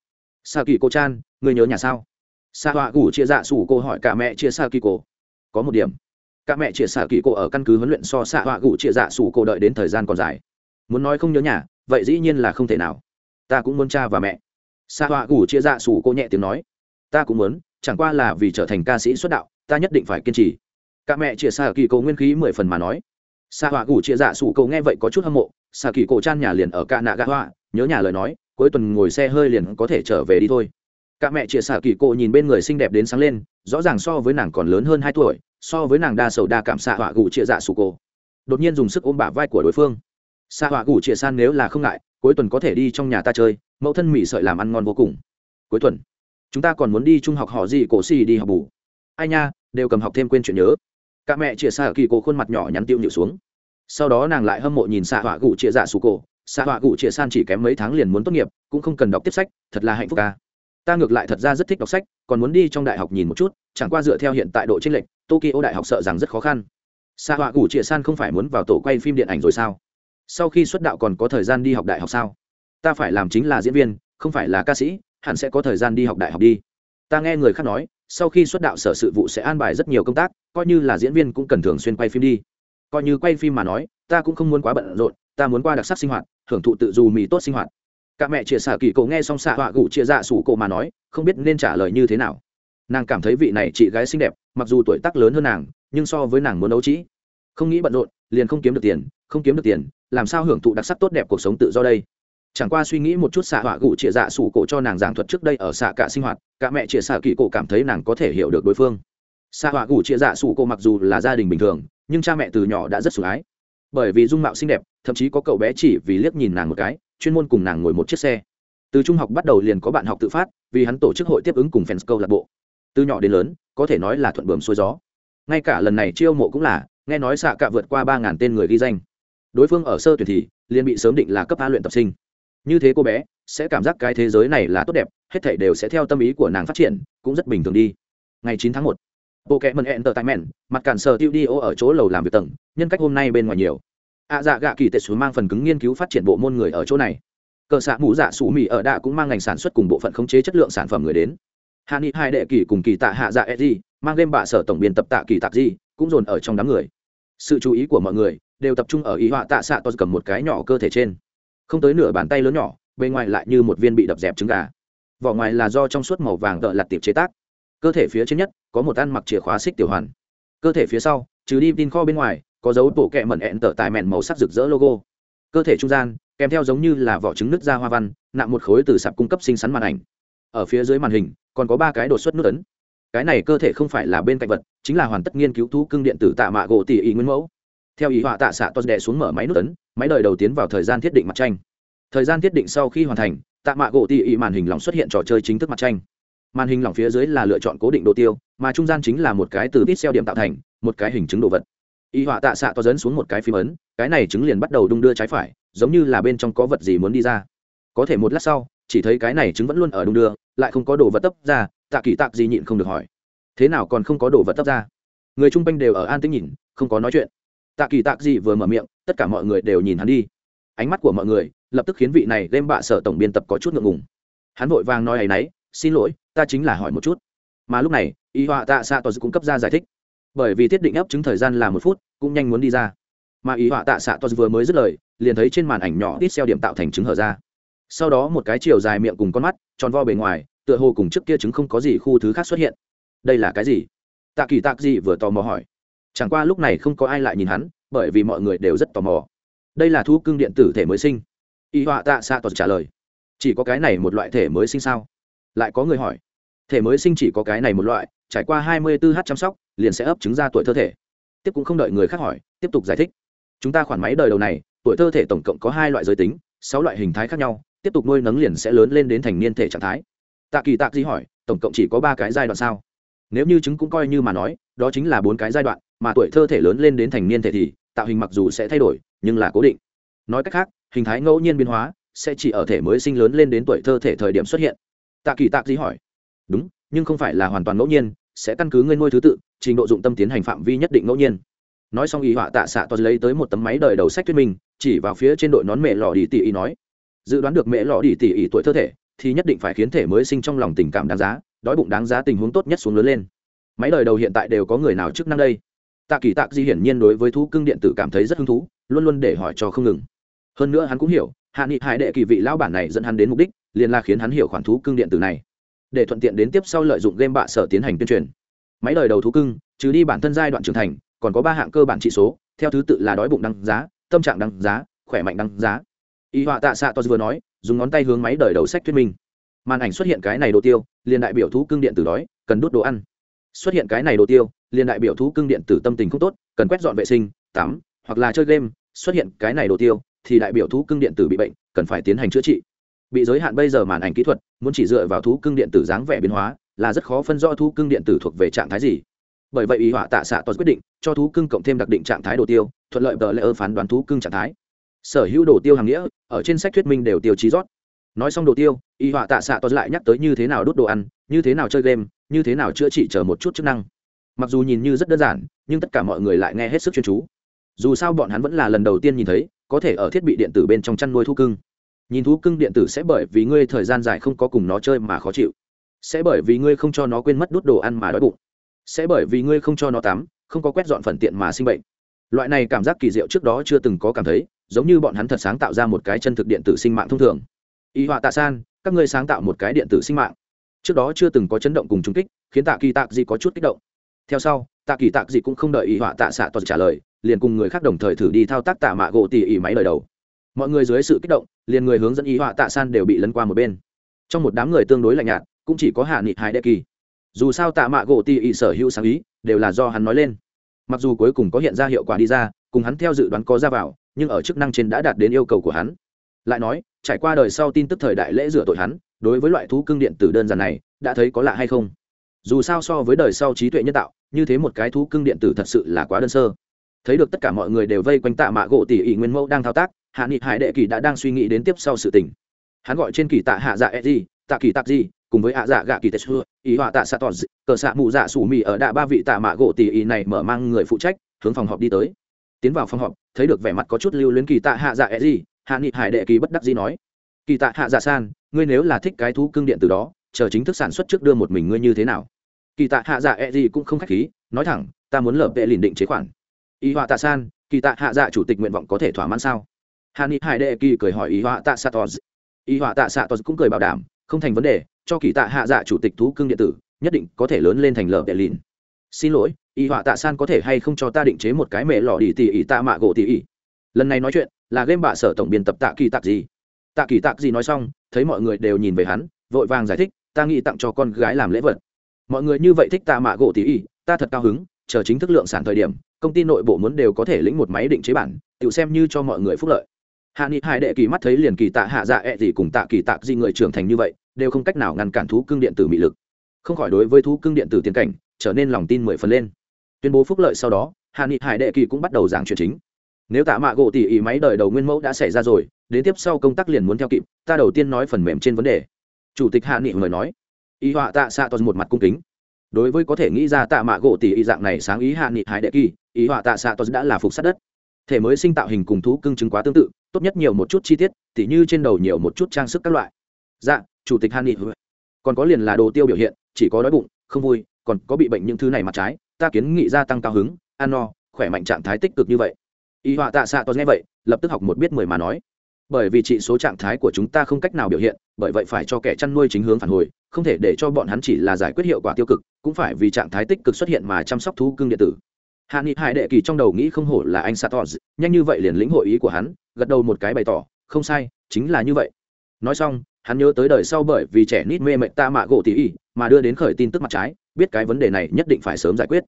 Sa kỳ cô chan, người nhớ nhà sao? Sa họa cụ chia dạ sụ cô hỏi cả mẹ chia sa kỳ cô có một điểm. Cả mẹ chia xạ kỳ cô ở căn cứ huấn luyện so xạ họa gụ chia dạ sủ cô đợi đến thời gian còn dài. Muốn nói không nhớ nhà, vậy dĩ nhiên là không thể nào. Ta cũng muốn cha và mẹ. Sa họa gụ chia dạ sủ cô nhẹ tiếng nói. Ta cũng muốn, chẳng qua là vì trở thành ca sĩ xuất đạo, ta nhất định phải kiên trì. Cả mẹ chia xạ kỳ cô nguyên khí mười phần mà nói. Sa họa gụ chia dạ sủ cô nghe vậy có chút hâm mộ sa kỳ cô chan nhà liền ở cả nạ gạ họa nhớ nhà lời nói, cuối tuần ngồi xe hơi liền có thể trở về đi thôi cả mẹ chia xạ kỳ cô nhìn bên người xinh đẹp đến sáng lên, rõ ràng so với nàng còn lớn hơn hai tuổi, so với nàng đa sầu đa cảm xạ họa gù chia dạ sụ cô. Đột nhiên dùng sức ôm bả vai của đối phương. Xạ họa gù chia san nếu là không ngại, cuối tuần có thể đi trong nhà ta chơi, mẫu thân mỹ sợi làm ăn ngon vô cùng. Cuối tuần, chúng ta còn muốn đi trung học họ gì cổ xì đi học bù. Ai nha, đều cầm học thêm quên chuyện nhớ. Cả mẹ chia xạ kỳ cô khuôn mặt nhỏ nhắn tiêu nhịu xuống. Sau đó nàng lại hâm mộ nhìn xạ họa gù chia dạ sụ cô. Xạ họa gù chia san chỉ kém mấy tháng liền muốn tốt nghiệp, cũng không cần đọc tiếp sách, thật là hạnh phúc ca ta ngược lại thật ra rất thích đọc sách, còn muốn đi trong đại học nhìn một chút, chẳng qua dựa theo hiện tại độ tranh lệch, tokyo đại học sợ rằng rất khó khăn. Xa họa ủ trịa san không phải muốn vào tổ quay phim điện ảnh rồi sao? Sau khi xuất đạo còn có thời gian đi học đại học sao? Ta phải làm chính là diễn viên, không phải là ca sĩ, hẳn sẽ có thời gian đi học đại học đi. Ta nghe người khác nói, sau khi xuất đạo sở sự vụ sẽ an bài rất nhiều công tác, coi như là diễn viên cũng cần thường xuyên quay phim đi. Coi như quay phim mà nói, ta cũng không muốn quá bận rộn, ta muốn qua đặc sắc sinh hoạt, hưởng thụ tự dù mì tốt sinh hoạt cả mẹ chia xạ kỳ cổ nghe xong xạ họa gủ chia dạ sủ cổ mà nói, không biết nên trả lời như thế nào. Nàng cảm thấy vị này chị gái xinh đẹp, mặc dù tuổi tác lớn hơn nàng, nhưng so với nàng muốn đấu trĩ không nghĩ bận rộn, liền không kiếm được tiền, không kiếm được tiền, làm sao hưởng thụ đặc sắc tốt đẹp cuộc sống tự do đây? Chẳng qua suy nghĩ một chút xạ họa gủ chia dạ sủ cổ cho nàng giảng thuật trước đây ở xạ cả sinh hoạt, cả mẹ chia xạ kỳ cổ cảm thấy nàng có thể hiểu được đối phương. Xạ họa gủ chia dạ sủ cổ mặc dù là gia đình bình thường, nhưng cha mẹ từ nhỏ đã rất sủng ái. Bởi vì dung mạo xinh đẹp, thậm chí có cậu bé chỉ vì liếc nhìn nàng một cái chuyên môn cùng nàng ngồi một chiếc xe. Từ trung học bắt đầu liền có bạn học tự phát, vì hắn tổ chức hội tiếp ứng cùng fans câu lạc bộ. Từ nhỏ đến lớn, có thể nói là thuận bờm xuôi gió. Ngay cả lần này chiêu mộ cũng là, nghe nói xạ cạ vượt qua ba ngàn tên người ghi danh. Đối phương ở sơ tuyển thì, liền bị sớm định là cấp a luyện tập sinh. Như thế cô bé, sẽ cảm giác cái thế giới này là tốt đẹp, hết thảy đều sẽ theo tâm ý của nàng phát triển, cũng rất bình thường đi. Ngày chín tháng một bộ kẽ mần entertainment, mặt cản sở tiêu đi ô ở chỗ lầu làm việc tầng, nhân cách hôm nay bên ngoài nhiều ạ dạ gạ kỳ tệ xuống mang phần cứng nghiên cứu phát triển bộ môn người ở chỗ này. Cờ xạ mũ dạ sủ mì ở đạ cũng mang ngành sản xuất cùng bộ phận khống chế chất lượng sản phẩm người đến. Hạ nghị hai đệ kỳ cùng kỳ tạ hạ dạ e mang game bạ sở tổng biên tập tạ kỳ tạc di cũng dồn ở trong đám người. Sự chú ý của mọi người đều tập trung ở ý họa tạ xạ to cầm một cái nhỏ cơ thể trên. Không tới nửa bàn tay lớn nhỏ bên ngoài lại như một viên bị đập dẹp trứng gà. Vỏ ngoài là do trong suốt màu vàng tợ lặt tiệp chế tác. Cơ thể phía trên nhất có một ăn mặc chìa khóa xích tiểu hoàn. Cơ thể phía sau, trừ đi tin kho bên ngoài có dấu tổ kẹ mẩn ẹn tở tài mẹn màu sắc rực rỡ logo. Cơ thể trung gian, kèm theo giống như là vỏ trứng nước da hoa văn, nặng một khối từ sạp cung cấp sinh sắn màn ảnh. Ở phía dưới màn hình, còn có ba cái đột xuất nút ấn. Cái này cơ thể không phải là bên cạnh vật, chính là hoàn tất nghiên cứu thú cưng điện tử tạ mạ gỗ tỷ ý nguyên mẫu. Theo ý họa tạ xạ tos đè xuống mở máy nút ấn, máy đời đầu tiến vào thời gian thiết định mặt tranh. Thời gian thiết định sau khi hoàn thành, tạ mạ gỗ tỷ ý màn hình lỏng xuất hiện trò chơi chính thức mặt tranh. Màn hình lỏng phía dưới là lựa chọn cố định đồ tiêu, mà trung gian chính là một cái từ tít xeo điểm tạo thành, một cái hình chứng đồ vật y họa tạ xạ to dẫn xuống một cái phím ấn, cái này chứng liền bắt đầu đung đưa trái phải, giống như là bên trong có vật gì muốn đi ra. Có thể một lát sau, chỉ thấy cái này chứng vẫn luôn ở đung đưa, lại không có đồ vật tấp ra, tạ kỳ tạc gì nhịn không được hỏi. Thế nào còn không có đồ vật tấp ra? Người chung quanh đều ở an tĩnh nhìn, không có nói chuyện. Tạ kỳ tạc gì vừa mở miệng, tất cả mọi người đều nhìn hắn đi. Ánh mắt của mọi người, lập tức khiến vị này đem bạ sở tổng biên tập có chút ngượng ngùng. Hắn vội vàng nói ấ y xin lỗi, ta chính là hỏi một chút. Mà lúc này, y họa tạ xạ tos cũng cấp ra giải thích bởi vì thiết định ấp chứng thời gian là một phút, cũng nhanh muốn đi ra. Mà ý họa tạ xạ tos vừa mới dứt lời, liền thấy trên màn ảnh nhỏ ít xeo điểm tạo thành chứng hở ra. Sau đó một cái chiều dài miệng cùng con mắt, tròn vo bề ngoài, tựa hồ cùng trước kia chứng không có gì khu thứ khác xuất hiện. Đây là cái gì? Tạ kỳ tạc gì vừa tò mò hỏi. Chẳng qua lúc này không có ai lại nhìn hắn, bởi vì mọi người đều rất tò mò. Đây là thu cưng điện tử thể mới sinh. Y họa tạ xạ tos trả lời. Chỉ có cái này một loại thể mới sinh sao? Lại có người hỏi. Thể mới sinh chỉ có cái này một loại, trải qua hai mươi 24 h chăm sóc liền sẽ ấp trứng ra tuổi thơ thể. Tiếp cũng không đợi người khác hỏi, tiếp tục giải thích. Chúng ta khoản máy đời đầu này, tuổi thơ thể tổng cộng có hai loại giới tính, sáu loại hình thái khác nhau, tiếp tục nuôi nấng liền sẽ lớn lên đến thành niên thể trạng thái. Tạ kỳ tạ di hỏi, tổng cộng chỉ có ba cái giai đoạn sao? Nếu như trứng cũng coi như mà nói, đó chính là bốn cái giai đoạn, mà tuổi thơ thể lớn lên đến thành niên thể thì, tạo hình mặc dù sẽ thay đổi, nhưng là cố định. Nói cách khác, hình thái ngẫu nhiên biến hóa, sẽ chỉ ở thể mới sinh lớn lên đến tuổi thơ thể thời điểm xuất hiện. Tạ kỳ tạc di hỏi, đúng, nhưng không phải là hoàn toàn ngẫu nhiên, sẽ căn cứ ngươi nuôi thứ tự trình độ dụng tâm tiến hành phạm vi nhất định ngẫu nhiên. Nói xong ý họa tạ xạ to lấy tới một tấm máy đời đầu sách thuyết minh, chỉ vào phía trên đội nón mẹ lò đi tỉ ý nói, dự đoán được mẹ lò đi tỉ ý tuổi thơ thể, thì nhất định phải khiến thể mới sinh trong lòng tình cảm đáng giá, đói bụng đáng giá tình huống tốt nhất xuống lớn lên. Máy đời đầu hiện tại đều có người nào chức năng đây? Tạ kỳ tạc di hiển nhiên đối với thú cưng điện tử cảm thấy rất hứng thú, luôn luôn để hỏi cho không ngừng. Hơn nữa hắn cũng hiểu, hạ nghị hải đệ kỳ vị lão bản này dẫn hắn đến mục đích, liền là khiến hắn hiểu khoản thú cưng điện tử này. Để thuận tiện đến tiếp sau lợi dụng game bạ sở tiến hành tuyên truyền máy đời đầu thú cưng, trừ đi bản thân giai đoạn trưởng thành, còn có ba hạng cơ bản trị số, theo thứ tự là đói bụng đăng giá, tâm trạng đăng giá, khỏe mạnh đăng giá. Y họa tạ xạ tos vừa nói, dùng ngón tay hướng máy đời đầu sách thuyết minh. Màn ảnh xuất hiện cái này đồ tiêu, liền đại biểu thú cưng điện tử đói, cần đốt đồ ăn. Xuất hiện cái này đồ tiêu, liền đại biểu thú cưng điện tử tâm tình không tốt, cần quét dọn vệ sinh, tắm, hoặc là chơi game. Xuất hiện cái này đồ tiêu, thì đại biểu thú cưng điện tử bị bệnh, cần phải tiến hành chữa trị. Bị giới hạn bây giờ màn ảnh kỹ thuật, muốn chỉ dựa vào thú cưng điện tử dáng vẻ biến hóa là rất khó phân rõ thú cưng điện tử thuộc về trạng thái gì. Bởi vậy, ý họa tạ xạ toàn quyết định cho thú cưng cộng thêm đặc định trạng thái đồ tiêu, thuận lợi tờ lễ ơ phán đoán thú cưng trạng thái. Sở hữu đồ tiêu hàng nghĩa, ở trên sách thuyết minh đều tiêu chí rót. Nói xong đồ tiêu y họa tạ xạ toàn lại nhắc tới như thế nào đốt đồ ăn, như thế nào chơi game, như thế nào chữa trị chờ một chút chức năng. Mặc dù nhìn như rất đơn giản, nhưng tất cả mọi người lại nghe hết sức chuyên chú. Dù sao bọn hắn vẫn là lần đầu tiên nhìn thấy, có thể ở thiết bị điện tử bên trong chăn nuôi thú cưng. Nhìn thú cưng điện tử sẽ bởi vì ngươi thời gian dài không có cùng nó chơi mà khó chịu sẽ bởi vì ngươi không cho nó quên mất đút đồ ăn mà đói bụng, sẽ bởi vì ngươi không cho nó tắm, không có quét dọn phần tiện mà sinh bệnh. Loại này cảm giác kỳ diệu trước đó chưa từng có cảm thấy, giống như bọn hắn thật sáng tạo ra một cái chân thực điện tử sinh mạng thông thường. Y họa tạ san, các ngươi sáng tạo một cái điện tử sinh mạng. Trước đó chưa từng có chấn động cùng trung kích, khiến tạ kỳ tạc gì có chút kích động. Theo sau, tạ kỳ tạc gì cũng không đợi y họa tạ xạ toàn trả lời, liền cùng người khác đồng thời thử đi thao tác tạ mạ gỗ tỉ ỉ máy lời đầu. Mọi người dưới sự kích động, liền người hướng dẫn y họa tạ san đều bị lấn qua một bên. Trong một đám người tương đối lạnh nhạt cũng chỉ có hạ nghị hải đệ kỳ. Dù sao tạ mạ gỗ ti ỉ sở hữu sáng ý, đều là do hắn nói lên. Mặc dù cuối cùng có hiện ra hiệu quả đi ra, cùng hắn theo dự đoán có ra vào, nhưng ở chức năng trên đã đạt đến yêu cầu của hắn. Lại nói, trải qua đời sau tin tức thời đại lễ rửa tội hắn, đối với loại thú cưng điện tử đơn giản này, đã thấy có lạ hay không? Dù sao so với đời sau trí tuệ nhân tạo, như thế một cái thú cưng điện tử thật sự là quá đơn sơ. Thấy được tất cả mọi người đều vây quanh tạ mạ gỗ tỉ ỉ nguyên mẫu đang thao tác, hạ nghị hải đệ kỳ đã đang suy nghĩ đến tiếp sau sự tình. Hắn gọi trên kỳ tạ hạ dạ e gì, tạ kỳ tạc gì cùng với hạ dạ gạ kỳ tê xưa, ý họa tạ xạ tọt cờ xạ mù dạ sủ mì ở đạ ba vị tạ mạ gỗ tỉ ý này mở mang người phụ trách, hướng phòng họp đi tới. Tiến vào phòng họp, thấy được vẻ mặt có chút lưu luyến kỳ tạ hạ dạ e gì hạ nghị hải đệ kỳ bất đắc gì nói, kỳ tạ hạ dạ san, ngươi nếu là thích cái thú cưng điện từ đó, chờ chính thức sản xuất trước đưa một mình ngươi như thế nào? Kỳ tạ hạ dạ e gì cũng không khách khí, nói thẳng, ta muốn lợp vệ lìn định chế khoản. Ý họa tạ san, kỳ tạ hạ dạ chủ tịch nguyện vọng có thể thỏa mãn sao? Hạ nghị hải đệ kỳ cười hỏi ý họa tạ satos ý họa tạ satos cũng cười bảo đảm, không thành vấn đề cho kỳ tạ hạ dạ chủ tịch thú cưng điện tử, nhất định có thể lớn lên thành lờ đệ lìn. Xin lỗi, y họa tạ san có thể hay không cho ta định chế một cái mẹ lọ đi tỉ ỉ tạ mạ gỗ tỉ ỉ? Lần này nói chuyện, là game bạ sở tổng biên tập tạ kỳ tạc gì? Tạ kỳ tạc gì nói xong, thấy mọi người đều nhìn về hắn, vội vàng giải thích, ta nghĩ tặng cho con gái làm lễ vật. Mọi người như vậy thích tạ mạ gỗ tỉ ỉ, ta thật cao hứng, chờ chính thức lượng sản thời điểm, công ty nội bộ muốn đều có thể lĩnh một máy định chế bản tự xem như cho mọi người phúc lợi. Hạ nghị hải đệ kỳ mắt thấy liền kỳ tạ hạ dạ ẹ、e、gì cùng tạ kỳ tạc gì người trưởng thành như vậy đều không cách nào ngăn cản thú cưng điện tử mị lực. Không khỏi đối với thú cưng điện tử tiến cảnh, trở nên lòng tin mười phần lên. Tuyên bố phúc lợi sau đó hạ nghị hải đệ kỳ cũng bắt đầu giảng chuyện chính. Nếu tạ mạ gỗ tỉ ý máy đời đầu nguyên mẫu đã xảy ra rồi, đến tiếp sau công tác liền muốn theo kịp, ta đầu tiên nói phần mềm trên vấn đề. Chủ tịch hạ nghị mời nói. Ý họa tạ xạ toàn một mặt cung kính. Đối với có thể nghĩ ra tạ mạ gỗ tỉ ý dạng này sáng ý hạ nghị hải đệ kỳ, ý họa tạ xạ toàn đã là phục sát đất. Thể mới sinh tạo hình cùng thú cưng chứng quá tương tự, tốt nhất nhiều một chút chi tiết, tỉ như trên đầu nhiều một chút trang sức các loại. Dạ chủ tịch hạ nghị còn có liền là đồ tiêu biểu hiện, chỉ có đói bụng, không vui, còn có bị bệnh những thứ này mặt trái, ta kiến nghị gia tăng cao hứng, ăn no, khỏe mạnh trạng thái tích cực như vậy. Y họa tạ xạ toàn nghe vậy, lập tức học một biết mười mà nói. Bởi vì trị số trạng thái của chúng ta không cách nào biểu hiện, bởi vậy phải cho kẻ chăn nuôi chính hướng phản hồi, không thể để cho bọn hắn chỉ là giải quyết hiệu quả tiêu cực, cũng phải vì trạng thái tích cực xuất hiện mà chăm sóc thú cưng điện tử. Hạ nghị hải đệ kỳ trong đầu nghĩ không hổ là anh satos nhanh như vậy liền lĩnh hội ý của hắn, gật đầu một cái bày tỏ, không sai, chính là như vậy nói xong, hắn nhớ tới đời sau bởi vì trẻ nít mê mệnh ta mạ gỗ tỉ ỉ, mà đưa đến khởi tin tức mặt trái, biết cái vấn đề này nhất định phải sớm giải quyết.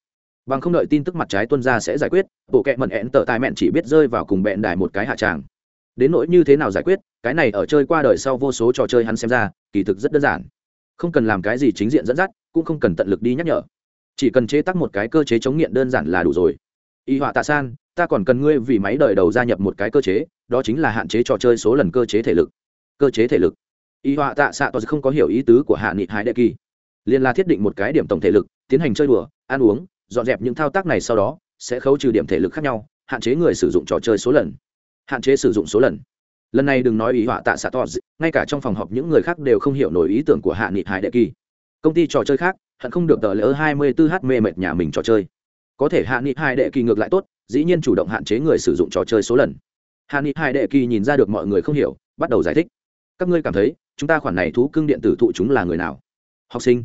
Bằng không đợi tin tức mặt trái tuân ra sẽ giải quyết, bộ kệ mận ẹn tờ tài mẹn chỉ biết rơi vào cùng bẹn đài một cái hạ tràng. Đến nỗi như thế nào giải quyết, cái này ở chơi qua đời sau vô số trò chơi hắn xem ra, kỳ thực rất đơn giản. Không cần làm cái gì chính diện dẫn dắt, cũng không cần tận lực đi nhắc nhở. Chỉ cần chế tác một cái cơ chế chống nghiện đơn giản là đủ rồi. Y họa tạ san, ta còn cần ngươi vì máy đời đầu gia nhập một cái cơ chế, đó chính là hạn chế trò chơi số lần cơ chế thể lực cơ chế thể lực. Y họa tạ xạ tos không có hiểu ý tứ của hạ nghị hải đệ kỳ. Liền là thiết định một cái điểm tổng thể lực, tiến hành chơi đùa, ăn uống, dọn dẹp những thao tác này sau đó, sẽ khấu trừ điểm thể lực khác nhau, hạn chế người sử dụng trò chơi số lần. Hạn chế sử dụng số lần. Lần này đừng nói ý họa tạ xạ to ngay cả trong phòng họp những người khác đều không hiểu nổi ý tưởng của hạ nghị hải đệ kỳ. Công ty trò chơi khác, hận không được tờ lỡ hai mươi 24 h mê mệt nhà mình trò chơi. Có thể hạ nghị hải đệ kỳ ngược lại tốt, dĩ nhiên chủ động hạn chế người sử dụng trò chơi số lần. Hạ nghị hải đệ kỳ nhìn ra được mọi người không hiểu, bắt đầu giải thích các ngươi cảm thấy chúng ta khoản này thú cưng điện tử thụ chúng là người nào? Học sinh.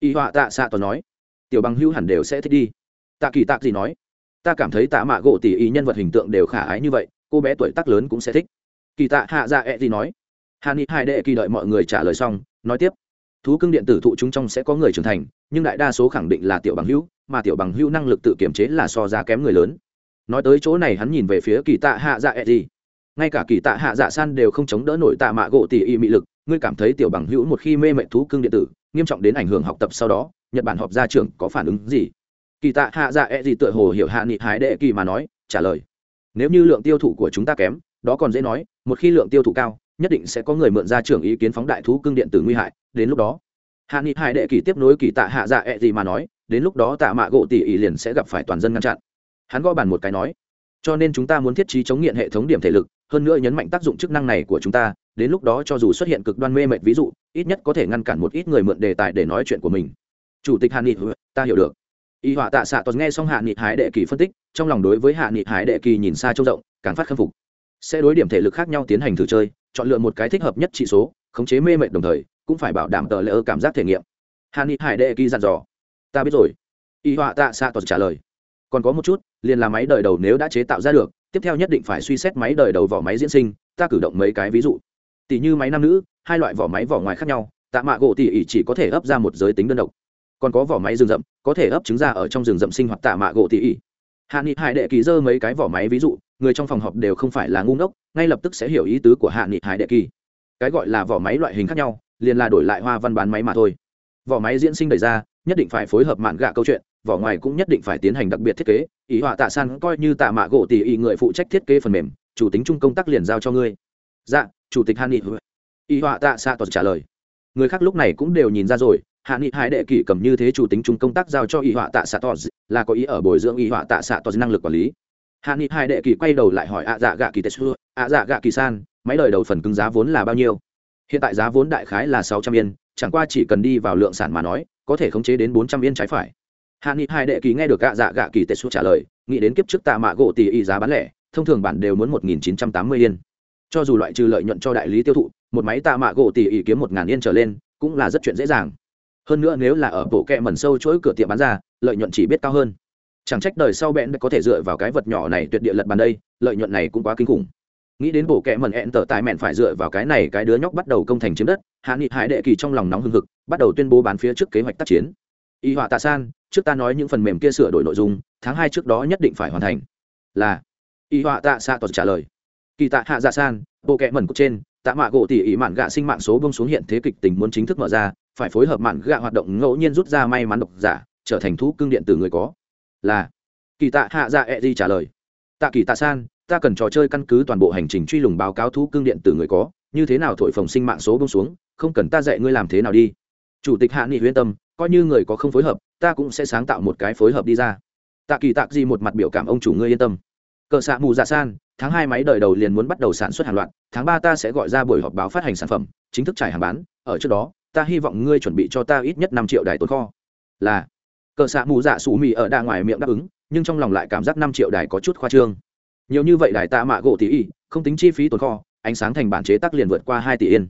Y họa tạ xạ toàn nói. Tiểu bằng hữu hẳn đều sẽ thích đi. Tạ kỳ tạ gì nói. Ta cảm thấy tạ mạ gỗ tỉ ý nhân vật hình tượng đều khả ái như vậy, cô bé tuổi tác lớn cũng sẽ thích. Kỳ tạ hạ dạ ẹ gì nói. Hàn ni hai đệ kỳ đợi mọi người trả lời xong, nói tiếp. Thú cưng điện tử thụ chúng trong sẽ có người trưởng thành, nhưng đại đa số khẳng định là tiểu bằng hữu, mà tiểu bằng hữu năng lực tự kiểm chế là so ra kém người lớn. Nói tới chỗ này hắn nhìn về phía kỳ tạ hạ dạ ẹ gì ngay cả kỳ tạ hạ dạ san đều không chống đỡ nổi tạ mạ gỗ tỉ y mị lực, ngươi cảm thấy tiểu bằng hữu một khi mê mệnh thú cưng điện tử, nghiêm trọng đến ảnh hưởng học tập sau đó, nhật bản họp gia trưởng có phản ứng gì? Kỳ tạ hạ dạ e gì tựa hồ hiểu hạ nghị hái đệ kỳ mà nói, trả lời, nếu như lượng tiêu thụ của chúng ta kém, đó còn dễ nói, một khi lượng tiêu thụ cao, nhất định sẽ có người mượn ra trưởng ý kiến phóng đại thú cưng điện tử nguy hại, đến lúc đó, hạ nghị hải đệ kỳ tiếp nối kỳ tạ hạ dạ e gì mà nói, đến lúc đó tạ mạ gỗ tỷ y liền sẽ gặp phải toàn dân ngăn chặn. Hắn gõ bàn một cái nói, cho nên chúng ta muốn thiết trí chống nghiện hệ thống điểm thể lực hơn nữa nhấn mạnh tác dụng chức năng này của chúng ta, đến lúc đó cho dù xuất hiện cực đoan mê mệt, ví dụ, ít nhất có thể ngăn cản một ít người mượn đề tài để nói chuyện của mình. Chủ tịch hạ nghị, ta hiểu được. Y họa tạ xạ toàn nghe xong hạ nghị hải đệ kỳ phân tích, trong lòng đối với hạ nghị hải đệ kỳ nhìn xa trông rộng, càng phát khâm phục. Sẽ đối điểm thể lực khác nhau tiến hành thử chơi, chọn lựa một cái thích hợp nhất trị số, khống chế mê mệt đồng thời, cũng phải bảo đảm tờ lỡ cảm giác thể nghiệm. Hạ nghị hải đệ kỳ dặn dò. Ta biết rồi. Y họa tạ xạ toàn trả lời. Còn có một chút, liền là máy đời đầu nếu đã chế tạo ra được tiếp theo nhất định phải suy xét máy đời đầu vỏ máy diễn sinh, ta cử động mấy cái ví dụ. Tỷ như máy nam nữ, hai loại vỏ máy vỏ ngoài khác nhau, tạ mạ gỗ tỉ ỉ chỉ có thể ấp ra một giới tính đơn độc. Còn có vỏ máy rừng rậm, có thể ấp trứng ra ở trong rừng rậm sinh hoạt tạ mạ gỗ tỉ ỉ hạ nghị hải đệ kỳ dơ mấy cái vỏ máy ví dụ, người trong phòng họp đều không phải là ngu ngốc, ngay lập tức sẽ hiểu ý tứ của hạ nghị hải đệ kỳ. Cái gọi là vỏ máy loại hình khác nhau, liền là đổi lại hoa văn bán máy mà thôi. Vỏ máy diễn sinh đẩy ra, nhất định phải phối hợp mạn gạ câu chuyện, vỏ ngoài cũng nhất định phải tiến hành đặc biệt thiết kế ý họa tạ san coi như tạ mạ gỗ tỉ ý người phụ trách thiết kế phần mềm, chủ tính chung công tác liền giao cho ngươi. Dạ chủ tịch hạ nghị ý họa tạ sa tỏ trả lời. Người khác lúc này cũng đều nhìn ra rồi hạ nghị hải đệ kỷ cầm như thế chủ tính chung công tác giao cho y họa tạ xạ tỏ là có ý ở bồi dưỡng y họa tạ xạ tỏ năng lực quản lý. Hạ nghị hải đệ kỷ quay đầu lại hỏi ạ dạ gạ kỳ tetsu ạ dạ gạ kỳ san, máy lời đầu phần cứng giá vốn là bao nhiêu? Hiện tại giá vốn đại khái là sáu trăm yên, chẳng qua chỉ cần đi vào lượng sản mà nói, có thể khống chế đến bốn trăm yên trái phải hạ nghị hai đệ kỳ nghe được gạ dạ gạ kỳ tetsu trả lời, nghĩ đến kiếp trước tạ mạ gỗ tỷ y giá bán lẻ, thông thường bản đều muốn một nghìn chín trăm tám mươi yên. Cho dù loại trừ lợi nhuận cho đại lý tiêu thụ, một máy tạ mạ gỗ tỷ y kiếm một ngàn yên trở lên, cũng là rất chuyện dễ dàng. Hơn nữa nếu là ở bộ kẹ mẩn sâu chuỗi cửa tiệm bán ra, lợi nhuận chỉ biết cao hơn. Chẳng trách đời sau bẹn có thể dựa vào cái vật nhỏ này tuyệt địa lật bàn đây, lợi nhuận này cũng quá kinh khủng. Nghĩ đến bộ kẹ mẩn ẹn tở tài mẹn phải dựa vào cái này cái đứa nhóc bắt đầu công thành chiếm đất, hạ nghị hải đệ kỳ trong lòng nóng hưng hực, bắt đầu tuyên bố bán phía trước kế hoạch tác chiến y họa tạ san, trước ta nói những phần mềm kia sửa đổi nội dung, tháng hai trước đó nhất định phải hoàn thành. Là y họa tạ sa tuật trả lời. Kỳ tạ hạ dạ san, bộ kẹ mẩn cốt trên, tạ mạ gỗ tỉ ỉ mạn gạ sinh mạng số bông xuống hiện thế kịch tình muốn chính thức mở ra, phải phối hợp mạn gạ hoạt động ngẫu nhiên rút ra may mắn độc giả, trở thành thú cưng điện tử người có. Là, kỳ tạ hạ dạ e di trả lời. Tạ kỳ tạ san, ta cần trò chơi căn cứ toàn bộ hành trình truy lùng báo cáo thú cưng điện tử người có, như thế nào thổi phồng sinh mạng số bông xuống, không cần ta dạy ngươi làm thế nào đi. Chủ tịch hạ nghị huyên tâm coi như người có không phối hợp, ta cũng sẽ sáng tạo một cái phối hợp đi ra. Tạ kỳ tạc gì một mặt biểu cảm ông chủ ngươi yên tâm. Cờ xạ mù dạ san, tháng hai máy đời đầu liền muốn bắt đầu sản xuất hàng loạt, tháng ba ta sẽ gọi ra buổi họp báo phát hành sản phẩm, chính thức trải hàng bán, ở trước đó, ta hy vọng ngươi chuẩn bị cho ta ít nhất năm triệu đài tồn kho. Là. Cờ xạ mù dạ sủ mì ở đa ngoài miệng đáp ứng, nhưng trong lòng lại cảm giác năm triệu đài có chút khoa trương. Nhiều như vậy đài tạ mạ gỗ tỷ y không tính chi phí tồn kho, ánh sáng thành bản chế tác liền vượt qua hai tỷ yên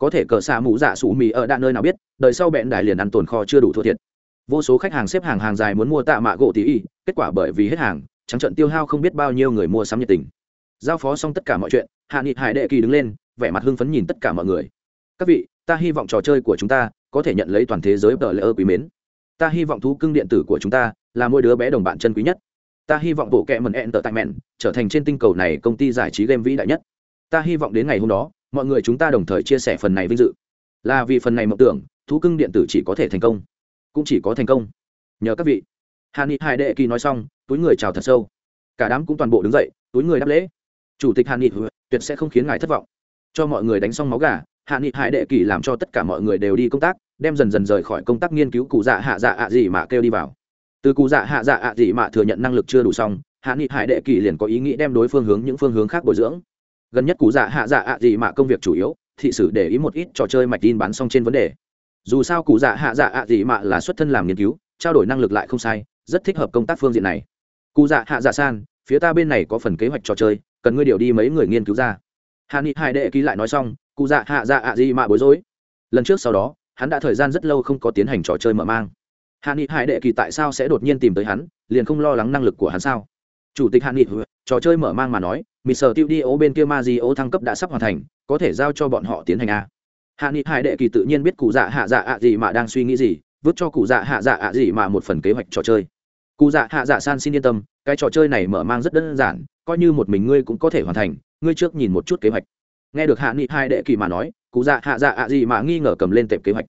có thể cờ xạ mũ dạ sủ mì ở đa nơi nào biết, đời sau bẹn đài liền ăn tồn kho chưa đủ thua thiệt. Vô số khách hàng xếp hàng hàng dài muốn mua tạ mạ gỗ tỷ y, kết quả bởi vì hết hàng, trắng trận tiêu hao không biết bao nhiêu người mua sắm nhiệt tình. Giao phó xong tất cả mọi chuyện, hạ nghị hải đệ kỳ đứng lên, vẻ mặt hưng phấn nhìn tất cả mọi người. Các vị, ta hy vọng trò chơi của chúng ta có thể nhận lấy toàn thế giới tờ lễ ơ quý mến. Ta hy vọng thú cưng điện tử của chúng ta là mỗi đứa bé đồng bạn chân quý nhất. Ta hy vọng bộ kẹ mần ẹn tờ tại mẹn trở thành trên tinh cầu này công ty giải trí game vĩ đại nhất. Ta hy vọng đến ngày hôm đó mọi người chúng ta đồng thời chia sẻ phần này vinh dự. Là vì phần này mộng tưởng, thú cưng điện tử chỉ có thể thành công. Cũng chỉ có thành công. Nhờ các vị. Hà ni hải đệ kỳ nói xong, túi người chào thật sâu. Cả đám cũng toàn bộ đứng dậy, túi người đáp lễ. Chủ tịch hà ni tuyệt sẽ không khiến ngài thất vọng. Cho mọi người đánh xong máu gà hạ nghị hải đệ kỳ làm cho tất cả mọi người đều đi công tác, đem dần dần rời khỏi công tác nghiên cứu cụ dạ hạ dạ ạ gì mà kêu đi vào. Từ cụ dạ hạ dạ ạ gì mà thừa nhận năng lực chưa đủ xong hạ nghị hải đệ kỳ liền có ý nghĩ đem đối phương hướng những phương hướng khác bồi dưỡng gần nhất cụ dạ hạ dạ ạ gì mà công việc chủ yếu, thị sử để ý một ít trò chơi mạch tin bán xong trên vấn đề. Dù sao cụ dạ hạ dạ ạ gì mà là xuất thân làm nghiên cứu, trao đổi năng lực lại không sai, rất thích hợp công tác phương diện này. Cụ dạ hạ dạ san, phía ta bên này có phần kế hoạch trò chơi, cần ngươi điều đi mấy người nghiên cứu ra. Hạ nghị hai đệ ký lại nói xong, cụ dạ hạ dạ ạ gì mà bối rối. Lần trước sau đó, hắn đã thời gian rất lâu không có tiến hành trò chơi mở mang. Hạ nghị hải đệ kỳ tại sao sẽ đột nhiên tìm tới hắn, liền không lo lắng năng lực của hắn sao? Chủ tịch hạn nghị trò chơi mở mang mà nói, mì sở tiêu đi ố bên kia ma di ố thăng cấp đã sắp hoàn thành, có thể giao cho bọn họ tiến hành a. Hạ nghị hải đệ kỳ tự nhiên biết cụ dạ hạ dạ ạ gì mà đang suy nghĩ gì, vứt cho cụ dạ hạ dạ ạ gì mà một phần kế hoạch trò chơi. Cụ dạ hạ dạ san xin yên tâm, cái trò chơi này mở mang rất đơn giản, coi như một mình ngươi cũng có thể hoàn thành, ngươi trước nhìn một chút kế hoạch. Nghe được hạ nghị hai đệ kỳ mà nói, cụ dạ hạ dạ ạ gì mà nghi ngờ cầm lên tệp kế hoạch.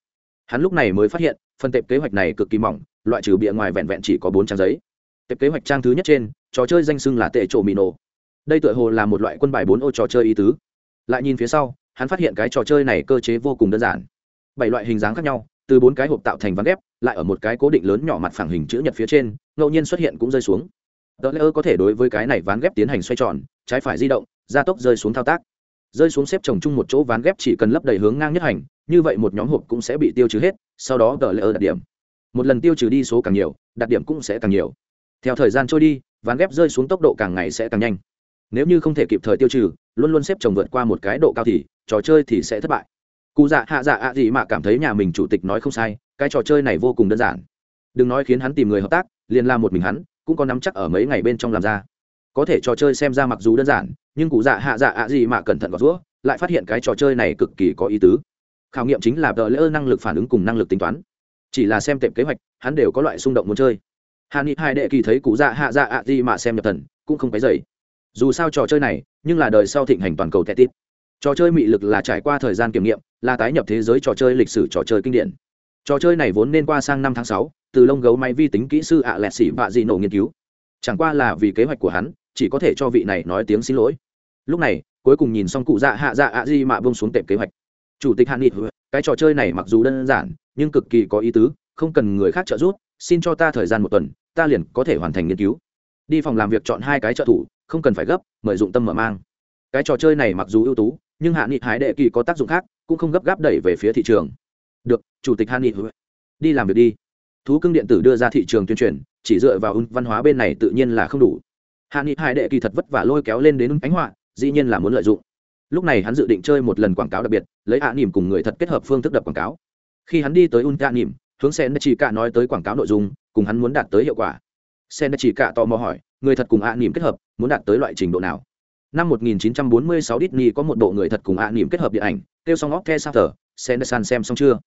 Hắn lúc này mới phát hiện, phần tệp kế hoạch này cực kỳ mỏng, loại trừ bìa ngoài vẹn vẹn chỉ có bốn trang giấy. Tệp kế hoạch trang thứ nhất trên trò chơi danh xưng là tệ trộ mì nổ. Đây tựa hồ là một loại quân bài bốn ô trò chơi ý tứ. Lại nhìn phía sau, hắn phát hiện cái trò chơi này cơ chế vô cùng đơn giản. Bảy loại hình dáng khác nhau, từ bốn cái hộp tạo thành ván ghép, lại ở một cái cố định lớn nhỏ mặt phẳng hình chữ nhật phía trên, ngẫu nhiên xuất hiện cũng rơi xuống. Tờ lễ ơ có thể đối với cái này ván ghép tiến hành xoay tròn, trái phải di động, gia tốc rơi xuống thao tác. Rơi xuống xếp trồng chung một chỗ ván ghép chỉ cần lấp đầy hướng ngang nhất hành, như vậy một nhóm hộp cũng sẽ bị tiêu trừ hết, sau đó tờ lễ ơ đặt điểm. Một lần tiêu trừ đi số càng nhiều, đặt điểm cũng sẽ càng nhiều. Theo thời gian trôi đi ván ghép rơi xuống tốc độ càng ngày sẽ càng nhanh. Nếu như không thể kịp thời tiêu trừ, luôn luôn xếp chồng vượt qua một cái độ cao thì trò chơi thì sẽ thất bại. Cụ dạ hạ dạ ạ gì mà cảm thấy nhà mình chủ tịch nói không sai, cái trò chơi này vô cùng đơn giản. Đừng nói khiến hắn tìm người hợp tác, liền làm một mình hắn, cũng có nắm chắc ở mấy ngày bên trong làm ra. Có thể trò chơi xem ra mặc dù đơn giản, nhưng cụ dạ hạ dạ ạ gì mà cẩn thận gọt rũa, lại phát hiện cái trò chơi này cực kỳ có ý tứ. Khảo nghiệm chính là tờ lỡ năng lực phản ứng cùng năng lực tính toán. Chỉ là xem tệp kế hoạch, hắn đều có loại xung động muốn chơi hạ nghị hai đệ kỳ thấy cụ dạ hạ dạ ạ gì mà xem nhập thần, cũng không phải dày dù sao trò chơi này, nhưng là đời sau thịnh hành toàn cầu tệ tít. Trò chơi mị lực là trải qua thời gian kiểm nghiệm, là tái nhập thế giới trò chơi lịch sử trò chơi kinh điển. Trò chơi này vốn nên qua sang năm tháng sáu, từ lông gấu máy vi tính kỹ sư ạ lẹt xỉ vạ dị nổ nghiên cứu. Chẳng qua là vì kế hoạch của hắn, chỉ có thể cho vị này nói tiếng xin lỗi. Lúc này, cuối cùng nhìn xong cụ dạ hạ dạ ạ di mạ bông xuống tệp kế hoạch. Chủ tịch hạ nghị cái trò chơi này mặc dù đơn giản, nhưng cực kỳ có ý tứ, không cần người khác trợ giúp xin cho ta thời gian một tuần, ta liền có thể hoàn thành nghiên cứu. Đi phòng làm việc chọn hai cái trợ thủ, không cần phải gấp, mời dụng tâm mở mang. Cái trò chơi này mặc dù ưu tú, nhưng hạ nghị hái đệ kỳ có tác dụng khác, cũng không gấp gáp đẩy về phía thị trường. Được, chủ tịch hạ nghị đi làm việc đi. Thú cưng điện tử đưa ra thị trường tuyên truyền, chỉ dựa vào ưng văn hóa bên này tự nhiên là không đủ. Hạ nghị hải đệ kỳ thật vất vả lôi kéo lên đến ưng ánh họa, dĩ nhiên là muốn lợi dụng. Lúc này hắn dự định chơi một lần quảng cáo đặc biệt, lấy hạ nỉm cùng người thật kết hợp phương thức đập quảng cáo. Khi hắn đi tới un hạ nỉm hướng sen chỉ cả nói tới quảng cáo nội dung cùng hắn muốn đạt tới hiệu quả sen chỉ cả tò mò hỏi người thật cùng ạ nỉm kết hợp muốn đạt tới loại trình độ nào năm 1946 Disney có một bộ người thật cùng ạ niệm kết hợp điện ảnh, tiêu xong óc the sao thở, san xem xong chưa?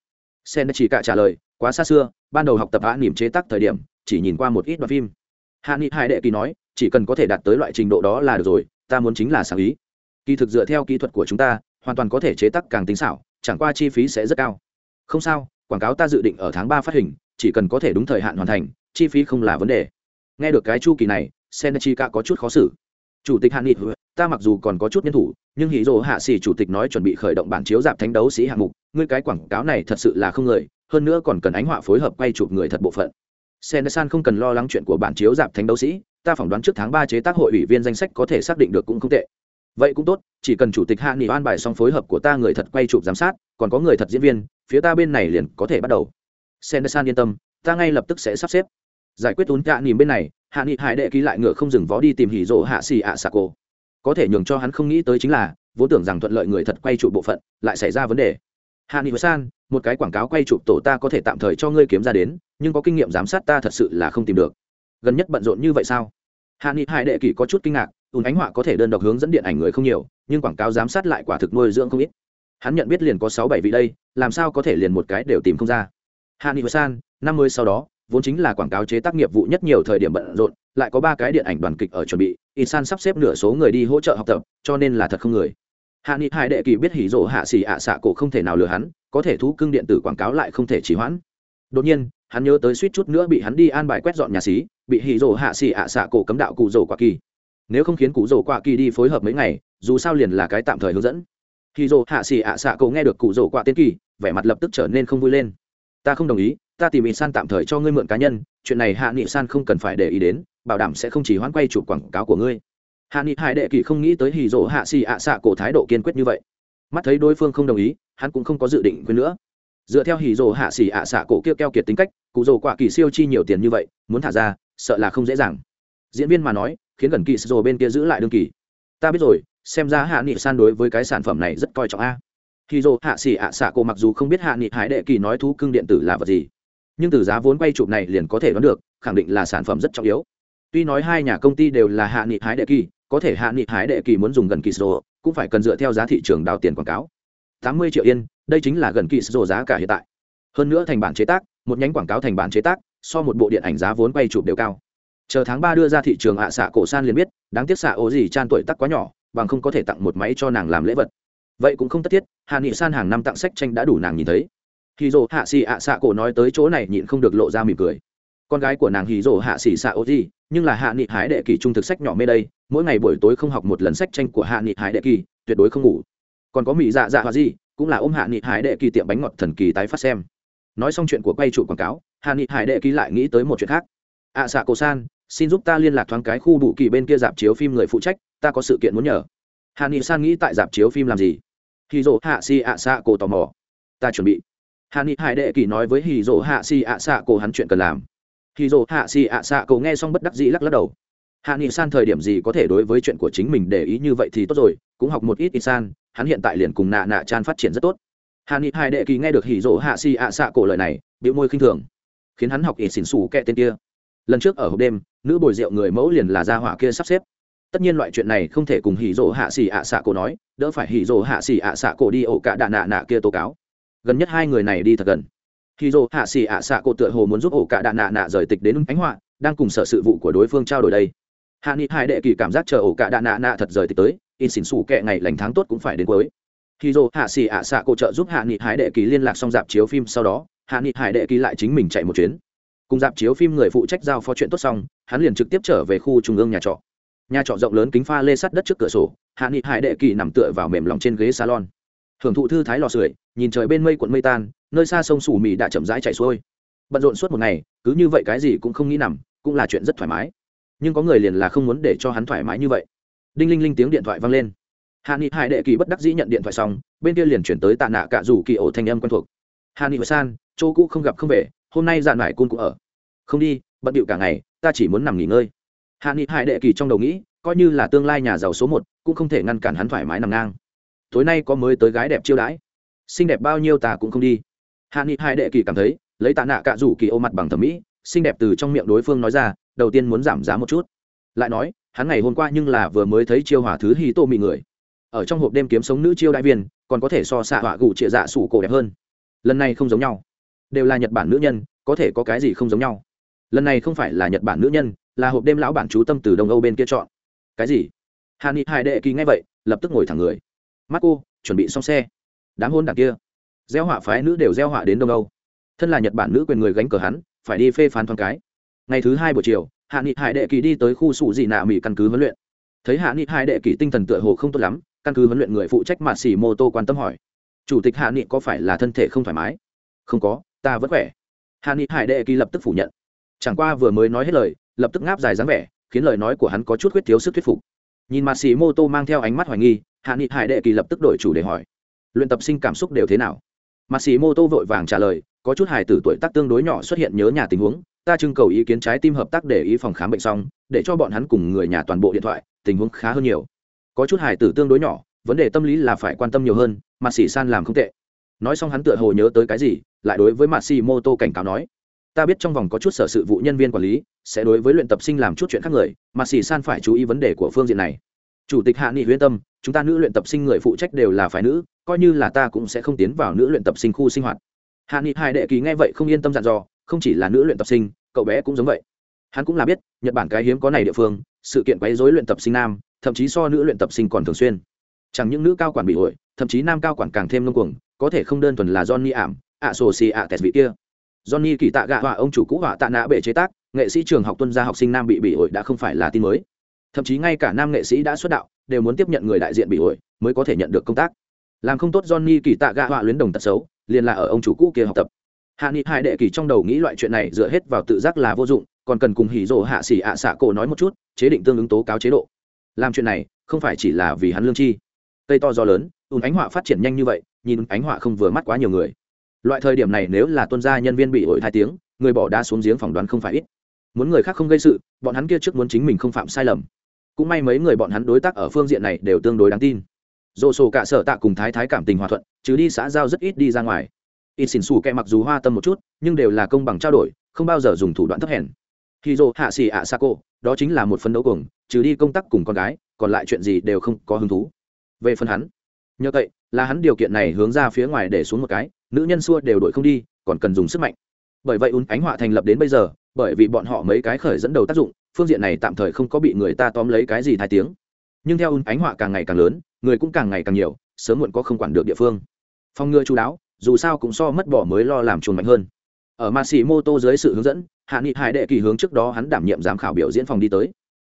Sen chỉ cả trả lời, quá xa xưa, ban đầu học tập ạ niệm chế tác thời điểm, chỉ nhìn qua một ít đoạn phim. Hạ Nghị hai đệ kỳ nói, chỉ cần có thể đạt tới loại trình độ đó là được rồi, ta muốn chính là sáng ý. Kỳ thực dựa theo kỹ thuật của chúng ta, hoàn toàn có thể chế tác càng tinh xảo, chẳng qua chi phí sẽ rất cao. Không sao, quảng cáo ta dự định ở tháng 3 phát hình, chỉ cần có thể đúng thời hạn hoàn thành, chi phí không là vấn đề. Nghe được cái chu kỳ này, Senechika có chút khó xử. Chủ tịch Hàn nghị ta mặc dù còn có chút nhân thủ nhưng hì dỗ hạ xỉ chủ tịch nói chuẩn bị khởi động bản chiếu dạp thánh đấu sĩ hạng mục ngươi cái quảng cáo này thật sự là không người hơn nữa còn cần ánh họa phối hợp quay chụp người thật bộ phận. Senesan không cần lo lắng chuyện của bản chiếu dạp thánh đấu sĩ ta phỏng đoán trước tháng ba chế tác hội ủy viên danh sách có thể xác định được cũng không tệ vậy cũng tốt, chỉ cần chủ tịch hạ nghị an bài xong phối hợp của ta người thật quay chụp giám sát, còn có người thật diễn viên, phía ta bên này liền có thể bắt đầu. Senesan yên tâm, ta ngay lập tức sẽ sắp xếp. Giải quyết tốn cạ nhìn bên này, hạ nghị hải đệ ký lại ngựa không dừng vó đi tìm hỉ rộ hạ xì ạ xà cô có thể nhường cho hắn không nghĩ tới chính là, vốn tưởng rằng thuận lợi người thật quay trụ bộ phận, lại xảy ra vấn đề. Hạ nghị san, một cái quảng cáo quay chụp tổ ta có thể tạm thời cho ngươi kiếm ra đến, nhưng có kinh nghiệm giám sát ta thật sự là không tìm được. Gần nhất bận rộn như vậy sao? Hạ nghị hải đệ kỳ có chút kinh ngạc ùn ánh họa có thể đơn độc hướng dẫn điện ảnh người không nhiều, nhưng quảng cáo giám sát lại quả thực nuôi dưỡng không ít. Hắn nhận biết liền có sáu bảy vị đây, làm sao có thể liền một cái đều tìm không ra. Hàn hữu san, năm mươi sau đó, vốn chính là quảng cáo chế tác nghiệp vụ nhất nhiều thời điểm bận rộn, lại có ba cái điện ảnh đoàn kịch ở chuẩn bị San sắp xếp nửa số người đi hỗ trợ học tập, cho nên là thật không người. Hạ nghị hai đệ kỳ biết hỉ rộ hạ xỉ ạ xạ cổ không thể nào lừa hắn, có thể thú cưng điện tử quảng cáo lại không thể trì hoãn. Đột nhiên, hắn nhớ tới suýt chút nữa bị hắn đi an bài quét dọn nhà xí, bị hỉ rộ hạ xỉ ạ xạ cổ cấm đạo cụ rổ quả kỳ nếu không khiến cụ rổ quả kỳ đi phối hợp mấy ngày, dù sao liền là cái tạm thời hướng dẫn. Hỉ rổ hạ xỉ ạ xạ cổ nghe được cụ rổ quả tiên kỳ, vẻ mặt lập tức trở nên không vui lên. Ta không đồng ý, ta tìm san tạm thời cho ngươi mượn cá nhân, chuyện này hạ nghị san không cần phải để ý đến, bảo đảm sẽ không chỉ hoãn quay chụp quảng cáo của ngươi. Hạ nghị hải đệ kỳ không nghĩ tới hì rỗ hạ xì ạ xạ cổ thái độ kiên quyết như vậy. Mắt thấy đối phương không đồng ý, hắn cũng không có dự định quên nữa. Dựa theo hì rỗ hạ xì ạ xạ cổ kia keo kiệt tính cách, cụ rổ quả kỳ siêu chi nhiều tiền như vậy, muốn thả ra, sợ là không dễ dàng. Diễn viên mà nói khiến gần kỳ rồ bên kia giữ lại đương kỳ. Ta biết rồi, xem ra hạ nghị san đối với cái sản phẩm này rất coi trọng a. Khi dô hạ xỉ ạ xạ cổ mặc dù không biết hạ nghị hải đệ kỳ nói thú cưng điện tử là vật gì, nhưng từ giá vốn quay chụp này liền có thể đoán được, khẳng định là sản phẩm rất trọng yếu. Tuy nói hai nhà công ty đều là hạ nghị hái đệ kỳ, có thể hạ nghị hái đệ kỳ muốn dùng gần kỳ sổ cũng phải cần dựa theo giá thị trường đào tiền quảng cáo. Tám mươi triệu yên, đây chính là gần kỳ sổ giá cả hiện tại. Hơn nữa thành bản chế tác, một nhánh quảng cáo thành bản chế tác, so một bộ điện ảnh giá vốn quay chụp đều cao chờ tháng ba đưa ra thị trường ạ xạ cổ san liền biết, đáng tiếc xạ ố gì chan tuổi tắc quá nhỏ, bằng không có thể tặng một máy cho nàng làm lễ vật. Vậy cũng không tất thiết, hạ nghị san hàng năm tặng sách tranh đã đủ nàng nhìn thấy. Hì dồ hạ xì ạ xạ cổ nói tới chỗ này nhịn không được lộ ra mỉm cười. Con gái của nàng hì dồ hạ xì xạ ô gì, nhưng là hạ nghị hái đệ kỳ trung thực sách nhỏ mê đây, mỗi ngày buổi tối không học một lần sách tranh của hạ nghị hái đệ kỳ, tuyệt đối không ngủ. Còn có mỹ dạ dạ hoa gì cũng là ôm hạ nghị hái đệ kỳ tiệm bánh ngọt thần kỳ tái phát xem. Nói xong chuyện của quay trụ quảng cáo, hạ nghị hải đệ kỳ lại nghĩ tới một chuyện khác. Ạ xạ cổ san xin giúp ta liên lạc thoáng cái khu bù kỳ bên kia dạp chiếu phim người phụ trách, ta có sự kiện muốn nhờ. Hà ni san nghĩ tại dạp chiếu phim làm gì? Hì dỗ hạ xì ạ xạ cổ tò mò. Ta chuẩn bị. Hà ni hải đệ kỳ nói với hì dỗ hạ xì ạ xạ cổ hắn chuyện cần làm. Hì dỗ hạ xì ạ xạ cổ nghe xong bất đắc dĩ lắc lắc đầu. Hạ nghị san thời điểm gì có thể đối với chuyện của chính mình để ý như vậy thì tốt rồi, cũng học một ít ít san, hắn hiện tại liền cùng nạ nạ chan phát triển rất tốt. Hạ nghị hải đệ kỳ nghe được hì dỗ hạ xì ạ xạ cổ lời này bị môi khinh thường, khiến hắn học ít xỉn xù kẹ tên kia lần trước ở hộp đêm, nữ bồi rượu người mẫu liền là gia hỏa kia sắp xếp. Tất nhiên loại chuyện này không thể cùng hỉ dỗ hạ xỉ ạ xạ cổ nói, đỡ phải hỉ dỗ hạ xỉ ạ xạ cổ đi ổ cả đạn nạ nạ kia tố cáo. Gần nhất hai người này đi thật gần. Hỉ rỗ hạ xỉ ạ xạ cổ tựa hồ muốn giúp ổ cả đạn nạ nạ rời tịch đến ánh họa, đang cùng sở sự vụ của đối phương trao đổi đây. Hạ nghị hai đệ kỳ cảm giác chờ ổ cả đạn nạ nạ thật rời tịch tới, in xỉn xủ kệ ngày lành tháng tốt cũng phải đến cuối. Hỉ rỗ hạ xỉ ạ xạ cổ trợ giúp hạ nghị hai đệ kỳ liên lạc xong dạp chiếu phim sau đó, hạ nghị hải đệ kỳ lại chính mình chạy một chuyến cùng dạp chiếu phim người phụ trách giao phó chuyện tốt xong, hắn liền trực tiếp trở về khu trung ương nhà trọ. Nhà trọ rộng lớn kính pha lê sắt đất trước cửa sổ, hạ nghị hải đệ kỳ nằm tựa vào mềm lòng trên ghế salon. Hưởng thụ thư thái lò sưởi, nhìn trời bên mây cuộn mây tan, nơi xa sông sủ mì đã chậm rãi chạy xuôi. Bận rộn suốt một ngày, cứ như vậy cái gì cũng không nghĩ nằm, cũng là chuyện rất thoải mái. Nhưng có người liền là không muốn để cho hắn thoải mái như vậy. Đinh linh linh tiếng điện thoại vang lên. Hạ nghị hải đệ kỳ bất đắc dĩ nhận điện thoại xong, bên kia liền chuyển tới tạ nạ cả rủ kỳ ổ thanh âm quen thuộc. Hạ nghị san, chỗ cũ không gặp không về hôm nay dạn mải cun cũng ở. Không đi, bận điệu cả ngày, ta chỉ muốn nằm nghỉ ngơi. Hạ nghị hải đệ kỳ trong đầu nghĩ, coi như là tương lai nhà giàu số một, cũng không thể ngăn cản hắn thoải mái nằm ngang. Tối nay có mới tới gái đẹp chiêu đãi. Xinh đẹp bao nhiêu ta cũng không đi. Hạ nghị hải đệ kỳ cảm thấy, lấy tạ nạ cạ rủ kỳ ô mặt bằng thẩm mỹ, xinh đẹp từ trong miệng đối phương nói ra, đầu tiên muốn giảm giá một chút. Lại nói, hắn ngày hôm qua nhưng là vừa mới thấy chiêu hỏa thứ hí tô mị người. Ở trong hộp đêm kiếm sống nữ chiêu đại viên, còn có thể so xạ họa gù trịa dạ sủ cổ đẹp hơn. Lần này không giống nhau đều là nhật bản nữ nhân, có thể có cái gì không giống nhau. Lần này không phải là nhật bản nữ nhân, là hộp đêm lão bản chú tâm từ đông âu bên kia chọn. Cái gì? Hà ni hai đệ kỳ ngay vậy, lập tức ngồi thẳng người. Mắt cô chuẩn bị xong xe. Đám hôn đảng kia. Gieo họa phái nữ đều gieo họa đến đông âu. Thân là nhật bản nữ quyền người gánh cờ hắn, phải đi phê phán thoáng cái. Ngày thứ hai buổi chiều hạ nghị hải đệ kỳ đi tới khu sụ dị nạ mỹ căn cứ huấn luyện. Thấy hạ nghị hải đệ kỳ tinh thần tựa hồ không tốt lắm, căn cứ huấn luyện người phụ trách mạt xỉ mô tô quan tâm hỏi. Chủ tịch hạ nghị có phải là thân thể không thoải mái? Không có ta vẫn khỏe. Hàn ni hải đệ kỳ lập tức phủ nhận. Chẳng qua vừa mới nói hết lời, lập tức ngáp dài dáng vẻ, khiến lời nói của hắn có chút khuyết thiếu sức thuyết phục. Nhìn mặt xì mô tô mang theo ánh mắt hoài nghi hạ nghị hải đệ kỳ lập tức đổi chủ để hỏi, luyện tập sinh cảm xúc đều thế nào? Mặt xì mô tô vội vàng trả lời, có chút hài tử tuổi tác tương đối nhỏ xuất hiện nhớ nhà tình huống, ta trưng cầu ý kiến trái tim hợp tác để ý phòng khám bệnh xong, để cho bọn hắn cùng người nhà toàn bộ điện thoại, tình huống khá hơn nhiều. Có chút hài tử tương đối nhỏ, vấn đề tâm lý là phải quan tâm nhiều hơn mặt xì san làm không tệ. Nói xong hắn tựa hồ nhớ tới cái gì lại đối với Matsumoto cảnh cáo nói, ta biết trong vòng có chút sở sự vụ nhân viên quản lý sẽ đối với luyện tập sinh làm chút chuyện khác người, mà Sĩ san phải chú ý vấn đề của phương diện này. Chủ tịch hạ nghị huyên tâm, chúng ta nữ luyện tập sinh người phụ trách đều là phái nữ, coi như là ta cũng sẽ không tiến vào nữ luyện tập sinh khu sinh hoạt. Hạ nghị hai đệ kỳ nghe vậy không yên tâm dặn dò, không chỉ là nữ luyện tập sinh, cậu bé cũng giống vậy. Hắn cũng là biết, nhật bản cái hiếm có này địa phương, sự kiện quấy rối luyện tập sinh nam, thậm chí so nữ luyện tập sinh còn thường xuyên. Chẳng những nữ cao quản bị ổi thậm chí nam cao quản càng thêm ngông cuồng, có thể không đơn thuần là johnny ảm ạ sổ xì ạ tẹt vị kia johnny kỳ tạ gạ họa ông chủ cũ họa tạ nạ bể chế tác, nghệ sĩ trường học tuân gia học sinh nam bị bị ổi đã không phải là tin mới. Thậm chí ngay cả nam nghệ sĩ đã xuất đạo, đều muốn tiếp nhận người đại diện bị ổi mới có thể nhận được công tác. Làm không tốt johnny kỳ tạ gạ họa luyến đồng tật xấu, liền là ở ông chủ cũ kia học tập. Hạ nghị hai đệ kỳ trong đầu nghĩ loại chuyện này dựa hết vào tự giác là vô dụng, còn cần cùng hỉ rộ hạ xỉ ạ xạ cổ nói một chút, chế định tương ứng tố cáo chế độ. Làm chuyện này, không phải chỉ là vì hắn lương chi. Cây to do lớn, ùn ánh họa phát triển nhanh như vậy, nhìn ánh họa không vừa mắt quá nhiều người loại thời điểm này nếu là tuân gia nhân viên bị ổi hai tiếng, người bỏ đá xuống giếng phỏng đoán không phải ít. Muốn người khác không gây sự, bọn hắn kia trước muốn chính mình không phạm sai lầm. Cũng may mấy người bọn hắn đối tác ở phương diện này đều tương đối đáng tin. Dồ sổ cả sở tạ cùng thái thái cảm tình hòa thuận, chứ đi xã giao rất ít đi ra ngoài. Ít xỉn xù kẹ mặc dù hoa tâm một chút, nhưng đều là công bằng trao đổi, không bao giờ dùng thủ đoạn thấp hèn. Khi dồ hạ xì ạ sa cô đó chính là một phấn đấu cùng trừ đi công tác cùng con gái, còn lại chuyện gì đều không có hứng thú. Về phần hắn, nhờ vậy, là hắn điều kiện này hướng ra phía ngoài để xuống một cái nữ nhân xua đều đội không đi, còn cần dùng sức mạnh. Bởi vậy ún ánh họa thành lập đến bây giờ, bởi vì bọn họ mấy cái khởi dẫn đầu tác dụng, phương diện này tạm thời không có bị người ta tóm lấy cái gì thai tiếng. Nhưng theo ún ánh họa càng ngày càng lớn, người cũng càng ngày càng nhiều, sớm muộn có không quản được địa phương. Phòng ngừa chú đáo, dù sao cũng so mất bỏ mới lo làm chuồn mạnh hơn. Ở ma sĩ mô tô dưới sự hướng dẫn, hạ nghị hải đệ kỳ hướng trước đó hắn đảm nhiệm giám khảo biểu diễn phòng đi tới.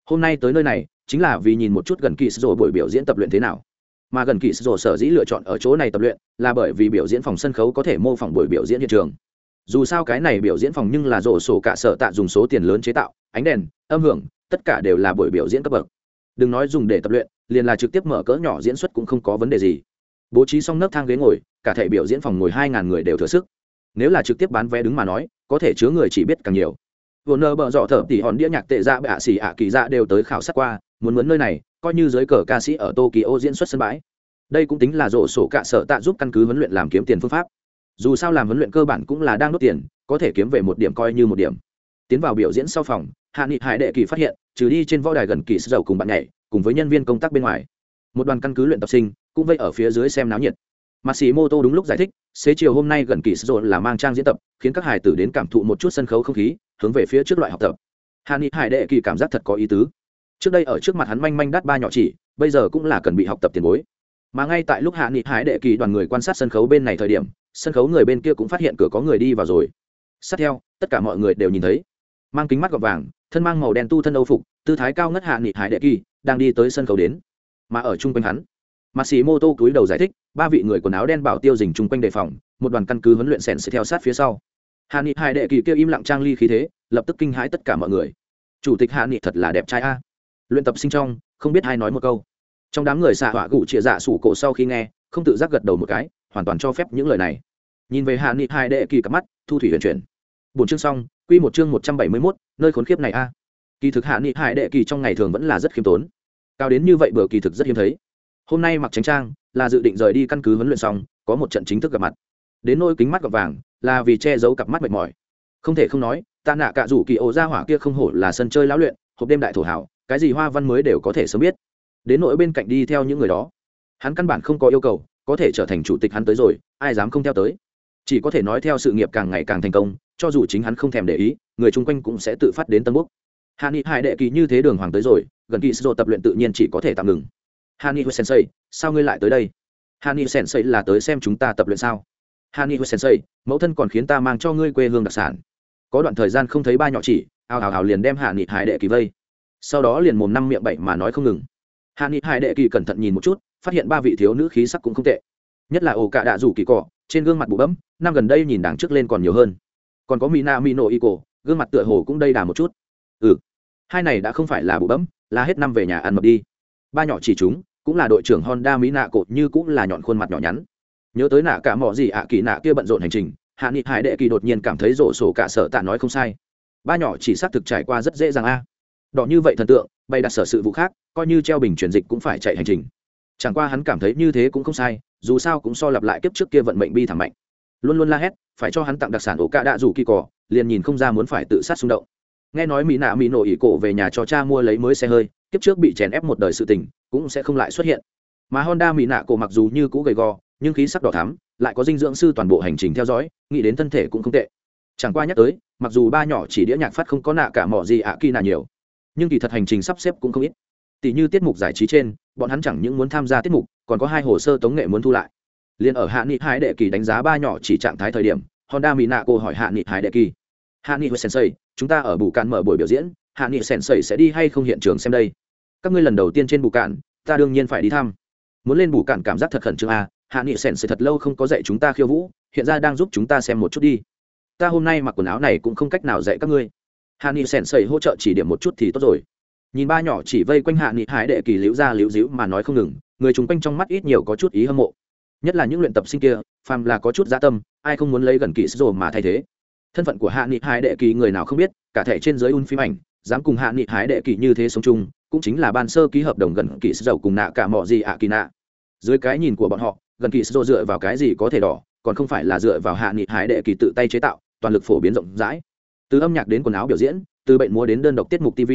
Hôm nay tới nơi này, chính là vì nhìn một chút gần kỳ rồi buổi biểu diễn tập luyện thế nào mà gần kỳ sổ sở dĩ lựa chọn ở chỗ này tập luyện là bởi vì biểu diễn phòng sân khấu có thể mô phỏng buổi biểu diễn hiện trường. Dù sao cái này biểu diễn phòng nhưng là rổ sổ cả sở tạ dùng số tiền lớn chế tạo, ánh đèn, âm hưởng, tất cả đều là buổi biểu diễn cấp bậc. Đừng nói dùng để tập luyện, liền là trực tiếp mở cỡ nhỏ diễn xuất cũng không có vấn đề gì. Bố trí xong nấc thang ghế ngồi, cả thể biểu diễn phòng ngồi hai ngàn người đều thừa sức. Nếu là trực tiếp bán vé đứng mà nói, có thể chứa người chỉ biết càng nhiều. Vừa nơ bợ dọ thở tỉ hòn đĩa nhạc tệ ra bạ xỉ ạ kỳ ra đều tới khảo sát qua muốn muốn nơi này, coi như giới cờ ca sĩ ở tokyo diễn xuất sân bãi. Đây cũng tính là rổ sổ cạ sở tạ giúp căn cứ huấn luyện làm kiếm tiền phương pháp. Dù sao làm huấn luyện cơ bản cũng là đang đốt tiền, có thể kiếm về một điểm coi như một điểm. Tiến vào biểu diễn sau phòng, hạ nghị hải đệ kỳ phát hiện, trừ đi trên võ đài gần kỳ dầu cùng bạn nhảy, cùng với nhân viên công tác bên ngoài, một đoàn căn cứ luyện tập sinh cũng vây ở phía dưới xem náo nhiệt. Mặt sĩ mô tô đúng lúc giải thích, xế chiều hôm nay gần kỳ dầu là mang trang diễn tập, khiến các hải tử đến cảm thụ một chút sân khấu không khí, hướng về phía trước loại học tập. Hạ nghị hải đệ kỳ cảm giác thật có ý tứ trước đây ở trước mặt hắn manh manh đắt ba nhỏ chỉ, bây giờ cũng là cần bị học tập tiền bối. Mà ngay tại lúc hạ nghị hải đệ kỳ đoàn người quan sát sân khấu bên này thời điểm, sân khấu người bên kia cũng phát hiện cửa có người đi vào rồi. Sát theo, tất cả mọi người đều nhìn thấy. Mang kính mắt gọt vàng, thân mang màu đen tu thân âu phục, tư thái cao ngất hạ nghị hải đệ kỳ, đang đi tới sân khấu đến. Mà ở chung quanh hắn mặt xì mô tô cúi đầu giải thích, ba vị người quần áo đen bảo tiêu dình chung quanh đề phòng, một đoàn căn cứ huấn luyện sèn sẽ theo sát phía sau. Hạ nghị hải đệ kỳ kêu im lặng trang ly khí thế, lập tức kinh hãi tất cả mọi người. Chủ tịch hạ nghị thật là đẹp trai a luyện tập sinh trong không biết ai nói một câu trong đám người xạ họa gụ chia dạ sủ cổ sau khi nghe không tự giác gật đầu một cái hoàn toàn cho phép những lời này nhìn về hạ nghị hai đệ kỳ cặp mắt thu thủy huyền chuyển bốn chương xong Quy một chương một trăm bảy mươi 171, nơi khốn kiếp này a. Kỳ thực hạ nghị hai đệ kỳ trong ngày thường vẫn là rất khiêm tốn. Cao đến như vậy bữa kỳ thực rất hiếm thấy. Hôm nay mặc tránh trang, là dự định rời đi căn cứ huấn luyện xong, có một trận chính thức gặp mặt. Đến nôi kính mắt gặp vàng, là vì che giấu cặp mắt mệt mỏi. Không thể không nói, ta nạ cả rủ kỳ ổ ra hỏa kia không hổ là sân chơi lão luyện, hộp đêm đại thổ hảo, cái gì hoa văn mới đều có thể sớm biết. Đến nỗi bên cạnh đi theo những người đó, hắn căn bản không có yêu cầu, có thể trở thành chủ tịch hắn tới rồi, ai dám không theo tới. Chỉ có thể nói theo sự nghiệp càng ngày càng thành công, cho dù chính hắn không thèm để ý người chung quanh cũng sẽ tự phát đến tân quốc. Hạ nghị hải đệ kỳ như thế đường hoàng tới rồi gần kỳ sô tập luyện tự nhiên chỉ có thể tạm ngừng. Hạ nghị sensei sao ngươi lại tới đây? Hạ nghị sensei là tới xem chúng ta tập luyện sao? Hạ nghị sensei mẫu thân còn khiến ta mang cho ngươi quê hương đặc sản. Có đoạn thời gian không thấy ba nhỏ chỉ ào ào ào liền đem hạ nghị hải đệ kỳ vây sau đó liền mồm năm miệng bảy mà nói không ngừng. Hạ nghị hải đệ kỳ cẩn thận nhìn một chút, phát hiện ba vị thiếu nữ khí sắc cũng không tệ. Nhất là ổ cạ đạ rủ kỳ cỏ trên gương mặt bụ bấm năm gần đây nhìn đằng trước lên còn nhiều hơn. Còn có mina mino y cổ, gương mặt tựa hồ cũng đây đà một chút. Ừ hai này đã không phải là bụ bấm là hết năm về nhà ăn mập đi. Ba nhỏ chỉ chúng, cũng là đội trưởng honda mỹ nạ cột như cũng là nhọn khuôn mặt nhỏ nhắn. Nhớ tới nạ cả mỏ gì ạ, kỳ nạ kia bận rộn hành trình, hạ nghị hải đệ kỳ đột nhiên cảm thấy rổ sổ cả sợ tạ nói không sai. Ba nhỏ chỉ xác thực trải qua rất dễ dàng a đỏ như vậy thần tượng, bày đặt sở sự vụ khác, coi như treo bình chuyển dịch cũng phải chạy hành trình. Chẳng qua hắn cảm thấy như thế cũng không sai, dù sao cũng so lặp lại kiếp trước kia vận mệnh bi thảm mạnh. Luôn luôn la hét, phải cho hắn tặng đặc sản ổ cạ đạ rủ kỳ cỏ liền nhìn không ra muốn phải tự sát xung động. Nghe nói mỹ nạ mỹ nổ ỉ cổ về nhà cho cha mua lấy mới xe hơi, kiếp trước bị chèn ép một đời sự tình, cũng sẽ không lại xuất hiện. Mà honda mỹ nạ cổ mặc dù như cũ gầy gò, nhưng khí sắc đỏ thắm, lại có dinh dưỡng sư toàn bộ hành trình theo dõi, nghĩ đến thân thể cũng không tệ. Chẳng qua nhắc tới, mặc dù ba nhỏ chỉ đĩa nhạc phát không có nạ cả mỏ gì ạ kỳ nạ nhiều nhưng kỳ thật hành trình sắp xếp cũng không ít. Tỷ như tiết mục giải trí trên, bọn hắn chẳng những muốn tham gia tiết mục, còn có hai hồ sơ tống nghệ muốn thu lại. Liền ở hạ nghị Hải đệ kỳ đánh giá ba nhỏ chỉ trạng thái thời điểm, honda mỹ nạ cô hỏi hạ nghị Hải đệ kỳ, hạ nghị với sensei, chúng ta ở bù cạn mở buổi biểu diễn, hạ nghị sensei sẽ đi hay không hiện trường xem đây? Các ngươi lần đầu tiên trên bù cạn, ta đương nhiên phải đi thăm. Muốn lên bù cạn cảm giác thật khẩn trương à hạ nghị sensei thật lâu không có dạy chúng ta khiêu vũ, hiện ra đang giúp chúng ta xem một chút đi. Ta hôm nay mặc quần áo này cũng không cách nào dạy các ngươi hạ nghị sensei hỗ trợ chỉ điểm một chút thì tốt rồi. Nhìn ba nhỏ chỉ vây quanh hạ nghị hải đệ kỳ liễu ra liễu díu mà nói không ngừng, người chúng quanh trong mắt ít nhiều có chút ý hâm mộ. Nhất là những luyện tập sinh kia, phàm là có chút gia tâm, ai không muốn lấy gần kỳ sô mà thay thế. Thân phận của hạ nghị hải đệ kỳ người nào không biết, cả thể trên giới un phim ảnh, dám cùng hạ nghị hải đệ kỳ như thế sống chung, cũng chính là ban sơ ký hợp đồng gần kỳ sô cùng nạ cả mọi gì ạ kỳ nạ. Dưới cái nhìn của bọn họ, gần kỳ sô dựa vào cái gì có thể đỏ, còn không phải là dựa vào hạ nghị hải đệ kỳ tự tay chế tạo, toàn lực phổ biến rộng rãi từ âm nhạc đến quần áo biểu diễn, từ bệnh múa đến đơn độc tiết mục tv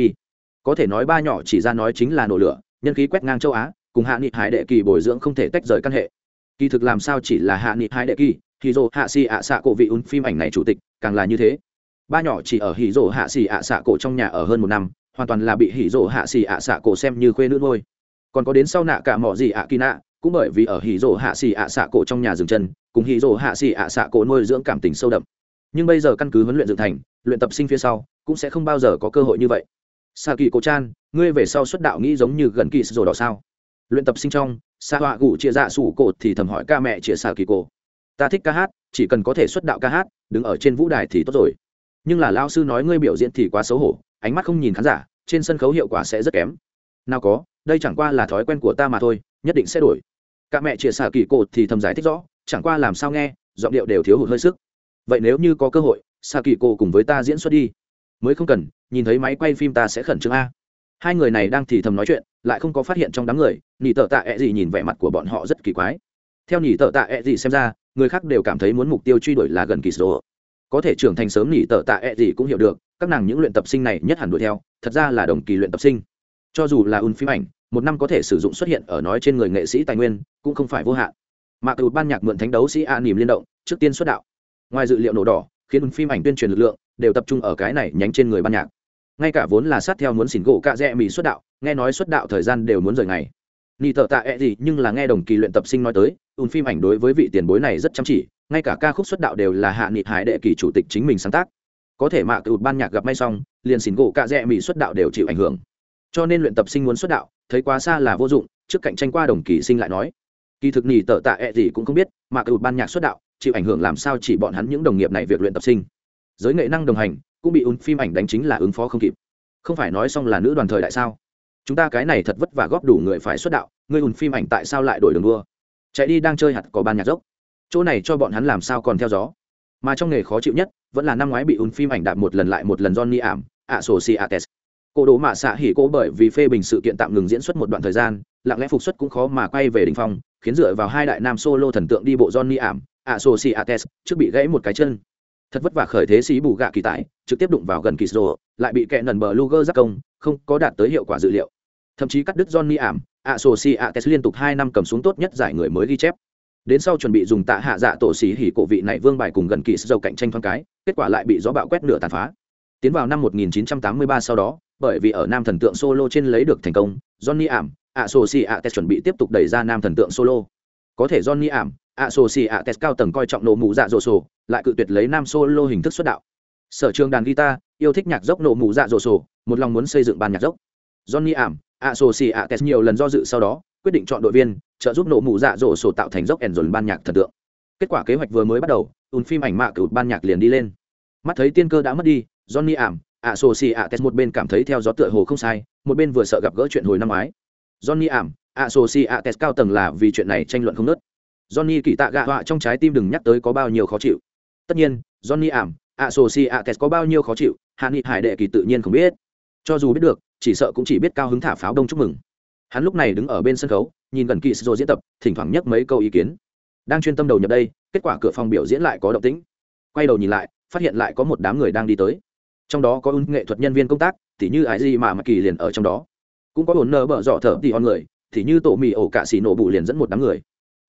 có thể nói ba nhỏ chỉ ra nói chính là nổ lửa, nhân khí quét ngang châu á, cùng hạ nghị hải đệ kỳ bồi dưỡng không thể tách rời căn hệ. Kỳ thực làm sao chỉ là hạ nghị Hải đệ kỳ hì dồ hạ xì ạ xạ cổ vị un phim ảnh này chủ tịch, càng là như thế. Ba nhỏ chỉ ở hì dồ hạ xì ạ xạ cổ trong nhà ở hơn một năm, hoàn toàn là bị hì dỗ hạ xì ạ xạ cổ xem như khuê nữ ngôi còn có đến sau nạ cả mỏ gì ạ kỳ nạ, cũng bởi vì ở hì dỗ hạ xì ạ xạ cổ trong nhà dừng chân, cùng hì dỗ hạ xì ạ xạ cổ nuôi dưỡng cảm tình sâu đậm nhưng bây giờ căn cứ huấn luyện dựng thành, luyện tập sinh phía sau, cũng sẽ không bao giờ có cơ hội như vậy. Sa kỳ cổ chan ngươi về sau xuất đạo nghĩ giống như gần kỳ rồi đỏ sao? Luyện tập sinh trong xa họa gủ chia dạ sủ cổ thì thầm hỏi ca mẹ chia xa kỳ cổ. Ta thích ca hát, chỉ cần có thể xuất đạo ca hát, đứng ở trên vũ đài thì tốt rồi. Nhưng là lao sư nói ngươi biểu diễn thì quá xấu hổ, ánh mắt không nhìn khán giả, trên sân khấu hiệu quả sẽ rất kém. Nào có, đây chẳng qua là thói quen của ta mà thôi, nhất định sẽ đổi. Ca mẹ chia xa kỳ cổ thì thầm giải thích rõ, chẳng qua làm sao nghe, giọng điệu đều thiếu hụt hơi sức vậy nếu như có cơ hội xà kỳ cổ cùng với ta diễn xuất đi. Mới không cần, nhìn thấy máy quay phim ta sẽ khẩn trương a. Hai người này đang thì thầm nói chuyện, lại không có phát hiện trong đám người, nỉ tợ tạ ẹ、e、gì nhìn vẻ mặt của bọn họ rất kỳ quái. Theo nỉ tợ tạ ẹ、e、gì xem ra, người khác đều cảm thấy muốn mục tiêu truy đuổi là gần kỳ sổ có thể trưởng thành sớm nỉ tợ tạ ẹ、e、gì cũng hiểu được, các nàng những luyện tập sinh này nhất hẳn đuổi theo, thật ra là đồng kỳ luyện tập sinh. Cho dù là un phim ảnh, một năm có thể sử dụng xuất hiện ở nói trên người nghệ sĩ tài nguyên, cũng không phải vô hạn. Mạc cựu ban nhạc mượn thánh đấu sĩ a nỉm liên động, trước tiên xuất đạo ngoài dự liệu nổ đỏ, khiến phim ảnh tuyên truyền lực lượng đều tập trung ở cái này nhánh trên người ban nhạc. Ngay cả vốn là sát theo muốn xỉn gỗ cạ rẽ mỹ xuất đạo, nghe nói xuất đạo thời gian đều muốn rời ngày. Ni tợ tạ e gì, nhưng là nghe đồng kỳ luyện tập sinh nói tới ùn phim ảnh đối với vị tiền bối này rất chăm chỉ, ngay cả ca khúc xuất đạo đều là hạ nghị hải đệ kỳ chủ tịch chính mình sáng tác. Có thể mạ cựu ban nhạc gặp may xong, liền xỉn gỗ cạ rẽ mỹ xuất đạo đều chịu ảnh hưởng. Cho nên luyện tập sinh muốn xuất đạo, thấy quá xa là vô dụng, trước cạnh tranh qua đồng kỳ sinh lại nói. Kỳ thực nhì tờ tạ e gì cũng không biết, mạ cựu ban nhạc xuất đạo chịu ảnh hưởng làm sao chỉ bọn hắn những đồng nghiệp này việc luyện tập sinh. Giới nghệ năng đồng hành, cũng bị ứng phim ảnh đánh chính là ứng phó không kịp. Không phải nói xong là nữ đoàn thời đại sao? Chúng ta cái này thật vất vả góp đủ người phải xuất đạo, người ùn phim ảnh tại sao lại đổi đường đua? Chạy đi đang chơi hạt có ban nhạc dốc. Chỗ này cho bọn hắn làm sao còn theo gió? Mà trong nghề khó chịu nhất, vẫn là năm ngoái bị ùn phim ảnh đạp một lần lại một lần johnny ảm, ạ sổ si ates cô đỗ mạ xạ hỉ cô bởi vì phê bình sự kiện tạm ngừng diễn xuất một đoạn thời gian, lặng lẽ phục xuất cũng khó mà quay về đình phong, khiến dựa vào hai đại nam solo thần tượng đi bộ johnny ảm ạ sổ si ates trước bị gãy một cái chân. Thật vất vả khởi thế xí bù gạ kỳ tải, trực tiếp đụng vào gần kỳ rồ lại bị kẹ nần bờ luger giác công, không có đạt tới hiệu quả dự liệu. Thậm chí cắt đứt johnny ảm ạ sổ si ates liên tục hai năm cầm xuống tốt nhất giải người mới ghi chép. Đến sau chuẩn bị dùng tạ hạ dạ tổ xỉ hỉ cổ vị này vương bài cùng gần kỳ dầu cạnh tranh thoáng cái, kết quả lại bị gió bạo quét nửa tàn phá. Tiến vào năm 1983 sau đó, bởi vì ở nam thần tượng solo trên lấy được thành công, johnny ảm ạ sổ xỉ ạ chuẩn bị tiếp tục đẩy ra nam thần tượng solo. Có thể johnny ảm ạ sổ xì ạ cao tầng coi trọng nổ mù dạ dỗ sổ lại cự tuyệt lấy nam solo hình thức xuất đạo. Sở trường đàn guitar, yêu thích nhạc dốc nổ mù dạ dỗ sổ một lòng muốn xây dựng ban nhạc dốc. Johnny ảm ạ sổ xì ạ nhiều lần do dự sau đó, quyết định chọn đội viên, trợ giúp nổ mù dạ dỗ sổ tạo thành dốc ẩn dồn ban nhạc thần tượng. Kết quả kế hoạch vừa mới bắt đầu ùn phim ảnh mạ cựu ban nhạc liền đi lên. Mắt thấy tiên cơ đã mất đi, johnny ảm ạ sổ xì ạ tes một bên cảm thấy theo gió tựa hồ không sai, một bên vừa sợ gặp gỡ chuyện hồi năm ngoái. Johnny ảm ạ sổ xì ạ tes cao tầng là vì chuyện này tranh luận không nớt johnny kỳ tạ gạ họa trong trái tim đừng nhắc tới có bao nhiêu khó chịu. Tất nhiên, johnny ảm ạ sổ xì ạ tes có bao nhiêu khó chịu, hạ nghị hải đệ kỳ tự nhiên không biết. Cho dù biết được, chỉ sợ cũng chỉ biết cao hứng thả pháo đông chúc mừng. Hắn lúc này đứng ở bên sân khấu, nhìn gần kỳ sô diễn tập, thỉnh thoảng nhắc mấy câu ý kiến. Đang chuyên tâm đầu nhập đây, kết quả cửa phòng biểu diễn lại có động tĩnh. Quay đầu nhìn lại, phát hiện lại có một đám người đang đi tới. Trong đó có ứng nghệ thuật nhân viên công tác thì như ai gì mà mặc kỳ liền ở trong đó. Cũng có hồn nơ bợ dọ thở thì hòn người thì như tổ mì ổ cạ xì nổ bụ liền dẫn một đám người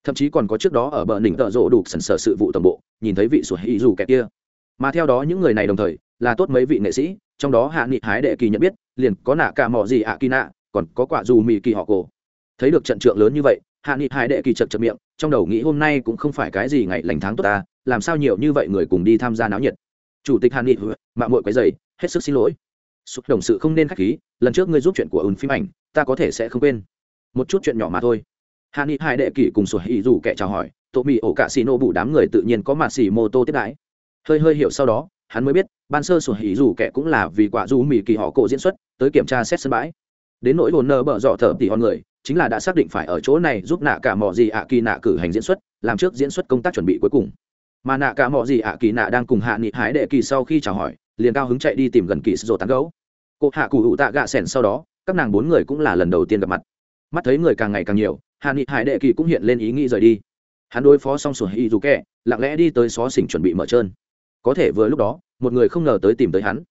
thậm chí còn có trước đó ở bờ đỉnh tợ rộ đủ sần sở sự vụ tổng bộ, nhìn thấy vị sủa hỉ dù kẻ kia. Mà theo đó những người này đồng thời, là tốt mấy vị nghệ sĩ, trong đó hạ nghị hái đệ kỳ nhận biết, liền có nạ cả mỏ gì ạ kỳ nạ, còn có quả dù mì kỳ họ cổ. Thấy được trận trượng lớn như vậy, hạ nghị hái đệ kỳ chật chật miệng, trong đầu nghĩ hôm nay cũng không phải cái gì ngày lành tháng tốt ta, làm sao nhiều như vậy người cùng đi tham gia náo nhiệt. Chủ tịch hạ nghị, mạng mội quấy dày hết sức xin lỗi. Xúc đồng sự không nên k h á c h khí, lần trước ngươi giúp chuyện của ùn phim ảnh, ta có thể sẽ không quên. Một chút chuyện nhỏ mà thôi hạ nghị hai đệ kỳ cùng sổ hỉ dù kẻ chào hỏi tổ mỹ ổ cả xì nô bủ đám người tự nhiên có mặt xì mô tô tiếp đãi. Hơi hơi hiểu sau đó, hắn mới biết, ban sơ sổ hỉ dù kẻ cũng là vì quả dù mỹ kỳ họ cổ diễn xuất, tới kiểm tra xét sân bãi. Đến nỗi hồn nơ bợ dọ thở tỉ hòn người, chính là đã xác định phải ở chỗ này giúp nạ cả mỏ gì ạ kỳ nạ cử hành diễn xuất, làm trước diễn xuất công tác chuẩn bị cuối cùng. Mà nạ cả mỏ gì ạ kỳ nạ đang cùng hạ nghị hái đệ kỳ sau khi chào hỏi, liền cao hứng chạy đi tìm gần kỳ rồi tán gấu. Cô hạ cụ hụ tạ gạ sẻn sau đó, các nàng bốn người cũng là lần đầu tiên gặp mặt. Mắt thấy người càng ngày càng nhiều hạ nghị hải đệ kỳ cũng hiện lên ý nghĩ rời đi. Hắn đối phó xong sủa hì dù kẹ lặng lẽ đi tới xó xỉnh chuẩn bị mở trơn. Có thể vừa lúc đó, một người không ngờ tới tìm tới hắn.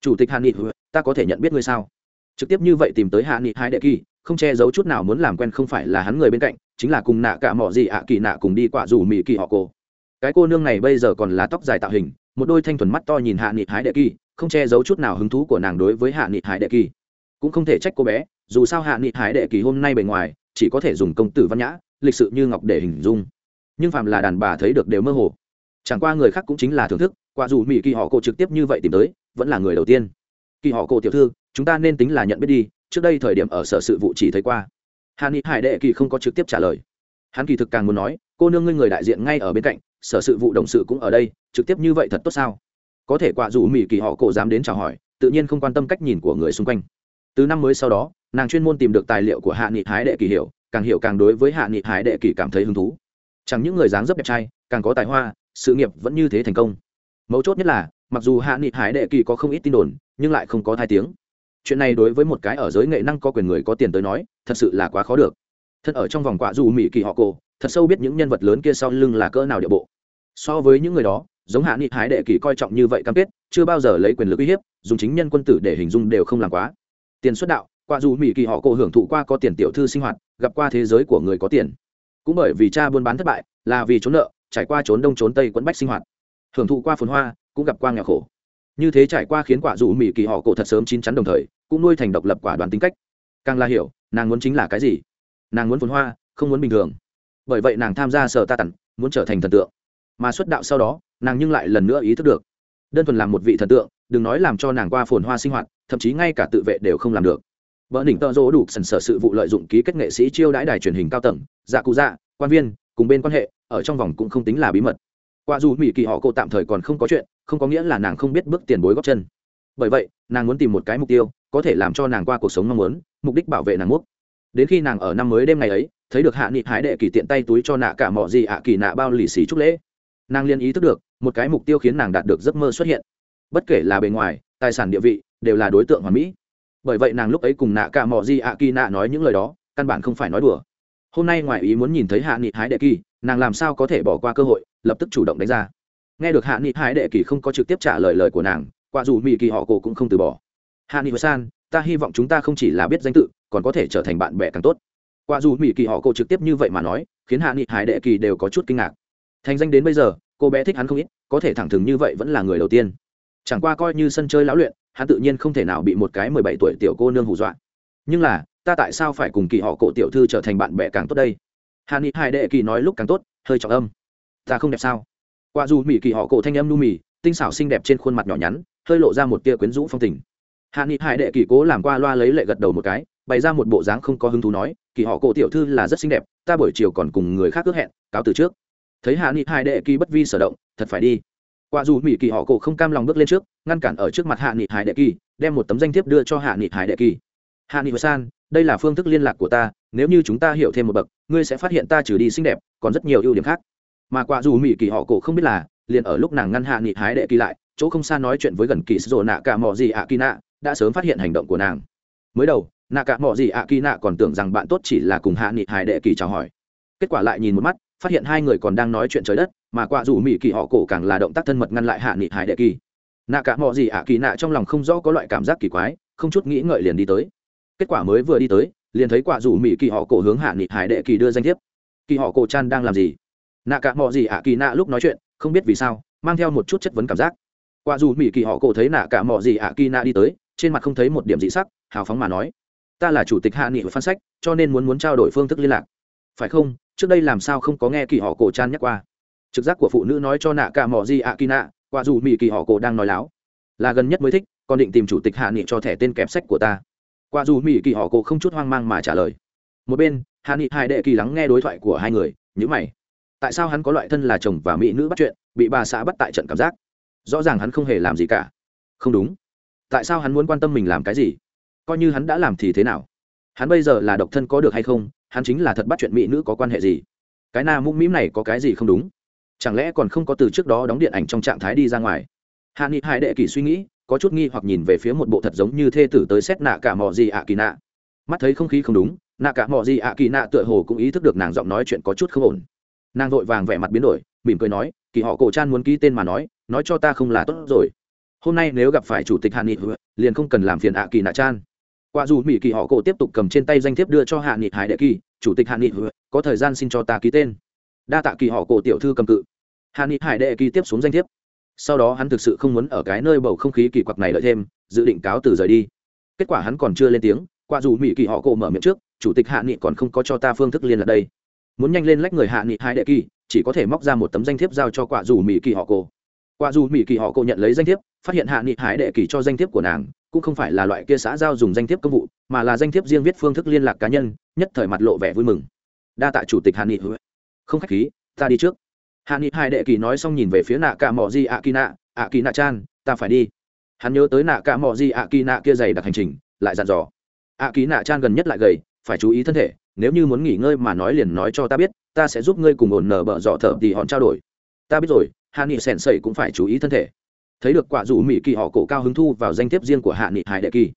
Chủ tịch hạ nghị, ta có thể nhận biết ngươi sao? Trực tiếp như vậy tìm tới hạ nghị Hải đệ kỳ, không che giấu chút nào muốn làm quen không phải là hắn người bên cạnh, chính là cùng nạ cả mỏ gì ạ kỳ nạ cùng đi quả dù mỹ kỳ họ cô. Cái cô nương này bây giờ còn là tóc dài tạo hình, một đôi thanh thuần mắt to nhìn hạ nghị hái đệ kỳ, không che giấu chút nào hứng thú của nàng đối với hạ nghị hái đệ kỳ. Cũng không thể trách cô bé, dù sao hạ nghị hái đệ kỳ hôm nay bề ngoài chỉ có thể dùng công tử văn nhã, lịch sự như ngọc để hình dung. Nhưng phạm là đàn bà thấy được đều mơ hồ. Chẳng qua người khác cũng chính là thưởng thức, quả dù mỹ kỳ họ cô trực tiếp như vậy tìm tới, vẫn là người đầu tiên. Kỳ họ cô tiểu thư, chúng ta nên tính là nhận biết đi, trước đây thời điểm ở sở sự vụ chỉ thấy qua. Hà ni hải đệ kỳ không có trực tiếp trả lời. Hắn kỳ thực càng muốn nói, cô nương ngươi người đại diện ngay ở bên cạnh, sở sự vụ đồng sự cũng ở đây, trực tiếp như vậy thật tốt sao? Có thể quả dù mỹ kỳ họ cổ dám đến chào hỏi, tự nhiên không quan tâm cách nhìn của người xung quanh. Từ năm mới sau đó nàng chuyên môn tìm được tài liệu của hạ nghị hái đệ kỳ hiểu, càng hiểu càng đối với hạ nghị hái đệ kỳ cảm thấy hứng thú. Chẳng những người dáng dấp đẹp trai, càng có tài hoa, sự nghiệp vẫn như thế thành công. Mấu chốt nhất là, mặc dù hạ nghị hái đệ kỳ có không ít tin đồn, nhưng lại không có thai tiếng. Chuyện này đối với một cái ở giới nghệ năng có quyền người có tiền tới nói, thật sự là quá khó được. Thật ở trong vòng quả dù mỹ kỳ họ cổ, thật sâu biết những nhân vật lớn kia sau lưng là cỡ nào địa bộ. So với những người đó, giống hạ nghị hái đệ kỳ coi trọng như vậy cam kết, chưa bao giờ lấy quyền lực uy hiếp, dùng chính nhân quân tử để hình dung đều không làm quá. Tiền xuất đạo quả dù mỹ kỳ họ cổ hưởng thụ qua có tiền tiểu thư sinh hoạt, gặp qua thế giới của người có tiền. Cũng bởi vì cha buôn bán thất bại, là vì trốn nợ, trải qua trốn đông trốn tây quẫn bách sinh hoạt. Hưởng thụ qua phồn hoa, cũng gặp qua nghèo khổ. Như thế trải qua khiến quả dù mỹ kỳ họ cổ thật sớm chín chắn đồng thời, cũng nuôi thành độc lập quả đoàn tính cách. Càng là hiểu, nàng muốn chính là cái gì. Nàng muốn phồn hoa, không muốn bình thường. Bởi vậy nàng tham gia sở ta tặng, muốn trở thành thần tượng. Mà xuất đạo sau đó, nàng nhưng lại lần nữa ý thức được. Đơn thuần làm một vị thần tượng, đừng nói làm cho nàng qua phồn hoa sinh hoạt, thậm chí ngay cả tự vệ đều không làm được vợ đỉnh tợ rỗ đủ sần sở sự vụ lợi dụng ký kết nghệ sĩ chiêu đãi đài truyền hình cao tầng dạ cụ dạ quan viên, cùng bên quan hệ, ở trong vòng cũng không tính là bí mật. Qua dù mỹ kỳ họ cô tạm thời còn không có chuyện, không có nghĩa là nàng không biết bước tiền bối góp chân. Bởi vậy, nàng muốn tìm một cái mục tiêu, có thể làm cho nàng qua cuộc sống mong muốn, mục đích bảo vệ nàng múc đến khi nàng ở năm mới đêm ngày ấy, thấy được hạ nghị hái đệ kỳ tiện tay túi cho nạ cả mỏ gì ạ kỳ nạ bao lì xì chúc lễ. Nàng liên ý thức được, một cái mục tiêu khiến nàng đạt được giấc mơ xuất hiện. Bất kể là bề ngoài, tài sản địa vị, đều là đối tượng hoàn mỹ bởi vậy nàng lúc ấy cùng nạ cả mò di ạ kỳ nạ nói những lời đó, căn bản không phải nói đùa. Hôm nay ngoài ý muốn nhìn thấy hạ nghị hái đệ kỳ, nàng làm sao có thể bỏ qua cơ hội, lập tức chủ động đánh ra. Nghe được hạ nghị hái đệ kỳ không có trực tiếp trả lời lời của nàng qua dù mỹ kỳ họ cổ cũng không từ bỏ. Hạ nghị san, ta hy vọng chúng ta không chỉ là biết danh tự, còn có thể trở thành bạn bè càng tốt. Qua dù mỹ kỳ họ cổ trực tiếp như vậy mà nói, khiến hạ nghị hái đệ kỳ đều có chút kinh ngạc. Thành danh đến bây giờ, cô bé thích hắn không ít, có thể thẳng thừng như vậy vẫn là người đầu tiên chẳng qua coi như sân chơi lão luyện, hắn tự nhiên không thể nào bị một cái mười bảy tuổi tiểu cô nương hù dọa. Nhưng là, ta tại sao phải cùng kỳ họ cổ tiểu thư trở thành bạn bè càng tốt đây? Hà ni hai đệ kỳ nói lúc càng tốt, hơi trọng âm. Ta không đẹp sao? Qua dù mỹ kỳ họ cổ thanh âm nu mì, tinh xảo xinh đẹp trên khuôn mặt nhỏ nhắn, hơi lộ ra một tia quyến rũ phong tình. Hà ni hai đệ kỳ cố làm qua loa lấy lệ gật đầu một cái, bày ra một bộ dáng không có hứng thú nói, kỳ họ cổ tiểu thư là rất xinh đẹp, ta buổi chiều còn cùng người khác ước hẹn, cáo từ trước. Thấy hạ nghị Hai đệ kỳ bất vi sở động, thật phải đi qua dù mỹ kỳ họ cổ không cam lòng bước lên trước, ngăn cản ở trước mặt hạ nghị hải đệ kỳ, đem một tấm danh thiếp đưa cho hạ nghị hải đệ kỳ. Hạ nghị san, đây là phương thức liên lạc của ta, nếu như chúng ta hiểu thêm một bậc, ngươi sẽ phát hiện ta trừ đi xinh đẹp, còn rất nhiều ưu điểm khác. Mà quả dù mỹ kỳ họ cổ không biết là, liền ở lúc nàng ngăn hạ nghị hái đệ kỳ lại, chỗ không xa nói chuyện với gần kỳ sổ nạ cả mò gì ạ kỳ nạ, đã sớm phát hiện hành động của nàng. Mới đầu, nạ cả mò gì ạ kỳ nạ còn tưởng rằng bạn tốt chỉ là cùng hạ nghị hải đệ kỳ chào hỏi. Kết quả lại nhìn một mắt phát hiện hai người còn đang nói chuyện trời đất, mà quả dù mỹ kỳ họ cổ càng là động tác thân mật ngăn lại hạ nghị hải đệ kỳ. Nạ cả mọi gì ạ, kỳ nạ trong lòng không rõ có loại cảm giác kỳ quái, không chút nghĩ ngợi liền đi tới. Kết quả mới vừa đi tới, liền thấy quả dù mỹ kỳ họ cổ hướng hạ nghị hải đệ kỳ đưa danh thiếp. Kỳ họ cổ chan đang làm gì? Nạ cả mọi gì ạ, kỳ nạ lúc nói chuyện, không biết vì sao, mang theo một chút chất vấn cảm giác. Quả dù mỹ kỳ họ cổ thấy nạ cả mọi gì ạ, kỳ nạ đi tới, trên mặt không thấy một điểm dị sắc, hào phóng mà nói, ta là chủ tịch hạ nghị phan sách, cho nên muốn muốn trao đổi phương thức liên lạc. Phải không? Trước đây làm sao không có nghe kỳ họ cổ chan nhắc qua? Trực giác của phụ nữ nói cho nạ cả mò di ạ kỳ nạ, quả dù mỹ kỳ họ cổ đang nói láo. Là gần nhất mới thích, còn định tìm chủ tịch hạ nghị cho thẻ tên kẹp sách của ta. Quả dù mỹ kỳ họ cổ không chút hoang mang mà trả lời. Một bên, hạ nghị hai đệ kỳ lắng nghe đối thoại của hai người nhữ mày. Tại sao hắn có loại thân là chồng và mỹ nữ bắt chuyện, bị bà xã bắt tại trận cảm giác? Rõ ràng hắn không hề làm gì cả. Không đúng. Tại sao hắn muốn quan tâm mình làm cái gì? Coi như hắn đã làm thì thế nào? Hắn bây giờ là độc thân có được hay không, hắn chính là thật bắt chuyện mỹ nữ có quan hệ gì? Cái na mũm mĩm này có cái gì không đúng? Chẳng lẽ còn không có từ trước đó đóng điện ảnh trong trạng thái đi ra ngoài? Hạ nghị hải đệ kỳ suy nghĩ, có chút nghi hoặc nhìn về phía một bộ thật giống như thê tử tới xét nạ cả mò gì ạ kỳ nạ. Mắt thấy không khí không đúng, nạ cả mò gì ạ kỳ nạ tựa hồ cũng ý thức được nàng giọng nói chuyện có chút không ổn. Nàng vội vàng vẻ mặt biến đổi, mỉm cười nói, kỳ họ cổ chan muốn ký tên mà nói nói cho ta không là tốt rồi. Hôm nay nếu gặp phải chủ tịch hạ nghị, liền không cần làm phiền ạ kỳ nạ chan quả dù mỹ kỳ họ cổ tiếp tục cầm trên tay danh thiếp đưa cho hạ nghị hải đệ kỳ, chủ tịch hạ nghị có thời gian xin cho ta ký tên. Đa tạ kỳ họ cổ tiểu thư cầm cự. Hạ nghị hải đệ kỳ tiếp xuống danh thiếp. Sau đó hắn thực sự không muốn ở cái nơi bầu không khí kỳ quặc này đợi thêm, dự định cáo từ rời đi. Kết quả hắn còn chưa lên tiếng, quả dù mỹ kỳ họ cổ mở miệng trước, chủ tịch hạ nghị còn không có cho ta phương thức liên lạc đây. Muốn nhanh lên lách người hạ nghị hải đệ kỳ, chỉ có thể móc ra một tấm danh thiếp giao cho quả dù mỹ kỳ họ cổ. Quả dù mỹ kỳ họ cổ nhận lấy danh thiếp, phát hiện hạ nghị hải đệ kỳ cho danh thiếp của nàng cũng không phải là loại kia xã giao dùng danh thiếp công vụ, mà là danh thiếp riêng viết phương thức liên lạc cá nhân, nhất thời mặt lộ vẻ vui mừng. Đa tạ chủ tịch hạ nghị. Không khách khí, ta đi trước. Hạ nghị hai đệ kỳ nói xong nhìn về phía nạ cả mò di ạ kỳ nạ ạ kỳ nạ chan, ta phải đi. Hắn nhớ tới nạ cả mò di ạ kỳ nạ kia dày đặc hành trình, lại dặn dò. Ạ kỳ nạ chan gần nhất lại gầy, phải chú ý thân thể, nếu như muốn nghỉ ngơi mà nói liền nói cho ta biết, ta sẽ giúp ngươi cùng ổn nở bợ dọ thở thì hòn trao đổi. Ta biết rồi, hạ nghị sèn sẩy cũng phải chú ý thân thể thấy được quả dù mỹ kỳ họ cổ cao hứng thu vào danh thiếp riêng của hạ nghị hải đệ kỳ.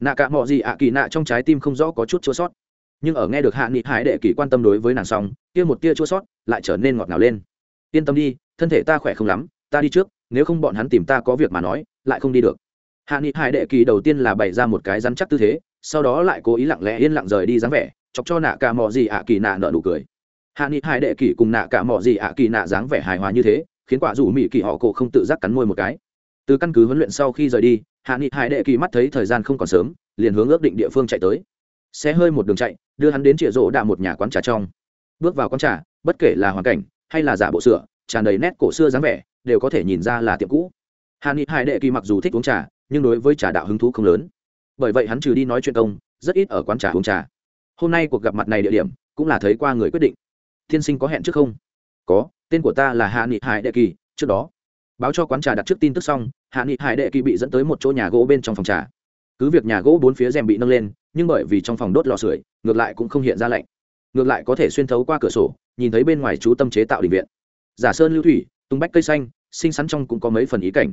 Nạ cả mọi gì ạ kỳ nạ trong trái tim không rõ có chút chua sót. Nhưng ở nghe được hạ nghị hải đệ kỳ quan tâm đối với nàng xong, kia một tia chua sót lại trở nên ngọt ngào lên. Yên tâm đi, thân thể ta khỏe không lắm, ta đi trước, nếu không bọn hắn tìm ta có việc mà nói, lại không đi được. Hạ nghị hải đệ kỳ đầu tiên là bày ra một cái rắn chắc tư thế, sau đó lại cố ý lặng lẽ yên lặng rời đi dáng vẻ, chọc cho nạ cả mò gì ạ kỳ nạ nợ nụ cười. Hạ nghị hải đệ kỳ cùng nạ cả mò gì ạ kỳ nạ dáng vẻ hài hòa như thế khiến quả dù mỹ kỳ họ cổ không tự giác cắn môi một cái. Từ căn cứ huấn luyện sau khi rời đi, hạ nghị hải đệ kỳ mắt thấy thời gian không còn sớm, liền hướng ước định địa phương chạy tới. Xe hơi một đường chạy, đưa hắn đến chĩa rỗ đạ một nhà quán trà trong. Bước vào quán trà, bất kể là hoàn cảnh, hay là giả bộ sửa, tràn đầy nét cổ xưa dáng vẻ, đều có thể nhìn ra là tiệm cũ. Hạ nghị hải đệ kỳ mặc dù thích uống trà, nhưng đối với trà đạo hứng thú không lớn. Bởi vậy hắn trừ đi nói chuyện công, rất ít ở quán trà uống trà. Hôm nay cuộc gặp mặt này địa điểm, cũng là thấy qua người quyết định. Tiên sinh có hẹn trước không? Có tên của ta là hạ nghị hải đệ kỳ, trước đó. Báo cho quán trà đặt trước tin tức xong, hạ nghị hải đệ kỳ bị dẫn tới một chỗ nhà gỗ bên trong phòng trà. Cứ việc nhà gỗ bốn phía rèm bị nâng lên, nhưng bởi vì trong phòng đốt lò sưởi, ngược lại cũng không hiện ra lạnh. Ngược lại có thể xuyên thấu qua cửa sổ, nhìn thấy bên ngoài chú tâm chế tạo định viện. Giả sơn lưu thủy, tung bách cây xanh, xinh xắn trong cũng có mấy phần ý cảnh.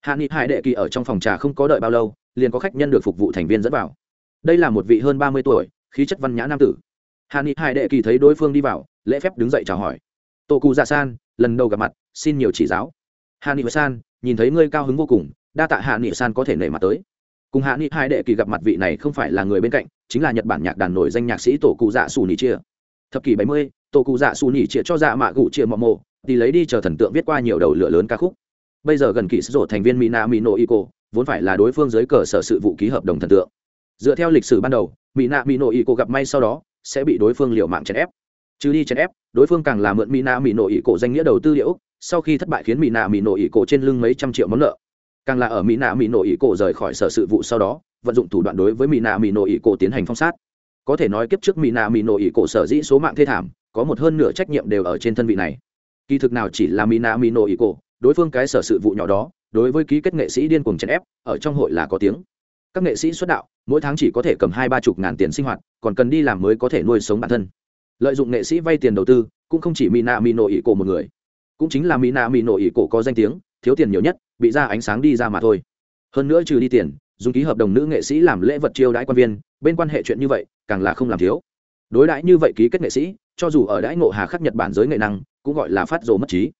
Hạ nghị hải đệ kỳ ở trong phòng trà không có đợi bao lâu, liền có khách nhân được phục vụ thành viên dẫn vào. Đây là một vị hơn ba mươi tuổi, khí chất văn nhã nam tử. Hạ nghị hải đệ kỳ thấy đối phương đi vào, lễ phép đứng dậy chào hỏi tổ cụ dạ san, lần đầu gặp mặt, xin nhiều chỉ giáo. Hạ nghị san, nhìn thấy ngươi cao hứng vô cùng, đa tạ hạ nghị san có thể nể mặt tới. Cùng hạ nghị hai đệ kỳ gặp mặt vị này không phải là người bên cạnh, chính là nhật bản nhạc đàn nổi danh nhạc sĩ tổ cụ dạ xù nỉ chia. Thập kỷ bảy mươi tổ cụ dạ xù nỉ chia cho dạ mạ gụ chia mọ mộ, thì lấy đi chờ thần tượng viết qua nhiều đầu lửa lớn ca khúc. Bây giờ gần kỷ sổ thành viên mina mino ico vốn phải là đối phương dưới cờ sở sự vụ ký hợp đồng thần tượng. Dựa theo lịch sử ban đầu mina mino ico gặp may sau đó, sẽ bị đối phương liều mạng chèn ép chứ đi chèn ép, đối phương càng là mượn mỹ nà mỹ nội mino cổ danh nghĩa đầu tư liễu sau khi thất bại khiến mỹ nạ mỹ nội ỉ cổ trên lưng mấy trăm triệu món nợ. Càng là ở mỹ nạ mỹ nội ỉ cổ rời khỏi sở sự vụ sau đó, vận dụng thủ đoạn đối với mỹ nạ mỹ nội ỉ cổ tiến hành phong sát. Có thể nói kiếp trước mỹ nạ mỹ nội ỉ cổ sở dĩ số mạng thê thảm, có một hơn nửa trách nhiệm đều ở trên thân vị này. Kỳ thực nào chỉ là mỹ nạ mỹ nội ỉ cổ, đối phương cái sở sự vụ nhỏ đó, đối với ký kết nghệ sĩ điên cuồng chèn ép, ở trong hội là có tiếng. Các nghệ sĩ xuất đạo, mỗi tháng chỉ có thể cầm hai ba chục ngàn tiền sinh hoạt, còn cần đi làm mới có thể nuôi sống bản thân lợi dụng nghệ sĩ vay tiền đầu tư, cũng không chỉ mỹ nạ mỹ nội ỉ cổ một người, cũng chính là mỹ nạ mỹ nội ỉ cổ có danh tiếng, thiếu tiền nhiều nhất, bị ra ánh sáng đi ra mà thôi. Hơn nữa trừ đi tiền, dùng ký hợp đồng nữ nghệ sĩ làm lễ vật chiêu đãi quan viên, bên quan hệ chuyện như vậy, càng là không làm thiếu. Đối đãi như vậy ký kết nghệ sĩ, cho dù ở đãi ngộ hà khắc nhật bản giới nghệ năng, cũng gọi là phát rồ mất trí.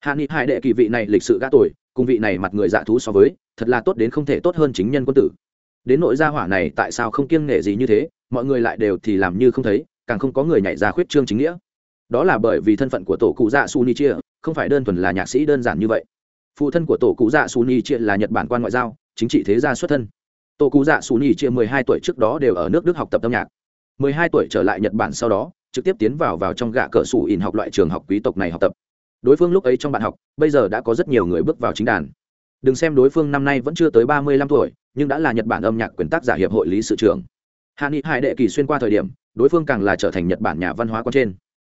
Hạ nghị hai đệ kỳ vị này lịch sự gã tuổi cùng vị này mặt người dạ thú so với, thật là tốt đến không thể tốt hơn chính nhân quân tử. Đến nội gia hỏa này tại sao không kiêng nghệ gì như thế, mọi người lại đều thì làm như không thấy càng không có người nhảy ra khuyết trương chính nghĩa. Đó là bởi vì thân phận của tổ cụ dạ su ni chia, không phải đơn thuần là nhạc sĩ đơn giản như vậy. Phụ thân của tổ cụ dạ su ni chia là nhật bản quan ngoại giao, chính trị thế gia xuất thân. Tổ cụ dạ su ni chia mười hai tuổi trước đó đều ở nước đức học tập âm nhạc. Mười hai tuổi trở lại nhật bản sau đó, trực tiếp tiến vào vào trong gạ cỡ sủ ỉn học loại trường học quý tộc này học tập. Đối phương lúc ấy trong bạn học, bây giờ đã có rất nhiều người bước vào chính đàn. Đừng xem đối phương năm nay vẫn chưa tới ba mươi lăm tuổi, nhưng đã là nhật bản âm nhạc quyền tác giả hiệp hội lý sự trưởng hạ nghị hải đệ kỳ xuyên qua thời điểm, đối phương càng là trở thành nhật bản nhà văn hóa con trên.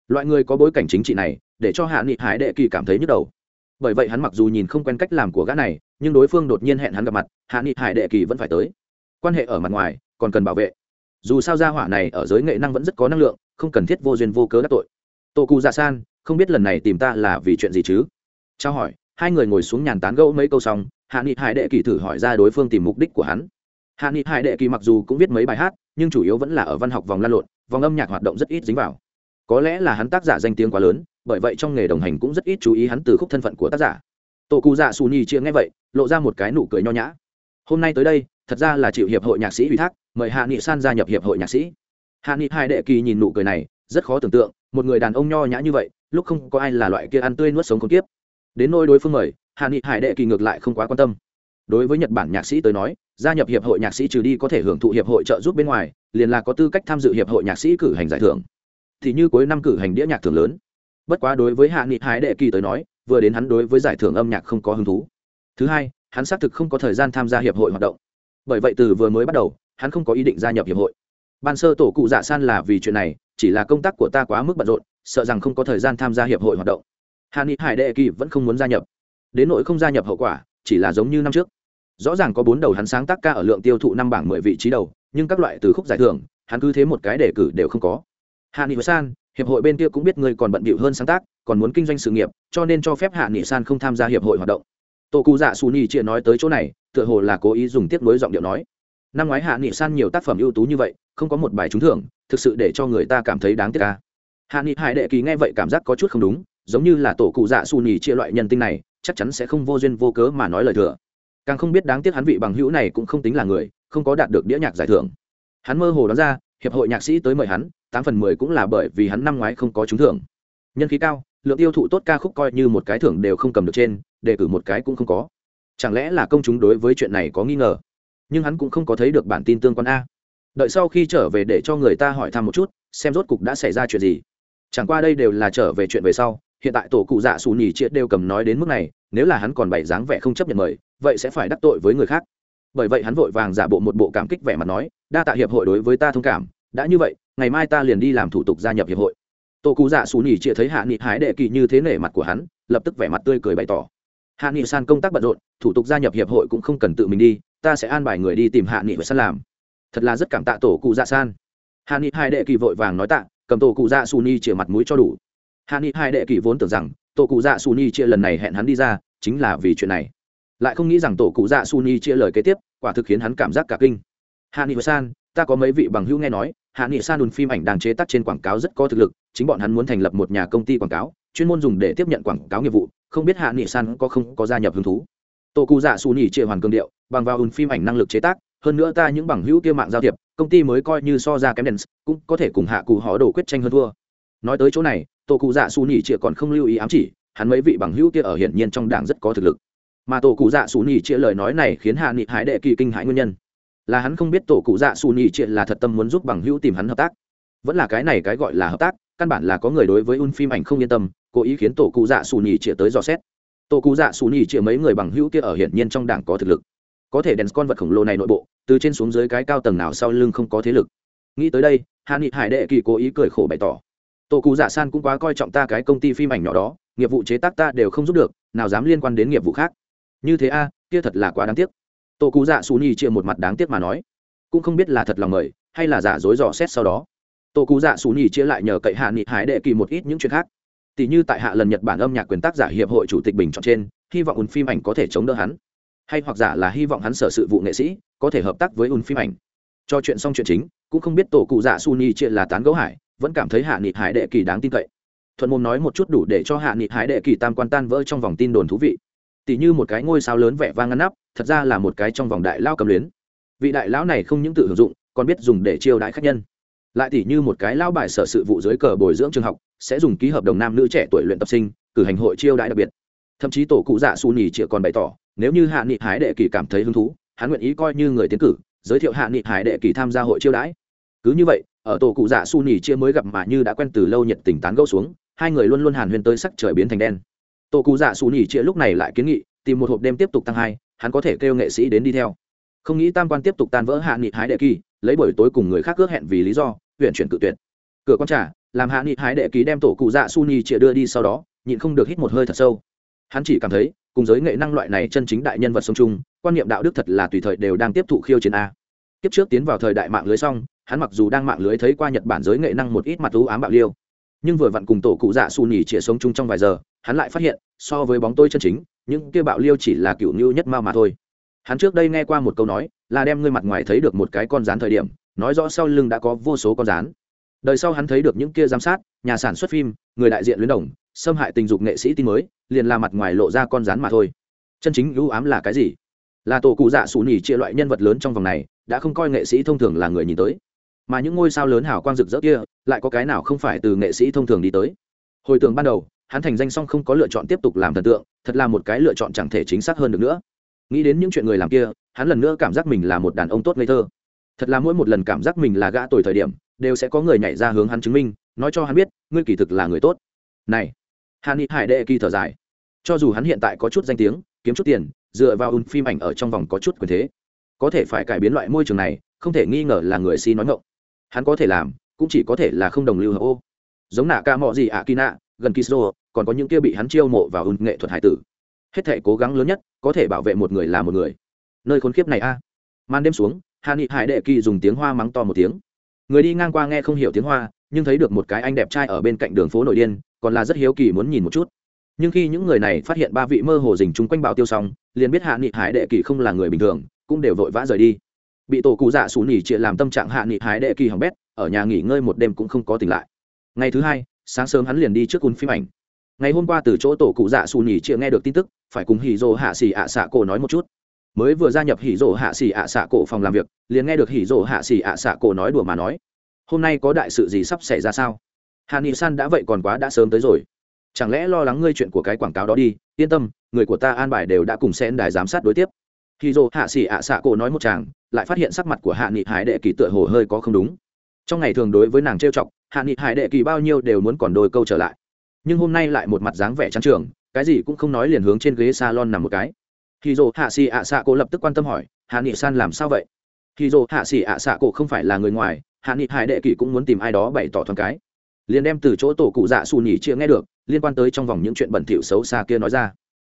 Loại người có bối cảnh chính trị này, để cho hạ nghị hải đệ kỳ cảm thấy nhức đầu. Bởi vậy hắn mặc dù nhìn không quen cách làm của gã này, nhưng đối phương đột nhiên hẹn hắn gặp mặt, hạ nghị hải đệ kỳ vẫn phải tới. Quan hệ ở mặt ngoài, còn cần bảo vệ. Dù sao gia hỏa này ở giới nghệ năng vẫn rất có năng lượng, không cần thiết vô duyên vô cớ đắc tội. Tô cụ dạ san, không biết lần này tìm ta là vì chuyện gì chứ? Trao hỏi, hai người ngồi xuống nhàn tán gẫu mấy câu xong, hạ nghị hải đệ kỳ thử hỏi ra đối phương tìm mục đích của hắn. Hạ nghị hải đệ kỳ mặc dù cũng viết mấy bài hát nhưng chủ yếu vẫn là ở văn học vòng lan lộn, vòng âm nhạc hoạt động rất ít dính vào. Có lẽ là hắn tác giả danh tiếng quá lớn, bởi vậy trong nghề đồng hành cũng rất ít chú ý hắn từ khúc thân phận của tác giả. Tổ cụ dạ xù nhì chia nghe vậy, lộ ra một cái nụ cười nho nhã. Hôm nay tới đây, thật ra là chịu hiệp hội nhạc sĩ ủy thác, mời hạ nghị san gia nhập hiệp hội nhạc sĩ. Hạ nghị hai đệ kỳ nhìn nụ cười này, rất khó tưởng tượng, một người đàn ông nho nhã như vậy, lúc không có ai là loại kia ăn tươi nuốt sống không tiếp đến nôi đối phương mời, hạ nghị hải đệ kỳ ngược lại không quá quan tâm đối với nhật bản nhạc sĩ tới nói, gia nhập hiệp hội nhạc sĩ trừ đi có thể hưởng thụ hiệp hội trợ giúp bên ngoài, liền là có tư cách tham dự hiệp hội nhạc sĩ cử hành giải thưởng. Thì như cuối năm cử hành đĩa nhạc thưởng lớn. Bất quá đối với hạ nghị hái đệ kỳ tới nói, vừa đến hắn đối với giải thưởng âm nhạc không có hứng thú. Thứ hai, hắn xác thực không có thời gian tham gia hiệp hội hoạt động. Bởi vậy từ vừa mới bắt đầu, hắn không có ý định gia nhập hiệp hội. Ban sơ tổ cụ dạ san là vì chuyện này, chỉ là công tác của ta quá mức bận rộn, sợ rằng không có thời gian tham gia hiệp hội hoạt động. Hạ ni hải đệ kỳ vẫn không muốn gia nhập. Đến nội không gia nhập hậu quả, chỉ là giống như năm trước rõ ràng có bốn đầu hắn sáng tác ca ở lượng tiêu thụ năm bảng mười vị trí đầu, nhưng các loại từ khúc giải thưởng, hắn cứ thế một cái đề cử đều không có. Hạ nghị san, hiệp hội bên kia cũng biết ngươi còn bận bịu hơn sáng tác, còn muốn kinh doanh sự nghiệp, cho nên cho phép hạ nghị san không tham gia hiệp hội hoạt động. Tổ cụ dạ xù nhì chia nói tới chỗ này, tựa hồ là cố ý dùng tiếp nối giọng điệu nói. Năm ngoái hạ nghị san nhiều tác phẩm ưu tú như vậy, không có một bài trúng thưởng, thực sự để cho người ta cảm thấy đáng tiếc ca hạ nghị hải đệ kỳ nghe vậy cảm giác có chút không đúng, giống như là tổ cụ dạ xù nhì chia loại nhân tinh này, chắc chắn sẽ không vô duyên vô cớ mà nói lời thừa càng không biết đáng tiếc hắn vị bằng hữu này cũng không tính là người, không có đạt được đĩa nhạc giải thưởng. Hắn mơ hồ đoán ra, hiệp hội nhạc sĩ tới mời hắn, tám phần mười cũng là bởi vì hắn năm ngoái không có trúng thưởng. Nhân khí cao, lượng tiêu thụ tốt ca khúc coi như một cái thưởng đều không cầm được trên, đề cử một cái cũng không có. Chẳng lẽ là công chúng đối với chuyện này có nghi ngờ? Nhưng hắn cũng không có thấy được bản tin tương quan a. Đợi sau khi trở về để cho người ta hỏi thăm một chút, xem rốt cục đã xảy ra chuyện gì. Chẳng qua đây đều là trở về chuyện về sau, hiện tại tổ cụ dạ xù nhì chia đều cầm nói đến mức này, nếu là hắn còn bày dáng vẻ không chấp nhận mời vậy sẽ phải đắc tội với người khác. Bởi vậy hắn vội vàng giả bộ một bộ cảm kích vẻ mặt nói, đa tạ hiệp hội đối với ta thông cảm, đã như vậy, ngày mai ta liền đi làm thủ tục gia nhập hiệp hội. Tổ cụ dạ xù nhì chịa thấy hạ nghị hái đệ kỳ như thế nể mặt của hắn, lập tức vẻ mặt tươi cười bày tỏ. Hạ nghị san công tác bận rộn, thủ tục gia nhập hiệp hội cũng không cần tự mình đi, ta sẽ an bài người đi tìm hạ nghị và san làm. Thật là rất cảm tạ tổ cụ dạ san. Hạ nghị hai đệ kỳ vội vàng nói tạ, cầm tổ cụ dạ xù nhi chịa mặt mũi cho đủ. Hạ nghị hai đệ kỳ vốn tưởng rằng tổ cụ dạ xù nhi chia lần này hẹn hắn đi ra, chính là vì chuyện này lại không nghĩ rằng tổ cụ dạ su ni chia lời kế tiếp, quả thực khiến hắn cảm giác cả kinh. Hạ nghị san, ta có mấy vị bằng hữu nghe nói, hạ nghị san đùn phim ảnh đang chế tác trên quảng cáo rất có thực lực, chính bọn hắn muốn thành lập một nhà công ty quảng cáo, chuyên môn dùng để tiếp nhận quảng cáo nghiệp vụ, không biết hạ nghị san có không có gia nhập hứng thú. Tổ cụ dạ su ni chia hoàn cương điệu, bằng vào ùn phim ảnh năng lực chế tác, hơn nữa ta những bằng hữu kia mạng giao thiệp, công ty mới coi như so ra kém đèn cũng có thể cùng hạ cụ họ đổ quyết tranh hơn thua. Nói tới chỗ này, tổ cụ dạ su ni chịa còn không lưu ý ám chỉ, hắn mấy vị bằng hữu kia ở hiển nhiên trong đảng rất có thực lực mà tổ cụ dạ xù nhì chia lời nói này khiến hạ nghị hải đệ kỳ kinh hãi nguyên nhân. Là hắn không biết tổ cụ dạ xù nhì chia là thật tâm muốn giúp bằng hữu tìm hắn hợp tác. Vẫn là cái này cái gọi là hợp tác, căn bản là có người đối với un phim ảnh không yên tâm, cố ý khiến tổ cụ dạ xù nhì chia tới dò xét. Tổ cụ dạ xù nhì chia mấy người bằng hữu kia ở hiển nhiên trong đảng có thực lực. Có thể đèn con vật khổng lồ này nội bộ, từ trên xuống dưới cái cao tầng nào sau lưng không có thế lực. Nghĩ tới đây, hạ nghị hải đệ kỳ cố ý cười khổ bày tỏ. Tổ cụ dạ san cũng quá coi trọng ta cái công ty phim ảnh nhỏ đó, nghiệp vụ chế tác ta đều không giúp được, nào dám liên quan đến nghiệp vụ khác như thế a, kia thật là quá đáng tiếc. Tổ cụ dạ xù nhì chia một mặt đáng tiếc mà nói. Cũng không biết là thật lòng mời, hay là giả dối dò xét sau đó. Tổ cụ dạ xù nhì chia lại nhờ cậy hạ nghị hải đệ kỳ một ít những chuyện khác. Tỷ như tại hạ lần nhật bản âm nhạc quyền tác giả hiệp hội chủ tịch bình chọn trên, hy vọng ùn phim ảnh có thể chống đỡ hắn. Hay hoặc giả là hy vọng hắn sở sự vụ nghệ sĩ có thể hợp tác với ùn phim ảnh. Cho chuyện xong chuyện chính, cũng không biết tổ cụ dạ su Nhi chia là tán gấu hải vẫn cảm thấy hạ nghị hải đệ kỳ đáng tin cậy. Thuận môn nói một chút đủ để cho hạ nghị hải đệ kỳ tam quan tan vỡ trong vòng tin đồn thú vị tỉ như một cái ngôi sao lớn vẻ vang ngăn nắp, thật ra là một cái trong vòng đại lao cầm luyến. Vị đại lão này không những tự hưởng dụng, còn biết dùng để chiêu đãi khách nhân. Lại tỉ như một cái lao bài sở sự vụ dưới cờ bồi dưỡng trường học, sẽ dùng ký hợp đồng nam nữ trẻ tuổi luyện tập sinh, cử hành hội chiêu đãi đặc biệt. Thậm chí tổ cụ dạ su nhì chịa còn bày tỏ, nếu như hạ nghị hải đệ kỳ cảm thấy hứng thú, hắn nguyện ý coi như người tiến cử, giới thiệu hạ nghị hải đệ kỳ tham gia hội chiêu đãi. Cứ như vậy, ở tổ cụ dạ su nhì chia mới gặp mà như đã quen từ lâu nhiệt tình tán gẫu xuống, hai người luôn luôn hàn huyên tới sắc trời biến thành đen tổ cụ dạ su nỉ chĩa lúc này lại kiến nghị, tìm một hộp đêm tiếp tục tăng hai, hắn có thể kêu nghệ sĩ đến đi theo. Không nghĩ tam quan tiếp tục tan vỡ hạ nghị hái đệ kỳ, lấy buổi tối cùng người khác ước hẹn vì lý do, huyện chuyển cự tuyệt. Cửa con trả làm hạ nghị hái đệ kỳ đem tổ cụ dạ su Nhi chia đưa đi sau đó, nhịn không được hít một hơi thật sâu. Hắn chỉ cảm thấy, cùng giới nghệ năng loại này chân chính đại nhân vật sống chung, quan niệm đạo đức thật là tùy thời đều đang tiếp thụ khiêu chiến a. Kiếp trước tiến vào thời đại mạng lưới xong, hắn mặc dù đang mạng lưới thấy qua nhật bản giới nghệ năng một ít mặt thú ám bạo liêu, nhưng vừa vặn cùng tổ cụ dạ Su nhỉ chĩa sống chung trong vài giờ hắn lại phát hiện, so với bóng tôi chân chính, những kia bạo liêu chỉ là cựu như nhất mao mà thôi. Hắn trước đây nghe qua một câu nói, là đem ngươi mặt ngoài thấy được một cái con rán thời điểm, nói rõ sau lưng đã có vô số con rán. Đời sau hắn thấy được những kia giám sát, nhà sản xuất phim, người đại diện luyến đồng, xâm hại tình dục nghệ sĩ tin mới, liền là mặt ngoài lộ ra con rán mà thôi. Chân chính ưu ám là cái gì? Là tổ cụ dạ xù nỉ chia loại nhân vật lớn trong vòng này, đã không coi nghệ sĩ thông thường là người nhìn tới. Mà những ngôi sao lớn hào quang rực rỡ kia, lại có cái nào không phải từ nghệ sĩ thông thường đi tới? Hồi tưởng ban đầu hắn thành danh xong không có lựa chọn tiếp tục làm thần tượng, thật là một cái lựa chọn chẳng thể chính xác hơn được nữa. Nghĩ đến những chuyện người làm kia, hắn lần nữa cảm giác mình là một đàn ông tốt ngây thơ. Thật là mỗi một lần cảm giác mình là gã tồi thời điểm, đều sẽ có người nhảy ra hướng hắn chứng minh, nói cho hắn biết, ngươi kỳ thực là người tốt. Này, hàn ni hải đệ kỳ thở dài. Cho dù hắn hiện tại có chút danh tiếng, kiếm chút tiền, dựa vào un phim ảnh ở trong vòng có chút quyền thế, có thể phải cải biến loại môi trường này, không thể nghi ngờ là người si nói ngộng hắn có thể làm, cũng chỉ có thể là không đồng lưu hợp ô giống nạ ca mọ gì ạ kỳ nạ, gần kisro còn có những kia bị hắn chiêu mộ vào un nghệ thuật hải tử. Hết thể cố gắng lớn nhất, có thể bảo vệ một người là một người. Nơi khốn kiếp này a. À. màn đêm xuống hạ nị hải đệ kỳ dùng tiếng hoa mắng to một tiếng. Người đi ngang qua nghe không hiểu tiếng hoa, nhưng thấy được một cái anh đẹp trai ở bên cạnh đường phố nội điên, còn là rất hiếu kỳ muốn nhìn một chút. Nhưng khi những người này phát hiện ba vị mơ hồ dình chung quanh bào tiêu xong, liền biết hạ nghị hải đệ kỳ không là người bình thường, cũng đều vội vã rời đi. Bị tổ cụ dạ xù nỉ trịa làm tâm trạng hạ nghị hải đệ kỳ hỏng bét, ở nhà nghỉ ngơi một đêm cũng không có tỉnh lại. Ngày thứ hai, sáng sớm hắn liền đi trước cun phim ảnh ngày hôm qua từ chỗ tổ cụ dạ xù nỉ trịa nghe được tin tức, phải cùng hỉ rồ hạ xì ạ xạ cổ nói một chút. Mới vừa gia nhập hỉ rồ hạ xì ạ xạ cổ phòng làm việc, liền nghe được hỉ rồ hạ xì ạ xạ cổ nói đùa mà nói. Hôm nay có đại sự gì sắp xảy ra sao? Hạ nghị san đã vậy còn quá đã sớm tới rồi. Chẳng lẽ lo lắng ngươi chuyện của cái quảng cáo đó đi, yên tâm, người của ta an bài đều đã cùng xen đài giám sát đối tiếp. Hì dồ hạ xỉ ạ xạ cổ nói một chàng, lại phát hiện sắc mặt của hạ nghị hải đệ kỳ tựa hồ hơi có không đúng. Trong ngày thường đối với nàng trêu chọc, hạ nghị hải đệ kỳ bao nhiêu đều muốn còn đôi câu trở lại nhưng hôm nay lại một mặt dáng vẻ trắng trường, cái gì cũng không nói liền hướng trên ghế salon nằm một cái. Khi dồ hạ xì ạ xạ cổ lập tức quan tâm hỏi hạ nghị san làm sao vậy? Khi dồ hạ xì ạ xạ cổ không phải là người ngoài hạ nghị hải đệ kỷ cũng muốn tìm ai đó bày tỏ thoáng cái. Liền đem từ chỗ tổ cụ dạ xù nhỉ chia nghe được, liên quan tới trong vòng những chuyện bẩn thỉu xấu xa kia nói ra.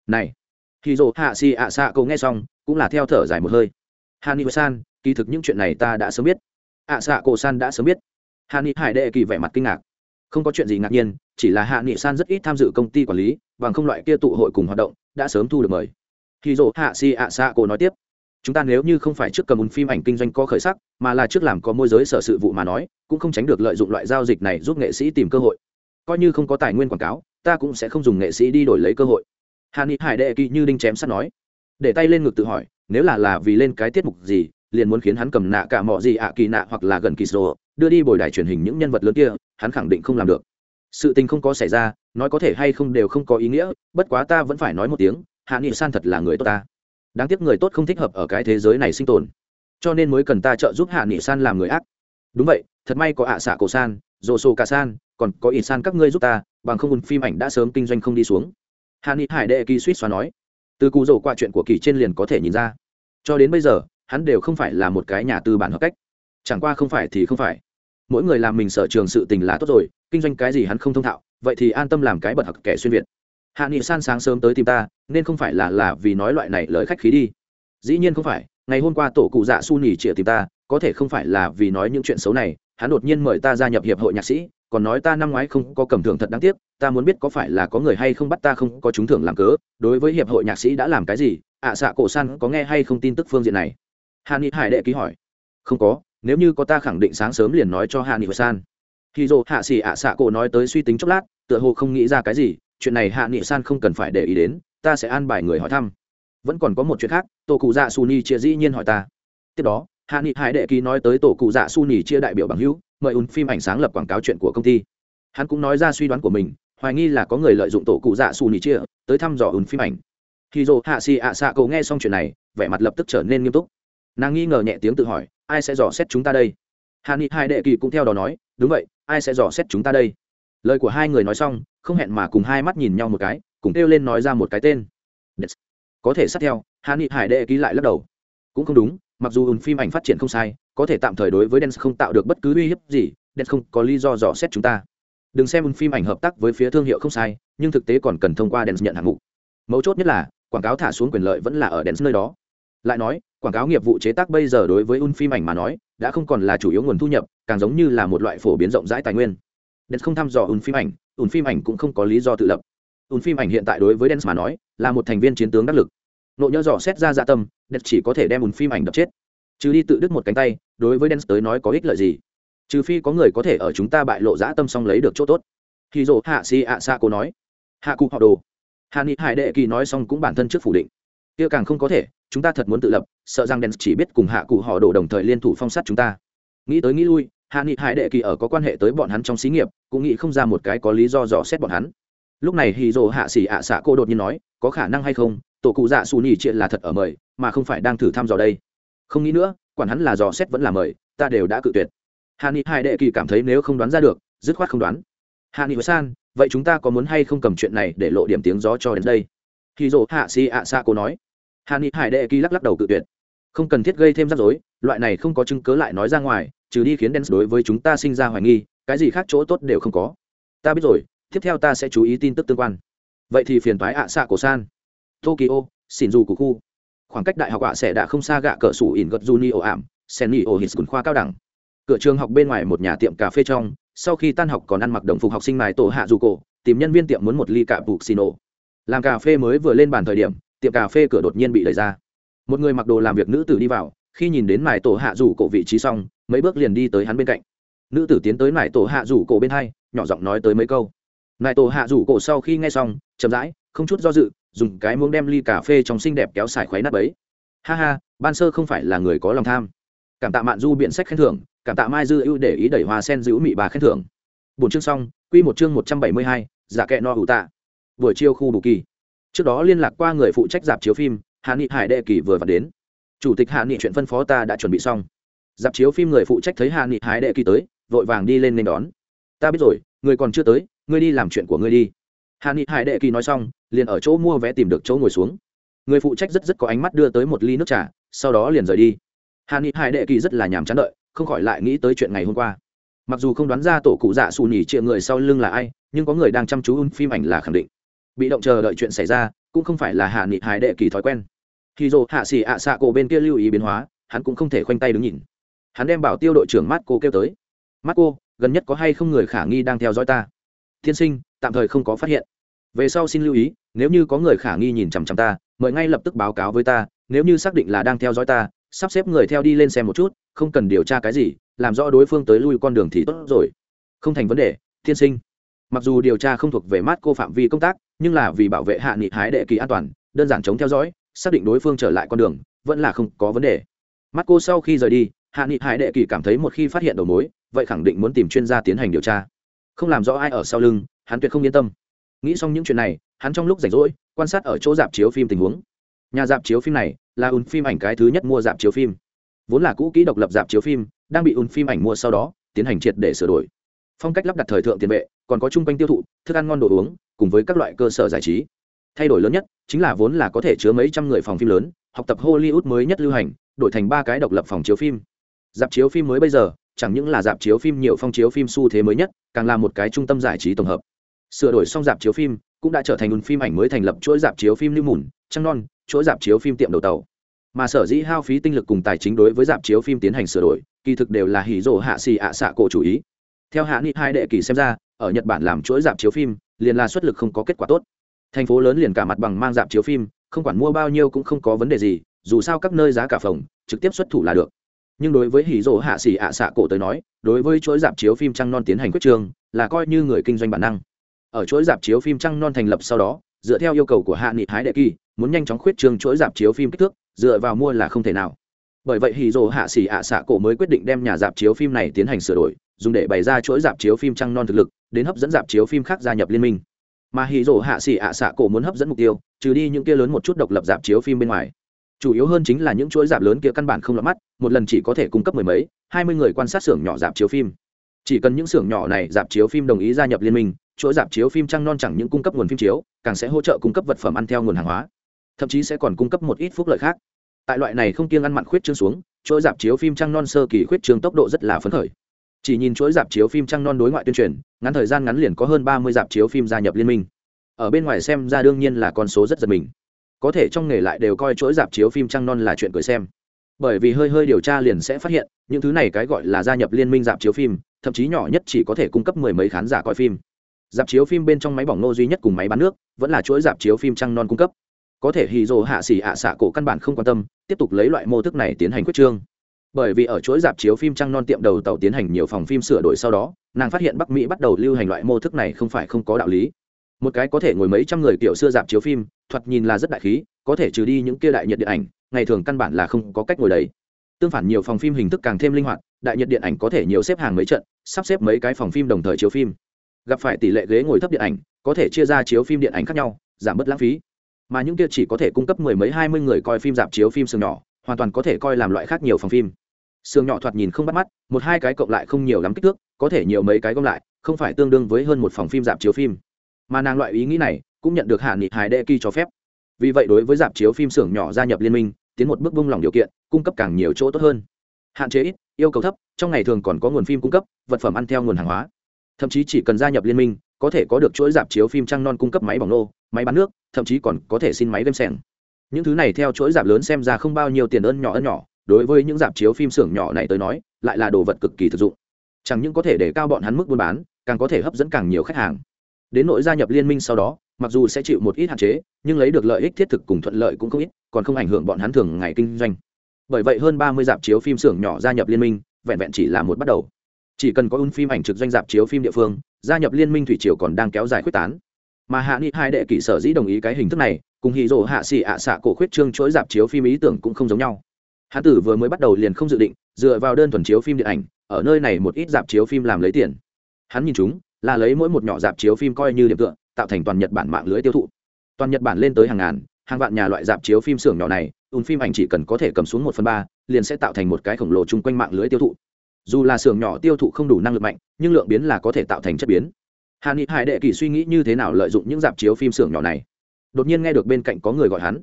Này. Khi dồ hạ xì ạ xạ cổ nghe xong, cũng là theo thở dài một hơi. Hani san kỳ thực những chuyện này ta đã sớm biết. Ạ xạ cổ san đã sớm biết. Hani hải đệ kỳ vẻ mặt kinh ngạc không có chuyện gì ngạc nhiên, chỉ là hạ nghị san rất ít tham dự công ty quản lý, bằng không loại kia tụ hội cùng hoạt động, đã sớm thu được mời. Khi dỗ hạ si ạ xạ cổ nói tiếp, chúng ta nếu như không phải trước cầm một phim ảnh kinh doanh có khởi sắc, mà là trước làm có môi giới sở sự vụ mà nói, cũng không tránh được lợi dụng loại giao dịch này giúp nghệ sĩ tìm cơ hội. Coi như không có tài nguyên quảng cáo, ta cũng sẽ không dùng nghệ sĩ đi đổi lấy cơ hội. Hà ni hải đệ kỳ như đinh chém sắt nói, để tay lên ngực tự hỏi, nếu là là vì lên cái tiết mục gì liền muốn khiến hắn cầm nạ cả mọi gì ạ kỳ nạ hoặc là gần kỳ sổ đưa đi bồi đài truyền hình những nhân vật lớn kia, hắn khẳng định không làm được. Sự tình không có xảy ra, nói có thể hay không đều không có ý nghĩa, bất quá ta vẫn phải nói một tiếng, hạ nghị san thật là người tốt ta. Đáng tiếc người tốt không thích hợp ở cái thế giới này sinh tồn. Cho nên mới cần ta trợ giúp hạ nghị san làm người ác. Đúng vậy, thật may có ạ xạ cổ san, rồ sô cả san, còn có ỷ san các ngươi giúp ta, bằng không phim ảnh đã sớm kinh doanh không đi xuống. Hạ nghị hải đệ kỳ suýt xóa nói. Từ cụ rổ qua chuyện của kỳ trên liền có thể nhìn ra. Cho đến bây giờ hắn đều không phải là một cái nhà tư bản hợp cách. Chẳng qua không phải thì không phải. Mỗi người làm mình sở trường sự tình là tốt rồi kinh doanh cái gì hắn không thông thạo vậy thì an tâm làm cái bật học kẻ xuyên việt. Hạ nghị san sáng sớm tới tìm ta nên không phải là là vì nói loại này lời khách khí đi. Dĩ nhiên không phải ngày hôm qua tổ cụ dạ su nỉ chĩa tìm ta có thể không phải là vì nói những chuyện xấu này hắn đột nhiên mời ta gia nhập hiệp hội nhạc sĩ còn nói ta năm ngoái không có cầm thưởng thật đáng tiếc ta muốn biết có phải là có người hay không bắt ta không có trúng thưởng làm cớ đối với hiệp hội nhạc sĩ đã làm cái gì ạ à, xạ cổ san có nghe hay không tin tức phương diện này hạ nghị hải đệ ký hỏi. Không có, nếu như có ta khẳng định sáng sớm liền nói cho hạ nghị san. Khi dồ hạ xỉ ạ xạ cổ nói tới suy tính chốc lát, tựa hồ không nghĩ ra cái gì, chuyện này hạ nghị san không cần phải để ý đến, ta sẽ an bài người hỏi thăm. Vẫn còn có một chuyện khác, tổ cụ dạ su ni chia dĩ nhiên hỏi ta. Tiếp đó, hạ nghị hải đệ ký nói tới tổ cụ dạ su ni chia đại biểu bằng hữu, mời ùn phim ảnh sáng lập quảng cáo chuyện của công ty. Hắn cũng nói ra suy đoán của mình, hoài nghi là có người lợi dụng tổ cụ dạ su ni chia tới thăm dò ùn phim ảnh. Khi dồ hạ xì ạ xạ cậu nghe xong chuyện này, vẻ mặt lập tức trở nên nghiêm túc nàng nghi ngờ nhẹ tiếng tự hỏi, ai sẽ dò xét chúng ta đây? Hạ nghị hai đệ kỳ cũng theo đó nói, đúng vậy, ai sẽ dò xét chúng ta đây? Lời của hai người nói xong, không hẹn mà cùng hai mắt nhìn nhau một cái, cùng kêu lên nói ra một cái tên. Có thể sát theo hạ nghị hải đệ ký lại lắc đầu. Cũng không đúng, mặc dù ùn phim ảnh phát triển không sai, có thể tạm thời đối với đen không tạo được bất cứ uy hiếp gì đen không có lý do dò xét chúng ta. Đừng xem ùn phim ảnh hợp tác với phía thương hiệu không sai, nhưng thực tế còn cần thông qua đen nhận hạng mục. Mấu chốt nhất là, quảng cáo thả xuống quyền lợi vẫn là ở đen nơi đó. Lại nói quảng cáo nghiệp vụ chế tác bây giờ đối với un phim ảnh mà nói, đã không còn là chủ yếu nguồn thu nhập, càng giống như là một loại phổ biến rộng rãi tài nguyên. Đen không thăm dò un phim ảnh, un phim ảnh cũng không có lý do tự lập. Un phim ảnh hiện tại đối với đen mà nói, là một thành viên chiến tướng đắc lực. Nộ nhỡ dò xét ra dạ tâm đen chỉ có thể đem un phim ảnh đập chết. Trừ đi tự đứt một cánh tay, đối với đen tới nói có ích lợi gì? Trừ phi có người có thể ở chúng ta bại lộ dã tâm xong lấy được chỗ tốt. Khi dỗ hạ si ạ xa cô nói. Hạ cụ họ đồ hạ nghị hải đệ kỳ nói xong cũng bản thân trước phủ định kia càng không có thể, chúng ta thật muốn tự lập, sợ rằng đen chỉ biết cùng hạ cụ họ đổ đồng thời liên thủ phong sát chúng ta. Nghĩ tới nghĩ lui, hạ nghị hải đệ kỳ ở có quan hệ tới bọn hắn trong xí nghiệp, cũng nghĩ không ra một cái có lý do dò xét bọn hắn. Lúc này hì dồ hạ xỉ ạ xạ cô đột nhiên nói, có khả năng hay không? Tổ cụ dạ xù nhì chuyện là thật ở mời, mà không phải đang thử thăm dò đây. Không nghĩ nữa, quản hắn là dò xét vẫn là mời, ta đều đã cự tuyệt. Hạ nghị hải đệ kỳ cảm thấy nếu không đoán ra được, dứt khoát không đoán. Hạ nghị san, vậy chúng ta có muốn hay không cầm chuyện này để lộ điểm tiếng gió cho đến đây? Hì dồ hạ xỉ ạ xạ cô nói hạ nghị hải đệ kỳ lắc lắc đầu cự tuyệt. Không cần thiết gây thêm rắc rối, loại này không có chứng cớ lại nói ra ngoài, trừ đi khiến đen đối với chúng ta sinh ra hoài nghi, cái gì khác chỗ tốt đều không có. Ta biết rồi, tiếp theo ta sẽ chú ý tin tức tương quan. Vậy thì phiền thoái ạ xạ cổ san. Tokyo xin dù của khu khoảng cách đại học ạ sẽ đã không xa gạ cỡ sủ ỉn gật juni ổ ảm sen ni ổ hít khoa cao đẳng. Cửa trường học bên ngoài một nhà tiệm cà phê trong, sau khi tan học còn ăn mặc đồng phục học sinh mài tổ hạ dù cổ, tìm nhân viên tiệm muốn một ly cà bục xin ổ làm cà phê mới vừa lên bàn thời điểm tiệm cà phê cửa đột nhiên bị đẩy ra. Một người mặc đồ làm việc nữ tử đi vào, khi nhìn đến mải tổ hạ rủ cổ vị trí xong, mấy bước liền đi tới hắn bên cạnh. Nữ tử tiến tới mải tổ hạ rủ cổ bên hai, nhỏ giọng nói tới mấy câu. Mải tổ hạ rủ cổ sau khi nghe xong, chậm rãi, không chút do dự, dùng cái muỗng đem ly cà phê trong xinh đẹp kéo xài khoáy nát bấy. Ha ha, ban sơ không phải là người có lòng tham. Cảm tạ mạn du biện sách khen thưởng, cảm tạ mai dư ưu để ý đẩy hoa sen giữ mị bà khen thưởng. Bốn chương xong, quy một chương một trăm bảy mươi hai, giả kệ no hữu tạ. Buổi chiều khu bù kỳ trước đó liên lạc qua người phụ trách dạp chiếu phim, hạ nghị hải đệ kỳ vừa vặn đến. Chủ tịch hạ nghị chuyện phân phó ta đã chuẩn bị xong. Dạp chiếu phim người phụ trách thấy hạ nghị hải đệ kỳ tới, vội vàng đi lên nên đón. Ta biết rồi, người còn chưa tới, ngươi đi làm chuyện của ngươi đi. Hạ nghị hải đệ kỳ nói xong, liền ở chỗ mua vé tìm được chỗ ngồi xuống. Người phụ trách rất rất có ánh mắt đưa tới một ly nước trà, sau đó liền rời đi. Hạ nghị hải đệ kỳ rất là nhàm chán đợi, không khỏi lại nghĩ tới chuyện ngày hôm qua. Mặc dù không đoán ra tổ cụ dạ xù nhỉ chia người sau lưng là ai, nhưng có người đang chăm chú phim ảnh là khẳng định bị động chờ đợi chuyện xảy ra, cũng không phải là hạ nghị hải đệ kỳ thói quen. Khi dồ hạ xỉ ạ xạ cổ bên kia lưu ý biến hóa, hắn cũng không thể khoanh tay đứng nhìn. Hắn đem bảo tiêu đội trưởng mắt cô kêu tới. Mắt cô gần nhất có hay không người khả nghi đang theo dõi ta? Tiên sinh, tạm thời không có phát hiện. Về sau xin lưu ý, nếu như có người khả nghi nhìn chằm chằm ta, mời ngay lập tức báo cáo với ta, nếu như xác định là đang theo dõi ta, sắp xếp người theo đi lên xem một chút, không cần điều tra cái gì, làm rõ đối phương tới lui con đường thì tốt rồi. Không thành vấn đề, tiên sinh mặc dù điều tra không thuộc về mát cô phạm vi công tác, nhưng là vì bảo vệ hạ nghị hái đệ kỳ an toàn, đơn giản chống theo dõi, xác định đối phương trở lại con đường, vẫn là không có vấn đề. Mắt cô sau khi rời đi, hạ nghị hải đệ kỳ cảm thấy một khi phát hiện đầu mối, vậy khẳng định muốn tìm chuyên gia tiến hành điều tra. Không làm rõ ai ở sau lưng, hắn tuyệt không yên tâm. Nghĩ xong những chuyện này, hắn trong lúc rảnh rỗi, quan sát ở chỗ dạp chiếu phim tình huống. Nhà dạp chiếu phim này là ùn phim ảnh cái thứ nhất mua dạp chiếu phim. Vốn là cũ kỹ độc lập dạp chiếu phim, đang bị ùn phim ảnh mua sau đó, tiến hành triệt để sửa đổi. Phong cách lắp đặt thời thượng tiền vệ còn có chung quanh tiêu thụ, thức ăn ngon đồ uống, cùng với các loại cơ sở giải trí. Thay đổi lớn nhất chính là vốn là có thể chứa mấy trăm người phòng phim lớn, học tập hollywood mới nhất lưu hành, đổi thành ba cái độc lập phòng chiếu phim. Dạp chiếu phim mới bây giờ, chẳng những là dạp chiếu phim nhiều phong chiếu phim xu thế mới nhất, càng là một cái trung tâm giải trí tổng hợp. Sửa đổi xong dạp chiếu phim, cũng đã trở thành nguồn phim ảnh mới thành lập chuỗi dạp chiếu phim lưu mùn trăng non, chuỗi dạp chiếu phim tiệm đầu tàu. Mà sở dĩ hao phí tinh lực cùng tài chính đối với dạp chiếu phim tiến hành sửa đổi, kỳ thực đều là hỉ rộ hạ xì ạ xạ cổ chủ ý. Theo hạ nghị hai đệ kỳ xem ra ở nhật bản làm chuỗi dạp chiếu phim, liền là xuất lực không có kết quả tốt. Thành phố lớn liền cả mặt bằng mang dạp chiếu phim, không quản mua bao nhiêu cũng không có vấn đề gì, dù sao các nơi giá cả phòng trực tiếp xuất thủ là được. Nhưng đối với hỉ Dỗ hạ xỉ ạ xạ cổ tới nói, đối với chuỗi dạp chiếu phim trăng non tiến hành quyết trường, là coi như người kinh doanh bản năng. Ở chuỗi dạp chiếu phim trăng non thành lập sau đó, dựa theo yêu cầu của hạ nghị hái đệ kỳ, muốn nhanh chóng khuyết trương chuỗi dạp chiếu phim kích thước, dựa vào mua là không thể nào. Bởi vậy hì Dỗ hạ xỉ ạ xạ cổ mới quyết định đem nhà dạp chiếu phim này tiến hành sửa đổi dùng để bày ra chuỗi dạp chiếu phim trăng non thực lực, đến hấp dẫn dạp chiếu phim khác gia nhập liên minh. Mà hì rỗ hạ xỉ ạ xạ cổ muốn hấp dẫn mục tiêu, trừ đi những kia lớn một chút độc lập dạp chiếu phim bên ngoài. Chủ yếu hơn chính là những chuỗi dạp lớn kia căn bản không lọt mắt, một lần chỉ có thể cung cấp mười mấy, hai mươi người quan sát xưởng nhỏ dạp chiếu phim. Chỉ cần những xưởng nhỏ này dạp chiếu phim đồng ý gia nhập liên minh, chuỗi dạp chiếu phim trăng non chẳng những cung cấp nguồn phim chiếu, càng sẽ hỗ trợ cung cấp vật phẩm ăn theo nguồn hàng hóa. Thậm chí sẽ còn cung cấp một ít phúc lợi khác. Tại loại này không kiêng ăn mặn khuyết trương xuống, chuỗi dạp chiếu phim trăng non sơ kỳ khuyết trương tốc độ rất là phấn khởi chỉ nhìn chuỗi dạp chiếu phim trăng non đối ngoại tuyên truyền, ngắn thời gian ngắn liền có hơn ba mươi dạp chiếu phim gia nhập liên minh. Ở bên ngoài xem ra đương nhiên là con số rất giật mình. Có thể trong nghề lại đều coi chuỗi dạp chiếu phim trăng non là chuyện cười xem. Bởi vì hơi hơi điều tra liền sẽ phát hiện, những thứ này cái gọi là gia nhập liên minh dạp chiếu phim, thậm chí nhỏ nhất chỉ có thể cung cấp mười mấy khán giả coi phim. Dạp chiếu phim bên trong máy bỏng nô duy nhất cùng máy bán nước, vẫn là chuỗi dạp chiếu phim trăng non cung cấp. Có thể hì rồ hạ xỉ ạ xạ cổ căn bản không quan tâm, tiếp tục lấy loại mô thức này tiến hành quyết trương bởi vì ở chuỗi dạp chiếu phim trăng non tiệm đầu tàu tiến hành nhiều phòng phim sửa đổi sau đó, nàng phát hiện bắc mỹ bắt đầu lưu hành loại mô thức này không phải không có đạo lý. Một cái có thể ngồi mấy trăm người kiểu xưa dạp chiếu phim, thoạt nhìn là rất đại khí, có thể trừ đi những kia đại nhiệt điện ảnh, ngày thường căn bản là không có cách ngồi đấy tương phản nhiều phòng phim hình thức càng thêm linh hoạt, đại nhiệt điện ảnh có thể nhiều xếp hàng mấy trận, sắp xếp mấy cái phòng phim đồng thời chiếu phim. Gặp phải tỷ lệ ghế ngồi thấp điện ảnh, có thể chia ra chiếu phim điện ảnh khác nhau, giảm bớt lãng phí. Mà những kia chỉ có thể cung cấp mười mấy hai mươi người coi phim dạp chiếu phim sườn nhỏ, hoàn toàn có thể coi làm loại khác nhiều phòng phim sườn nhỏ thoạt nhìn không bắt mắt, một hai cái cộng lại không nhiều lắm kích thước, có thể nhiều mấy cái gom lại, không phải tương đương với hơn một phòng phim dạp chiếu phim. Mà nàng loại ý nghĩ này, cũng nhận được hạ nghị hải đệ kỳ cho phép. Vì vậy đối với dạp chiếu phim xưởng nhỏ gia nhập liên minh, tiến một bước bung lòng điều kiện, cung cấp càng nhiều chỗ tốt hơn. Hạn chế ít, yêu cầu thấp, trong ngày thường còn có nguồn phim cung cấp, vật phẩm ăn theo nguồn hàng hóa. Thậm chí chỉ cần gia nhập liên minh, có thể có được chuỗi dạp chiếu phim trăng non cung cấp máy bỏng nô, máy bán nước, thậm chí còn có thể xin máy đem sẻng. Những thứ này theo chuỗi dạp lớn xem ra không bao nhiêu tiền ơn nhỏ ơn nhỏ đối với những dạp chiếu phim xưởng nhỏ này tới nói, lại là đồ vật cực kỳ thực dụng. Chẳng những có thể để cao bọn hắn mức buôn bán, càng có thể hấp dẫn càng nhiều khách hàng. Đến nội gia nhập liên minh sau đó, mặc dù sẽ chịu một ít hạn chế, nhưng lấy được lợi ích thiết thực cùng thuận lợi cũng không ít, còn không ảnh hưởng bọn hắn thường ngày kinh doanh. Bởi vậy hơn ba mươi dạp chiếu phim xưởng nhỏ gia nhập liên minh, vẹn vẹn chỉ là một bắt đầu. Chỉ cần có un phim ảnh trực doanh dạp chiếu phim địa phương, gia nhập liên minh thủy triều còn đang kéo dài quyết tán. Mà hạ nghị hai đệ kỷ sở dĩ đồng ý cái hình thức này, cùng hì rỗ hạ xì ạ xạ cổ khuyết trương chuỗi dạp chiếu phim ý tưởng cũng không giống nhau hạ tử vừa mới bắt đầu liền không dự định dựa vào đơn thuần chiếu phim điện ảnh ở nơi này một ít dạp chiếu phim làm lấy tiền. Hắn nhìn chúng là lấy mỗi một nhỏ dạp chiếu phim coi như điểm tựa tạo thành toàn nhật bản mạng lưới tiêu thụ. Toàn nhật bản lên tới hàng ngàn hàng vạn nhà loại dạp chiếu phim xưởng nhỏ này ùn phim ảnh chỉ cần có thể cầm xuống một phần ba liền sẽ tạo thành một cái khổng lồ chung quanh mạng lưới tiêu thụ. Dù là xưởng nhỏ tiêu thụ không đủ năng lực mạnh nhưng lượng biến là có thể tạo thành chất biến. Hà Nghị hải đệ kỳ suy nghĩ như thế nào lợi dụng những dạp chiếu phim xưởng nhỏ này? Đột nhiên nghe được bên cạnh có người gọi hắn.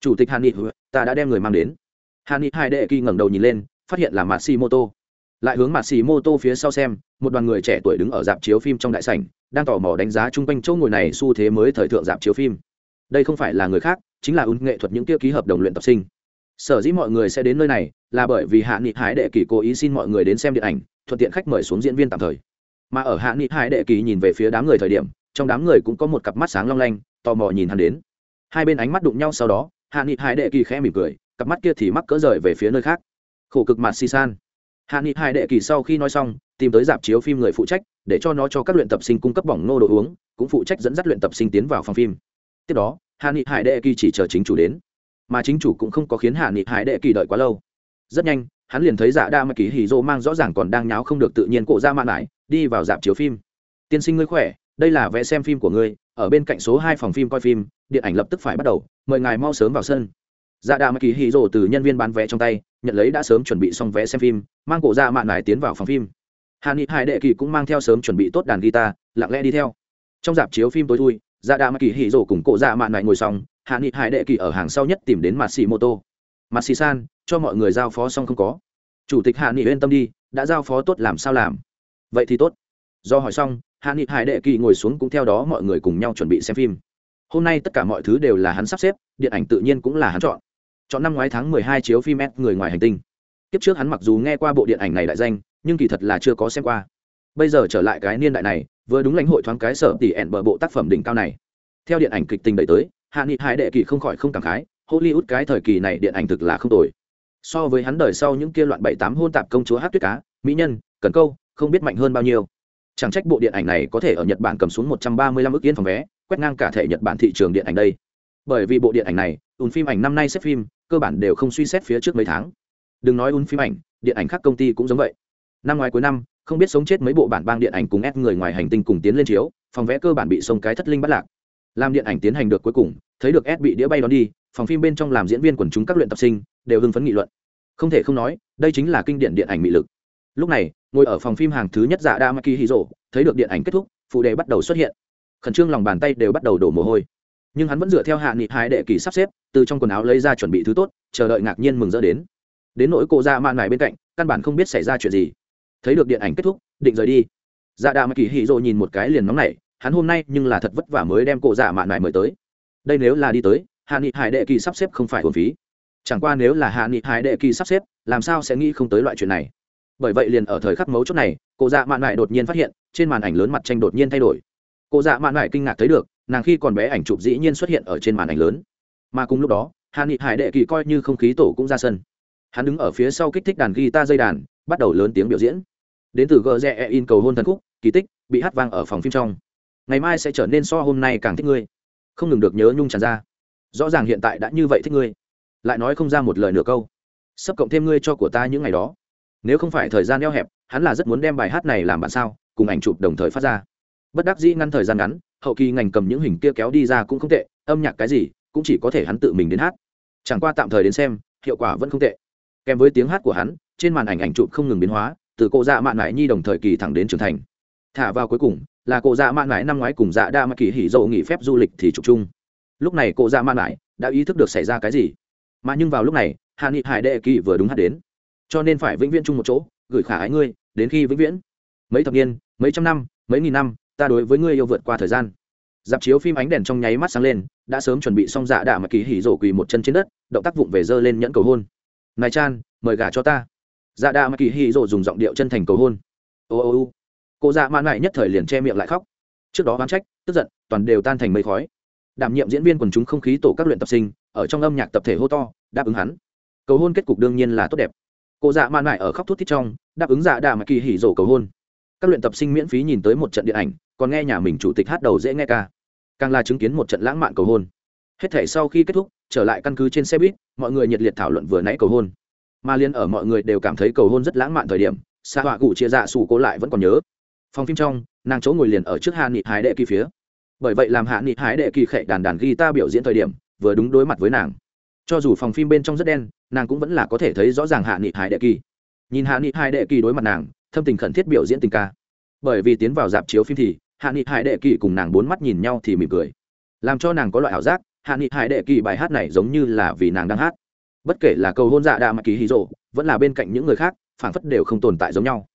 Chủ tịch hà Nghị, ta đã đem người mang đến hà ni hải đệ kỳ ngẩng đầu nhìn lên, phát hiện là mạt xì mô tô lại hướng mạt xì mô tô phía sau xem, một đoàn người trẻ tuổi đứng ở dạp chiếu phim trong đại sảnh, đang tò mò đánh giá chung quanh chỗ ngồi này xu thế mới thời thượng dạp chiếu phim. Đây không phải là người khác, chính là ứng nghệ thuật những tiêu ký hợp đồng luyện tập sinh. Sở dĩ mọi người sẽ đến nơi này, là bởi vì hạ nghị hải đệ kỳ cố ý xin mọi người đến xem điện ảnh, thuận tiện khách mời xuống diễn viên tạm thời. Mà ở hạ nghị hải đệ kỳ nhìn về phía đám người thời điểm, trong đám người cũng có một cặp mắt sáng long lanh, tò mò nhìn hắn đến. Hai bên ánh mắt đụng nhau sau đó hạ nghị hải đệ kỳ khẽ mỉm cười cặp mắt kia thì mắc cỡ rời về phía nơi khác. Khổ cực mặt si san. Hạ nghị hải đệ kỳ sau khi nói xong, tìm tới dạp chiếu phim người phụ trách, để cho nó cho các luyện tập sinh cung cấp bỏng nô đồ uống, cũng phụ trách dẫn dắt luyện tập sinh tiến vào phòng phim. Tiếp đó, hạ nghị hải đệ kỳ chỉ chờ chính chủ đến. Mà chính chủ cũng không có khiến hạ nghị hải đệ kỳ đợi quá lâu. Rất nhanh, hắn liền thấy dạ đa mà kỳ hì dô mang rõ ràng còn đang nháo không được tự nhiên cổ ra mạn lại, đi vào dạp chiếu phim. Tiên sinh ngươi khỏe, đây là vé xem phim của ngươi, ở bên cạnh số hai phòng phim coi phim, điện ảnh lập tức phải bắt đầu, mời ngài mau sớm vào sân dạ đa mà kỳ hì rồ từ nhân viên bán vé trong tay, nhận lấy đã sớm chuẩn bị xong vé xem phim, mang cổ ra mạn lại tiến vào phòng phim. Hàn nghị hải đệ kỳ cũng mang theo sớm chuẩn bị tốt đàn guitar, lặng lẽ đi theo. Trong dạp chiếu phim tối thui dạ đa mà kỳ hì rồ cùng cổ dạ mạn lại ngồi xong, Hàn nghị hải đệ kỳ ở hàng sau nhất tìm đến mặt xì mô tô mặt xì san cho mọi người giao phó xong không có? Chủ tịch Hàn nghị yên tâm đi, đã giao phó tốt làm sao làm? Vậy thì tốt. Do hỏi xong, Hàn nghị hải đệ kỳ ngồi xuống cũng theo đó mọi người cùng nhau chuẩn bị xem phim. Hôm nay tất cả mọi thứ đều là hắn sắp xếp, điện ảnh tự nhiên cũng là hắn chọn chọn năm ngoái tháng mười hai chiếu phim s người ngoài hành tinh. Kiếp trước hắn mặc dù nghe qua bộ điện ảnh này đại danh, nhưng kỳ thật là chưa có xem qua. Bây giờ trở lại cái niên đại này, vừa đúng lãnh hội thoáng cái sở tỷ ẻn bờ bộ tác phẩm đỉnh cao này. Theo điện ảnh kịch tình đẩy tới, hạ nghị hải đệ kỳ không khỏi không cảm khái, hollywood cái thời kỳ này điện ảnh thực là không tồi. So với hắn đời sau những kia loạn bảy tám hôn tạp công chúa hát tuyết cá, mỹ nhân, cần câu, không biết mạnh hơn bao nhiêu. Chẳng trách bộ điện ảnh này có thể ở nhật bản cầm xuống một trăm ba mươi yên phòng vé, quét ngang cả thể nhật bản thị trường điện ảnh đây. Bởi vì bộ điện ảnh này, ùn phim ảnh năm nay xếp phim cơ bản đều không suy xét phía trước mấy tháng. Đừng nói un phim ảnh, điện ảnh khác công ty cũng giống vậy. Năm ngoái cuối năm, không biết sống chết mấy bộ bản bang điện ảnh cùng ép người ngoài hành tinh cùng tiến lên chiếu, phòng vẽ cơ bản bị sông cái thất linh bắt lạc. Làm điện ảnh tiến hành được cuối cùng, thấy được ép bị đĩa bay đón đi, phòng phim bên trong làm diễn viên quần chúng các luyện tập sinh đều hưng phấn nghị luận. Không thể không nói, đây chính là kinh điển điện ảnh mị lực. Lúc này, ngồi ở phòng phim hàng thứ nhất dạ đa maki hì rộ thấy được điện ảnh kết thúc, phụ đề bắt đầu xuất hiện. Khẩn trương lòng bàn tay đều bắt đầu đổ mồ hôi nhưng hắn vẫn dựa theo hạ nghị hai đệ kỳ sắp xếp, từ trong quần áo lấy ra chuẩn bị thứ tốt, chờ đợi ngạc nhiên mừng rỡ đến. Đến nỗi cô ra mạn này bên cạnh, căn bản không biết xảy ra chuyện gì. Thấy được điện ảnh kết thúc, định rời đi. Dạ đà mà kỳ hì rộ nhìn một cái liền nóng này hắn hôm nay nhưng là thật vất vả mới đem cô dạ mạn này mời tới. Đây nếu là đi tới, hạ nghị hải đệ kỳ sắp xếp không phải hồn phí. Chẳng qua nếu là hạ nghị hải đệ kỳ sắp xếp, làm sao sẽ nghĩ không tới loại chuyện này? Bởi vậy liền ở thời khắc mấu chốt này, cô dạ mạn lại đột nhiên phát hiện, trên màn ảnh lớn mặt tranh đột nhiên thay đổi. Cô dạ mạn lại kinh ngạc thấy được nàng khi còn bé ảnh chụp dĩ nhiên xuất hiện ở trên màn ảnh lớn. Mà cùng lúc đó hạ nghị hải đệ kỳ coi như không khí tổ cũng ra sân. Hắn đứng ở phía sau kích thích đàn guitar dây đàn, bắt đầu lớn tiếng biểu diễn. Đến từ gờ rẽ in cầu hôn thần khúc, kỳ tích, bị hát vang ở phòng phim trong. Ngày mai sẽ trở nên so hôm nay càng thích ngươi. Không ngừng được nhớ nhung tràn ra. Rõ ràng hiện tại đã như vậy thích ngươi. Lại nói không ra một lời nửa câu. Sắp cộng thêm ngươi cho của ta những ngày đó. Nếu không phải thời gian eo hẹp, hắn là rất muốn đem bài hát này làm bạn sao, cùng ảnh chụp đồng thời phát ra. Bất đắc dĩ ngăn thời gian ngắn hậu kỳ ngành cầm những hình kia kéo đi ra cũng không tệ, âm nhạc cái gì cũng chỉ có thể hắn tự mình đến hát. Chẳng qua tạm thời đến xem, hiệu quả vẫn không tệ. Kèm với tiếng hát của hắn, trên màn ảnh ảnh chụp không ngừng biến hóa, từ cô dạ mạn mãi nhi đồng thời kỳ thẳng đến trưởng thành. Thả vào cuối cùng, là cô dạ mạn mãi năm ngoái cùng dạ đa mạ kỳ hỉ dậu nghỉ phép du lịch thì chụp chung. Lúc này cô dạ mạn mãi đã ý thức được xảy ra cái gì. Mà nhưng vào lúc này hạ nghị hải đệ kỳ vừa đúng hát đến. Cho nên phải vĩnh viễn chung một chỗ, gửi khả ái ngươi, đến khi vĩnh viễn. Mấy thập niên, mấy trăm năm, mấy nghìn năm ta đối với ngươi yêu vượt qua thời gian. Dạp chiếu phim ánh đèn trong nháy mắt sáng lên, đã sớm chuẩn bị xong dạ đạ mà kỳ hỉ rổ quỳ một chân trên đất, động tác vụng về dơ lên nhẫn cầu hôn. Này chan, mời gả cho ta. Dạ đạ mà kỳ hỉ rổ dùng giọng điệu chân thành cầu hôn. Ô ô ô. Cô dạ mạn lại nhất thời liền che miệng lại khóc. Trước đó oán trách, tức giận, toàn đều tan thành mây khói. Đảm nhiệm diễn viên quần chúng không khí tổ các luyện tập sinh, ở trong âm nhạc tập thể hô to, đáp ứng hắn. Cầu hôn kết cục đương nhiên là tốt đẹp. Cô dạ mạn lại ở khóc thút thít trong, đáp ứng dạ đà mà kỳ hỉ rổ cầu hôn. Các luyện tập sinh miễn phí nhìn tới một trận điện ảnh còn nghe nhà mình chủ tịch hát đầu dễ nghe ca. Càng là chứng kiến một trận lãng mạn cầu hôn. Hết thể sau khi kết thúc, trở lại căn cứ trên xe buýt, mọi người nhiệt liệt thảo luận vừa nãy cầu hôn. Mà liên ở mọi người đều cảm thấy cầu hôn rất lãng mạn thời điểm xa họa cụ chia dạ xù cố lại vẫn còn nhớ. Phòng phim trong, nàng chỗ ngồi liền ở trước hạ nghị hái đệ kỳ phía. Bởi vậy làm hạ nghị hái đệ kỳ khệ đàn đàn guitar biểu diễn thời điểm, vừa đúng đối mặt với nàng. Cho dù phòng phim bên trong rất đen, nàng cũng vẫn là có thể thấy rõ ràng hạ nghị hái đệ kỳ. Nhìn hạ nghị hái đệ kỳ đối mặt nàng, thâm tình khẩn thiết biểu diễn tình ca bởi vì tiến vào dạp chiếu phim thì hạ nghị hải đệ kỳ cùng nàng bốn mắt nhìn nhau thì mỉm cười. Làm cho nàng có loại ảo giác, hạ nghị hải đệ kỳ bài hát này giống như là vì nàng đang hát. Bất kể là cầu hôn dạ đạ mà kỳ hí rộ vẫn là bên cạnh những người khác, phảng phất đều không tồn tại giống nhau.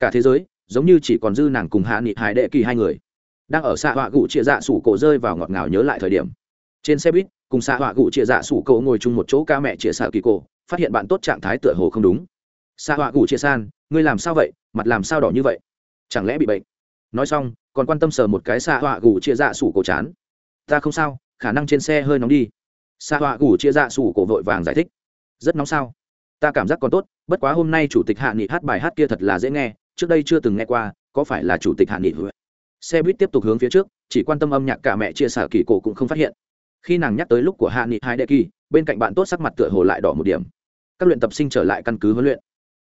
Cả thế giới, giống như chỉ còn dư nàng cùng hạ nghị hải đệ kỳ hai người. Đang ở xạ họa gụ chia dạ sủ cổ rơi vào ngọt ngào nhớ lại thời điểm. Trên xe buýt, cùng xạ họa gụ chia dạ sủ cổ ngồi chung một chỗ ca mẹ chia xạ kỳ cổ, phát hiện bạn tốt trạng thái tựa hồ không đúng. Xạ họa gụ chia san, ngươi làm sao vậy? Mặt làm sao đỏ như vậy? Chẳng lẽ bị bệnh? Nói xong, còn quan tâm sờ một cái xạ họa gù chia dạ sủ cổ chán. Ta không sao, khả năng trên xe hơi nóng đi. Xạ họa gù chia dạ sủ cổ vội vàng giải thích. Rất nóng sao? Ta cảm giác còn tốt, bất quá hôm nay chủ tịch hạ nghị hát bài hát kia thật là dễ nghe, trước đây chưa từng nghe qua, có phải là chủ tịch hạ nghị xe buýt tiếp tục hướng phía trước, chỉ quan tâm âm nhạc cả mẹ chia sẻ kỳ cổ cũng không phát hiện. Khi nàng nhắc tới lúc của hạ nghị hai đệ kỳ, bên cạnh bạn tốt sắc mặt tựa hồ lại đỏ một điểm. Các luyện tập sinh trở lại căn cứ huấn luyện.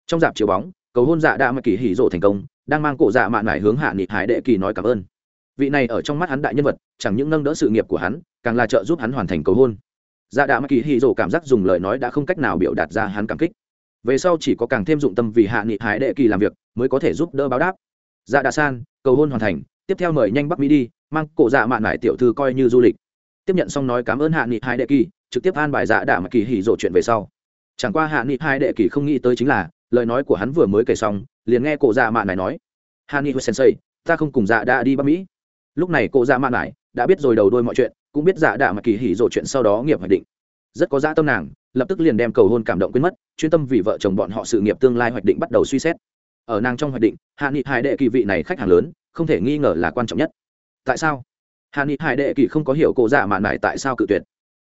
Trong dạp chiếu bóng, cầu hôn dạ đã mà kỳ hỉ rộ thành công đang mang cổ dạ mạn nải hướng hạ nghị hải đệ kỳ nói cảm ơn. Vị này ở trong mắt hắn đại nhân vật, chẳng những nâng đỡ sự nghiệp của hắn, càng là trợ giúp hắn hoàn thành cầu hôn. Dạ đạ mắc kỳ hỉ rộ cảm giác dùng lời nói đã không cách nào biểu đạt ra hắn cảm kích. Về sau chỉ có càng thêm dụng tâm vì hạ nghị hải đệ kỳ làm việc, mới có thể giúp đỡ báo đáp. Dạ đạ san, cầu hôn hoàn thành, tiếp theo mời nhanh bắc mỹ đi, mang cổ dạ mạn nải tiểu thư coi như du lịch. Tiếp nhận xong nói cảm ơn hạ nghị hải đệ kỳ, trực tiếp an bài dạ đạ mắc kỳ hỉ rộ chuyện về sau. Chẳng qua hạ nghị hải đệ kỳ không nghĩ tới chính là, lời nói của hắn vừa mới kể xong liền nghe cụ dạ mạn này nói, hani hu sensei, ta không cùng dạ đã đi bắc mỹ. Lúc này cụ dạ mạn này đã biết rồi đầu đôi mọi chuyện, cũng biết dạ đạ mà kỳ hỉ rộ chuyện sau đó nghiệp hoạch định. Rất có dã tâm nàng, lập tức liền đem cầu hôn cảm động quên mất, chuyên tâm vì vợ chồng bọn họ sự nghiệp tương lai hoạch định bắt đầu suy xét. Ở nàng trong hoạch định hạ nghị hai đệ kỳ vị này khách hàng lớn, không thể nghi ngờ là quan trọng nhất. Tại sao? Hạ nghị hai đệ kỳ không có hiểu cụ dạ mạn này tại sao cự tuyệt.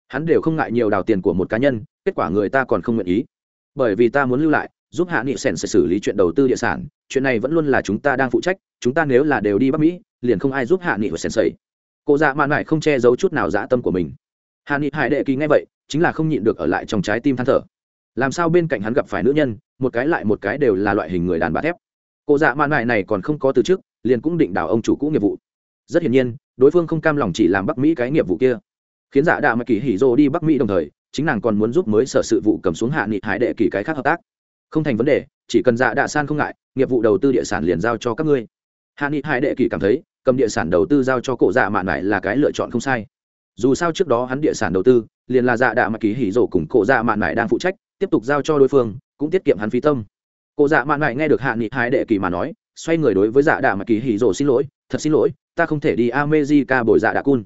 Hắn đều không ngại nhiều đào tiền của một cá nhân, kết quả người ta còn không nguyện ý. Bởi vì ta muốn lưu lại giúp hạ nghị sèn sẽ xử lý chuyện đầu tư địa sản. Chuyện này vẫn luôn là chúng ta đang phụ trách, chúng ta nếu là đều đi bắc mỹ, liền không ai giúp hạ nghị và sèn sầy cô dạ mạn lại không che giấu chút nào dã tâm của mình. Hạ nghị hải đệ kỳ ngay vậy, chính là không nhịn được ở lại trong trái tim than thở. Làm sao bên cạnh hắn gặp phải nữ nhân, một cái lại một cái đều là loại hình người đàn bà thép. Cô dạ mạn lại này còn không có từ trước liền cũng định đảo ông chủ cũ nghiệp vụ. Rất hiển nhiên, đối phương không cam lòng chỉ làm bắc mỹ cái nghiệp vụ kia. Khiến dạ giả đạo mà kỳ hỉ rô đi bắc mỹ đồng thời, chính nàng còn muốn giúp mới sở sự vụ cầm xuống hạ nghị hải đệ kỳ cái khác hợp tác không thành vấn đề, chỉ cần dạ đạ san không ngại, nghiệp vụ đầu tư địa sản liền giao cho các ngươi. Hạ nghị hải đệ kỳ cảm thấy, cầm địa sản đầu tư giao cho cổ dạ mạn lại là cái lựa chọn không sai. Dù sao trước đó hắn địa sản đầu tư, liền là dạ đạ mà kỳ hỉ rổ cùng cổ dạ mạn lại đang phụ trách, tiếp tục giao cho đối phương, cũng tiết kiệm hắn phí tâm. Cổ dạ mạn lại nghe được hạ nghị hải đệ kỳ mà nói, xoay người đối với dạ đạ mà kỳ hỉ rổ xin lỗi, thật xin lỗi, ta không thể đi amejica bồi dạ đạ cun.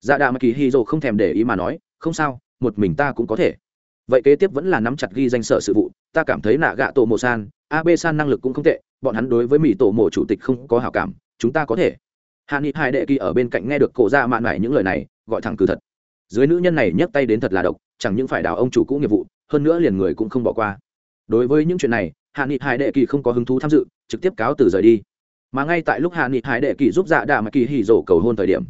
Dạ đạ mà kỳ hỉ rổ không thèm để ý mà nói, không sao, một mình ta cũng có thể vậy kế tiếp vẫn là nắm chặt ghi danh sở sự vụ, ta cảm thấy nạ gạ tổ mộ san ab san năng lực cũng không tệ, bọn hắn đối với mỹ tổ mộ chủ tịch không có hảo cảm, chúng ta có thể. Hạ nghị hai đệ kỳ ở bên cạnh nghe được cổ ra mạn mải những lời này, gọi thẳng cử thật. Dưới nữ nhân này nhấc tay đến thật là độc, chẳng những phải đào ông chủ cũ nghiệp vụ, hơn nữa liền người cũng không bỏ qua. Đối với những chuyện này, hạ nghị hai đệ kỳ không có hứng thú tham dự, trực tiếp cáo từ rời đi. Mà ngay tại lúc hạ nghị hai đệ kỳ giúp dạ đà mà kỳ hỉ rổ cầu hôn thời điểm,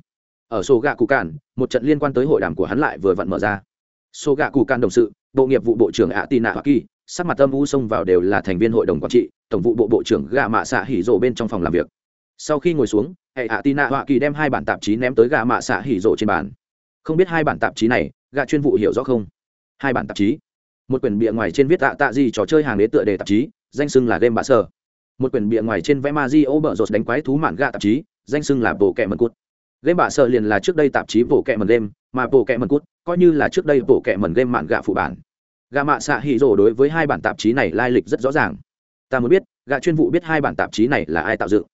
ở sổ gạ cụ cản một trận liên quan tới hội đàm của hắn lại vừa vặn mở ra số gạ cụ can đồng sự, bộ nghiệp vụ bộ trưởng ạ tị nạ hoa kỳ, sắc mặt âm u xông vào đều là thành viên hội đồng quản trị, tổng vụ bộ bộ trưởng gạ mạ xạ hỉ rộ bên trong phòng làm việc. Sau khi ngồi xuống, hệ ạ tị nạ hoa kỳ đem hai bản tạp chí ném tới gạ mạ xạ hỉ rộ trên bàn. Không biết hai bản tạp chí này gạ chuyên vụ hiểu rõ không? Hai bản tạp chí. Một quyển bìa ngoài trên viết tạ tạ gì trò chơi hàng đế tựa đề tạp chí, danh xưng là game bà sơ một quyển bìa ngoài trên vẽ ma di ô bợ rột đánh quái thú mạn gạ tạp chí, danh xưng là bộ kẻ mật cút game bạ sợ liền là trước đây tạp chí bộ kẹ mần game, mà bộ kẹ mần cút coi như là trước đây bộ kẹ mần game mạn gạ phụ bản. Gà mạ xạ hỉ rồ đối với hai bản tạp chí này lai lịch rất rõ ràng. Ta muốn biết, gạ chuyên vụ biết hai bản tạp chí này là ai tạo dựng?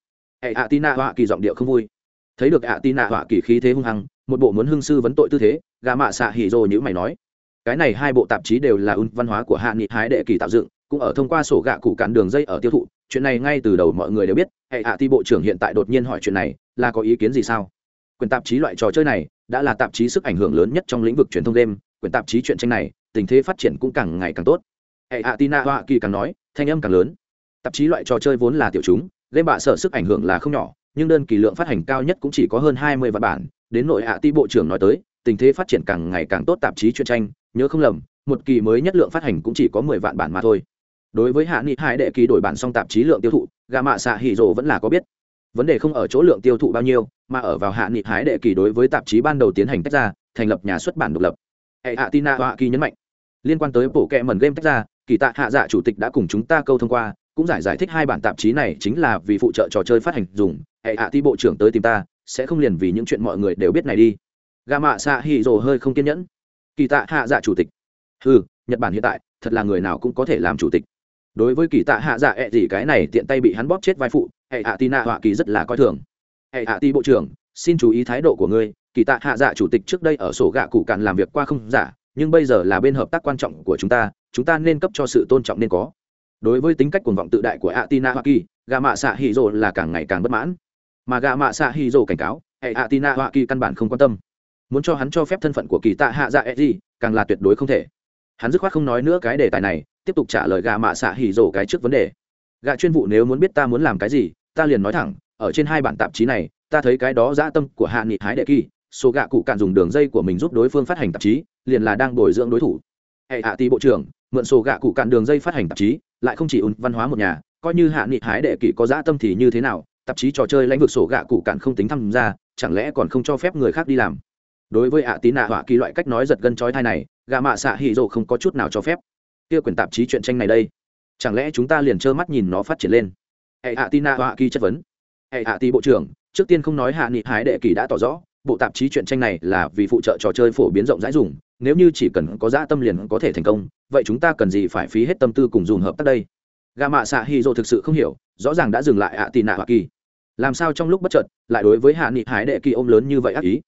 Hệ ạ tina họa kỳ giọng điệu không vui. Thấy được ạ tina họa kỳ khí thế hung hăng, một bộ muốn hưng sư vấn tội tư thế gà mạ xạ hỉ rồ như mày nói. Cái này hai bộ tạp chí đều là un văn hóa của hạ nghị hái đệ kỳ tạo dựng, cũng ở thông qua sổ gạ cụ cản đường dây ở tiêu thụ. Chuyện này ngay từ đầu mọi người đều biết, hệ ạ ti bộ trưởng hiện tại đột nhiên hỏi chuyện này, là có ý kiến gì sao? Quyển tạp chí loại trò chơi này đã là tạp chí sức ảnh hưởng lớn nhất trong lĩnh vực truyền thông game Quyển tạp chí chuyện tranh này, tình thế phát triển cũng càng ngày càng tốt. Hệ hạ tina hoa kỳ càng nói, thanh âm càng lớn. Tạp chí loại trò chơi vốn là tiểu chúng, game bạ sở sức ảnh hưởng là không nhỏ, nhưng đơn kỳ lượng phát hành cao nhất cũng chỉ có hơn hai mươi vạn bản. Đến nội hạ ti bộ trưởng nói tới, tình thế phát triển càng ngày càng tốt tạp chí truyện tranh, nhớ không lầm, một kỳ mới nhất lượng phát hành cũng chỉ có mười vạn bản mà thôi. Đối với hạ nghị hai đệ kỳ đổi bản xong tạp chí lượng tiêu thụ gà mạ xạ hỉ rồ vẫn là có biết vấn đề không ở chỗ lượng tiêu thụ bao nhiêu, mà ở vào hạ nghị hái đệ kỳ đối với tạp chí ban đầu tiến hành tách ra, thành lập nhà xuất bản độc lập. Hệ hạ tina hoa kỳ nhấn mạnh, liên quan tới bộ kệ mẩn game tách ra, kỳ tạ hạ dạ chủ tịch đã cùng chúng ta câu thông qua, cũng giải giải thích hai bản tạp chí này chính là vì phụ trợ trò chơi phát hành dùng, hệ hạ ti bộ trưởng tới tìm ta, sẽ không liền vì những chuyện mọi người đều biết này đi. Gà mạ xạ hỉ rồ hơi không kiên nhẫn. Kỳ tạ hạ dạ chủ tịch. Ừ nhật bản hiện tại, thật là người nào cũng có thể làm chủ tịch đối với kỳ tạ hạ dạ ẹ、e、gì gì cái này tiện tay bị hắn bóp chết vai phụ, hệ hạ tina họa kỳ rất là coi thường. Hệ hạ ti bộ trưởng, xin chú ý thái độ của ngươi, kỳ tạ hạ dạ chủ tịch trước đây ở sổ gạ cụ cạn làm việc qua không giả, nhưng bây giờ là bên hợp tác quan trọng của chúng ta chúng ta nên cấp cho sự tôn trọng nên có. Đối với tính cách cuồng vọng tự đại của atina hoa kỳ gà mạ xạ hỉ rồ là càng ngày càng bất mãn. Mà gà mạ xạ hy dồ cảnh cáo, hệ hạ tina hoa kỳ căn bản không quan tâm. Muốn cho hắn cho phép thân phận của kỳ tạ hạ dạ e gì, càng là tuyệt đối không thể. Hắn dứt khoát không nói nữa cái đề tài này tiếp tục trả lời gạ mạ xạ hỉ rổ cái trước vấn đề. Gạ chuyên vụ nếu muốn biết ta muốn làm cái gì, ta liền nói thẳng, ở trên hai bản tạp chí này, ta thấy cái đó dã tâm của hạ nghị hái đệ kỳ, số gạ cụ cạn dùng đường dây của mình giúp đối phương phát hành tạp chí, liền là đang bồi dưỡng đối thủ. Hệ hạ tỷ bộ trưởng, mượn sổ gạ cụ cạn đường dây phát hành tạp chí, lại không chỉ ùn văn hóa một nhà, coi như hạ nghị hái đệ kỳ có dã tâm thì như thế nào, tạp chí trò chơi lãnh vực sổ gạ cụ cạn không tính tham gia, chẳng lẽ còn không cho phép người khác đi làm? Đối với ạ tí nạ họa kỳ loại cách nói giật gân chói thai này, gạ mạ xạ hỉ rộ không có chút nào cho phép kia quyển tạp chí chuyện tranh này đây. Chẳng lẽ chúng ta liền trơ mắt nhìn nó phát triển lên? Hệ ạ tina nạ họa kỳ chất vấn. Hệ ạ ti bộ trưởng, trước tiên không nói hạ nghị hái đệ kỳ đã tỏ rõ, bộ tạp chí chuyện tranh này là vì phụ trợ trò chơi phổ biến rộng rãi dùng, nếu như chỉ cần có dã tâm liền có thể thành công, vậy chúng ta cần gì phải phí hết tâm tư cùng dùng hợp tác đây? Gà mạ xạ hy dô thực sự không hiểu, rõ ràng đã dừng lại ạ tì nạ hoa kỳ. Làm sao trong lúc bất chợt, lại đối với hạ nghị hái đệ kỳ ôm lớn như vậy ác ý?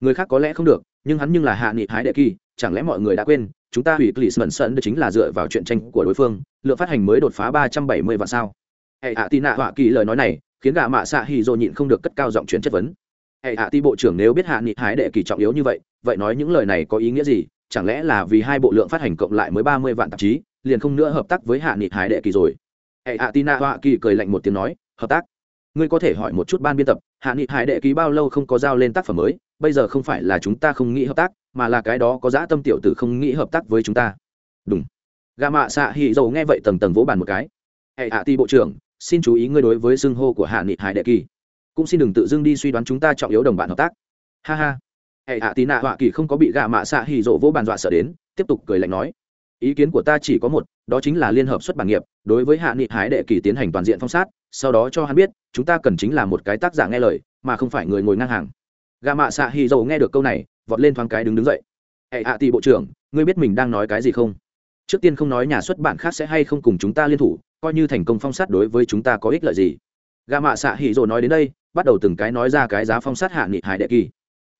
Người khác có lẽ không được, nhưng hắn nhưng là hạ nghị hái đệ kỳ, chẳng lẽ mọi người đã quên chúng ta hủy Clisman Sun chính là dựa vào chuyện tranh của đối phương, lượng phát hành mới đột phá ba trăm bảy mươi vạn sao? Hệ Hạ tị Nạ Họa Kỳ lời nói này, khiến gã mạ xạ hy dô nhịn không được cất cao giọng chuyển chất vấn. Hệ Hạ Tỷ bộ trưởng nếu biết hạ nghị hái đệ kỳ trọng yếu như vậy, vậy nói những lời này có ý nghĩa gì? Chẳng lẽ là vì hai bộ lượng phát hành cộng lại mới ba mươi vạn tạp chí, liền không nữa hợp tác với hạ nghị hái đệ kỳ rồi? Hệ Hạ Tỷ Nạ Họa Kỳ cười lạnh một tiếng nói, hợp tác? Ngươi có thể hỏi một chút ban biên tập, hạ nghị Hải đệ ký bao lâu không có giao lên tác phẩm mới, bây giờ không phải là chúng ta không nghĩ hợp tác mà là cái đó có dã tâm tiểu tử không nghĩ hợp tác với chúng ta. Đúng. Gà mạ xạ hỉ dầu nghe vậy tầng tầng vỗ bàn một cái. Hệ hạ ti bộ trưởng xin chú ý ngươi đối với xưng hô của hạ nghị hải đệ kỳ cũng xin đừng tự dưng đi suy đoán chúng ta trọng yếu đồng bạn hợp tác. Ha ha. Hệ hạ tí nạ họa kỳ không có bị gà mạ xạ hỉ dỗ vỗ bàn dọa sợ đến tiếp tục cười lạnh nói ý kiến của ta chỉ có một, đó chính là liên hợp xuất bản nghiệp, đối với hạ nghị hải đệ kỳ tiến hành toàn diện phong sát, sau đó cho hắn biết, chúng ta cần chính là một cái tác giả nghe lời, mà không phải người ngồi ngang hàng. Gà mạ xạ hy dầu nghe được câu này, vọt lên thoáng cái đứng đứng dậy. Hệ hạ tỷ bộ trưởng, ngươi biết mình đang nói cái gì không? Trước tiên không nói nhà xuất bản khác sẽ hay không cùng chúng ta liên thủ, coi như thành công phong sát đối với chúng ta có ích lợi gì. Gà mạ xạ Hỉ dầu nói đến đây, bắt đầu từng cái nói ra cái giá phong sát hạ nghị hải đệ kỳ.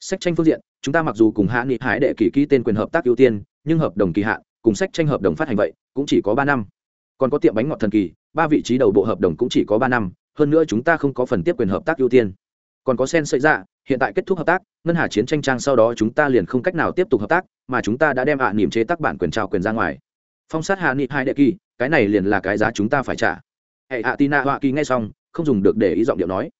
Sách tranh phương diện, chúng ta mặc dù cùng hạ nghị hải đệ kỳ ký tên quyền hợp tác ưu tiên, nhưng hợp đồng kỳ hạn cùng sách tranh hợp đồng phát hành vậy, cũng chỉ có ba năm. Còn có tiệm bánh ngọt thần kỳ, ba vị trí đầu bộ hợp đồng cũng chỉ có ba năm, hơn nữa chúng ta không có phần tiếp quyền hợp tác ưu tiên. Còn có sen sợi dạ hiện tại kết thúc hợp tác, ngân hà chiến tranh trang sau đó chúng ta liền không cách nào tiếp tục hợp tác, mà chúng ta đã đem ạ à niềm chế tác bản quyền trao quyền ra ngoài. Phong sát hạ nghị hai đệ kỳ, cái này liền là cái giá chúng ta phải trả. Hệ hạ tina hoa kỳ nghe xong, không dùng được để ý giọng điệu nói.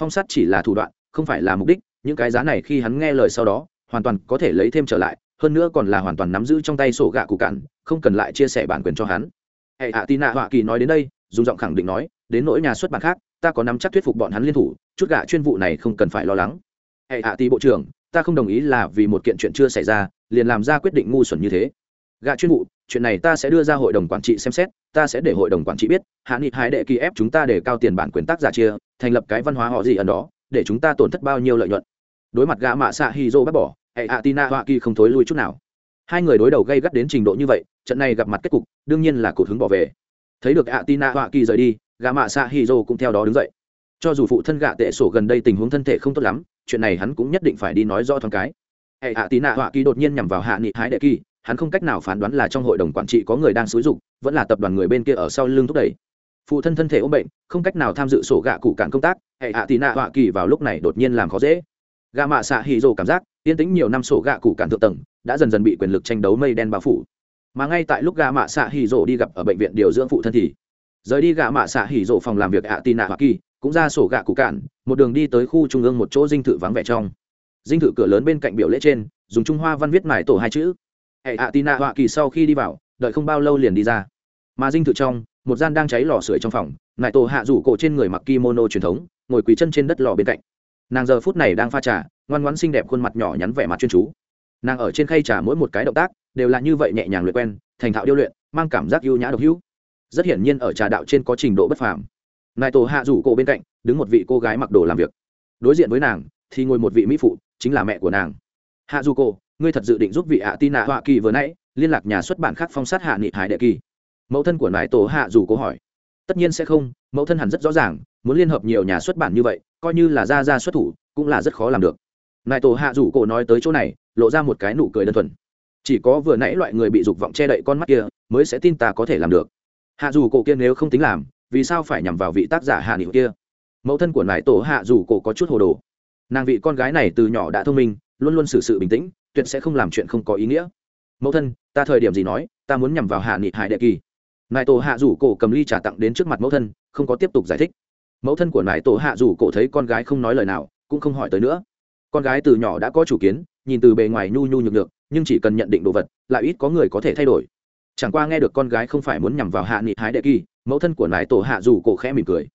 Phong sát chỉ là thủ đoạn, không phải là mục đích, những cái giá này khi hắn nghe lời sau đó, hoàn toàn có thể lấy thêm trở lại hơn nữa còn là hoàn toàn nắm giữ trong tay sổ gạ cụ cạn, không cần lại chia sẻ bản quyền cho hắn. Hệ hạ tina hoa kỳ nói đến đây, dùng giọng khẳng định nói, đến nỗi nhà xuất bản khác, ta có nắm chắc thuyết phục bọn hắn liên thủ, chút gạ chuyên vụ này không cần phải lo lắng. Hệ hạ tỷ bộ trưởng, ta không đồng ý là vì một kiện chuyện chưa xảy ra, liền làm ra quyết định ngu xuẩn như thế. Gạ chuyên vụ, chuyện này ta sẽ đưa ra hội đồng quản trị xem xét, ta sẽ để hội đồng quản trị biết, hạ nghị hai đệ kỳ ép chúng ta để cao tiền bản quyền tác giả chia, thành lập cái văn hóa họ gì ẩn đó, để chúng ta tổn thất bao nhiêu lợi nhuận. Đối mặt gã mạ xạ hi dô bác bỏ hệ hạ tina hoa kỳ không thối lui chút nào. Hai người đối đầu gây gắt đến trình độ như vậy, trận này gặp mặt kết cục, đương nhiên là cột hứng bỏ về. Thấy được ạ tina hoa kỳ rời đi, gã mạ xạ hi dô cũng theo đó đứng dậy. Cho dù phụ thân gạ tệ sổ gần đây tình huống thân thể không tốt lắm, chuyện này hắn cũng nhất định phải đi nói rõ thoáng cái. Hệ hạ tina hoa kỳ đột nhiên nhằm vào hạ nghị hái đệ kỳ, hắn không cách nào phán đoán là trong hội đồng quản trị có người đang xúi dục, vẫn là tập đoàn người bên kia ở sau lưng thúc đẩy. Phụ thân thân thể ốm bệnh, không cách nào tham dự sổ gạ cụ cản công tác, hệ hạ tí nạ họa kỳ vào lúc này đột nhiên làm khó dễ. Gà mạ xạ hì rồ cảm giác, yên tĩnh nhiều năm sổ gạ cụ cản thượng tầng, đã dần dần bị quyền lực tranh đấu mây đen bao phủ. Mà ngay tại lúc Gà mạ xạ hì rồ đi gặp ở bệnh viện điều dưỡng phụ thân thì, rời đi Gà mạ xạ hì rồ phòng làm việc hạ tí nạ hoa kỳ, cũng ra sổ gạ cụ cản, một đường đi tới khu trung ương một chỗ dinh thự vắng vẻ trong. Dinh thự cửa lớn bên cạnh biểu lễ trên, dùng trung hoa văn viết mải tổ hai chữ. Hệ hạ tina hoa kỳ sau khi đi vào, đợi không bao lâu liền đi ra. Mà dinh thự trong, một gian đang cháy lò sưởi trong phòng nại tổ hạ rủ cổ trên người mặc kimono truyền thống, ngồi quỳ chân trên đất lò bên cạnh nàng giờ phút này đang pha trà, ngoan ngoãn xinh đẹp khuôn mặt nhỏ nhắn vẻ mặt chuyên chú. Nàng ở trên khay trà mỗi một cái động tác, đều là như vậy nhẹ nhàng luyện quen, thành thạo điêu luyện, mang cảm giác ưu nhã độc hữu. Rất hiển nhiên ở trà đạo trên có trình độ bất phàm. Nại tổ hạ rủ cổ bên cạnh, đứng một vị cô gái mặc đồ làm việc. Đối diện với nàng, thì ngồi một vị mỹ phụ, chính là mẹ của nàng. Hạ dù cổ, ngươi thật dự định giúp vị ạ tin nạ họa kỳ vừa nãy, liên lạc nhà xuất bản khác phong sát hạ nghị hải đệ kỳ? Mẫu thân của nại tổ hạ dù cổ hỏi. Tất nhiên sẽ không, mẫu thân hẳn rất rõ ràng muốn liên hợp nhiều nhà xuất bản như vậy, coi như là ra ra xuất thủ, cũng là rất khó làm được. Nại tổ hạ dù cổ nói tới chỗ này, lộ ra một cái nụ cười đơn thuần. Chỉ có vừa nãy loại người bị dục vọng che đậy con mắt kia, mới sẽ tin ta có thể làm được. Hạ dù cổ kia nếu không tính làm, vì sao phải nhằm vào vị tác giả hạ nịu kia? Mẫu thân của nại tổ hạ dù cổ có chút hồ đồ. Nàng vị con gái này từ nhỏ đã thông minh, luôn luôn xử sự bình tĩnh, tuyệt sẽ không làm chuyện không có ý nghĩa. Mẫu thân, ta thời điểm gì nói, ta muốn nhằm vào hạ nghị hải đệ kỳ. Nại tổ hạ dù cổ cầm ly trà tặng đến trước mặt mẫu thân, không có tiếp tục giải thích mẫu thân của nải tổ hạ dù cổ thấy con gái không nói lời nào, cũng không hỏi tới nữa. Con gái từ nhỏ đã có chủ kiến, nhìn từ bề ngoài nhu nhu nhược được nhưng chỉ cần nhận định đồ vật, lại ít có người có thể thay đổi. Chẳng qua nghe được con gái không phải muốn nhằm vào hạ nghị hái đệ kỳ, mẫu thân của nải tổ hạ dù cổ khẽ mỉm cười.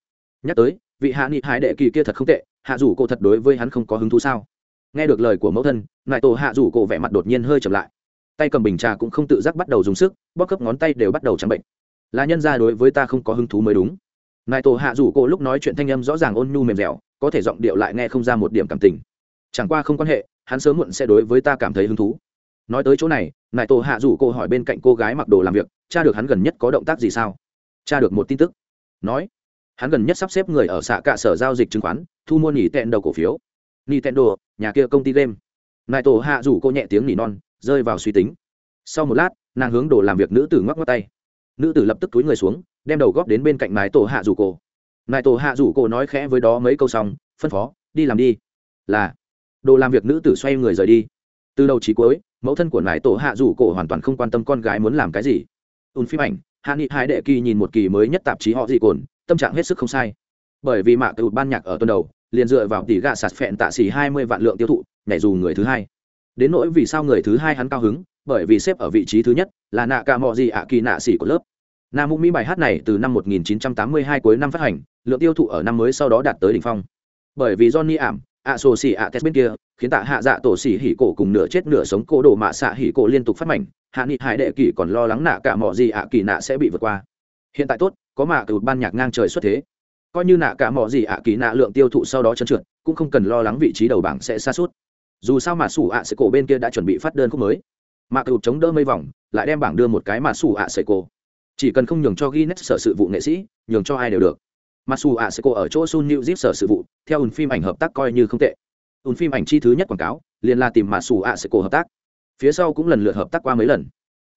Nhắc tới, vị hạ nghị hái đệ kỳ kia thật không tệ, hạ dù cổ thật đối với hắn không có hứng thú sao? Nghe được lời của mẫu thân, nải tổ hạ dù cổ vẻ mặt đột nhiên hơi chậm lại. Tay cầm bình trà cũng không tự giác bắt đầu dùng sức, bóp cấp ngón tay đều bắt đầu trắng bệnh. Là nhân ra đối với ta không có hứng thú mới đúng. Ngài tổ hạ dù cô lúc nói chuyện thanh âm rõ ràng ôn nhu mềm dẻo, có thể giọng điệu lại nghe không ra một điểm cảm tình. Chẳng qua không quan hệ, hắn sớm muộn sẽ đối với ta cảm thấy hứng thú. Nói tới chỗ này nại tổ hạ rủ cô hỏi bên cạnh cô gái mặc đồ làm việc, cha được hắn gần nhất có động tác gì sao? Cha được một tin tức. Nói, hắn gần nhất sắp xếp người ở xạ cạ sở giao dịch chứng khoán, thu mua nỉ tẹn đầu cổ phiếu. Nỉ tẹn đồ nhà kia công ty game. Nại tổ hạ rủ cô nhẹ tiếng nỉ non, rơi vào suy tính. Sau một lát, nàng hướng đồ làm việc nữ tử ngoắc ngoắc tay. Nữ tử lập tức túi người xuống đem đầu góp đến bên cạnh nại tổ hạ rủ cổ. nại tổ hạ rủ cổ nói khẽ với đó mấy câu xong, phân phó, đi làm đi. Là. Đồ làm việc nữ tử xoay người rời đi. Từ đầu chí cuối, mẫu thân của nải tổ hạ rủ cổ hoàn toàn không quan tâm con gái muốn làm cái gì. Ùn phim ảnh, hạ nghị hai đệ kỳ nhìn một kỳ mới nhất tạp chí họ gì cồn, tâm trạng hết sức không sai. Bởi vì mạ tự ban nhạc ở tuần đầu, liền dựa vào tỷ gạ sạt phẹn tạ xỉ hai mươi vạn lượng tiêu thụ, nhảy dù người thứ hai. Đến nỗi vì sao người thứ hai hắn cao hứng, bởi vì xếp ở vị trí thứ nhất là nạ ca mò gì ạ kỳ nạ xỉ của lớp nam mũ mỹ bài hát này từ năm 1982 cuối năm phát hành, lượng tiêu thụ ở năm mới sau đó đạt tới đỉnh phong. Bởi vì johnny ảm, ạ sổ xỉ ạ test bên kia, khiến tạ hạ dạ tổ xỉ hỉ cổ cùng nửa chết nửa sống cô đồ mạ xạ hỉ cổ liên tục phát mảnh, hạ nghị hải đệ kỳ còn lo lắng nạ cả mỏ gì ạ kỳ nạ sẽ bị vượt qua. Hiện tại tốt, có mạ từ ban nhạc ngang trời xuất thế. Coi như nạ cả mỏ gì ạ kỳ nạ lượng tiêu thụ sau đó chân trượt, cũng không cần lo lắng vị trí đầu bảng sẽ xa suốt. Dù sao mà sủ ạ sẽ cổ bên kia đã chuẩn bị phát đơn khúc mới. Mạ từ chống đỡ mây vòng, lại đem bảng đưa một cái mà sủ ạ sẽ cổ chỉ cần không nhường cho Guinness sở sự vụ nghệ sĩ, nhường cho ai đều được. Mặc dù ạ sẽ cô ở chỗ sun new zip sở sự vụ, theo ùn phim ảnh hợp tác coi như không tệ. Ùn phim ảnh chi thứ nhất quảng cáo, liền là tìm Masu xù ạ sẽ cô hợp tác. Phía sau cũng lần lượt hợp tác qua mấy lần.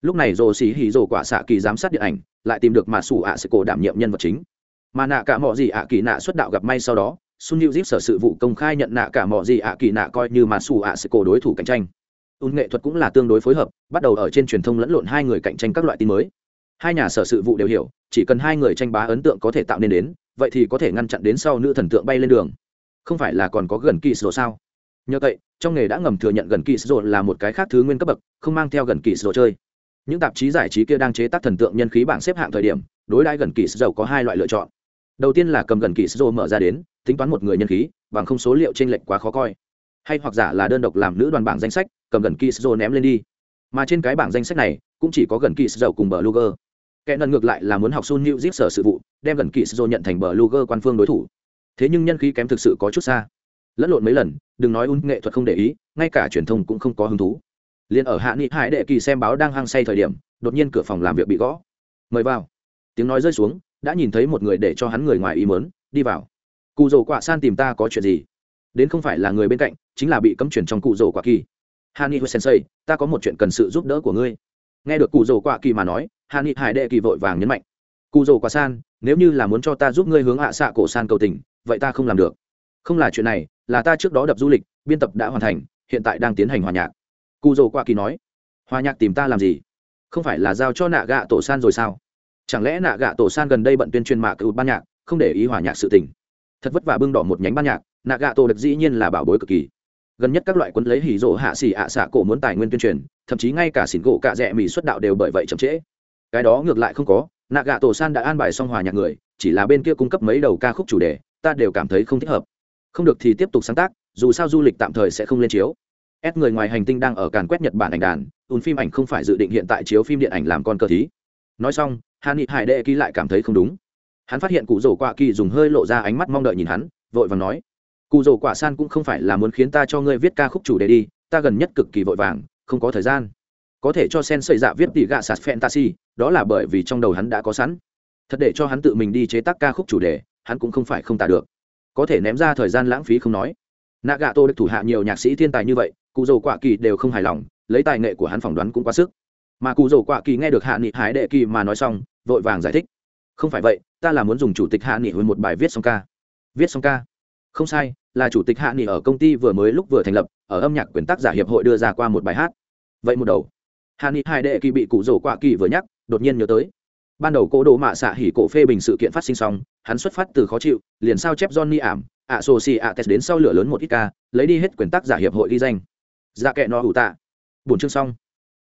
Lúc này rồ xì hì rồ quả xạ kỳ giám sát điện ảnh, lại tìm được Masu xù ạ sẽ cô đảm nhiệm nhân vật chính. Mà nạ cả mọi gì ạ kỳ nạ xuất đạo gặp may sau đó, sun new zip sở sự vụ công khai nhận nạ cả mọi gì ạ kỳ nạ coi như Masu xù ạ sẽ cô đối thủ cạnh tranh. Ùn nghệ thuật cũng là tương đối phối hợp, bắt đầu ở trên truyền thông lẫn lộn hai người cạnh tranh các loại tin mới hai nhà sở sự vụ đều hiểu, chỉ cần hai người tranh bá ấn tượng có thể tạo nên đến, vậy thì có thể ngăn chặn đến sau nữ thần tượng bay lên đường. Không phải là còn có gần kỳ sổ sao? Nhờ vậy, trong nghề đã ngầm thừa nhận gần kỳ sổ là một cái khác thứ nguyên cấp bậc, không mang theo gần kỳ sổ chơi. Những tạp chí giải trí kia đang chế tác thần tượng nhân khí bảng xếp hạng thời điểm, đối đãi gần kỳ sổ có hai loại lựa chọn. Đầu tiên là cầm gần kỳ sổ mở ra đến, tính toán một người nhân khí, bằng không số liệu t r ê n lệch quá khó coi. Hay hoặc giả là đơn độc làm nữ đoàn bảng danh sách, cầm gần kỳ sổ ném lên đi. Mà trên cái bảng danh sách này, cũng chỉ có gần kỳ sổ cùng bờ luger kẻ nần ngược lại là muốn học sun new zip sở sự vụ, đem gần kỳ sô nhận thành bờ luger quan phương đối thủ. Thế nhưng nhân khí kém thực sự có chút xa. Lẫn lộn mấy lần, đừng nói un nghệ thuật không để ý, ngay cả truyền thông cũng không có hứng thú. Liền ở hạ nghị hải đệ kỳ xem báo đang hăng say thời điểm, đột nhiên cửa phòng làm việc bị gõ. Mời vào. Tiếng nói rơi xuống, đã nhìn thấy một người để cho hắn người ngoài ý mớn đi vào. Cụ rổ quạ san tìm ta có chuyện gì? Đến không phải là người bên cạnh, chính là bị cấm chuyển trong cụ rổ quạ kỳ. Hani sensei, ta có một chuyện cần sự giúp đỡ của ngươi. Nghe được cụ rổ quạ kỳ mà nói hạ nghị hải đệ kỳ vội vàng nhấn mạnh cụ rồ quá san, nếu như là muốn cho ta giúp ngươi hướng hạ xạ cổ san cầu tình, vậy ta không làm được. Không là chuyện này, là ta trước đó đập du lịch, biên tập đã hoàn thành, hiện tại đang tiến hành hòa nhạc. Cụ rồ qua kỳ nói, hòa nhạc tìm ta làm gì? Không phải là giao cho nạ gạ tổ san rồi sao? Chẳng lẽ nạ gạ tổ san gần đây bận tuyên truyền mạ cựu ban nhạc, không để ý hòa nhạc sự tình? Thật vất vả bưng đỏ một nhánh ban nhạc, nạ gạ tổ được dĩ nhiên là bảo bối cực kỳ. Gần nhất các loại quân lấy hỉ rộ hạ xỉ ạ xạ cổ muốn tài nguyên tuyên truyền, thậm chí ngay cả xỉn gỗ cạ rẽ mỹ xuất đạo đều bởi vậy chậm trễ cái đó ngược lại không có nạ gạ tổ san đã an bài xong hòa nhạc người, chỉ là bên kia cung cấp mấy đầu ca khúc chủ đề, ta đều cảm thấy không thích hợp. Không được thì tiếp tục sáng tác, dù sao du lịch tạm thời sẽ không lên chiếu. Ép người ngoài hành tinh đang ở càn quét nhật bản ảnh đàn ùn phim ảnh không phải dự định hiện tại chiếu phim điện ảnh làm con cờ thí. Nói xong hà nghị hải đệ ký lại cảm thấy không đúng. Hắn phát hiện cụ rổ quạ kỳ dùng hơi lộ ra ánh mắt mong đợi nhìn hắn, vội vàng nói, cụ rổ quả san cũng không phải là muốn khiến ta cho ngươi viết ca khúc chủ đề đi, ta gần nhất cực kỳ vội vàng, không có thời gian có thể cho sen xây dạ viết tỉ gạ sạt fantasy, đó là bởi vì trong đầu hắn đã có sẵn. Thật để cho hắn tự mình đi chế tác ca khúc chủ đề, hắn cũng không phải không tả được. Có thể ném ra thời gian lãng phí không nói. Nạ gạ tô được thủ hạ nhiều nhạc sĩ thiên tài như vậy cụ dầu quả kỳ đều không hài lòng, lấy tài nghệ của hắn phỏng đoán cũng quá sức. Mà cụ dầu quả kỳ nghe được hạ nghị hải đệ kỳ mà nói xong, vội vàng giải thích. Không phải vậy, ta là muốn dùng chủ tịch hạ nghị hồi một bài viết xong ca. Viết xong ca? Không sai, là chủ tịch hạ nghị ở công ty vừa mới lúc vừa thành lập, ở âm nhạc quyền tác giả hiệp hội đưa ra qua một bài hát. Vậy một đầu hà ni hai đệ kỳ bị cụ rổ quạ kỳ vừa nhắc, đột nhiên nhớ tới. Ban đầu cô đồ mạ xạ hỉ cổ phê bình sự kiện phát sinh xong, hắn xuất phát từ khó chịu, liền sao chép johnny ảm, ạ sô si ạ test đến sau lửa lớn một ít ca, lấy đi hết quyền tác giả hiệp hội ghi danh. Dạ kệ nó hủ tạ. Bốn chương xong.